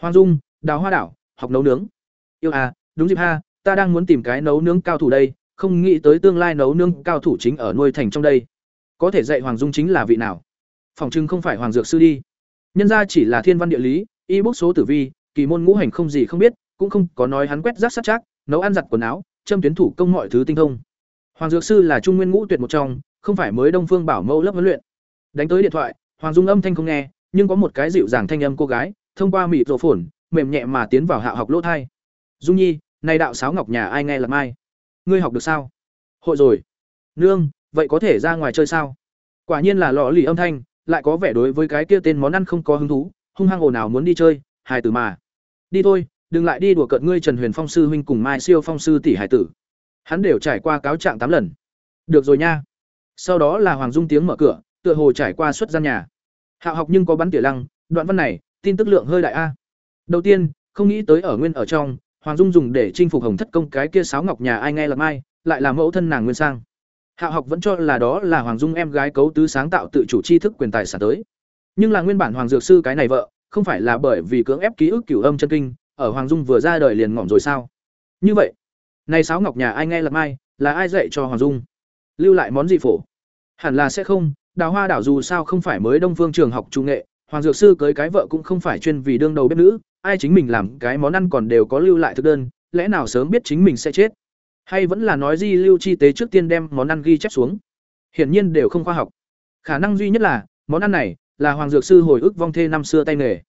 Hoàng Dung, Đào Hoa đảo, học nấu nướng. Yêu à, đúng dịp ha, ta đang muốn tìm cái nấu nướng cao thủ đây, không nghĩ tới tương lai nấu nướng cao thủ chính ở nuôi thành trong đây. Có thể dạy Hoàng Dung chính là vị nào? Phòng trưng không phải Hoàng Dược sư đi. Nhân ra chỉ là thiên văn địa lý, y bốc số tử vi, kỳ môn ngũ hành không gì không biết, cũng không có nói hắn quét rác sát chắc, nấu ăn giặt quần áo, châm tuyến thủ công mọi thứ tinh thông. Hoàng Dược sư là trung nguyên ngũ tuyệt một trong, không phải mới Đông Phương Bảo Mẫu lớp huấn luyện. Đánh tới điện thoại, Hoàng Dung âm thanh không nghe, nhưng có một cái dịu dàng thanh âm cô gái, thông qua mịt rổ phồn, mềm nhẹ mà tiến vào hạ học lỗ thai. Dung Nhi, nay đạo sáo ngọc nhà ai nghe là mai? Ngươi học được sao? Hội rồi. Nương, vậy có thể ra ngoài chơi sao? Quả nhiên là lọ lì âm thanh, lại có vẻ đối với cái kia tên món ăn không có hứng thú, hung hăng ồn nào muốn đi chơi, hài tử mà. Đi thôi, đừng lại đi đùa cợt ngươi Trần Huyền Phong sư huynh cùng Mai Siêu Phong sư tỷ hải tử. Hắn đều trải qua cáo trạng tám lần. Được rồi nha. Sau đó là Hoàng Dung tiếng mở cửa, tựa hồ trải qua xuất gian nhà. Hạ học nhưng có bắn tỉa lăng, đoạn văn này, tin tức lượng hơi đại a. Đầu tiên, không nghĩ tới ở nguyên ở trong, Hoàng Dung dùng để chinh phục Hồng Thất công cái kia sáo ngọc nhà ai nghe là mai, lại là mẫu thân nàng nguyên sang. Hạo học vẫn cho là đó là Hoàng Dung em gái cấu tứ sáng tạo tự chủ tri thức quyền tài sản tới. Nhưng là nguyên bản Hoàng dược sư cái này vợ, không phải là bởi vì cưỡng ép ký ức cửu âm chân kinh, ở Hoàng Dung vừa ra đời liền ngỏm rồi sao? Như vậy, này sáo ngọc nhà ai nghe là mai, là ai dạy cho Hoàng Dung? Lưu lại món gì phổ? Hẳn là sẽ không, Đào Hoa đảo dù sao không phải mới Đông Phương trường học trung nghệ, Hoàng dược sư cưới cái vợ cũng không phải chuyên vì đương đầu bếp nữ, ai chính mình làm cái món ăn còn đều có lưu lại thực đơn, lẽ nào sớm biết chính mình sẽ chết? Hay vẫn là nói di lưu chi tế trước tiên đem món ăn ghi chép xuống? Hiển nhiên đều không khoa học. Khả năng duy nhất là, món ăn này là Hoàng dược sư hồi ức vong thê năm xưa tay nghề.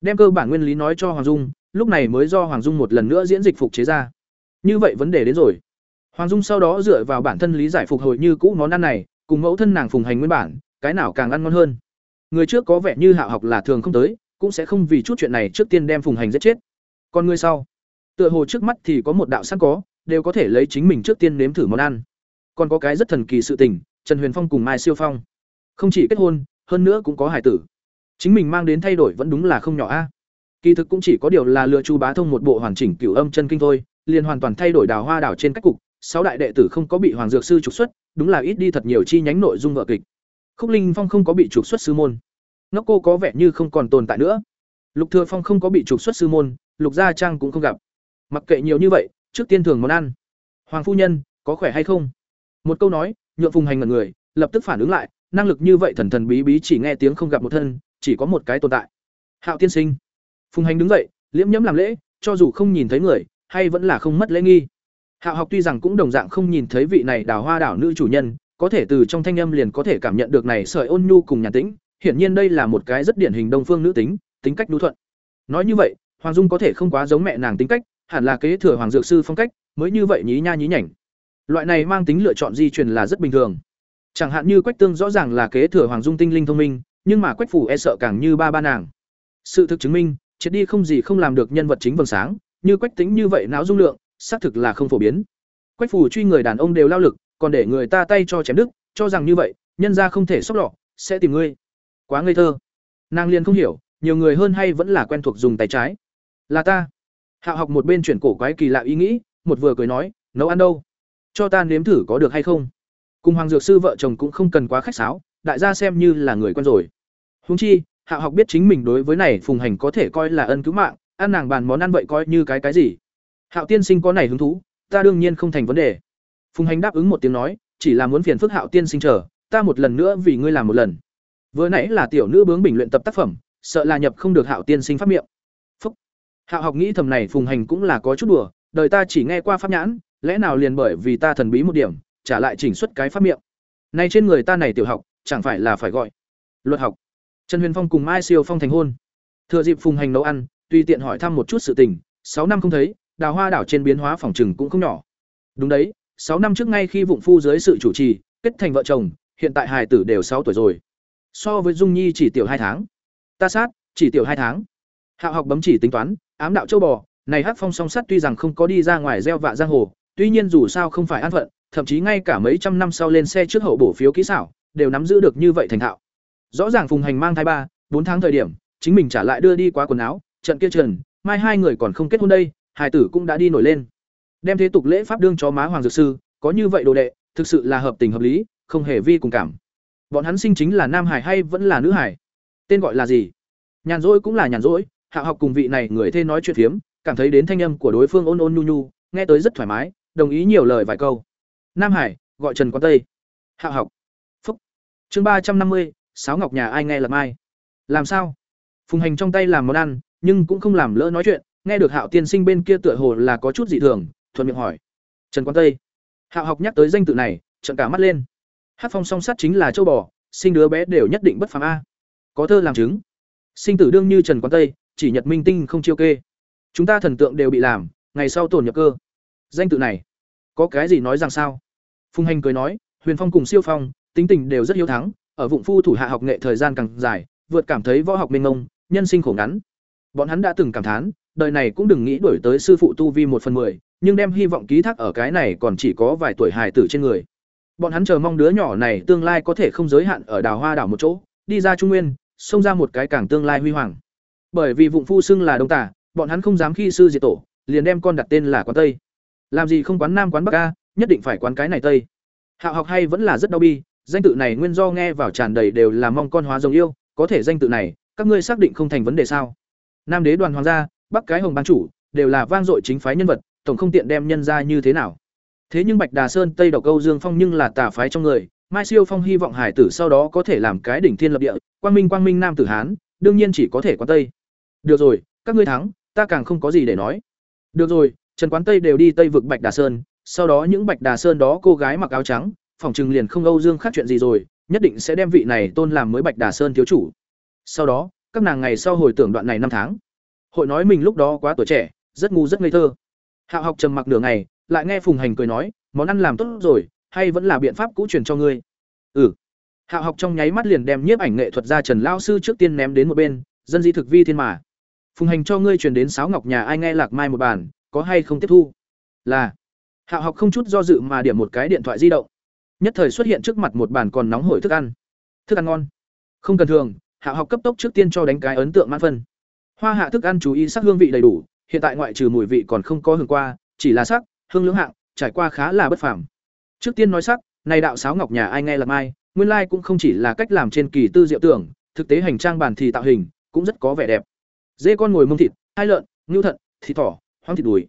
Đem cơ bản nguyên lý nói cho Hoàng Dung, lúc này mới do Hoàng Dung một lần nữa diễn dịch phục chế ra. Như vậy vấn đề đến rồi. Hoàng Dung sau đó dựa vào bản thân lý giải phục hồi như cũ món ăn này, cùng mẫu thân nàng phùng hành nguyên bản, cái nào càng ăn ngon hơn. Người trước có vẻ như hạ học là thường không tới, cũng sẽ không vì chút chuyện này trước tiên đem phùng hành giết chết. Còn người sau, tựa hồ trước mắt thì có một đạo sẵn có, đều có thể lấy chính mình trước tiên nếm thử món ăn. Còn có cái rất thần kỳ sự tình, Trần Huyền Phong cùng Mai Siêu Phong, không chỉ kết hôn, hơn nữa cũng có hải tử. Chính mình mang đến thay đổi vẫn đúng là không nhỏ a. Kỳ thực cũng chỉ có điều là lựa Chu Bá Thông một bộ hoàn chỉnh cửu âm chân kinh thôi, liền hoàn toàn thay đổi Đào Hoa đảo trên cách cục, sáu đại đệ tử không có bị Hoàng Dược sư trục xuất, đúng là ít đi thật nhiều chi nhánh nội dung vợ kịch. Khúc Linh Phong không có bị trục xuất sư môn. nó cô có vẻ như không còn tồn tại nữa. Lục Thừa Phong không có bị trục xuất sư môn, Lục Gia Trang cũng không gặp. Mặc kệ nhiều như vậy, trước tiên thường món ăn. Hoàng phu nhân, có khỏe hay không? Một câu nói, nhượng Phùng Hành ngẩn người, lập tức phản ứng lại, năng lực như vậy thần thần bí bí chỉ nghe tiếng không gặp một thân, chỉ có một cái tồn tại. Hạo tiên sinh. Phùng Hành đứng dậy, liễm nhẫm làm lễ, cho dù không nhìn thấy người, hay vẫn là không mất lễ nghi. Hạo học tuy rằng cũng đồng dạng không nhìn thấy vị này Đào Hoa đảo nữ chủ nhân, có thể từ trong thanh âm liền có thể cảm nhận được này sợi ôn nhu cùng nhàn tĩnh, hiển nhiên đây là một cái rất điển hình đông phương nữ tính, tính cách nhu thuận. Nói như vậy, Hoàng Dung có thể không quá giống mẹ nàng tính cách, hẳn là kế thừa hoàng dược sư phong cách, mới như vậy nhí nha nhí nhảnh. Loại này mang tính lựa chọn di truyền là rất bình thường. Chẳng hạn như Quách Tương rõ ràng là kế thừa hoàng dung tinh linh thông minh, nhưng mà Quách phủ e sợ càng như ba ba nàng. Sự thực chứng minh, triệt đi không gì không làm được nhân vật chính vầng sáng, như Quách Tính như vậy não dung lượng, xác thực là không phổ biến. Quách phủ truy người đàn ông đều lao lực, còn để người ta tay cho chém đức, cho rằng như vậy, nhân ra không thể sóc lọ, sẽ tìm ngươi. Quá ngây thơ. Nàng liền không hiểu, nhiều người hơn hay vẫn là quen thuộc dùng tay trái. Là ta. Hạ học một bên chuyển cổ quái kỳ lạ ý nghĩ, một vừa cười nói, nấu ăn đâu? Cho ta nếm thử có được hay không? Cùng Hoàng dược sư vợ chồng cũng không cần quá khách sáo, đại gia xem như là người quen rồi. húng chi, Hạ học biết chính mình đối với này phùng hành có thể coi là ân cứu mạng, ăn nàng bàn món ăn vậy coi như cái cái gì? Hạo tiên sinh có này hứng thú, ta đương nhiên không thành vấn đề. Phùng hành đáp ứng một tiếng nói, chỉ là muốn phiền phức Hạo tiên sinh chờ, ta một lần nữa vì ngươi làm một lần. Vừa nãy là tiểu nữ bướng bình luyện tập tác phẩm, sợ là nhập không được Hạo tiên sinh pháp miệng. Phúc. Hạo học nghĩ thầm này phùng hành cũng là có chút đùa, đời ta chỉ nghe qua pháp nhãn, lẽ nào liền bởi vì ta thần bí một điểm, trả lại chỉnh xuất cái pháp miệng. Nay trên người ta này tiểu học, chẳng phải là phải gọi luật học. Trần Huyền Phong cùng Mai Siêu Phong thành hôn. Thừa dịp phùng hành nấu ăn, tùy tiện hỏi thăm một chút sự tình, sáu năm không thấy, đào hoa đảo trên biến hóa phòng trừng cũng không nhỏ. Đúng đấy, sáu năm trước ngay khi vụng phu dưới sự chủ trì, kết thành vợ chồng, hiện tại hài tử đều sáu tuổi rồi. So với Dung Nhi chỉ tiểu hai tháng. Ta sát, chỉ tiểu hai tháng. Hạo học bấm chỉ tính toán, ám đạo châu bò này hắc phong song sắt tuy rằng không có đi ra ngoài gieo vạ giang hồ tuy nhiên dù sao không phải an phận thậm chí ngay cả mấy trăm năm sau lên xe trước hậu bổ phiếu kỹ xảo đều nắm giữ được như vậy thành thạo rõ ràng phùng hành mang thai ba bốn tháng thời điểm chính mình trả lại đưa đi quá quần áo trận kia trần mai hai người còn không kết hôn đây hài tử cũng đã đi nổi lên đem thế tục lễ pháp đương cho má hoàng dược sư, có như vậy đồ đệ, thực sự là hợp tình hợp lý, không hề vi cùng cảm. Bọn hắn sinh chính là nam hải hay vẫn là nữ hải? Tên gọi là gì? Nhàn rỗi cũng là nhàn rỗi, hạ học cùng vị này người thê nói chuyện phiếm, cảm thấy đến thanh âm của đối phương ôn ôn nhu nhu, nghe tới rất thoải mái, đồng ý nhiều lời vài câu. Nam hải, gọi trần quán tây. Hạ học. Phúc. Chương ba trăm năm mươi, sáo ngọc nhà ai nghe là mai? Làm sao? Phùng hành trong tay làm món ăn, nhưng cũng không làm lỡ nói chuyện, nghe được hạo tiên sinh bên kia tựa hồ là có chút dị thường thuận miệng hỏi. Trần quán tây. Hạo học nhắc tới danh tự này trận cả mắt lên. Hát phong song sát chính là châu bò, sinh đứa bé đều nhất định bất phàm a. Có thơ làm chứng. Sinh tử đương như trần quán tây, chỉ nhật minh tinh không chiêu kê. Chúng ta thần tượng đều bị làm, ngày sau tổn nhập cơ. Danh tự này. Có cái gì nói rằng sao? Phùng hành cười nói, huyền phong cùng siêu phong, tính tình đều rất hiếu thắng, ở vụng phu thủ hạ học nghệ thời gian càng dài, vượt cảm thấy võ học mênh mông, nhân sinh khổ ngắn bọn hắn đã từng cảm thán, đời này cũng đừng nghĩ đổi tới sư phụ tu vi một phần mười, nhưng đem hy vọng ký thác ở cái này còn chỉ có vài tuổi hài tử trên người. Bọn hắn chờ mong đứa nhỏ này tương lai có thể không giới hạn ở đào hoa đảo một chỗ, đi ra trung nguyên, xông ra một cái cảng tương lai huy hoàng. Bởi vì vụng phu xưng là đông tả bọn hắn không dám khi sư diệt tổ, liền đem con đặt tên là quán tây. Làm gì không quán nam quán bắc ca nhất định phải quán cái này tây. Hạo học hay vẫn là rất đau bi, danh tự này nguyên do nghe vào tràn đầy đều là mong con hóa rồng yêu, có thể danh tự này, các ngươi xác định không thành vấn đề sao? Nam đế đoàn hoàng gia, bắc cái hồng ban chủ, đều là vang dội chính phái nhân vật, tổng không tiện đem nhân ra như thế nào. Thế nhưng bạch đà sơn, tây độc câu dương phong nhưng là tà phái trong người, mai siêu phong hy vọng hải tử sau đó có thể làm cái đỉnh thiên lập địa, quang minh quang minh nam tử hán, đương nhiên chỉ có thể quán tây. Được rồi, các ngươi thắng, ta càng không có gì để nói. Được rồi, trần quán tây đều đi tây vực bạch đà sơn, sau đó những bạch đà sơn đó cô gái mặc áo trắng phòng trừng liền không âu dương khác chuyện gì rồi, nhất định sẽ đem vị này tôn làm mới bạch đà sơn thiếu chủ. Sau đó các nàng ngày sau hồi tưởng đoạn này năm tháng. Hội nói mình lúc đó quá tuổi trẻ, rất ngu, rất ngây thơ. Hạo học trầm mặc nửa ngày, lại nghe phùng hành cười nói, món ăn làm tốt rồi, hay vẫn là biện pháp cũ truyền cho ngươi? Ừ. Hạo học trong nháy mắt liền đem nhiếp ảnh nghệ thuật ra trần lao sư trước tiên ném đến một bên, dân di thực vi thiên mà. Phùng hành cho ngươi truyền đến sáo ngọc nhà ai nghe lạc mai một bản, có hay không tiếp thu? Là. Hạo học không chút do dự mà điểm một cái điện thoại di động. Nhất thời xuất hiện trước mặt một bàn còn nóng hổi thức ăn. Thức ăn ngon. Không cần thường hạ học cấp tốc trước tiên cho đánh cái ấn tượng mãn phân. Hoa hạ thức ăn chú ý sắc hương vị đầy đủ, hiện tại ngoại trừ mùi vị còn không có hương qua, chỉ là sắc, hương lưỡng hạng, trải qua khá là bất phàm. Trước tiên nói sắc, này đạo sáo ngọc nhà ai nghe là mai, nguyên lai cũng không chỉ là cách làm trên kỳ tư diệu tưởng, thực tế hành trang bàn thì tạo hình, cũng rất có vẻ đẹp. Dê con ngồi mông thịt, hai lợn, ngưu thận, thịt thỏ, hoang thịt đùi.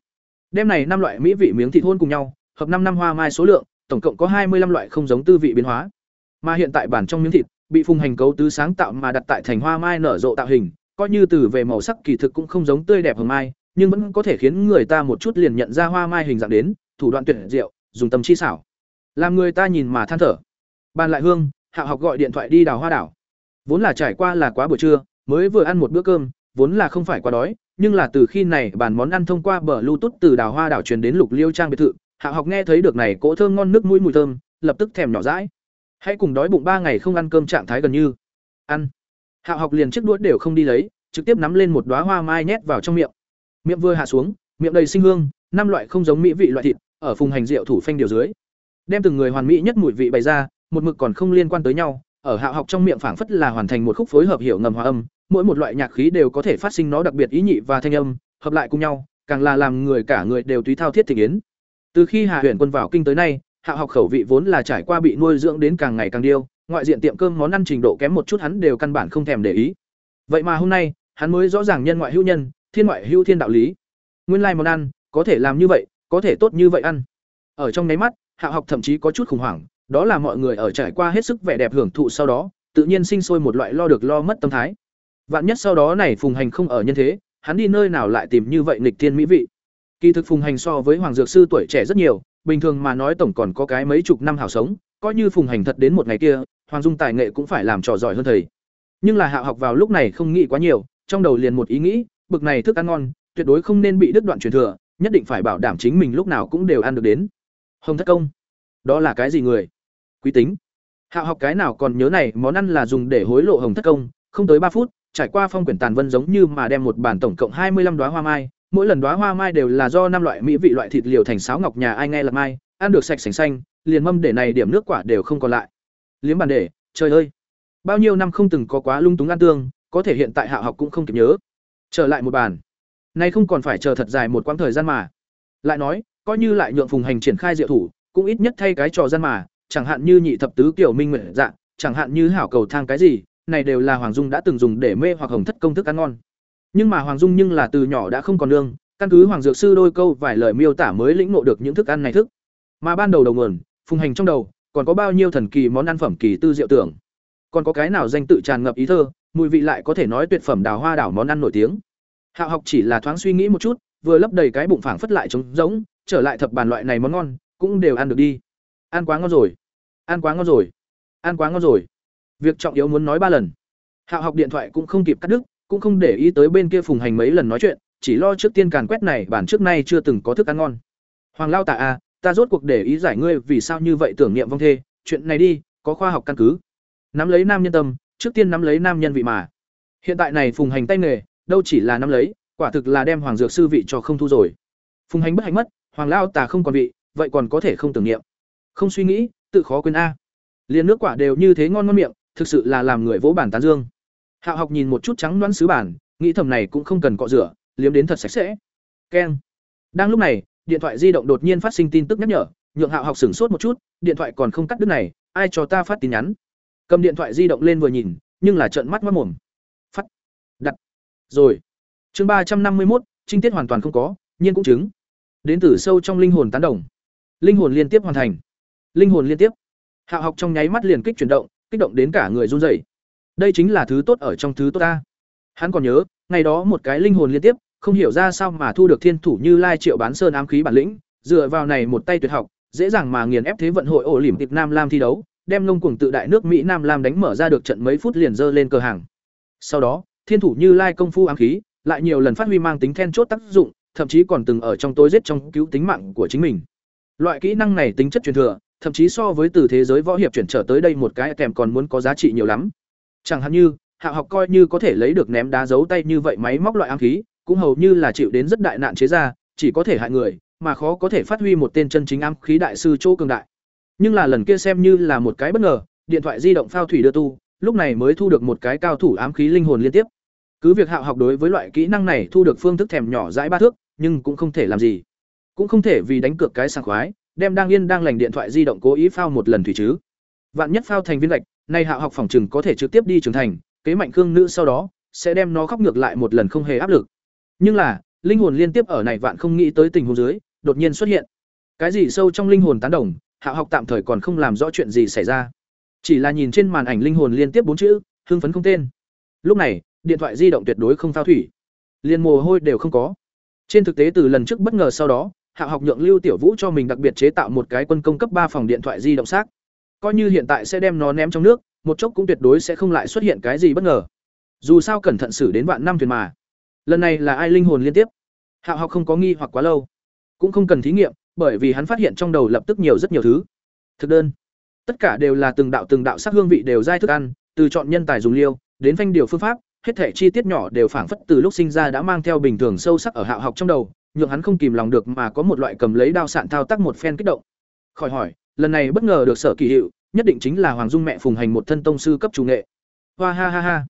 Đem này năm loại mỹ vị miếng thịt hôn cùng nhau, hợp năm năm hoa mai số lượng, tổng cộng có hai mươi 25 loại không giống tư vị biến hóa. Mà hiện tại bản trong miếng thịt bị phùng hành cấu tứ sáng tạo mà đặt tại thành hoa mai nở rộ tạo hình, coi như từ về màu sắc kỳ thực cũng không giống tươi đẹp hồng mai, nhưng vẫn có thể khiến người ta một chút liền nhận ra hoa mai hình dạng đến, thủ đoạn tuyệt diệu, dùng tâm chi xảo. Làm người ta nhìn mà than thở. Bàn lại hương, hạ học gọi điện thoại đi đào hoa đảo. Vốn là trải qua là quá buổi trưa, mới vừa ăn một bữa cơm, vốn là không phải quá đói, nhưng là từ khi này bàn món ăn thông qua bờ lưu tút từ đào hoa đảo truyền đến lục liêu trang biệt thự, hạ học nghe thấy được này cỗ thơm ngon nước mũi mùi thơm, lập tức thèm nhỏ rãi hãy cùng đói bụng ba ngày không ăn cơm trạng thái gần như. Ăn. Hạ học liền chiếc đũa đều không đi lấy, trực tiếp nắm lên một đóa hoa mai nhét vào trong miệng. Miệng vừa hạ xuống, miệng đầy sinh hương, năm loại không giống mỹ vị loại thịt, ở phùng hành rượu thủ phanh điều dưới. Đem từng người hoàn mỹ nhất mùi vị bày ra, một mực còn không liên quan tới nhau, ở hạ học trong miệng phảng phất là hoàn thành một khúc phối hợp hiểu ngầm hòa âm, mỗi một loại nhạc khí đều có thể phát sinh nó đặc biệt ý nhị và thanh âm, hợp lại cùng nhau, càng là làm người cả người đều tùy thao thiết thị yến. Từ khi hạ huyền quân vào kinh tới nay hạ học khẩu vị vốn là trải qua bị nuôi dưỡng đến càng ngày càng điêu, ngoại diện tiệm cơm món ăn trình độ kém một chút hắn đều căn bản không thèm để ý. Vậy mà hôm nay, hắn mới rõ ràng nhân ngoại hữu nhân, thiên ngoại hữu thiên đạo lý. Nguyên lai món ăn, có thể làm như vậy, có thể tốt như vậy ăn. Ở trong nháy mắt, hạ học thậm chí có chút khủng hoảng, đó là mọi người ở trải qua hết sức vẻ đẹp hưởng thụ sau đó, tự nhiên sinh sôi một loại lo được lo mất tâm thái. Vạn nhất sau đó này phùng hành không ở nhân thế, hắn đi nơi nào lại tìm như vậy nghịch thiên mỹ vị. Kỳ thực phùng hành so với hoàng dược sư tuổi trẻ rất nhiều bình thường mà nói tổng còn có cái mấy chục năm hảo sống, coi như phùng hành thật đến một ngày kia, hoàng dung tài nghệ cũng phải làm trò giỏi hơn thầy. Nhưng là Hạo học vào lúc này không nghĩ quá nhiều, trong đầu liền một ý nghĩ, bực này thức ăn ngon, tuyệt đối không nên bị đứt đoạn truyền thừa, nhất định phải bảo đảm chính mình lúc nào cũng đều ăn được đến. Hồng thất công, đó là cái gì người? Quý tính. Hạo học cái nào còn nhớ này, món ăn là dùng để hối lộ hồng thất công, không tới ba phút, trải qua phong quyển tàn vân giống như mà đem một bản tổng cộng hai mươi 25 đóa hoa mai mỗi lần đóa hoa mai đều là do năm loại mỹ vị loại thịt liều thành sáo ngọc nhà ai nghe là mai, ăn được sạch sành xanh, liền mâm để này điểm nước quả đều không còn lại. Liếm bàn để, trời ơi! Bao nhiêu năm không từng có quá lung túng ăn tương, có thể hiện tại hạ học cũng không kịp nhớ. Trở lại một bàn. Nay không còn phải chờ thật dài một quãng thời gian mà. Lại nói, coi như lại nhượng phùng hành triển khai diệu thủ, cũng ít nhất thay cái trò gian mà, chẳng hạn như nhị thập tứ kiểu minh nguyện dạng chẳng hạn như hảo cầu thang cái gì, này đều là hoàng dung đã từng dùng để mê hoặc hồng thất công thức ăn ngon nhưng mà hoàng dung nhưng là từ nhỏ đã không còn lương căn cứ hoàng dược sư đôi câu vài lời miêu tả mới lĩnh ngộ được những thức ăn này thức. Mà ban đầu đầu nguồn, phùng hành trong đầu, còn có bao nhiêu thần kỳ món ăn phẩm kỳ tư diệu tưởng. Còn có cái nào danh tự tràn ngập ý thơ, mùi vị lại có thể nói tuyệt phẩm đào hoa đảo món ăn nổi tiếng. Hạo học chỉ là thoáng suy nghĩ một chút, vừa lấp đầy cái bụng phảng phất lại trống rỗng, trở lại thập bàn loại này món ngon, cũng đều ăn được đi. Ăn quá ngon rồi. Ăn quá ngon rồi. Ăn quá ngon rồi. Việc trọng yếu muốn nói ba lần. Hạo học điện thoại cũng không kịp cắt đứt cũng không để ý tới bên kia phùng hành mấy lần nói chuyện, chỉ lo trước tiên càn quét này bản trước nay chưa từng có thức ăn ngon. Hoàng lao tạ a ta rốt cuộc để ý giải ngươi vì sao như vậy tưởng niệm vong thê, chuyện này đi, có khoa học căn cứ. Nắm lấy nam nhân tâm, trước tiên nắm lấy nam nhân vị mà. Hiện tại này phùng hành tay nghề, đâu chỉ là nắm lấy, quả thực là đem hoàng dược sư vị cho không thu rồi. Phùng hành bất hạnh mất, hoàng lao tà không còn vị, vậy còn có thể không tưởng niệm. Không suy nghĩ, tự khó quên a. Liền nước quả đều như thế ngon ngon miệng, thực sự là làm người vỗ bản tán dương hạo học nhìn một chút trắng đoán sứ bản, nghĩ thầm này cũng không cần cọ rửa, liếm đến thật sạch sẽ. Keng. Đang lúc này, điện thoại di động đột nhiên phát sinh tin tức nhắc nhở, nhượng hạo học sửng sốt một chút, điện thoại còn không cắt đứt này, ai cho ta phát tin nhắn? Cầm điện thoại di động lên vừa nhìn, nhưng là trợn mắt mất mồm. Phát. Đặt. Rồi. Chương ba trăm năm mươi một trinh tiết hoàn toàn không có, nhiên cũng chứng. Đến từ sâu trong linh hồn tán đồng. Linh hồn liên tiếp hoàn thành. Linh hồn liên tiếp. Hạo học trong nháy mắt liền kích chuyển động, kích động đến cả người run rẩy đây chính là thứ tốt ở trong thứ tốt ta. Hắn còn nhớ, ngày đó một cái linh hồn liên tiếp, không hiểu ra sao mà thu được thiên thủ như lai triệu bán sơn ám khí bản lĩnh, dựa vào này một tay tuyệt học, dễ dàng mà nghiền ép thế vận hội ổ lỉm tiệp nam lam thi đấu, đem ngông cuồng tự đại nước mỹ nam lam đánh mở ra được trận mấy phút liền dơ lên cờ hàng. Sau đó, thiên thủ như lai công phu ám khí, lại nhiều lần phát huy mang tính then chốt tác dụng, thậm chí còn từng ở trong tối giết trong cứu tính mạng của chính mình. Loại kỹ năng này tính chất truyền thừa, thậm chí so với từ thế giới võ hiệp chuyển trở tới đây một cái kèm còn muốn có giá trị nhiều lắm chẳng hạn như, hạ học coi như có thể lấy được ném đá giấu tay như vậy máy móc loại ám khí, cũng hầu như là chịu đến rất đại nạn chế ra, chỉ có thể hại người, mà khó có thể phát huy một tên chân chính ám khí đại sư chỗ cường đại. Nhưng là lần kia xem như là một cái bất ngờ, điện thoại di động phao thủy đưa tu, lúc này mới thu được một cái cao thủ ám khí linh hồn liên tiếp. Cứ việc hạo học đối với loại kỹ năng này thu được phương thức thèm nhỏ dãi ba thước, nhưng cũng không thể làm gì. Cũng không thể vì đánh cược cái sảng khoái, đem đang yên đang lành điện thoại di động cố ý phao một lần thủy chứ vạn nhất phao thành viên gạch nay hạo học phòng chừng có thể trực tiếp đi trưởng thành, kế mạnh khương nữ sau đó, sẽ đem nó khóc ngược lại một lần không hề áp lực. Nhưng là, linh hồn liên tiếp ở này vạn không nghĩ tới tình huống dưới, đột nhiên xuất hiện. Cái gì sâu trong linh hồn tán đồng hạo học tạm thời còn không làm rõ chuyện gì xảy ra. Chỉ là nhìn trên màn ảnh linh hồn liên tiếp bốn chữ, hưng phấn không tên. Lúc này, điện thoại di động tuyệt đối không phao thủy. Liền mồ hôi đều không có. Trên thực tế từ lần trước bất ngờ sau đó, hạ học nhượng lưu tiểu vũ cho mình đặc biệt chế tạo một cái quân công cấp ba phòng điện thoại di động xác coi như hiện tại sẽ đem nó ném trong nước, một chốc cũng tuyệt đối sẽ không lại xuất hiện cái gì bất ngờ. Dù sao cẩn thận xử đến vạn năm thuyền mà. Lần này là ai linh hồn liên tiếp? Hạo học không có nghi hoặc quá lâu. Cũng không cần thí nghiệm, bởi vì hắn phát hiện trong đầu lập tức nhiều rất nhiều thứ. Thực đơn. Tất cả đều là từng đạo từng đạo sắc hương vị đều dai thức ăn, từ chọn nhân tài dùng liêu, đến phanh điều phương pháp, hết thể chi tiết nhỏ đều phảng phất từ lúc sinh ra đã mang theo bình thường sâu sắc ở hạo học trong đầu, nhượng hắn không kìm lòng được mà có một loại cầm lấy đao sạn thao tác một phen kích động. Khỏi hỏi lần này bất ngờ được sở kỳ hiệu, nhất định chính là hoàng dung mẹ phùng hành một thân tông sư cấp chủ nghệ. Hoa ha ha ha.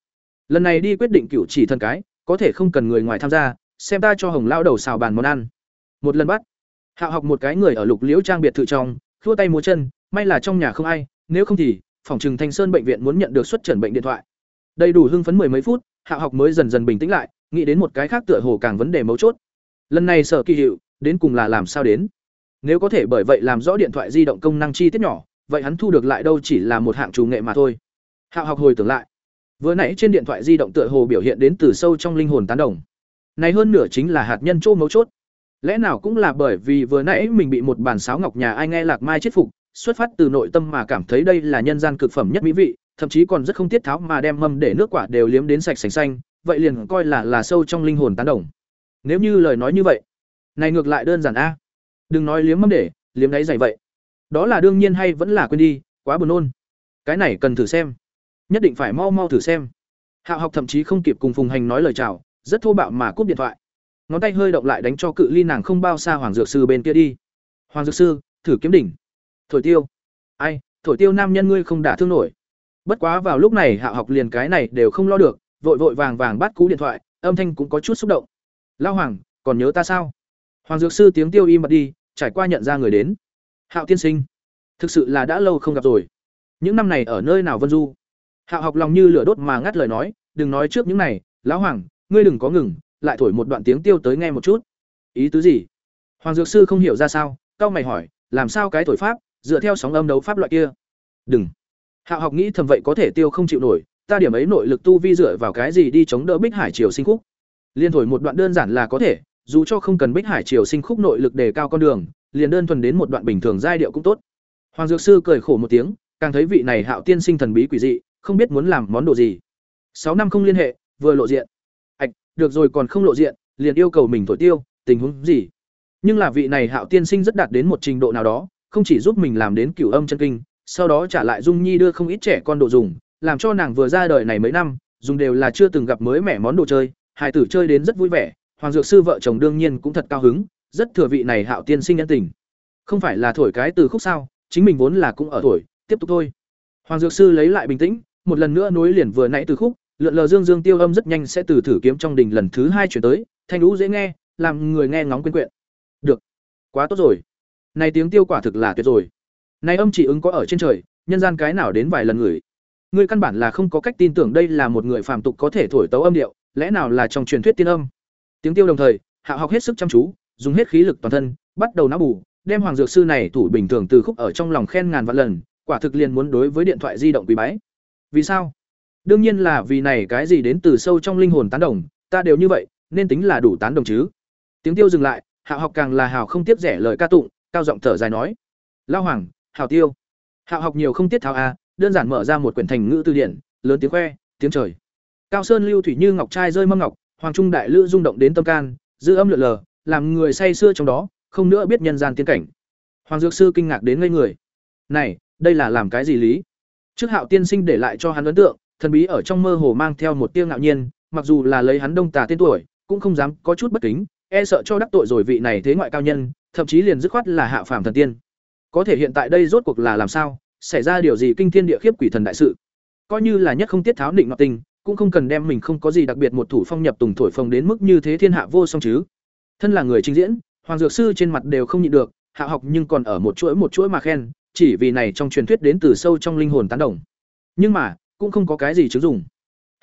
Lần này đi quyết định cựu chỉ thân cái, có thể không cần người ngoài tham gia, xem ta cho hồng lao đầu xào bàn món ăn. Một lần bắt hạ học một cái người ở lục liễu trang biệt thự trong thua tay múa chân, may là trong nhà không ai, nếu không thì, phòng trừng thanh sơn bệnh viện muốn nhận được xuất trần bệnh điện thoại. Đầy đủ hưng phấn mười mấy phút hạ học mới dần dần bình tĩnh lại, nghĩ đến một cái khác tựa hồ càng vấn đề mấu chốt. Lần này sở kỳ hiệu, đến cùng là làm sao đến? Nếu có thể bởi vậy làm rõ điện thoại di động công năng chi tiết nhỏ, vậy hắn thu được lại đâu chỉ là một hạng chủ nghệ mà thôi. Hạ học hồi tưởng lại, vừa nãy trên điện thoại di động tựa hồ biểu hiện đến từ sâu trong linh hồn tán đồng. Này hơn nửa chính là hạt nhân chỗ mấu chốt. Lẽ nào cũng là bởi vì vừa nãy mình bị một bản sáo ngọc nhà ai nghe lạc mai chết phục, xuất phát từ nội tâm mà cảm thấy đây là nhân gian cực phẩm nhất mỹ vị, thậm chí còn rất không tiết tháo mà đem mâm để nước quả đều liếm đến sạch sành xanh, vậy liền coi là là sâu trong linh hồn tán đồng. Nếu như lời nói như vậy, này ngược lại đơn giản a đừng nói liếm mâm để, liếm đáy dày vậy. Đó là đương nhiên hay vẫn là quên đi, quá buồn nôn. Cái này cần thử xem. Nhất định phải mau mau thử xem. Hạo học thậm chí không kịp cùng phùng hành nói lời chào, rất thô bạo mà cúp điện thoại. Ngón tay hơi động lại đánh cho cự ly nàng không bao xa hoàng dược sư bên kia đi. Hoàng dược sư, thử kiếm đỉnh. Thổi tiêu. Ai, thổi tiêu nam nhân ngươi không đả thương nổi. Bất quá vào lúc này hạ học liền cái này đều không lo được, vội vội vàng vàng bắt cú điện thoại, âm thanh cũng có chút xúc động. Lao hoàng, còn nhớ ta sao? Hoàng dược sư tiếng tiêu im bật đi trải qua nhận ra người đến. Hạo tiên sinh, thực sự là đã lâu không gặp rồi. Những năm này ở nơi nào vân du? Hạo học lòng như lửa đốt mà ngắt lời nói, đừng nói trước những này, lão hoàng, ngươi đừng có ngừng, lại thổi một đoạn tiếng tiêu tới nghe một chút. Ý tứ gì? Hoàng dược sư không hiểu ra sao cao mày hỏi, làm sao cái thổi pháp, dựa theo sóng âm đấu pháp loại kia? Đừng. Hạo học nghĩ thầm vậy có thể tiêu không chịu nổi, ta điểm ấy nội lực tu vi dựa vào cái gì đi chống đỡ bích hải triều sinh khúc? Liên thổi một đoạn đơn giản là có thể dù cho không cần bích hải triều sinh khúc nội lực đề cao con đường, liền đơn thuần đến một đoạn bình thường giai điệu cũng tốt. Hoàng dược sư cười khổ một tiếng, càng thấy vị này hạo tiên sinh thần bí quỷ dị, không biết muốn làm món đồ gì. Sáu năm không liên hệ, vừa lộ diện. Ạch, được rồi còn không lộ diện, liền yêu cầu mình thổi tiêu, tình huống gì? Nhưng là vị này hạo tiên sinh rất đạt đến một trình độ nào đó, không chỉ giúp mình làm đến cửu âm chân kinh, sau đó trả lại dung nhi đưa không ít trẻ con đồ dùng, làm cho nàng vừa ra đời này mấy năm, dùng đều là chưa từng gặp mới mẻ món đồ chơi hải tử chơi đến rất vui vẻ hoàng dược sư vợ chồng đương nhiên cũng thật cao hứng, rất thừa vị này hạo tiên sinh nhân tình. Không phải là thổi cái từ khúc sao, chính mình vốn là cũng ở thổi, tiếp tục thôi. Hoàng dược sư lấy lại bình tĩnh, một lần nữa nối liền vừa nãy từ khúc, lượn lờ dương dương tiêu âm rất nhanh sẽ từ thử kiếm trong đình lần thứ hai chuyển tới, thanh lũ dễ nghe, làm người nghe ngóng quên quyện được, quá tốt rồi. Này tiếng tiêu quả thực là tuyệt rồi. Này âm chỉ ứng có ở trên trời, nhân gian cái nào đến vài lần người. Người căn bản là không có cách tin tưởng đây là một người phàm tục có thể thổi tấu âm điệu, lẽ nào là trong truyền thuyết tiên âm? Tiếng tiêu đồng thời, hạ học hết sức chăm chú, dùng hết khí lực toàn thân, bắt đầu não bù, đem hoàng dược sư này thủ bình thường từ khúc ở trong lòng khen ngàn vạn lần, quả thực liền muốn đối với điện thoại di động quý bái. Vì sao? Đương nhiên là vì này cái gì đến từ sâu trong linh hồn tán đồng, ta đều như vậy, nên tính là đủ tán đồng chứ. Tiếng tiêu dừng lại, hạ học càng là hào không tiếp rẻ lời ca tụng, cao giọng thở dài nói. Lao hoàng, hào tiêu. Hạ học nhiều không tiết thảo a à, đơn giản mở ra một quyển thành ngữ từ điển, lớn tiếng khoe, tiếng trời. Cao sơn lưu thủy như ngọc trai rơi mâm ngọc hoàng trung đại lữ rung động đến tâm can, giữ âm lượn lờ, làm người say xưa trong đó, không nữa biết nhân gian tiên cảnh. Hoàng dược sư kinh ngạc đến ngây người. Này, đây là làm cái gì lý? Trước hạo tiên sinh để lại cho hắn ấn tượng, thần bí ở trong mơ hồ mang theo một tiêu ngạo nhiên, mặc dù là lấy hắn đông tà tên tuổi, cũng không dám có chút bất kính e sợ cho đắc tội rồi vị này thế ngoại cao nhân, thậm chí liền dứt khoát là hạ phàm thần tiên. Có thể hiện tại đây rốt cuộc là làm sao? Xảy ra điều gì kinh thiên địa khiếp quỷ thần đại sự? Coi như là nhất không tiết tháo định ngọc tình cũng không cần đem mình không có gì đặc biệt một thủ phong nhập tùng thổi phồng đến mức như thế thiên hạ vô song chứ. Thân là người trình diễn, hoàng dược sư trên mặt đều không nhịn được, hạ học nhưng còn ở một chuỗi một chuỗi mà khen, chỉ vì này trong truyền thuyết đến từ sâu trong linh hồn tán đồng. Nhưng mà, cũng không có cái gì chứng dùng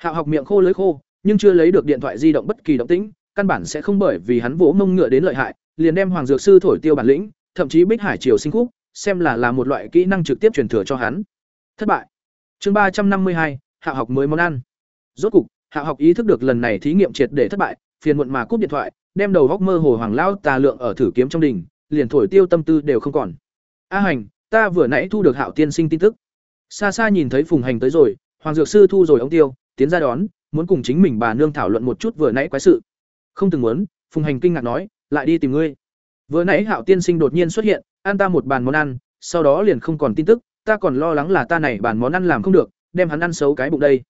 hạ học miệng khô lưới khô, nhưng chưa lấy được điện thoại di động bất kỳ động tĩnh, căn bản sẽ không bởi vì hắn vỗ mông ngựa đến lợi hại, liền đem hoàng dược sư thổi tiêu bản lĩnh, thậm chí bích hải triều sinh khúc, xem là là một loại kỹ năng trực tiếp truyền thừa cho hắn. Thất bại. Chương ba trăm năm mươi hai, hạ học mới món ăn rốt cục, hạ học ý thức được lần này thí nghiệm triệt để thất bại, phiền muộn mà cúp điện thoại, đem đầu góc mơ hồ hoàng lao tà lượng ở thử kiếm trong đình, liền thổi tiêu tâm tư đều không còn. A hành, ta vừa nãy thu được hạo tiên sinh tin tức. Xa xa nhìn thấy phùng hành tới rồi, hoàng dược sư thu rồi ông tiêu, tiến ra đón, muốn cùng chính mình bà nương thảo luận một chút vừa nãy quái sự. Không từng muốn, phùng hành kinh ngạc nói, lại đi tìm ngươi. Vừa nãy hạo tiên sinh đột nhiên xuất hiện, ăn ta một bàn món ăn, sau đó liền không còn tin tức, ta còn lo lắng là ta này bàn món ăn làm không được, đem hắn ăn xấu cái bụng đây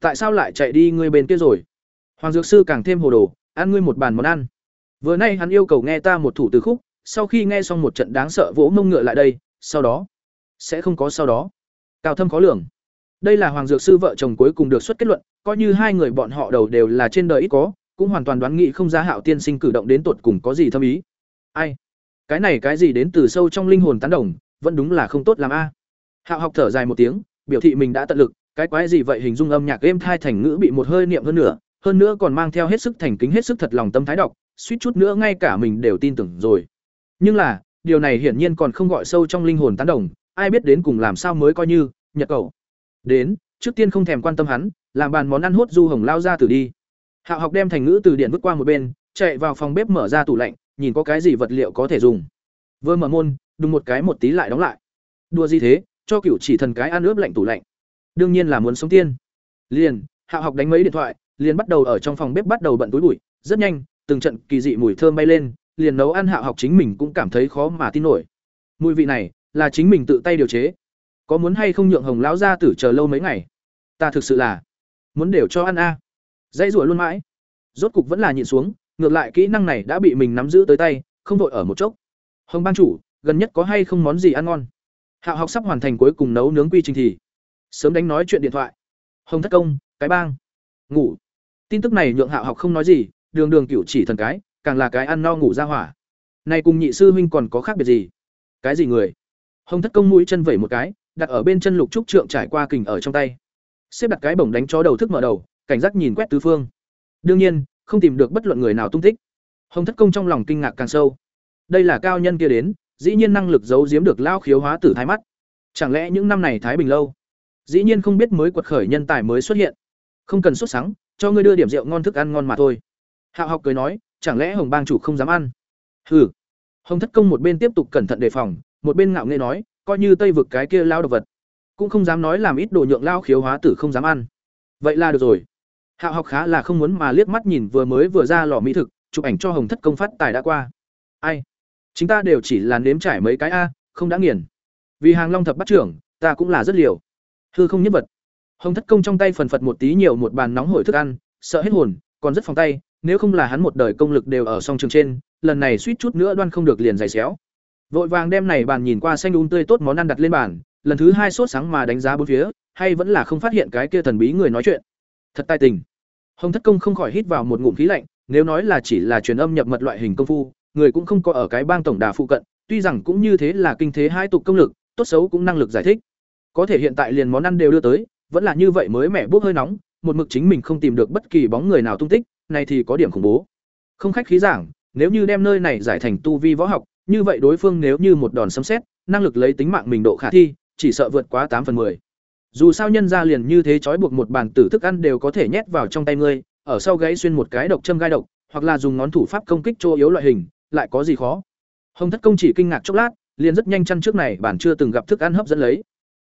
tại sao lại chạy đi ngươi bên kia rồi? Hoàng dược sư càng thêm hồ đồ, ăn ngươi một bàn món ăn. Vừa nay hắn yêu cầu nghe ta một thủ từ khúc, sau khi nghe xong một trận đáng sợ vỗ mông ngựa lại đây, sau đó, sẽ không có sau đó. Cao thâm khó lường. Đây là hoàng dược sư vợ chồng cuối cùng được xuất kết luận, coi như hai người bọn họ đầu đều là trên đời ít có, cũng hoàn toàn đoán nghị không ra hạo tiên sinh cử động đến tột cùng có gì thâm ý. Ai? Cái này cái gì đến từ sâu trong linh hồn tán đồng, vẫn đúng là không tốt làm a. Hạo học thở dài một tiếng, biểu thị mình đã tận lực cái quái gì vậy hình dung âm nhạc êm thai thành ngữ bị một hơi niệm hơn nữa hơn nữa còn mang theo hết sức thành kính hết sức thật lòng tâm thái đọc, suýt chút nữa ngay cả mình đều tin tưởng rồi. Nhưng là, điều này hiển nhiên còn không gọi sâu trong linh hồn tán đồng, ai biết đến cùng làm sao mới coi như, nhật cầu. Đến, trước tiên không thèm quan tâm hắn, làm bàn món ăn hốt du hồng lao ra từ đi. Hạo học đem thành ngữ từ điện vứt qua một bên, chạy vào phòng bếp mở ra tủ lạnh, nhìn có cái gì vật liệu có thể dùng. Vừa mở môn, đùng một cái một tí lại đóng lại. Đùa gì thế, cho cựu chỉ thần cái ăn ướp lạnh tủ lạnh đương nhiên là muốn sống tiên. Liền hạo học đánh mấy điện thoại, liền bắt đầu ở trong phòng bếp bắt đầu bận túi bụi. Rất nhanh, từng trận kỳ dị mùi thơm bay lên, liền nấu ăn hạo học chính mình cũng cảm thấy khó mà tin nổi. Mùi vị này, là chính mình tự tay điều chế. Có muốn hay không nhượng hồng lão ra tử chờ lâu mấy ngày? Ta thực sự là muốn đều cho ăn a. Dãy ruổi luôn mãi. Rốt cục vẫn là nhịn xuống, ngược lại kỹ năng này đã bị mình nắm giữ tới tay, không vội ở một chốc. Hồng ban chủ, gần nhất có hay không món gì ăn ngon? Hạo học sắp hoàn thành cuối cùng nấu nướng quy trình thì sớm đánh nói chuyện điện thoại. Hồng thất công, cái bang. Ngủ. Tin tức này nhượng hạo học không nói gì, đường đường cựu chỉ thần cái, càng là cái ăn no ngủ ra hỏa. Này cùng nhị sư huynh còn có khác biệt gì? Cái gì người? Hồng thất công mũi chân vẩy một cái, đặt ở bên chân lục trúc trượng trải qua kình ở trong tay. Xếp đặt cái bổng đánh chó đầu thức mở đầu, cảnh giác nhìn quét tứ phương. Đương nhiên, không tìm được bất luận người nào tung tích. Hồng thất công trong lòng kinh ngạc càng sâu. Đây là cao nhân kia đến, dĩ nhiên năng lực giấu giếm được lao khiếu hóa tử thái mắt. Chẳng lẽ những năm này thái bình lâu dĩ nhiên không biết mới quật khởi nhân tài mới xuất hiện. Không cần xuất sáng cho ngươi đưa điểm rượu ngon thức ăn ngon mà thôi. Hạo học cười nói, chẳng lẽ hồng bang chủ không dám ăn? Hừ. Hồng thất công một bên tiếp tục cẩn thận đề phòng, một bên ngạo nghệ nói, coi như tây vực cái kia lao độc vật, cũng không dám nói làm ít đồ nhượng lao khiếu hóa tử không dám ăn. Vậy là được rồi. Hạo học khá là không muốn mà liếc mắt nhìn vừa mới vừa ra lò mỹ thực, chụp ảnh cho hồng thất công phát tài đã qua. Ai? Chúng ta đều chỉ là nếm trải mấy cái a, không đã nghiền. Vì hàng long thập bắt trưởng, ta cũng là rất liều hư không nhất vật. Hồng thất công trong tay phần phật một tí nhiều một bàn nóng hổi thức ăn, sợ hết hồn, còn rất phòng tay, nếu không là hắn một đời công lực đều ở song trường trên, lần này suýt chút nữa đoan không được liền giày xéo. Vội vàng đem này bàn nhìn qua xanh un tươi tốt món ăn đặt lên bàn, lần thứ hai sốt sáng mà đánh giá bốn phía, hay vẫn là không phát hiện cái kia thần bí người nói chuyện. Thật tai tình. Hồng thất công không khỏi hít vào một ngụm khí lạnh, nếu nói là chỉ là truyền âm nhập mật loại hình công phu, người cũng không có ở cái bang tổng đà phụ cận, tuy rằng cũng như thế là kinh thế hai tục công lực, tốt xấu cũng năng lực giải thích có thể hiện tại liền món ăn đều đưa tới vẫn là như vậy mới mẻ bốc hơi nóng một mực chính mình không tìm được bất kỳ bóng người nào tung tích này thì có điểm khủng bố không khách khí giảng nếu như đem nơi này giải thành tu vi võ học như vậy đối phương nếu như một đòn sấm xét năng lực lấy tính mạng mình độ khả thi chỉ sợ vượt quá tám phần 10. Dù sao nhân ra liền như thế trói buộc một bàn tử thức ăn đều có thể nhét vào trong tay ngươi, ở sau gãy xuyên một cái độc châm gai độc, hoặc là dùng ngón thủ pháp công kích chỗ yếu loại hình, lại có gì khó. Hồng Thất Công chỉ kinh ngạc chốc lát, liền rất nhanh chăn trước này bản chưa từng gặp thức ăn hấp dẫn lấy.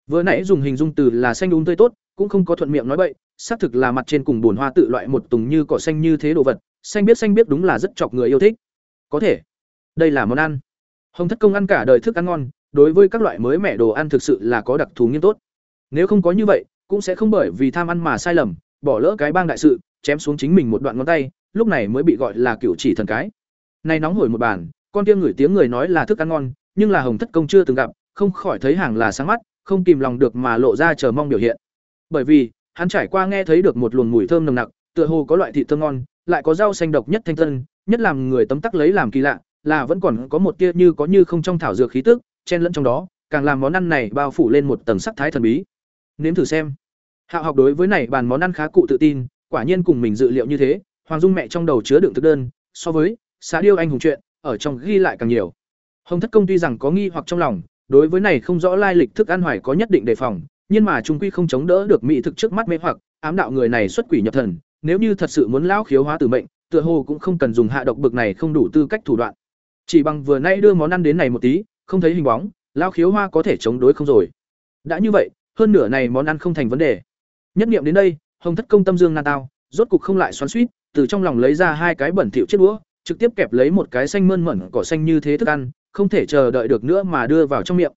Vừa nãy dùng hình dung từ là xanh đúng tươi tốt, cũng không có thuận miệng nói bậy, xác thực là mặt trên cùng bồn hoa tự loại một tùng như cỏ xanh như thế đồ vật, xanh biết xanh biết đúng là rất chọc người yêu thích. Có thể, đây là món ăn. Hồng Thất Công ăn cả đời thức ăn ngon, đối với các loại mới mẻ đồ ăn thực sự là có đặc thù nghiêm tốt. Nếu không có như vậy, cũng sẽ không bởi vì tham ăn mà sai lầm, bỏ lỡ cái bang đại sự, chém xuống chính mình một đoạn ngón tay, lúc này mới bị gọi là kiểu chỉ thần cái. Này nóng hổi một bàn, con kia ngửi tiếng người nói là thức ăn ngon, nhưng là Hồng Thất Công chưa từng gặp, không khỏi thấy hàng là sáng mắt, không kìm lòng được mà lộ ra chờ mong biểu hiện. Bởi vì, hắn trải qua nghe thấy được một luồng mùi thơm nồng nặc, tựa hồ có loại thịt thơm ngon, lại có rau xanh độc nhất thanh tân, nhất làm người tấm tắc lấy làm kỳ lạ, là vẫn còn có một tia như có như không trong thảo dược khí tức, chen lẫn trong đó, càng làm món ăn này bao phủ lên một tầng sắc thái thần bí. Nếm thử xem. Hạo học đối với này bàn món ăn khá cụ tự tin, quả nhiên cùng mình dự liệu như thế, Hoàng Dung mẹ trong đầu chứa đựng thực đơn, so với xã điêu anh hùng chuyện, ở trong ghi lại càng nhiều. Hồng Thất Công tuy rằng có nghi hoặc trong lòng, đối với này không rõ lai lịch thức ăn hoài có nhất định đề phòng, nhưng mà trung quy không chống đỡ được mỹ thực trước mắt mê hoặc, ám đạo người này xuất quỷ nhập thần, nếu như thật sự muốn lão khiếu hóa tử mệnh, tựa hồ cũng không cần dùng hạ độc bực này không đủ tư cách thủ đoạn. Chỉ bằng vừa nay đưa món ăn đến này một tí, không thấy hình bóng, lão khiếu hoa có thể chống đối không rồi. Đã như vậy, hơn nửa này món ăn không thành vấn đề. Nhất niệm đến đây, Hồng Thất Công tâm dương nan tao, rốt cục không lại xoắn suýt từ trong lòng lấy ra hai cái bẩn thịu chiếc đũa, trực tiếp kẹp lấy một cái xanh mơn mẩn cỏ xanh như thế thức ăn, không thể chờ đợi được nữa mà đưa vào trong miệng.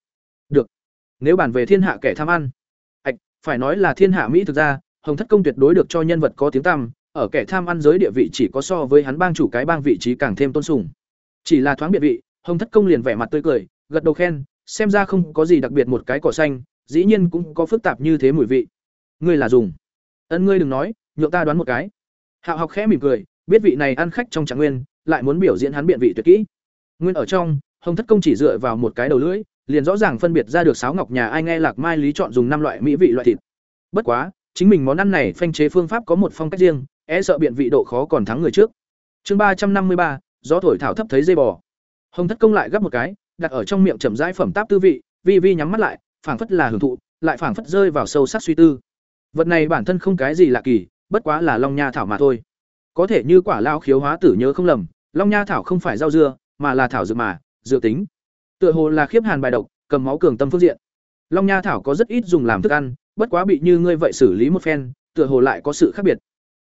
Được. Nếu bàn về thiên hạ kẻ tham ăn, ạch, phải nói là thiên hạ mỹ thực ra, Hồng Thất Công tuyệt đối được cho nhân vật có tiếng tăm, ở kẻ tham ăn giới địa vị chỉ có so với hắn bang chủ cái bang vị trí càng thêm tôn sùng. Chỉ là thoáng biệt vị, Hồng Thất Công liền vẻ mặt tươi cười, gật đầu khen, xem ra không có gì đặc biệt một cái cỏ xanh, dĩ nhiên cũng có phức tạp như thế mùi vị. Ngươi là dùng. ấn ngươi đừng nói, nhượng ta đoán một cái. Hạo học khẽ mỉm cười, biết vị này ăn khách trong trạng nguyên, lại muốn biểu diễn hắn biện vị tuyệt kỹ. Nguyên ở trong, Hồng Thất Công chỉ dựa vào một cái đầu lưỡi, liền rõ ràng phân biệt ra được sáo ngọc nhà ai nghe Lạc Mai Lý chọn dùng năm loại mỹ vị loại thịt. Bất quá, chính mình món ăn này phanh chế phương pháp có một phong cách riêng, e sợ biện vị độ khó còn thắng người trước. Chương ba trăm năm mươi ba, gió thổi thảo thấp thấy dây bò. Hồng Thất Công lại gấp một cái, đặt ở trong miệng chậm rãi phẩm táp tư vị, vi vi nhắm mắt lại, phảng phất là hưởng thụ, lại phảng phất rơi vào sâu sắc suy tư. Vật này bản thân không cái gì lạ kỳ, bất quá là long nha thảo mà thôi. Có thể như quả lao khiếu hóa tử nhớ không lầm, long nha thảo không phải rau dưa, mà là thảo dược mà, dự tính. Tựa hồ là khiếp hàn bài độc, cầm máu cường tâm phương diện. Long nha thảo có rất ít dùng làm thức ăn, bất quá bị như ngươi vậy xử lý một phen, tựa hồ lại có sự khác biệt.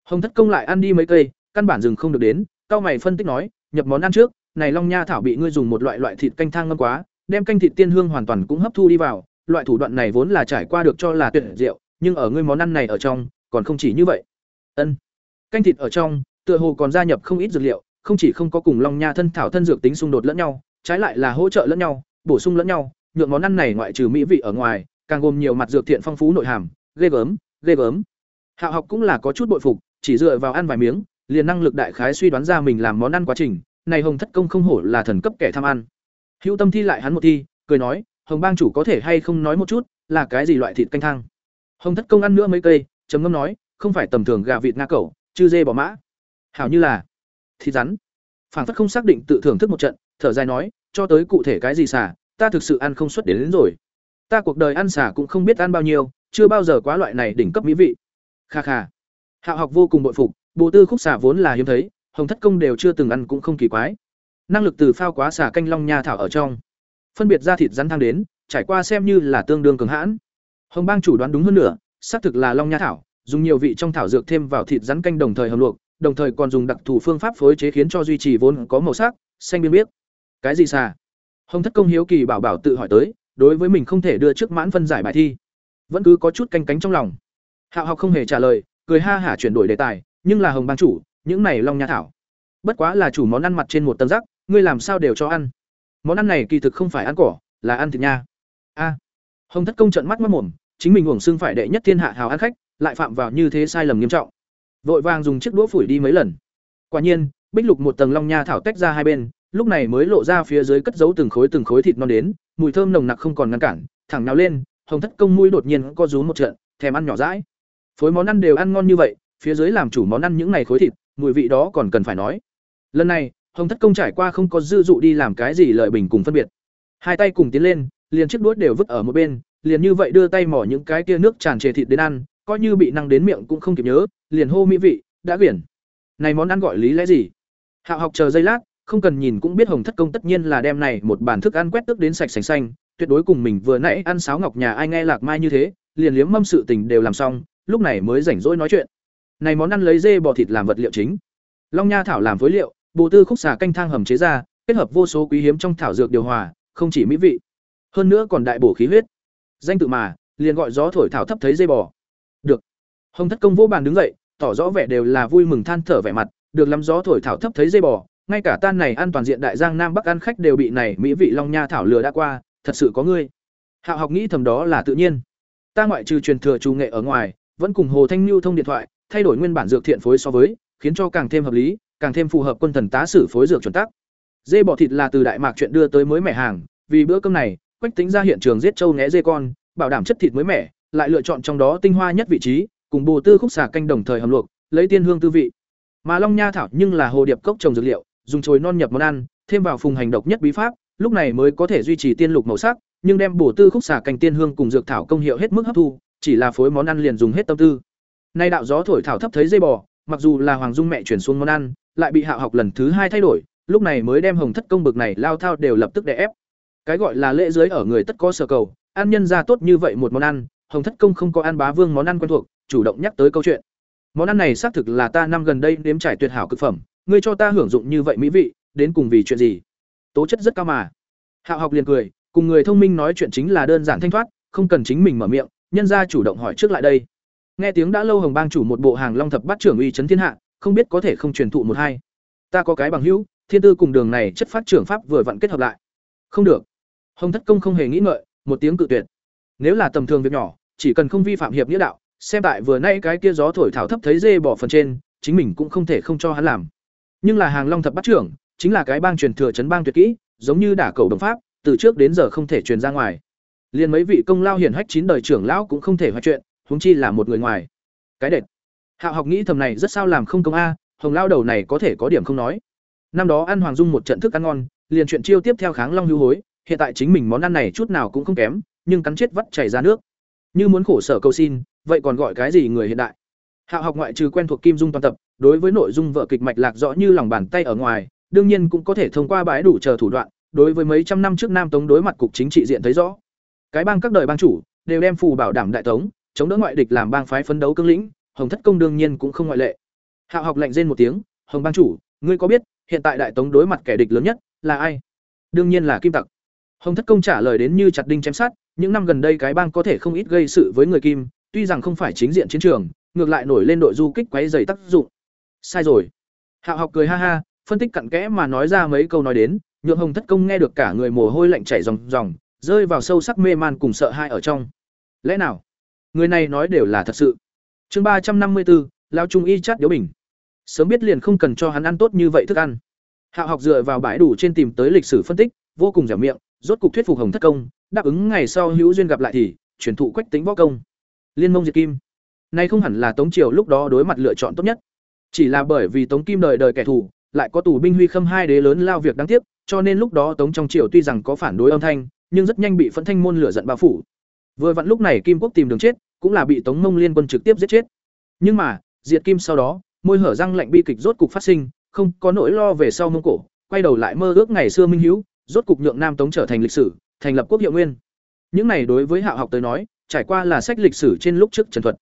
Hồng Thất Công lại ăn đi mấy cây, căn bản dừng không được đến, cao mày phân tích nói, nhập món ăn trước, này long nha thảo bị ngươi dùng một loại loại thịt canh thang ngâm quá, đem canh thịt tiên hương hoàn toàn cũng hấp thu đi vào, loại thủ đoạn này vốn là trải qua được cho là tuyệt diệu, nhưng ở ngươi món ăn này ở trong, còn không chỉ như vậy. Ân. Canh thịt ở trong, tựa hồ còn gia nhập không ít dược liệu, không chỉ không có cùng long nha thân thảo thân dược tính xung đột lẫn nhau, trái lại là hỗ trợ lẫn nhau, bổ sung lẫn nhau, nhượng món ăn này ngoại trừ mỹ vị ở ngoài, càng gồm nhiều mặt dược thiện phong phú nội hàm, ghê gớm, ghê gớm. Hạo học cũng là có chút bội phục, chỉ dựa vào ăn vài miếng, liền năng lực đại khái suy đoán ra mình làm món ăn quá trình, này Hồng Thất Công không hổ là thần cấp kẻ tham ăn. Hữu Tâm thi lại hắn một thi, cười nói, Hồng bang chủ có thể hay không nói một chút, là cái gì loại thịt canh thang. Hồng Thất Công ăn nữa mấy cây, trầm ngâm nói, không phải tầm thường gà vịt nga cẩu, chư dê bò mã. hảo như là thịt rắn phảng phất không xác định tự thưởng thức một trận thở dài nói cho tới cụ thể cái gì xả ta thực sự ăn không xuất đến, đến rồi. Ta cuộc đời ăn xả cũng không biết ăn bao nhiêu chưa bao giờ quá loại này đỉnh cấp mỹ vị. Kha kha. Hạo học vô cùng bội phục bộ tư khúc xả vốn là hiếm thấy hồng thất công đều chưa từng ăn cũng không kỳ quái. Năng lực từ phao quá xả canh long nha thảo ở trong. Phân biệt ra thịt rắn thang đến trải qua xem như là tương đương cường hãn. Hồng bang chủ đoán đúng hơn nữa xác thực là long nha thảo dùng nhiều vị trong thảo dược thêm vào thịt rắn canh đồng thời hầm luộc đồng thời còn dùng đặc thù phương pháp phối chế khiến cho duy trì vốn có màu sắc xanh biên biết cái gì xa hồng thất công hiếu kỳ bảo bảo tự hỏi tới, đối với mình không thể đưa trước mãn phân giải bài thi. Vẫn cứ có chút canh cánh trong lòng. Hạo học không hề trả lời, cười ha hả chuyển đổi đề tài, nhưng là hồng ban chủ, những này long nha thảo. Bất quá là chủ món ăn mặt trên một tấm rắc, ngươi làm sao đều cho ăn. Món ăn này kỳ thực không phải ăn cỏ, là ăn thịt nha. A. Hồng thất công trận mắt mất mồm, chính mình uổng xưng phải đệ nhất thiên hạ hào ăn khách, lại phạm vào như thế sai lầm nghiêm trọng. Vội vàng dùng chiếc đũa phủi đi mấy lần. Quả nhiên, bích lục một tầng long nha thảo tách ra hai bên lúc này mới lộ ra phía dưới cất giấu từng khối từng khối thịt non đến, mùi thơm nồng nặc không còn ngăn cản, thẳng nào lên, hồng thất công mũi đột nhiên co rúm một trận, thèm ăn nhỏ rãi phối món ăn đều ăn ngon như vậy, phía dưới làm chủ món ăn những này khối thịt, mùi vị đó còn cần phải nói. Lần này, hồng thất công trải qua không có dư dụ đi làm cái gì lợi bình cùng phân biệt. Hai tay cùng tiến lên, liền chiếc đuốt đều vứt ở một bên, liền như vậy đưa tay mỏ những cái tia nước tràn trề thịt đến ăn, coi như bị năng đến miệng cũng không kịp nhớ, liền hô mỹ vị, đã quyển. Này món ăn gọi lý lẽ gì? Hạo học chờ giây lát không cần nhìn cũng biết hồng thất công tất nhiên là đem này một bàn thức ăn quét tức đến sạch sành xanh, tuyệt đối cùng mình vừa nãy ăn sáo ngọc nhà ai nghe lạc mai như thế, liền liếm mâm sự tình đều làm xong, lúc này mới rảnh rỗi nói chuyện. Này món ăn lấy dê bò thịt làm vật liệu chính. Long nha thảo làm phối liệu bồ tư khúc xà canh thang hầm chế ra, kết hợp vô số quý hiếm trong thảo dược điều hòa, không chỉ mỹ vị, hơn nữa còn đại bổ khí huyết. Danh tự mà, liền gọi gió thổi thảo thấp thấy dây bò. Được. Hồng thất công vô bàn đứng dậy, tỏ rõ vẻ đều là vui mừng than thở vẻ mặt, được lắm gió thổi thảo thấp thấy dây bò ngay cả tan này an toàn diện đại giang nam bắc ăn khách đều bị này mỹ vị long nha thảo lừa đã qua, thật sự có ngươi. Hạo học nghĩ thầm đó là tự nhiên. Ta ngoại trừ truyền thừa trù nghệ ở ngoài, vẫn cùng hồ thanh lưu thông điện thoại, thay đổi nguyên bản dược thiện phối so với, khiến cho càng thêm hợp lý, càng thêm phù hợp quân thần tá sử phối dược chuẩn tắc. Dê bò thịt là từ đại mạc chuyện đưa tới mới mẻ hàng, vì bữa cơm này, quách tính ra hiện trường giết trâu né dê con, bảo đảm chất thịt mới mẻ, lại lựa chọn trong đó tinh hoa nhất vị trí, cùng bồ tư khúc xà canh đồng thời hầm luộc, lấy tiên hương tư vị. Mà long nha thảo nhưng là hồ điệp cốc trồng dược liệu dùng chồi non nhập món ăn, thêm vào phùng hành độc nhất bí pháp, lúc này mới có thể duy trì tiên lục màu sắc, nhưng đem bổ tư khúc xả cành tiên hương cùng dược thảo công hiệu hết mức hấp thu, chỉ là phối món ăn liền dùng hết tâm tư. Nay đạo gió thổi thảo thấp thấy dây bò, mặc dù là hoàng dung mẹ chuyển xuống món ăn, lại bị hạo học lần thứ hai thay đổi, lúc này mới đem hồng thất công bực này lao thao đều lập tức đè ép. Cái gọi là lễ dưới ở người tất có sở cầu, ăn nhân ra tốt như vậy một món ăn, hồng thất công không có ăn bá vương món ăn quen thuộc, chủ động nhắc tới câu chuyện. Món ăn này xác thực là ta năm gần đây nếm trải tuyệt hảo cực phẩm ngươi cho ta hưởng dụng như vậy mỹ vị, đến cùng vì chuyện gì? Tố chất rất cao mà. Hạo học liền cười, cùng người thông minh nói chuyện chính là đơn giản thanh thoát, không cần chính mình mở miệng, nhân ra chủ động hỏi trước lại đây. Nghe tiếng đã lâu hồng bang chủ một bộ hàng long thập bát trưởng uy chấn thiên hạ, không biết có thể không truyền thụ một hai. Ta có cái bằng hữu, thiên tư cùng đường này chất phát trưởng pháp vừa vặn kết hợp lại. Không được. Hồng thất công không hề nghĩ ngợi, một tiếng cự tuyệt. Nếu là tầm thường việc nhỏ, chỉ cần không vi phạm hiệp nghĩa đạo, xem tại vừa nay cái kia gió thổi thảo thấp thấy dê bỏ phần trên, chính mình cũng không thể không cho hắn làm nhưng là hàng long thập bắt trưởng, chính là cái bang truyền thừa chấn bang tuyệt kỹ, giống như đả cầu đồng pháp, từ trước đến giờ không thể truyền ra ngoài. Liền mấy vị công lao hiển hách chín đời trưởng lão cũng không thể hoạch chuyện, huống chi là một người ngoài. Cái đệt. Hạo học nghĩ thầm này rất sao làm không công a, hồng lao đầu này có thể có điểm không nói. Năm đó ăn hoàng dung một trận thức ăn ngon, liền chuyện chiêu tiếp theo kháng long hưu hối, hiện tại chính mình món ăn này chút nào cũng không kém, nhưng cắn chết vắt chảy ra nước. Như muốn khổ sở cầu xin, vậy còn gọi cái gì người hiện đại? Hạo học ngoại trừ quen thuộc kim dung toàn tập, đối với nội dung vở kịch mạch lạc rõ như lòng bàn tay ở ngoài, đương nhiên cũng có thể thông qua bãi đủ chờ thủ đoạn, đối với mấy trăm năm trước Nam Tống đối mặt cục chính trị diện thấy rõ. Cái bang các đời bang chủ đều đem phù bảo đảm đại tống, chống đỡ ngoại địch làm bang phái phấn đấu cương lĩnh, Hồng Thất công đương nhiên cũng không ngoại lệ. Hạo học lạnh rên một tiếng, "Hồng bang chủ, ngươi có biết, hiện tại đại tống đối mặt kẻ địch lớn nhất là ai?" Đương nhiên là Kim Tặc. Hồng Thất công trả lời đến như chặt đinh chém sắt, những năm gần đây cái bang có thể không ít gây sự với người Kim, tuy rằng không phải chính diện chiến trường, ngược lại nổi lên đội du kích quấy dày tác dụng. Sai rồi. Hạo học cười ha ha, phân tích cặn kẽ mà nói ra mấy câu nói đến, nhượng Hồng Thất Công nghe được cả người mồ hôi lạnh chảy ròng ròng, rơi vào sâu sắc mê man cùng sợ hãi ở trong. Lẽ nào? Người này nói đều là thật sự. Chương ba trăm năm mươi 354, lão trung y chát điếu bình. Sớm biết liền không cần cho hắn ăn tốt như vậy thức ăn. Hạo học dựa vào bãi đủ trên tìm tới lịch sử phân tích, vô cùng dẻo miệng, rốt cục thuyết phục Hồng Thất Công, đáp ứng ngày sau hữu duyên gặp lại thì truyền thụ quách tính võ công. Liên mông diệt kim. Nay không hẳn là Tống Triều lúc đó đối mặt lựa chọn tốt nhất. Chỉ là bởi vì Tống Kim đời đời kẻ thù, lại có tù binh huy khâm hai đế lớn lao việc đáng tiếc, cho nên lúc đó Tống trong triều tuy rằng có phản đối âm thanh, nhưng rất nhanh bị phẫn thanh môn lửa giận bao phủ. Vừa vặn lúc này Kim Quốc tìm đường chết, cũng là bị Tống Mông liên quân trực tiếp giết chết. Nhưng mà, diệt Kim sau đó, môi hở răng lạnh bi kịch rốt cục phát sinh, không có nỗi lo về sau Mông Cổ, quay đầu lại mơ ước ngày xưa minh hữu, rốt cục nhượng Nam Tống trở thành lịch sử, thành lập quốc hiệu nguyên. Những này đối với Hạo học tới nói, trải qua là sách lịch sử trên lúc trước trần thuật.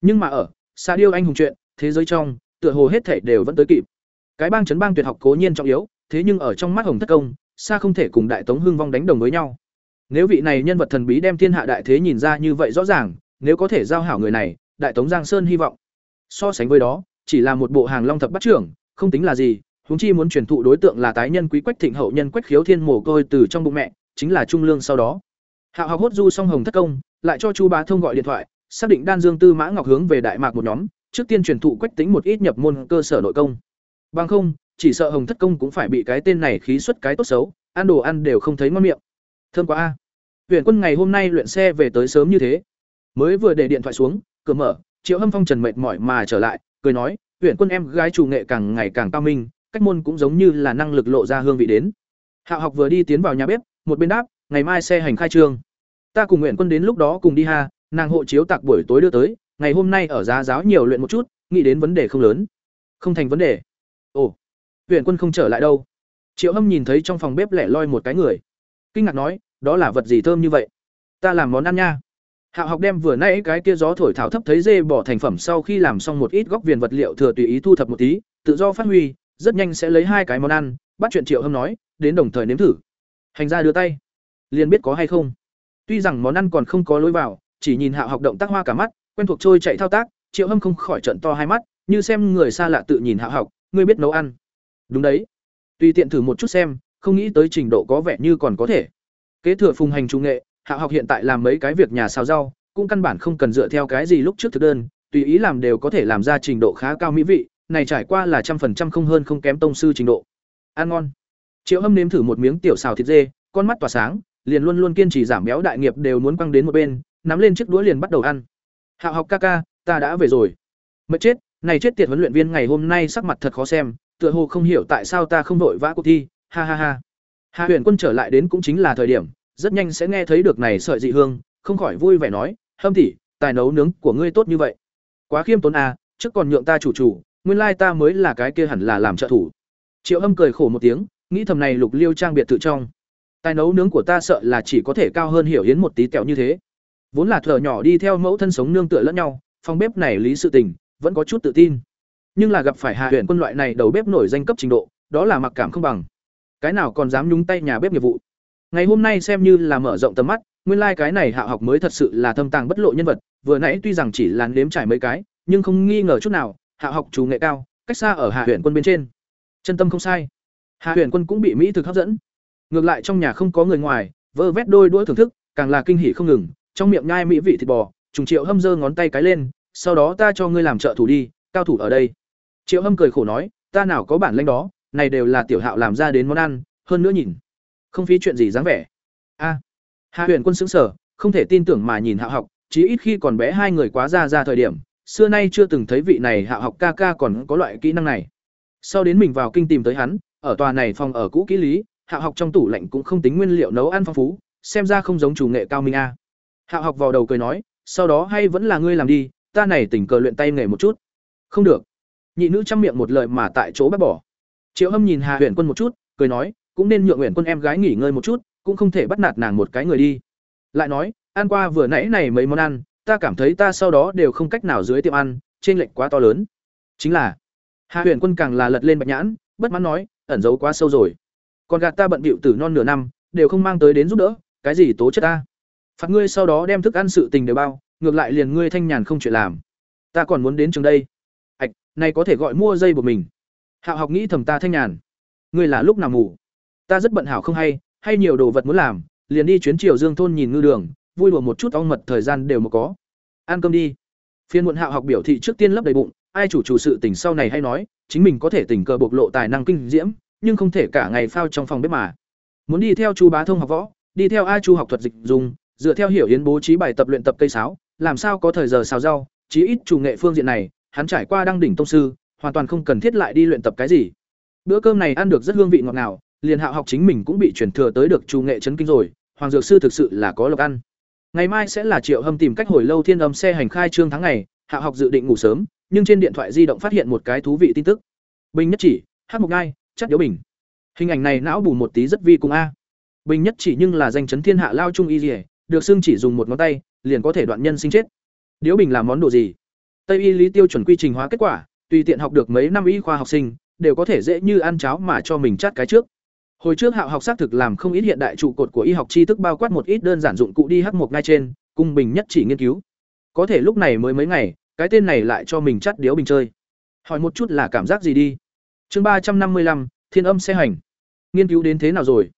Nhưng mà ở xa điêu anh hùng chuyện, thế giới trong, tựa hồ hết thảy đều vẫn tới kịp. Cái bang chấn bang tuyệt học cố nhiên trọng yếu, thế nhưng ở trong mắt Hồng Thất Công, xa không thể cùng Đại Tống Hưng vong đánh đồng với nhau. Nếu vị này nhân vật thần bí đem thiên hạ đại thế nhìn ra như vậy rõ ràng, nếu có thể giao hảo người này, Đại Tống Giang Sơn hy vọng. So sánh với đó, chỉ là một bộ hàng long thập bắt trưởng, không tính là gì, huống chi muốn truyền thụ đối tượng là tái nhân quý quách thịnh hậu nhân quách khiếu thiên mồ côi từ trong bụng mẹ, chính là trung lương sau đó. Hạo học hốt du xong hồng thất công, lại cho Chu Bá Thông gọi điện thoại, xác định Đan Dương Tư Mã Ngọc hướng về Đại Mạc một nhóm, trước tiên truyền thụ quách tính một ít nhập môn cơ sở nội công. Bằng không, chỉ sợ Hồng Thất Công cũng phải bị cái tên này khí xuất cái tốt xấu, ăn đồ ăn đều không thấy ngon miệng. Thơm quá a. huyện Quân ngày hôm nay luyện xe về tới sớm như thế, mới vừa để điện thoại xuống, cửa mở, Triệu Hâm Phong trần mệt mỏi mà trở lại, cười nói, huyện Quân em gái chủ nghệ càng ngày càng cao minh, cách môn cũng giống như là năng lực lộ ra hương vị đến." Hạo học vừa đi tiến vào nhà bếp, một bên đáp, "Ngày mai xe hành khai trương. Ta cùng Nguyện Quân đến lúc đó cùng đi ha, nàng hộ chiếu tạc buổi tối đưa tới, ngày hôm nay ở giá giáo nhiều luyện một chút, nghĩ đến vấn đề không lớn." "Không thành vấn đề." "Ồ, huyện Quân không trở lại đâu?" Triệu Hâm nhìn thấy trong phòng bếp lẻ loi một cái người, kinh ngạc nói, "Đó là vật gì thơm như vậy?" "Ta làm món ăn nha." Hạo học đem vừa nãy cái kia gió thổi thảo thấp thấy dê bỏ thành phẩm sau khi làm xong một ít góc viền vật liệu thừa tùy ý thu thập một tí, tự do phát huy, rất nhanh sẽ lấy hai cái món ăn, bắt chuyện Triệu Hâm nói, đến đồng thời nếm thử. Hành ra đưa tay, liền biết có hay không. Tuy rằng món ăn còn không có lối vào, chỉ nhìn Hạo học động tác hoa cả mắt, quen thuộc trôi chạy thao tác, Triệu Hâm không khỏi trận to hai mắt, như xem người xa lạ tự nhìn Hạo học, ngươi biết nấu ăn. Đúng đấy. Tùy tiện thử một chút xem, không nghĩ tới trình độ có vẻ như còn có thể. Kế thừa phùng hành trung nghệ, Hạ học hiện tại làm mấy cái việc nhà xào rau, cũng căn bản không cần dựa theo cái gì lúc trước thực đơn, tùy ý làm đều có thể làm ra trình độ khá cao mỹ vị, này trải qua là trăm phần trăm không hơn không kém tông sư trình độ. Ăn ngon. Triệu Hâm nếm thử một miếng tiểu xào thịt dê, con mắt tỏa sáng, liền luôn luôn kiên trì giảm béo đại nghiệp đều muốn quăng đến một bên, nắm lên chiếc đũa liền bắt đầu ăn. Hạ học ca ca, ta đã về rồi. Mất chết, này chết tiệt huấn luyện viên ngày hôm nay sắc mặt thật khó xem, tựa hồ không hiểu tại sao ta không đội vã cuộc thi, ha ha ha. Hạ Huyền Quân trở lại đến cũng chính là thời điểm, rất nhanh sẽ nghe thấy được này sợi dị hương, không khỏi vui vẻ nói, "Hâm tỷ, tài nấu nướng của ngươi tốt như vậy." Quá khiêm tốn à, trước còn nhượng ta chủ chủ, nguyên lai ta mới là cái kia hẳn là làm trợ thủ. Triệu Hâm cười khổ một tiếng, nghĩ thầm này Lục Liêu trang biệt tự trong. Tài nấu nướng của ta sợ là chỉ có thể cao hơn hiểu hiến một tí kẹo như thế. Vốn là thở nhỏ đi theo mẫu thân sống nương tựa lẫn nhau, phòng bếp này lý sự tình, vẫn có chút tự tin. Nhưng là gặp phải Hạ Huyền quân loại này đầu bếp nổi danh cấp trình độ, đó là mặc cảm không bằng. Cái nào còn dám nhúng tay nhà bếp nghiệp vụ. Ngày hôm nay xem như là mở rộng tầm mắt, nguyên lai like cái này Hạ học mới thật sự là thâm tàng bất lộ nhân vật, vừa nãy tuy rằng chỉ là nếm trải mấy cái, nhưng không nghi ngờ chút nào, Hạ học chủ nghệ cao, cách xa ở Hạ huyện quân bên trên. Chân tâm không sai. Hạ huyện quân cũng bị mỹ thực hấp dẫn. Ngược lại trong nhà không có người ngoài, vơ vét đôi đũa thưởng thức, càng là kinh hỉ không ngừng, trong miệng nhai mỹ vị thịt bò, trùng Triệu Hâm giơ ngón tay cái lên, sau đó ta cho ngươi làm trợ thủ đi, cao thủ ở đây. Triệu Hâm cười khổ nói, ta nào có bản lĩnh đó, này đều là tiểu Hạo làm ra đến món ăn, hơn nữa nhìn không phí chuyện gì dáng vẻ. A hạ huyền quân xứng sở không thể tin tưởng mà nhìn hạ học chí ít khi còn bé hai người quá ra ra thời điểm xưa nay chưa từng thấy vị này hạ học ca ca còn có loại kỹ năng này. Sau đến mình vào kinh tìm tới hắn ở tòa này phòng ở cũ kỹ lý hạ học trong tủ lạnh cũng không tính nguyên liệu nấu ăn phong phú xem ra không giống chủ nghệ cao minh a hạ học vào đầu cười nói, sau đó hay vẫn là ngươi làm đi, ta này tỉnh cờ luyện tay nghề một chút. Không được. Nhị nữ chăm miệng một lời mà tại chỗ bác bỏ. Triệu hâm nhìn hà huyền quân một chút, cười nói, cũng nên nhượng Huyền quân em gái nghỉ ngơi một chút, cũng không thể bắt nạt nàng một cái người đi. Lại nói, ăn qua vừa nãy này mấy món ăn, ta cảm thấy ta sau đó đều không cách nào dưới tiệm ăn, trên lệnh quá to lớn. Chính là hạ huyền quân càng là lật lên bạch nhãn, bất mãn nói, ẩn giấu quá sâu rồi. Còn gạt ta bận bịu từ non nửa năm, đều không mang tới đến giúp đỡ, cái gì tố chất ta? Phạt ngươi sau đó đem thức ăn sự tình đều bao, ngược lại liền ngươi thanh nhàn không chuyện làm. Ta còn muốn đến trường đây. Ạch, này có thể gọi mua dây của mình. Hạo học nghĩ thầm ta thanh nhàn. Ngươi là lúc nào ngủ? Ta rất bận hảo không hay hay nhiều đồ vật muốn làm, liền đi chuyến chiều dương thôn nhìn ngư đường, vui đùa một chút ong mật thời gian đều mà có. Ăn cơm đi. Phiên muộn hạo học biểu thị trước tiên lấp đầy bụng, ai chủ chủ sự tình sau này hay nói, chính mình có thể tình cờ bộc lộ tài năng kinh diễm, nhưng không thể cả ngày phao trong phòng bếp mà. Muốn đi theo chu bá thông học võ, đi theo ai chu học thuật dịch dùng dựa theo hiểu hiến bố trí bài tập luyện tập cây sáo làm sao có thời giờ xào rau chí ít chủ nghệ phương diện này hắn trải qua đăng đỉnh tông sư hoàn toàn không cần thiết lại đi luyện tập cái gì. Bữa cơm này ăn được rất hương vị ngọt ngào liền hạo học chính mình cũng bị chuyển thừa tới được chủ nghệ chấn kinh rồi hoàng dược sư thực sự là có lộc ăn. Ngày mai sẽ là triệu hâm tìm cách hồi lâu thiên âm xe hành khai trương tháng này, hạo học dự định ngủ sớm nhưng trên điện thoại di động phát hiện một cái thú vị tin tức. Bình nhất chỉ hát Mục ngai chắc điếu bình. Hình ảnh này não bù một tí rất vi cùng a. Bình nhất chỉ nhưng là danh chấn thiên hạ lao trung y dỉa được xưng chỉ dùng một ngón tay, liền có thể đoạn nhân sinh chết. Điếu bình là món đồ gì? Tây y lý tiêu chuẩn quy trình hóa kết quả, tùy tiện học được mấy năm y khoa học sinh, đều có thể dễ như ăn cháo mà cho mình chát cái trước. Hồi trước hạo học xác thực làm không ít hiện đại trụ cột của y học tri thức bao quát một ít đơn giản dụng cụ đi hắc một ngay trên cung bình nhất chỉ nghiên cứu. Có thể lúc này mới mấy ngày, cái tên này lại cho mình chắt điếu bình chơi. Hỏi một chút là cảm giác gì đi? Chương ba trăm năm mươi lăm, thiên âm xe hành. Nghiên cứu đến thế nào rồi?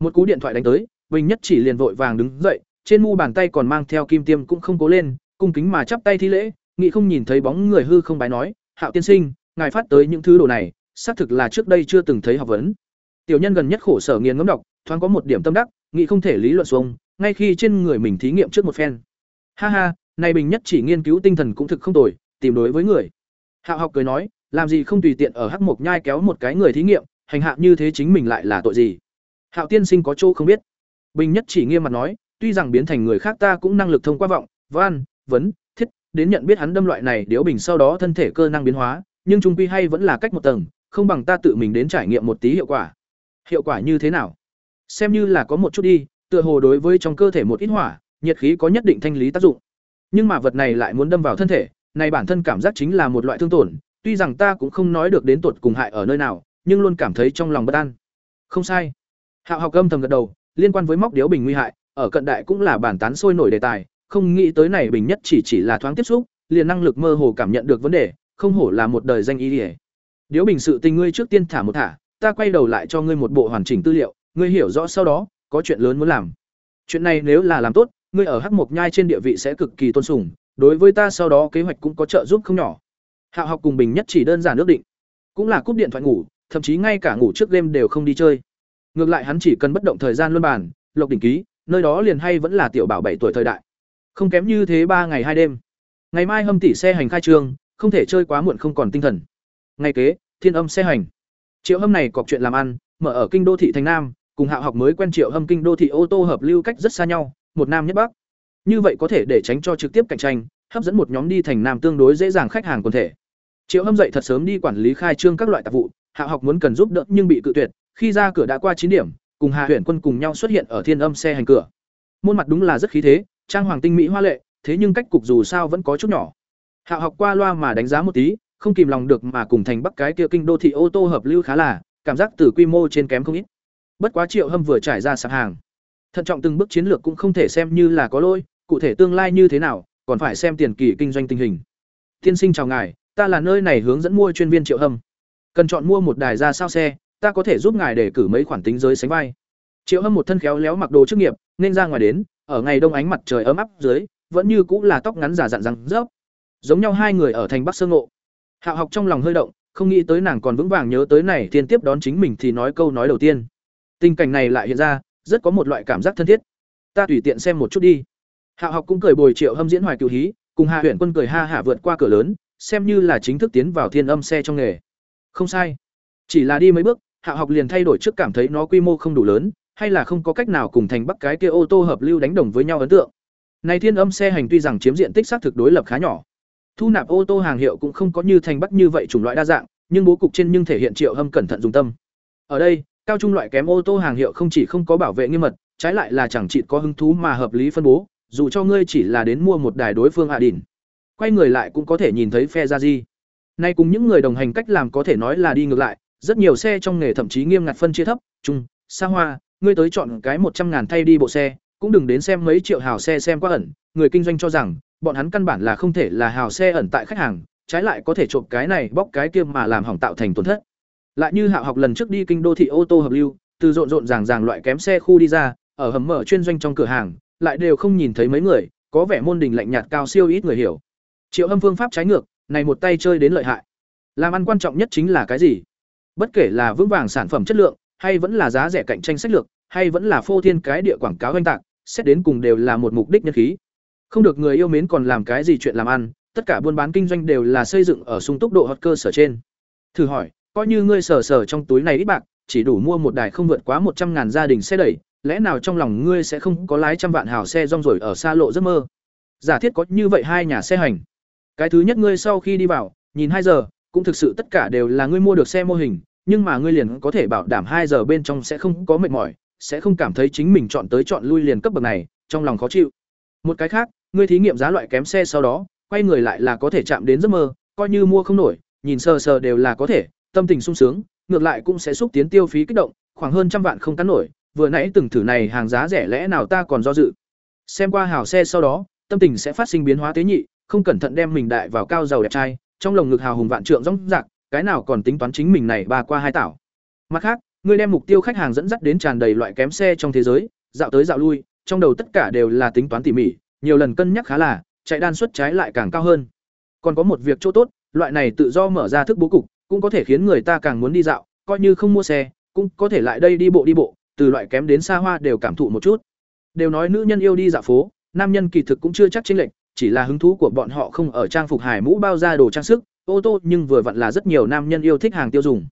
Một cú điện thoại đánh tới, bình nhất chỉ liền vội vàng đứng dậy trên mu bàn tay còn mang theo kim tiêm cũng không cố lên, cung kính mà chắp tay thi lễ, nghị không nhìn thấy bóng người hư không bái nói, hạo tiên sinh, ngài phát tới những thứ đồ này, xác thực là trước đây chưa từng thấy học vấn. Tiểu nhân gần nhất khổ sở nghiền ngẫm đọc, thoáng có một điểm tâm đắc, nghị không thể lý luận xuống, ngay khi trên người mình thí nghiệm trước một phen. Ha ha, này bình nhất chỉ nghiên cứu tinh thần cũng thực không tồi, tìm đối với người. Hạo học cười nói, làm gì không tùy tiện ở hắc mộc nhai kéo một cái người thí nghiệm, hành hạ như thế chính mình lại là tội gì? Hạo tiên sinh có chỗ không biết. Bình nhất chỉ nghiêm mặt nói tuy rằng biến thành người khác ta cũng năng lực thông qua vọng, văn, vấn, thiết, đến nhận biết hắn đâm loại này điếu bình sau đó thân thể cơ năng biến hóa, nhưng trung quy hay vẫn là cách một tầng, không bằng ta tự mình đến trải nghiệm một tí hiệu quả. Hiệu quả như thế nào? Xem như là có một chút đi, tựa hồ đối với trong cơ thể một ít hỏa, nhiệt khí có nhất định thanh lý tác dụng. Nhưng mà vật này lại muốn đâm vào thân thể, này bản thân cảm giác chính là một loại thương tổn, tuy rằng ta cũng không nói được đến tột cùng hại ở nơi nào, nhưng luôn cảm thấy trong lòng bất an. Không sai. Hạo học âm thầm gật đầu, liên quan với móc điếu bình nguy hại ở cận đại cũng là bản tán sôi nổi đề tài, không nghĩ tới này bình nhất chỉ chỉ là thoáng tiếp xúc, liền năng lực mơ hồ cảm nhận được vấn đề, không hổ là một đời danh y đi. điếu bình sự tình ngươi trước tiên thả một thả, ta quay đầu lại cho ngươi một bộ hoàn chỉnh tư liệu, ngươi hiểu rõ sau đó, có chuyện lớn muốn làm. Chuyện này nếu là làm tốt, ngươi ở hắc mộc nhai trên địa vị sẽ cực kỳ tôn sùng, đối với ta sau đó kế hoạch cũng có trợ giúp không nhỏ. Hạo học cùng bình nhất chỉ đơn giản ước định. Cũng là cúp điện thoại ngủ, thậm chí ngay cả ngủ trước đêm đều không đi chơi. Ngược lại hắn chỉ cần bất động thời gian luân bàn, lộc đỉnh ký nơi đó liền hay vẫn là tiểu bảo bảy tuổi thời đại. Không kém như thế ba ngày hai đêm. Ngày mai hâm tỷ xe hành khai trương, không thể chơi quá muộn không còn tinh thần. Ngày kế, thiên âm xe hành. Triệu hâm này cọc chuyện làm ăn, mở ở kinh đô thị thành nam, cùng hạ học mới quen triệu hâm kinh đô thị ô tô hợp lưu cách rất xa nhau, một nam nhất bắc. Như vậy có thể để tránh cho trực tiếp cạnh tranh, hấp dẫn một nhóm đi thành nam tương đối dễ dàng khách hàng quần thể. Triệu hâm dậy thật sớm đi quản lý khai trương các loại tạp vụ, hạ học muốn cần giúp đỡ nhưng bị cự tuyệt, khi ra cửa đã qua chín điểm cùng hà huyện quân cùng nhau xuất hiện ở thiên âm xe hành cửa. Môn mặt đúng là rất khí thế, trang hoàng tinh mỹ hoa lệ, thế nhưng cách cục dù sao vẫn có chút nhỏ. Hạ học qua loa mà đánh giá một tí, không kìm lòng được mà cùng thành bắc cái kia kinh đô thị ô tô hợp lưu khá là, cảm giác từ quy mô trên kém không ít. Bất quá triệu hâm vừa trải ra sạp hàng. Thận trọng từng bước chiến lược cũng không thể xem như là có lỗi, cụ thể tương lai như thế nào, còn phải xem tiền kỳ kinh doanh tình hình. Tiên sinh chào ngài, ta là nơi này hướng dẫn mua chuyên viên triệu hâm. Cần chọn mua một đài ra sao xe ta có thể giúp ngài để cử mấy khoản tính giới sánh vai. Triệu hâm một thân khéo léo mặc đồ chức nghiệp, nên ra ngoài đến, ở ngày đông ánh mặt trời ấm áp dưới, vẫn như cũng là tóc ngắn giả dặn răng rớp. Giống nhau hai người ở thành bắc sơ ngộ. Hạo học trong lòng hơi động, không nghĩ tới nàng còn vững vàng nhớ tới này thiên tiếp đón chính mình thì nói câu nói đầu tiên. Tình cảnh này lại hiện ra, rất có một loại cảm giác thân thiết. Ta tùy tiện xem một chút đi. Hạo học cũng cười bồi triệu hâm diễn hoài cựu hí, cùng hạ huyện quân cười ha hạ vượt qua cửa lớn, xem như là chính thức tiến vào thiên âm xe trong nghề. Không sai. Chỉ là đi mấy bước Hạ học liền thay đổi trước cảm thấy nó quy mô không đủ lớn, hay là không có cách nào cùng thành bắc cái kia ô tô hợp lưu đánh đồng với nhau ấn tượng. Này thiên âm xe hành tuy rằng chiếm diện tích xác thực đối lập khá nhỏ. Thu nạp ô tô hàng hiệu cũng không có như thành bắc như vậy chủng loại đa dạng, nhưng bố cục trên nhưng thể hiện triệu hâm cẩn thận dùng tâm. Ở đây, cao trung loại kém ô tô hàng hiệu không chỉ không có bảo vệ nghiêm mật, trái lại là chẳng chỉ có hứng thú mà hợp lý phân bố, dù cho ngươi chỉ là đến mua một đài đối phương hạ đỉnh. Quay người lại cũng có thể nhìn thấy phe ra gì nay cùng những người đồng hành cách làm có thể nói là đi ngược lại rất nhiều xe trong nghề thậm chí nghiêm ngặt phân chia thấp, trung xa hoa, ngươi tới chọn cái một trăm ngàn thay đi bộ xe, cũng đừng đến xem mấy triệu hào xe xem quá ẩn. Người kinh doanh cho rằng, bọn hắn căn bản là không thể là hào xe ẩn tại khách hàng, trái lại có thể trộm cái này bóc cái kia mà làm hỏng tạo thành tổn thất. Lại như hạo học lần trước đi kinh đô thị ô tô hợp lưu, từ rộn rộn ràng ràng loại kém xe khu đi ra, ở hầm mở chuyên doanh trong cửa hàng, lại đều không nhìn thấy mấy người, có vẻ môn đình lạnh nhạt cao siêu ít người hiểu. Triệu hâm phương pháp trái ngược, này một tay chơi đến lợi hại. Làm ăn quan trọng nhất chính là cái gì? Bất kể là vững vàng sản phẩm chất lượng hay vẫn là giá rẻ cạnh tranh sách lược hay vẫn là phô thiên cái địa quảng cáo oanh tạc xét đến cùng đều là một mục đích nhân khí không được người yêu mến còn làm cái gì chuyện làm ăn tất cả buôn bán kinh doanh đều là xây dựng ở sung túc độ hoặc cơ sở trên. Thử hỏi, coi như ngươi sở sở trong túi này ít bạc, chỉ đủ mua một đài không vượt quá một trăm ngàn gia đình xe đẩy, lẽ nào trong lòng ngươi sẽ không có lái trăm vạn hào xe rong rồi ở xa lộ giấc mơ? Giả thiết có như vậy hai nhà xe hành. Cái thứ nhất ngươi sau khi đi vào, nhìn hai giờ, cũng thực sự tất cả đều là ngươi mua được xe mô hình, nhưng mà ngươi liền có thể bảo đảm hai giờ bên trong sẽ không có mệt mỏi, sẽ không cảm thấy chính mình chọn tới chọn lui liền cấp bậc này, trong lòng khó chịu. Một cái khác, ngươi thí nghiệm giá loại kém xe sau đó, quay người lại là có thể chạm đến giấc mơ, coi như mua không nổi, nhìn sờ sờ đều là có thể, tâm tình sung sướng, ngược lại cũng sẽ xúc tiến tiêu phí kích động, khoảng hơn trăm vạn không cắn nổi, vừa nãy từng thử này hàng giá rẻ lẽ nào ta còn do dự. Xem qua hào xe sau đó, tâm tình sẽ phát sinh biến hóa tế nhị, không cẩn thận đem mình đại vào cao giàu đẹp trai, trong lồng ngực hào hùng vạn trượng rỗng rạc, cái nào còn tính toán chính mình này ba qua hai tảo. Mặt khác, ngươi đem mục tiêu khách hàng dẫn dắt đến tràn đầy loại kém xe trong thế giới, dạo tới dạo lui, trong đầu tất cả đều là tính toán tỉ mỉ, nhiều lần cân nhắc khá là, chạy đan suất trái lại càng cao hơn. Còn có một việc chỗ tốt, loại này tự do mở ra thức bố cục, cũng có thể khiến người ta càng muốn đi dạo, coi như không mua xe, cũng có thể lại đây đi bộ đi bộ, từ loại kém đến xa hoa đều cảm thụ một chút. Đều nói nữ nhân yêu đi dạo phố, nam nhân kỳ thực cũng chưa chắc chính lệnh chỉ là hứng thú của bọn họ không ở trang phục hải mũ bao da đồ trang sức, ô tô, nhưng vừa vặn là rất nhiều nam nhân yêu thích hàng tiêu dùng.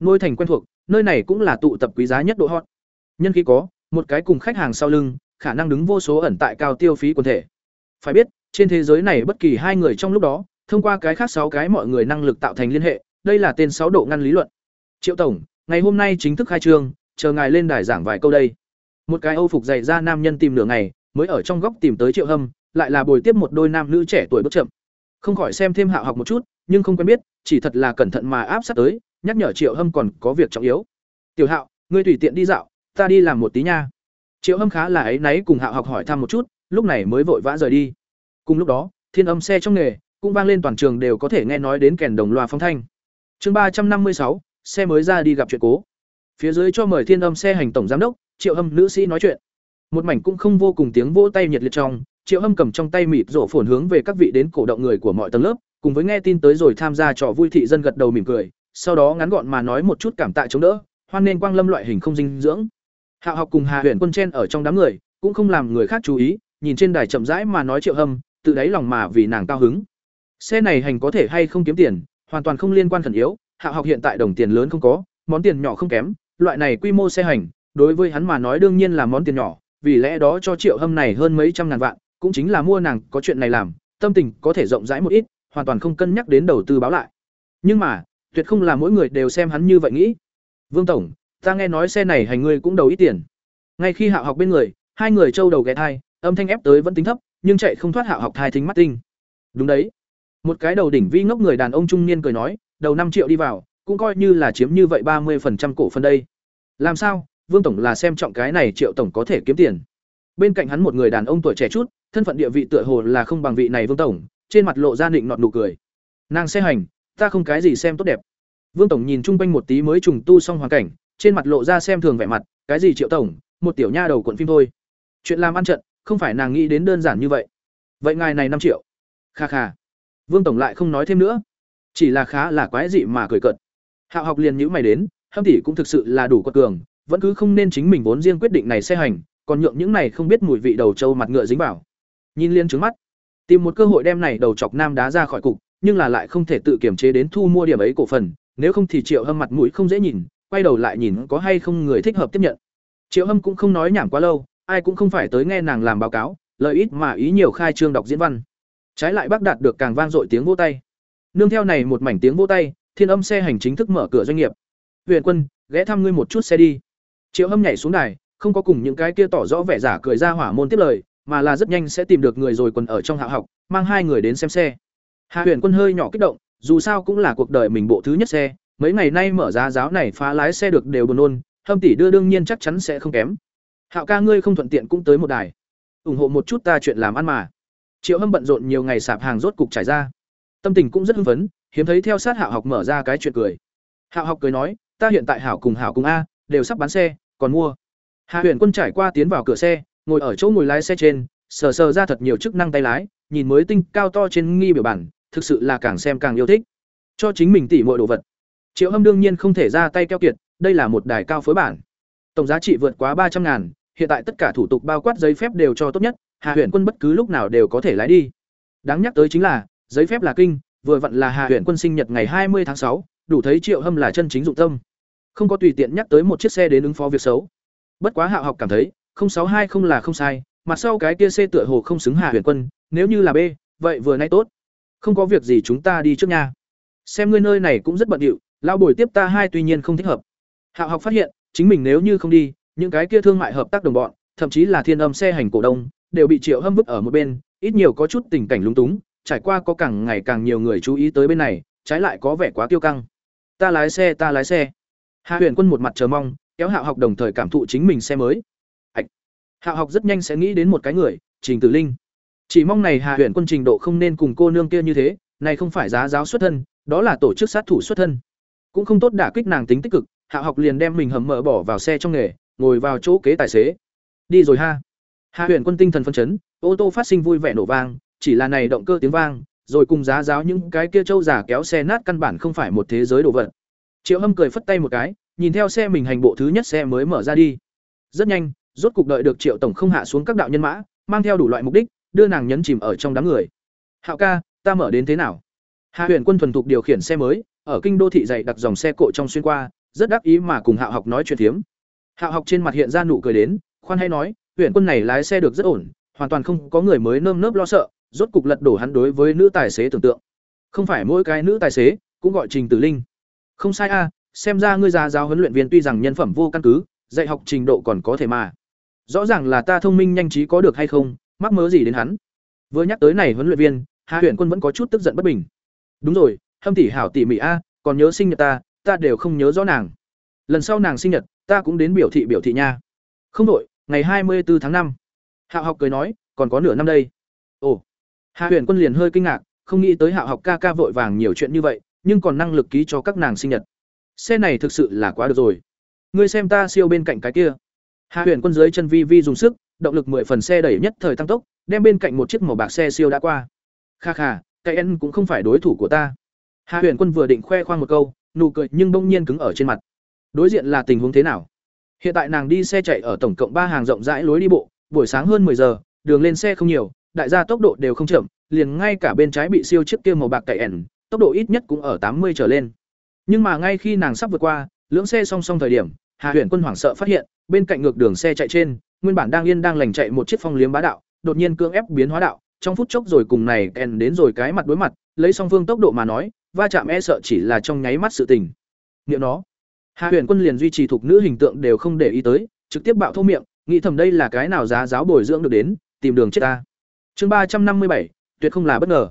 Nuôi thành quen thuộc, nơi này cũng là tụ tập quý giá nhất độ hot. Nhân khí có, một cái cùng khách hàng sau lưng, khả năng đứng vô số ẩn tại cao tiêu phí quần thể. Phải biết, trên thế giới này bất kỳ hai người trong lúc đó, thông qua cái khác sáu cái mọi người năng lực tạo thành liên hệ, đây là tên sáu độ ngăn lý luận. Triệu tổng, ngày hôm nay chính thức khai trương, chờ ngài lên đài giảng vài câu đây. Một cái Âu phục dày ra nam nhân tìm nửa ngày, mới ở trong góc tìm tới Triệu Hâm, lại là bồi tiếp một đôi nam nữ trẻ tuổi bước chậm. Không khỏi xem thêm Hạo học một chút, nhưng không quen biết, chỉ thật là cẩn thận mà áp sát tới, nhắc nhở Triệu Hâm còn có việc trọng yếu. "Tiểu Hạo, ngươi tùy tiện đi dạo, ta đi làm một tí nha." Triệu Hâm khá là ấy náy cùng Hạo học hỏi thăm một chút, lúc này mới vội vã rời đi. Cùng lúc đó, thiên âm xe trong nghề cũng vang lên toàn trường đều có thể nghe nói đến kèn đồng loa phong thanh. Chương ba trăm năm mươi sáu, xe mới ra đi gặp chuyện cố. Phía dưới cho mời thiên âm xe hành tổng giám đốc, Triệu Hâm nữ sĩ nói chuyện. Một mảnh cũng không vô cùng tiếng vỗ tay nhiệt liệt trong, Triệu Hâm cầm trong tay mịt rổ phồn hướng về các vị đến cổ động người của mọi tầng lớp, cùng với nghe tin tới rồi tham gia trò vui thị dân gật đầu mỉm cười, sau đó ngắn gọn mà nói một chút cảm tạ chống đỡ, hoan nên quang lâm loại hình không dinh dưỡng. hạ học cùng Hà Huyền Quân chen ở trong đám người, cũng không làm người khác chú ý, nhìn trên đài chậm rãi mà nói Triệu Hâm, tự đáy lòng mà vì nàng cao hứng. Xe này hành có thể hay không kiếm tiền, hoàn toàn không liên quan khẩn yếu, hạ học hiện tại đồng tiền lớn không có, món tiền nhỏ không kém, loại này quy mô xe hành, đối với hắn mà nói đương nhiên là món tiền nhỏ, vì lẽ đó cho Triệu Hâm này hơn mấy trăm ngàn vạn, cũng chính là mua nàng có chuyện này làm, tâm tình có thể rộng rãi một ít, hoàn toàn không cân nhắc đến đầu tư báo lại. Nhưng mà, tuyệt không là mỗi người đều xem hắn như vậy nghĩ. Vương tổng, ta nghe nói xe này hành ngươi cũng đầu ít tiền. Ngay khi Hạo học bên người, hai người trâu đầu ghé thai, âm thanh ép tới vẫn tính thấp, nhưng chạy không thoát Hạo học thai thính mắt tinh. Đúng đấy. Một cái đầu đỉnh vi ngốc người đàn ông trung niên cười nói, đầu năm triệu đi vào, cũng coi như là chiếm như vậy ba 30% cổ phần đây. Làm sao? Vương tổng là xem trọng cái này Triệu tổng có thể kiếm tiền. Bên cạnh hắn một người đàn ông tuổi trẻ chút, thân phận địa vị tựa hồ là không bằng vị này Vương tổng, trên mặt lộ ra định nọt nụ cười. Nàng xe hành, ta không cái gì xem tốt đẹp. Vương tổng nhìn chung quanh một tí mới trùng tu xong hoàn cảnh, trên mặt lộ ra xem thường vẻ mặt, cái gì Triệu tổng, một tiểu nha đầu cuộn phim thôi. Chuyện làm ăn trận, không phải nàng nghĩ đến đơn giản như vậy. Vậy ngài này năm triệu. Kha kha. Vương tổng lại không nói thêm nữa, chỉ là khá là quái dị mà cười cợt. Hạo học liền nhữ mày đến, Hâm tỷ cũng thực sự là đủ quật cường, vẫn cứ không nên chính mình vốn riêng quyết định này xe hành, còn nhượng những này không biết mùi vị đầu trâu mặt ngựa dính vào. Nhìn liên trướng mắt, tìm một cơ hội đem này đầu chọc nam đá ra khỏi cục, nhưng là lại không thể tự kiểm chế đến thu mua điểm ấy cổ phần, nếu không thì Triệu Hâm mặt mũi không dễ nhìn, quay đầu lại nhìn có hay không người thích hợp tiếp nhận. Triệu Hâm cũng không nói nhảm quá lâu, ai cũng không phải tới nghe nàng làm báo cáo, lời ít mà ý nhiều khai trương đọc diễn văn. Trái lại bác đạt được càng vang dội tiếng vỗ tay. Nương theo này một mảnh tiếng vỗ tay, Thiên Âm xe hành chính thức mở cửa doanh nghiệp. Huyền Quân, ghé thăm ngươi một chút xe đi. Triệu Hâm nhảy xuống đài, không có cùng những cái kia tỏ rõ vẻ giả cười ra hỏa môn tiếp lời, mà là rất nhanh sẽ tìm được người rồi quần ở trong hạ học, mang hai người đến xem xe. Hạ Huyền Quân hơi nhỏ kích động, dù sao cũng là cuộc đời mình bộ thứ nhất xe, mấy ngày nay mở ra giáo này phá lái xe được đều buồn nôn, Hâm tỷ đưa đương nhiên chắc chắn sẽ không kém. Hạo ca ngươi không thuận tiện cũng tới một đài. ủng hộ một chút ta chuyện làm ăn mà. Triệu Hâm bận rộn nhiều ngày sạp hàng rốt cục trải ra. Tâm tình cũng rất hưng phấn, hiếm thấy theo sát Hạo học mở ra cái chuyện cười. Hạo học cười nói, ta hiện tại hảo cùng hảo cùng a đều sắp bán xe còn mua hạ huyền quân trải qua tiến vào cửa xe ngồi ở chỗ ngồi lái xe trên sờ sờ ra thật nhiều chức năng tay lái nhìn mới tinh cao to trên nghi biểu bản thực sự là càng xem càng yêu thích cho chính mình tỉ mọi đồ vật triệu hâm đương nhiên không thể ra tay keo kiệt đây là một đài cao phối bản tổng giá trị vượt quá ba trăm ngàn hiện tại tất cả thủ tục bao quát giấy phép đều cho tốt nhất hạ huyền quân bất cứ lúc nào đều có thể lái đi đáng nhắc tới chính là giấy phép là kinh, vừa vặn là Hạ huyện quân sinh nhật ngày hai mươi tháng sáu, đủ thấy Triệu Hâm là chân chính dụng tâm. Không có tùy tiện nhắc tới một chiếc xe đến ứng phó việc xấu. Bất quá Hạ học cảm thấy, sáu hai không là không sai, mặt sau cái kia xe tựa hồ không xứng Hà huyền quân, nếu như là B, vậy vừa nay tốt. Không có việc gì chúng ta đi trước nha. Xem ngươi nơi này cũng rất bận rộn, lao bồi tiếp ta hai tuy nhiên không thích hợp. Hạo học phát hiện, chính mình nếu như không đi, những cái kia thương mại hợp tác đồng bọn, thậm chí là thiên âm xe hành cổ đông, đều bị Triệu Hâm vứt ở một bên, ít nhiều có chút tình cảnh lúng túng, trải qua có càng ngày càng nhiều người chú ý tới bên này, trái lại có vẻ quá tiêu căng. Ta lái xe, ta lái xe. Hạ Huyền Quân một mặt chờ mong, kéo Hạo học đồng thời cảm thụ chính mình xe mới. Hạ học rất nhanh sẽ nghĩ đến một cái người, Trình Tử Linh. Chỉ mong này Hạ Huyền Quân trình độ không nên cùng cô nương kia như thế, này không phải giá giáo xuất thân, đó là tổ chức sát thủ xuất thân. Cũng không tốt đả kích nàng tính tích cực, Hạ học liền đem mình hầm mở bỏ vào xe trong nghề, ngồi vào chỗ kế tài xế. Đi rồi ha. Hạ Huyền Quân tinh thần phấn chấn, ô tô phát sinh vui vẻ nổ vang, chỉ là này động cơ tiếng vang, rồi cùng giá giáo những cái kia trâu giả kéo xe nát căn bản không phải một thế giới đồ vật. Triệu Hâm cười phất tay một cái, nhìn theo xe mình hành bộ thứ nhất xe mới mở ra đi. Rất nhanh, rốt cục đợi được Triệu tổng không hạ xuống các đạo nhân mã, mang theo đủ loại mục đích, đưa nàng nhấn chìm ở trong đám người. "Hạo ca, ta mở đến thế nào?" Hạ Huyền Quân thuần thục điều khiển xe mới, ở kinh đô thị dày đặt dòng xe cộ trong xuyên qua, rất đắc ý mà cùng Hạo học nói chuyện thiếm. Hạo học trên mặt hiện ra nụ cười đến, khoan hay nói, Huyền Quân này lái xe được rất ổn, hoàn toàn không có người mới nơm nớp lo sợ, rốt cục lật đổ hắn đối với nữ tài xế tưởng tượng. Không phải mỗi cái nữ tài xế cũng gọi Trình Tử Linh. Không sai a, xem ra ngươi già giáo huấn luyện viên tuy rằng nhân phẩm vô căn cứ, dạy học trình độ còn có thể mà. Rõ ràng là ta thông minh nhanh trí có được hay không, mắc mớ gì đến hắn. Vừa nhắc tới này huấn luyện viên, Hạ Huyền Quân vẫn có chút tức giận bất bình. Đúng rồi, Hâm tỷ hảo tỷ mỹ a, còn nhớ sinh nhật ta, ta đều không nhớ rõ nàng. Lần sau nàng sinh nhật, ta cũng đến biểu thị biểu thị nha. Không đổi, ngày hai mươi bốn tháng năm. Hạo học cười nói, còn có nửa năm đây. Ồ. Hạ Huyền Quân liền hơi kinh ngạc, không nghĩ tới Hạo học ca ca vội vàng nhiều chuyện như vậy, nhưng còn năng lực ký cho các nàng sinh nhật. Xe này thực sự là quá được rồi. Ngươi xem ta siêu bên cạnh cái kia. Hạ Huyền Quân dưới chân vi vi dùng sức, động lực mười phần xe đẩy nhất thời tăng tốc, đem bên cạnh một chiếc màu bạc xe siêu đã qua. Kha kha, cái en cũng không phải đối thủ của ta. Hạ Huyền Quân vừa định khoe khoang một câu, nụ cười nhưng bỗng nhiên cứng ở trên mặt. Đối diện là tình huống thế nào? Hiện tại nàng đi xe chạy ở tổng cộng ba hàng rộng rãi lối đi bộ, buổi sáng hơn 10 giờ, đường lên xe không nhiều, đại gia tốc độ đều không chậm, liền ngay cả bên trái bị siêu chiếc kia màu bạc cậy ẻn, tốc độ ít nhất cũng ở 80 trở lên. Nhưng mà ngay khi nàng sắp vượt qua, lưỡng xe song song thời điểm, Hà Huyền Quân hoảng sợ phát hiện, bên cạnh ngược đường xe chạy trên, nguyên bản đang yên đang lành chạy một chiếc phong liếm bá đạo, đột nhiên cưỡng ép biến hóa đạo, trong phút chốc rồi cùng này kèn đến rồi cái mặt đối mặt, lấy song phương tốc độ mà nói, va chạm e sợ chỉ là trong nháy mắt sự tình. Niệm nó, Hà Huyền Quân liền duy trì thuộc nữ hình tượng đều không để ý tới, trực tiếp bạo thô miệng, nghĩ thầm đây là cái nào giá giáo bồi dưỡng được đến, tìm đường chết ta. Chương ba trăm năm mươi bảy, tuyệt không là bất ngờ.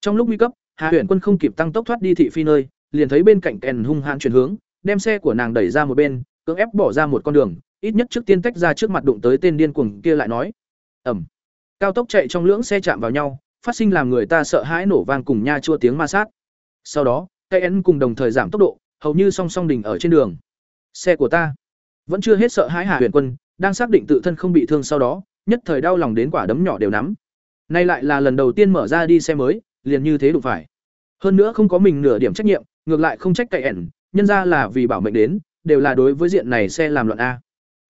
Trong lúc nguy cấp, Hà Huyền Quân không kịp tăng tốc thoát đi thị phi nơi, liền thấy bên cạnh kèn hung hãn chuyển hướng, đem xe của nàng đẩy ra một bên, cưỡng ép bỏ ra một con đường, ít nhất trước tiên tách ra trước mặt đụng tới tên điên cuồng kia lại nói. Ầm. Cao tốc chạy trong lưỡng xe chạm vào nhau, phát sinh làm người ta sợ hãi nổ vang cùng nha chua tiếng ma sát. Sau đó, cây ấn cùng đồng thời giảm tốc độ, hầu như song song đỉnh ở trên đường. Xe của ta vẫn chưa hết sợ hãi Hà Huyền Quân, đang xác định tự thân không bị thương sau đó, nhất thời đau lòng đến quả đấm nhỏ đều nắm. Nay lại là lần đầu tiên mở ra đi xe mới, liền như thế đủ phải. Hơn nữa không có mình nửa điểm trách nhiệm, ngược lại không trách cậy ẻn, nhân ra là vì bảo mệnh đến, đều là đối với diện này xe làm loạn a.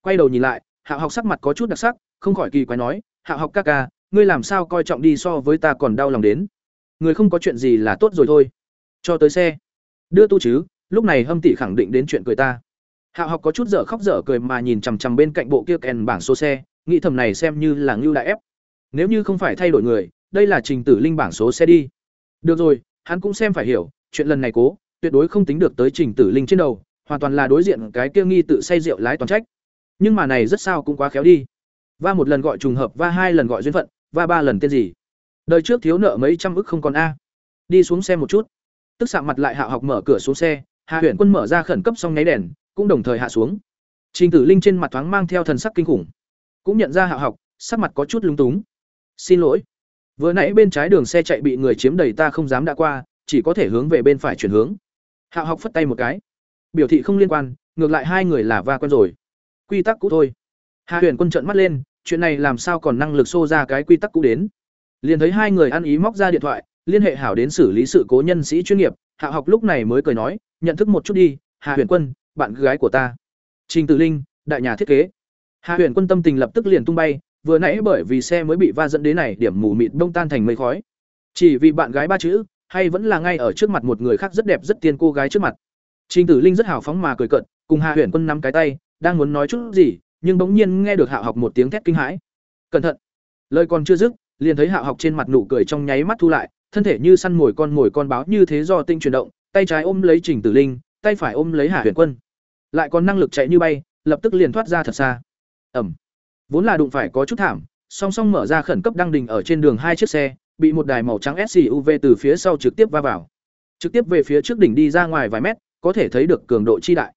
Quay đầu nhìn lại, Hạo học sắc mặt có chút đặc sắc, không khỏi kỳ quái nói, "Hạo học ca ca, ngươi làm sao coi trọng đi so với ta còn đau lòng đến? Người không có chuyện gì là tốt rồi thôi." Cho tới xe. Đưa tu chứ, lúc này Hâm tỷ khẳng định đến chuyện cười ta. Hạo học có chút dở khóc dở cười mà nhìn chằm chằm bên cạnh bộ kia kèn bảng số xe, nghĩ thầm này xem như là ngưu đại ép. Nếu như không phải thay đổi người, đây là trình tử linh bảng số xe đi. Được rồi, hắn cũng xem phải hiểu, chuyện lần này cố, tuyệt đối không tính được tới trình tử linh trên đầu, hoàn toàn là đối diện cái kia nghi tự say rượu lái toàn trách. Nhưng mà này rất sao cũng quá khéo đi. Va một lần gọi trùng hợp, va hai lần gọi duyên phận, va ba lần tên gì? Đời trước thiếu nợ mấy trăm ức không còn a. Đi xuống xe một chút. Tức sạm mặt lại Hạ học mở cửa xuống xe, Hạ Huyền Quân mở ra khẩn cấp xong nháy đèn, cũng đồng thời hạ xuống. Trình Tử Linh trên mặt thoáng mang theo thần sắc kinh khủng, cũng nhận ra Hạ học, sắc mặt có chút lúng túng. "Xin lỗi, vừa nãy bên trái đường xe chạy bị người chiếm đầy ta không dám đã qua, chỉ có thể hướng về bên phải chuyển hướng." Hạ học phất tay một cái, biểu thị không liên quan, ngược lại hai người là va quen rồi. Quy tắc cũ thôi. Hạ Huyền Quân trợn mắt lên, chuyện này làm sao còn năng lực xô ra cái quy tắc cũ đến. Liền thấy hai người ăn ý móc ra điện thoại, liên hệ hảo đến xử lý sự cố nhân sĩ chuyên nghiệp, Hạ học lúc này mới cười nói, nhận thức một chút đi, Hạ Huyền Quân, bạn gái của ta. Trình Tử Linh, đại nhà thiết kế. Hạ Huyền Quân tâm tình lập tức liền tung bay, vừa nãy bởi vì xe mới bị va dẫn đến này, điểm mù mịt đông tan thành mây khói. chỉ vì bạn gái ba chữ hay vẫn là ngay ở trước mặt một người khác rất đẹp rất tiên cô gái trước mặt trình tử linh rất hào phóng mà cười cợt, cùng hạ huyền quân nắm cái tay, đang muốn nói chút gì, nhưng bỗng nhiên nghe được hạ học một tiếng thét kinh hãi. Cẩn thận. Lời còn chưa dứt, liền thấy hạ học trên mặt nụ cười trong nháy mắt thu lại, thân thể như săn mồi con mồi con báo như thế do tinh chuyển động, tay trái ôm lấy trình tử linh, tay phải ôm lấy hạ huyền quân. Lại còn năng lực chạy như bay, lập tức liền thoát ra thật xa. Ẩm vốn là đụng phải có chút thảm, song song mở ra khẩn cấp đăng đình ở trên đường hai chiếc xe, bị một đài màu trắng suv từ phía sau trực tiếp va vào. Trực tiếp về phía trước đỉnh đi ra ngoài vài mét có thể thấy được cường độ chi đại.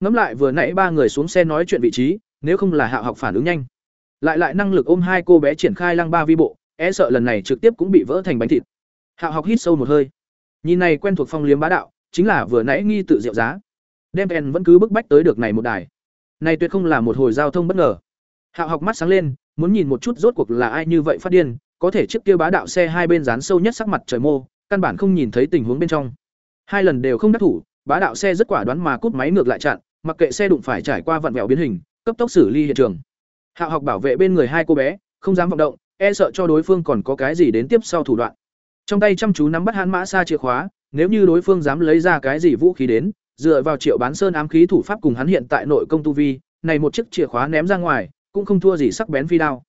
Ngẫm lại vừa nãy ba người xuống xe nói chuyện vị trí, nếu không là hạ học phản ứng nhanh. Lại lại năng lực ôm hai cô bé triển khai lăng ba vi bộ e sợ lần này trực tiếp cũng bị vỡ thành bánh thịt. Hạ học hít sâu một hơi. Nhìn này quen thuộc phong liếm bá đạo, chính là vừa nãy nghi tự diệu giá. Đem pen vẫn cứ bức bách tới được này một đài. Này tuyệt không là một hồi giao thông bất ngờ. Hạ học mắt sáng lên, muốn nhìn một chút rốt cuộc là ai như vậy phát điên, có thể chiếc kia bá đạo xe hai bên dán sâu nhất sắc mặt trời mô, căn bản không nhìn thấy tình huống bên trong. Hai lần đều không đắc thủ bá đạo xe rất quả đoán mà cút máy ngược lại chặn, mặc kệ xe đụng phải trải qua vặn vẹo biến hình, cấp tốc xử lý hiện trường. Hạ học bảo vệ bên người hai cô bé, không dám vọng động e sợ cho đối phương còn có cái gì đến tiếp sau thủ đoạn. Trong tay chăm chú nắm bắt hãn mã xa chìa khóa, nếu như đối phương dám lấy ra cái gì vũ khí đến, dựa vào triệu bán sơn ám khí thủ pháp cùng hắn hiện tại nội công tu vi, này một chiếc chìa khóa ném ra ngoài, cũng không thua gì sắc bén phi đao.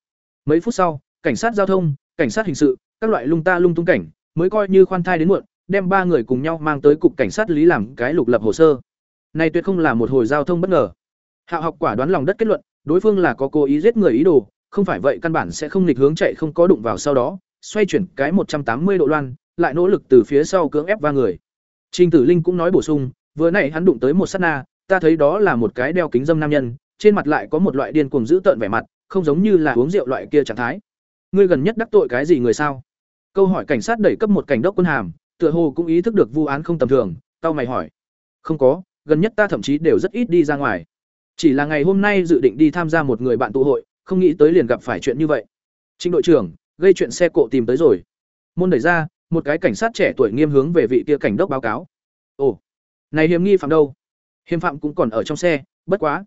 Mấy phút sau, cảnh sát giao thông, cảnh sát hình sự, các loại lung ta lung tung cảnh, mới coi như khoan thai đến muộn đem ba người cùng nhau mang tới cục cảnh sát lý làm cái lục lập hồ sơ. Này tuyệt không là một hồi giao thông bất ngờ. Hạ học quả đoán lòng đất kết luận, đối phương là có cố ý giết người ý đồ, không phải vậy căn bản sẽ không nghịch hướng chạy không có đụng vào sau đó, xoay chuyển cái một trăm tám mươi độ loan, lại nỗ lực từ phía sau cưỡng ép va người. Trình tử linh cũng nói bổ sung, vừa nãy hắn đụng tới một sát na, ta thấy đó là một cái đeo kính dâm nam nhân, trên mặt lại có một loại điên cuồng dữ tợn vẻ mặt, không giống như là uống rượu loại kia trạng thái. Ngươi gần nhất đắc tội cái gì người sao? Câu hỏi cảnh sát đẩy cấp một cảnh đốc quân hàm tựa hồ cũng ý thức được vụ án không tầm thường tao mày hỏi. Không có, gần nhất ta thậm chí đều rất ít đi ra ngoài. Chỉ là ngày hôm nay dự định đi tham gia một người bạn tụ hội, không nghĩ tới liền gặp phải chuyện như vậy. Trịnh đội trưởng, gây chuyện xe cộ tìm tới rồi. Môn đẩy ra, một cái cảnh sát trẻ tuổi nghiêm hướng về vị kia cảnh đốc báo cáo. Ồ, này hiểm nghi phạm đâu? Hiểm phạm cũng còn ở trong xe, bất quá.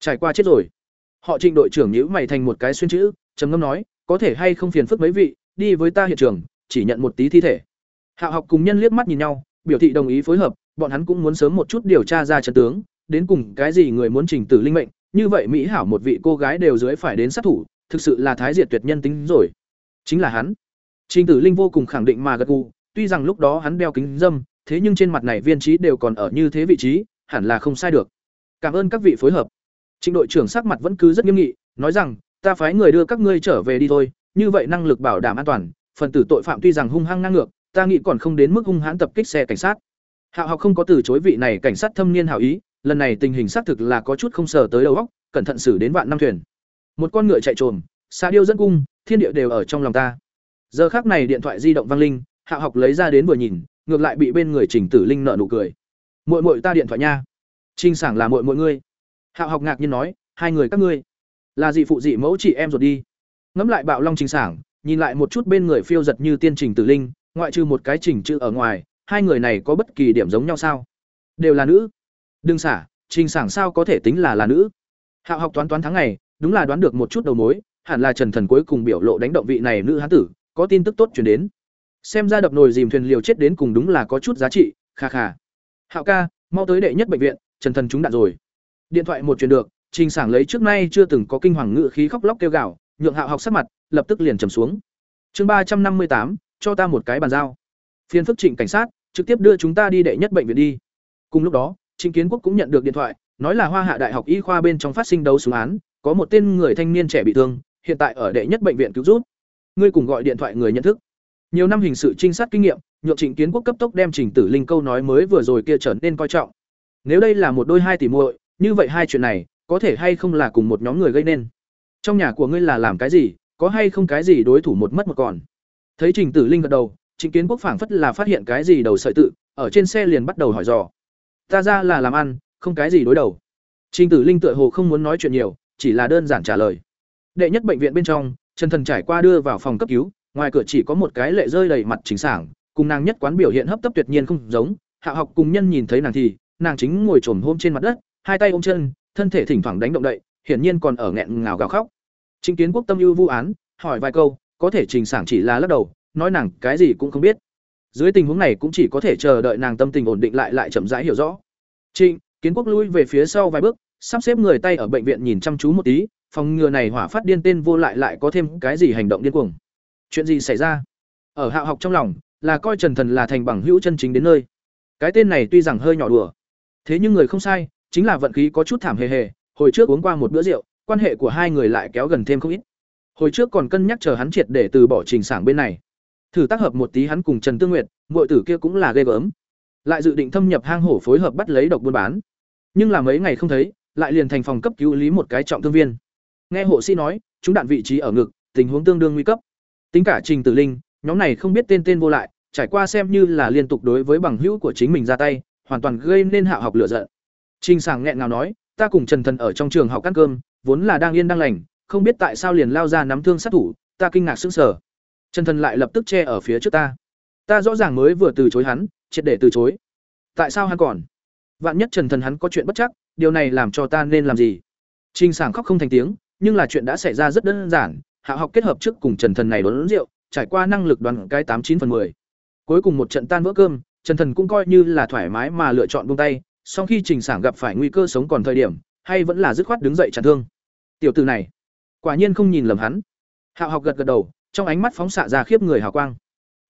Trải qua chết rồi. Họ trịnh đội trưởng nhữ mày thành một cái xuyên chữ, trầm ngâm nói, có thể hay không phiền phức mấy vị, đi với ta hiện trường, chỉ nhận một tí thi thể hạ học cùng nhân liếc mắt nhìn nhau, biểu thị đồng ý phối hợp, bọn hắn cũng muốn sớm một chút điều tra ra trận tướng, đến cùng cái gì người muốn trình tử linh mệnh, như vậy mỹ hảo một vị cô gái đều dưới phải đến sát thủ, thực sự là thái diệt tuyệt nhân tính rồi. Chính là hắn. Trình tử linh vô cùng khẳng định mà gật gù, tuy rằng lúc đó hắn đeo kính dâm, thế nhưng trên mặt này viên trí đều còn ở như thế vị trí, hẳn là không sai được. Cảm ơn các vị phối hợp. Trình đội trưởng sắc mặt vẫn cứ rất nghiêm nghị, nói rằng, ta phái người đưa các ngươi trở về đi thôi, như vậy năng lực bảo đảm an toàn, phần tử tội phạm tuy rằng hung hăng ngang ngược ta nghĩ còn không đến mức hung hãn tập kích xe cảnh sát. Hạo học không có từ chối vị này cảnh sát thâm niên hảo ý, lần này tình hình xác thực là có chút không sờ tới đầu óc, cẩn thận xử đến vạn năm thuyền. Một con ngựa chạy trồm, xa điêu dẫn cung, thiên địa đều ở trong lòng ta. Giờ khác này điện thoại di động vang linh, hạo học lấy ra đến vừa nhìn, ngược lại bị bên người trình tử linh nợ nụ cười. Muội muội ta điện thoại nha. Trinh sảng là muội muội ngươi. Hạo học ngạc nhiên nói, hai người các ngươi, là dị phụ dị mẫu chị em ruột đi. Ngẫm lại bạo long trình sảng, nhìn lại một chút bên người phiêu giật như tiên trình tử linh ngoại trừ một cái trình chữ ở ngoài, hai người này có bất kỳ điểm giống nhau sao? Đều là nữ. Đừng xả, trình sảng sao có thể tính là là nữ? Hạo học toán toán tháng ngày, đúng là đoán được một chút đầu mối, hẳn là trần thần cuối cùng biểu lộ đánh động vị này nữ hán tử, có tin tức tốt chuyển đến. Xem ra đập nồi dìm thuyền liều chết đến cùng đúng là có chút giá trị, kha kha. Hạo ca, mau tới đệ nhất bệnh viện, trần thần chúng đạn rồi. Điện thoại một truyền được, trình sảng lấy trước nay chưa từng có kinh hoàng ngự khí khóc lóc kêu gào, nhượng hạo học sắc mặt, lập tức liền trầm xuống. Chương ba trăm năm mươi tám cho ta một cái bàn giao. Phiên phức trịnh cảnh sát, trực tiếp đưa chúng ta đi đệ nhất bệnh viện đi. Cùng lúc đó, trịnh kiến quốc cũng nhận được điện thoại, nói là hoa hạ đại học y khoa bên trong phát sinh đấu súng án, có một tên người thanh niên trẻ bị thương, hiện tại ở đệ nhất bệnh viện cứu giúp. Ngươi cùng gọi điện thoại người nhận thức. Nhiều năm hình sự trinh sát kinh nghiệm, nhượng trịnh kiến quốc cấp tốc đem trình tử linh câu nói mới vừa rồi kia trở nên coi trọng. Nếu đây là một đôi hai tỷ muội, như vậy hai chuyện này, có thể hay không là cùng một nhóm người gây nên? Trong nhà của ngươi là làm cái gì, có hay không cái gì đối thủ một mất một còn? Thấy trình tử linh gật đầu trịnh kiến quốc phảng phất là phát hiện cái gì đầu sợi tự ở trên xe liền bắt đầu hỏi dò. Ta ra là làm ăn không cái gì đối đầu. Trình tử linh tựa hồ không muốn nói chuyện nhiều chỉ là đơn giản trả lời. Đệ nhất bệnh viện bên trong trần thần trải qua đưa vào phòng cấp cứu ngoài cửa chỉ có một cái lệ rơi đầy mặt chính sảng cùng nàng nhất quán biểu hiện hấp tấp tuyệt nhiên không giống hạ học cùng nhân nhìn thấy nàng thì nàng chính ngồi trồm hôm trên mặt đất hai tay ôm chân thân thể thỉnh thoảng đánh động đậy hiển nhiên còn ở nghẹn ngào gào khóc. Trình Kiến Quốc tâm ưu vu án, hỏi vài câu, có thể Trình Sảng chỉ là lắc đầu, nói nàng cái gì cũng không biết. Dưới tình huống này cũng chỉ có thể chờ đợi nàng tâm tình ổn định lại lại chậm rãi hiểu rõ. Trịnh kiến quốc lui về phía sau vài bước sắp xếp người tay ở bệnh viện nhìn chăm chú một tí phòng ngừa này hỏa phát điên tên vô lại lại có thêm cái gì hành động điên cuồng. Chuyện gì xảy ra? Ở hạ học trong lòng là coi trần thần là thành bằng hữu chân chính đến nơi. Cái tên này tuy rằng hơi nhỏ đùa thế nhưng người không sai chính là vận khí có chút thảm hề hề hồi trước uống qua một bữa rượu quan hệ của hai người lại kéo gần thêm không ít hồi trước còn cân nhắc chờ hắn triệt để từ bỏ trình sảng bên này. Thử tác hợp một tí hắn cùng trần tương nguyệt ngội tử kia cũng là ghê gớm. Lại dự định thâm nhập hang hổ phối hợp bắt lấy độc buôn bán. Nhưng là mấy ngày không thấy, lại liền thành phòng cấp cứu lý một cái trọng thương viên. Nghe hộ sĩ nói, chúng đạn vị trí ở ngực, tình huống tương đương nguy cấp. Tính cả trình tử linh, nhóm này không biết tên tên vô lại, trải qua xem như là liên tục đối với bằng hữu của chính mình ra tay, hoàn toàn gây nên hạ học lựa giận. Trình sảng nghẹn ngào nói, ta cùng trần thần ở trong trường học ăn cơm, vốn là đang yên đang lành không biết tại sao liền lao ra nắm thương sát thủ ta kinh ngạc sững sờ. Trần thần lại lập tức che ở phía trước ta. Ta rõ ràng mới vừa từ chối hắn triệt để từ chối. Tại sao hắn còn? Vạn nhất trần thần hắn có chuyện bất chắc điều này làm cho ta nên làm gì? Trình Sảng khóc không thành tiếng, nhưng là chuyện đã xảy ra rất đơn giản, Hạ học kết hợp trước cùng Trần Thần này đốn rượu, trải qua năng lực đoàn cái tám chín phần 10. Cuối cùng một trận tan vỡ cơm, Trần Thần cũng coi như là thoải mái mà lựa chọn buông tay, sau khi Trình Sảng gặp phải nguy cơ sống còn thời điểm, hay vẫn là dứt khoát đứng dậy chặn thương. Tiểu tử này, quả nhiên không nhìn lầm hắn. Hạo học gật gật đầu, trong ánh mắt phóng xạ ra khiếp người hào quang.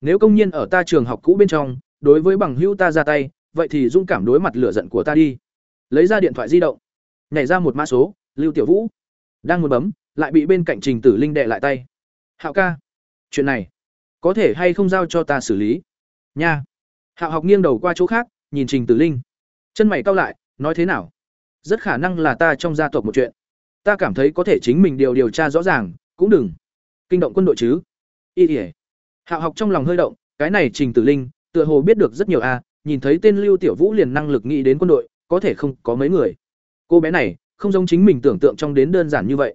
Nếu công nhiên ở ta trường học cũ bên trong, đối với bằng hữu ta ra tay, vậy thì dung cảm đối mặt lửa giận của ta đi. Lấy ra điện thoại di động, nhảy ra một mã số, Lưu Tiểu Vũ đang muốn bấm, lại bị bên cạnh Trình Tử Linh đè lại tay. "Hạo ca, chuyện này có thể hay không giao cho ta xử lý?" "Nha." Hạo học nghiêng đầu qua chỗ khác, nhìn Trình Tử Linh. Chân mày cau lại, nói thế nào? Rất khả năng là ta trong gia tộc một chuyện. Ta cảm thấy có thể chính mình điều điều tra rõ ràng, cũng đừng. Kinh động quân đội chứ. Y ỉa Hạo học trong lòng hơi động, cái này Trình Tử Linh, tựa hồ biết được rất nhiều a, nhìn thấy tên Lưu Tiểu Vũ liền năng lực nghĩ đến quân đội, có thể không có mấy người. Cô bé này, không giống chính mình tưởng tượng trong đến đơn giản như vậy.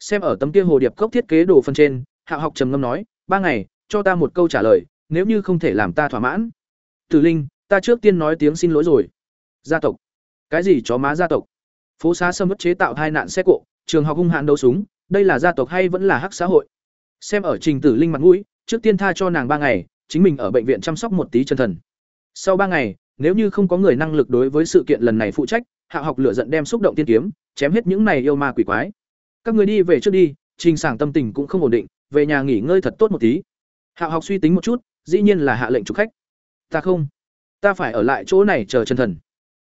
Xem ở tấm kia hồ điệp cốc thiết kế đồ phân trên hạo học trầm ngâm nói ba ngày cho ta một câu trả lời nếu như không thể làm ta thỏa mãn. Tử linh ta trước tiên nói tiếng xin lỗi rồi. Gia tộc. Cái gì chó má gia tộc? Phố xá sâm mất chế tạo hai nạn xe cộ, trường học hung hãn đấu súng, đây là gia tộc hay vẫn là hắc xã hội? Xem ở trình tử linh mặt mũi, trước tiên tha cho nàng ba ngày, chính mình ở bệnh viện chăm sóc một tí chân thần. Sau ba ngày, nếu như không có người năng lực đối với sự kiện lần này phụ trách, hạ học lửa giận đem xúc động tiên kiếm, chém hết những này yêu ma quỷ quái. Các người đi về trước đi, trình sảng tâm tình cũng không ổn định, về nhà nghỉ ngơi thật tốt một tí. Hạ học suy tính một chút, dĩ nhiên là hạ lệnh chụp khách. Ta không, ta phải ở lại chỗ này chờ chân thần.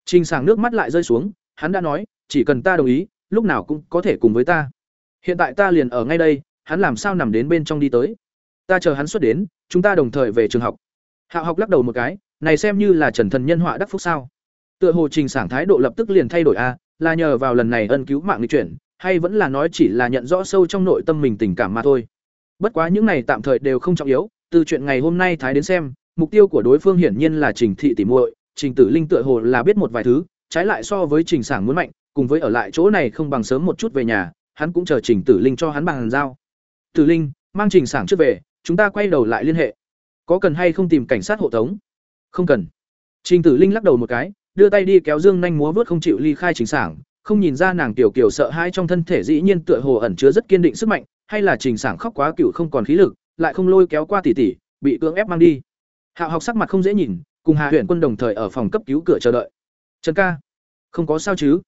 Trình sảng nước mắt lại rơi xuống, hắn đã nói chỉ cần ta đồng ý, lúc nào cũng có thể cùng với ta. Hiện tại ta liền ở ngay đây, hắn làm sao nằm đến bên trong đi tới? Ta chờ hắn xuất đến, chúng ta đồng thời về trường học. Hạ học lắc đầu một cái, này xem như là trần thần nhân họa đắc phúc sao? Tựa hồ trình sảng thái độ lập tức liền thay đổi a, là nhờ vào lần này ân cứu mạng lịch chuyển, hay vẫn là nói chỉ là nhận rõ sâu trong nội tâm mình tình cảm mà thôi? Bất quá những này tạm thời đều không trọng yếu, từ chuyện ngày hôm nay thái đến xem, mục tiêu của đối phương hiển nhiên là trình thị tỉ muội, trình tử linh tựa hồ là biết một vài thứ, trái lại so với trình sảng muốn mạnh cùng với ở lại chỗ này không bằng sớm một chút về nhà, hắn cũng chờ trình tử linh cho hắn bằng giao. Tử linh, mang trình sảng trước về, chúng ta quay đầu lại liên hệ. Có cần hay không tìm cảnh sát hộ tống? Không cần. Trình tử linh lắc đầu một cái, đưa tay đi kéo dương nhanh múa vớt không chịu ly khai trình sảng, không nhìn ra nàng tiểu kiểu sợ hãi trong thân thể dĩ nhiên tựa hồ ẩn chứa rất kiên định sức mạnh, hay là trình sảng khóc quá cựu không còn khí lực, lại không lôi kéo qua tỉ tỉ, bị cưỡng ép mang đi. Hạo học sắc mặt không dễ nhìn, cùng hà Huyền quân đồng thời ở phòng cấp cứu cửa chờ đợi. Trần ca, không có sao chứ?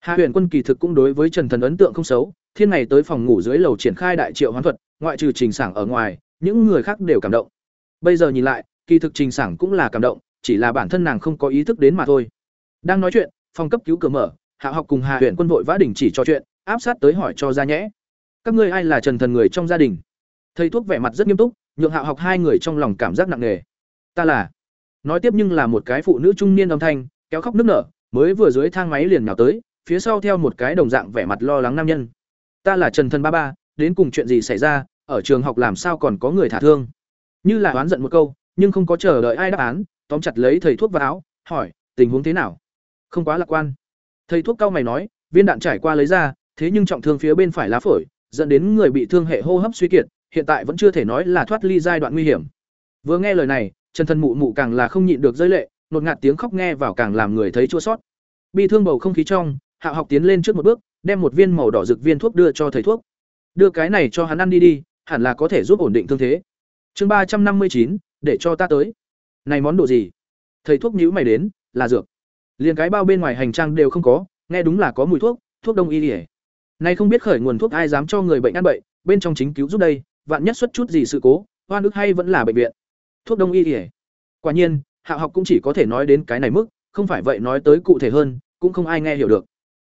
Hà Huyền quân kỳ thực cũng đối với trần thần ấn tượng không xấu, thiên ngày tới phòng ngủ dưới lầu triển khai đại triệu hoán thuật, ngoại trừ trình sảng ở ngoài, những người khác đều cảm động. Bây giờ nhìn lại, kỳ thực trình sảng cũng là cảm động, chỉ là bản thân nàng không có ý thức đến mà thôi. Đang nói chuyện, phòng cấp cứu cửa mở, hạ học cùng hà Huyền quân vội vã đình chỉ trò chuyện, áp sát tới hỏi cho ra nhẽ. Các ngươi ai là trần thần người trong gia đình? Thầy thuốc vẻ mặt rất nghiêm túc, nhượng hạ học hai người trong lòng cảm giác nặng nề. Ta là. Nói tiếp nhưng là một cái phụ nữ trung niên âm thanh, kéo khóc nức nở, mới vừa dưới thang máy liền nhào tới phía sau theo một cái đồng dạng vẻ mặt lo lắng nam nhân. Ta là trần thần ba ba, đến cùng chuyện gì xảy ra, ở trường học làm sao còn có người thả thương? Như là oán giận một câu, nhưng không có chờ đợi ai đáp án, tóm chặt lấy thầy thuốc vào áo, hỏi, tình huống thế nào? Không quá lạc quan. Thầy thuốc cao mày nói, viên đạn trải qua lấy ra, thế nhưng trọng thương phía bên phải lá phổi, dẫn đến người bị thương hệ hô hấp suy kiệt, hiện tại vẫn chưa thể nói là thoát ly giai đoạn nguy hiểm. Vừa nghe lời này, trần thân mụ mụ càng là không nhịn được rơi lệ, nột ngạt tiếng khóc nghe vào càng làm người thấy chua sót bi thương bầu không khí trong hạ học tiến lên trước một bước, đem một viên màu đỏ rực viên thuốc đưa cho thầy thuốc. Đưa cái này cho hắn ăn đi đi, hẳn là có thể giúp ổn định thương thế. Chương ba trăm năm mươi chín, để cho ta tới. Này món đồ gì? Thầy thuốc nhữ mày đến, là dược. Liền cái bao bên ngoài hành trang đều không có, nghe đúng là có mùi thuốc thuốc đông y ỉa nay không biết khởi nguồn thuốc ai dám cho người bệnh ăn bệnh bên trong chính cứu giúp đây, vạn nhất xuất chút gì sự cố hoa ức hay vẫn là bệnh viện. Thuốc đông y ỉa quả nhiên hạ học cũng chỉ có thể nói đến cái này mức, không phải vậy nói tới cụ thể hơn, cũng không ai nghe hiểu được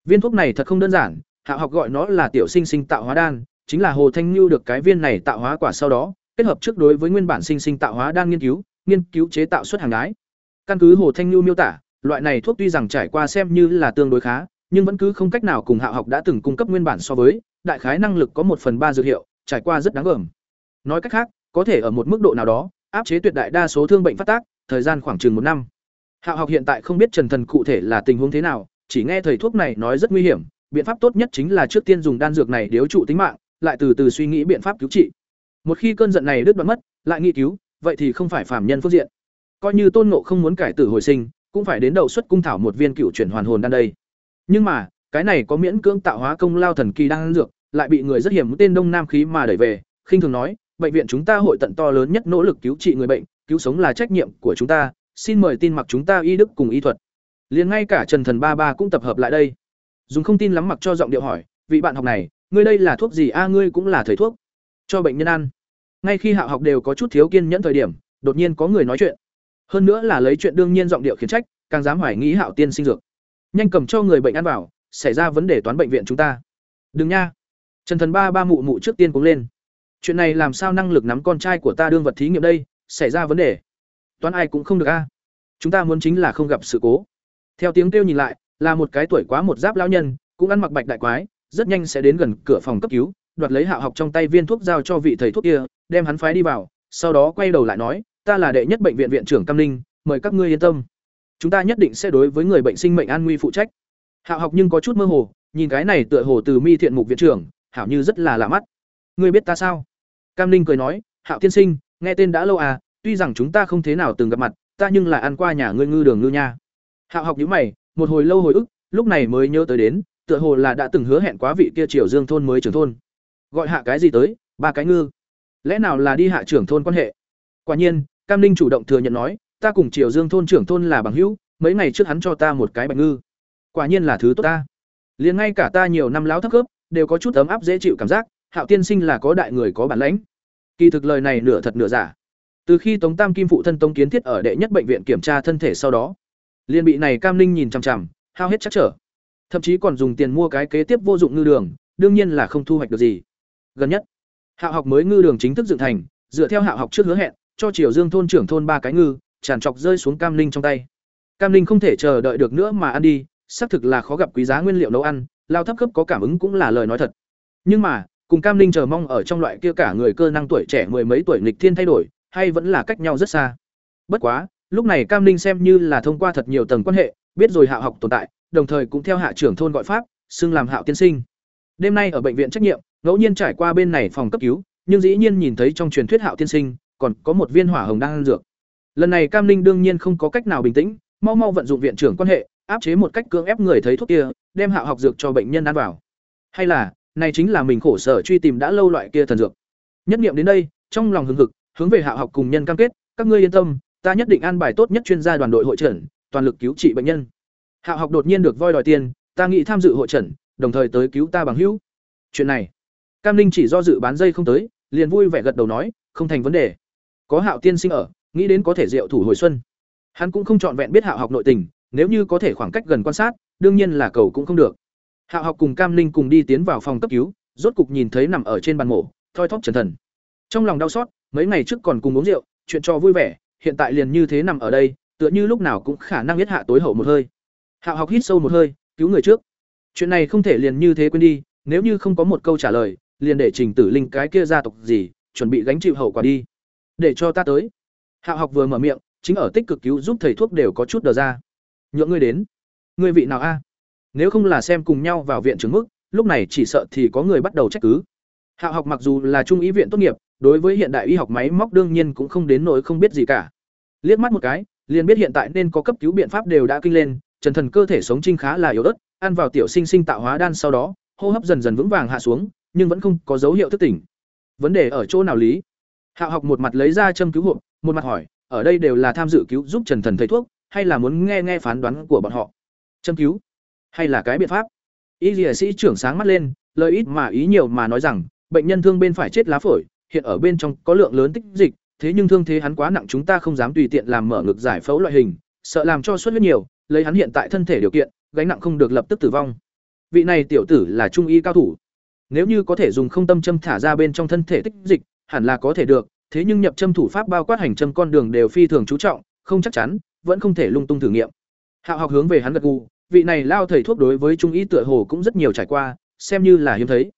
viên thuốc này thật không đơn giản, hạ học gọi nó là tiểu sinh sinh tạo hóa đan, chính là hồ thanh Nhu được cái viên này tạo hóa quả sau đó, kết hợp trước đối với nguyên bản sinh sinh tạo hóa đan nghiên cứu nghiên cứu chế tạo xuất hàng đái. Căn cứ hồ thanh Nhu miêu tả, loại này thuốc tuy rằng trải qua xem như là tương đối khá, nhưng vẫn cứ không cách nào cùng hạ học đã từng cung cấp nguyên bản so với, đại khái năng lực có một phần ba dược hiệu, trải qua rất đáng gờm. Nói cách khác, có thể ở một mức độ nào đó, áp chế tuyệt đại đa số thương bệnh phát tác, thời gian khoảng chừng một năm. Hạ học hiện tại không biết trần thần cụ thể là tình huống thế nào chỉ nghe thầy thuốc này nói rất nguy hiểm, biện pháp tốt nhất chính là trước tiên dùng đan dược này điếu trụ tính mạng, lại từ từ suy nghĩ biện pháp cứu trị. Một khi cơn giận này đứt đoạn mất, lại nghĩ cứu, vậy thì không phải phạm nhân phương diện. Coi như tôn ngộ không muốn cải tử hồi sinh, cũng phải đến đầu xuất cung thảo một viên cựu chuyển hoàn hồn đan đây. Nhưng mà, cái này có miễn cưỡng tạo hóa công lao thần kỳ đang dược, lại bị người rất hiểm tên đông nam khí mà đẩy về, khinh thường nói, bệnh viện chúng ta hội tận to lớn nhất nỗ lực cứu trị người bệnh, cứu sống là trách nhiệm của chúng ta, xin mời tin mặc chúng ta y đức cùng y thuật liền ngay cả trần thần ba ba cũng tập hợp lại đây. Dùng không tin lắm mặc cho giọng điệu hỏi, vị bạn học này, ngươi đây là thuốc gì? A, ngươi cũng là thầy thuốc. Cho bệnh nhân ăn. Ngay khi hạ học đều có chút thiếu kiên nhẫn thời điểm, đột nhiên có người nói chuyện. Hơn nữa là lấy chuyện đương nhiên giọng điệu khiển trách, càng dám hoài nghĩ hạo tiên sinh dược. Nhanh cầm cho người bệnh ăn vào, xảy ra vấn đề toán bệnh viện chúng ta. Đừng nha. Trần thần ba ba mụ mụ trước tiên cũng lên. Chuyện này làm sao năng lực nắm con trai của ta đương vật thí nghiệm đây, xảy ra vấn đề. Toán ai cũng không được a. Chúng ta muốn chính là không gặp sự cố theo tiếng kêu nhìn lại, là một cái tuổi quá một giáp lão nhân, cũng ăn mặc bạch đại quái, rất nhanh sẽ đến gần cửa phòng cấp cứu, đoạt lấy hạ học trong tay viên thuốc giao cho vị thầy thuốc kia, đem hắn phái đi vào, sau đó quay đầu lại nói, ta là đệ nhất bệnh viện viện trưởng cam ninh, mời các ngươi yên tâm. Chúng ta nhất định sẽ đối với người bệnh sinh mệnh an nguy phụ trách. Hạ học nhưng có chút mơ hồ, nhìn cái này tựa hồ từ mi thiện mục viện trưởng, hảo như rất là lạ mắt. Ngươi biết ta sao? Cam ninh cười nói, hạo tiên sinh, nghe tên đã lâu à tuy rằng chúng ta không thế nào từng gặp mặt, ta nhưng là ăn qua nhà ngươi ngư đường ngư nha hạo học nhíu mày, một hồi lâu hồi ức, lúc này mới nhớ tới đến, tựa hồ là đã từng hứa hẹn quá vị kia triều dương thôn mới trưởng thôn. Gọi hạ cái gì tới, ba cái ngư? Lẽ nào là đi hạ trưởng thôn quan hệ? Quả nhiên, cam ninh chủ động thừa nhận nói, ta cùng triều dương thôn trưởng thôn là bằng hữu, mấy ngày trước hắn cho ta một cái bạch ngư. Quả nhiên là thứ tốt ta. Liền ngay cả ta nhiều năm láo thấp cấp đều có chút ấm áp dễ chịu cảm giác, hạo tiên sinh là có đại người có bản lãnh. Kỳ thực lời này nửa thật nửa giả. Từ khi tống tam kim phụ thân tống kiến thiết ở đệ nhất bệnh viện kiểm tra thân thể sau đó liền bị này cam ninh nhìn chằm chằm, hao hết chắc trở. Thậm chí còn dùng tiền mua cái kế tiếp vô dụng ngư đường, đương nhiên là không thu hoạch được gì. Gần nhất, hạo học mới ngư đường chính thức dựng thành, dựa theo hạo học trước hứa hẹn, cho triều dương thôn trưởng thôn ba cái ngư, tràn trọc rơi xuống cam ninh trong tay. Cam ninh không thể chờ đợi được nữa mà ăn đi, xác thực là khó gặp quý giá nguyên liệu nấu ăn, lao thấp cấp có cảm ứng cũng là lời nói thật. Nhưng mà, cùng cam ninh chờ mong ở trong loại kia cả người cơ năng tuổi trẻ mười mấy tuổi nghịch thiên thay đổi, hay vẫn là cách nhau rất xa. Bất quá lúc này cam ninh xem như là thông qua thật nhiều tầng quan hệ, biết rồi hạ học tồn tại, đồng thời cũng theo hạ trưởng thôn gọi pháp, xưng làm hạo tiên sinh. Đêm nay ở bệnh viện trách nhiệm, ngẫu nhiên trải qua bên này phòng cấp cứu, nhưng dĩ nhiên nhìn thấy trong truyền thuyết hạo tiên sinh, còn có một viên hỏa hồng đang ăn dược. Lần này cam ninh đương nhiên không có cách nào bình tĩnh, mau mau vận dụng viện trưởng quan hệ, áp chế một cách cưỡng ép người thấy thuốc kia, đem hạo học dược cho bệnh nhân ăn vào. Hay là, này chính là mình khổ sở truy tìm đã lâu loại kia thần dược. Nhất nghiệm đến đây, trong lòng hừng hực, hướng về hạo học cùng nhân cam kết, các ngươi yên tâm ta nhất định an bài tốt nhất chuyên gia đoàn đội hội trần toàn lực cứu trị bệnh nhân. Hạo học đột nhiên được voi đòi tiền, ta nghĩ tham dự hội trần đồng thời tới cứu ta bằng hữu. Chuyện này, cam ninh chỉ do dự bán dây không tới, liền vui vẻ gật đầu nói, không thành vấn đề. Có hạo tiên sinh ở, nghĩ đến có thể diệu thủ hồi xuân. Hắn cũng không trọn vẹn biết hạo học nội tình, nếu như có thể khoảng cách gần quan sát, đương nhiên là cầu cũng không được. Hạo học cùng cam ninh cùng đi tiến vào phòng cấp cứu, rốt cục nhìn thấy nằm ở trên bàn mổ, thoi thóp trần thần. Trong lòng đau xót, mấy ngày trước còn cùng uống rượu, chuyện cho vui vẻ hiện tại liền như thế nằm ở đây, tựa như lúc nào cũng khả năng biết hạ tối hậu một hơi. Hạo học hít sâu một hơi, cứu người trước. Chuyện này không thể liền như thế quên đi, nếu như không có một câu trả lời, liền để trình tử linh cái kia gia tộc gì, chuẩn bị gánh chịu hậu quả đi. Để cho ta tới. Hạo học vừa mở miệng, chính ở tích cực cứu giúp thầy thuốc đều có chút đờ ra. Nhượng ngươi đến. Ngươi vị nào a? Nếu không là xem cùng nhau vào viện trưởng mức, lúc này chỉ sợ thì có người bắt đầu trách cứ. Hạo học mặc dù là trung ý viện tốt nghiệp, đối với hiện đại y học máy móc đương nhiên cũng không đến nỗi không biết gì cả liếc mắt một cái liền biết hiện tại nên có cấp cứu biện pháp đều đã kinh lên trần thần cơ thể sống trinh khá là yếu ớt ăn vào tiểu sinh sinh tạo hóa đan sau đó hô hấp dần dần vững vàng hạ xuống nhưng vẫn không có dấu hiệu thức tỉnh vấn đề ở chỗ nào lý Hạo học một mặt lấy ra châm cứu hộp, một mặt hỏi, ở đây đều là tham dự cứu giúp Trần Thần thầy thuốc, hay là muốn nghe nghe phán đoán của bọn họ? Châm cứu, hay là cái biện pháp? Y dĩa sĩ trưởng sáng mắt lên, lời ít mà ý nhiều mà nói rằng, bệnh nhân thương bên phải chết lá phổi, hiện ở bên trong có lượng lớn tích dịch, thế nhưng thương thế hắn quá nặng chúng ta không dám tùy tiện làm mở ngực giải phẫu loại hình, sợ làm cho xuất huyết nhiều, lấy hắn hiện tại thân thể điều kiện, gánh nặng không được lập tức tử vong. Vị này tiểu tử là trung y cao thủ. Nếu như có thể dùng không tâm châm thả ra bên trong thân thể tích dịch, hẳn là có thể được, thế nhưng nhập châm thủ pháp bao quát hành châm con đường đều phi thường chú trọng, không chắc chắn, vẫn không thể lung tung thử nghiệm. Hạo học hướng về hắn gật gù, vị này lao thầy thuốc đối với trung y tựa hồ cũng rất nhiều trải qua, xem như là hiếm thấy.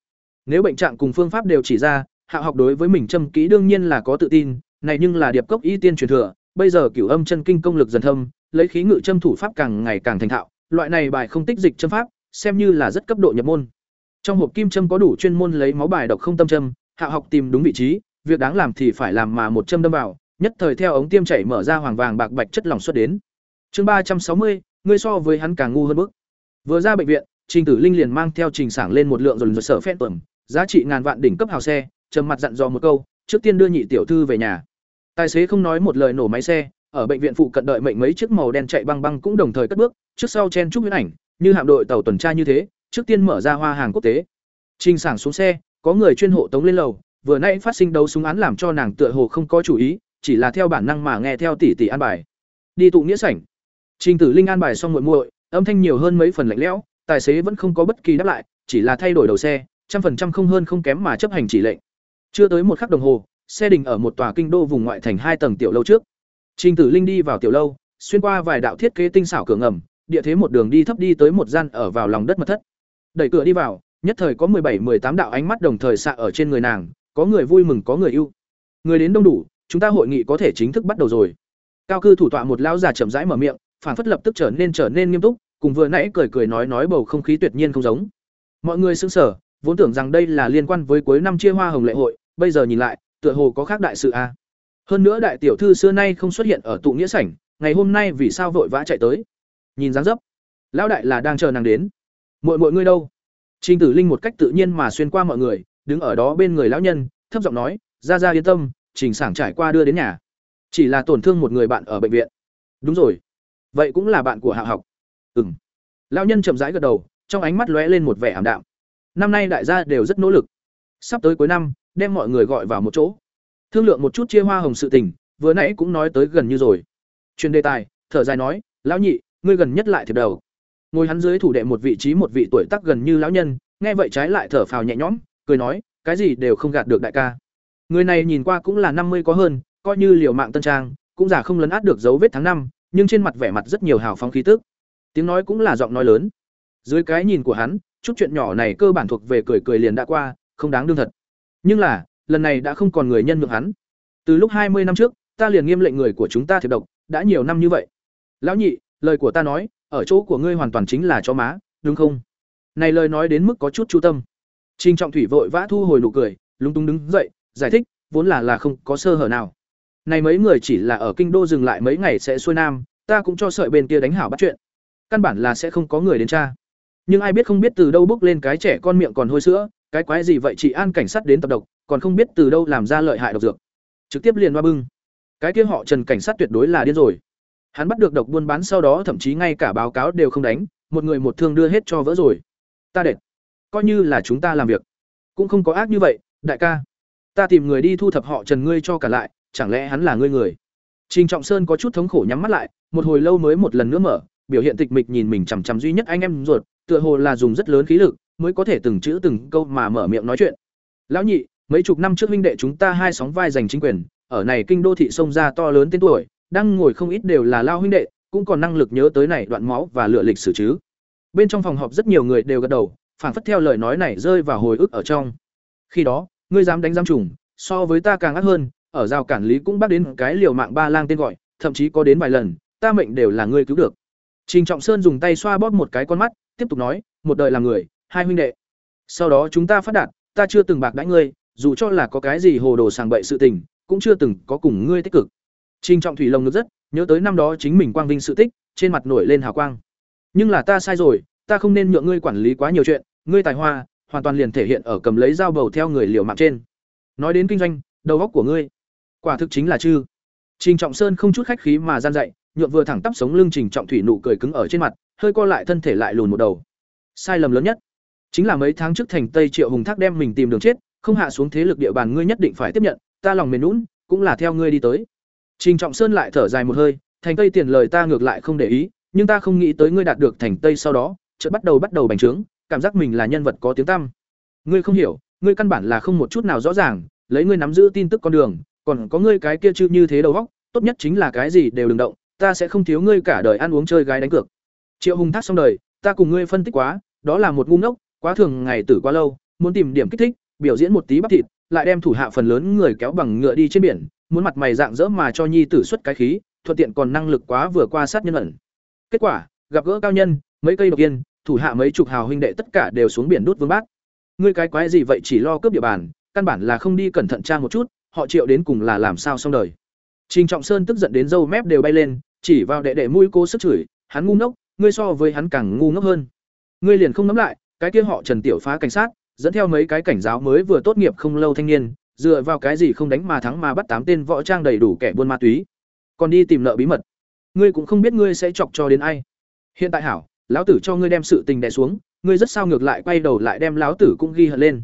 Nếu bệnh trạng cùng phương pháp đều chỉ ra, Hạo học đối với mình châm kỹ đương nhiên là có tự tin, này nhưng là điệp cốc y tiên truyền thừa, bây giờ cửu âm chân kinh công lực dần thâm, lấy khí ngự châm thủ pháp càng ngày càng thành thạo, loại này bài không tích dịch châm pháp, xem như là rất cấp độ nhập môn. Trong hộp kim châm có đủ chuyên môn lấy máu bài độc không tâm châm, hạ học tìm đúng vị trí, việc đáng làm thì phải làm mà một châm đâm vào, nhất thời theo ống tiêm chảy mở ra hoàng vàng bạc bạch chất lỏng xuất đến. Chương ba trăm sáu mươi, ngươi so với hắn càng ngu hơn bức. Vừa ra bệnh viện, Trình Tử Linh liền mang theo Trình Sảng lên một lượng rồi sở phép tuẩm, giá trị ngàn vạn đỉnh cấp hào xe, trầm mặt dặn dò một câu, trước tiên đưa nhị tiểu thư về nhà. Tài xế không nói một lời nổ máy xe, ở bệnh viện phụ cận đợi mệnh mấy chiếc màu đen chạy băng băng cũng đồng thời cất bước, trước sau chen chúc huyết ảnh, như hạm đội tàu tuần tra như thế, trước tiên mở ra hoa hàng quốc tế. Trình Sảng xuống xe, có người chuyên hộ tống lên lầu, vừa nãy phát sinh đấu súng án làm cho nàng tựa hồ không có chủ ý, chỉ là theo bản năng mà nghe theo tỷ tỷ an bài. Đi tụ nghĩa sảnh. Trình Tử Linh an bài xong muội muội, âm thanh nhiều hơn mấy phần lạnh lẽo, tài xế vẫn không có bất kỳ đáp lại, chỉ là thay đổi đầu xe, trăm phần trăm không hơn không kém mà chấp hành chỉ lệnh. Chưa tới một khắc đồng hồ, xe đình ở một tòa kinh đô vùng ngoại thành hai tầng tiểu lâu trước. Trình Tử Linh đi vào tiểu lâu, xuyên qua vài đạo thiết kế tinh xảo cửa ngầm, địa thế một đường đi thấp đi tới một gian ở vào lòng đất mật thất. Đẩy cửa đi vào, nhất thời có bảy 18 đạo ánh mắt đồng thời xạ ở trên người nàng, có người vui mừng có người ưu. Người đến đông đủ, chúng ta hội nghị có thể chính thức bắt đầu rồi. Cao cư thủ tọa một lão già chậm rãi mở miệng, phản phất lập tức trở nên trở nên nghiêm túc, cùng vừa nãy cười cười nói nói bầu không khí tuyệt nhiên không giống. Mọi người sững sờ, vốn tưởng rằng đây là liên quan với cuối năm chia hoa hồng lệ hội, bây giờ nhìn lại, tựa hồ có khác đại sự a. Hơn nữa đại tiểu thư xưa nay không xuất hiện ở tụ nghĩa sảnh, ngày hôm nay vì sao vội vã chạy tới? Nhìn dáng dấp, lão đại là đang chờ nàng đến. Muội muội ngươi đâu? Trình Tử Linh một cách tự nhiên mà xuyên qua mọi người, đứng ở đó bên người lão nhân, thấp giọng nói, "Ra ra yên tâm, Trình Sảng trải qua đưa đến nhà. Chỉ là tổn thương một người bạn ở bệnh viện." "Đúng rồi. Vậy cũng là bạn của Hạ học." "Ừm." Lão nhân chậm rãi gật đầu, trong ánh mắt lóe lên một vẻ ảm đạm. Năm nay đại gia đều rất nỗ lực. Sắp tới cuối năm, đem mọi người gọi vào một chỗ. Thương lượng một chút chia hoa hồng sự tình, vừa nãy cũng nói tới gần như rồi. Truyền đề tài, thở dài nói, "Lão nhị, ngươi gần nhất lại thiệp đầu." Ngồi hắn dưới thủ đệ một vị trí một vị tuổi tác gần như lão nhân, nghe vậy trái lại thở phào nhẹ nhõm, cười nói, cái gì đều không gạt được đại ca. Người này nhìn qua cũng là năm mươi có hơn, coi như liều mạng tân trang, cũng giả không lấn át được dấu vết tháng năm, nhưng trên mặt vẻ mặt rất nhiều hào phóng khí tức. Tiếng nói cũng là giọng nói lớn. Dưới cái nhìn của hắn, chút chuyện nhỏ này cơ bản thuộc về cười cười liền đã qua, không đáng đương thật. Nhưng là, lần này đã không còn người nhân nhượng hắn. Từ lúc hai mươi năm trước, ta liền nghiêm lệnh người của chúng ta thiệt độc, đã nhiều năm như vậy. Lão nhị, lời của ta nói, ở chỗ của ngươi hoàn toàn chính là chó má, đúng không? Này lời nói đến mức có chút chú tâm. Trình Trọng Thủy vội vã thu hồi nụ cười, lúng túng đứng dậy, giải thích, vốn là là không có sơ hở nào. Này mấy người chỉ là ở kinh đô dừng lại mấy ngày sẽ xuôi nam, ta cũng cho sợi bên kia đánh hảo bắt chuyện. Căn bản là sẽ không có người đến tra. Nhưng ai biết không biết từ đâu bước lên cái trẻ con miệng còn hôi sữa, cái quái gì vậy chị an cảnh sát đến tập độc, còn không biết từ đâu làm ra lợi hại độc dược. Trực tiếp liền hoa bưng. Cái kia họ Trần cảnh sát tuyệt đối là điên rồi. Hắn bắt được độc buôn bán sau đó thậm chí ngay cả báo cáo đều không đánh, một người một thương đưa hết cho vỡ rồi. Ta đệt, coi như là chúng ta làm việc, cũng không có ác như vậy, đại ca. Ta tìm người đi thu thập họ Trần ngươi cho cả lại, chẳng lẽ hắn là ngươi người? Trình Trọng Sơn có chút thống khổ nhắm mắt lại, một hồi lâu mới một lần nữa mở, biểu hiện tịch mịch nhìn mình chằm chằm duy nhất anh em ruột, tựa hồ là dùng rất lớn khí lực, mới có thể từng chữ từng câu mà mở miệng nói chuyện. Lão nhị, mấy chục năm trước huynh đệ chúng ta hai sóng vai giành chính quyền, ở này kinh đô thị sông ra to lớn tên tuổi, đang ngồi không ít đều là lao huynh đệ, cũng còn năng lực nhớ tới này đoạn máu và lựa lịch sử chứ. Bên trong phòng họp rất nhiều người đều gật đầu, phản phất theo lời nói này rơi vào hồi ức ở trong. Khi đó, ngươi dám đánh giam trùng, so với ta càng ác hơn, ở giao cản lý cũng bắt đến cái liều mạng ba lang tên gọi, thậm chí có đến vài lần, ta mệnh đều là ngươi cứu được. Trình Trọng Sơn dùng tay xoa bóp một cái con mắt, tiếp tục nói, một đời làm người, hai huynh đệ. Sau đó chúng ta phát đạt, ta chưa từng bạc đãi ngươi, dù cho là có cái gì hồ đồ sàng bậy sự tình, cũng chưa từng có cùng ngươi tích cực. Trình Trọng Thủy lồng ngực rất, nhớ tới năm đó chính mình quang vinh sự tích, trên mặt nổi lên hào quang. Nhưng là ta sai rồi, ta không nên nhượng ngươi quản lý quá nhiều chuyện, ngươi tài hoa hoàn toàn liền thể hiện ở cầm lấy dao bầu theo người liều mạng trên. Nói đến kinh doanh, đầu óc của ngươi, quả thực chính là chư trình trọng sơn không chút khách khí mà gian dạy nhượng vừa thẳng tắp sống lưng trình trọng thủy nụ cười cứng ở trên mặt hơi co lại thân thể lại lùn một đầu. Sai lầm lớn nhất. Chính là mấy tháng trước thành tây triệu hùng thác đem mình tìm đường chết, không hạ xuống thế lực địa bàn ngươi nhất định phải tiếp nhận, ta lòng mềm lún cũng là theo ngươi đi tới. Trình trọng sơn lại thở dài một hơi, thành tây tiền lời ta ngược lại không để ý, nhưng ta không nghĩ tới ngươi đạt được thành tây sau đó, chợt bắt đầu bắt đầu bành trướng, cảm giác mình là nhân vật có tiếng tăm. Ngươi không hiểu, ngươi căn bản là không một chút nào rõ ràng, lấy ngươi nắm giữ tin tức con đường, còn có ngươi cái kia chư như thế đầu óc, tốt nhất chính là cái gì đều đừng động, ta sẽ không thiếu ngươi cả đời ăn uống chơi gái đánh cược triệu hùng thác xong đời, ta cùng ngươi phân tích quá, đó là một ngu ngốc, quá thường ngày tử quá lâu, muốn tìm điểm kích thích, biểu diễn một tí bắp thịt, lại đem thủ hạ phần lớn người kéo bằng ngựa đi trên biển, muốn mặt mày dạng dỡ mà cho nhi tử xuất cái khí, thuận tiện còn năng lực quá vừa qua sát nhân ẩn. Kết quả, gặp gỡ cao nhân, mấy cây độc yên, thủ hạ mấy chục hào huynh đệ tất cả đều xuống biển đút vương bác. Ngươi cái quái gì vậy chỉ lo cướp địa bàn, căn bản là không đi cẩn thận tra một chút, họ triệu đến cùng là làm sao xong đời. Trình trọng sơn tức giận đến râu mép đều bay lên, chỉ vào đệ đệ mũi cố sức chửi, hắn ngu ngốc ngươi so với hắn càng ngu ngốc hơn. Ngươi liền không nắm lại, cái kia họ trần tiểu phá cảnh sát, dẫn theo mấy cái cảnh giáo mới vừa tốt nghiệp không lâu thanh niên, dựa vào cái gì không đánh mà thắng mà bắt tám tên võ trang đầy đủ kẻ buôn ma túy. Còn đi tìm nợ bí mật. Ngươi cũng không biết ngươi sẽ chọc cho đến ai. Hiện tại hảo, lão tử cho ngươi đem sự tình đè xuống, ngươi rất sao ngược lại quay đầu lại đem lão tử cũng ghi hận lên.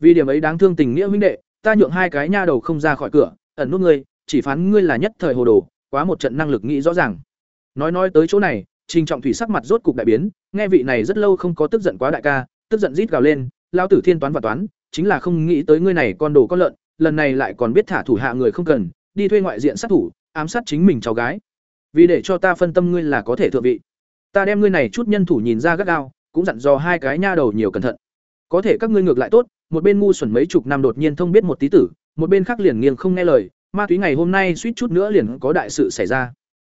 Vì điểm ấy đáng thương tình nghĩa huynh đệ, ta nhượng hai cái nha đầu không ra khỏi cửa, ẩn nút ngươi, chỉ phán ngươi là nhất thời hồ đồ, quá một trận năng lực nghĩ rõ ràng. Nói nói tới chỗ này trình trọng thủy sắc mặt rốt cục đại biến, nghe vị này rất lâu không có tức giận quá đại ca, tức giận rít gào lên, lão tử thiên toán và toán, chính là không nghĩ tới ngươi này con đồ con lợn, lần này lại còn biết thả thủ hạ người không cần, đi thuê ngoại diện sát thủ, ám sát chính mình cháu gái. Vì để cho ta phân tâm ngươi là có thể thượng vị. Ta đem ngươi này chút nhân thủ nhìn ra gắt gao, cũng dặn dò hai cái nha đầu nhiều cẩn thận. Có thể các ngươi ngược lại tốt, một bên ngu xuẩn mấy chục năm đột nhiên thông biết một tí tử, một bên khác liền nghiêng không nghe lời, ma túy ngày hôm nay suýt chút nữa liền có đại sự xảy ra.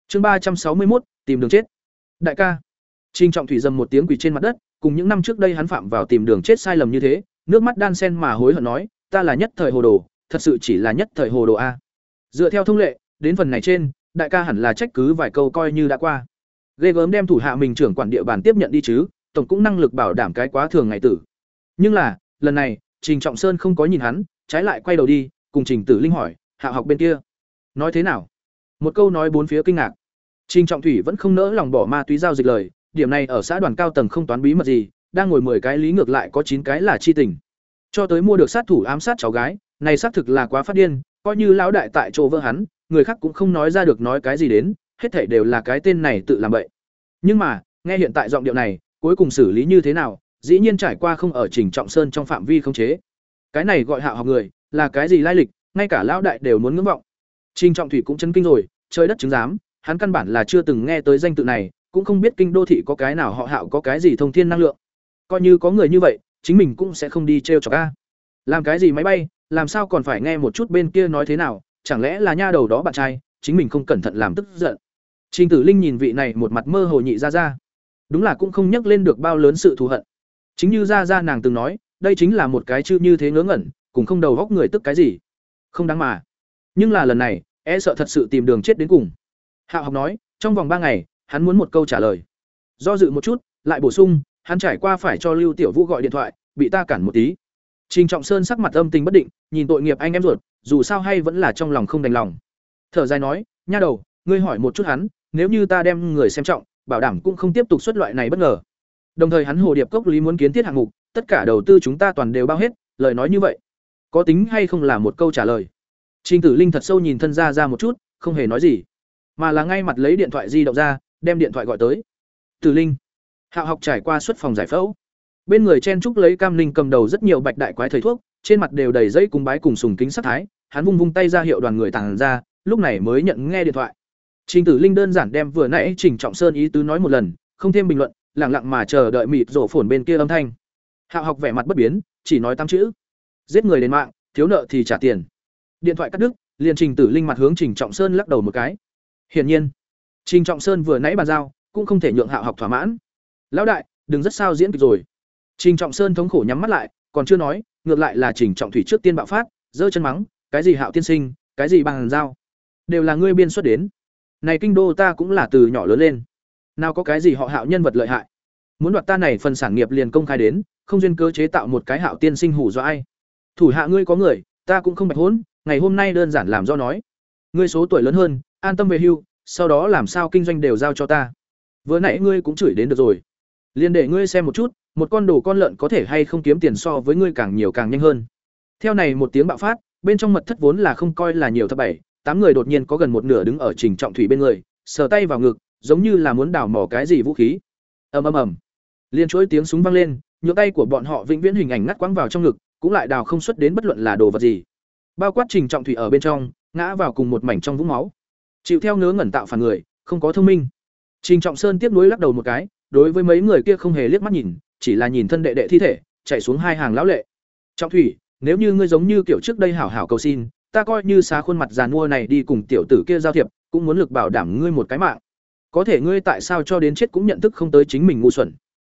Chương ba trăm sáu mươi một tìm đường chết đại ca. Trinh trọng thủy dầm một tiếng quỳ trên mặt đất, cùng những năm trước đây hắn phạm vào tìm đường chết sai lầm như thế, nước mắt đan sen mà hối hận nói, ta là nhất thời hồ đồ, thật sự chỉ là nhất thời hồ đồ a. Dựa theo thông lệ, đến phần này trên, đại ca hẳn là trách cứ vài câu coi như đã qua. Ghê gớm đem thủ hạ mình trưởng quản địa bàn tiếp nhận đi chứ, tổng cũng năng lực bảo đảm cái quá thường ngày tử. Nhưng là, lần này, trình trọng sơn không có nhìn hắn, trái lại quay đầu đi, cùng trình tử linh hỏi, hạ học bên kia, nói thế nào? Một câu nói bốn phía kinh ngạc trình trọng thủy vẫn không nỡ lòng bỏ ma túy giao dịch lời điểm này ở xã đoàn cao tầng không toán bí mật gì đang ngồi mười cái lý ngược lại có chín cái là chi tình cho tới mua được sát thủ ám sát cháu gái này xác thực là quá phát điên coi như lão đại tại chỗ vỡ hắn người khác cũng không nói ra được nói cái gì đến hết thảy đều là cái tên này tự làm bậy. Nhưng mà, nghe hiện tại giọng điệu này, cuối cùng xử lý như thế nào, dĩ nhiên trải qua không ở Trình Trọng Sơn trong phạm vi khống chế. Cái này gọi hạ học người, là cái gì lai lịch, ngay cả lão đại đều muốn ngưỡng vọng. Trình Trọng Thủy cũng chấn kinh rồi, trời đất chứng giám, hắn căn bản là chưa từng nghe tới danh tự này, cũng không biết kinh đô thị có cái nào họ Hạo có cái gì thông thiên năng lượng. Coi như có người như vậy, chính mình cũng sẽ không đi trêu chọc a. Làm cái gì máy bay, làm sao còn phải nghe một chút bên kia nói thế nào, chẳng lẽ là nha đầu đó bạn trai, chính mình không cẩn thận làm tức giận. Trình Tử Linh nhìn vị này một mặt mơ hồ nhị ra ra, đúng là cũng không nhắc lên được bao lớn sự thù hận. Chính như ra ra nàng từng nói, đây chính là một cái chư như thế ngớ ngẩn, cũng không đầu góc người tức cái gì. Không đáng mà. Nhưng là lần này, e sợ thật sự tìm đường chết đến cùng. Hạ học nói, trong vòng ba ngày, hắn muốn một câu trả lời. Do dự một chút, lại bổ sung, hắn trải qua phải cho Lưu Tiểu Vũ gọi điện thoại, bị ta cản một tí. Trình Trọng Sơn sắc mặt âm tình bất định, nhìn tội nghiệp anh em ruột, dù sao hay vẫn là trong lòng không đành lòng. Thở dài nói, nha đầu, ngươi hỏi một chút hắn, nếu như ta đem người xem trọng, bảo đảm cũng không tiếp tục xuất loại này bất ngờ. Đồng thời hắn hồ điệp cốc lý muốn kiến thiết hạng mục, tất cả đầu tư chúng ta toàn đều bao hết, lời nói như vậy, có tính hay không là một câu trả lời. Trình Tử Linh thật sâu nhìn thân ra ra một chút, không hề nói gì, mà là ngay mặt lấy điện thoại di động ra, đem điện thoại gọi tới. Tử Linh, Hạo học trải qua xuất phòng giải phẫu. Bên người chen trúc lấy Cam Linh cầm đầu rất nhiều bạch đại quái thầy thuốc, trên mặt đều đầy dây cùng bái cùng sùng kính sắc thái, hắn vung vung tay ra hiệu đoàn người tàng ra, lúc này mới nhận nghe điện thoại. Trình Tử Linh đơn giản đem vừa nãy Trình Trọng Sơn ý tứ nói một lần, không thêm bình luận, lặng lặng mà chờ đợi mịt rổ phồn bên kia âm thanh. Hạo học vẻ mặt bất biến, chỉ nói tám chữ: giết người đến mạng, thiếu nợ thì trả tiền. Điện thoại cắt đứt, liền Trình Tử Linh mặt hướng Trình Trọng Sơn lắc đầu một cái. Hiển nhiên, Trình Trọng Sơn vừa nãy bàn giao, cũng không thể nhượng Hạo học thỏa mãn. Lão đại, đừng rất sao diễn kịch rồi. Trình Trọng Sơn thống khổ nhắm mắt lại, còn chưa nói, ngược lại là Trình Trọng Thủy trước tiên bạo phát, giơ chân mắng, cái gì Hạo tiên sinh, cái gì bàn giao, đều là ngươi biên xuất đến này kinh đô ta cũng là từ nhỏ lớn lên nào có cái gì họ hạo nhân vật lợi hại muốn đoạt ta này phần sản nghiệp liền công khai đến không duyên cơ chế tạo một cái hạo tiên sinh hủ do ai thủ hạ ngươi có người ta cũng không bạch hỗn ngày hôm nay đơn giản làm do nói. Ngươi số tuổi lớn hơn, an tâm về hưu, sau đó làm sao kinh doanh đều giao cho ta. Vừa nãy ngươi cũng chửi đến được rồi. Liên để ngươi xem một chút, một con đồ con lợn có thể hay không kiếm tiền so với ngươi càng nhiều càng nhanh hơn. Theo này một tiếng bạo phát, bên trong mật thất vốn là không coi là nhiều thập bảy, tám người đột nhiên có gần một nửa đứng ở Trình Trọng Thủy bên người, sờ tay vào ngực, giống như là muốn đào mỏ cái gì vũ khí. Ầm ầm ầm. Liên chuỗi tiếng súng vang lên, nhựa tay của bọn họ vĩnh viễn hình ảnh ngắt quãng vào trong ngực, cũng lại đào không xuất đến bất luận là đồ vật gì. Bao quát Trình Trọng Thủy ở bên trong, ngã vào cùng một mảnh trong vũng máu. Chịu theo ngớ ngẩn tạo phản người, không có thông minh. Trình Trọng Sơn tiếp nối lắc đầu một cái, đối với mấy người kia không hề liếc mắt nhìn, chỉ là nhìn thân đệ đệ thi thể, chạy xuống hai hàng lão lệ. Trọng Thủy, nếu như ngươi giống như kiểu trước đây hảo hảo cầu xin, ta coi như xá khuôn mặt giàn mua này đi cùng tiểu tử kia giao thiệp, cũng muốn lực bảo đảm ngươi một cái mạng. Có thể ngươi tại sao cho đến chết cũng nhận thức không tới chính mình ngu xuẩn.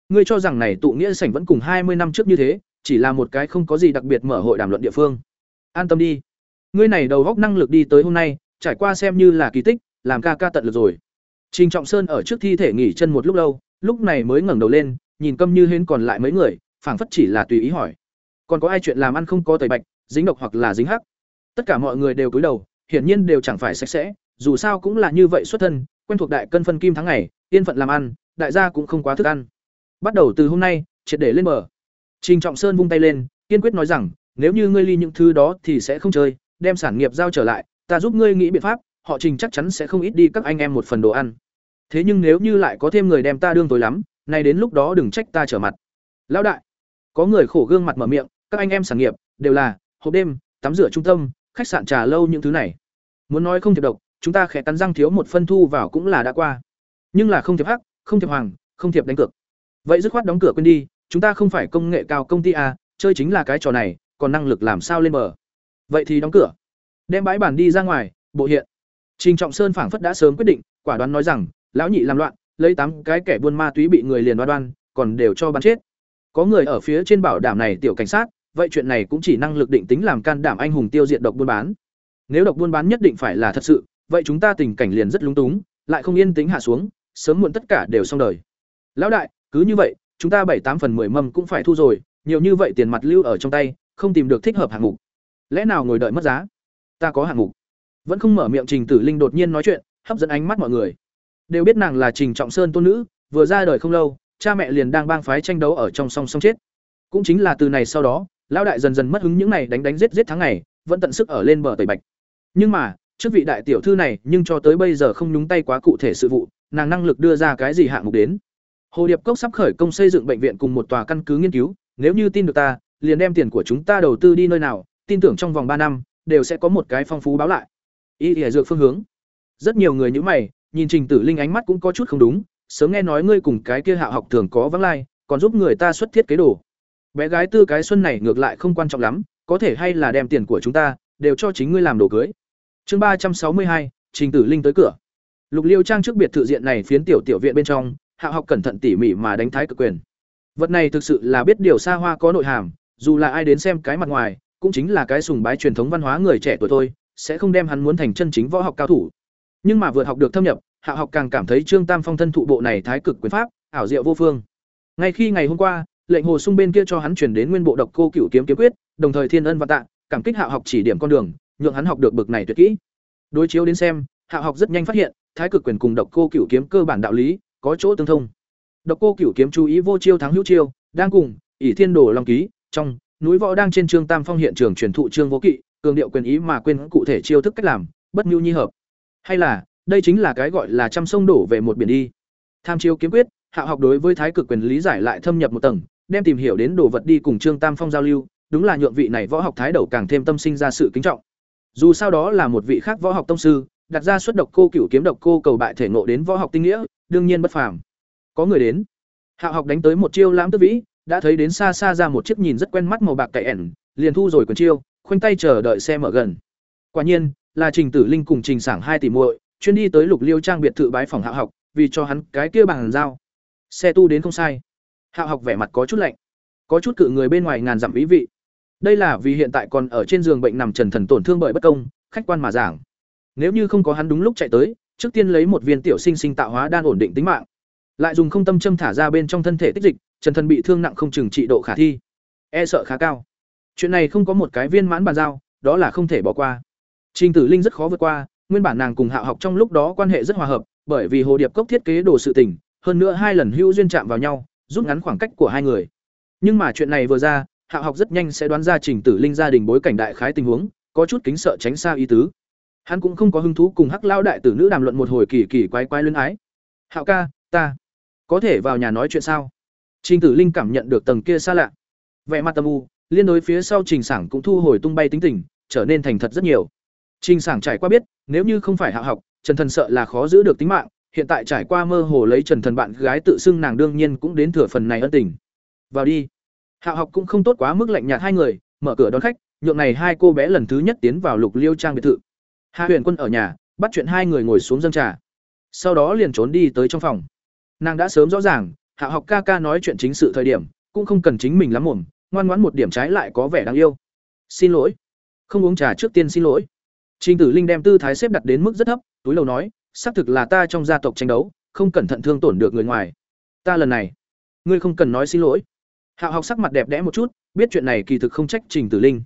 Ngươi cho rằng này tụ nghĩa sảnh vẫn cùng hai mươi năm trước như thế, chỉ là một cái không có gì đặc biệt mở hội đàm luận địa phương. An tâm đi. Ngươi này đầu góc năng lực đi tới hôm nay, trải qua xem như là kỳ tích, làm ca ca tận lực rồi. Trình Trọng Sơn ở trước thi thể nghỉ chân một lúc lâu, lúc này mới ngẩng đầu lên, nhìn câm như hến còn lại mấy người, phảng phất chỉ là tùy ý hỏi. Còn có ai chuyện làm ăn không có tẩy bạch, dính độc hoặc là dính hắc? Tất cả mọi người đều cúi đầu, hiển nhiên đều chẳng phải sạch sẽ, dù sao cũng là như vậy xuất thân, quen thuộc đại cân phân kim tháng ngày, yên phận làm ăn, đại gia cũng không quá thức ăn. Bắt đầu từ hôm nay, triệt để lên bờ. Trình Trọng Sơn vung tay lên, kiên quyết nói rằng, nếu như ngươi ly những thứ đó thì sẽ không chơi, đem sản nghiệp giao trở lại, ta giúp ngươi nghĩ biện pháp, họ Trình chắc chắn sẽ không ít đi các anh em một phần đồ ăn. Thế nhưng nếu như lại có thêm người đem ta đương tối lắm, nay đến lúc đó đừng trách ta trở mặt. Lão đại, có người khổ gương mặt mở miệng, các anh em sản nghiệp đều là hộp đêm, tắm rửa trung tâm, khách sạn trà lâu những thứ này. Muốn nói không thiệp độc, chúng ta khẽ cắn răng thiếu một phân thu vào cũng là đã qua. Nhưng là không thiệp hắc, không thiệp hoàng, không thiệp đánh cược. Vậy dứt khoát đóng cửa quên đi, chúng ta không phải công nghệ cao công ty à, chơi chính là cái trò này, còn năng lực làm sao lên bờ. Vậy thì đóng cửa. Đem bãi bản đi ra ngoài, bộ hiện. Trình Trọng Sơn phảng phất đã sớm quyết định, quả đoán nói rằng, lão nhị làm loạn, lấy tám cái kẻ buôn ma túy bị người liền đoan đoan, còn đều cho bắn chết. Có người ở phía trên bảo đảm này tiểu cảnh sát, vậy chuyện này cũng chỉ năng lực định tính làm can đảm anh hùng tiêu diệt độc buôn bán. Nếu độc buôn bán nhất định phải là thật sự, vậy chúng ta tình cảnh liền rất lúng túng, lại không yên tĩnh hạ xuống, sớm muộn tất cả đều xong đời. Lão đại, cứ như vậy, chúng ta bảy tám phần 10 mâm cũng phải thu rồi, nhiều như vậy tiền mặt lưu ở trong tay, không tìm được thích hợp hạng mục. Lẽ nào ngồi đợi mất giá? Ta có hạng mục. Vẫn không mở miệng Trình Tử Linh đột nhiên nói chuyện, hấp dẫn ánh mắt mọi người. Đều biết nàng là Trình Trọng Sơn tôn nữ, vừa ra đời không lâu, cha mẹ liền đang bang phái tranh đấu ở trong song song chết. Cũng chính là từ này sau đó, lão đại dần dần mất hứng những này đánh đánh giết giết tháng ngày, vẫn tận sức ở lên bờ tẩy bạch. Nhưng mà, trước vị đại tiểu thư này, nhưng cho tới bây giờ không nhúng tay quá cụ thể sự vụ, nàng năng lực đưa ra cái gì hạng mục đến. Hồ Điệp Cốc sắp khởi công xây dựng bệnh viện cùng một tòa căn cứ nghiên cứu, nếu như tin được ta, liền đem tiền của chúng ta đầu tư đi nơi nào, tin tưởng trong vòng ba năm đều sẽ có một cái phong phú báo lại. Y y dược phương hướng. Rất nhiều người như mày, nhìn Trình Tử Linh ánh mắt cũng có chút không đúng, sớm nghe nói ngươi cùng cái kia Hạ học thường có vắng lai, còn giúp người ta xuất thiết kế đồ. Bé gái tư cái xuân này ngược lại không quan trọng lắm, có thể hay là đem tiền của chúng ta đều cho chính ngươi làm đồ cưới. Chương ba trăm sáu mươi hai, Trình Tử Linh tới cửa. Lục Liêu trang trước biệt thự diện này phiến tiểu tiểu viện bên trong, Hạ học cẩn thận tỉ mỉ mà đánh thái cực quyền. Vật này thực sự là biết điều xa hoa có nội hàm, dù là ai đến xem cái mặt ngoài, cũng chính là cái sùng bái truyền thống văn hóa người trẻ tuổi thôi, sẽ không đem hắn muốn thành chân chính võ học cao thủ. Nhưng mà vượt học được thâm nhập, Hạ học càng cảm thấy Trương Tam Phong thân thụ bộ này thái cực quyền pháp, ảo diệu vô phương. Ngay khi ngày hôm qua, lệnh hồ sung bên kia cho hắn truyền đến nguyên bộ độc cô cửu kiếm kiếm quyết, đồng thời thiên ân và tạ, cảm kích Hạ học chỉ điểm con đường, nhượng hắn học được bực này tuyệt kỹ. Đối chiếu đến xem, Hạ học rất nhanh phát hiện, thái cực quyền cùng độc cô cửu kiếm cơ bản đạo lý có chỗ tương thông. Độc cô cửu kiếm chú ý vô chiêu thắng hữu chiêu, đang cùng ỷ thiên đồ long ký trong núi võ đang trên trương tam phong hiện trường truyền thụ trương vô kỵ, cường điệu quyền ý mà quên cụ thể chiêu thức cách làm, bất mưu nhi hợp. Hay là, đây chính là cái gọi là trăm sông đổ về một biển đi. Tham chiêu kiếm quyết, hạ học đối với thái cực quyền lý giải lại thâm nhập một tầng, đem tìm hiểu đến đồ vật đi cùng trương tam phong giao lưu, đúng là nhượng vị này võ học thái đầu càng thêm tâm sinh ra sự kính trọng. Dù sao đó là một vị khác võ học tông sư, đặt ra xuất độc cô cửu kiếm độc cô cầu bại thể ngộ đến võ học tinh nghĩa, đương nhiên bất phàm. Có người đến. Hạ học đánh tới một chiêu lãm tức vĩ đã thấy đến xa xa ra một chiếc nhìn rất quen mắt màu bạc cậy ẻn, liền thu rồi quần chiêu, khoanh tay chờ đợi xe mở gần. Quả nhiên, là trình tử linh cùng trình sảng hai tỷ muội, chuyên đi tới lục liêu trang biệt thự bái phòng hạ học, vì cho hắn cái kia bằng dao. xe tu đến không sai. Hạ học vẻ mặt có chút lạnh, có chút cự người bên ngoài ngàn dặm ý vị. Đây là vì hiện tại còn ở trên giường bệnh nằm trần thần tổn thương bởi bất công, khách quan mà giảng. Nếu như không có hắn đúng lúc chạy tới, trước tiên lấy một viên tiểu sinh sinh tạo hóa đan ổn định tính mạng. Lại dùng không tâm châm thả ra bên trong thân thể tích dịch trần thần bị thương nặng không chừng trị độ khả thi e sợ khá cao chuyện này không có một cái viên mãn bàn giao đó là không thể bỏ qua. Trình Tử Linh rất khó vượt qua, nguyên bản nàng cùng Hạo học trong lúc đó quan hệ rất hòa hợp, bởi vì Hồ Điệp Cốc thiết kế đồ sự tình, hơn nữa hai lần hữu duyên chạm vào nhau, rút ngắn khoảng cách của hai người. Nhưng mà chuyện này vừa ra, Hạo học rất nhanh sẽ đoán ra Trình Tử Linh gia đình bối cảnh đại khái tình huống, có chút kính sợ tránh xa ý tứ. Hắn cũng không có hứng thú cùng Hắc lão đại tử nữ đàm luận một hồi kỳ kỳ quái quái luyến ái. "Hạo ca, ta có thể vào nhà nói chuyện sao?" Trình Tử Linh cảm nhận được tầng kia xa lạ. Vẻ mặt tâm u, liên đối phía sau Trình Sảng cũng thu hồi tung bay tính tình, trở nên thành thật rất nhiều. Trình Sảng trải qua biết, nếu như không phải Hạo học, Trần Thần sợ là khó giữ được tính mạng, hiện tại trải qua mơ hồ lấy Trần Thần bạn gái tự xưng nàng đương nhiên cũng đến thừa phần này ân tình. Vào đi. Hạo học cũng không tốt quá mức lạnh nhạt hai người, mở cửa đón khách, nhượng này hai cô bé lần thứ nhất tiến vào Lục Liêu trang biệt thự. Hạ Huyền Quân ở nhà, bắt chuyện hai người ngồi xuống dâng trà. Sau đó liền trốn đi tới trong phòng. Nàng đã sớm rõ ràng, Hạ học ca ca nói chuyện chính sự thời điểm, cũng không cần chính mình lắm mồm, ngoan ngoãn một điểm trái lại có vẻ đáng yêu. Xin lỗi, không uống trà trước tiên xin lỗi. Trình Tử Linh đem tư thái xếp đặt đến mức rất thấp, túi lầu nói, xác thực là ta trong gia tộc tranh đấu, không cẩn thận thương tổn được người ngoài. Ta lần này, ngươi không cần nói xin lỗi. Hạ học sắc mặt đẹp đẽ một chút, biết chuyện này kỳ thực không trách Trình Tử Linh.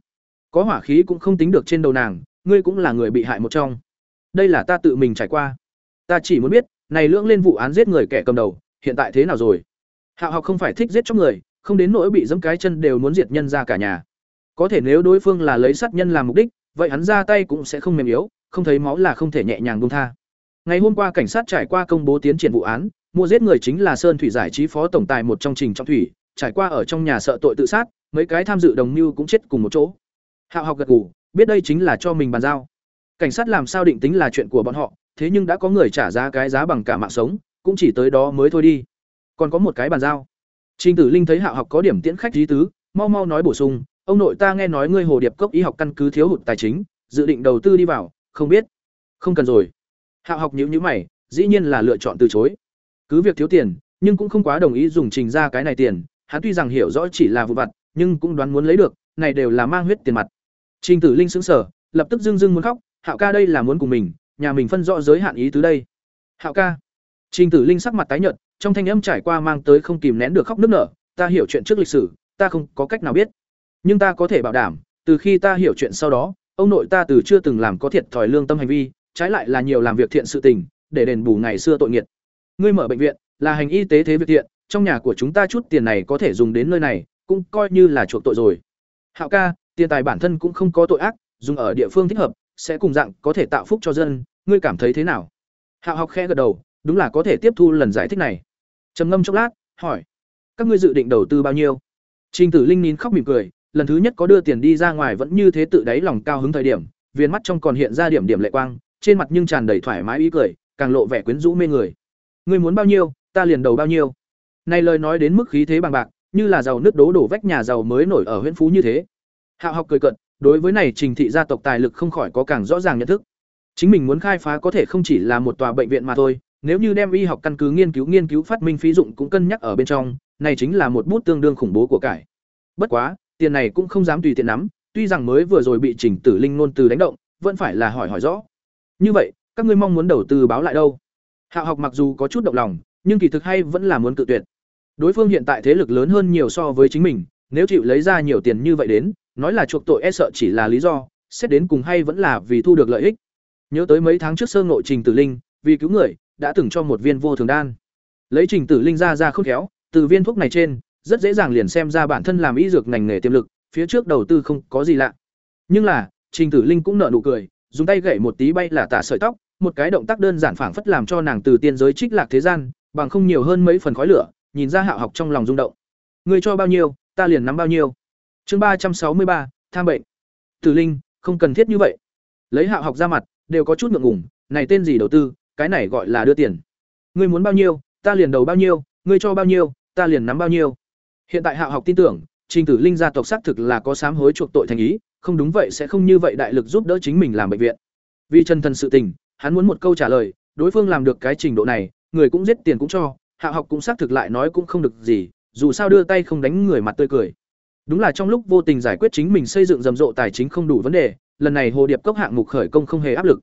Có hỏa khí cũng không tính được trên đầu nàng, ngươi cũng là người bị hại một trong. Đây là ta tự mình trải qua. Ta chỉ muốn biết, này lưỡng lên vụ án giết người kẻ cầm đầu, hiện tại thế nào rồi? Hạo học không phải thích giết chóc người, không đến nỗi bị giẫm cái chân đều muốn diệt nhân ra cả nhà. Có thể nếu đối phương là lấy sát nhân làm mục đích, vậy hắn ra tay cũng sẽ không mềm yếu, không thấy máu là không thể nhẹ nhàng buông tha. Ngày hôm qua cảnh sát trải qua công bố tiến triển vụ án, mua giết người chính là Sơn Thủy giải trí phó tổng tài một trong trình trong thủy, trải qua ở trong nhà sợ tội tự sát, mấy cái tham dự đồng mưu cũng chết cùng một chỗ. Hạo học gật gù, biết đây chính là cho mình bàn giao. Cảnh sát làm sao định tính là chuyện của bọn họ, thế nhưng đã có người trả giá cái giá bằng cả mạng sống, cũng chỉ tới đó mới thôi đi. Còn có một cái bàn giao. Trình Tử Linh thấy Hạo học có điểm tiễn khách lý tứ, mau mau nói bổ sung, ông nội ta nghe nói ngươi Hồ Điệp Cốc y học căn cứ thiếu hụt tài chính, dự định đầu tư đi vào, không biết. Không cần rồi. Hạo học nhíu nhíu mày, dĩ nhiên là lựa chọn từ chối. Cứ việc thiếu tiền, nhưng cũng không quá đồng ý dùng trình ra cái này tiền, hắn tuy rằng hiểu rõ chỉ là vụ vặt, nhưng cũng đoán muốn lấy được, này đều là mang huyết tiền mặt. Trình Tử Linh sững sờ, lập tức dưng dưng muốn khóc, Hạo ca đây là muốn cùng mình, nhà mình phân rõ giới hạn ý tứ đây. Hạo ca. Trình Tử Linh sắc mặt tái nhợt, trong thanh âm trải qua mang tới không kìm nén được khóc nức nở, ta hiểu chuyện trước lịch sử, ta không có cách nào biết. Nhưng ta có thể bảo đảm, từ khi ta hiểu chuyện sau đó, ông nội ta từ chưa từng làm có thiệt thòi lương tâm hành vi, trái lại là nhiều làm việc thiện sự tình, để đền bù ngày xưa tội nghiệt. Ngươi mở bệnh viện, là hành y tế thế việc thiện, trong nhà của chúng ta chút tiền này có thể dùng đến nơi này, cũng coi như là chuộc tội rồi. Hạo ca, tiền tài bản thân cũng không có tội ác, dùng ở địa phương thích hợp, sẽ cùng dạng có thể tạo phúc cho dân, ngươi cảm thấy thế nào? Hạo học khẽ gật đầu, đúng là có thể tiếp thu lần giải thích này. Trầm ngâm chốc lát, hỏi: "Các ngươi dự định đầu tư bao nhiêu?" Trình Tử Linh nín khóc mỉm cười, lần thứ nhất có đưa tiền đi ra ngoài vẫn như thế tự đáy lòng cao hứng thời điểm, viên mắt trong còn hiện ra điểm điểm lệ quang, trên mặt nhưng tràn đầy thoải mái ý cười, càng lộ vẻ quyến rũ mê người. Ngươi muốn bao nhiêu, ta liền đầu bao nhiêu. Này lời nói đến mức khí thế bằng bạc, như là giàu nước đố đổ vách nhà giàu mới nổi ở huyện phú như thế. Hạo học cười cận, đối với này Trình thị gia tộc tài lực không khỏi có càng rõ ràng nhận thức. Chính mình muốn khai phá có thể không chỉ là một tòa bệnh viện mà thôi, nếu như đem y học căn cứ nghiên cứu nghiên cứu phát minh phí dụng cũng cân nhắc ở bên trong, này chính là một bút tương đương khủng bố của cải. Bất quá, tiền này cũng không dám tùy tiện nắm, tuy rằng mới vừa rồi bị Trình Tử Linh nôn từ đánh động, vẫn phải là hỏi hỏi rõ. Như vậy, các ngươi mong muốn đầu tư báo lại đâu? hạ học mặc dù có chút động lòng, nhưng kỳ thực hay vẫn là muốn cự tuyệt. Đối phương hiện tại thế lực lớn hơn nhiều so với chính mình, nếu chịu lấy ra nhiều tiền như vậy đến, nói là chuộc tội e sợ chỉ là lý do, xét đến cùng hay vẫn là vì thu được lợi ích. Nhớ tới mấy tháng trước sơ ngộ Trình Tử Linh, vì cứu người, đã từng cho một viên vô thường đan. Lấy Trình Tử Linh ra ra khôn khéo, từ viên thuốc này trên, rất dễ dàng liền xem ra bản thân làm y dược ngành nghề tiềm lực, phía trước đầu tư không có gì lạ. Nhưng là, Trình Tử Linh cũng nở nụ cười, dùng tay gẩy một tí bay là tả sợi tóc, một cái động tác đơn giản phảng phất làm cho nàng từ tiên giới trích lạc thế gian, bằng không nhiều hơn mấy phần khói lửa, nhìn ra Hạo học trong lòng rung động. Người cho bao nhiêu, ta liền nắm bao nhiêu. Chương ba trăm sáu mươi ba, tham bệnh. Tử Linh, không cần thiết như vậy. Lấy Hạo học ra mặt, đều có chút ngượng ngùng, này tên gì đầu tư, cái này gọi là đưa tiền. Ngươi muốn bao nhiêu, ta liền đầu bao nhiêu, ngươi cho bao nhiêu, ta liền nắm bao nhiêu. Hiện tại Hạo học tin tưởng, Trình Tử Linh gia tộc xác thực là có sám hối chuộc tội thành ý, không đúng vậy sẽ không như vậy đại lực giúp đỡ chính mình làm bệnh viện. Vì chân thần sự tình, hắn muốn một câu trả lời, đối phương làm được cái trình độ này, người cũng giết tiền cũng cho, Hạo học cũng xác thực lại nói cũng không được gì, dù sao đưa tay không đánh người mặt tươi cười. Đúng là trong lúc vô tình giải quyết chính mình xây dựng rầm rộ tài chính không đủ vấn đề, lần này Hồ Điệp cốc hạng mục khởi công không hề áp lực.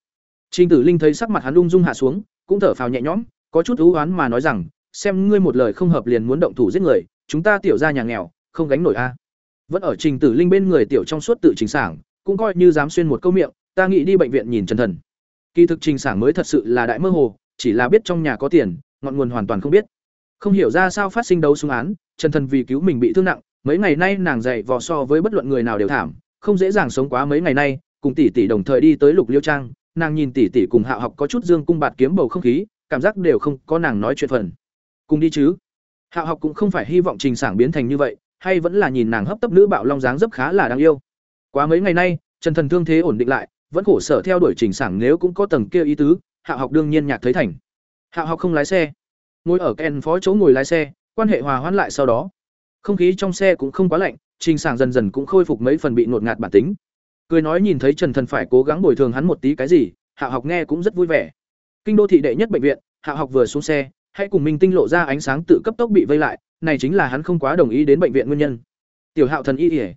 Trình Tử Linh thấy sắc mặt hắn ung dung hạ xuống, cũng thở phào nhẹ nhõm, có chút u oán mà nói rằng, xem ngươi một lời không hợp liền muốn động thủ giết người, chúng ta tiểu gia nhà nghèo, không gánh nổi a. Vẫn ở Trình Tử Linh bên người tiểu trong suốt tự chính sảng, cũng coi như dám xuyên một câu miệng ta nghĩ đi bệnh viện nhìn trần thần kỳ thực trình sảng mới thật sự là đại mơ hồ chỉ là biết trong nhà có tiền ngọn nguồn hoàn toàn không biết không hiểu ra sao phát sinh đấu súng án trần thần vì cứu mình bị thương nặng mấy ngày nay nàng dạy vò so với bất luận người nào đều thảm không dễ dàng sống quá mấy ngày nay cùng tỷ tỷ đồng thời đi tới lục liêu trang nàng nhìn tỷ tỷ cùng hạ học có chút dương cung bạt kiếm bầu không khí, cảm giác đều không có nàng nói chuyện phần. Cùng đi chứ. Hạ học cũng không phải hy vọng trình sảng biến thành như vậy, hay vẫn là nhìn nàng hấp tấp nữ bạo long dáng dấp khá là đáng yêu. Quá mấy ngày nay, trần thần thương thế ổn định lại, vẫn khổ sở theo đuổi trình sảng nếu cũng có tầng kia ý tứ, hạ học đương nhiên nhạc thấy thành. Hạ học không lái xe. Ngồi ở ken phó chỗ ngồi lái xe, quan hệ hòa hoãn lại sau đó. Không khí trong xe cũng không quá lạnh, trình sảng dần dần cũng khôi phục mấy phần bị ngột ngạt bản tính cười nói nhìn thấy trần thần phải cố gắng bồi thường hắn một tí cái gì, hạ học nghe cũng rất vui vẻ. Kinh đô thị đệ nhất bệnh viện, hạ học vừa xuống xe, hãy cùng minh tinh lộ ra ánh sáng tự cấp tốc bị vây lại, này chính là hắn không quá đồng ý đến bệnh viện nguyên nhân. Tiểu hạo thần y ỉa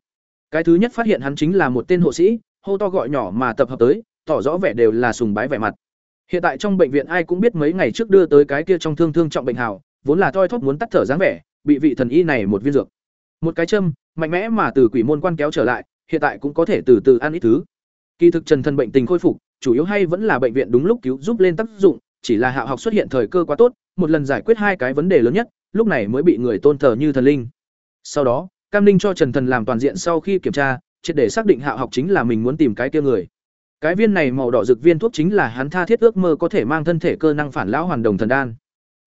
cái thứ nhất phát hiện hắn chính là một tên hộ sĩ, hô to gọi nhỏ mà tập hợp tới, tỏ rõ vẻ đều là sùng bái vẻ mặt. Hiện tại trong bệnh viện ai cũng biết mấy ngày trước đưa tới cái kia trong thương thương trọng bệnh hào, vốn là thoi thóp muốn tắt thở dáng vẻ, bị vị thần y này một viên dược. Một cái châm, mạnh mẽ mà từ quỷ môn quan kéo trở lại hiện tại cũng có thể từ từ ăn ít thứ. Kỳ thực trần thân bệnh tình khôi phục, chủ yếu hay vẫn là bệnh viện đúng lúc cứu giúp lên tác dụng, chỉ là Hạo học xuất hiện thời cơ quá tốt, một lần giải quyết hai cái vấn đề lớn nhất, lúc này mới bị người tôn thờ như thần linh. Sau đó, cam ninh cho trần thần làm toàn diện sau khi kiểm tra, triệt để xác định Hạo học chính là mình muốn tìm cái kia người. Cái viên này màu đỏ dược viên thuốc chính là hắn tha thiết ước mơ có thể mang thân thể cơ năng phản lão hoàn đồng thần đan.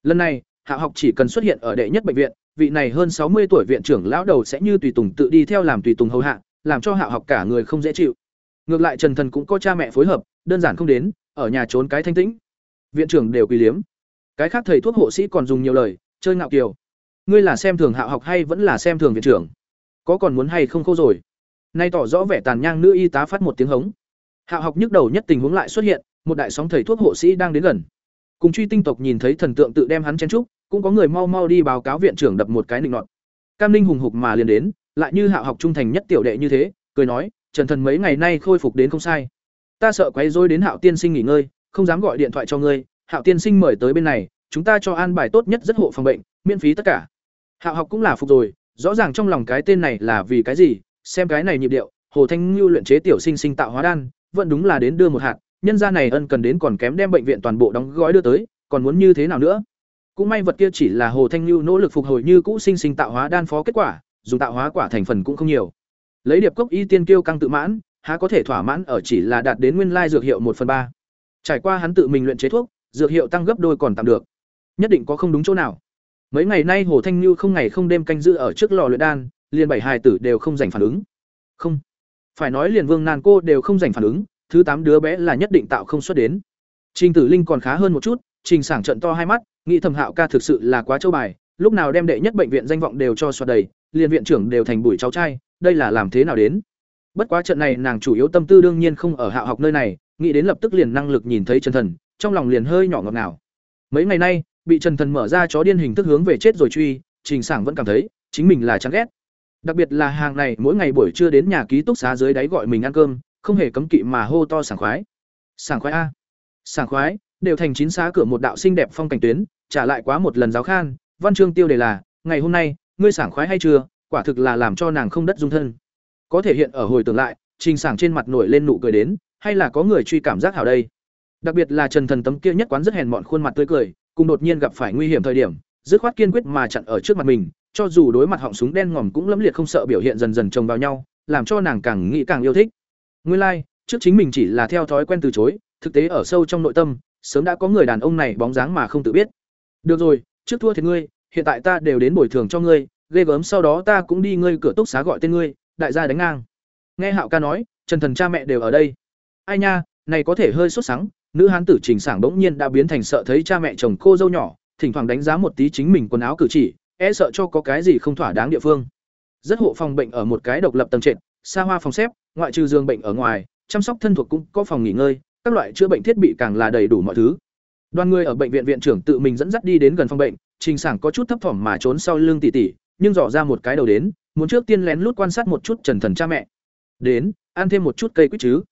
Lần này Hạo học chỉ cần xuất hiện ở đệ nhất bệnh viện, vị này hơn sáu mươi tuổi viện trưởng lão đầu sẽ như tùy tùng tự đi theo làm tùy tùng hầu hạ làm cho Hạo học cả người không dễ chịu. Ngược lại trần thần cũng có cha mẹ phối hợp, đơn giản không đến, ở nhà trốn cái thanh tĩnh. Viện trưởng đều quỳ liếm. Cái khác thầy thuốc hộ sĩ còn dùng nhiều lời, chơi ngạo kiều ngươi là xem thường Hạo học hay vẫn là xem thường viện trưởng? Có còn muốn hay không khô rồi? Nay tỏ rõ vẻ tàn nhang nữ y tá phát một tiếng hống. Hạo học nhức đầu nhất tình huống lại xuất hiện, một đại sóng thầy thuốc hộ sĩ đang đến gần. Cùng truy tinh tộc nhìn thấy thần tượng tự đem hắn chen trúc cũng có người mau mau đi báo cáo viện trưởng đập một cái nịnh nọt. Cam ninh hùng hục mà liền đến lại như hạ học trung thành nhất tiểu đệ như thế, cười nói, trần thần mấy ngày nay khôi phục đến không sai. Ta sợ quấy rối đến hạo tiên sinh nghỉ ngơi, không dám gọi điện thoại cho ngươi. Hạo tiên sinh mời tới bên này, chúng ta cho an bài tốt nhất rất hộ phòng bệnh, miễn phí tất cả. Hạo học cũng là phục rồi, rõ ràng trong lòng cái tên này là vì cái gì, xem cái này nhịp điệu, hồ thanh ngưu luyện chế tiểu sinh sinh tạo hóa đan, vẫn đúng là đến đưa một hạt, nhân gia này ân cần đến còn kém đem bệnh viện toàn bộ đóng gói đưa tới, còn muốn như thế nào nữa? Cũng may vật kia chỉ là hồ thanh ngưu nỗ lực phục hồi như cũ sinh sinh tạo hóa đan phó kết quả dùng tạo hóa quả thành phần cũng không nhiều. Lấy điệp cốc y tiên kiêu căng tự mãn, há có thể thỏa mãn ở chỉ là đạt đến nguyên lai dược hiệu một phần ba. Trải qua hắn tự mình luyện chế thuốc, dược hiệu tăng gấp đôi còn tạm được. Nhất định có không đúng chỗ nào. Mấy ngày nay hồ thanh như không ngày không đêm canh giữ ở trước lò luyện đan, liền bảy hài tử đều không giành phản ứng. Không. Phải nói liền vương nan cô đều không giành phản ứng, thứ tám đứa bé là nhất định tạo không xuất đến. Trình tử linh còn khá hơn một chút, trình sảng trận to hai mắt, nghĩ thầm hạo ca thực sự là quá châu bài, lúc nào đem đệ nhất bệnh viện danh vọng đều cho xoạt đầy liền viện trưởng đều thành bụi cháu trai, đây là làm thế nào đến? Bất quá trận này nàng chủ yếu tâm tư đương nhiên không ở hạ học nơi này, nghĩ đến lập tức liền năng lực nhìn thấy trần thần, trong lòng liền hơi nhỏ ngọt ngào. Mấy ngày nay, bị trần thần mở ra chó điên hình thức hướng về chết rồi truy, trình sảng vẫn cảm thấy, chính mình là chán ghét. Đặc biệt là hàng này, mỗi ngày buổi trưa đến nhà ký túc xá dưới đáy gọi mình ăn cơm, không hề cấm kỵ mà hô to sảng khoái. Sảng khoái a. Sảng khoái, đều thành chín xá cửa một đạo xinh đẹp phong cảnh tuyến, trả lại quá một lần giáo khan, văn chương tiêu đề là, ngày hôm nay ngươi sảng khoái hay chưa quả thực là làm cho nàng không đất dung thân. Có thể hiện ở hồi tưởng lại trình sảng trên mặt nổi lên nụ cười đến hay là có người truy cảm giác hảo đây? Đặc biệt là trần thần tấm kia nhất quán rất hèn mọn khuôn mặt tươi cười cùng đột nhiên gặp phải nguy hiểm thời điểm dứt khoát kiên quyết mà chặn ở trước mặt mình cho dù đối mặt họng súng đen ngòm cũng lẫm liệt không sợ biểu hiện dần dần chồng vào nhau làm cho nàng càng nghĩ càng yêu thích. Nguyên lai like, trước chính mình chỉ là theo thói quen từ chối thực tế ở sâu trong nội tâm sớm đã có người đàn ông này bóng dáng mà không tự biết. Được rồi trước thua thiệt ngươi hiện tại ta đều đến bồi thường cho ngươi, ghê gớm sau đó ta cũng đi ngươi cửa túc xá gọi tên ngươi, đại gia đánh ngang. Nghe hạo ca nói, trần thần cha mẹ đều ở đây. Ai nha, này có thể hơi sốt sắng, nữ hán tử trình sảng bỗng nhiên đã biến thành sợ thấy cha mẹ chồng cô dâu nhỏ, thỉnh thoảng đánh giá một tí chính mình quần áo cử chỉ e sợ cho có cái gì không thỏa đáng địa phương. Rất hộ phòng bệnh ở một cái độc lập tầng trệt, xa hoa phòng xếp, ngoại trừ giường bệnh ở ngoài, chăm sóc thân thuộc cũng có phòng nghỉ ngơi, các loại chữa bệnh thiết bị càng là đầy đủ mọi thứ. Đoàn người ở bệnh viện viện trưởng tự mình dẫn dắt đi đến gần phòng bệnh trình sảng có chút thấp thỏm mà trốn sau lưng Tỷ Tỷ, nhưng dò ra một cái đầu đến muốn trước tiên lén lút quan sát một chút trần thần cha mẹ đến ăn thêm một chút cây quýt chứ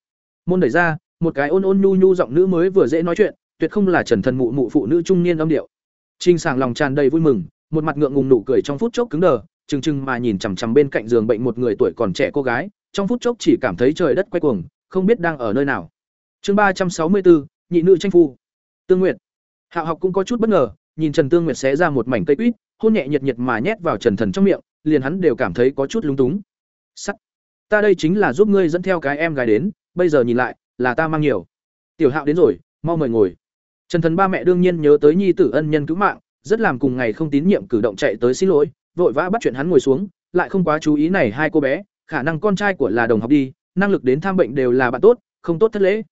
môn đẩy ra một cái ôn ôn nhu nhu giọng nữ mới vừa dễ nói chuyện tuyệt không là trần thần mụ mụ phụ nữ trung niên âm điệu Trình Sảng lòng tràn đầy vui mừng một mặt ngượng ngùng nụ cười trong phút chốc cứng đờ chừng chừng mà nhìn chằm chằm bên cạnh giường bệnh một người tuổi còn trẻ cô gái trong phút chốc chỉ cảm thấy trời đất quay cuồng, không biết đang ở nơi nào. Chương ba trăm sáu mươi bốn, nhị nữ tranh phu. Tương Nguyệt. Hạo học cũng có chút bất ngờ, nhìn Trần Tương Nguyệt xé ra một mảnh cây quýt, hôn nhẹ nhiệt nhiệt mà nhét vào Trần Thần trong miệng, liền hắn đều cảm thấy có chút lúng túng. Sắt. Ta đây chính là giúp ngươi dẫn theo cái em gái đến, bây giờ nhìn lại, là ta mang nhiều. Tiểu Hạo đến rồi, mau mời ngồi. Trần Thần ba mẹ đương nhiên nhớ tới nhi tử ân nhân cứu mạng, rất làm cùng ngày không tín nhiệm cử động chạy tới xin lỗi, vội vã bắt chuyện hắn ngồi xuống, lại không quá chú ý này hai cô bé, khả năng con trai của là đồng học đi, năng lực đến thăm bệnh đều là bạn tốt, không tốt thất lễ.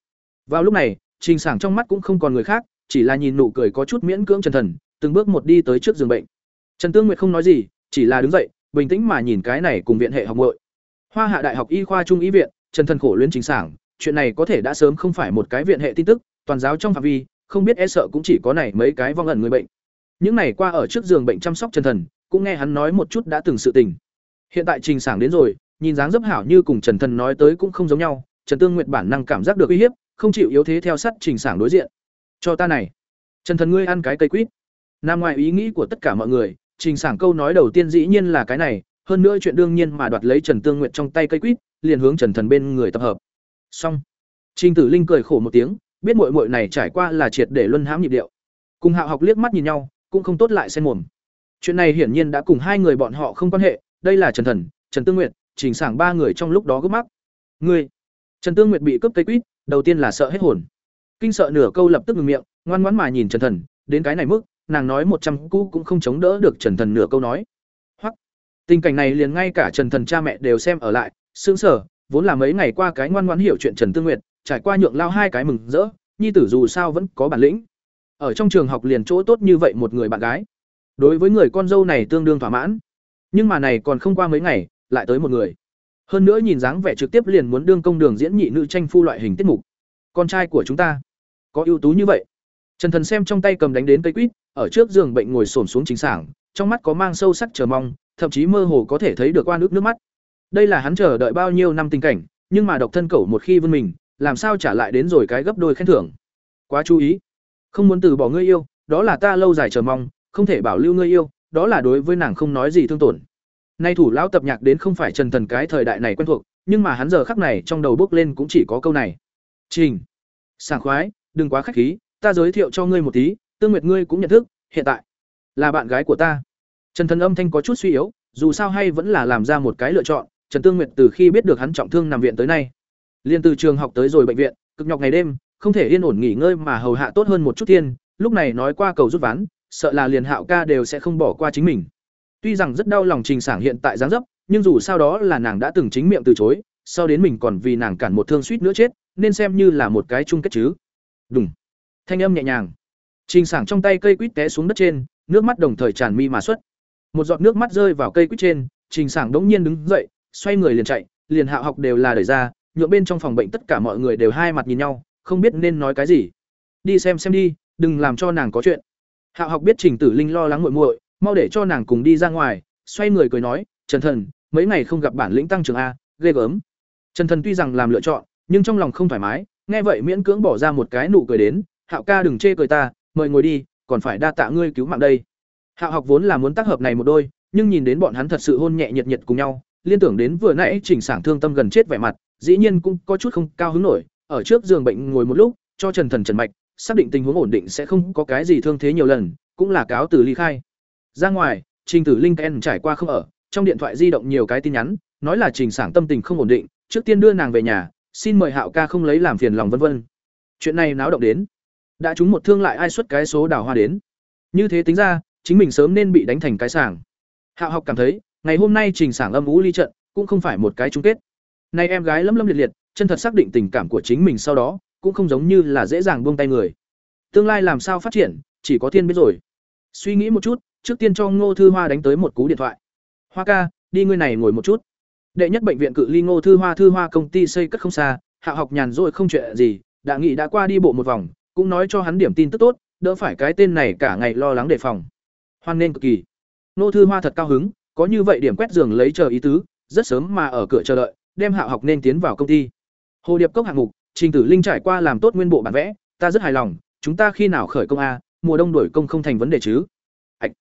Vào lúc này, Trình Sảng trong mắt cũng không còn người khác, chỉ là nhìn nụ cười có chút miễn cưỡng Trần Thần, từng bước một đi tới trước giường bệnh. Trần Tương Nguyệt không nói gì, chỉ là đứng dậy, bình tĩnh mà nhìn cái này cùng viện hệ học muội. Hoa Hạ Đại học Y khoa Trung y viện, Trần Thần khổ luyến Trình Sảng, chuyện này có thể đã sớm không phải một cái viện hệ tin tức, toàn giáo trong phạm vi, không biết e sợ cũng chỉ có này mấy cái vong ẩn người bệnh. Những này qua ở trước giường bệnh chăm sóc Trần Thần, cũng nghe hắn nói một chút đã từng sự tình. Hiện tại Trình Sảng đến rồi, nhìn dáng dấp hảo như cùng Trần Thần nói tới cũng không giống nhau, Trần Tương Nguyệt bản năng cảm giác được uy hiếp, không chịu yếu thế theo sát Trình Sảng đối diện. Cho ta này. Trần Thần ngươi ăn cái cây quýt. Nam ngoài ý nghĩ của tất cả mọi người, Trình Sảng câu nói đầu tiên dĩ nhiên là cái này, hơn nữa chuyện đương nhiên mà đoạt lấy Trần Tương nguyện trong tay cây quýt, liền hướng Trần Thần bên người tập hợp. Xong. Trình Tử Linh cười khổ một tiếng, biết muội muội này trải qua là triệt để luân hãm nhịp điệu. Cùng Hạo học liếc mắt nhìn nhau, cũng không tốt lại xen mồm. Chuyện này hiển nhiên đã cùng hai người bọn họ không quan hệ, đây là Trần Thần, Trần Tương nguyện, Trình Sảng ba người trong lúc đó gấp mắc. Ngươi. Trần Tương nguyện bị cướp cây quýt, đầu tiên là sợ hết hồn. Kinh sợ nửa câu lập tức ngừng miệng, ngoan ngoãn mà nhìn Trần Thần, đến cái này mức, nàng nói một trăm cú cũng không chống đỡ được Trần Thần nửa câu nói. Hoặc, tình cảnh này liền ngay cả Trần Thần cha mẹ đều xem ở lại, sững sờ, vốn là mấy ngày qua cái ngoan ngoãn hiểu chuyện Trần Tương Nguyệt, trải qua nhượng lao hai cái mừng rỡ, nhi tử dù sao vẫn có bản lĩnh. Ở trong trường học liền chỗ tốt như vậy một người bạn gái. Đối với người con dâu này tương đương thỏa mãn. Nhưng mà này còn không qua mấy ngày, lại tới một người. Hơn nữa nhìn dáng vẻ trực tiếp liền muốn đương công đường diễn nhị nữ tranh phu loại hình tiết mục. Con trai của chúng ta có ưu tú như vậy. Trần Thần xem trong tay cầm đánh đến cây quýt, ở trước giường bệnh ngồi xổm xuống chính sảng, trong mắt có mang sâu sắc chờ mong, thậm chí mơ hồ có thể thấy được oan ức nước mắt. Đây là hắn chờ đợi bao nhiêu năm tình cảnh, nhưng mà độc thân cẩu một khi vươn mình, làm sao trả lại đến rồi cái gấp đôi khen thưởng. Quá chú ý, không muốn từ bỏ ngươi yêu, đó là ta lâu dài chờ mong, không thể bảo lưu ngươi yêu, đó là đối với nàng không nói gì thương tổn. Nay thủ lão tập nhạc đến không phải Trần Thần cái thời đại này quen thuộc, nhưng mà hắn giờ khắc này trong đầu bước lên cũng chỉ có câu này. Trình, sảng khoái, đừng quá khách khí, ta giới thiệu cho ngươi một tí, Tương Nguyệt ngươi cũng nhận thức, hiện tại là bạn gái của ta. Trần Thần âm thanh có chút suy yếu, dù sao hay vẫn là làm ra một cái lựa chọn, Trần Tương Nguyệt từ khi biết được hắn trọng thương nằm viện tới nay, liên từ trường học tới rồi bệnh viện, cực nhọc ngày đêm, không thể yên ổn nghỉ ngơi mà hầu hạ tốt hơn một chút thiên, lúc này nói qua cầu rút ván, sợ là liền Hạo ca đều sẽ không bỏ qua chính mình. Tuy rằng rất đau lòng Trình Sảng hiện tại dáng dấp, nhưng dù sao đó là nàng đã từng chính miệng từ chối, sau đến mình còn vì nàng cản một thương suýt nữa chết, nên xem như là một cái chung kết chứ. Đùng. Thanh âm nhẹ nhàng. Trình Sảng trong tay cây quýt té xuống đất trên, nước mắt đồng thời tràn mi mà xuất. Một giọt nước mắt rơi vào cây quýt trên, Trình Sảng đống nhiên đứng dậy, xoay người liền chạy, liền Hạ học đều là đẩy ra, nhượng bên trong phòng bệnh tất cả mọi người đều hai mặt nhìn nhau, không biết nên nói cái gì. Đi xem xem đi, đừng làm cho nàng có chuyện. Hạ học biết Trình Tử Linh lo lắng muội muội, mau để cho nàng cùng đi ra ngoài, xoay người cười nói, "Trần Thần, mấy ngày không gặp bản lĩnh tăng trưởng a, ghê gớm." Trần Thần tuy rằng làm lựa chọn, nhưng trong lòng không thoải mái, nghe vậy miễn cưỡng bỏ ra một cái nụ cười đến, "Hạo ca đừng chê cười ta, mời ngồi đi, còn phải đa tạ ngươi cứu mạng đây." Hạo học vốn là muốn tác hợp này một đôi, nhưng nhìn đến bọn hắn thật sự hôn nhẹ nhiệt nhiệt cùng nhau, liên tưởng đến vừa nãy Trình Sảng thương tâm gần chết vẻ mặt, dĩ nhiên cũng có chút không cao hứng nổi, ở trước giường bệnh ngồi một lúc, cho Trần Thần trần mạch, xác định tình huống ổn định sẽ không có cái gì thương thế nhiều lần, cũng là cáo từ ly khai. Ra ngoài, Trình Tử Linh Ken trải qua không ở, trong điện thoại di động nhiều cái tin nhắn, nói là Trình Sảng tâm tình không ổn định, trước tiên đưa nàng về nhà, xin mời Hạo ca không lấy làm phiền lòng vân vân. Chuyện này náo động đến, đã trúng một thương lại ai xuất cái số đào hoa đến. Như thế tính ra, chính mình sớm nên bị đánh thành cái sảng. Hạo học cảm thấy, ngày hôm nay Trình Sảng âm ú ly trận, cũng không phải một cái chung kết. Nay em gái lâm lâm liệt liệt, chân thật xác định tình cảm của chính mình sau đó, cũng không giống như là dễ dàng buông tay người. Tương lai làm sao phát triển, chỉ có thiên biết rồi. Suy nghĩ một chút, trước tiên cho Ngô Thư Hoa đánh tới một cú điện thoại. "Hoa ca, đi ngươi này ngồi một chút." Đệ nhất bệnh viện cự ly Ngô Thư Hoa Thư Hoa công ty xây cất không xa, Hạ học nhàn rỗi không chuyện gì, đã nghị đã qua đi bộ một vòng, cũng nói cho hắn điểm tin tức tốt, đỡ phải cái tên này cả ngày lo lắng đề phòng. Hoan nên cực kỳ. Ngô Thư Hoa thật cao hứng, có như vậy điểm quét giường lấy chờ ý tứ, rất sớm mà ở cửa chờ đợi, đem Hạ học nên tiến vào công ty. Hồ điệp cốc hạng mục, Trình Tử Linh trải qua làm tốt nguyên bộ bản vẽ, ta rất hài lòng, chúng ta khi nào khởi công a, mùa đông đổi công không thành vấn đề chứ? Ảch.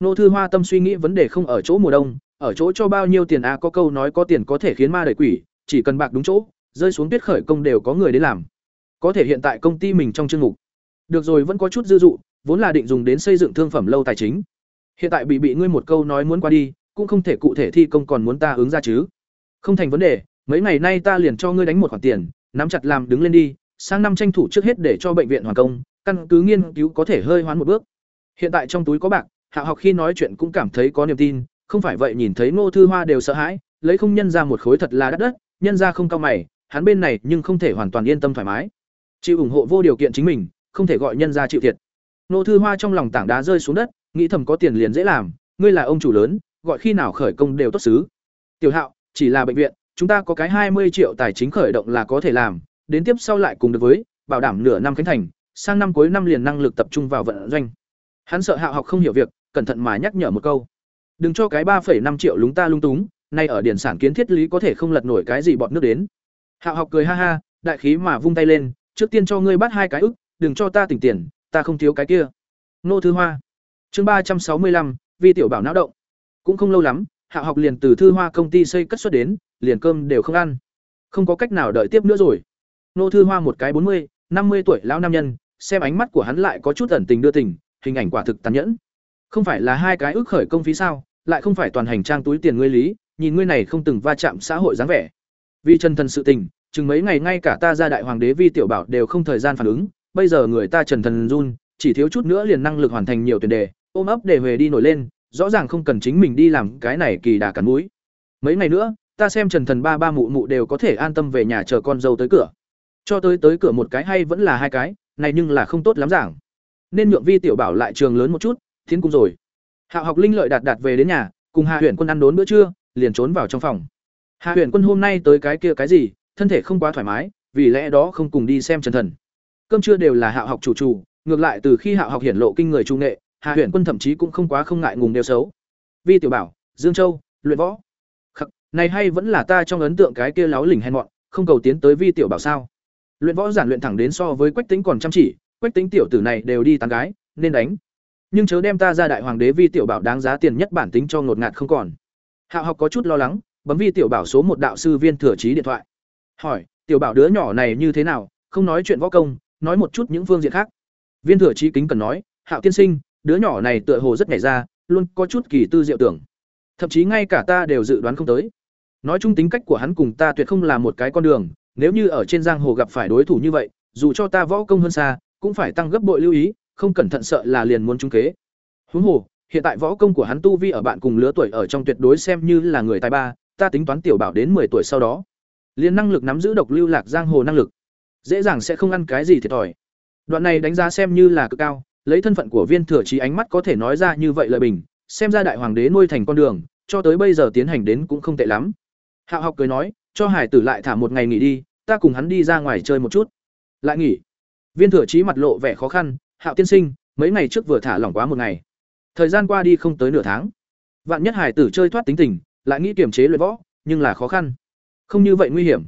Nô Thư Hoa tâm suy nghĩ vấn đề không ở chỗ mùa đông, ở chỗ cho bao nhiêu tiền a có câu nói có tiền có thể khiến ma đẩy quỷ, chỉ cần bạc đúng chỗ, rơi xuống tuyết khởi công đều có người đến làm. Có thể hiện tại công ty mình trong chương mục. Được rồi vẫn có chút dư dụ, vốn là định dùng đến xây dựng thương phẩm lâu tài chính. Hiện tại bị bị ngươi một câu nói muốn qua đi, cũng không thể cụ thể thi công còn muốn ta ứng ra chứ. Không thành vấn đề, mấy ngày nay ta liền cho ngươi đánh một khoản tiền, nắm chặt làm đứng lên đi, sang năm tranh thủ trước hết để cho bệnh viện hoàn công, căn cứ nghiên cứu có thể hơi hoán một bước. Hiện tại trong túi có bạc, Hạ học khi nói chuyện cũng cảm thấy có niềm tin, không phải vậy nhìn thấy Ngô Thư Hoa đều sợ hãi, lấy không nhân ra một khối thật là đắt đất, nhân ra không cao mày, hắn bên này nhưng không thể hoàn toàn yên tâm thoải mái. Chịu ủng hộ vô điều kiện chính mình, không thể gọi nhân ra chịu thiệt. Ngô Thư Hoa trong lòng tảng đá rơi xuống đất, nghĩ thầm có tiền liền dễ làm, ngươi là ông chủ lớn, gọi khi nào khởi công đều tốt xứ. Tiểu Hạo, chỉ là bệnh viện, chúng ta có cái hai mươi triệu tài chính khởi động là có thể làm, đến tiếp sau lại cùng được với, bảo đảm nửa năm khánh thành, sang năm cuối năm liền năng lực tập trung vào vận doanh. Hắn sợ Hạo học không hiểu việc, cẩn thận mà nhắc nhở một câu. Đừng cho cái ba năm triệu lúng ta lung túng, nay ở điển sản kiến thiết lý có thể không lật nổi cái gì bọt nước đến. Hạo học cười ha ha, đại khí mà vung tay lên, trước tiên cho ngươi bắt hai cái ức, đừng cho ta tỉnh tiền, ta không thiếu cái kia. Nô Thư Hoa. Chương ba trăm sáu mươi lăm, vi tiểu bảo não động. Cũng không lâu lắm, Hạo học liền từ Thư Hoa công ty xây cất xuất đến, liền cơm đều không ăn. Không có cách nào đợi tiếp nữa rồi. Nô Thư Hoa một cái bốn mươi, năm mươi tuổi lão nam nhân, xem ánh mắt của hắn lại có chút ẩn tình đưa tình, hình ảnh quả thực tàn nhẫn. Không phải là hai cái ước khởi công phí sao, lại không phải toàn hành trang túi tiền ngươi lý, nhìn ngươi này không từng va chạm xã hội dáng vẻ. Vì Trần Thần sự tình, chừng mấy ngày ngay cả ta ra đại hoàng đế vi tiểu bảo đều không thời gian phản ứng, bây giờ người ta Trần Thần run, chỉ thiếu chút nữa liền năng lực hoàn thành nhiều tiền đề, ôm ấp để về đi nổi lên, rõ ràng không cần chính mình đi làm cái này kỳ đà cắn mũi. Mấy ngày nữa, ta xem Trần Thần ba ba mụ mụ đều có thể an tâm về nhà chờ con dâu tới cửa. Cho tới tới cửa một cái hay vẫn là hai cái, này nhưng là không tốt lắm giảng. Nên nhượng vi tiểu bảo lại trường lớn một chút, thiên cung rồi. Hạo học linh lợi đạt đạt về đến nhà, cùng Hạ Huyền Quân ăn đốn bữa trưa, liền trốn vào trong phòng. Hạ Huyền Quân hôm nay tới cái kia cái gì, thân thể không quá thoải mái, vì lẽ đó không cùng đi xem Trần Thần. Cơm trưa đều là Hạo học chủ chủ, ngược lại từ khi Hạo học hiển lộ kinh người trung nghệ, Hạ Huyền Quân thậm chí cũng không quá không ngại ngùng đều xấu. Vi tiểu bảo, Dương Châu, luyện võ. Khắc, này hay vẫn là ta trong ấn tượng cái kia láo lỉnh hèn mọn, không cầu tiến tới Vi tiểu bảo sao? Luyện võ giản luyện thẳng đến so với Quách Tính còn chăm chỉ, Quách Tính tiểu tử này đều đi tán gái, nên đánh nhưng chớ đem ta ra đại hoàng đế vi tiểu bảo đáng giá tiền nhất bản tính cho ngột ngạt không còn. Hạo học có chút lo lắng, bấm vi tiểu bảo số một đạo sư viên thừa trí điện thoại. Hỏi, tiểu bảo đứa nhỏ này như thế nào, không nói chuyện võ công, nói một chút những phương diện khác. Viên thừa trí kính cần nói hạo tiên sinh, đứa nhỏ này tựa hồ rất nhảy ra, luôn có chút kỳ tư diệu tưởng. Thậm chí ngay cả ta đều dự đoán không tới. Nói chung tính cách của hắn cùng ta tuyệt không là một cái con đường, nếu như ở trên giang hồ gặp phải đối thủ như vậy, dù cho ta võ công hơn xa, cũng phải tăng gấp bội lưu ý không cẩn thận sợ là liền muốn trúng kế. Huống hồ, hiện tại võ công của hắn tu vi ở bạn cùng lứa tuổi ở trong tuyệt đối xem như là người tài ba, ta tính toán tiểu bảo đến 10 tuổi sau đó, liền năng lực nắm giữ độc lưu lạc giang hồ năng lực, dễ dàng sẽ không ăn cái gì thiệt thòi. Đoạn này đánh giá xem như là cực cao, lấy thân phận của viên thừa chí ánh mắt có thể nói ra như vậy lời bình, xem ra đại hoàng đế nuôi thành con đường, cho tới bây giờ tiến hành đến cũng không tệ lắm. Hạo học cười nói, cho Hải Tử lại thả một ngày nghỉ đi, ta cùng hắn đi ra ngoài chơi một chút. Lại nghỉ. Viên thừa chí mặt lộ vẻ khó khăn, hạo tiên sinh, mấy ngày trước vừa thả lỏng quá một ngày. Thời gian qua đi không tới nửa tháng. Vạn nhất hải tử chơi thoát tính tình, lại nghĩ kiềm chế luyện võ, nhưng là khó khăn. Không như vậy nguy hiểm.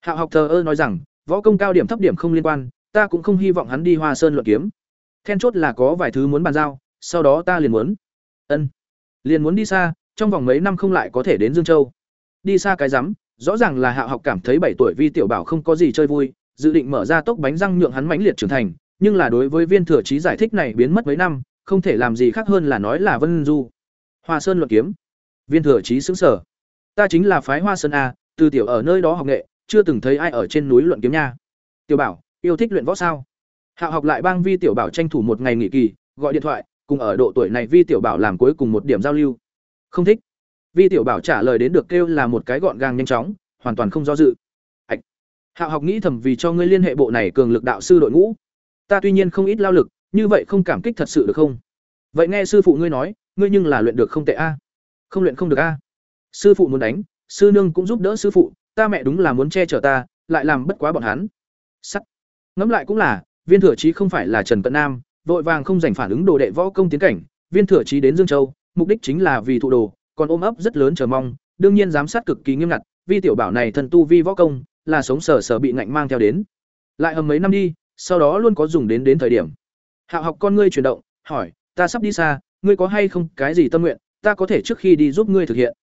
Hạo học thờ ơ nói rằng, võ công cao điểm thấp điểm không liên quan, ta cũng không hy vọng hắn đi hoa sơn luận kiếm. Then chốt là có vài thứ muốn bàn giao, sau đó ta liền muốn. Ân. Liền muốn đi xa, trong vòng mấy năm không lại có thể đến dương châu. Đi xa cái rắm, rõ ràng là hạo học cảm thấy bảy tuổi vi tiểu bảo không có gì chơi vui, dự định mở ra tốc bánh răng nhượng hắn mãnh liệt trưởng thành nhưng là đối với viên thừa trí giải thích này biến mất mấy năm, không thể làm gì khác hơn là nói là vân du. Hoa sơn luận kiếm. Viên thừa trí xứng sở ta chính là phái hoa sơn a, từ tiểu ở nơi đó học nghệ, chưa từng thấy ai ở trên núi luận kiếm nha. Tiểu bảo, yêu thích luyện võ sao? Hạ học lại bang vi tiểu bảo tranh thủ một ngày nghỉ kỳ, gọi điện thoại, cùng ở độ tuổi này vi tiểu bảo làm cuối cùng một điểm giao lưu. Không thích. Vi tiểu bảo trả lời đến được kêu là một cái gọn gàng nhanh chóng, hoàn toàn không do dự. Hạ học nghĩ thầm vì cho ngươi liên hệ bộ này cường lực đạo sư đội ngũ ta tuy nhiên không ít lao lực, như vậy không cảm kích thật sự được không? Vậy nghe sư phụ ngươi nói, ngươi nhưng là luyện được không tệ a. Không luyện không được a. Sư phụ muốn đánh, sư nương cũng giúp đỡ sư phụ, ta mẹ đúng là muốn che chở ta, lại làm bất quá bọn hắn. Sắt. Ngẫm lại cũng là, viên thừa trí không phải là trần cận nam, vội vàng không dành phản ứng đồ đệ võ công tiến cảnh, viên thừa trí đến dương châu, mục đích chính là vì thụ đồ, còn ôm ấp rất lớn chờ mong, đương nhiên giám sát cực kỳ nghiêm ngặt vi tiểu bảo này thần tu vi võ công, là sống sờ sờ bị ngạnh mang theo đến. Lại hầm mấy năm đi sau đó luôn có dùng đến đến thời điểm. Hạ học con ngươi chuyển động, hỏi, ta sắp đi xa, ngươi có hay không cái gì tâm nguyện? Ta có thể trước khi đi giúp ngươi thực hiện.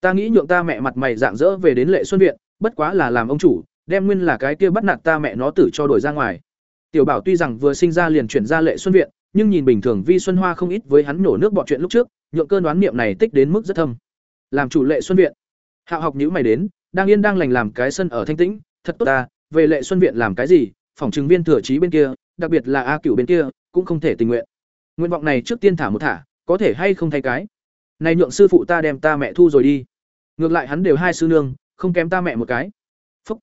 Ta nghĩ nhượng ta mẹ mặt mày dạng dỡ về đến lệ xuân viện, bất quá là làm ông chủ, đem nguyên là cái kia bắt nạt ta mẹ nó tử cho đổi ra ngoài. Tiểu bảo tuy rằng vừa sinh ra liền chuyển ra lệ xuân viện, nhưng nhìn bình thường vi xuân hoa không ít với hắn nổ nước bọt chuyện lúc trước, nhượng cơn đoán niệm này tích đến mức rất thâm. Làm chủ lệ xuân viện. Hạo học nhữ mày đến, đang yên đang lành làm cái sân ở thanh tĩnh, thật tốt ta, về lệ xuân viện làm cái gì? Phòng chứng viên thừa trí bên kia, đặc biệt là a cửu bên kia, cũng không thể tình nguyện. Nguyện vọng này trước tiên thả một thả, có thể hay không thay cái? Này nhượng sư phụ ta đem ta mẹ thu rồi đi. Ngược lại hắn đều hai sư nương, không kém ta mẹ một cái. Phúc.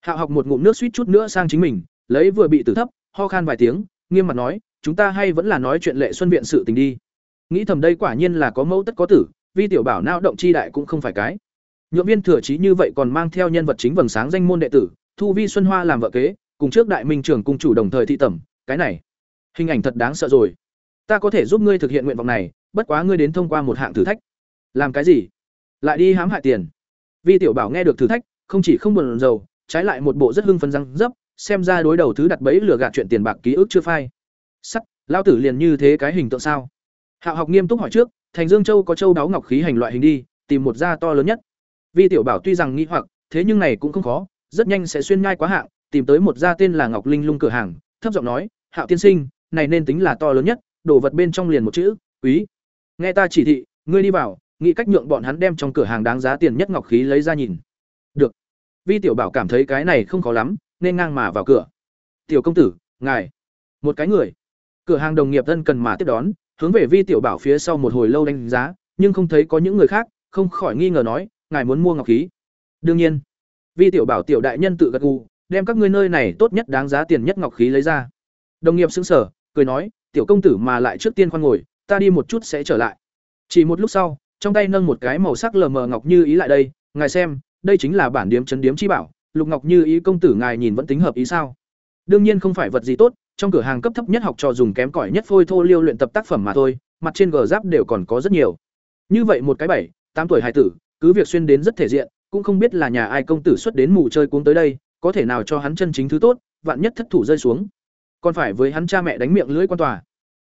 Hạo học một ngụm nước suýt chút nữa sang chính mình, lấy vừa bị tử thấp, ho khan vài tiếng, nghiêm mặt nói, chúng ta hay vẫn là nói chuyện lệ xuân viện sự tình đi. Nghĩ thầm đây quả nhiên là có mẫu tất có tử, vi tiểu bảo não động chi đại cũng không phải cái. Nhượng viên thừa trí như vậy còn mang theo nhân vật chính vầng sáng danh môn đệ tử, thu vi xuân hoa làm vợ kế cùng trước đại minh trưởng cung chủ đồng thời thị tẩm, cái này, hình ảnh thật đáng sợ rồi. Ta có thể giúp ngươi thực hiện nguyện vọng này, bất quá ngươi đến thông qua một hạng thử thách. Làm cái gì? Lại đi hãm hại tiền. Vi tiểu bảo nghe được thử thách, không chỉ không buồn rầu, trái lại một bộ rất hưng phấn răng dấp, xem ra đối đầu thứ đặt bẫy lừa gạt chuyện tiền bạc ký ức chưa phai. Sắt lao tử liền như thế cái hình tượng sao? Hạo học nghiêm túc hỏi trước, thành dương châu có châu đáo ngọc khí hành loại hình đi, tìm một da to lớn nhất. Vi tiểu bảo tuy rằng nghĩ hoặc, thế nhưng này cũng không khó, rất nhanh sẽ xuyên nhai quá hạng tìm tới một gia tên là ngọc linh lung cửa hàng, thấp giọng nói, hạo tiên sinh, này nên tính là to lớn nhất, đồ vật bên trong liền một chữ, quý. Nghe ta chỉ thị, ngươi đi vào, nghĩ cách nhượng bọn hắn đem trong cửa hàng đáng giá tiền nhất ngọc khí lấy ra nhìn. Được. Vi tiểu bảo cảm thấy cái này không khó lắm, nên ngang mà vào cửa. Tiểu công tử, ngài. Một cái người. Cửa hàng đồng nghiệp thân cần mà tiếp đón, hướng về vi tiểu bảo phía sau một hồi lâu đánh giá, nhưng không thấy có những người khác, không khỏi nghi ngờ nói, ngài muốn mua ngọc khí? Đương nhiên. Vi tiểu bảo tiểu đại nhân tự gật gù đem các ngươi nơi này tốt nhất đáng giá tiền nhất ngọc khí lấy ra. Đồng nghiệp xứng sở cười nói, tiểu công tử mà lại trước tiên khoan ngồi, ta đi một chút sẽ trở lại. Chỉ một lúc sau, trong tay nâng một cái màu sắc lờ mờ ngọc như ý lại đây, ngài xem, đây chính là bản điếm chấn điếm chi bảo, lục ngọc như ý công tử ngài nhìn vẫn tính hợp ý sao? Đương nhiên không phải vật gì tốt, trong cửa hàng cấp thấp nhất học trò dùng kém cỏi nhất phôi thô liêu luyện tập tác phẩm mà thôi, mặt trên gờ giáp đều còn có rất nhiều. Như vậy một cái bảy, tám tuổi hài tử, cứ việc xuyên đến rất thể diện, cũng không biết là nhà ai công tử xuất đến mù chơi cuống tới đây có thể nào cho hắn chân chính thứ tốt, vạn nhất thất thủ rơi xuống. Còn phải với hắn cha mẹ đánh miệng lưỡi quan tòa.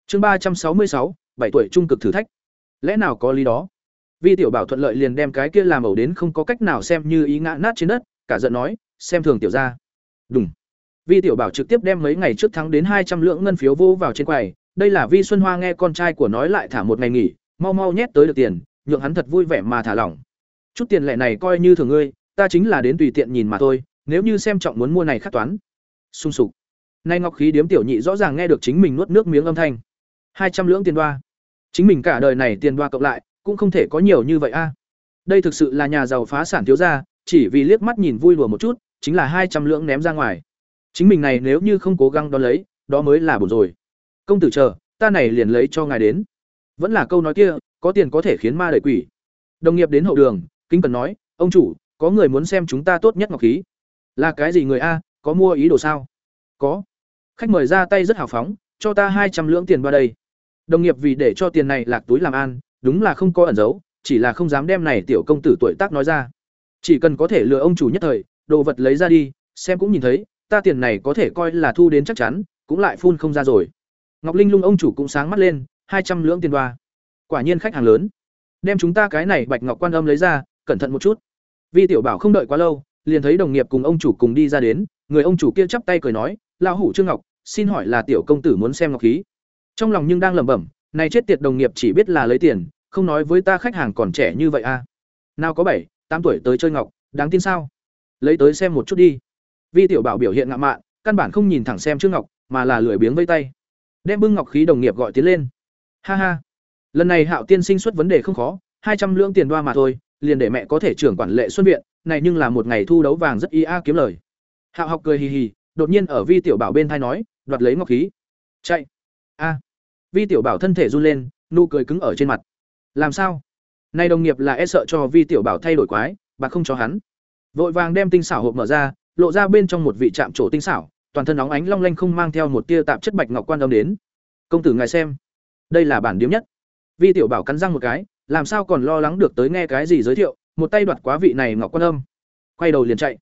Chương ba trăm sáu mươi sáu, bảy tuổi trung cực thử thách. Lẽ nào có lý đó? Vi tiểu bảo thuận lợi liền đem cái kia làm ẩu đến không có cách nào xem như ý ngã nát trên đất, cả giận nói, xem thường tiểu gia. Đùng. vi tiểu bảo trực tiếp đem mấy ngày trước thắng đến hai trăm lượng ngân phiếu vô vào trên quầy. Đây là vi xuân hoa nghe con trai của nói lại thả một ngày nghỉ, mau mau nhét tới được tiền, nhượng hắn thật vui vẻ mà thả lỏng. Chút tiền lẻ này coi như thường ngươi, ta chính là đến tùy tiện nhìn mà thôi nếu như xem trọng muốn mua này khắc toán. Sung sục. Nay ngọc khí điếm tiểu nhị rõ ràng nghe được chính mình nuốt nước miếng âm thanh. Hai trăm lưỡng tiền đoa. Chính mình cả đời này tiền đoa cộng lại, cũng không thể có nhiều như vậy a. Đây thực sự là nhà giàu phá sản thiếu gia, chỉ vì liếc mắt nhìn vui đùa một chút, chính là hai trăm lưỡng ném ra ngoài. Chính mình này nếu như không cố gắng đón lấy, đó mới là buồn rồi. Công tử chờ, ta này liền lấy cho ngài đến. Vẫn là câu nói kia, có tiền có thể khiến ma đẩy quỷ. Đồng nghiệp đến hậu đường kinh cần nói, ông chủ, có người muốn xem chúng ta tốt nhất ngọc khí là cái gì người a, có mua ý đồ sao? Có. Khách mời ra tay rất hào phóng, cho ta hai trăm lưỡng tiền qua đây. Đồng nghiệp vì để cho tiền này lạc túi làm an đúng là không có ẩn giấu, chỉ là không dám đem này tiểu công tử tuổi tác nói ra. Chỉ cần có thể lừa ông chủ nhất thời, đồ vật lấy ra đi, xem cũng nhìn thấy, ta tiền này có thể coi là thu đến chắc chắn, cũng lại phun không ra rồi. Ngọc linh lung ông chủ cũng sáng mắt lên, hai trăm lưỡng tiền đoa quả nhiên khách hàng lớn. Đem chúng ta cái này bạch ngọc quan âm lấy ra, cẩn thận một chút. Vi tiểu bảo không đợi quá lâu liền thấy đồng nghiệp cùng ông chủ cùng đi ra đến, người ông chủ kia chắp tay cười nói, lão hủ trương ngọc, xin hỏi là tiểu công tử muốn xem ngọc khí. Trong lòng nhưng đang lẩm bẩm, này chết tiệt đồng nghiệp chỉ biết là lấy tiền, không nói với ta khách hàng còn trẻ như vậy a à. nào có bảy, tám tuổi tới chơi ngọc, đáng tin sao? Lấy tới xem một chút đi. Vi tiểu bảo biểu hiện ngạo mạn, căn bản không nhìn thẳng xem trương ngọc, mà là lười biếng vây tay. Đem bưng ngọc khí đồng nghiệp gọi tiến lên. Ha ha, lần này hạo tiên sinh xuất vấn đề không khó, hai trăm lương tiền đoa mà thôi liền để mẹ có thể trưởng quản lệ xuân viện, này nhưng là một ngày thu đấu vàng rất y a kiếm lời. Hạo học cười hì hì, đột nhiên ở vi tiểu bảo bên thai nói, đoạt lấy ngọc khí. Chạy. A. Vi tiểu bảo thân thể run lên, nụ cười cứng ở trên mặt. Làm sao? Nay đồng nghiệp là e sợ cho vi tiểu bảo thay đổi quái, bà không cho hắn. Vội vàng đem tinh xảo hộp mở ra, lộ ra bên trong một vị trạm trổ tinh xảo, toàn thân óng ánh long lanh không mang theo một tia tạp chất bạch ngọc quan âm đến. Công tử ngài xem. Đây là bản điếm nhất. Vi tiểu bảo cắn răng một cái làm sao còn lo lắng được tới nghe cái gì giới thiệu, một tay đoạt quá vị này ngọc quan âm. Quay đầu liền chạy.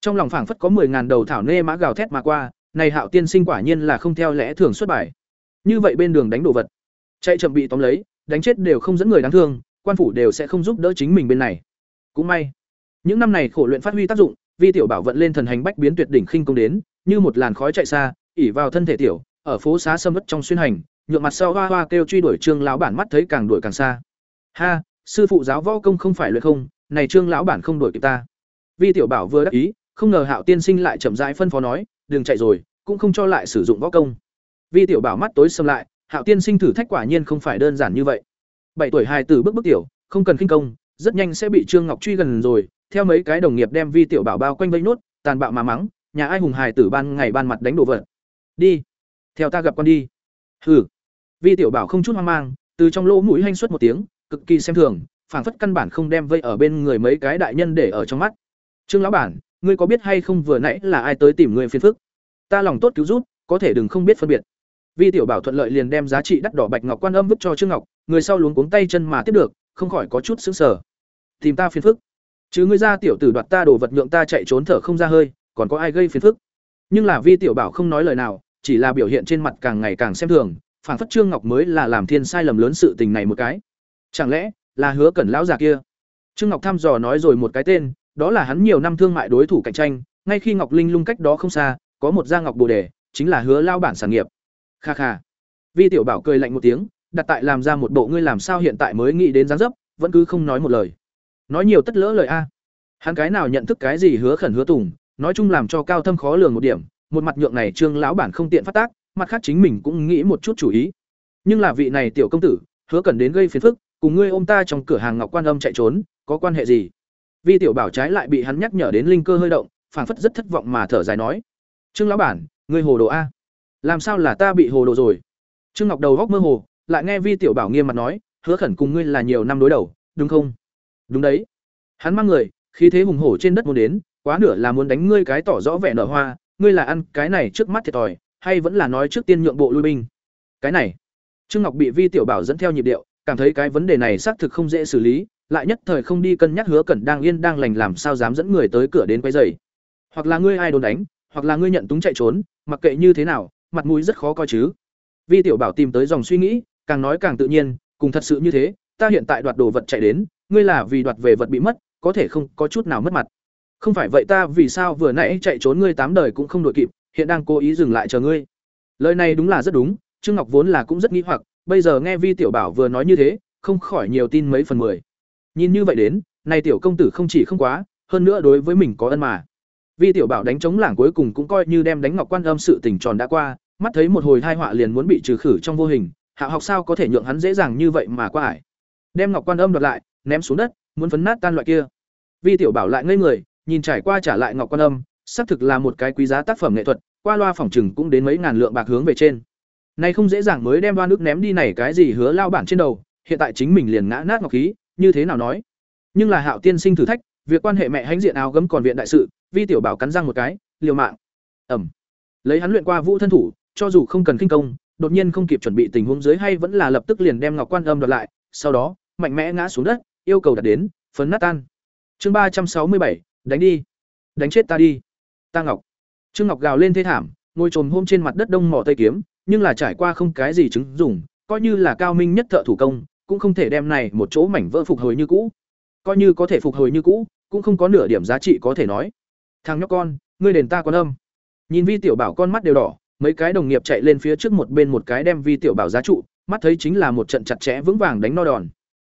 Trong lòng phảng phất có mười ngàn đầu thảo nê mã gào thét mà qua, này hạo tiên sinh quả nhiên là không theo lẽ thường xuất bài. Như vậy bên đường đánh đồ vật. Chạy chậm bị tóm lấy, đánh chết đều không dẫn người đáng thương, quan phủ đều sẽ không giúp đỡ chính mình bên này. Cũng may, những năm này khổ luyện phát huy tác dụng, vi tiểu bảo vận lên thần hành bách biến tuyệt đỉnh khinh công đến, như một làn khói chạy xa, ỉ vào thân thể tiểu, ở phố xá sâm vất trong xuyên hành, nhượng mặt sau hoa hoa kêu truy đuổi trương lão bản mắt thấy càng đuổi càng xa ha, sư phụ giáo võ công không phải luyện không, này trương lão bản không đổi kịp ta. Vi tiểu bảo vừa đắc ý, không ngờ hạo tiên sinh lại chậm rãi phân phó nói, đừng chạy rồi, cũng không cho lại sử dụng võ công. Vi tiểu bảo mắt tối xâm lại, hạo tiên sinh thử thách quả nhiên không phải đơn giản như vậy. Bảy tuổi hài tử bước bước tiểu, không cần kinh công, rất nhanh sẽ bị trương ngọc truy gần rồi, theo mấy cái đồng nghiệp đem vi tiểu bảo bao quanh vây nốt, tàn bạo mà mắng, nhà ai hùng hài tử ban ngày ban mặt đánh đổ vật? Đi, theo ta gặp con đi. Hừ. Vi tiểu bảo không chút hoang mang, từ trong lỗ mũi hanh xuất một tiếng cực kỳ xem thường, phảng phất căn bản không đem vây ở bên người mấy cái đại nhân để ở trong mắt. Trương lão bản, ngươi có biết hay không vừa nãy là ai tới tìm ngươi phiền phức? Ta lòng tốt cứu rút có thể đừng không biết phân biệt. Vi tiểu bảo thuận lợi liền đem giá trị đắt đỏ bạch ngọc quan âm vứt cho trương ngọc, người sau luống cuống tay chân mà tiếp được, không khỏi có chút sững sờ. Tìm ta phiền phức? Chứ ngươi ra tiểu tử đoạt ta đồ vật nhượng ta chạy trốn thở không ra hơi, còn có ai gây phiền phức? Nhưng là vi tiểu bảo không nói lời nào, chỉ là biểu hiện trên mặt càng ngày càng xem thường phản phất trương ngọc mới là làm thiên sai lầm lớn sự tình này một cái chẳng lẽ là hứa cẩn lão già kia? Trương ngọc thăm dò nói rồi một cái tên, đó là hắn nhiều năm thương mại đối thủ cạnh tranh, ngay khi ngọc linh lung cách đó không xa, có một gia ngọc bồ đề, chính là hứa lao bản sản nghiệp. Kha kha. Vi tiểu bảo cười lạnh một tiếng, đặt tại làm ra một bộ ngươi làm sao hiện tại mới nghĩ đến dáng dấp, vẫn cứ không nói một lời. Nói nhiều tất lỡ lời a. Hắn cái nào nhận thức cái gì hứa khẩn hứa tùng, nói chung làm cho cao thâm khó lường một điểm, một mặt nhượng này trương lão bản không tiện phát tác, mặt khác chính mình cũng nghĩ một chút chủ ý. Nhưng là vị này tiểu công tử, hứa cần đến gây phiền phức cùng ngươi ôm ta trong cửa hàng ngọc quan âm chạy trốn, có quan hệ gì? Vi tiểu bảo trái lại bị hắn nhắc nhở đến linh cơ hơi động, phảng phất rất thất vọng mà thở dài nói. Trương lão bản, ngươi hồ đồ a. Làm sao là ta bị hồ đồ rồi? Trương ngọc đầu góc mơ hồ, lại nghe vi tiểu bảo nghiêm mặt nói, hứa khẩn cùng ngươi là nhiều năm đối đầu, đúng không? Đúng đấy. Hắn mang người, khí thế hùng hổ trên đất muốn đến, quá nửa là muốn đánh ngươi cái tỏ rõ vẻ nở hoa, ngươi là ăn cái này trước mắt thiệt thòi, hay vẫn là nói trước tiên nhượng bộ lui binh? Cái này. Trương ngọc bị vi tiểu bảo dẫn theo nhịp điệu cảm thấy cái vấn đề này xác thực không dễ xử lý, lại nhất thời không đi cân nhắc hứa cẩn đang yên đang lành làm sao dám dẫn người tới cửa đến quấy rầy. Hoặc là ngươi ai đồn đánh, hoặc là ngươi nhận túng chạy trốn, mặc kệ như thế nào, mặt mũi rất khó coi chứ. Vi tiểu bảo tìm tới dòng suy nghĩ, càng nói càng tự nhiên, cùng thật sự như thế, ta hiện tại đoạt đồ vật chạy đến, ngươi là vì đoạt về vật bị mất, có thể không, có chút nào mất mặt. Không phải vậy ta vì sao vừa nãy chạy trốn ngươi tám đời cũng không đội kịp, hiện đang cố ý dừng lại chờ ngươi. Lời này đúng là rất đúng, trương ngọc vốn là cũng rất nghĩ hoặc bây giờ nghe vi tiểu bảo vừa nói như thế, không khỏi nhiều tin mấy phần mười. Nhìn như vậy đến, này tiểu công tử không chỉ không quá, hơn nữa đối với mình có ân mà. Vi tiểu bảo đánh chống lảng cuối cùng cũng coi như đem đánh ngọc quan âm sự tình tròn đã qua, mắt thấy một hồi thai họa liền muốn bị trừ khử trong vô hình, hạ học sao có thể nhượng hắn dễ dàng như vậy mà qua ải. Đem ngọc quan âm đoạt lại, ném xuống đất, muốn phấn nát tan loại kia. Vi tiểu bảo lại ngây người, nhìn trải qua trả lại ngọc quan âm, xác thực là một cái quý giá tác phẩm nghệ thuật, qua loa phòng chừng cũng đến mấy ngàn lượng bạc hướng về trên này không dễ dàng mới đem đoan nước ném đi này cái gì hứa lao bản trên đầu, hiện tại chính mình liền ngã nát ngọc khí, như thế nào nói? Nhưng là hạo tiên sinh thử thách, việc quan hệ mẹ hãnh diện áo gấm còn viện đại sự, vi tiểu bảo cắn răng một cái, liều mạng. Ẩm. Lấy hắn luyện qua vũ thân thủ, cho dù không cần kinh công, đột nhiên không kịp chuẩn bị tình huống dưới hay vẫn là lập tức liền đem ngọc quan âm đoạt lại, sau đó, mạnh mẽ ngã xuống đất, yêu cầu đặt đến, phấn nát tan. Chương ba trăm sáu mươi bảy, đánh đi. Đánh chết ta đi. Ta ngọc. Trương ngọc gào lên thê thảm, ngồi trồm hôm trên mặt đất đông mỏ tây kiếm nhưng là trải qua không cái gì chứng dùng, coi như là cao minh nhất thợ thủ công, cũng không thể đem này một chỗ mảnh vỡ phục hồi như cũ. Coi như có thể phục hồi như cũ, cũng không có nửa điểm giá trị có thể nói. Thằng nhóc con, ngươi đền ta quan âm. Nhìn vi tiểu bảo con mắt đều đỏ, mấy cái đồng nghiệp chạy lên phía trước một bên một cái đem vi tiểu bảo giá trụ, mắt thấy chính là một trận chặt chẽ vững vàng đánh no đòn.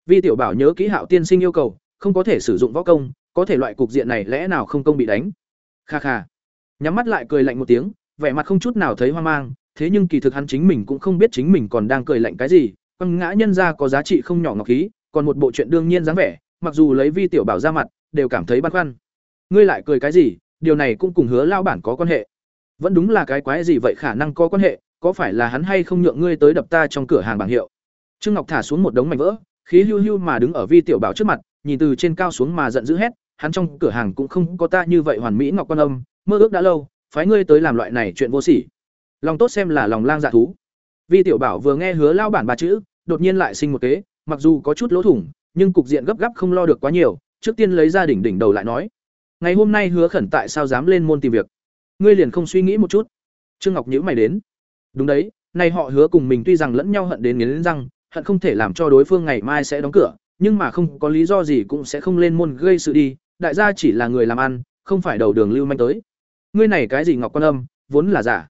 Vi tiểu bảo nhớ kỹ hạo tiên sinh yêu cầu, không có thể sử dụng võ công, có thể loại cục diện này lẽ nào không công bị đánh. Kha kha. Nhắm mắt lại cười lạnh một tiếng, vẻ mặt không chút nào thấy hoang mang thế nhưng kỳ thực hắn chính mình cũng không biết chính mình còn đang cười lạnh cái gì, quăng ngã nhân ra có giá trị không nhỏ ngọc khí, còn một bộ chuyện đương nhiên dáng vẻ, mặc dù lấy vi tiểu bảo ra mặt, đều cảm thấy băn khoăn. Ngươi lại cười cái gì? Điều này cũng cùng hứa lao bản có quan hệ. Vẫn đúng là cái quái gì vậy khả năng có quan hệ, có phải là hắn hay không nhượng ngươi tới đập ta trong cửa hàng bảng hiệu? Trương ngọc thả xuống một đống mảnh vỡ, khí hưu hưu mà đứng ở vi tiểu bảo trước mặt, nhìn từ trên cao xuống mà giận dữ hét, hắn trong cửa hàng cũng không có ta như vậy hoàn mỹ ngọc quan âm, mơ ước đã lâu, phái ngươi tới làm loại này chuyện vô sỉ lòng tốt xem là lòng lang dạ thú. Vi tiểu bảo vừa nghe hứa lao bản ba chữ, đột nhiên lại sinh một kế, mặc dù có chút lỗ thủng, nhưng cục diện gấp gáp không lo được quá nhiều, trước tiên lấy ra đỉnh đỉnh đầu lại nói. Ngày hôm nay hứa khẩn tại sao dám lên môn tìm việc? Ngươi liền không suy nghĩ một chút. Trương ngọc nhữ mày đến. Đúng đấy, nay họ hứa cùng mình tuy rằng lẫn nhau hận đến nghiến răng, hận không thể làm cho đối phương ngày mai sẽ đóng cửa, nhưng mà không có lý do gì cũng sẽ không lên môn gây sự đi, đại gia chỉ là người làm ăn, không phải đầu đường lưu manh tới. Ngươi này cái gì ngọc quan âm, vốn là giả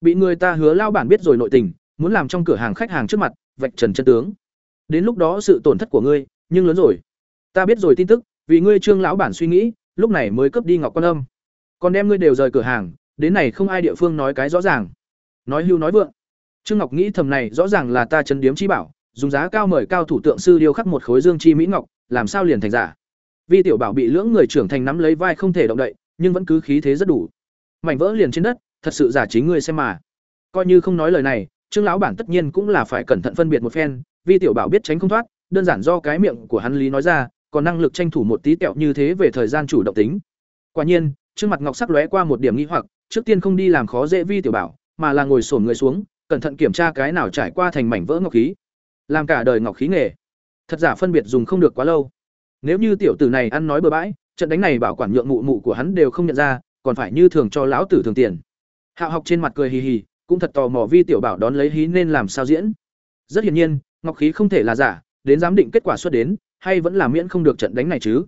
bị người ta hứa lao bản biết rồi nội tình, muốn làm trong cửa hàng khách hàng trước mặt, vạch trần chân tướng. Đến lúc đó sự tổn thất của ngươi, nhưng lớn rồi. Ta biết rồi tin tức, vì ngươi trương lão bản suy nghĩ, lúc này mới cướp đi ngọc quan âm. Còn đem ngươi đều rời cửa hàng, đến này không ai địa phương nói cái rõ ràng. Nói hưu nói vượng. Trương ngọc nghĩ thầm này rõ ràng là ta chấn điếm chi bảo, dùng giá cao mời cao thủ tượng sư điêu khắc một khối dương chi mỹ ngọc, làm sao liền thành giả. Vi tiểu bảo bị lưỡng người trưởng thành nắm lấy vai không thể động đậy, nhưng vẫn cứ khí thế rất đủ. Mảnh vỡ liền trên đất thật sự giả chính ngươi xem mà. Coi như không nói lời này, trương lão bản tất nhiên cũng là phải cẩn thận phân biệt một phen vi tiểu bảo biết tránh không thoát, đơn giản do cái miệng của hắn lý nói ra, còn năng lực tranh thủ một tí tẹo như thế về thời gian chủ động tính. Quả nhiên, trương mặt ngọc sắc lóe qua một điểm nghi hoặc, trước tiên không đi làm khó dễ vi tiểu bảo, mà là ngồi xổm người xuống, cẩn thận kiểm tra cái nào trải qua thành mảnh vỡ ngọc khí. Làm cả đời ngọc khí nghề. Thật giả phân biệt dùng không được quá lâu. Nếu như tiểu tử này ăn nói bừa bãi, trận đánh này bảo quản nhượng mụ mụ của hắn đều không nhận ra, còn phải như thường cho lão tử thường tiền hạo học trên mặt cười hì hì, cũng thật tò mò vi tiểu bảo đón lấy hí nên làm sao diễn. Rất hiển nhiên, ngọc khí không thể là giả, đến giám định kết quả xuất đến, hay vẫn là miễn không được trận đánh này chứ.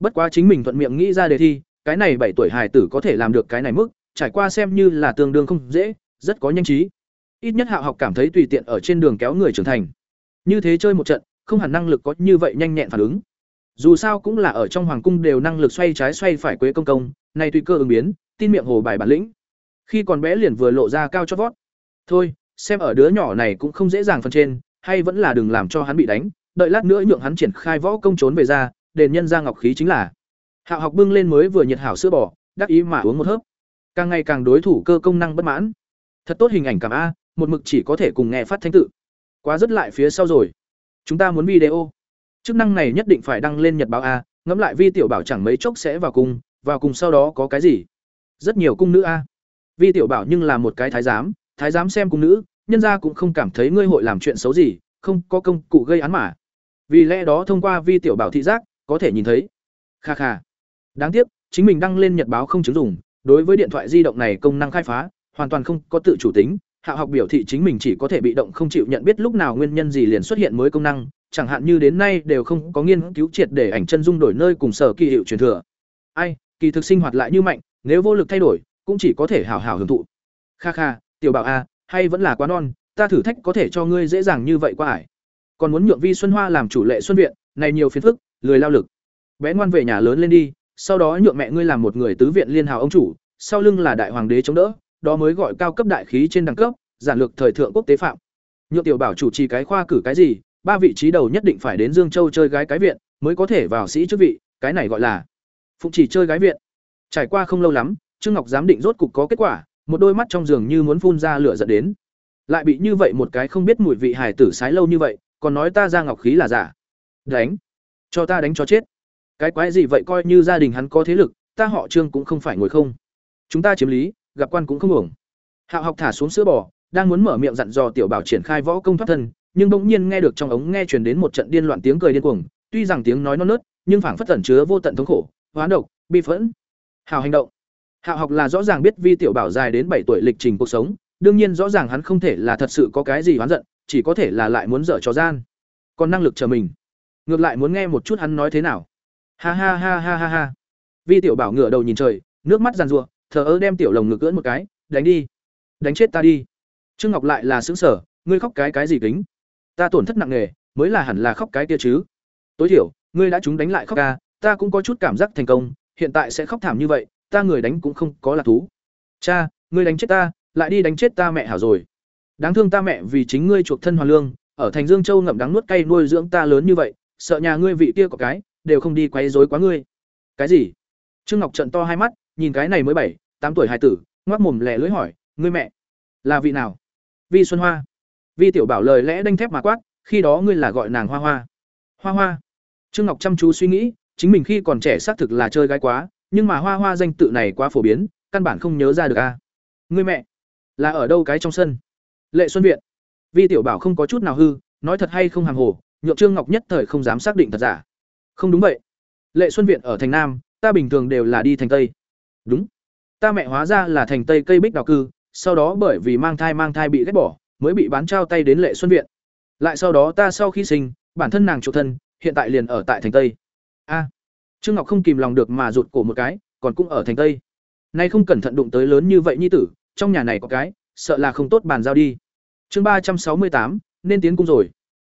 Bất quá chính mình thuận miệng nghĩ ra đề thi, cái này bảy tuổi hài tử có thể làm được cái này mức, trải qua xem như là tương đương không dễ, rất có nhanh trí. Ít nhất hạo học cảm thấy tùy tiện ở trên đường kéo người trưởng thành. Như thế chơi một trận, không hẳn năng lực có như vậy nhanh nhẹn phản ứng. Dù sao cũng là ở trong hoàng cung đều năng lực xoay trái xoay phải quế công công, nay tùy cơ ứng biến, tin miệng hồ bài bản lĩnh khi còn bé liền vừa lộ ra cao chót vót. Thôi, xem ở đứa nhỏ này cũng không dễ dàng phần trên, hay vẫn là đừng làm cho hắn bị đánh, đợi lát nữa nhượng hắn triển khai võ công trốn về ra, đền nhân ra ngọc khí chính là. Hạo học bưng lên mới vừa nhiệt hảo sữa bò, đắc ý mà uống một hớp. Càng ngày càng đối thủ cơ công năng bất mãn. Thật tốt hình ảnh cảm a, một mực chỉ có thể cùng nghe phát thanh tự. Quá rất lại phía sau rồi. Chúng ta muốn video. Chức năng này nhất định phải đăng lên nhật báo a, ngẫm lại vi tiểu bảo chẳng mấy chốc sẽ vào cùng vào cùng sau đó có cái gì? Rất nhiều cung nữ a vi tiểu bảo nhưng là một cái thái giám thái giám xem cung nữ, nhân ra cũng không cảm thấy ngươi hội làm chuyện xấu gì, không có công cụ gây án mà. Vì lẽ đó thông qua vi tiểu bảo thị giác, có thể nhìn thấy. Kha kha. Đáng tiếc, chính mình đăng lên nhật báo không chứng dùng, đối với điện thoại di động này công năng khai phá, hoàn toàn không có tự chủ tính, hạ học biểu thị chính mình chỉ có thể bị động không chịu nhận biết lúc nào nguyên nhân gì liền xuất hiện mới công năng, chẳng hạn như đến nay đều không có nghiên cứu triệt để ảnh chân dung đổi nơi cùng sở kỳ hiệu truyền thừa. Ai, kỳ thực sinh hoạt lại như mạnh, nếu vô lực thay đổi cũng chỉ có thể hảo hảo hưởng thụ. Kha kha, tiểu bảo a hay vẫn là quá non, ta thử thách có thể cho ngươi dễ dàng như vậy qua ải. Còn muốn nhượng vi xuân hoa làm chủ lệ xuân viện, này nhiều phiền phức, lười lao lực. Bé ngoan về nhà lớn lên đi, sau đó nhượng mẹ ngươi làm một người tứ viện liên hào ông chủ, sau lưng là đại hoàng đế chống đỡ, đó mới gọi cao cấp đại khí trên đẳng cấp, giản lược thời thượng quốc tế phạm. Nhượng tiểu bảo chủ trì cái khoa cử cái gì, ba vị trí đầu nhất định phải đến dương châu chơi gái cái viện, mới có thể vào sĩ chức vị, cái này gọi là phụng chỉ chơi gái viện. Trải qua không lâu lắm trương ngọc giám định rốt cục có kết quả, một đôi mắt trong giường như muốn phun ra lửa dẫn đến. Lại bị như vậy một cái không biết mùi vị hải tử sái lâu như vậy, còn nói ta ra ngọc khí là giả. Đánh. Cho ta đánh cho chết. Cái quái gì vậy coi như gia đình hắn có thế lực, ta họ trương cũng không phải ngồi không. Chúng ta chiếm lý, gặp quan cũng không ổng hạo học thả xuống sữa bò, đang muốn mở miệng dặn dò tiểu bảo triển khai võ công thoát thân, nhưng bỗng nhiên nghe được trong ống nghe truyền đến một trận điên loạn tiếng cười điên cuồng, tuy rằng tiếng nói non nớt, nhưng phảng phất tẩn chứa vô tận thống khổ, hoán độc, bi phẫn. Hào hành động. Hạ học là rõ ràng biết vi tiểu bảo dài đến bảy tuổi lịch trình cuộc sống, đương nhiên rõ ràng hắn không thể là thật sự có cái gì hoán giận, chỉ có thể là lại muốn dở trò gian. Còn năng lực chờ mình. Ngược lại muốn nghe một chút hắn nói thế nào. Ha ha ha ha ha ha. Vi tiểu bảo ngửa đầu nhìn trời, nước mắt giàn rụa thờ ơ đem tiểu lồng ngực ưỡn một cái, đánh đi. Đánh chết ta đi. Trương ngọc lại là sững sở ngươi khóc cái cái gì kính? Ta tổn thất nặng nề, mới là hẳn là khóc cái kia chứ. Tối thiểu, ngươi đã chúng đánh lại khóc ca, ta cũng có chút cảm giác thành công, hiện tại sẽ khóc thảm như vậy ta người đánh cũng không có là thú. Cha, ngươi đánh chết ta, lại đi đánh chết ta mẹ hảo rồi. Đáng thương ta mẹ vì chính ngươi chuộc thân hoàn lương, ở thành dương châu ngậm đắng nuốt cay nuôi dưỡng ta lớn như vậy, sợ nhà ngươi vị kia có cái, đều không đi quấy rối quá ngươi. Cái gì? Trương ngọc trận to hai mắt, nhìn cái này mới bảy, tám tuổi hài tử, ngoác mồm lẻ lưỡi hỏi, ngươi mẹ, là vị nào? Vi xuân hoa. Vi tiểu bảo lời lẽ đanh thép mà quát, khi đó ngươi là gọi nàng hoa hoa. Hoa hoa. Trương ngọc chăm chú suy nghĩ, chính mình khi còn trẻ xác thực là chơi gái quá nhưng mà hoa hoa danh tự này quá phổ biến, căn bản không nhớ ra được a. Người mẹ, là ở đâu cái trong sân? Lệ xuân viện. Vi tiểu bảo không có chút nào hư, nói thật hay không hàng hồ, nhượng trương ngọc nhất thời không dám xác định thật giả. Không đúng vậy. Lệ xuân viện ở thành nam, ta bình thường đều là đi thành tây. Đúng. Ta mẹ hóa ra là thành tây cây bích đào cư, sau đó bởi vì mang thai mang thai bị ghét bỏ, mới bị bán trao tay đến lệ xuân viện. Lại sau đó ta sau khi sinh, bản thân nàng chủ thân, hiện tại liền ở tại thành tây. A trương ngọc không kìm lòng được mà rụt cổ một cái, còn cũng ở thành tây. Nay không cẩn thận đụng tới lớn như vậy nhi tử, trong nhà này có cái, sợ là không tốt bàn giao đi. Chương ba trăm sáu mươi tám, nên tiến cung rồi.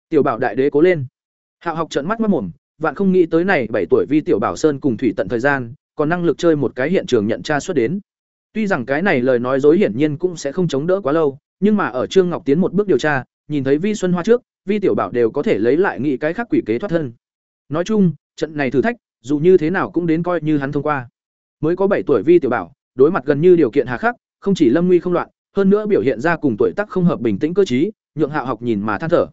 Tiểu bảo đại đế cố lên. Hạo học trợn mắt mất mồm, vạn không nghĩ tới này bảy tuổi vi tiểu bảo sơn cùng thủy tận thời gian, còn năng lực chơi một cái hiện trường nhận tra xuất đến. Tuy rằng cái này lời nói dối hiển nhiên cũng sẽ không chống đỡ quá lâu, nhưng mà ở trương ngọc tiến một bước điều tra, nhìn thấy vi xuân hoa trước, vi tiểu bảo đều có thể lấy lại nghĩ cái khác quỷ kế thoát thân. Nói chung, trận này thử thách dù như thế nào cũng đến coi như hắn thông qua. Mới có bảy tuổi vi tiểu bảo đối mặt gần như điều kiện hà khắc không chỉ lâm nguy không loạn hơn nữa biểu hiện ra cùng tuổi tác không hợp bình tĩnh cơ trí nhượng hạo học nhìn mà than thở.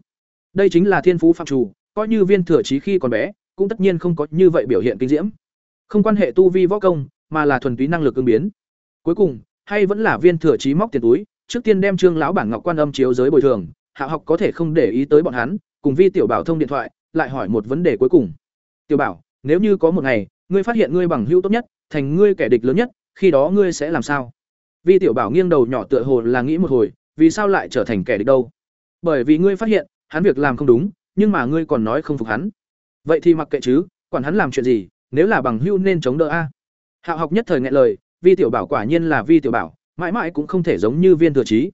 Đây chính là thiên phú phạm chủ, coi như viên thừa trí khi còn bé cũng tất nhiên không có như vậy biểu hiện kinh diễm. Không quan hệ tu vi võ công mà là thuần túy năng lực ứng biến. Cuối cùng hay vẫn là viên thừa trí móc tiền túi trước tiên đem trương lão bản ngọc quan âm chiếu giới bồi thường hạ học có thể không để ý tới bọn hắn cùng vi tiểu bảo thông điện thoại lại hỏi một vấn đề cuối cùng. Tiểu bảo nếu như có một ngày, ngươi phát hiện ngươi bằng hữu tốt nhất, thành ngươi kẻ địch lớn nhất, khi đó ngươi sẽ làm sao? Vi tiểu bảo nghiêng đầu nhỏ tựa hồ là nghĩ một hồi, vì sao lại trở thành kẻ địch đâu? Bởi vì ngươi phát hiện, hắn việc làm không đúng, nhưng mà ngươi còn nói không phục hắn. Vậy thì mặc kệ chứ, quản hắn làm chuyện gì, nếu là bằng hữu nên chống đỡ a? Hạo học nhất thời ngại lời, vi tiểu bảo quả nhiên là vi tiểu bảo, mãi mãi cũng không thể giống như viên thừa trí.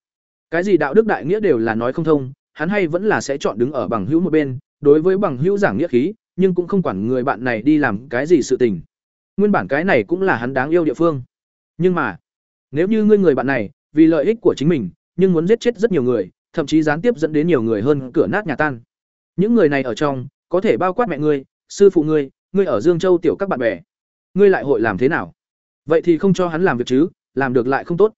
Cái gì đạo đức đại nghĩa đều là nói không thông, hắn hay vẫn là sẽ chọn đứng ở bằng hữu một bên, đối với bằng hữu giảng nghĩa khí nhưng cũng không quản người bạn này đi làm cái gì sự tình. Nguyên bản cái này cũng là hắn đáng yêu địa phương. Nhưng mà, nếu như ngươi người bạn này, vì lợi ích của chính mình, nhưng muốn giết chết rất nhiều người, thậm chí gián tiếp dẫn đến nhiều người hơn cửa nát nhà tan. Những người này ở trong, có thể bao quát mẹ ngươi, sư phụ ngươi ngươi ở dương châu tiểu các bạn bè. Ngươi lại hội làm thế nào? Vậy thì không cho hắn làm việc chứ, làm được lại không tốt.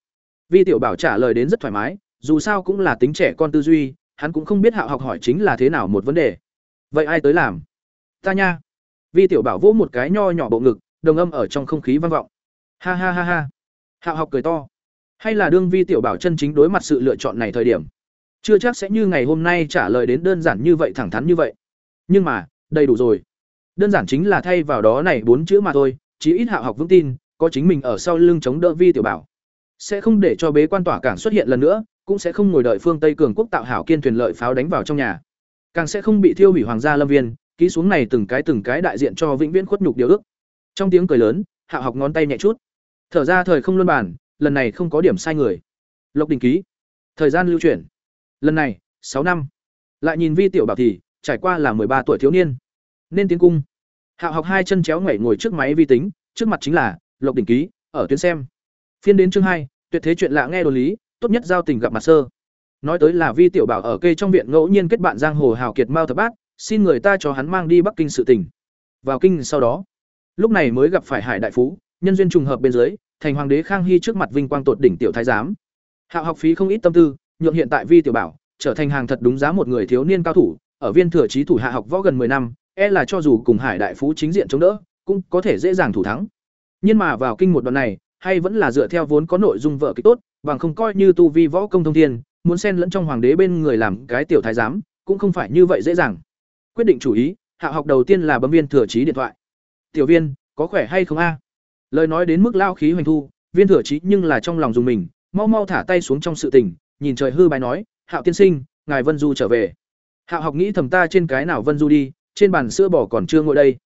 Vi tiểu bảo trả lời đến rất thoải mái, dù sao cũng là tính trẻ con tư duy, hắn cũng không biết hạo học hỏi chính là thế nào một vấn đề. Vậy ai tới làm? Ta nha. Vi tiểu bảo vỗ một cái nho nhỏ bộ ngực, đồng âm ở trong không khí vang vọng. Ha ha ha ha. Hạo học cười to. Hay là đương vi tiểu bảo chân chính đối mặt sự lựa chọn này thời điểm? Chưa chắc sẽ như ngày hôm nay trả lời đến đơn giản như vậy thẳng thắn như vậy. Nhưng mà, đầy đủ rồi. Đơn giản chính là thay vào đó này bốn chữ mà thôi, chí ít hạo học vững tin, có chính mình ở sau lưng chống đỡ vi tiểu bảo. Sẽ không để cho bế quan tỏa cảng xuất hiện lần nữa, cũng sẽ không ngồi đợi phương tây cường quốc tạo hảo kiên thuyền lợi pháo đánh vào trong nhà. Càng sẽ không bị thiêu hủy hoàng gia lâm viên ký xuống này từng cái từng cái đại diện cho vĩnh viễn khuất nhục điều ước. Trong tiếng cười lớn, hạ học ngón tay nhẹ chút. Thở ra thời không luân bản, lần này không có điểm sai người. Lộc đình ký, thời gian lưu chuyển. Lần này, sáu năm. Lại nhìn vi tiểu bảo thì, trải qua là ba tuổi thiếu niên. Nên tiến cung. Hạ học hai chân chéo ngoảy ngồi trước máy vi tính, trước mặt chính là lộc đỉnh ký, ở tuyến xem. Phiên đến chương hai, tuyệt thế chuyện lạ nghe đồ lý, tốt nhất giao tình gặp mặt sơ. Nói tới là vi tiểu bảo ở kê trong viện ngẫu nhiên kết bạn giang hồ hào kiệt mao thập bát xin người ta cho hắn mang đi bắc kinh sự tình. Vào kinh sau đó, lúc này mới gặp phải hải đại phú, nhân duyên trùng hợp bên dưới, thành hoàng đế khang hy trước mặt vinh quang tột đỉnh tiểu thái giám. Hạ học phí không ít tâm tư, nhượng hiện tại vi tiểu bảo trở thành hàng thật đúng giá một người thiếu niên cao thủ, ở viên thừa trí thủ hạ học võ gần 10 năm e là cho dù cùng hải đại phú chính diện chống đỡ, cũng có thể dễ dàng thủ thắng. Nhưng mà vào kinh một đoạn này, hay vẫn là dựa theo vốn có nội dung vợ kịch tốt, bằng không coi như tu vi võ công thông thiên, muốn xen lẫn trong hoàng đế bên người làm cái tiểu thái giám, cũng không phải như vậy dễ dàng quyết định chủ ý, hạ học đầu tiên là bấm viên thừa trí điện thoại. Tiểu viên, có khỏe hay không a? Lời nói đến mức lao khí hoành thu, viên thừa trí nhưng là trong lòng dùng mình, mau mau thả tay xuống trong sự tình, nhìn trời hư bài nói, hạo tiên sinh, ngài vân du trở về. Hạo học nghĩ thầm ta trên cái nào vân du đi, trên bàn sữa bò còn chưa ngồi đây.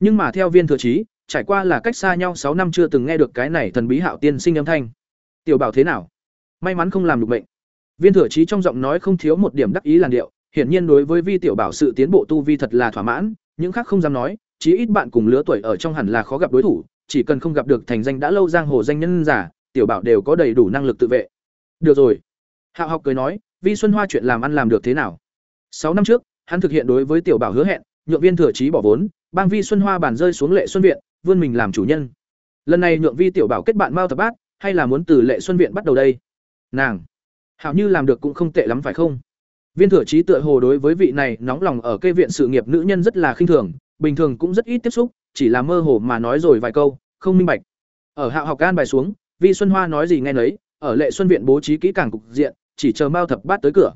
Nhưng mà theo viên thừa trí, trải qua là cách xa nhau sáu năm chưa từng nghe được cái này thần bí hạo tiên sinh âm thanh. Tiểu bảo thế nào? May mắn không làm được bệnh viên thừa trí trong giọng nói không thiếu một điểm đắc ý làn điệu hiển nhiên đối với vi tiểu bảo sự tiến bộ tu vi thật là thỏa mãn, những khác không dám nói, chí ít bạn cùng lứa tuổi ở trong hẳn là khó gặp đối thủ, chỉ cần không gặp được thành danh đã lâu giang hồ danh nhân giả, tiểu bảo đều có đầy đủ năng lực tự vệ. Được rồi. Hạo học cười nói, vi xuân hoa chuyện làm ăn làm được thế nào? Sáu năm trước, hắn thực hiện đối với tiểu bảo hứa hẹn, nhượng viên thừa trí bỏ vốn, bang vi xuân hoa bàn rơi xuống lệ xuân viện, vươn mình làm chủ nhân. Lần này nhượng vi tiểu bảo kết bạn mao thập bát, hay là muốn từ lệ xuân viện bắt đầu đây? Nàng hảo như làm được cũng không tệ lắm phải không? Viên thừa trí tựa hồ đối với vị này nóng lòng ở cây viện sự nghiệp nữ nhân rất là khinh thường, bình thường cũng rất ít tiếp xúc, chỉ là mơ hồ mà nói rồi vài câu, không minh bạch. Ở Hạo học gan bài xuống, vi xuân hoa nói gì nghe nấy, ở lệ xuân viện bố trí kỹ càng cục diện, chỉ chờ mao thập bát tới cửa.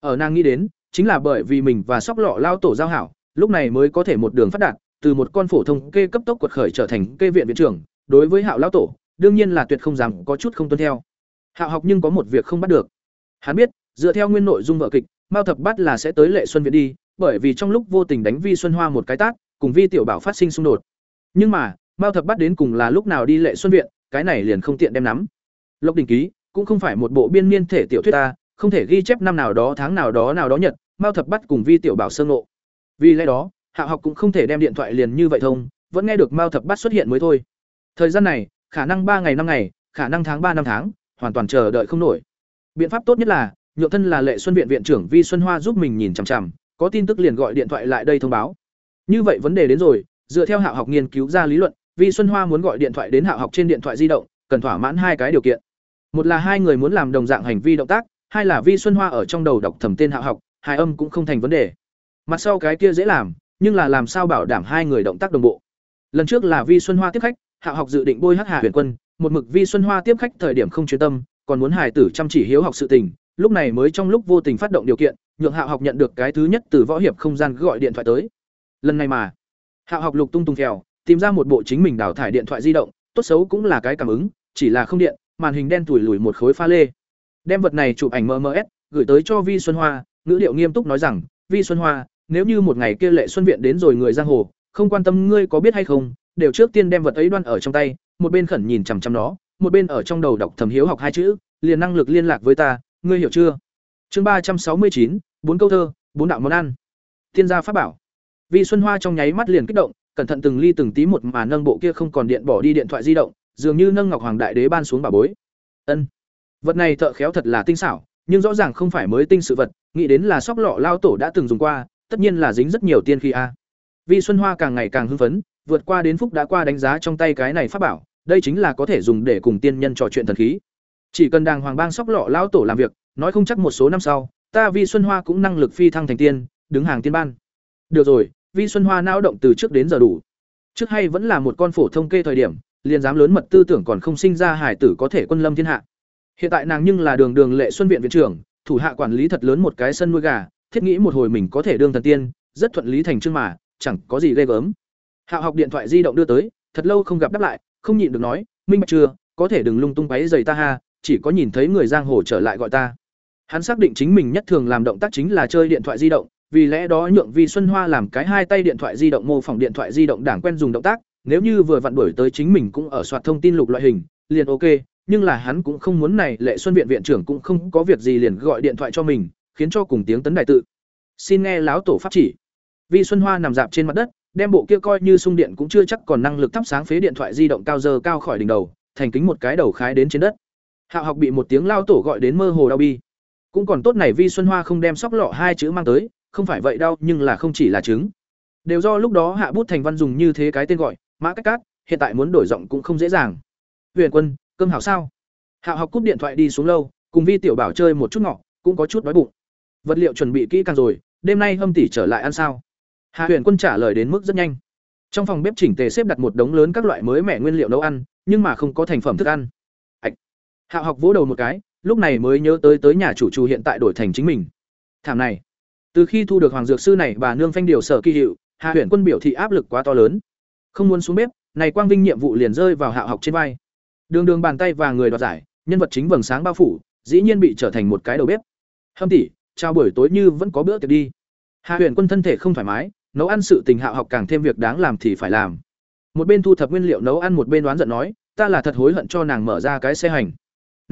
Ở nàng nghĩ đến, chính là bởi vì mình và sóc lọ lao tổ giao hảo, lúc này mới có thể một đường phát đạt, từ một con phổ thông kê cấp tốc quật khởi trở thành kê viện viện trưởng, đối với hạo lao tổ, đương nhiên là tuyệt không dám có chút không tuân theo. Hạo học nhưng có một việc không bắt được. Hắn biết, dựa theo nguyên nội dung vở kịch mao thập bát là sẽ tới lệ xuân viện đi, bởi vì trong lúc vô tình đánh vi xuân hoa một cái tát, cùng vi tiểu bảo phát sinh xung đột. Nhưng mà, mao thập Bát đến cùng là lúc nào đi lệ xuân viện, cái này liền không tiện đem nắm. Lộc đình ký, cũng không phải một bộ biên niên thể tiểu thuyết ta, không thể ghi chép năm nào đó, tháng nào đó nào đó nhật, mao thập Bát cùng vi tiểu bảo sơ ngộ. Vì lẽ đó, hạ học cũng không thể đem điện thoại liền như vậy thông, vẫn nghe được mao thập Bát xuất hiện mới thôi. Thời gian này, khả năng ba ngày năm ngày, khả năng tháng ba năm tháng, hoàn toàn chờ đợi không nổi. Biện pháp tốt nhất là nhượng thân là lệ xuân viện viện trưởng vi xuân hoa giúp mình nhìn chằm chằm, có tin tức liền gọi điện thoại lại đây thông báo. Như vậy vấn đề đến rồi, dựa theo hạ học nghiên cứu ra lý luận, vi xuân hoa muốn gọi điện thoại đến hạ học trên điện thoại di động, cần thỏa mãn hai cái điều kiện. Một là hai người muốn làm đồng dạng hành vi động tác, hai là vi xuân hoa ở trong đầu đọc thẩm tên hạ học hài âm cũng không thành vấn đề. Mặt sau cái kia dễ làm, nhưng là làm sao bảo đảm hai người động tác đồng bộ. Lần trước là vi xuân hoa tiếp khách hạ học dự định bôi hắc hà huyền quân, một mực vi xuân hoa tiếp khách thời điểm không chuyên tâm, còn muốn hài tử chăm chỉ hiếu học sự tình lúc này mới trong lúc vô tình phát động điều kiện, nhượng hạ học nhận được cái thứ nhất từ võ hiệp không gian gọi điện thoại tới. Lần này mà hạ học lục tung tung kèo tìm ra một bộ chính mình đào thải điện thoại di động, tốt xấu cũng là cái cảm ứng, chỉ là không điện, màn hình đen tủi lùi một khối pha lê. Đem vật này chụp ảnh mms gửi tới cho vi xuân hoa, ngữ điệu nghiêm túc nói rằng, vi xuân hoa, nếu như một ngày kia lệ xuân viện đến rồi người giang hồ, không quan tâm ngươi có biết hay không, đều trước tiên đem vật ấy đoan ở trong tay, một bên khẩn nhìn chằm chằm nó, một bên ở trong đầu đọc thầm hiếu học hai chữ, liền năng lực liên lạc với ta ngươi hiểu chưa? Chương ba trăm sáu mươi chín, bốn câu thơ, bốn đạo món ăn. Tiên gia pháp bảo. Vi xuân hoa trong nháy mắt liền kích động, cẩn thận từng ly từng tí một mà nâng bộ kia không còn điện bỏ đi điện thoại di động, dường như nâng ngọc hoàng đại đế ban xuống bà bối. Ân. Vật này thợ khéo thật là tinh xảo, nhưng rõ ràng không phải mới tinh sự vật, nghĩ đến là sóc lọ lao tổ đã từng dùng qua, tất nhiên là dính rất nhiều tiên khí a. Vi xuân hoa càng ngày càng hưng phấn, vượt qua đến phúc đã qua đánh giá trong tay cái này pháp bảo, đây chính là có thể dùng để cùng tiên nhân trò chuyện thần khí chỉ cần đàng hoàng bang sóc lọ lao tổ làm việc, nói không chắc một số năm sau, ta vi xuân hoa cũng năng lực phi thăng thành tiên, đứng hàng tiên ban. Được rồi, vi xuân hoa não động từ trước đến giờ đủ. Trước hay vẫn là một con phổ thông kê thời điểm, liền dám lớn mật tư tưởng còn không sinh ra hải tử có thể quân lâm thiên hạ. Hiện tại nàng nhưng là đường đường lệ xuân viện viện trưởng, thủ hạ quản lý thật lớn một cái sân nuôi gà, thiết nghĩ một hồi mình có thể đương thần tiên, rất thuận lý thành chương mà, chẳng có gì ghê gớm. Hạo học điện thoại di động đưa tới, thật lâu không gặp đáp lại, không nhịn được nói, minh bạch chưa, có thể đừng lung tung váy giày ta ha chỉ có nhìn thấy người giang hồ trở lại gọi ta. Hắn xác định chính mình nhất thường làm động tác chính là chơi điện thoại di động, vì lẽ đó nhượng vi xuân hoa làm cái hai tay điện thoại di động, mô phỏng điện thoại di động đảng quen dùng động tác, nếu như vừa vặn đổi tới chính mình cũng ở soạt thông tin lục loại hình, liền ok, nhưng là hắn cũng không muốn này, lệ xuân viện viện trưởng cũng không có việc gì liền gọi điện thoại cho mình, khiến cho cùng tiếng tấn đại tự. Xin nghe láo tổ pháp chỉ. Vi xuân hoa nằm dạp trên mặt đất, đem bộ kia coi như sung điện cũng chưa chắc còn năng lực thắp sáng phế điện thoại di động cao giờ cao khỏi đỉnh đầu, thành kính một cái đầu khái đến trên đất hạo học bị một tiếng lao tổ gọi đến mơ hồ đau bi. Cũng còn tốt này vi xuân hoa không đem sóc lọ hai chữ mang tới, không phải vậy đau, nhưng là không chỉ là chứng đều do lúc đó hạ bút thành văn dùng như thế cái tên gọi, mã cách cát, hiện tại muốn đổi giọng cũng không dễ dàng. Huyền quân, cơm hảo sao? Hạ học cúp điện thoại đi xuống lâu, cùng vi tiểu bảo chơi một chút ngọ, cũng có chút đói bụng. Vật liệu chuẩn bị kỹ càng rồi, đêm nay hâm tỷ trở lại ăn sao? Hạ huyền quân trả lời đến mức rất nhanh. Trong phòng bếp chỉnh tề xếp đặt một đống lớn các loại mới mẻ nguyên liệu nấu ăn, nhưng mà không có thành phẩm thức ăn. Hạo hạ học vỗ đầu một cái, lúc này mới nhớ tới tới nhà chủ chủ hiện tại đổi thành chính mình. Thảm này. Từ khi thu được hoàng dược sư này, bà nương phanh điều sở kỳ hiệu, hạ huyền quân biểu thị áp lực quá to lớn. Không muốn xuống bếp, này quang vinh nhiệm vụ liền rơi vào hạ học trên vai. Đường đường bàn tay và người đoạt giải, nhân vật chính vầng sáng bao phủ, dĩ nhiên bị trở thành một cái đầu bếp. Hâm tỷ chào buổi tối như vẫn có bữa tiệc đi. Hạ huyền quân thân thể không thoải mái, nấu ăn sự tình hạ học càng thêm việc đáng làm thì phải làm. Một bên thu thập nguyên liệu nấu ăn, một bên đoán giận nói, ta là thật hối hận cho nàng mở ra cái xe hành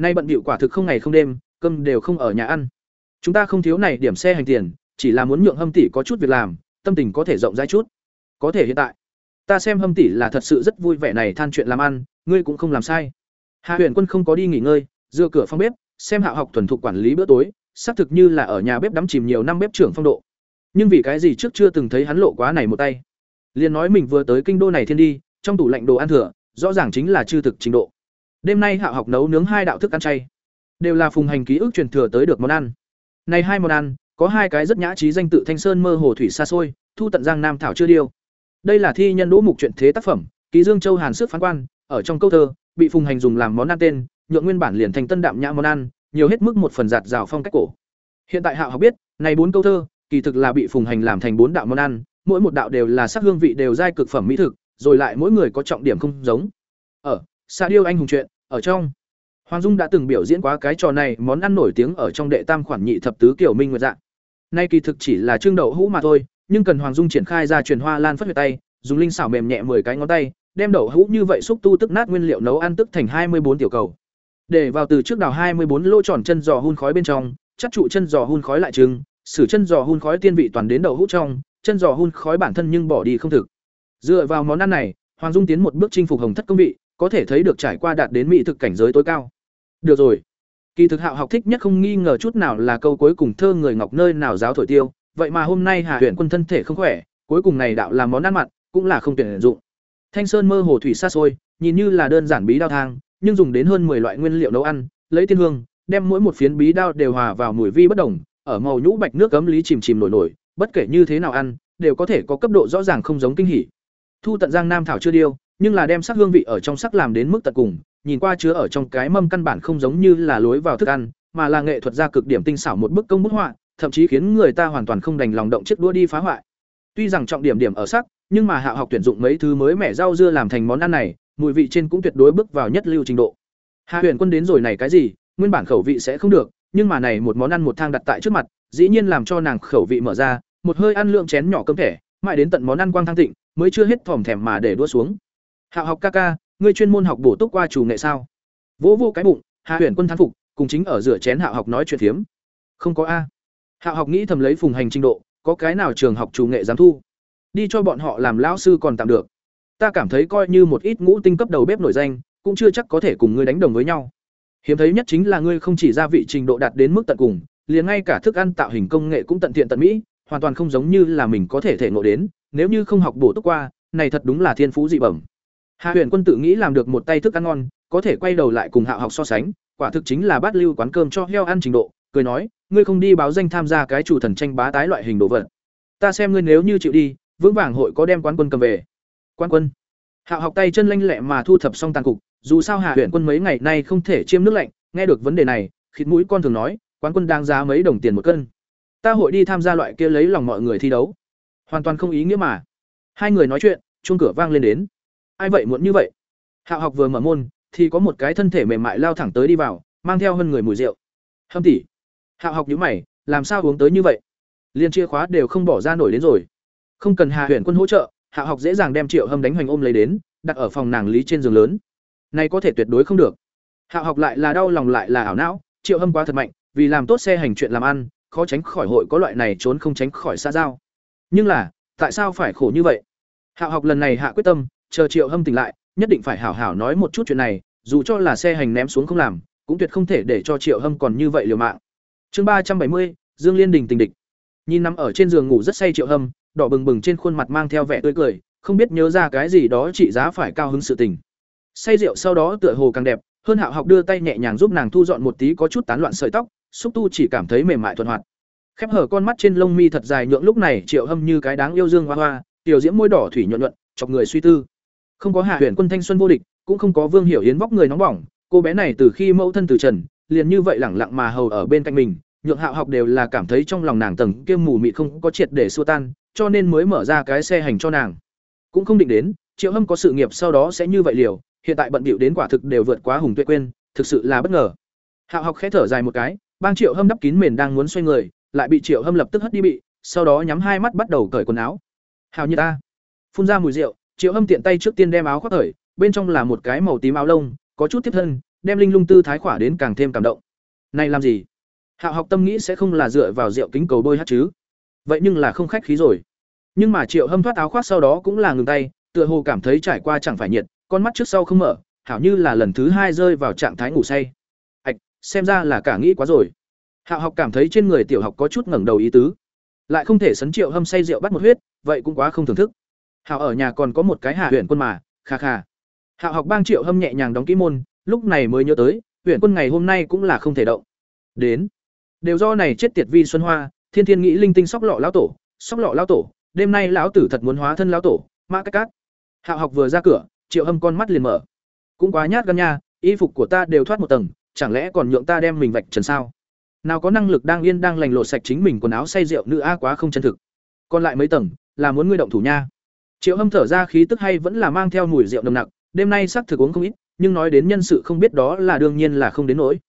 nay bận bịu quả thực không ngày không đêm, cơm đều không ở nhà ăn. Chúng ta không thiếu này điểm xe hành tiền, chỉ là muốn nhượng hâm tỷ có chút việc làm, tâm tình có thể rộng rãi chút. Có thể hiện tại, ta xem hâm tỷ là thật sự rất vui vẻ này than chuyện làm ăn, ngươi cũng không làm sai. Hạ huyền quân không có đi nghỉ ngơi, dựa cửa phòng bếp, xem hạ học thuần thục quản lý bữa tối, xác thực như là ở nhà bếp đắm chìm nhiều năm bếp trưởng phong độ. Nhưng vì cái gì trước chưa từng thấy hắn lộ quá này một tay? Liền nói mình vừa tới kinh đô này thiên đi, trong tủ lạnh đồ ăn thừa, rõ ràng chính là chư thực trình độ đêm nay hạ học nấu nướng hai đạo thức ăn chay. Đều là phùng hành ký ức truyền thừa tới được món ăn. Này hai món ăn, có hai cái rất nhã trí danh tự thanh sơn mơ hồ thủy xa xôi, thu tận giang nam thảo chưa điêu. Đây là thi nhân đỗ mục truyện thế tác phẩm, ký dương châu hàn sức phán quan, ở trong câu thơ, bị phùng hành dùng làm món ăn tên, nhượng nguyên bản liền thành tân đạm nhã món ăn, nhiều hết mức một phần giạt rào phong cách cổ. Hiện tại hạ học biết, này bốn câu thơ, kỳ thực là bị phùng hành làm thành bốn đạo món ăn, mỗi một đạo đều là sắc hương vị đều giai cực phẩm mỹ thực, rồi lại mỗi người có trọng điểm không giống. Ở xa điêu anh hùng chuyện ở trong hoàng dung đã từng biểu diễn quá cái trò này món ăn nổi tiếng ở trong đệ tam khoản nhị thập tứ kiểu minh nguyệt dạng nay kỳ thực chỉ là trương đậu hũ mà thôi nhưng cần hoàng dung triển khai ra truyền hoa lan phất huyệt tay dùng linh xảo mềm nhẹ mười cái ngón tay đem đậu hũ như vậy xúc tu tức nát nguyên liệu nấu ăn tức thành hai mươi bốn tiểu cầu. Để vào từ trước đào hai mươi bốn lỗ tròn chân giò hun khói bên trong, chắc trụ chân giò hun khói lại trứng, sử chân giò hun khói tiên vị toàn đến đậu hũ trong, chân giò hun khói bản thân nhưng bỏ đi không thực. Dựa vào món ăn này, Hoàng Dung tiến một bước chinh phục hồng thất công vị, có thể thấy được trải qua đạt đến mỹ thực cảnh giới tối cao. Được rồi. Kỳ thực Hạo học thích nhất không nghi ngờ chút nào là câu cuối cùng thơ người ngọc nơi nào giáo thổi tiêu, vậy mà hôm nay Hà Huyền Quân thân thể không khỏe, cuối cùng này đạo làm món ăn mặn, cũng là không tuyển dụng. Thanh sơn mơ hồ thủy xa xôi, nhìn như là đơn giản bí đao thang, nhưng dùng đến hơn 10 loại nguyên liệu nấu ăn, lấy tiên hương, đem mỗi một phiến bí đao đều hòa vào mùi vi bất đồng, ở màu nhũ bạch nước cấm lý chìm chìm nổi nổi, bất kể như thế nào ăn, đều có thể có cấp độ rõ ràng không giống kinh hỉ. Thu tận giang nam thảo chưa điêu, nhưng là đem sắc hương vị ở trong sắc làm đến mức tận cùng, nhìn qua chứa ở trong cái mâm căn bản không giống như là lối vào thức ăn, mà là nghệ thuật gia cực điểm tinh xảo một bức công bút họa, thậm chí khiến người ta hoàn toàn không đành lòng động chiếc đũa đi phá hoại. Tuy rằng trọng điểm điểm ở sắc, nhưng mà Hạ học tuyển dụng mấy thứ mới mẻ rau dưa làm thành món ăn này, mùi vị trên cũng tuyệt đối bước vào nhất lưu trình độ. Hạ Huyền Quân đến rồi này cái gì, nguyên bản khẩu vị sẽ không được, nhưng mà này một món ăn một thang đặt tại trước mặt, dĩ nhiên làm cho nàng khẩu vị mở ra, một hơi ăn lượng chén nhỏ cơm thẻ, mãi đến tận món ăn quang thang thịnh, mới chưa hết thòm thèm mà để đua xuống. Hạ học ca ca, ngươi chuyên môn học bổ túc qua chủ nghệ sao? Vỗ vô cái bụng, Hạ Huyền Quân thán phục, cùng chính ở rửa chén Hạ học nói chuyện thiếm. Không có a. Hạ học nghĩ thầm lấy phùng hành trình độ, có cái nào trường học chủ nghệ dám thu? Đi cho bọn họ làm lão sư còn tạm được. Ta cảm thấy coi như một ít ngũ tinh cấp đầu bếp nổi danh, cũng chưa chắc có thể cùng ngươi đánh đồng với nhau. Hiếm thấy nhất chính là ngươi không chỉ gia vị trình độ đạt đến mức tận cùng, liền ngay cả thức ăn tạo hình công nghệ cũng tận thiện tận mỹ, hoàn toàn không giống như là mình có thể thể ngộ đến, nếu như không học bổ túc qua, này thật đúng là thiên phú dị bẩm. Hạ Huyện Quân tự nghĩ làm được một tay thức ăn ngon, có thể quay đầu lại cùng Hạo học so sánh, quả thực chính là bát lưu quán cơm cho heo ăn trình độ, cười nói, ngươi không đi báo danh tham gia cái chủ thần tranh bá tái loại hình đồ vật. Ta xem ngươi nếu như chịu đi, vững vàng hội có đem quán quân cầm về. Quán quân. Hạo học tay chân lanh lẹ mà thu thập xong tàn cục, dù sao Hạ Huyện Quân mấy ngày nay không thể chiêm nước lạnh, nghe được vấn đề này, khịt mũi con thường nói, quán quân đang giá mấy đồng tiền một cân. Ta hội đi tham gia loại kia lấy lòng mọi người thi đấu. Hoàn toàn không ý nghĩa mà. Hai người nói chuyện, chuông cửa vang lên đến. Ai vậy muộn như vậy? Hạo học vừa mở môn, thì có một cái thân thể mềm mại lao thẳng tới đi vào, mang theo hơn người mùi rượu. Hâm tỷ. Hạo học nhữ mày, làm sao uống tới như vậy? Liên chìa khóa đều không bỏ ra nổi đến rồi. Không cần Hà Huyền Quân hỗ trợ, Hạo học dễ dàng đem Triệu Hâm đánh hoành ôm lấy đến, đặt ở phòng nàng lý trên giường lớn. Này có thể tuyệt đối không được. Hạo học lại là đau lòng lại là ảo não, Triệu Hâm quá thật mạnh, vì làm tốt xe hành chuyện làm ăn, khó tránh khỏi hội có loại này trốn không tránh khỏi xa giao. Nhưng là, tại sao phải khổ như vậy? Hạo học lần này hạ quyết tâm, chờ Triệu Hâm tỉnh lại, nhất định phải hảo hảo nói một chút chuyện này, dù cho là xe hành ném xuống không làm, cũng tuyệt không thể để cho Triệu Hâm còn như vậy liều mạng. Chương ba trăm bảy mươi, Dương Liên Đình tình địch. Nhìn nằm ở trên giường ngủ rất say Triệu Hâm, đỏ bừng bừng trên khuôn mặt mang theo vẻ tươi cười, không biết nhớ ra cái gì đó trị giá phải cao hứng sự tình. Say rượu sau đó tựa hồ càng đẹp, hơn Hạo học đưa tay nhẹ nhàng giúp nàng thu dọn một tí có chút tán loạn sợi tóc, xúc tu chỉ cảm thấy mềm mại thuận hoạt. Khép hở con mắt trên lông mi thật dài nhượng lúc này Triệu Hâm như cái đáng yêu dương hoa hoa, tiểu diễm môi đỏ thủy nhuận nhuận, chọc người suy tư. Không có Hạ huyện Quân thanh xuân vô địch, cũng không có Vương Hiểu Yến vóc người nóng bỏng, cô bé này từ khi mẫu thân từ trần, liền như vậy lẳng lặng mà hầu ở bên cạnh mình, nhượng Hạo học đều là cảm thấy trong lòng nàng tầng kia mù mịt không có triệt để xua tan, cho nên mới mở ra cái xe hành cho nàng. Cũng không định đến, Triệu Hâm có sự nghiệp sau đó sẽ như vậy liều, hiện tại bận bịu đến quả thực đều vượt quá Hùng Tuệ quên, thực sự là bất ngờ. Hạo học khẽ thở dài một cái, bang Triệu Hâm đắp kín mền đang muốn xoay người, lại bị Triệu Hâm lập tức hất đi bị, sau đó nhắm hai mắt bắt đầu cởi quần áo. Hào như ta. Phun ra mùi rượu, Triệu Hâm tiện tay trước tiên đem áo khoác cởi, bên trong là một cái màu tím áo lông, có chút tiếp thân, đem linh lung tư thái khỏa đến càng thêm cảm động. Này làm gì? Hạo học tâm nghĩ sẽ không là dựa vào rượu kính cầu bôi hát chứ? Vậy nhưng là không khách khí rồi. Nhưng mà Triệu Hâm thoát áo khoác sau đó cũng là ngừng tay, tựa hồ cảm thấy trải qua chẳng phải nhiệt, con mắt trước sau không mở, hảo như là lần thứ hai rơi vào trạng thái ngủ say. Ạch, xem ra là cả nghĩ quá rồi. Hạo học cảm thấy trên người tiểu học có chút ngẩng đầu ý tứ, lại không thể sấn Triệu Hâm say rượu bắt một huyết, vậy cũng quá không thưởng thức. Hạo ở nhà còn có một cái hạ huyện quân mà, kha kha. Hạo học bang Triệu Hâm nhẹ nhàng đóng kỹ môn, lúc này mới nhớ tới, huyện quân ngày hôm nay cũng là không thể động. Đến, đều do này chết tiệt vi xuân hoa, thiên thiên nghĩ linh tinh sóc lọ lão tổ, sóc lọ lão tổ, đêm nay lão tử thật muốn hóa thân lão tổ, mã cách cát. Hạo học vừa ra cửa, Triệu Hâm con mắt liền mở. Cũng quá nhát gan nha, y phục của ta đều thoát một tầng, chẳng lẽ còn nhượng ta đem mình vạch trần sao? Nào có năng lực đang yên đang lành lộ sạch chính mình quần áo say rượu nữ a quá không chân thực. Còn lại mấy tầng, là muốn ngươi động thủ nha. Triệu Hâm thở ra khí tức hay vẫn là mang theo mùi rượu nồng nặc, đêm nay sắc thực uống không ít, nhưng nói đến nhân sự không biết đó là đương nhiên là không đến nỗi.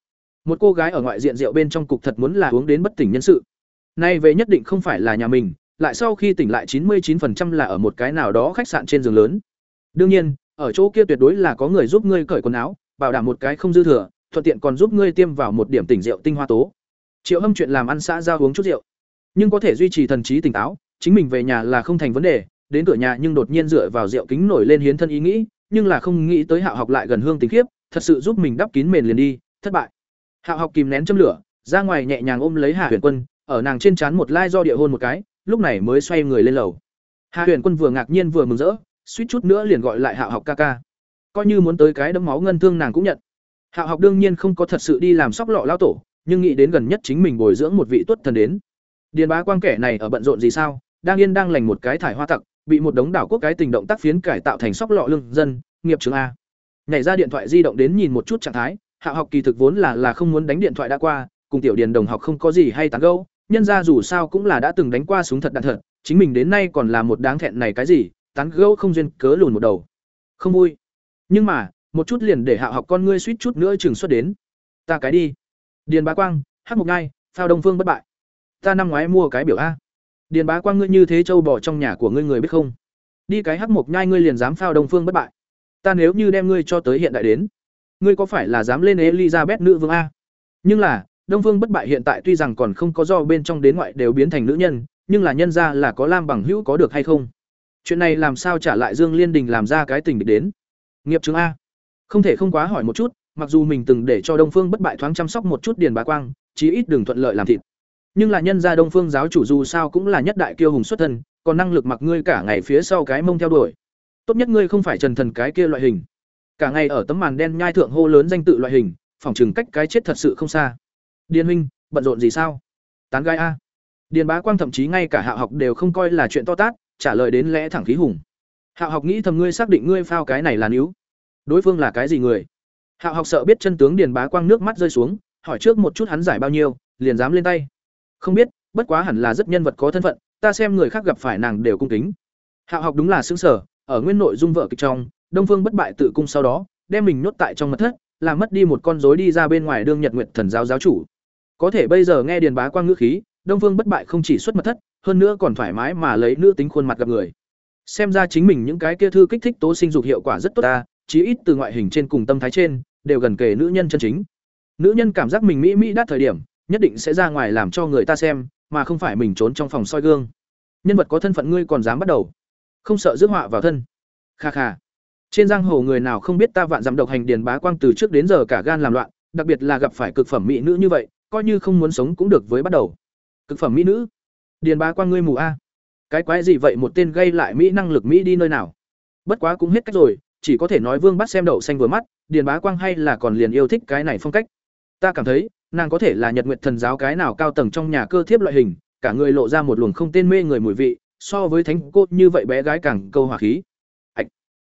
Một cô gái ở ngoại diện rượu bên trong cục thật muốn là uống đến bất tỉnh nhân sự. Nay về nhất định không phải là nhà mình, lại sau khi tỉnh lại chín mươi 99% là ở một cái nào đó khách sạn trên giường lớn. Đương nhiên, ở chỗ kia tuyệt đối là có người giúp ngươi cởi quần áo bảo đảm một cái không dư thừa thuận tiện còn giúp ngươi tiêm vào một điểm tỉnh rượu tinh hoa tố triệu hâm chuyện làm ăn xã giao uống chút rượu nhưng có thể duy trì thần trí tỉnh táo chính mình về nhà là không thành vấn đề đến cửa nhà nhưng đột nhiên dựa vào rượu kính nổi lên hiến thân ý nghĩ, nhưng là không nghĩ tới hạo học lại gần hương tình khiếp, thật sự giúp mình đắp kín mền liền đi, thất bại. Hạo học kìm nén châm lửa, ra ngoài nhẹ nhàng ôm lấy hạ huyền quân, ở nàng trên trán một lai do địa hôn một cái, lúc này mới xoay người lên lầu. Hạ huyền quân vừa ngạc nhiên vừa mừng rỡ, suýt chút nữa liền gọi lại hạo học ca ca. Coi như muốn tới cái đấm máu ngân thương nàng cũng nhận. Hạo học đương nhiên không có thật sự đi làm sóc lọ lao tổ, nhưng nghĩ đến gần nhất chính mình bồi dưỡng một vị tuất thần đến. Điền bá quang kẻ này ở bận rộn gì sao? Đang yên đang lành một cái thải hoa tặc bị một đống đảo quốc cái tình động tác phiến cải tạo thành sóc lọ lương dân, nghiệp trường a. Nhảy ra điện thoại di động đến nhìn một chút trạng thái, hạ học kỳ thực vốn là là không muốn đánh điện thoại đã qua, cùng tiểu điền đồng học không có gì hay tán gẫu, nhân ra dù sao cũng là đã từng đánh qua súng thật đạn thật, chính mình đến nay còn là một đáng thẹn này cái gì, tán gẫu không duyên cớ lùn một đầu. Không vui. Nhưng mà, một chút liền để hạ học con ngươi suýt chút nữa chừng xuất đến. Ta cái đi. Điền bá quang hát một ngai, phao đông phương bất bại. Ta năm ngoái mua cái biểu a điền bá quang ngươi như thế châu bò trong nhà của ngươi người biết không? Đi cái hắc mộc nhai ngươi liền dám phao đông phương bất bại. Ta nếu như đem ngươi cho tới hiện đại đến, ngươi có phải là dám lên elizabeth nữ vương a? Nhưng là, đông phương bất bại hiện tại tuy rằng còn không có do bên trong đến ngoại đều biến thành nữ nhân, nhưng là nhân ra là có lam bằng hữu có được hay không? Chuyện này làm sao trả lại dương liên đình làm ra cái tình địch đến? Nghiệp chứng a. Không thể không quá hỏi một chút, mặc dù mình từng để cho đông phương bất bại thoáng chăm sóc một chút điền bá quang, chí ít đừng thuận lợi làm thịt nhưng là nhân gia đông phương giáo chủ dù sao cũng là nhất đại kiêu hùng xuất thân, còn năng lực mặc ngươi cả ngày phía sau cái mông theo đuổi. Tốt nhất ngươi không phải trần thần cái kia loại hình. Cả ngày ở tấm màn đen nhai thượng hô lớn danh tự loại hình, phỏng chừng cách cái chết thật sự không xa. Điền huynh, bận rộn gì sao? Tán gai a. Điền bá quang thậm chí ngay cả hạ học đều không coi là chuyện to tát, trả lời đến lẽ thẳng khí hùng. Hạ học nghĩ thầm ngươi xác định ngươi phao cái này là níu. Đối phương là cái gì người? Hạ học sợ biết chân tướng điền bá quang nước mắt rơi xuống, hỏi trước một chút hắn giải bao nhiêu, liền dám lên tay không biết, bất quá hẳn là rất nhân vật có thân phận, ta xem người khác gặp phải nàng đều cung kính. Hạ học đúng là xứng sở, ở nguyên nội dung vợ kịch trong, đông phương bất bại tự cung sau đó, đem mình nhốt tại trong mật thất, làm mất đi một con rối đi ra bên ngoài đương nhật nguyện thần giáo giáo chủ. Có thể bây giờ nghe điền bá quang ngữ khí, đông phương bất bại không chỉ xuất mật thất, hơn nữa còn thoải mái mà lấy nữ tính khuôn mặt gặp người. Xem ra chính mình những cái kia thư kích thích tố sinh dục hiệu quả rất tốt ta, chí ít từ ngoại hình trên cùng tâm thái trên, đều gần kề nữ nhân chân chính. Nữ nhân cảm giác mình mỹ mỹ đắt thời điểm nhất định sẽ ra ngoài làm cho người ta xem, mà không phải mình trốn trong phòng soi gương. Nhân vật có thân phận ngươi còn dám bắt đầu. Không sợ rước họa vào thân. Kha kha. Trên giang hồ người nào không biết ta vạn dặm độc hành điền bá quang từ trước đến giờ cả gan làm loạn, đặc biệt là gặp phải cực phẩm mỹ nữ như vậy, coi như không muốn sống cũng được với bắt đầu. Cực phẩm mỹ nữ? Điền bá quang ngươi mù a. Cái quái gì vậy? Một tên gây lại mỹ năng lực mỹ đi nơi nào? Bất quá cũng hết cách rồi, chỉ có thể nói vương bắt xem đậu xanh vừa mắt, điền bá quang hay là còn liền yêu thích cái này phong cách. Ta cảm thấy nàng có thể là nhật nguyện thần giáo cái nào cao tầng trong nhà cơ thiếp loại hình, cả người lộ ra một luồng không tên mê người mùi vị, so với thánh cô như vậy bé gái càng câu hỏa khí. Ảch.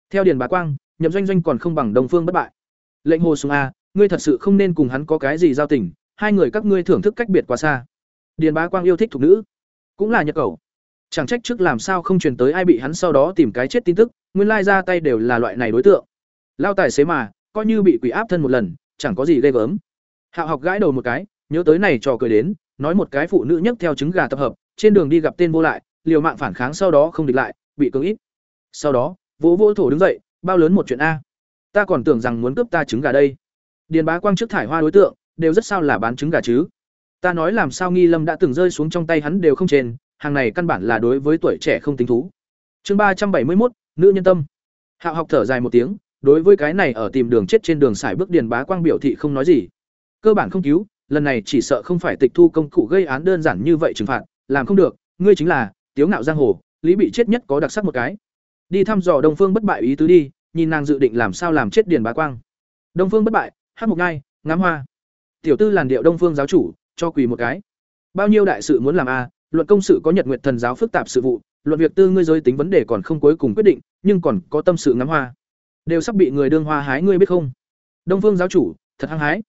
theo điền bá quang, nhậm doanh doanh còn không bằng đồng phương bất bại. Lệnh hồ sùng a, ngươi thật sự không nên cùng hắn có cái gì giao tình, hai người các ngươi thưởng thức cách biệt quá xa. Điền bá quang yêu thích thục nữ. Cũng là nhật cầu. Chẳng trách trước làm sao không truyền tới ai bị hắn sau đó tìm cái chết tin tức, nguyên lai ra tay đều là loại này đối tượng. Lao tài xế mà, coi như bị quỷ áp thân một lần, chẳng có gì ghê gớm hạo học gãi đầu một cái, nhớ tới này trò cười đến, nói một cái phụ nữ nhấc theo trứng gà tập hợp, trên đường đi gặp tên vô lại, liều mạng phản kháng sau đó không địch lại, bị cưỡng ít sau đó vỗ vỗ thổ đứng dậy, bao lớn một chuyện a. Ta còn tưởng rằng muốn cướp ta trứng gà đây. Điền bá quang trước thải hoa đối tượng, đều rất sao là bán trứng gà chứ. Ta nói làm sao nghi lâm đã từng rơi xuống trong tay hắn đều không trên hàng này căn bản là đối với tuổi trẻ không tính thú. Chương ba trăm bảy mươi một nữ nhân tâm. Hạo học thở dài một tiếng, đối với cái này ở tìm đường chết trên đường xài bước điền bá quang biểu thị không nói gì cơ bản không cứu, lần này chỉ sợ không phải tịch thu công cụ gây án đơn giản như vậy trừng phạt, làm không được, ngươi chính là, tiếu ngạo giang hồ, lý bị chết nhất có đặc sắc một cái. Đi thăm dò đông phương bất bại ý tứ đi, nhìn nàng dự định làm sao làm chết điền bá quang. Đông phương bất bại, hát một ngai ngắm hoa. Tiểu tư làn điệu đông phương giáo chủ, cho quỳ một cái. Bao nhiêu đại sự muốn làm a luận công sự có nhật nguyện thần giáo phức tạp sự vụ, luận việc tư ngươi giới tính vấn đề còn không cuối cùng quyết định, nhưng còn có tâm sự ngắm hoa. Đều sắp bị người đương hoa hái, ngươi biết không? Đông phương giáo chủ, thật hăng hái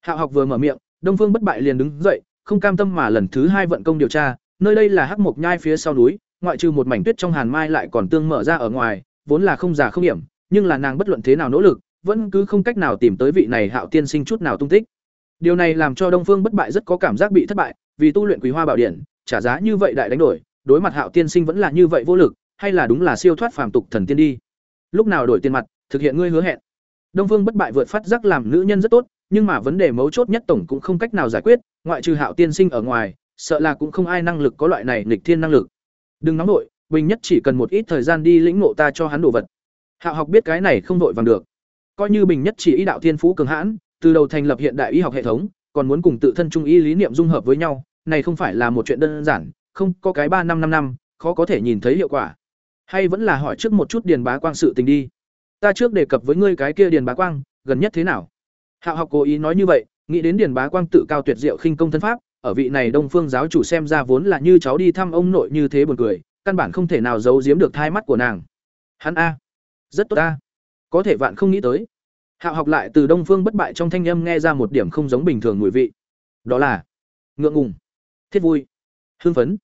hạo học vừa mở miệng đông phương bất bại liền đứng dậy không cam tâm mà lần thứ hai vận công điều tra nơi đây là hắc mộc nhai phía sau núi ngoại trừ một mảnh tuyết trong hàn mai lại còn tương mở ra ở ngoài vốn là không già không hiểm nhưng là nàng bất luận thế nào nỗ lực vẫn cứ không cách nào tìm tới vị này hạo tiên sinh chút nào tung tích. Điều này làm cho đông phương bất bại rất có cảm giác bị thất bại vì tu luyện quý hoa bảo điển, trả giá như vậy đại đánh đổi đối mặt hạo tiên sinh vẫn là như vậy vô lực hay là đúng là siêu thoát phàm tục thần tiên đi. Lúc nào đổi tiền mặt thực hiện ngươi hứa hẹn. Đông phương bất bại vượt phát giác làm nữ nhân rất tốt nhưng mà vấn đề mấu chốt nhất tổng cũng không cách nào giải quyết, ngoại trừ hạo tiên sinh ở ngoài, sợ là cũng không ai năng lực có loại này nghịch thiên năng lực. Đừng nóng nổi bình nhất chỉ cần một ít thời gian đi lĩnh ngộ ta cho hắn đồ vật. Hạo học biết cái này không vội vàng được. Coi như bình nhất chỉ ý đạo thiên phú cường hãn, từ đầu thành lập hiện đại y học hệ thống, còn muốn cùng tự thân trung y lý niệm dung hợp với nhau, này không phải là một chuyện đơn giản, không có cái ba năm năm năm, khó có thể nhìn thấy hiệu quả. Hay vẫn là hỏi trước một chút điền bá quang sự tình đi. Ta trước đề cập với ngươi cái kia điền bá quang, gần nhất thế nào? Hạo học cố ý nói như vậy, nghĩ đến điền bá quang tự cao tuyệt diệu khinh công thân pháp, ở vị này đông phương giáo chủ xem ra vốn là như cháu đi thăm ông nội như thế buồn cười, căn bản không thể nào giấu giếm được thai mắt của nàng. Hắn a. Rất tốt a. Có thể vạn không nghĩ tới. Hạo học lại từ đông phương bất bại trong thanh âm nghe ra một điểm không giống bình thường mùi vị. Đó là ngượng ngùng, thiết vui, hưng phấn,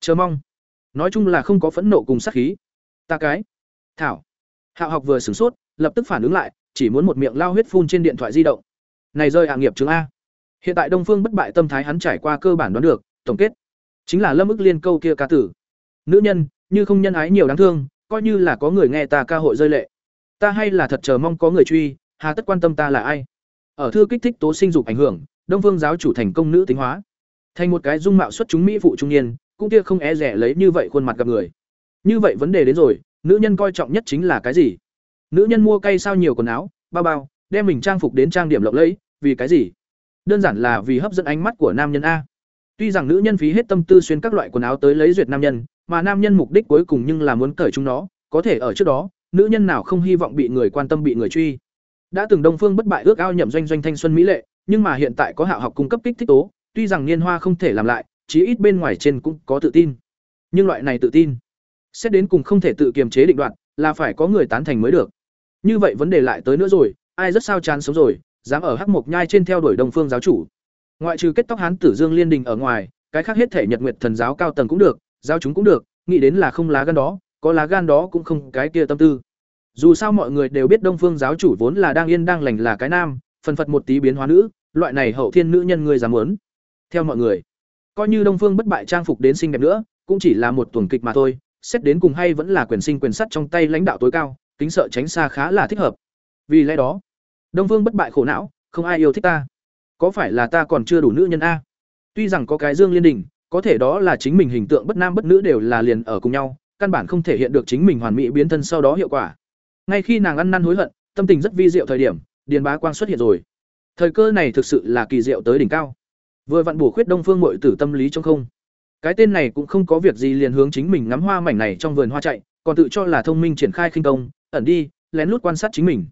chờ mong. Nói chung là không có phẫn nộ cùng sát khí. Ta cái, thảo. Hạo học vừa sửng sốt, lập tức phản ứng lại chỉ muốn một miệng lao huyết phun trên điện thoại di động. Này rơi hạ nghiệp chứng a. Hiện tại đông phương bất bại tâm thái hắn trải qua cơ bản đoán được, tổng kết. Chính là lâm ức liên câu kia ca tử. Nữ nhân, như không nhân ái nhiều đáng thương, coi như là có người nghe ta ca hội rơi lệ. Ta hay là thật chờ mong có người truy, hà tất quan tâm ta là ai? Ở thư kích thích tố sinh dục ảnh hưởng, đông phương giáo chủ thành công nữ tính hóa. Thành một cái dung mạo xuất chúng mỹ phụ trung niên, cũng kia không e rẻ lấy như vậy khuôn mặt gặp người. Như vậy vấn đề đến rồi, nữ nhân coi trọng nhất chính là cái gì? Nữ nhân mua cây sao nhiều quần áo, bao bao, đem mình trang phục đến trang điểm lộng lẫy, vì cái gì? Đơn giản là vì hấp dẫn ánh mắt của nam nhân a. Tuy rằng nữ nhân phí hết tâm tư xuyên các loại quần áo tới lấy duyệt nam nhân, mà nam nhân mục đích cuối cùng nhưng là muốn cởi chúng nó, có thể ở trước đó, nữ nhân nào không hy vọng bị người quan tâm bị người truy. Đã từng đông phương bất bại ước ao nhậm doanh doanh thanh xuân mỹ lệ, nhưng mà hiện tại có hạo học cung cấp kích thích tố, tuy rằng niên hoa không thể làm lại, chí ít bên ngoài trên cũng có tự tin. Nhưng loại này tự tin, xét đến cùng không thể tự kiềm chế định đoạn là phải có người tán thành mới được như vậy vấn đề lại tới nữa rồi, ai rất sao chán sống rồi, dám ở hắc mộc nhai trên theo đuổi đông phương giáo chủ. Ngoại trừ kết tóc hán tử dương liên đình ở ngoài, cái khác hết thể nhật nguyệt thần giáo cao tầng cũng được, giáo chúng cũng được, nghĩ đến là không lá gan đó, có lá gan đó cũng không cái kia tâm tư. Dù sao mọi người đều biết đông phương giáo chủ vốn là đang yên đang lành là cái nam, phần phật một tí biến hóa nữ, loại này hậu thiên nữ nhân người dám muốn. Theo mọi người, coi như đông phương bất bại trang phục đến xinh đẹp nữa, cũng chỉ là một tuần kịch mà thôi, xét đến cùng hay vẫn là quyền sinh quyền sắt trong tay lãnh đạo tối cao kính sợ tránh xa khá là thích hợp. Vì lẽ đó, đông vương bất bại khổ não, không ai yêu thích ta. Có phải là ta còn chưa đủ nữ nhân a? Tuy rằng có cái dương liên đình, có thể đó là chính mình hình tượng bất nam bất nữ đều là liền ở cùng nhau, căn bản không thể hiện được chính mình hoàn mỹ biến thân sau đó hiệu quả. Ngay khi nàng ăn năn hối hận, tâm tình rất vi diệu thời điểm, điền bá quang xuất hiện rồi. Thời cơ này thực sự là kỳ diệu tới đỉnh cao. Vừa vặn bổ khuyết đông phương mội tử tâm lý trong không. Cái tên này cũng không có việc gì liền hướng chính mình ngắm hoa mảnh này trong vườn hoa chạy, còn tự cho là thông minh triển khai khinh công ẩn đi, lén lút quan sát chính mình.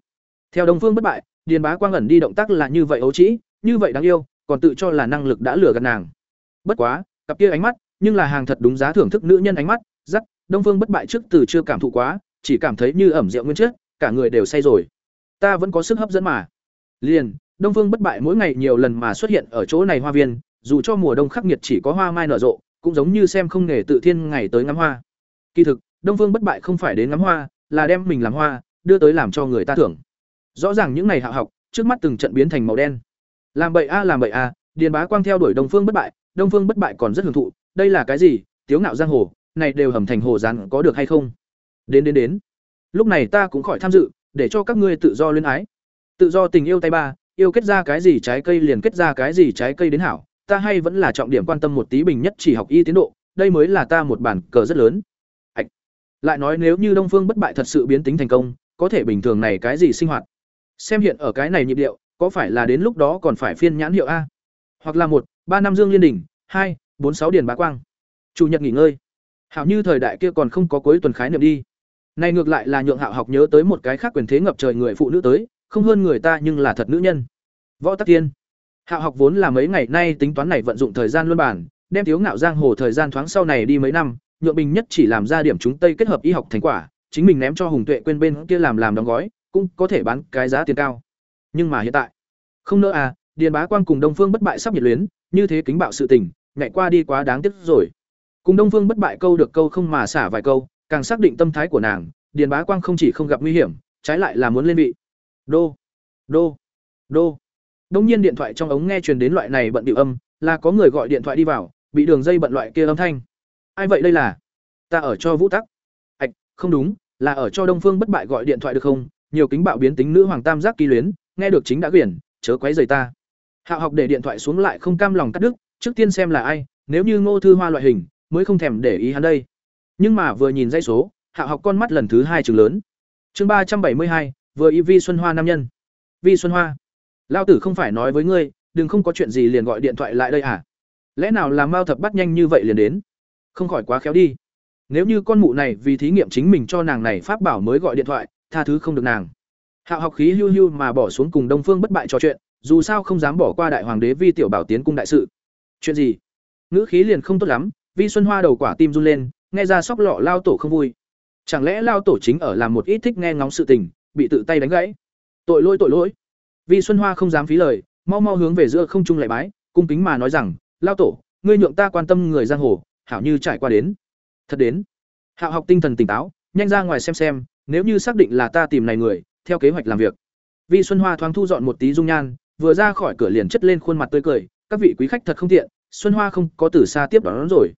Theo đông phương bất bại, điền bá quang ẩn đi động tác là như vậy ấu trĩ, như vậy đáng yêu, còn tự cho là năng lực đã lừa gạt nàng. Bất quá, cặp kia ánh mắt, nhưng là hàng thật đúng giá thưởng thức nữ nhân ánh mắt dắt đông phương bất bại trước từ chưa cảm thụ quá, chỉ cảm thấy như ẩm rượu nguyên chất, cả người đều say rồi. Ta vẫn có sức hấp dẫn mà. Liền, đông phương bất bại mỗi ngày nhiều lần mà xuất hiện ở chỗ này hoa viên, dù cho mùa đông khắc nghiệt chỉ có hoa mai nở rộ, cũng giống như xem không nghề tự thiên ngày tới ngắm hoa. Kỳ thực, đông phương bất bại không phải đến ngắm hoa là đem mình làm hoa, đưa tới làm cho người ta thưởng. Rõ ràng những ngày hạ học, trước mắt từng trận biến thành màu đen. Làm bậy a, làm bậy a, điền bá quang theo đuổi đông phương bất bại, đông phương bất bại còn rất hưởng thụ, đây là cái gì? Tiếu ngạo giang hồ, này đều hầm thành hồ rán có được hay không? Đến đến đến. Lúc này ta cũng khỏi tham dự, để cho các ngươi tự do luyến ái. Tự do tình yêu tay ba, yêu kết ra cái gì trái cây liền kết ra cái gì trái cây đến hảo. Ta hay vẫn là trọng điểm quan tâm một tí bình nhất chỉ học y tiến độ, đây mới là ta một bản cờ rất lớn lại nói nếu như đông phương bất bại thật sự biến tính thành công, có thể bình thường này cái gì sinh hoạt? Xem hiện ở cái này nhịp điệu, có phải là đến lúc đó còn phải phiên nhãn hiệu a? Hoặc là một, ba năm dương liên đỉnh, hai, bốn sáu điền bá quang. Chủ nhật nghỉ ngơi. Hảo như thời đại kia còn không có cuối tuần khái niệm đi. Này ngược lại là nhượng hạo học nhớ tới một cái khác quyền thế ngập trời người phụ nữ tới, không hơn người ta nhưng là thật nữ nhân. Võ tắc tiên. Hạo học vốn là mấy ngày nay tính toán này vận dụng thời gian luân bản đem thiếu ngạo giang hồ thời gian thoáng sau này đi mấy năm nhượng bình nhất chỉ làm ra điểm chúng tây kết hợp y học thành quả, chính mình ném cho hùng tuệ quên bên kia làm làm đóng gói, cũng có thể bán cái giá tiền cao. Nhưng mà hiện tại, không nỡ à điền bá quang cùng đông phương bất bại sắp nhiệt luyến, như thế kính bạo sự tình, nhảy qua đi quá đáng tiếc rồi. Cùng đông phương bất bại câu được câu không mà xả vài câu, càng xác định tâm thái của nàng, điền bá quang không chỉ không gặp nguy hiểm, trái lại là muốn lên vị. Đô đô đô. Đông nhiên điện thoại trong ống nghe truyền đến loại này bận điệu âm, là có người gọi điện thoại đi vào, bị đường dây bận loại kia âm thanh ai vậy đây là? Ta ở cho vũ tắc. Ạch không đúng, là ở cho đông phương bất bại gọi điện thoại được không? Nhiều kính bạo biến tính nữ hoàng tam giác kỳ luyến, nghe được chính đã quyển, chớ quấy rầy ta. Hạo học để điện thoại xuống lại không cam lòng cắt đứt, trước tiên xem là ai, nếu như ngô thư hoa loại hình, mới không thèm để ý hắn đây. Nhưng mà vừa nhìn dây số hạo học con mắt lần thứ hai chừng lớn. Chương ba trăm bảy mươi hai, vừa y vi xuân hoa nam nhân. Vi xuân hoa, lao tử không phải nói với ngươi, đừng không có chuyện gì liền gọi điện thoại lại đây à? Lẽ nào làm mao thập bắt nhanh như vậy liền đến? Không khỏi quá khéo đi. Nếu như con mụ này vì thí nghiệm chính mình cho nàng này pháp bảo mới gọi điện thoại, tha thứ không được nàng. Hạo học khí hưu hưu mà bỏ xuống cùng đông phương bất bại trò chuyện, dù sao không dám bỏ qua đại hoàng đế vi tiểu bảo tiến cung đại sự. Chuyện gì? Ngữ khí liền không tốt lắm, vi xuân hoa đầu quả tim run lên, nghe ra sóc lọ lao tổ không vui. Chẳng lẽ lao tổ chính ở làm một ít thích nghe ngóng sự tình, bị tự tay đánh gãy? Tội lỗi tội lỗi. Vi xuân hoa không dám phí lời, mau mau hướng về giữa không trung lại bái, cung kính mà nói rằng, lao tổ, ngươi nhượng ta quan tâm người giang hồ hảo như trải qua đến. Thật đến. Hạo học tinh thần tỉnh táo, nhanh ra ngoài xem xem, nếu như xác định là ta tìm này người, theo kế hoạch làm việc. Vi xuân hoa thoáng thu dọn một tí dung nhan, vừa ra khỏi cửa liền chất lên khuôn mặt tươi cười, các vị quý khách thật không tiện, xuân hoa không có từ xa tiếp đón rồi.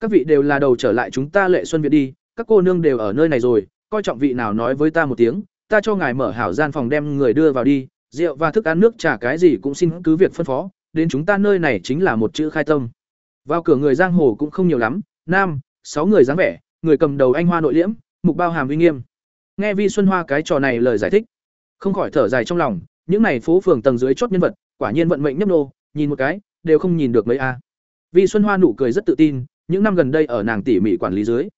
Các vị đều là đầu trở lại chúng ta lệ xuân viện đi, các cô nương đều ở nơi này rồi, coi trọng vị nào nói với ta một tiếng, ta cho ngài mở hảo gian phòng đem người đưa vào đi, rượu và thức ăn nước trả cái gì cũng xin cứ việc phân phó, đến chúng ta nơi này chính là một chữ khai tâm vào cửa người giang hồ cũng không nhiều lắm, nam, sáu người dáng vẻ, người cầm đầu anh hoa nội liễm, mục bao hàm uy nghiêm. Nghe vi xuân hoa cái trò này lời giải thích, không khỏi thở dài trong lòng, những này phố phường tầng dưới chốt nhân vật, quả nhiên vận mệnh nhấp nô, nhìn một cái, đều không nhìn được mấy a. Vi xuân hoa nụ cười rất tự tin, những năm gần đây ở nàng tỉ mỉ quản lý dưới.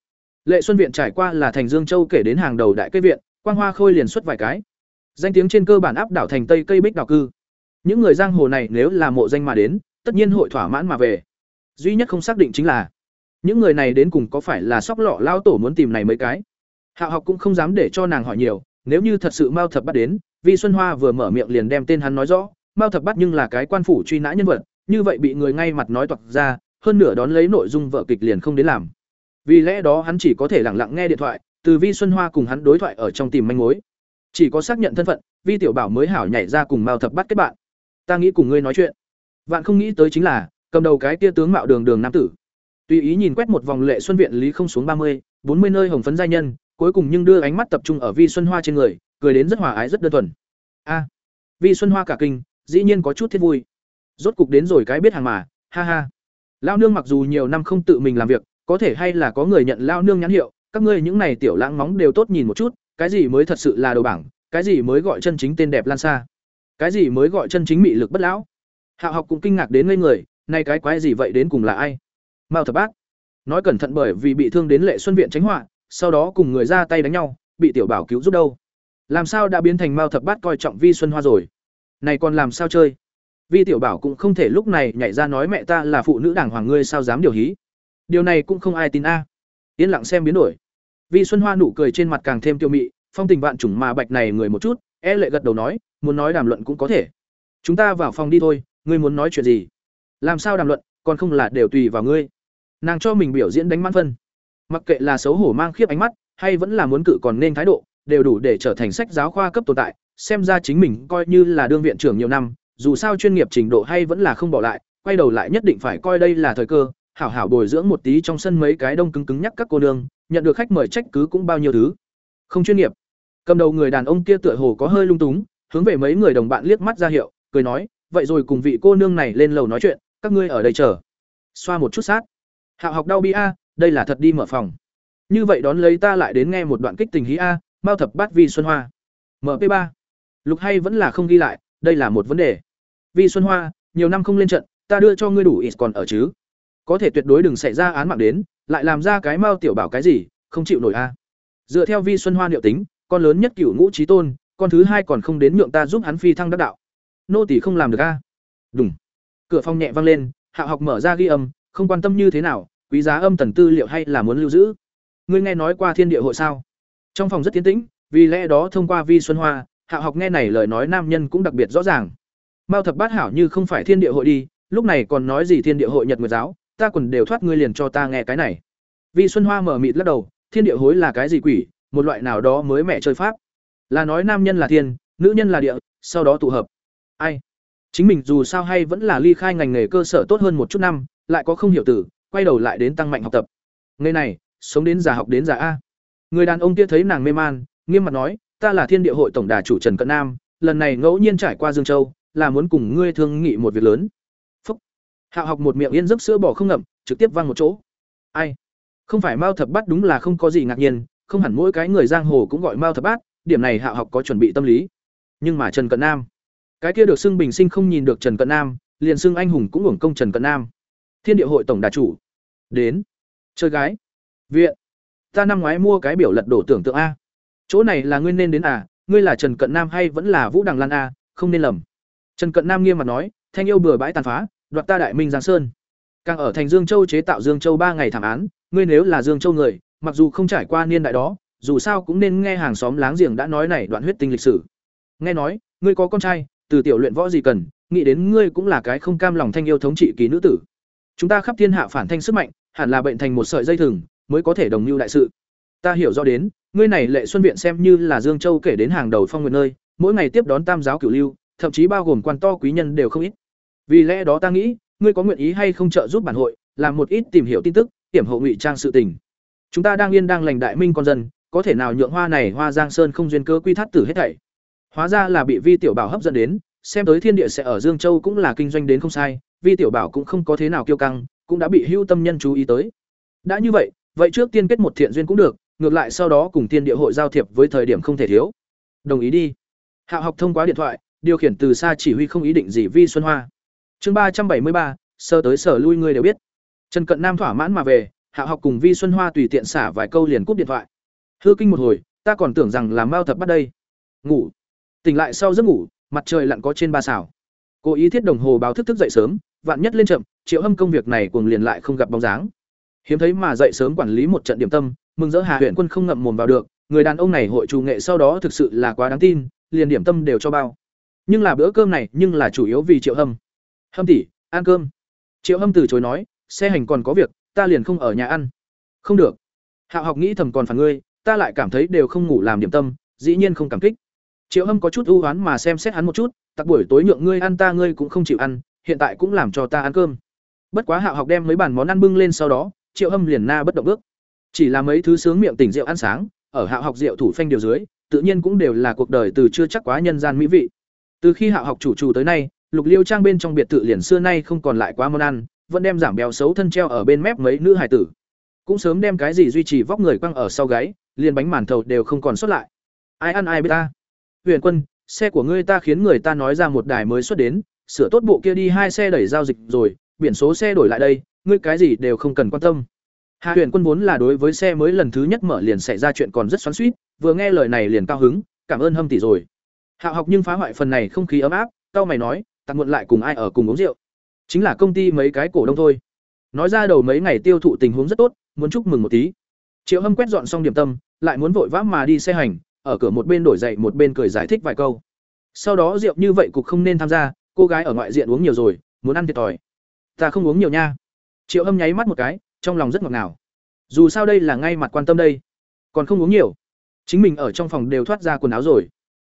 Lệ xuân viện trải qua là thành dương châu kể đến hàng đầu đại cây viện, quang hoa khôi liền xuất vài cái. Danh tiếng trên cơ bản áp đảo thành tây cây bích đào cư. Những người giang hồ này nếu là mộ danh mà đến, tất nhiên hội thỏa mãn mà về duy nhất không xác định chính là, những người này đến cùng có phải là sóc lọ lao tổ muốn tìm này mấy cái? Hạo học cũng không dám để cho nàng hỏi nhiều, nếu như thật sự mao thập bắt đến, vi xuân hoa vừa mở miệng liền đem tên hắn nói rõ, mao thập bắt nhưng là cái quan phủ truy nã nhân vật, như vậy bị người ngay mặt nói toạc ra, hơn nửa đón lấy nội dung vợ kịch liền không đến làm. Vì lẽ đó hắn chỉ có thể lặng lặng nghe điện thoại, từ vi xuân hoa cùng hắn đối thoại ở trong tìm manh mối. Chỉ có xác nhận thân phận, vi tiểu bảo mới hảo nhảy ra cùng mao thập bắt kết bạn. Ta nghĩ cùng ngươi nói chuyện. Vạn không nghĩ tới chính là cầm đầu cái tia tướng mạo đường đường nam tử. Tùy ý nhìn quét một vòng lệ xuân viện lý không xuống ba mươi, bốn mươi nơi hồng phấn giai nhân, cuối cùng nhưng đưa ánh mắt tập trung ở vi xuân hoa trên người, cười đến rất hòa ái, rất đơn thuần. A, vi xuân hoa cả kinh, dĩ nhiên có chút thiết vui. Rốt cục đến rồi cái biết hàng mà, ha ha. Lao nương mặc dù nhiều năm không tự mình làm việc, có thể hay là có người nhận lao nương nhãn hiệu, các ngươi những này tiểu lãng móng đều tốt nhìn một chút, cái gì mới thật sự là đầu bảng, cái gì mới gọi chân chính tên đẹp lan xa. Cái gì mới gọi chân chính mị lực bất lão. Hạo học cũng kinh ngạc đến ngây người nay cái quái gì vậy đến cùng là ai? Mao thập bác nói cẩn thận bởi vì bị thương đến lệ xuân viện tránh họa, sau đó cùng người ra tay đánh nhau, bị tiểu bảo cứu giúp đâu? Làm sao đã biến thành mao thập bát coi trọng vi xuân hoa rồi? Này còn làm sao chơi? Vi tiểu bảo cũng không thể lúc này nhảy ra nói mẹ ta là phụ nữ đảng hoàng, ngươi sao dám điều hí? Điều này cũng không ai tin a. Yên lặng xem biến đổi. Vi xuân hoa nụ cười trên mặt càng thêm tiêu mị, phong tình vạn chủng mà bạch này người một chút e lệ gật đầu nói, muốn nói đàm luận cũng có thể. Chúng ta vào phòng đi thôi, ngươi muốn nói chuyện gì? Làm sao đàm luận, còn không là đều tùy vào ngươi. Nàng cho mình biểu diễn đánh mãn phân. Mặc kệ là xấu hổ mang khiếp ánh mắt, hay vẫn là muốn cự còn nên thái độ, đều đủ để trở thành sách giáo khoa cấp tồn tại, xem ra chính mình coi như là đương viện trưởng nhiều năm, dù sao chuyên nghiệp trình độ hay vẫn là không bỏ lại, quay đầu lại nhất định phải coi đây là thời cơ, hảo hảo bồi dưỡng một tí trong sân mấy cái đông cứng cứng nhắc các cô nương, nhận được khách mời trách cứ cũng bao nhiêu thứ. Không chuyên nghiệp. Cầm đầu người đàn ông kia tựa hồ có hơi lung túng, hướng về mấy người đồng bạn liếc mắt ra hiệu, cười nói, vậy rồi cùng vị cô nương này lên lầu nói chuyện các ngươi ở đây chờ. Xoa một chút sát. Hạo học đau bi a, đây là thật đi mở phòng. Như vậy đón lấy ta lại đến nghe một đoạn kích tình hí a mao thập bát vi xuân hoa. Mp ba. Lục hay vẫn là không ghi lại, đây là một vấn đề. Vi xuân hoa, nhiều năm không lên trận, ta đưa cho ngươi đủ ít còn ở chứ. Có thể tuyệt đối đừng xảy ra án mạng đến, lại làm ra cái mao tiểu bảo cái gì, không chịu nổi a. Dựa theo vi xuân hoa liệu tính, con lớn nhất cửu ngũ trí tôn, con thứ hai còn không đến nhượng ta giúp hắn phi thăng đắc đạo. Nô tỷ không làm được a. Đúng cửa phòng nhẹ vang lên, hạ học mở ra ghi âm, không quan tâm như thế nào, quý giá âm tần tư liệu hay là muốn lưu giữ? Ngươi nghe nói qua thiên địa hội sao? Trong phòng rất tiến tĩnh, vì lẽ đó thông qua vi xuân hoa, hạ học nghe này lời nói nam nhân cũng đặc biệt rõ ràng. Mao thập bát hảo như không phải thiên địa hội đi, lúc này còn nói gì thiên địa hội nhật nguyệt giáo, ta quần đều thoát ngươi liền cho ta nghe cái này. Vi xuân hoa mở mịt lắc đầu, thiên địa hối là cái gì quỷ, một loại nào đó mới mẹ chơi pháp. Là nói nam nhân là thiên, nữ nhân là địa, sau đó tụ hợp. Ai? Chính mình dù sao hay vẫn là ly khai ngành nghề cơ sở tốt hơn một chút năm lại có không hiểu tử quay đầu lại đến tăng mạnh học tập nghề này sống đến già học đến già a người đàn ông kia thấy nàng mê man nghiêm mặt nói ta là Thiên Địa hội tổng đà chủ Trần Cận Nam, lần này ngẫu nhiên trải qua Dương Châu, là muốn cùng ngươi thương nghị một việc lớn. Phúc. Hạo học một miệng yên giấc sữa bỏ không ngậm, trực tiếp văng một chỗ. Ai? Không phải Mao Thập Bát đúng là không có gì ngạc nhiên, không hẳn mỗi cái người giang hồ cũng gọi Mao Thập Bát, điểm này Hạo học có chuẩn bị tâm lý. Nhưng mà Trần Cận Nam, cái kia được xưng bình sinh không nhìn được Trần Cận Nam, liền xưng anh hùng cũng hưởng công Trần Cận Nam. Thiên Địa hội tổng đà chủ. Đến. Chơi gái. Viện. Ta năm ngoái mua cái biểu lật đổ tưởng tượng a. Chỗ này là ngươi nên đến à, ngươi là Trần Cận Nam hay vẫn là Vũ Đằng Lan a, không nên lầm. Trần Cận Nam nghiêm mặt nói, thanh yêu bừa bãi tàn phá, đoạt ta đại minh giang sơn. Càng ở thành Dương Châu chế tạo Dương Châu ba ngày thảm án, ngươi nếu là Dương Châu người, mặc dù không trải qua niên đại đó, dù sao cũng nên nghe hàng xóm láng giềng đã nói này đoạn huyết tinh lịch sử. Nghe nói, ngươi có con trai, từ tiểu luyện võ gì cần, nghĩ đến ngươi cũng là cái không cam lòng thanh yêu thống trị kỳ nữ tử. Chúng ta khắp thiên hạ phản thanh sức mạnh, hẳn là bệnh thành một sợi dây thừng, mới có thể đồng lưu đại sự. Ta hiểu rõ đến, ngươi này Lệ Xuân viện xem như là Dương Châu kể đến hàng đầu phong nguyện nơi, mỗi ngày tiếp đón tam giáo cửu lưu, thậm chí bao gồm quan to quý nhân đều không ít. Vì lẽ đó ta nghĩ, ngươi có nguyện ý hay không trợ giúp bản hội, làm một ít tìm hiểu tin tức, hiểm hộ ngụy trang sự tình. Chúng ta đang yên đang lành đại minh con dân, có thể nào nhượng hoa này hoa giang sơn không duyên cơ quy thắt tử hết thảy. Hóa ra là bị Vi tiểu bảo hấp dẫn đến, xem tới thiên địa sẽ ở Dương Châu cũng là kinh doanh đến không sai, Vi tiểu bảo cũng không có thế nào kiêu căng, cũng đã bị hưu tâm nhân chú ý tới. Đã như vậy, vậy trước tiên kết một thiện duyên cũng được, ngược lại sau đó cùng thiên địa hội giao thiệp với thời điểm không thể thiếu. Đồng ý đi. Hạo học thông qua điện thoại, điều khiển từ xa chỉ huy không ý định gì Vi Xuân Hoa. Chương ba trăm bảy mươi ba, sơ tới sở lui người đều biết. Trần Cận Nam thỏa mãn mà về, Hạo học cùng Vi Xuân Hoa tùy tiện xả vài câu liền cúp điện thoại. Hư kinh một hồi, ta còn tưởng rằng là Mao Thập bắt đây. Ngủ. Tỉnh lại sau giấc ngủ, mặt trời lặn có trên ba xảo. Cố ý thiết đồng hồ báo thức thức dậy sớm, vạn nhất lên chậm, Triệu Hâm công việc này cuồng liền lại không gặp bóng dáng. Hiếm thấy mà dậy sớm quản lý một trận điểm tâm, mừng rỡ Hà huyện quân không ngậm mồm vào được, người đàn ông này hội chủ nghệ sau đó thực sự là quá đáng tin, liền điểm tâm đều cho bao. Nhưng là bữa cơm này, nhưng là chủ yếu vì Triệu Hâm. Hâm tỷ, ăn cơm. Triệu Hâm từ chối nói, xe hành còn có việc, ta liền không ở nhà ăn. Không được. Hạo học nghĩ thầm còn phản ngươi, ta lại cảm thấy đều không ngủ làm điểm tâm, dĩ nhiên không cảm kích. Triệu Hâm có chút ưu oán mà xem xét hắn một chút, tặc buổi tối nhượng ngươi ăn ta ngươi cũng không chịu ăn, hiện tại cũng làm cho ta ăn cơm. Bất quá Hạo học đem mấy bàn món ăn bưng lên sau đó, Triệu Hâm liền na bất động bước. Chỉ là mấy thứ sướng miệng tỉnh rượu ăn sáng, ở Hạo học rượu thủ phanh điều dưới, tự nhiên cũng đều là cuộc đời từ chưa chắc quá nhân gian mỹ vị. Từ khi Hạo học chủ trù tới nay, Lục Liêu Trang bên trong biệt thự liền xưa nay không còn lại quá món ăn, vẫn đem giảm béo xấu thân treo ở bên mép mấy nữ hải tử. Cũng sớm đem cái gì duy trì vóc người quăng ở sau gáy, liền bánh màn thầu đều không còn sót lại. Ai ăn ai biết ta. Huyền Quân, xe của ngươi ta khiến người ta nói ra một đài mới xuất đến, sửa tốt bộ kia đi hai xe đẩy giao dịch rồi, biển số xe đổi lại đây, ngươi cái gì đều không cần quan tâm. Hà Huyền Quân vốn là đối với xe mới lần thứ nhất mở liền xảy ra chuyện còn rất xoắn xuýt, vừa nghe lời này liền cao hứng, cảm ơn Hâm tỷ rồi. Hạo học nhưng phá hoại phần này không khí ấm áp, tao mày nói, tặng muộn lại cùng ai ở cùng uống rượu. Chính là công ty mấy cái cổ đông thôi. Nói ra đầu mấy ngày tiêu thụ tình huống rất tốt, muốn chúc mừng một tí. Triệu Hâm quét dọn xong điểm tâm, lại muốn vội vã mà đi xe hành, ở cửa một bên đổi dậy một bên cười giải thích vài câu. Sau đó rượu như vậy cục không nên tham gia, cô gái ở ngoại diện uống nhiều rồi, muốn ăn thiệt thòi. Ta không uống nhiều nha. Triệu âm nháy mắt một cái, trong lòng rất ngọt ngào. Dù sao đây là ngay mặt quan tâm đây, còn không uống nhiều. Chính mình ở trong phòng đều thoát ra quần áo rồi.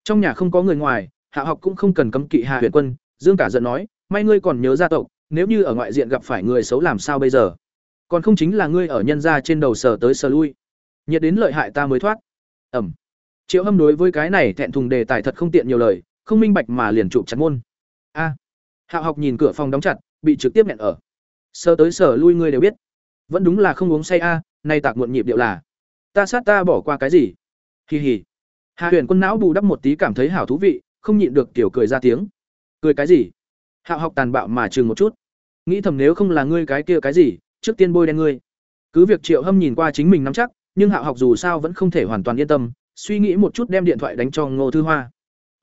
Trong nhà không có người ngoài, Hạ học cũng không cần cấm kỵ Hạ Huyền Quân, Dương cả giận nói, may ngươi còn nhớ gia tộc, nếu như ở ngoại diện gặp phải người xấu làm sao bây giờ? Còn không chính là ngươi ở nhân gia trên đầu sở tới sở lui. Nhiệt đến lợi hại ta mới thoát. Ẩm. Triệu Hâm đối với cái này thẹn thùng đề tài thật không tiện nhiều lời, không minh bạch mà liền chụp chặt môn. A. Hạo học nhìn cửa phòng đóng chặt, bị trực tiếp nhận ở. Sơ tới sở lui ngươi đều biết. Vẫn đúng là không uống say a, nay tạc muộn nhịp điệu là. Ta sát ta bỏ qua cái gì? hì hì Hạ Huyền Quân não bù đắp một tí cảm thấy hảo thú vị, không nhịn được tiểu cười ra tiếng. Cười cái gì? Hạo học tàn bạo mà chừng một chút. Nghĩ thầm nếu không là ngươi cái kia cái gì, trước tiên bôi đen ngươi. Cứ việc Triệu Hâm nhìn qua chính mình nắm chắc, nhưng Hạo học dù sao vẫn không thể hoàn toàn yên tâm, suy nghĩ một chút đem điện thoại đánh cho Ngô Thư Hoa.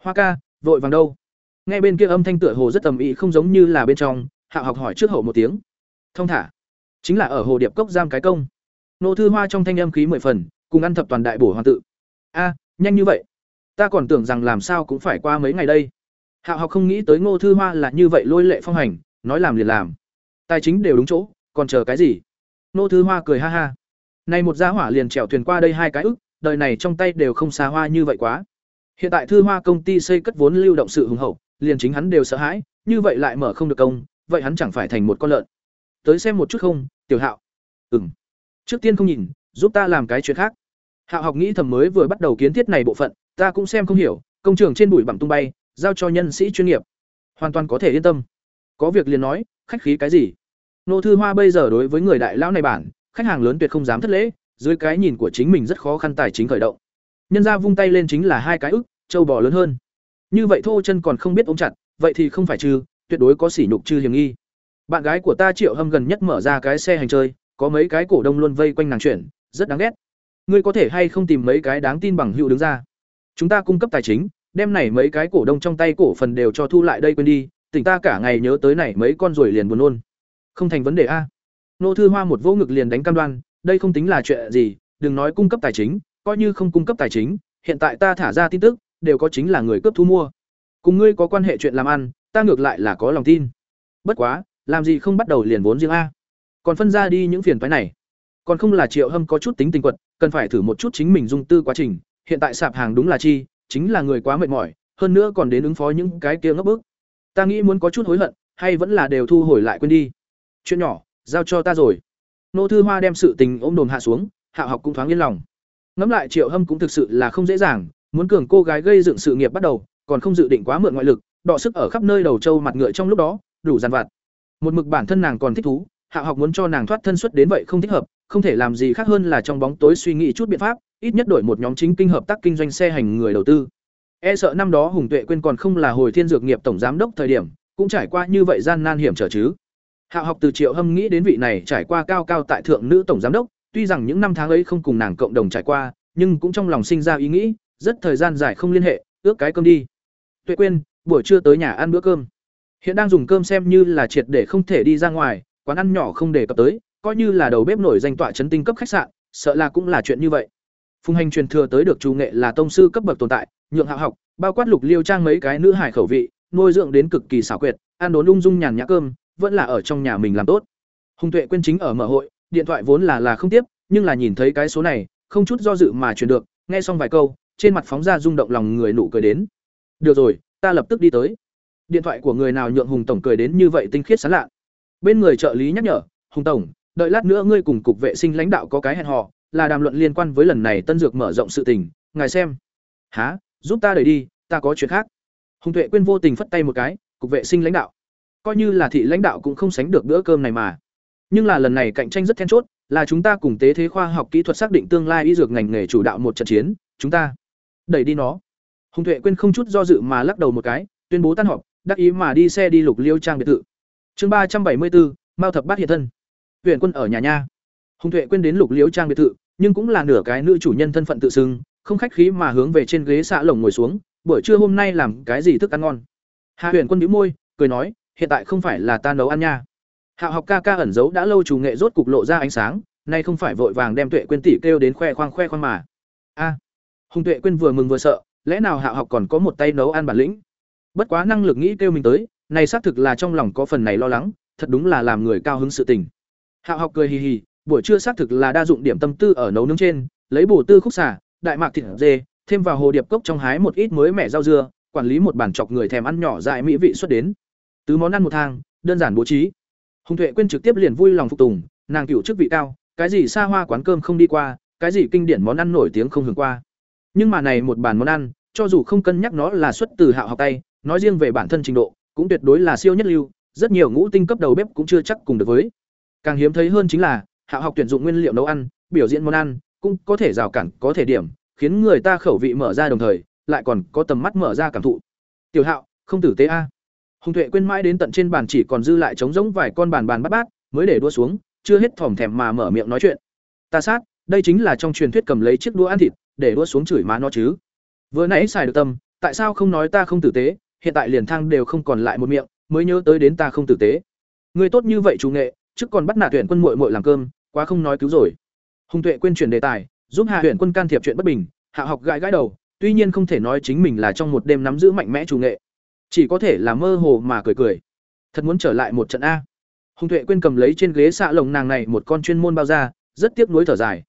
"Hoa ca, vội vàng đâu?" Nghe bên kia âm thanh tựa hồ rất tầm ý không giống như là bên trong, Hạo học hỏi trước hậu một tiếng. "Thông thả." Chính là ở hồ điệp cốc giam cái công. Ngô Thư Hoa trong thanh âm khí mười phần, cùng ăn thập toàn đại bổ hoàng tự. "A, nhanh như vậy? Ta còn tưởng rằng làm sao cũng phải qua mấy ngày đây." Hạo học không nghĩ tới Ngô Thư Hoa là như vậy lôi lệ phong hành, nói làm liền làm. Tài chính đều đúng chỗ, còn chờ cái gì? Ngô Thư Hoa cười ha ha. Này một gia hỏa liền trèo thuyền qua đây hai cái ức, đời này trong tay đều không xa hoa như vậy quá. Hiện tại Thư Hoa công ty xây cất vốn lưu động sự hùng hậu, liền chính hắn đều sợ hãi, như vậy lại mở không được công, vậy hắn chẳng phải thành một con lợn. Tới xem một chút không, Tiểu Hạo. Ừm. Trước tiên không nhìn, giúp ta làm cái chuyện khác. Hạo học nghĩ thầm mới vừa bắt đầu kiến thiết này bộ phận, ta cũng xem không hiểu công trường trên bụi bặm tung bay giao cho nhân sĩ chuyên nghiệp hoàn toàn có thể yên tâm có việc liền nói khách khí cái gì nô thư hoa bây giờ đối với người đại lão này bản khách hàng lớn tuyệt không dám thất lễ dưới cái nhìn của chính mình rất khó khăn tài chính khởi động. Nhân ra vung tay lên chính là hai cái ức, châu bò lớn hơn. Như vậy thô chân còn không biết ôm chặt, vậy thì không phải trừ, tuyệt đối có sỉ nhục trừ hiểm nghi. Bạn gái của ta triệu hâm gần nhất mở ra cái xe hành chơi, có mấy cái cổ đông luôn vây quanh nàng chuyển, rất đáng ghét. Ngươi có thể hay không tìm mấy cái đáng tin bằng hữu đứng ra? Chúng ta cung cấp tài chính, đem này mấy cái cổ đông trong tay cổ phần đều cho thu lại đây quên đi, tỉnh ta cả ngày nhớ tới này mấy con ruồi liền buồn nôn. Không thành vấn đề a. Nô thư hoa một vỗ ngực liền đánh cam đoan đây không tính là chuyện gì, đừng nói cung cấp tài chính, coi như không cung cấp tài chính, hiện tại ta thả ra tin tức, đều có chính là người cướp thu mua. Cùng ngươi có quan hệ chuyện làm ăn, ta ngược lại là có lòng tin. Bất quá, làm gì không bắt đầu liền vốn riêng a. Còn phân ra đi những phiền phái này. Còn không là triệu hâm có chút tính tình quật, cần phải thử một chút chính mình dung tư quá trình. Hiện tại sạp hàng đúng là chi, chính là người quá mệt mỏi, hơn nữa còn đến ứng phó những cái kia ngấp bức. Ta nghĩ muốn có chút hối hận, hay vẫn là đều thu hồi lại quên đi. Chuyện nhỏ, giao cho ta rồi nô thư hoa đem sự tình ôm đồm hạ xuống, hạ học cũng thoáng yên lòng. Ngẫm lại triệu hâm cũng thực sự là không dễ dàng, muốn cường cô gái gây dựng sự nghiệp bắt đầu, còn không dự định quá mượn ngoại lực, đọ sức ở khắp nơi đầu trâu mặt ngựa trong lúc đó, đủ dàn vặt. Một mực bản thân nàng còn thích thú, hạ học muốn cho nàng thoát thân xuất đến vậy không thích hợp, không thể làm gì khác hơn là trong bóng tối suy nghĩ chút biện pháp, ít nhất đổi một nhóm chính kinh hợp tác kinh doanh xe hành người đầu tư. E sợ năm đó hùng tuệ quên còn không là hồi thiên dược nghiệp tổng giám đốc thời điểm, cũng trải qua như vậy gian nan hiểm trở chứ hạ học từ triệu hâm nghĩ đến vị này trải qua cao cao tại thượng nữ tổng giám đốc, tuy rằng những năm tháng ấy không cùng nàng cộng đồng trải qua, nhưng cũng trong lòng sinh ra ý nghĩ, rất thời gian dài không liên hệ, ước cái cơm đi. Tuệ quên buổi trưa tới nhà ăn bữa cơm. Hiện đang dùng cơm xem như là triệt để không thể đi ra ngoài, quán ăn nhỏ không để cập tới, coi như là đầu bếp nổi danh tọa chấn tinh cấp khách sạn, sợ là cũng là chuyện như vậy. Phùng hành truyền thừa tới được chủ nghệ là tông sư cấp bậc tồn tại, nhượng hạ học, bao quát lục liêu trang mấy cái nữ hải khẩu vị, nuôi dưỡng đến cực kỳ xảo quyệt, ăn đốn ung dung nhàn nhã cơm vẫn là ở trong nhà mình làm tốt. Hùng tuệ quên chính ở mở hội, điện thoại vốn là là không tiếp, nhưng là nhìn thấy cái số này, không chút do dự mà truyền được, nghe xong vài câu, trên mặt phóng ra rung động lòng người nụ cười đến. Được rồi, ta lập tức đi tới. Điện thoại của người nào nhượng hùng tổng cười đến như vậy tinh khiết sán lạ. Bên người trợ lý nhắc nhở, hùng tổng, đợi lát nữa ngươi cùng cục vệ sinh lãnh đạo có cái hẹn hò, là đàm luận liên quan với lần này tân dược mở rộng sự tình, ngài xem. Há giúp ta đẩy đi, ta có chuyện khác. Hùng tuệ quyên vô tình phất tay một cái, cục vệ sinh lãnh đạo coi như là thị lãnh đạo cũng không sánh được bữa cơm này mà. Nhưng là lần này cạnh tranh rất then chốt, là chúng ta cùng tế thế khoa học kỹ thuật xác định tương lai y dược ngành nghề chủ đạo một trận chiến, chúng ta đẩy đi nó. Hùng tuệ quyên không chút do dự mà lắc đầu một cái, tuyên bố tan họp, đắc ý mà đi xe đi lục liêu trang biệt thự. Chương ba trăm bảy mươi bốn mao thập bát hiện thân. Huyện quân ở nhà nha. Hùng tuệ quên đến lục liêu trang biệt thự, nhưng cũng là nửa cái nữ chủ nhân thân phận tự xưng, không khách khí mà hướng về trên ghế xạ lồng ngồi xuống, buổi trưa hôm nay làm cái gì thức ăn ngon? Hạ huyền quân bĩu môi, cười nói hiện tại không phải là ta nấu ăn nha. Hạ học ca ca ẩn giấu đã lâu chủ nghệ rốt cục lộ ra ánh sáng nay không phải vội vàng đem tuệ quên tỷ kêu đến khoe khoang khoe khoang mà. A hùng tuệ quên vừa mừng vừa sợ lẽ nào hạ học còn có một tay nấu ăn bản lĩnh? Bất quá năng lực nghĩ kêu mình tới này xác thực là trong lòng có phần này lo lắng thật đúng là làm người cao hứng sự tình. Hạo học cười hì hì, buổi trưa xác thực là đa dụng điểm tâm tư ở nấu nướng trên, lấy bổ tư khúc xả, đại mạc thịt dê, thêm vào hồ điệp cốc trong hái một ít mới mẻ rau dưa, quản lý một bàn chọc người thèm ăn nhỏ dại mỹ vị xuất đến. Tứ món ăn một thang, đơn giản bố trí. Hùng Tuệ quên trực tiếp liền vui lòng phục tùng, nàng cựu chức vị cao, cái gì xa hoa quán cơm không đi qua, cái gì kinh điển món ăn nổi tiếng không hưởng qua. Nhưng mà này một bàn món ăn, cho dù không cân nhắc nó là xuất từ Hạo học tay, nói riêng về bản thân trình độ, cũng tuyệt đối là siêu nhất lưu, rất nhiều ngũ tinh cấp đầu bếp cũng chưa chắc cùng được với. Càng hiếm thấy hơn chính là, hạ học tuyển dụng nguyên liệu nấu ăn, biểu diễn món ăn, cũng có thể rào cản, có thể điểm, khiến người ta khẩu vị mở ra đồng thời, lại còn có tầm mắt mở ra cảm thụ. Tiểu Hạo, không tử tế a. Hùng Tuệ quên mãi đến tận trên bàn chỉ còn dư lại trống rỗng vài con bàn bàn bát bát, mới để đua xuống, chưa hết thòm thèm mà mở miệng nói chuyện. Ta sát, đây chính là trong truyền thuyết cầm lấy chiếc đũa ăn thịt, để đua xuống chửi má nó chứ. Vừa nãy xài được tâm, tại sao không nói ta không tử tế, hiện tại liền thang đều không còn lại một miệng, mới nhớ tới đến ta không tử tế. Người tốt như vậy chủ nghệ, trước còn bắt nạt tuyển quân muội muội làm cơm, quá không nói cứu rồi. Hùng Tuệ quên chuyển đề tài, giúp Hạ Huyền Quân can thiệp chuyện bất bình, Hạ học gãi gãi đầu, tuy nhiên không thể nói chính mình là trong một đêm nắm giữ mạnh mẽ chủ nghệ, chỉ có thể là mơ hồ mà cười cười. Thật muốn trở lại một trận a. Hùng Tuệ quên cầm lấy trên ghế xạ lồng nàng này một con chuyên môn bao ra, rất tiếc nuối thở dài.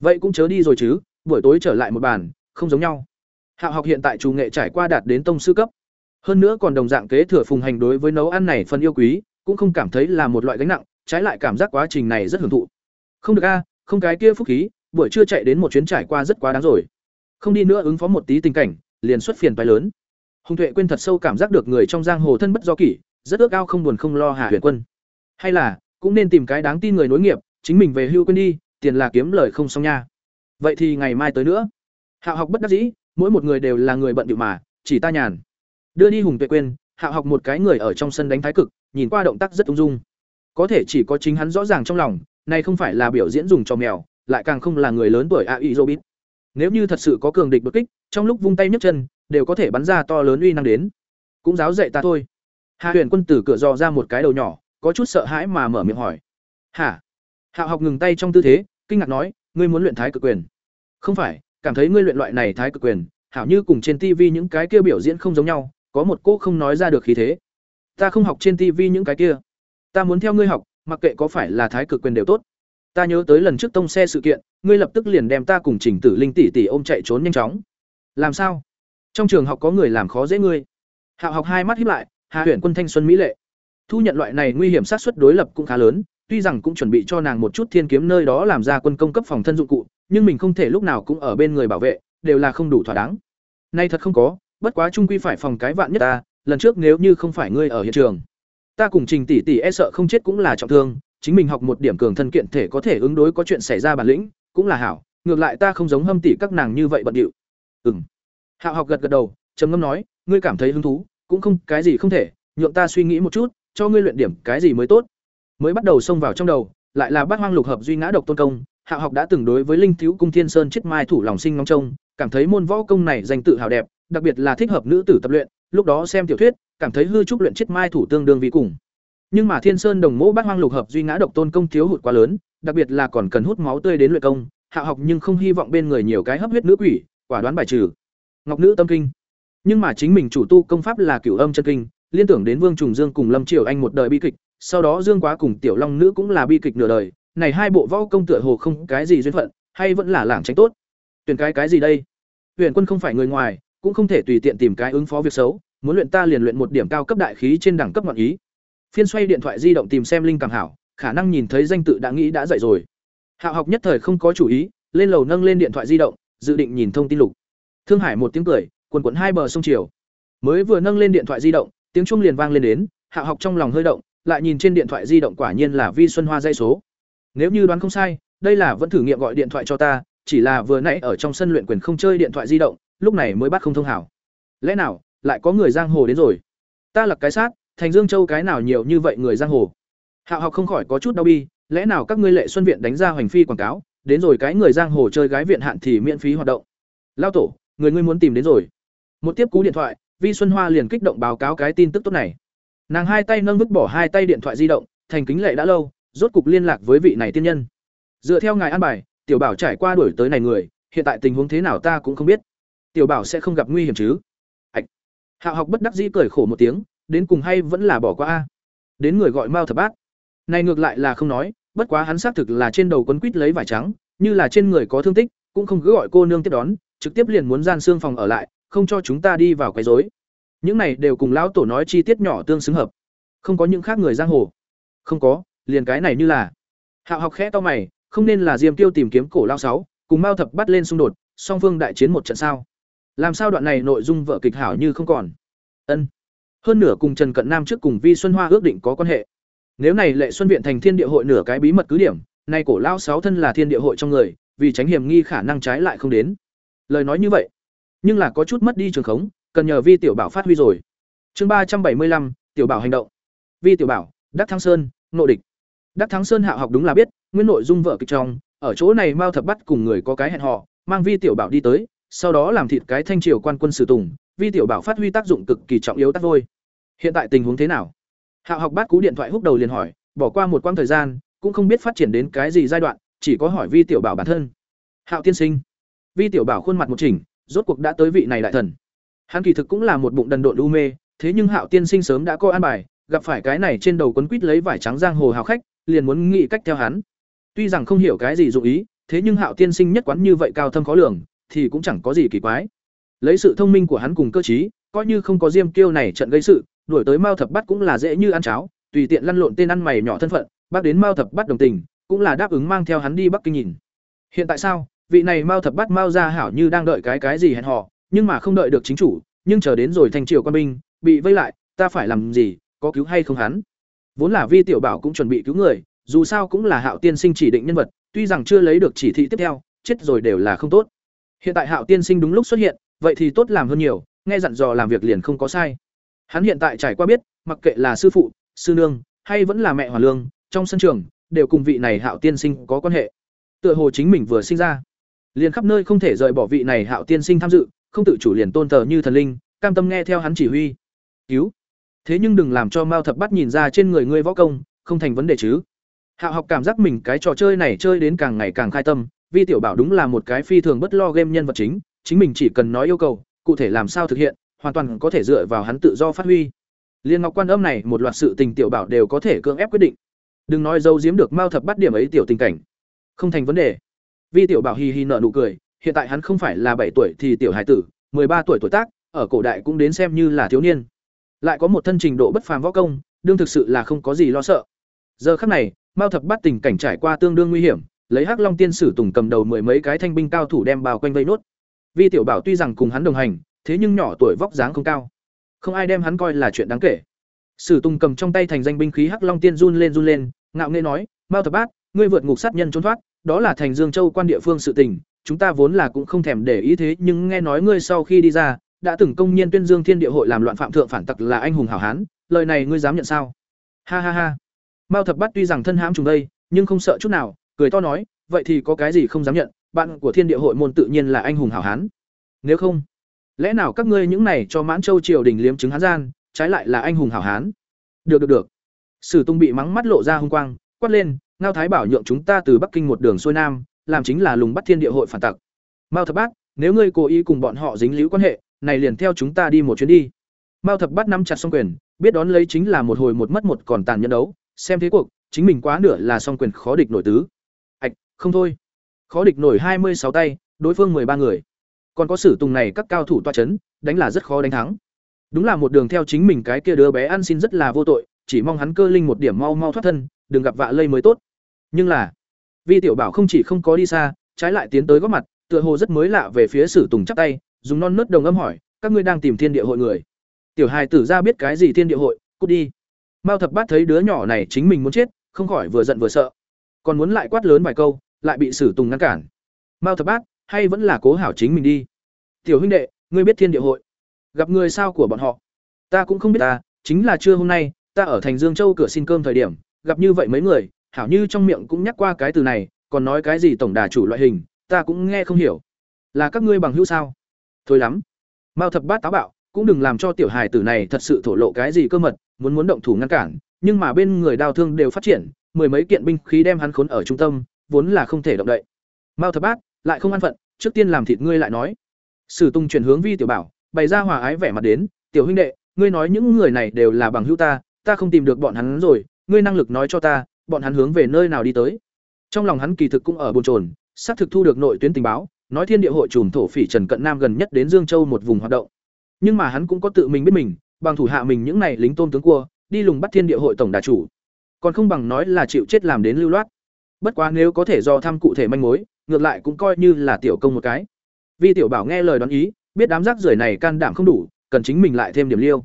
Vậy cũng chớ đi rồi chứ, buổi tối trở lại một bàn, không giống nhau. Hạ học hiện tại chủ nghệ trải qua đạt đến tông sư cấp. Hơn nữa còn đồng dạng kế thừa phùng hành đối với nấu ăn này phần yêu quý, cũng không cảm thấy là một loại gánh nặng, trái lại cảm giác quá trình này rất hưởng thụ không được a không cái kia phúc khí buổi trưa chạy đến một chuyến trải qua rất quá đáng rồi không đi nữa ứng phó một tí tình cảnh liền xuất phiền bài lớn hùng tuệ quên thật sâu cảm giác được người trong giang hồ thân bất do kỷ, rất ước ao không buồn không lo hà huyền quân. Hay là, cũng nên tìm cái đáng tin người nối nghiệp, chính mình về hưu quên đi, tiền là kiếm lời không xong nha. Vậy thì ngày mai tới nữa. Hạo học bất đắc dĩ, mỗi một người đều là người bận điệu mà, chỉ ta nhàn. Đưa đi hùng tuệ quên hạo học một cái người ở trong sân đánh thái cực, nhìn qua động tác rất ung dung. Có thể chỉ có chính hắn rõ ràng trong lòng, này không phải là biểu diễn dùng cho mèo, lại càng không là người lớn tuổi a i robin. Nếu như thật sự có cường địch đột kích, trong lúc vung tay nhấc chân đều có thể bắn ra to lớn uy năng đến. Cũng giáo dạy ta thôi. Hạ huyền quân tử cửa dò ra một cái đầu nhỏ, có chút sợ hãi mà mở miệng hỏi. Hả? Hạo học ngừng tay trong tư thế, kinh ngạc nói, ngươi muốn luyện thái cực quyền. Không phải, cảm thấy ngươi luyện loại này thái cực quyền, hảo như cùng trên tivi những cái kia biểu diễn không giống nhau, có một cô không nói ra được khí thế. Ta không học trên tivi những cái kia. Ta muốn theo ngươi học, mặc kệ có phải là thái cực quyền đều tốt. Ta nhớ tới lần trước tông xe sự kiện, ngươi lập tức liền đem ta cùng trình tử linh tỷ tỷ ôm chạy trốn nhanh chóng. Làm sao? Trong trường học có người làm khó dễ ngươi. Hạo học hai mắt hiếp lại hạ huyện quân thanh xuân mỹ lệ. Thu nhận loại này nguy hiểm sát xuất đối lập cũng khá lớn, tuy rằng cũng chuẩn bị cho nàng một chút thiên kiếm nơi đó làm ra quân công cấp phòng thân dụng cụ, nhưng mình không thể lúc nào cũng ở bên người bảo vệ, đều là không đủ thỏa đáng. Nay thật không có, bất quá trung quy phải phòng cái vạn nhất ta, lần trước nếu như không phải ngươi ở hiện trường, ta cùng trình tỷ tỷ e sợ không chết cũng là trọng thương, chính mình học một điểm cường thân kiện thể có thể ứng đối có chuyện xảy ra bản lĩnh, cũng là hảo, ngược lại ta không giống hâm tỷ các nàng như vậy bận điệu. Ừng hạo học gật gật đầu, trầm ngâm nói, ngươi cảm thấy hứng thú, cũng không, cái gì không thể, nhượng ta suy nghĩ một chút, cho ngươi luyện điểm cái gì mới tốt. Mới bắt đầu xông vào trong đầu, lại là bát hoang lục hợp duy ngã độc tôn công. Hạ học đã từng đối với linh thiếu cung thiên sơn chết mai thủ lòng sinh ngóng trông, cảm thấy môn võ công này danh tự hào đẹp, đặc biệt là thích hợp nữ tử tập luyện, lúc đó xem tiểu thuyết, cảm thấy hư trúc luyện chết mai thủ tương đương vi cùng. Nhưng mà thiên sơn đồng mẫu bát hoang lục hợp duy ngã độc tôn công thiếu hụt quá lớn, đặc biệt là còn cần hút máu tươi đến luyện công hạ học nhưng không hy vọng bên người nhiều cái hấp huyết nữ quỷ, quả đoán bài trừ ngọc nữ tâm kinh. Nhưng mà chính mình chủ tu công pháp là cửu âm chân kinh, liên tưởng đến vương trùng dương cùng lâm triều anh một đời bi kịch, sau đó dương quá cùng tiểu long nữ cũng là bi kịch nửa đời, này hai bộ võ công tựa hồ không cái gì duyên phận, hay vẫn là lảng tránh tốt. Tuyển cái cái gì đây? Huyền quân không phải người ngoài, cũng không thể tùy tiện tìm cái ứng phó việc xấu, muốn luyện ta liền luyện một điểm cao cấp đại khí trên đẳng cấp ngọn ý. Phiên xoay điện thoại di động tìm xem linh cảm hảo, khả năng nhìn thấy danh tự đã nghĩ đã dạy rồi. Hạo học nhất thời không có chủ ý, lên lầu nâng lên điện thoại di động, dự định nhìn thông tin lục thương hải một tiếng cười, quần quần hai bờ sông chiều. Mới vừa nâng lên điện thoại di động, tiếng chuông liền vang lên đến hạo học trong lòng hơi động, lại nhìn trên điện thoại di động quả nhiên là vi xuân hoa dây số. Nếu như đoán không sai, đây là vẫn thử nghiệm gọi điện thoại cho ta, chỉ là vừa nãy ở trong sân luyện quyền không chơi điện thoại di động, lúc này mới bắt không thông hảo. Lẽ nào, lại có người giang hồ đến rồi? Ta lặc cái sát, thành dương châu cái nào nhiều như vậy người giang hồ? Hạo học không khỏi có chút đau bi, lẽ nào các ngươi lệ xuân viện đánh ra hoành phi quảng cáo, đến rồi cái người giang hồ chơi gái viện hạn thì miễn phí hoạt động. Lao tổ người ngươi muốn tìm đến rồi. Một tiếp cú điện thoại, vi xuân hoa liền kích động báo cáo cái tin tức tốt này. Nàng hai tay nâng vứt bỏ hai tay điện thoại di động, thành kính lệ đã lâu, rốt cục liên lạc với vị này tiên nhân. Dựa theo ngài an bài, tiểu bảo trải qua đuổi tới này người, hiện tại tình huống thế nào ta cũng không biết. Tiểu bảo sẽ không gặp nguy hiểm chứ? Ạch hạo học bất đắc dĩ cười khổ một tiếng, đến cùng hay vẫn là bỏ qua a. Đến người gọi mao thập bát. Này ngược lại là không nói, bất quá hắn xác thực là trên đầu quấn quýt lấy vải trắng, như là trên người có thương tích, cũng không cứ gọi cô nương tiếp đón trực tiếp liền muốn gian xương phòng ở lại, không cho chúng ta đi vào quấy rối. Những này đều cùng lão tổ nói chi tiết nhỏ tương xứng hợp. Không có những khác người giang hồ. Không có, liền cái này như là. Hạo học khẽ to mày, không nên là diêm tiêu tìm kiếm cổ lao sáu, cùng mao thập bắt lên xung đột, song phương đại chiến một trận sao. Làm sao đoạn này nội dung vợ kịch hảo như không còn? Ân. Hơn nửa cùng trần cận nam trước cùng vi xuân hoa ước định có quan hệ. Nếu này lệ xuân viện thành thiên địa hội nửa cái bí mật cứ điểm, nay cổ lao sáu thân là thiên địa hội trong người, vì tránh hiểm nghi khả năng trái lại không đến lời nói như vậy, nhưng là có chút mất đi trường khống, cần nhờ vi tiểu bảo phát huy rồi. Chương ba trăm bảy mươi lăm, tiểu bảo hành động. Vi tiểu bảo, đắc thăng sơn nội địch. Đắc thắng sơn hạ học đúng là biết, nguyên nội dung vợ kịch trong, ở chỗ này mao thập bắt cùng người có cái hẹn họ mang vi tiểu bảo đi tới, sau đó làm thịt cái thanh triều quan quân sử tùng, vi tiểu bảo phát huy tác dụng cực kỳ trọng yếu tác vôi. Hiện tại tình huống thế nào? Hạ học bắt cú điện thoại húc đầu liền hỏi, bỏ qua một quãng thời gian, cũng không biết phát triển đến cái gì giai đoạn, chỉ có hỏi vi tiểu bảo bản thân. Hạo tiên sinh vi tiểu bảo khuôn mặt một chỉnh, rốt cuộc đã tới vị này đại thần. Hắn kỳ thực cũng là một bụng đần độn u mê, thế nhưng hạo tiên sinh sớm đã có an bài, gặp phải cái này trên đầu quấn quýt lấy vải trắng giang hồ hào khách, liền muốn nghĩ cách theo hắn. Tuy rằng không hiểu cái gì dụng ý, thế nhưng hạo tiên sinh nhất quán như vậy cao thâm khó lường, thì cũng chẳng có gì kỳ quái. Lấy sự thông minh của hắn cùng cơ trí, coi như không có diêm kiêu này trận gây sự, đuổi tới mao thập Bát cũng là dễ như ăn cháo, tùy tiện lăn lộn tên ăn mày nhỏ thân phận, bác đến mao thập Bát đồng tình, cũng là đáp ứng mang theo hắn đi bắc kinh nhìn. Hiện tại sao? Vị này Mao thập bát Mao ra, hảo như đang đợi cái cái gì hẹn hò, nhưng mà không đợi được chính chủ, nhưng chờ đến rồi thành triều quan binh, bị vây lại, ta phải làm gì, có cứu hay không hắn? Vốn là Vi tiểu bảo cũng chuẩn bị cứu người, dù sao cũng là Hạo tiên sinh chỉ định nhân vật, tuy rằng chưa lấy được chỉ thị tiếp theo, chết rồi đều là không tốt. Hiện tại Hạo tiên sinh đúng lúc xuất hiện, vậy thì tốt làm hơn nhiều, nghe dặn dò làm việc liền không có sai. Hắn hiện tại trải qua biết, mặc kệ là sư phụ, sư nương, hay vẫn là mẹ Hoàn Lương, trong sân trường, đều cùng vị này Hạo tiên sinh có quan hệ. Tựa hồ chính mình vừa sinh ra, liền khắp nơi không thể rời bỏ vị này Hạo tiên sinh tham dự, không tự chủ liền tôn thờ như thần linh, cam tâm nghe theo hắn chỉ huy. Cứu. Thế nhưng đừng làm cho Mao Thập Bắt nhìn ra trên người ngươi võ công, không thành vấn đề chứ. Hạo học cảm giác mình cái trò chơi này chơi đến càng ngày càng khai tâm, Vi tiểu bảo đúng là một cái phi thường bất lo game nhân vật chính, chính mình chỉ cần nói yêu cầu, cụ thể làm sao thực hiện, hoàn toàn có thể dựa vào hắn tự do phát huy. Liên Ngọc Quan Âm này một loạt sự tình tiểu bảo đều có thể cưỡng ép quyết định. Đừng nói dâu giếm được Mao Thập Bắt điểm ấy tiểu tình cảnh, không thành vấn đề. Vi tiểu bảo hi hi nở nụ cười, hiện tại hắn không phải là bảy tuổi thì tiểu hải tử, ba tuổi tuổi tác, ở cổ đại cũng đến xem như là thiếu niên. Lại có một thân trình độ bất phàm võ công, đương thực sự là không có gì lo sợ. Giờ khắc này, Mao Thập Bát tình cảnh trải qua tương đương nguy hiểm, lấy Hắc Long tiên sử Tùng cầm đầu mười mấy cái thanh binh cao thủ đem bao quanh vây nốt. Vi Tiểu Bảo tuy rằng cùng hắn đồng hành, thế nhưng nhỏ tuổi vóc dáng không cao, không ai đem hắn coi là chuyện đáng kể. Sử Tùng cầm trong tay thành danh binh khí Hắc Long tiên run lên run lên, ngạo nghễ nói: "Mao Thập Bát, ngươi vượt ngục sát nhân trốn thoát, đó là thành Dương Châu quan địa phương sự tình, chúng ta vốn là cũng không thèm để ý thế, nhưng nghe nói ngươi sau khi đi ra, đã từng công nhiên tuyên dương Thiên Địa hội làm loạn phạm thượng phản tặc là anh hùng hảo hán, lời này ngươi dám nhận sao?" Ha ha ha. Mao Thập Bát tuy rằng thân hãm trùng đây, nhưng không sợ chút nào, cười to nói, vậy thì có cái gì không dám nhận, bạn của Thiên Địa hội môn tự nhiên là anh hùng hảo hán. Nếu không, lẽ nào các ngươi những này cho Mãn Châu triều đình liếm chứng hán gian, trái lại là anh hùng hảo hán? Được được được. Sử Tung bị mắng mắt lộ ra hung quang, quát lên, Ngao Thái bảo nhượng chúng ta từ Bắc Kinh một đường xuôi nam, làm chính là lùng bắt Thiên Địa hội phản tặc. Mao Thập Bát, nếu ngươi cố ý cùng bọn họ dính líu quan hệ, này liền theo chúng ta đi một chuyến đi. Mao Thập Bát nắm chặt song quyền, biết đón lấy chính là một hồi một mất một còn tàn nhẫn đấu, xem thế cuộc, chính mình quá nửa là song quyền khó địch nổi tứ. ạch không thôi. Khó địch nổi hai mươi sáu tay, đối phương ba người. Còn có sử tùng này các cao thủ toa chấn, đánh là rất khó đánh thắng. Đúng là một đường theo chính mình cái kia đứa bé ăn xin rất là vô tội, chỉ mong hắn cơ linh một điểm mau mau thoát thân, đừng gặp vạ lây mới tốt. Nhưng là, Vi tiểu bảo không chỉ không có đi xa, trái lại tiến tới góp mặt, tựa hồ rất mới lạ về phía Sử Tùng chắp tay, dùng non nớt đồng âm hỏi, các ngươi đang tìm thiên địa hội người. Tiểu hài tử ra biết cái gì thiên địa hội, cút đi. Mao Thập Bát thấy đứa nhỏ này chính mình muốn chết, không khỏi vừa giận vừa sợ. Còn muốn lại quát lớn vài câu, lại bị Sử Tùng ngăn cản. Mao Thập Bát, hay vẫn là cố hảo chính mình đi. Tiểu huynh đệ, ngươi biết thiên địa hội? Gặp người sao của bọn họ? Ta cũng không biết ta, chính là trưa hôm nay, ta ở thành Dương Châu cửa xin cơm thời điểm, gặp như vậy mấy người, hảo như trong miệng cũng nhắc qua cái từ này, còn nói cái gì tổng đà chủ loại hình, ta cũng nghe không hiểu. Là các ngươi bằng hữu sao? Thôi lắm. Mao Thập Bát táo bạo, cũng đừng làm cho tiểu hài tử này thật sự thổ lộ cái gì cơ mật, muốn muốn động thủ ngăn cản, nhưng mà bên người đào thương đều phát triển, mười mấy kiện binh khí đem hắn khốn ở trung tâm, vốn là không thể động đậy. Mao Thập Bát lại không an phận, trước tiên làm thịt ngươi lại nói. Sử Tung chuyển hướng Vi Tiểu Bảo, bày ra hòa ái vẻ mặt đến, "Tiểu huynh đệ, ngươi nói những người này đều là bằng hữu ta, ta không tìm được bọn hắn rồi, ngươi năng lực nói cho ta, bọn hắn hướng về nơi nào đi tới?" Trong lòng hắn kỳ thực cũng ở bồn trồn xác thực thu được nội tuyến tình báo, nói Thiên Địa hội trùm thổ phỉ Trần Cận Nam gần nhất đến Dương Châu một vùng hoạt động. Nhưng mà hắn cũng có tự mình biết mình, bằng thủ hạ mình những này lính tôm tướng cua, đi lùng bắt Thiên Địa hội tổng đà chủ. Còn không bằng nói là chịu chết làm đến lưu loát. Bất quá nếu có thể do thăm cụ thể manh mối, ngược lại cũng coi như là tiểu công một cái. Vi tiểu bảo nghe lời đoán ý, biết đám rác rưởi này can đảm không đủ, cần chính mình lại thêm điểm liêu.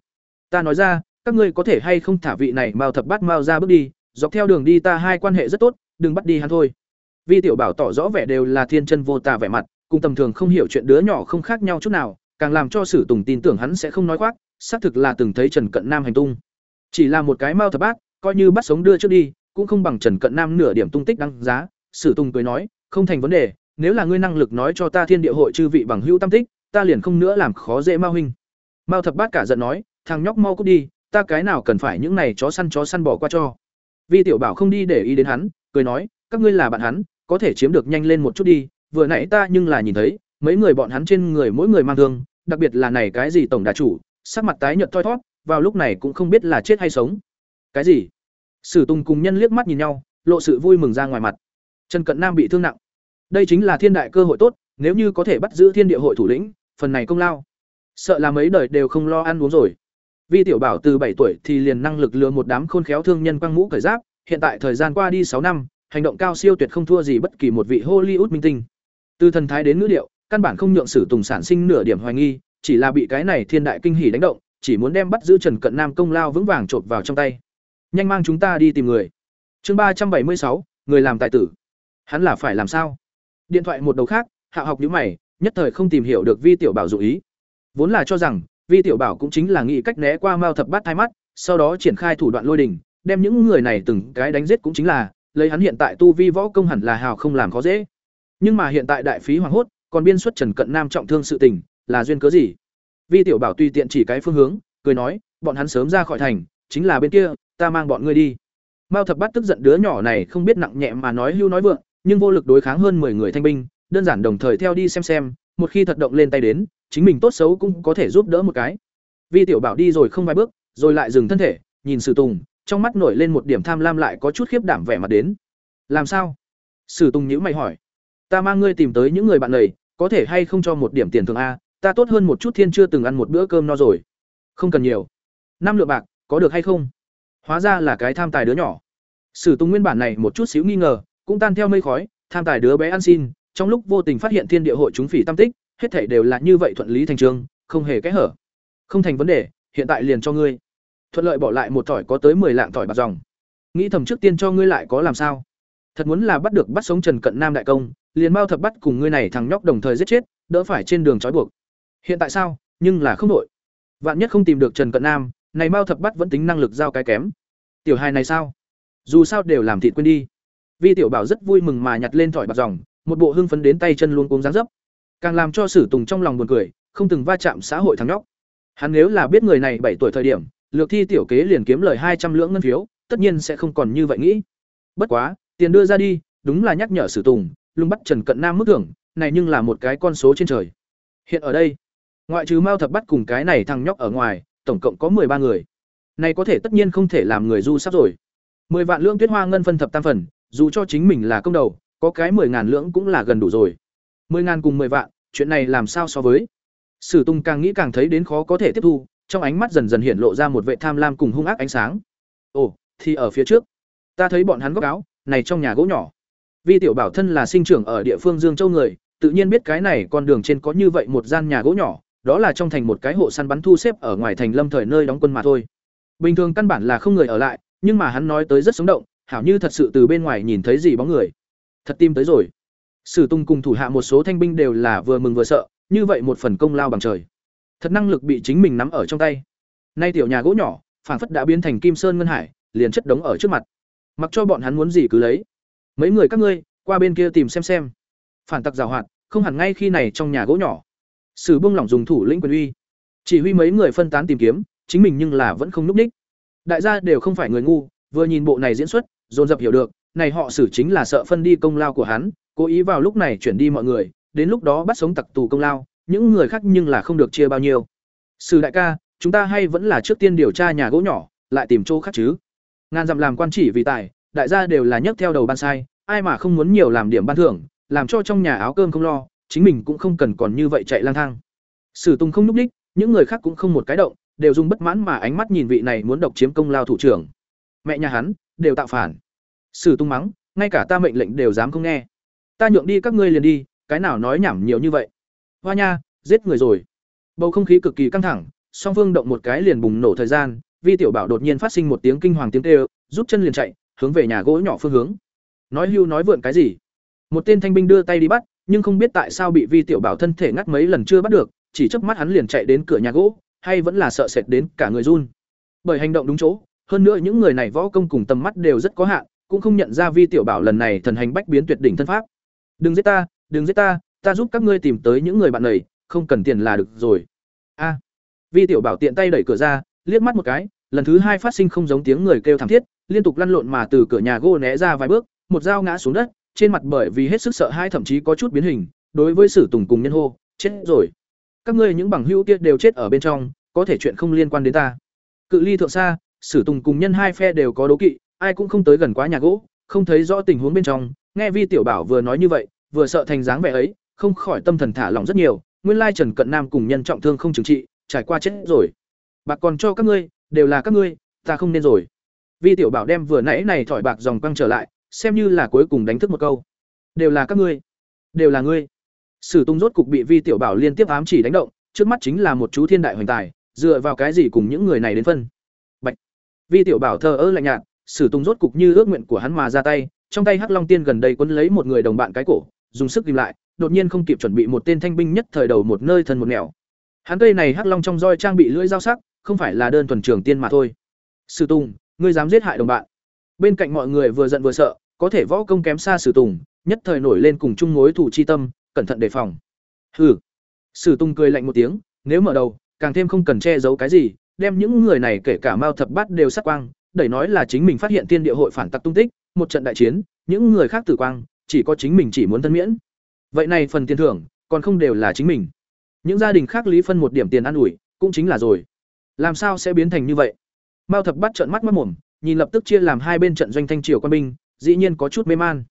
Ta nói ra, các ngươi có thể hay không thả vị này mao thập bát mao ra bước đi, dọc theo đường đi ta hai quan hệ rất tốt, đừng bắt đi hắn thôi. Vi tiểu bảo tỏ rõ vẻ đều là thiên chân vô tà vẻ mặt, cùng tầm thường không hiểu chuyện đứa nhỏ không khác nhau chút nào, càng làm cho Sử Tùng tin tưởng hắn sẽ không nói khoác, xác thực là từng thấy Trần Cận Nam hành tung. Chỉ là một cái mao thập bát, coi như bắt sống đưa trước đi, cũng không bằng Trần Cận Nam nửa điểm tung tích đăng giá, Sử Tùng cười nói, không thành vấn đề, nếu là ngươi năng lực nói cho ta Thiên Địa hội chư vị bằng hữu tam tích, ta liền không nữa làm khó dễ Mao huynh. Mao thập bát cả giận nói, thằng nhóc mau cút đi, ta cái nào cần phải những này chó săn chó săn bỏ qua cho. Vi tiểu bảo không đi để ý đến hắn, cười nói, các ngươi là bạn hắn, có thể chiếm được nhanh lên một chút đi, vừa nãy ta nhưng là nhìn thấy, mấy người bọn hắn trên người mỗi người mang thương, đặc biệt là này cái gì tổng đà chủ, sắc mặt tái nhợt thoi thoát, vào lúc này cũng không biết là chết hay sống. Cái gì? Sử Tùng cùng nhân liếc mắt nhìn nhau, lộ sự vui mừng ra ngoài mặt. Trần Cận Nam bị thương nặng. Đây chính là thiên đại cơ hội tốt, nếu như có thể bắt giữ Thiên Địa hội thủ lĩnh, phần này công lao, sợ là mấy đời đều không lo ăn uống rồi. Vi tiểu bảo từ bảy tuổi thì liền năng lực lừa một đám khôn khéo thương nhân quang mũ cởi giáp, hiện tại thời gian qua đi sáu năm, hành động cao siêu tuyệt không thua gì bất kỳ một vị Hollywood minh tinh. từ thần thái đến ngữ điệu căn bản không nhượng sử tùng sản sinh nửa điểm hoài nghi chỉ là bị cái này thiên đại kinh hỉ đánh động chỉ muốn đem bắt giữ trần cận nam công lao vững vàng chộp vào trong tay. Nhanh mang chúng ta đi tìm người. Chương ba trăm bảy mươi sáu người làm tài tử. Hắn là phải làm sao? Điện thoại một đầu khác hạ học nhíu mày nhất thời không tìm hiểu được vi tiểu bảo dụ ý. Vốn là cho rằng vi tiểu bảo cũng chính là nghĩ cách né qua mao thập bát hai mắt, sau đó triển khai thủ đoạn lôi đình, đem những người này từng cái đánh giết cũng chính là, lấy hắn hiện tại tu vi võ công hẳn là hào không làm khó dễ. Nhưng mà hiện tại đại phí hoàng hốt, còn biên xuất trần cận nam trọng thương sự tình, là duyên cớ gì? Vi tiểu bảo tùy tiện chỉ cái phương hướng, cười nói, bọn hắn sớm ra khỏi thành, chính là bên kia, ta mang bọn ngươi đi. Mao thập bát tức giận đứa nhỏ này không biết nặng nhẹ mà nói hưu nói vượng, nhưng vô lực đối kháng hơn 10 người thanh binh, đơn giản đồng thời theo đi xem xem, một khi thật động lên tay đến chính mình tốt xấu cũng có thể giúp đỡ một cái. Vi tiểu bảo đi rồi không vài bước, rồi lại dừng thân thể, nhìn sử tùng, trong mắt nổi lên một điểm tham lam lại có chút khiếp đảm vẻ mặt đến. Làm sao? Sử tùng nhữ mày hỏi. Ta mang ngươi tìm tới những người bạn này, có thể hay không cho một điểm tiền thường a, ta tốt hơn một chút thiên chưa từng ăn một bữa cơm no rồi. Không cần nhiều. Năm lượng bạc, có được hay không? Hóa ra là cái tham tài đứa nhỏ. Sử tùng nguyên bản này một chút xíu nghi ngờ, cũng tan theo mây khói, tham tài đứa bé ăn xin, trong lúc vô tình phát hiện thiên địa hội chúng phỉ tam tích hết thảy đều là như vậy thuận lý thành trương, không hề kẽ hở. Không thành vấn đề hiện tại liền cho ngươi. Thuận lợi bỏ lại một tỏi có tới 10 lạng tỏi bạc dòng. Nghĩ thầm trước tiên cho ngươi lại có làm sao? Thật muốn là bắt được bắt sống trần cận nam đại công liền bao thập bắt cùng ngươi này thằng nhóc đồng thời giết chết đỡ phải trên đường trói buộc. Hiện tại sao? Nhưng là không đội vạn nhất không tìm được trần cận nam này bao thập bắt vẫn tính năng lực giao cái kém. Tiểu hài này sao? Dù sao đều làm thịt quên đi. Vi tiểu bảo rất vui mừng mà nhặt lên thỏi bạc dòng một bộ hưng phấn đến tay chân luôn cuống dáng dấp càng làm cho sử tùng trong lòng buồn cười, không từng va chạm xã hội thằng nhóc. Hắn nếu là biết người này bảy tuổi thời điểm, lược thi tiểu kế liền kiếm lời hai trăm lưỡng ngân phiếu, tất nhiên sẽ không còn như vậy nghĩ. Bất quá, tiền đưa ra đi, đúng là nhắc nhở sử tùng lung bắt trần cận nam mức thưởng, này nhưng là một cái con số trên trời. Hiện ở đây, ngoại trừ mao thập bắt cùng cái này thằng nhóc ở ngoài, tổng cộng có ba người. Này có thể tất nhiên không thể làm người du sắp rồi. Mười vạn lưỡng tuyết hoa ngân phân thập tam phần, dù cho chính mình là công đầu, có cái mười ngàn lưỡng cũng là gần đủ rồi mười ngàn cùng mười vạn, chuyện này làm sao so với? Sử tung càng nghĩ càng thấy đến khó có thể tiếp thu, trong ánh mắt dần dần hiện lộ ra một vệ tham lam cùng hung ác ánh sáng. Ồ, thì ở phía trước. Ta thấy bọn hắn góc áo, này trong nhà gỗ nhỏ. Vi tiểu bảo thân là sinh trưởng ở địa phương dương châu người, tự nhiên biết cái này con đường trên có như vậy một gian nhà gỗ nhỏ, đó là trong thành một cái hộ săn bắn thu xếp ở ngoài thành lâm thời nơi đóng quân mà thôi. Bình thường căn bản là không người ở lại, nhưng mà hắn nói tới rất sống động, hảo như thật sự từ bên ngoài nhìn thấy gì bóng người. Thật tim tới rồi sử tung cùng thủ hạ một số thanh binh đều là vừa mừng vừa sợ, như vậy một phần công lao bằng trời. Thật năng lực bị chính mình nắm ở trong tay. Nay tiểu nhà gỗ nhỏ, phảng phất đã biến thành kim sơn ngân hải, liền chất đống ở trước mặt. Mặc cho bọn hắn muốn gì cứ lấy. Mấy người các ngươi, qua bên kia tìm xem xem. Phản tặc giảo hoạt, không hẳn ngay khi này trong nhà gỗ nhỏ. Sử bông lỏng dùng thủ lĩnh quyền uy. Chỉ huy mấy người phân tán tìm kiếm, chính mình nhưng là vẫn không núp ních. Đại gia đều không phải người ngu, vừa nhìn bộ này diễn xuất, dồn dập hiểu được, này họ xử chính là sợ phân đi công lao của hắn cố ý vào lúc này chuyển đi mọi người, đến lúc đó bắt sống tặc tù công lao, những người khác nhưng là không được chia bao nhiêu. Sử đại ca, chúng ta hay vẫn là trước tiên điều tra nhà gỗ nhỏ, lại tìm chỗ khác chứ. Ngàn dặm làm quan chỉ vì tài, đại gia đều là nhấc theo đầu ban sai, ai mà không muốn nhiều làm điểm ban thưởng, làm cho trong nhà áo cơm không lo, chính mình cũng không cần còn như vậy chạy lang thang. Sử tùng không núp đích, những người khác cũng không một cái động, đều dùng bất mãn mà ánh mắt nhìn vị này muốn độc chiếm công lao thủ trưởng. Mẹ nhà hắn, đều tạo phản. Sử tung mắng, ngay cả ta mệnh lệnh đều dám không nghe ta nhượng đi các ngươi liền đi, cái nào nói nhảm nhiều như vậy. Hoa nha, giết người rồi. Bầu không khí cực kỳ căng thẳng, song phương động một cái liền bùng nổ thời gian, vi tiểu bảo đột nhiên phát sinh một tiếng kinh hoàng tiếng kêu, rút chân liền chạy, hướng về nhà gỗ nhỏ phương hướng. Nói hưu nói vượn cái gì? Một tên thanh binh đưa tay đi bắt, nhưng không biết tại sao bị vi tiểu bảo thân thể ngắt mấy lần chưa bắt được, chỉ chớp mắt hắn liền chạy đến cửa nhà gỗ, hay vẫn là sợ sệt đến cả người run. Bởi hành động đúng chỗ, hơn nữa những người này võ công cùng tầm mắt đều rất có hạn, cũng không nhận ra vi tiểu bảo lần này thần hành bách biến tuyệt đỉnh thân pháp đừng giết ta, đừng giết ta ta giúp các ngươi tìm tới những người bạn này, không cần tiền là được rồi. A. Vi tiểu bảo tiện tay đẩy cửa ra, liếc mắt một cái, lần thứ hai phát sinh không giống tiếng người kêu thảm thiết, liên tục lăn lộn mà từ cửa nhà gỗ né ra vài bước, một dao ngã xuống đất, trên mặt bởi vì hết sức sợ hai thậm chí có chút biến hình, đối với sử tùng cùng nhân hô, chết rồi. Các ngươi những bằng hữu kia đều chết ở bên trong, có thể chuyện không liên quan đến ta. Cự ly thượng xa, sử tùng cùng nhân hai phe đều có đố kỵ, ai cũng không tới gần quá nhà gỗ, không thấy rõ tình huống bên trong nghe vi tiểu bảo vừa nói như vậy vừa sợ thành dáng vẻ ấy không khỏi tâm thần thả lỏng rất nhiều nguyên lai trần cận nam cùng nhân trọng thương không trừng trị trải qua chết rồi. Bạc còn cho các ngươi đều là các ngươi ta không nên rồi. Vi tiểu bảo đem vừa nãy này thỏi bạc dòng quăng trở lại xem như là cuối cùng đánh thức một câu. Đều là các ngươi. Đều là ngươi. Sử Tung rốt cục bị Vi Tiểu Bảo liên tiếp ám chỉ đánh động, trước mắt chính là một chú thiên đại hoành tài, dựa vào cái gì cùng những người này đến phân. Bạch. Vi Tiểu Bảo thờ ơ lạnh nhạt, Sử Tung rốt cục như ước nguyện của hắn mà ra tay, trong tay Hắc Long Tiên gần đây quấn lấy một người đồng bạn cái cổ, dùng sức ghim lại, đột nhiên không kịp chuẩn bị một tên thanh binh nhất thời đầu một nơi thân một nẻo. Hắn cây này Hắc Long trong roi trang bị lưỡi dao sắc, không phải là đơn thuần trường tiên mà thôi. Sử Tùng, ngươi dám giết hại đồng bạn. Bên cạnh mọi người vừa giận vừa sợ, có thể võ công kém xa Sử Tùng, nhất thời nổi lên cùng chung mối thủ chi tâm, cẩn thận đề phòng. Hừ. Sử Tùng cười lạnh một tiếng, nếu mở đầu, càng thêm không cần che giấu cái gì, đem những người này kể cả Mao Thập Bát đều sát quang, đẩy nói là chính mình phát hiện tiên địa hội phản tặc tung tích, một trận đại chiến, những người khác tử quang, chỉ có chính mình chỉ muốn thân miễn. Vậy này phần tiền thưởng, còn không đều là chính mình. Những gia đình khác lý phân một điểm tiền ăn ủi, cũng chính là rồi. Làm sao sẽ biến thành như vậy? Mao Thập bắt trợn mắt mắt mồm, nhìn lập tức chia làm hai bên trận doanh thanh triều quân binh, dĩ nhiên có chút mê man.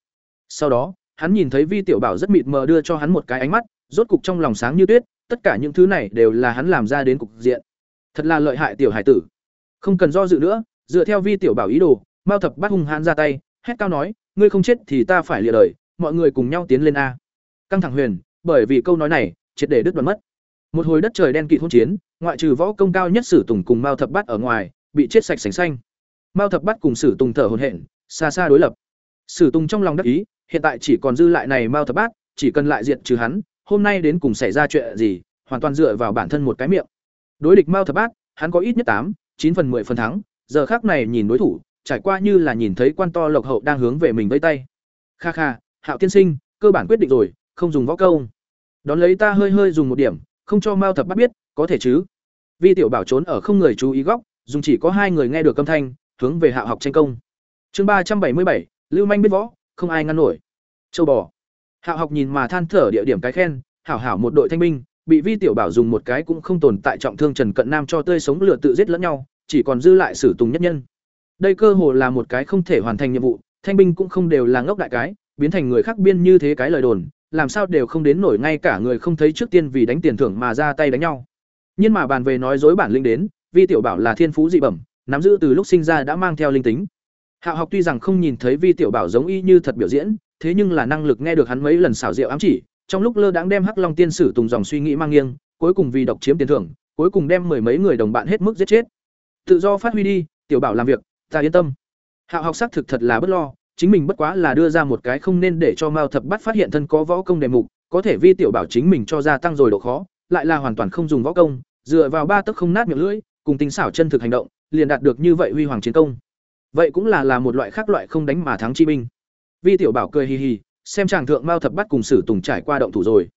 Sau đó, hắn nhìn thấy Vi Tiểu Bảo rất mịt mờ đưa cho hắn một cái ánh mắt, rốt cục trong lòng sáng như tuyết, tất cả những thứ này đều là hắn làm ra đến cục diện. Thật là lợi hại tiểu hải tử. Không cần do dự nữa, dựa theo Vi Tiểu Bảo ý đồ, Mao Thập Bát hung hãn ra tay, hét cao nói, ngươi không chết thì ta phải lịa đời, mọi người cùng nhau tiến lên a. Căng thẳng huyền, bởi vì câu nói này, triệt để đứt đoạn mất. Một hồi đất trời đen kịt hỗn chiến, ngoại trừ võ công cao nhất Sử Tùng cùng Mao Thập Bát ở ngoài, bị chết sạch sành xanh. Mao Thập Bát cùng Sử Tùng thở hổn hển, xa xa đối lập. Sử Tùng trong lòng đắc ý, hiện tại chỉ còn dư lại này Mao Thập Bát, chỉ cần lại diện trừ hắn, hôm nay đến cùng xảy ra chuyện gì, hoàn toàn dựa vào bản thân một cái miệng. Đối địch Mao Thập Bát, hắn có ít nhất tám, chín phần 10 phần thắng, giờ khác này nhìn đối thủ, trải qua như là nhìn thấy quan to lộc hậu đang hướng về mình vây tay. Kha kha, Hạo tiên sinh, cơ bản quyết định rồi, không dùng võ công. Đón lấy ta hơi hơi dùng một điểm, không cho Mao Thập bắt biết, có thể chứ? Vi tiểu bảo trốn ở không người chú ý góc, dùng chỉ có hai người nghe được âm thanh, hướng về Hạo học tranh công. Chương ba trăm bảy mươi bảy, Lưu Manh biết võ, không ai ngăn nổi. Châu bò. Hạo học nhìn mà than thở địa điểm cái khen, hảo hảo một đội thanh binh, bị Vi tiểu bảo dùng một cái cũng không tồn tại trọng thương Trần Cận Nam cho tươi sống lửa tự giết lẫn nhau, chỉ còn dư lại sử tùng nhất nhân. Đây cơ hồ là một cái không thể hoàn thành nhiệm vụ, thanh binh cũng không đều là ngốc đại cái, biến thành người khác biên như thế cái lời đồn, làm sao đều không đến nổi ngay cả người không thấy trước tiên vì đánh tiền thưởng mà ra tay đánh nhau. Nhưng mà bàn về nói dối bản linh đến, Vi tiểu bảo là thiên phú dị bẩm, nắm giữ từ lúc sinh ra đã mang theo linh tính. Hạo học tuy rằng không nhìn thấy Vi tiểu bảo giống y như thật biểu diễn, thế nhưng là năng lực nghe được hắn mấy lần xảo diệu ám chỉ, trong lúc lơ đãng đem Hắc Long tiên sử tùng dòng suy nghĩ mang nghiêng, cuối cùng vì độc chiếm tiền thưởng, cuối cùng đem mười mấy người đồng bạn hết mức giết chết. Tự do phát huy đi, tiểu bảo làm việc, ta yên tâm. Hạo học xác thực thật là bất lo, chính mình bất quá là đưa ra một cái không nên để cho Mao Thập Bát phát hiện thân có võ công đề mục, có thể vi tiểu bảo chính mình cho ra tăng rồi độ khó, lại là hoàn toàn không dùng võ công, dựa vào ba tấc không nát miệng lưỡi, cùng tinh xảo chân thực hành động, liền đạt được như vậy huy hoàng chiến công. Vậy cũng là là một loại khác loại không đánh mà thắng chi binh. Vi tiểu bảo cười hì hì, xem chàng thượng Mao Thập Bát cùng Sử Tùng trải qua động thủ rồi.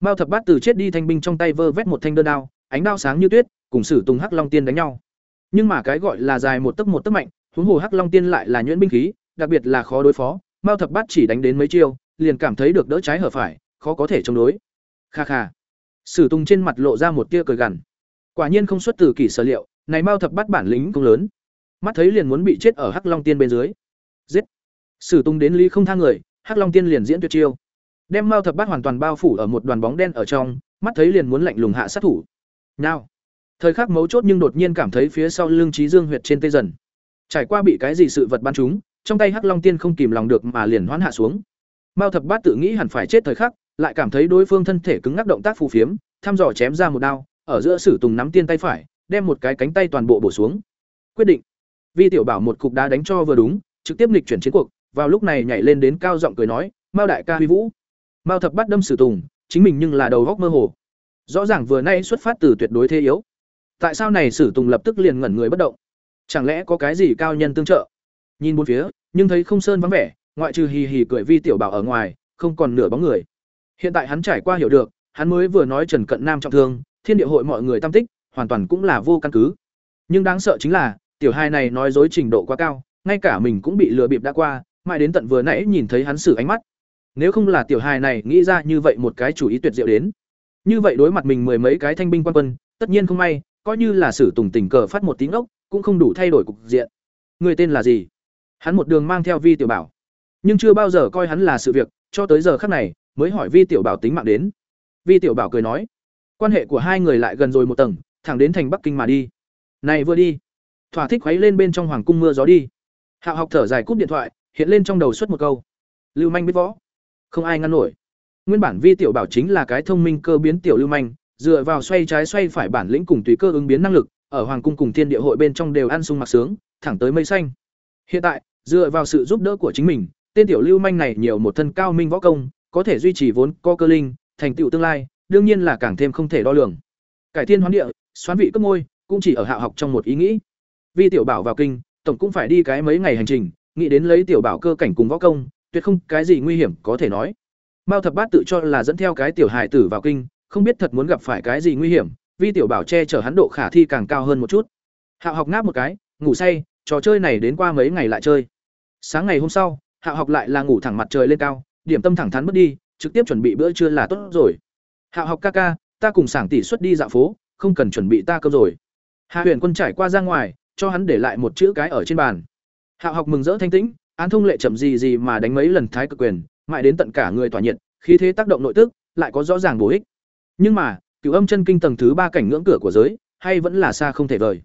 Mao Thập Bát từ chết đi thanh binh trong tay vơ vét một thanh đơn đao, ánh đao sáng như tuyết, cùng Sử Tùng Hắc Long Tiên đánh nhau. Nhưng mà cái gọi là dài một tấc một tấc mạnh, huống hồ Hắc Long Tiên lại là nhuyễn binh khí, đặc biệt là khó đối phó, Mao Thập Bát chỉ đánh đến mấy chiêu, liền cảm thấy được đỡ trái hở phải, khó có thể chống đối. Kha kha. Sử Tùng trên mặt lộ ra một tia cười gằn. Quả nhiên không xuất từ kỷ sở liệu, này Mao Thập Bát bản lĩnh cũng lớn. Mắt thấy liền muốn bị chết ở Hắc Long Tiên bên dưới. Giết. Sử Tùng đến lý không tha người, Hắc Long Tiên liền diễn tuyệt chiêu. Đem Mao Thập Bát hoàn toàn bao phủ ở một đoàn bóng đen ở trong, mắt thấy liền muốn lạnh lùng hạ sát thủ. Nào. Thời khắc mấu chốt nhưng đột nhiên cảm thấy phía sau lưng trí dương huyệt trên tê dần. Trải qua bị cái gì sự vật ban chúng, trong tay Hắc Long Tiên không kìm lòng được mà liền hoán hạ xuống. Mao Thập Bát tự nghĩ hẳn phải chết thời khắc, lại cảm thấy đối phương thân thể cứng ngắc động tác phù phiếm, thăm dò chém ra một đao, ở giữa Sử Tùng nắm tiên tay phải, đem một cái cánh tay toàn bộ bổ xuống. Quyết định. Vi tiểu bảo một cục đá đánh cho vừa đúng, trực tiếp nghịch chuyển chiến cuộc, vào lúc này nhảy lên đến cao giọng cười nói, "Mao đại ca huy vũ." Mao Thập Bát đâm Sử Tùng, chính mình nhưng là đầu góc mơ hồ. Rõ ràng vừa nay xuất phát từ tuyệt đối thế yếu. Tại sao này Sử Tùng lập tức liền ngẩn người bất động? Chẳng lẽ có cái gì cao nhân tương trợ? Nhìn bốn phía, nhưng thấy không sơn vắng vẻ, ngoại trừ hì hì cười vi tiểu bảo ở ngoài, không còn nửa bóng người. Hiện tại hắn trải qua hiểu được, hắn mới vừa nói Trần Cận Nam trọng thương, thiên địa hội mọi người tâm tích, hoàn toàn cũng là vô căn cứ. Nhưng đáng sợ chính là, tiểu hai này nói dối trình độ quá cao, ngay cả mình cũng bị lừa bịp đã qua, mãi đến tận vừa nãy nhìn thấy hắn xử ánh mắt. Nếu không là tiểu hài này nghĩ ra như vậy một cái chủ ý tuyệt diệu đến, như vậy đối mặt mình mười mấy cái thanh binh quan quân, tất nhiên không may, coi như là sử tùng tình cờ phát một tiếng ốc, cũng không đủ thay đổi cục diện. Người tên là gì? Hắn một đường mang theo Vi Tiểu Bảo, nhưng chưa bao giờ coi hắn là sự việc, cho tới giờ khắc này, mới hỏi Vi Tiểu Bảo tính mạng đến. Vi Tiểu Bảo cười nói, quan hệ của hai người lại gần rồi một tầng, thẳng đến thành Bắc Kinh mà đi. Này vừa đi, thỏa thích khuấy lên bên trong hoàng cung mưa gió đi. Hạo học thở dài cúp điện thoại, hiện lên trong đầu suốt một câu: Lưu manh biết võ, không ai ngăn nổi. Nguyên bản Vi tiểu bảo chính là cái thông minh cơ biến tiểu lưu manh, dựa vào xoay trái xoay phải bản lĩnh cùng tùy cơ ứng biến năng lực, ở hoàng cung cùng thiên địa hội bên trong đều ăn sung mặc sướng, thẳng tới mây xanh. Hiện tại, dựa vào sự giúp đỡ của chính mình, tên tiểu lưu manh này nhiều một thân cao minh võ công, có thể duy trì vốn co cơ linh, thành tựu tương lai, đương nhiên là càng thêm không thể đo lường. Cải thiên hoán địa, xoán vị cấp ngôi cũng chỉ ở hạ học trong một ý nghĩ. Vi tiểu bảo vào kinh, tổng cũng phải đi cái mấy ngày hành trình, nghĩ đến lấy tiểu bảo cơ cảnh cùng võ công, tuyệt không cái gì nguy hiểm có thể nói. Mao thập bát tự cho là dẫn theo cái tiểu hài tử vào kinh, không biết thật muốn gặp phải cái gì nguy hiểm, vi tiểu bảo che chở hắn độ khả thi càng cao hơn một chút. Hạo học ngáp một cái, ngủ say, trò chơi này đến qua mấy ngày lại chơi. Sáng ngày hôm sau, Hạo học lại là ngủ thẳng mặt trời lên cao, điểm tâm thẳng thắn mất đi, trực tiếp chuẩn bị bữa trưa là tốt rồi. Hạo học ca ca, ta cùng sảng tỷ xuất đi dạo phố, không cần chuẩn bị ta cơm rồi. Hạ Huyền Quân trải qua ra ngoài, cho hắn để lại một chữ cái ở trên bàn. Hạo học mừng rỡ thanh tĩnh, án thông lệ chậm gì gì mà đánh mấy lần thái cực quyền, mãi đến tận cả người tỏa nhiệt, khí thế tác động nội tức, lại có rõ ràng bổ ích. Nhưng mà, cửu âm chân kinh tầng thứ ba cảnh ngưỡng cửa của giới, hay vẫn là xa không thể vời.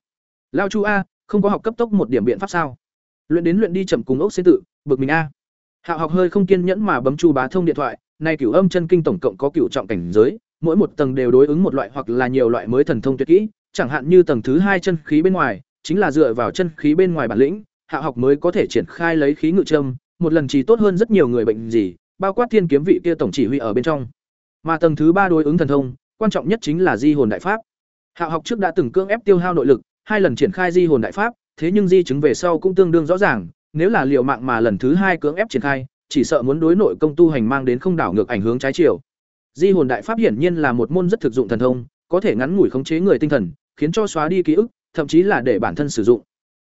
Lao Chu a, không có học cấp tốc một điểm biện pháp sao? Luyện đến luyện đi chậm cùng ốc xế tự, bực mình a. Hạo học hơi không kiên nhẫn mà bấm Chu Bá Thông điện thoại, nay cửu âm chân kinh tổng cộng có cửu trọng cảnh giới, mỗi một tầng đều đối ứng một loại hoặc là nhiều loại mới thần thông tuyệt kỹ, chẳng hạn như tầng thứ hai chân khí bên ngoài, chính là dựa vào chân khí bên ngoài bản lĩnh, Hạo học mới có thể triển khai lấy khí ngự trâm một lần chỉ tốt hơn rất nhiều người bệnh gì, bao quát thiên kiếm vị kia tổng chỉ huy ở bên trong. Mà tầng thứ ba đối ứng thần thông, quan trọng nhất chính là di hồn đại pháp. Hạo học trước đã từng cưỡng ép tiêu hao nội lực, hai lần triển khai di hồn đại pháp, thế nhưng di chứng về sau cũng tương đương rõ ràng, nếu là liều mạng mà lần thứ hai cưỡng ép triển khai, chỉ sợ muốn đối nội công tu hành mang đến không đảo ngược ảnh hướng trái chiều. Di hồn đại pháp hiển nhiên là một môn rất thực dụng thần thông, có thể ngắn ngủi khống chế người tinh thần, khiến cho xóa đi ký ức, thậm chí là để bản thân sử dụng.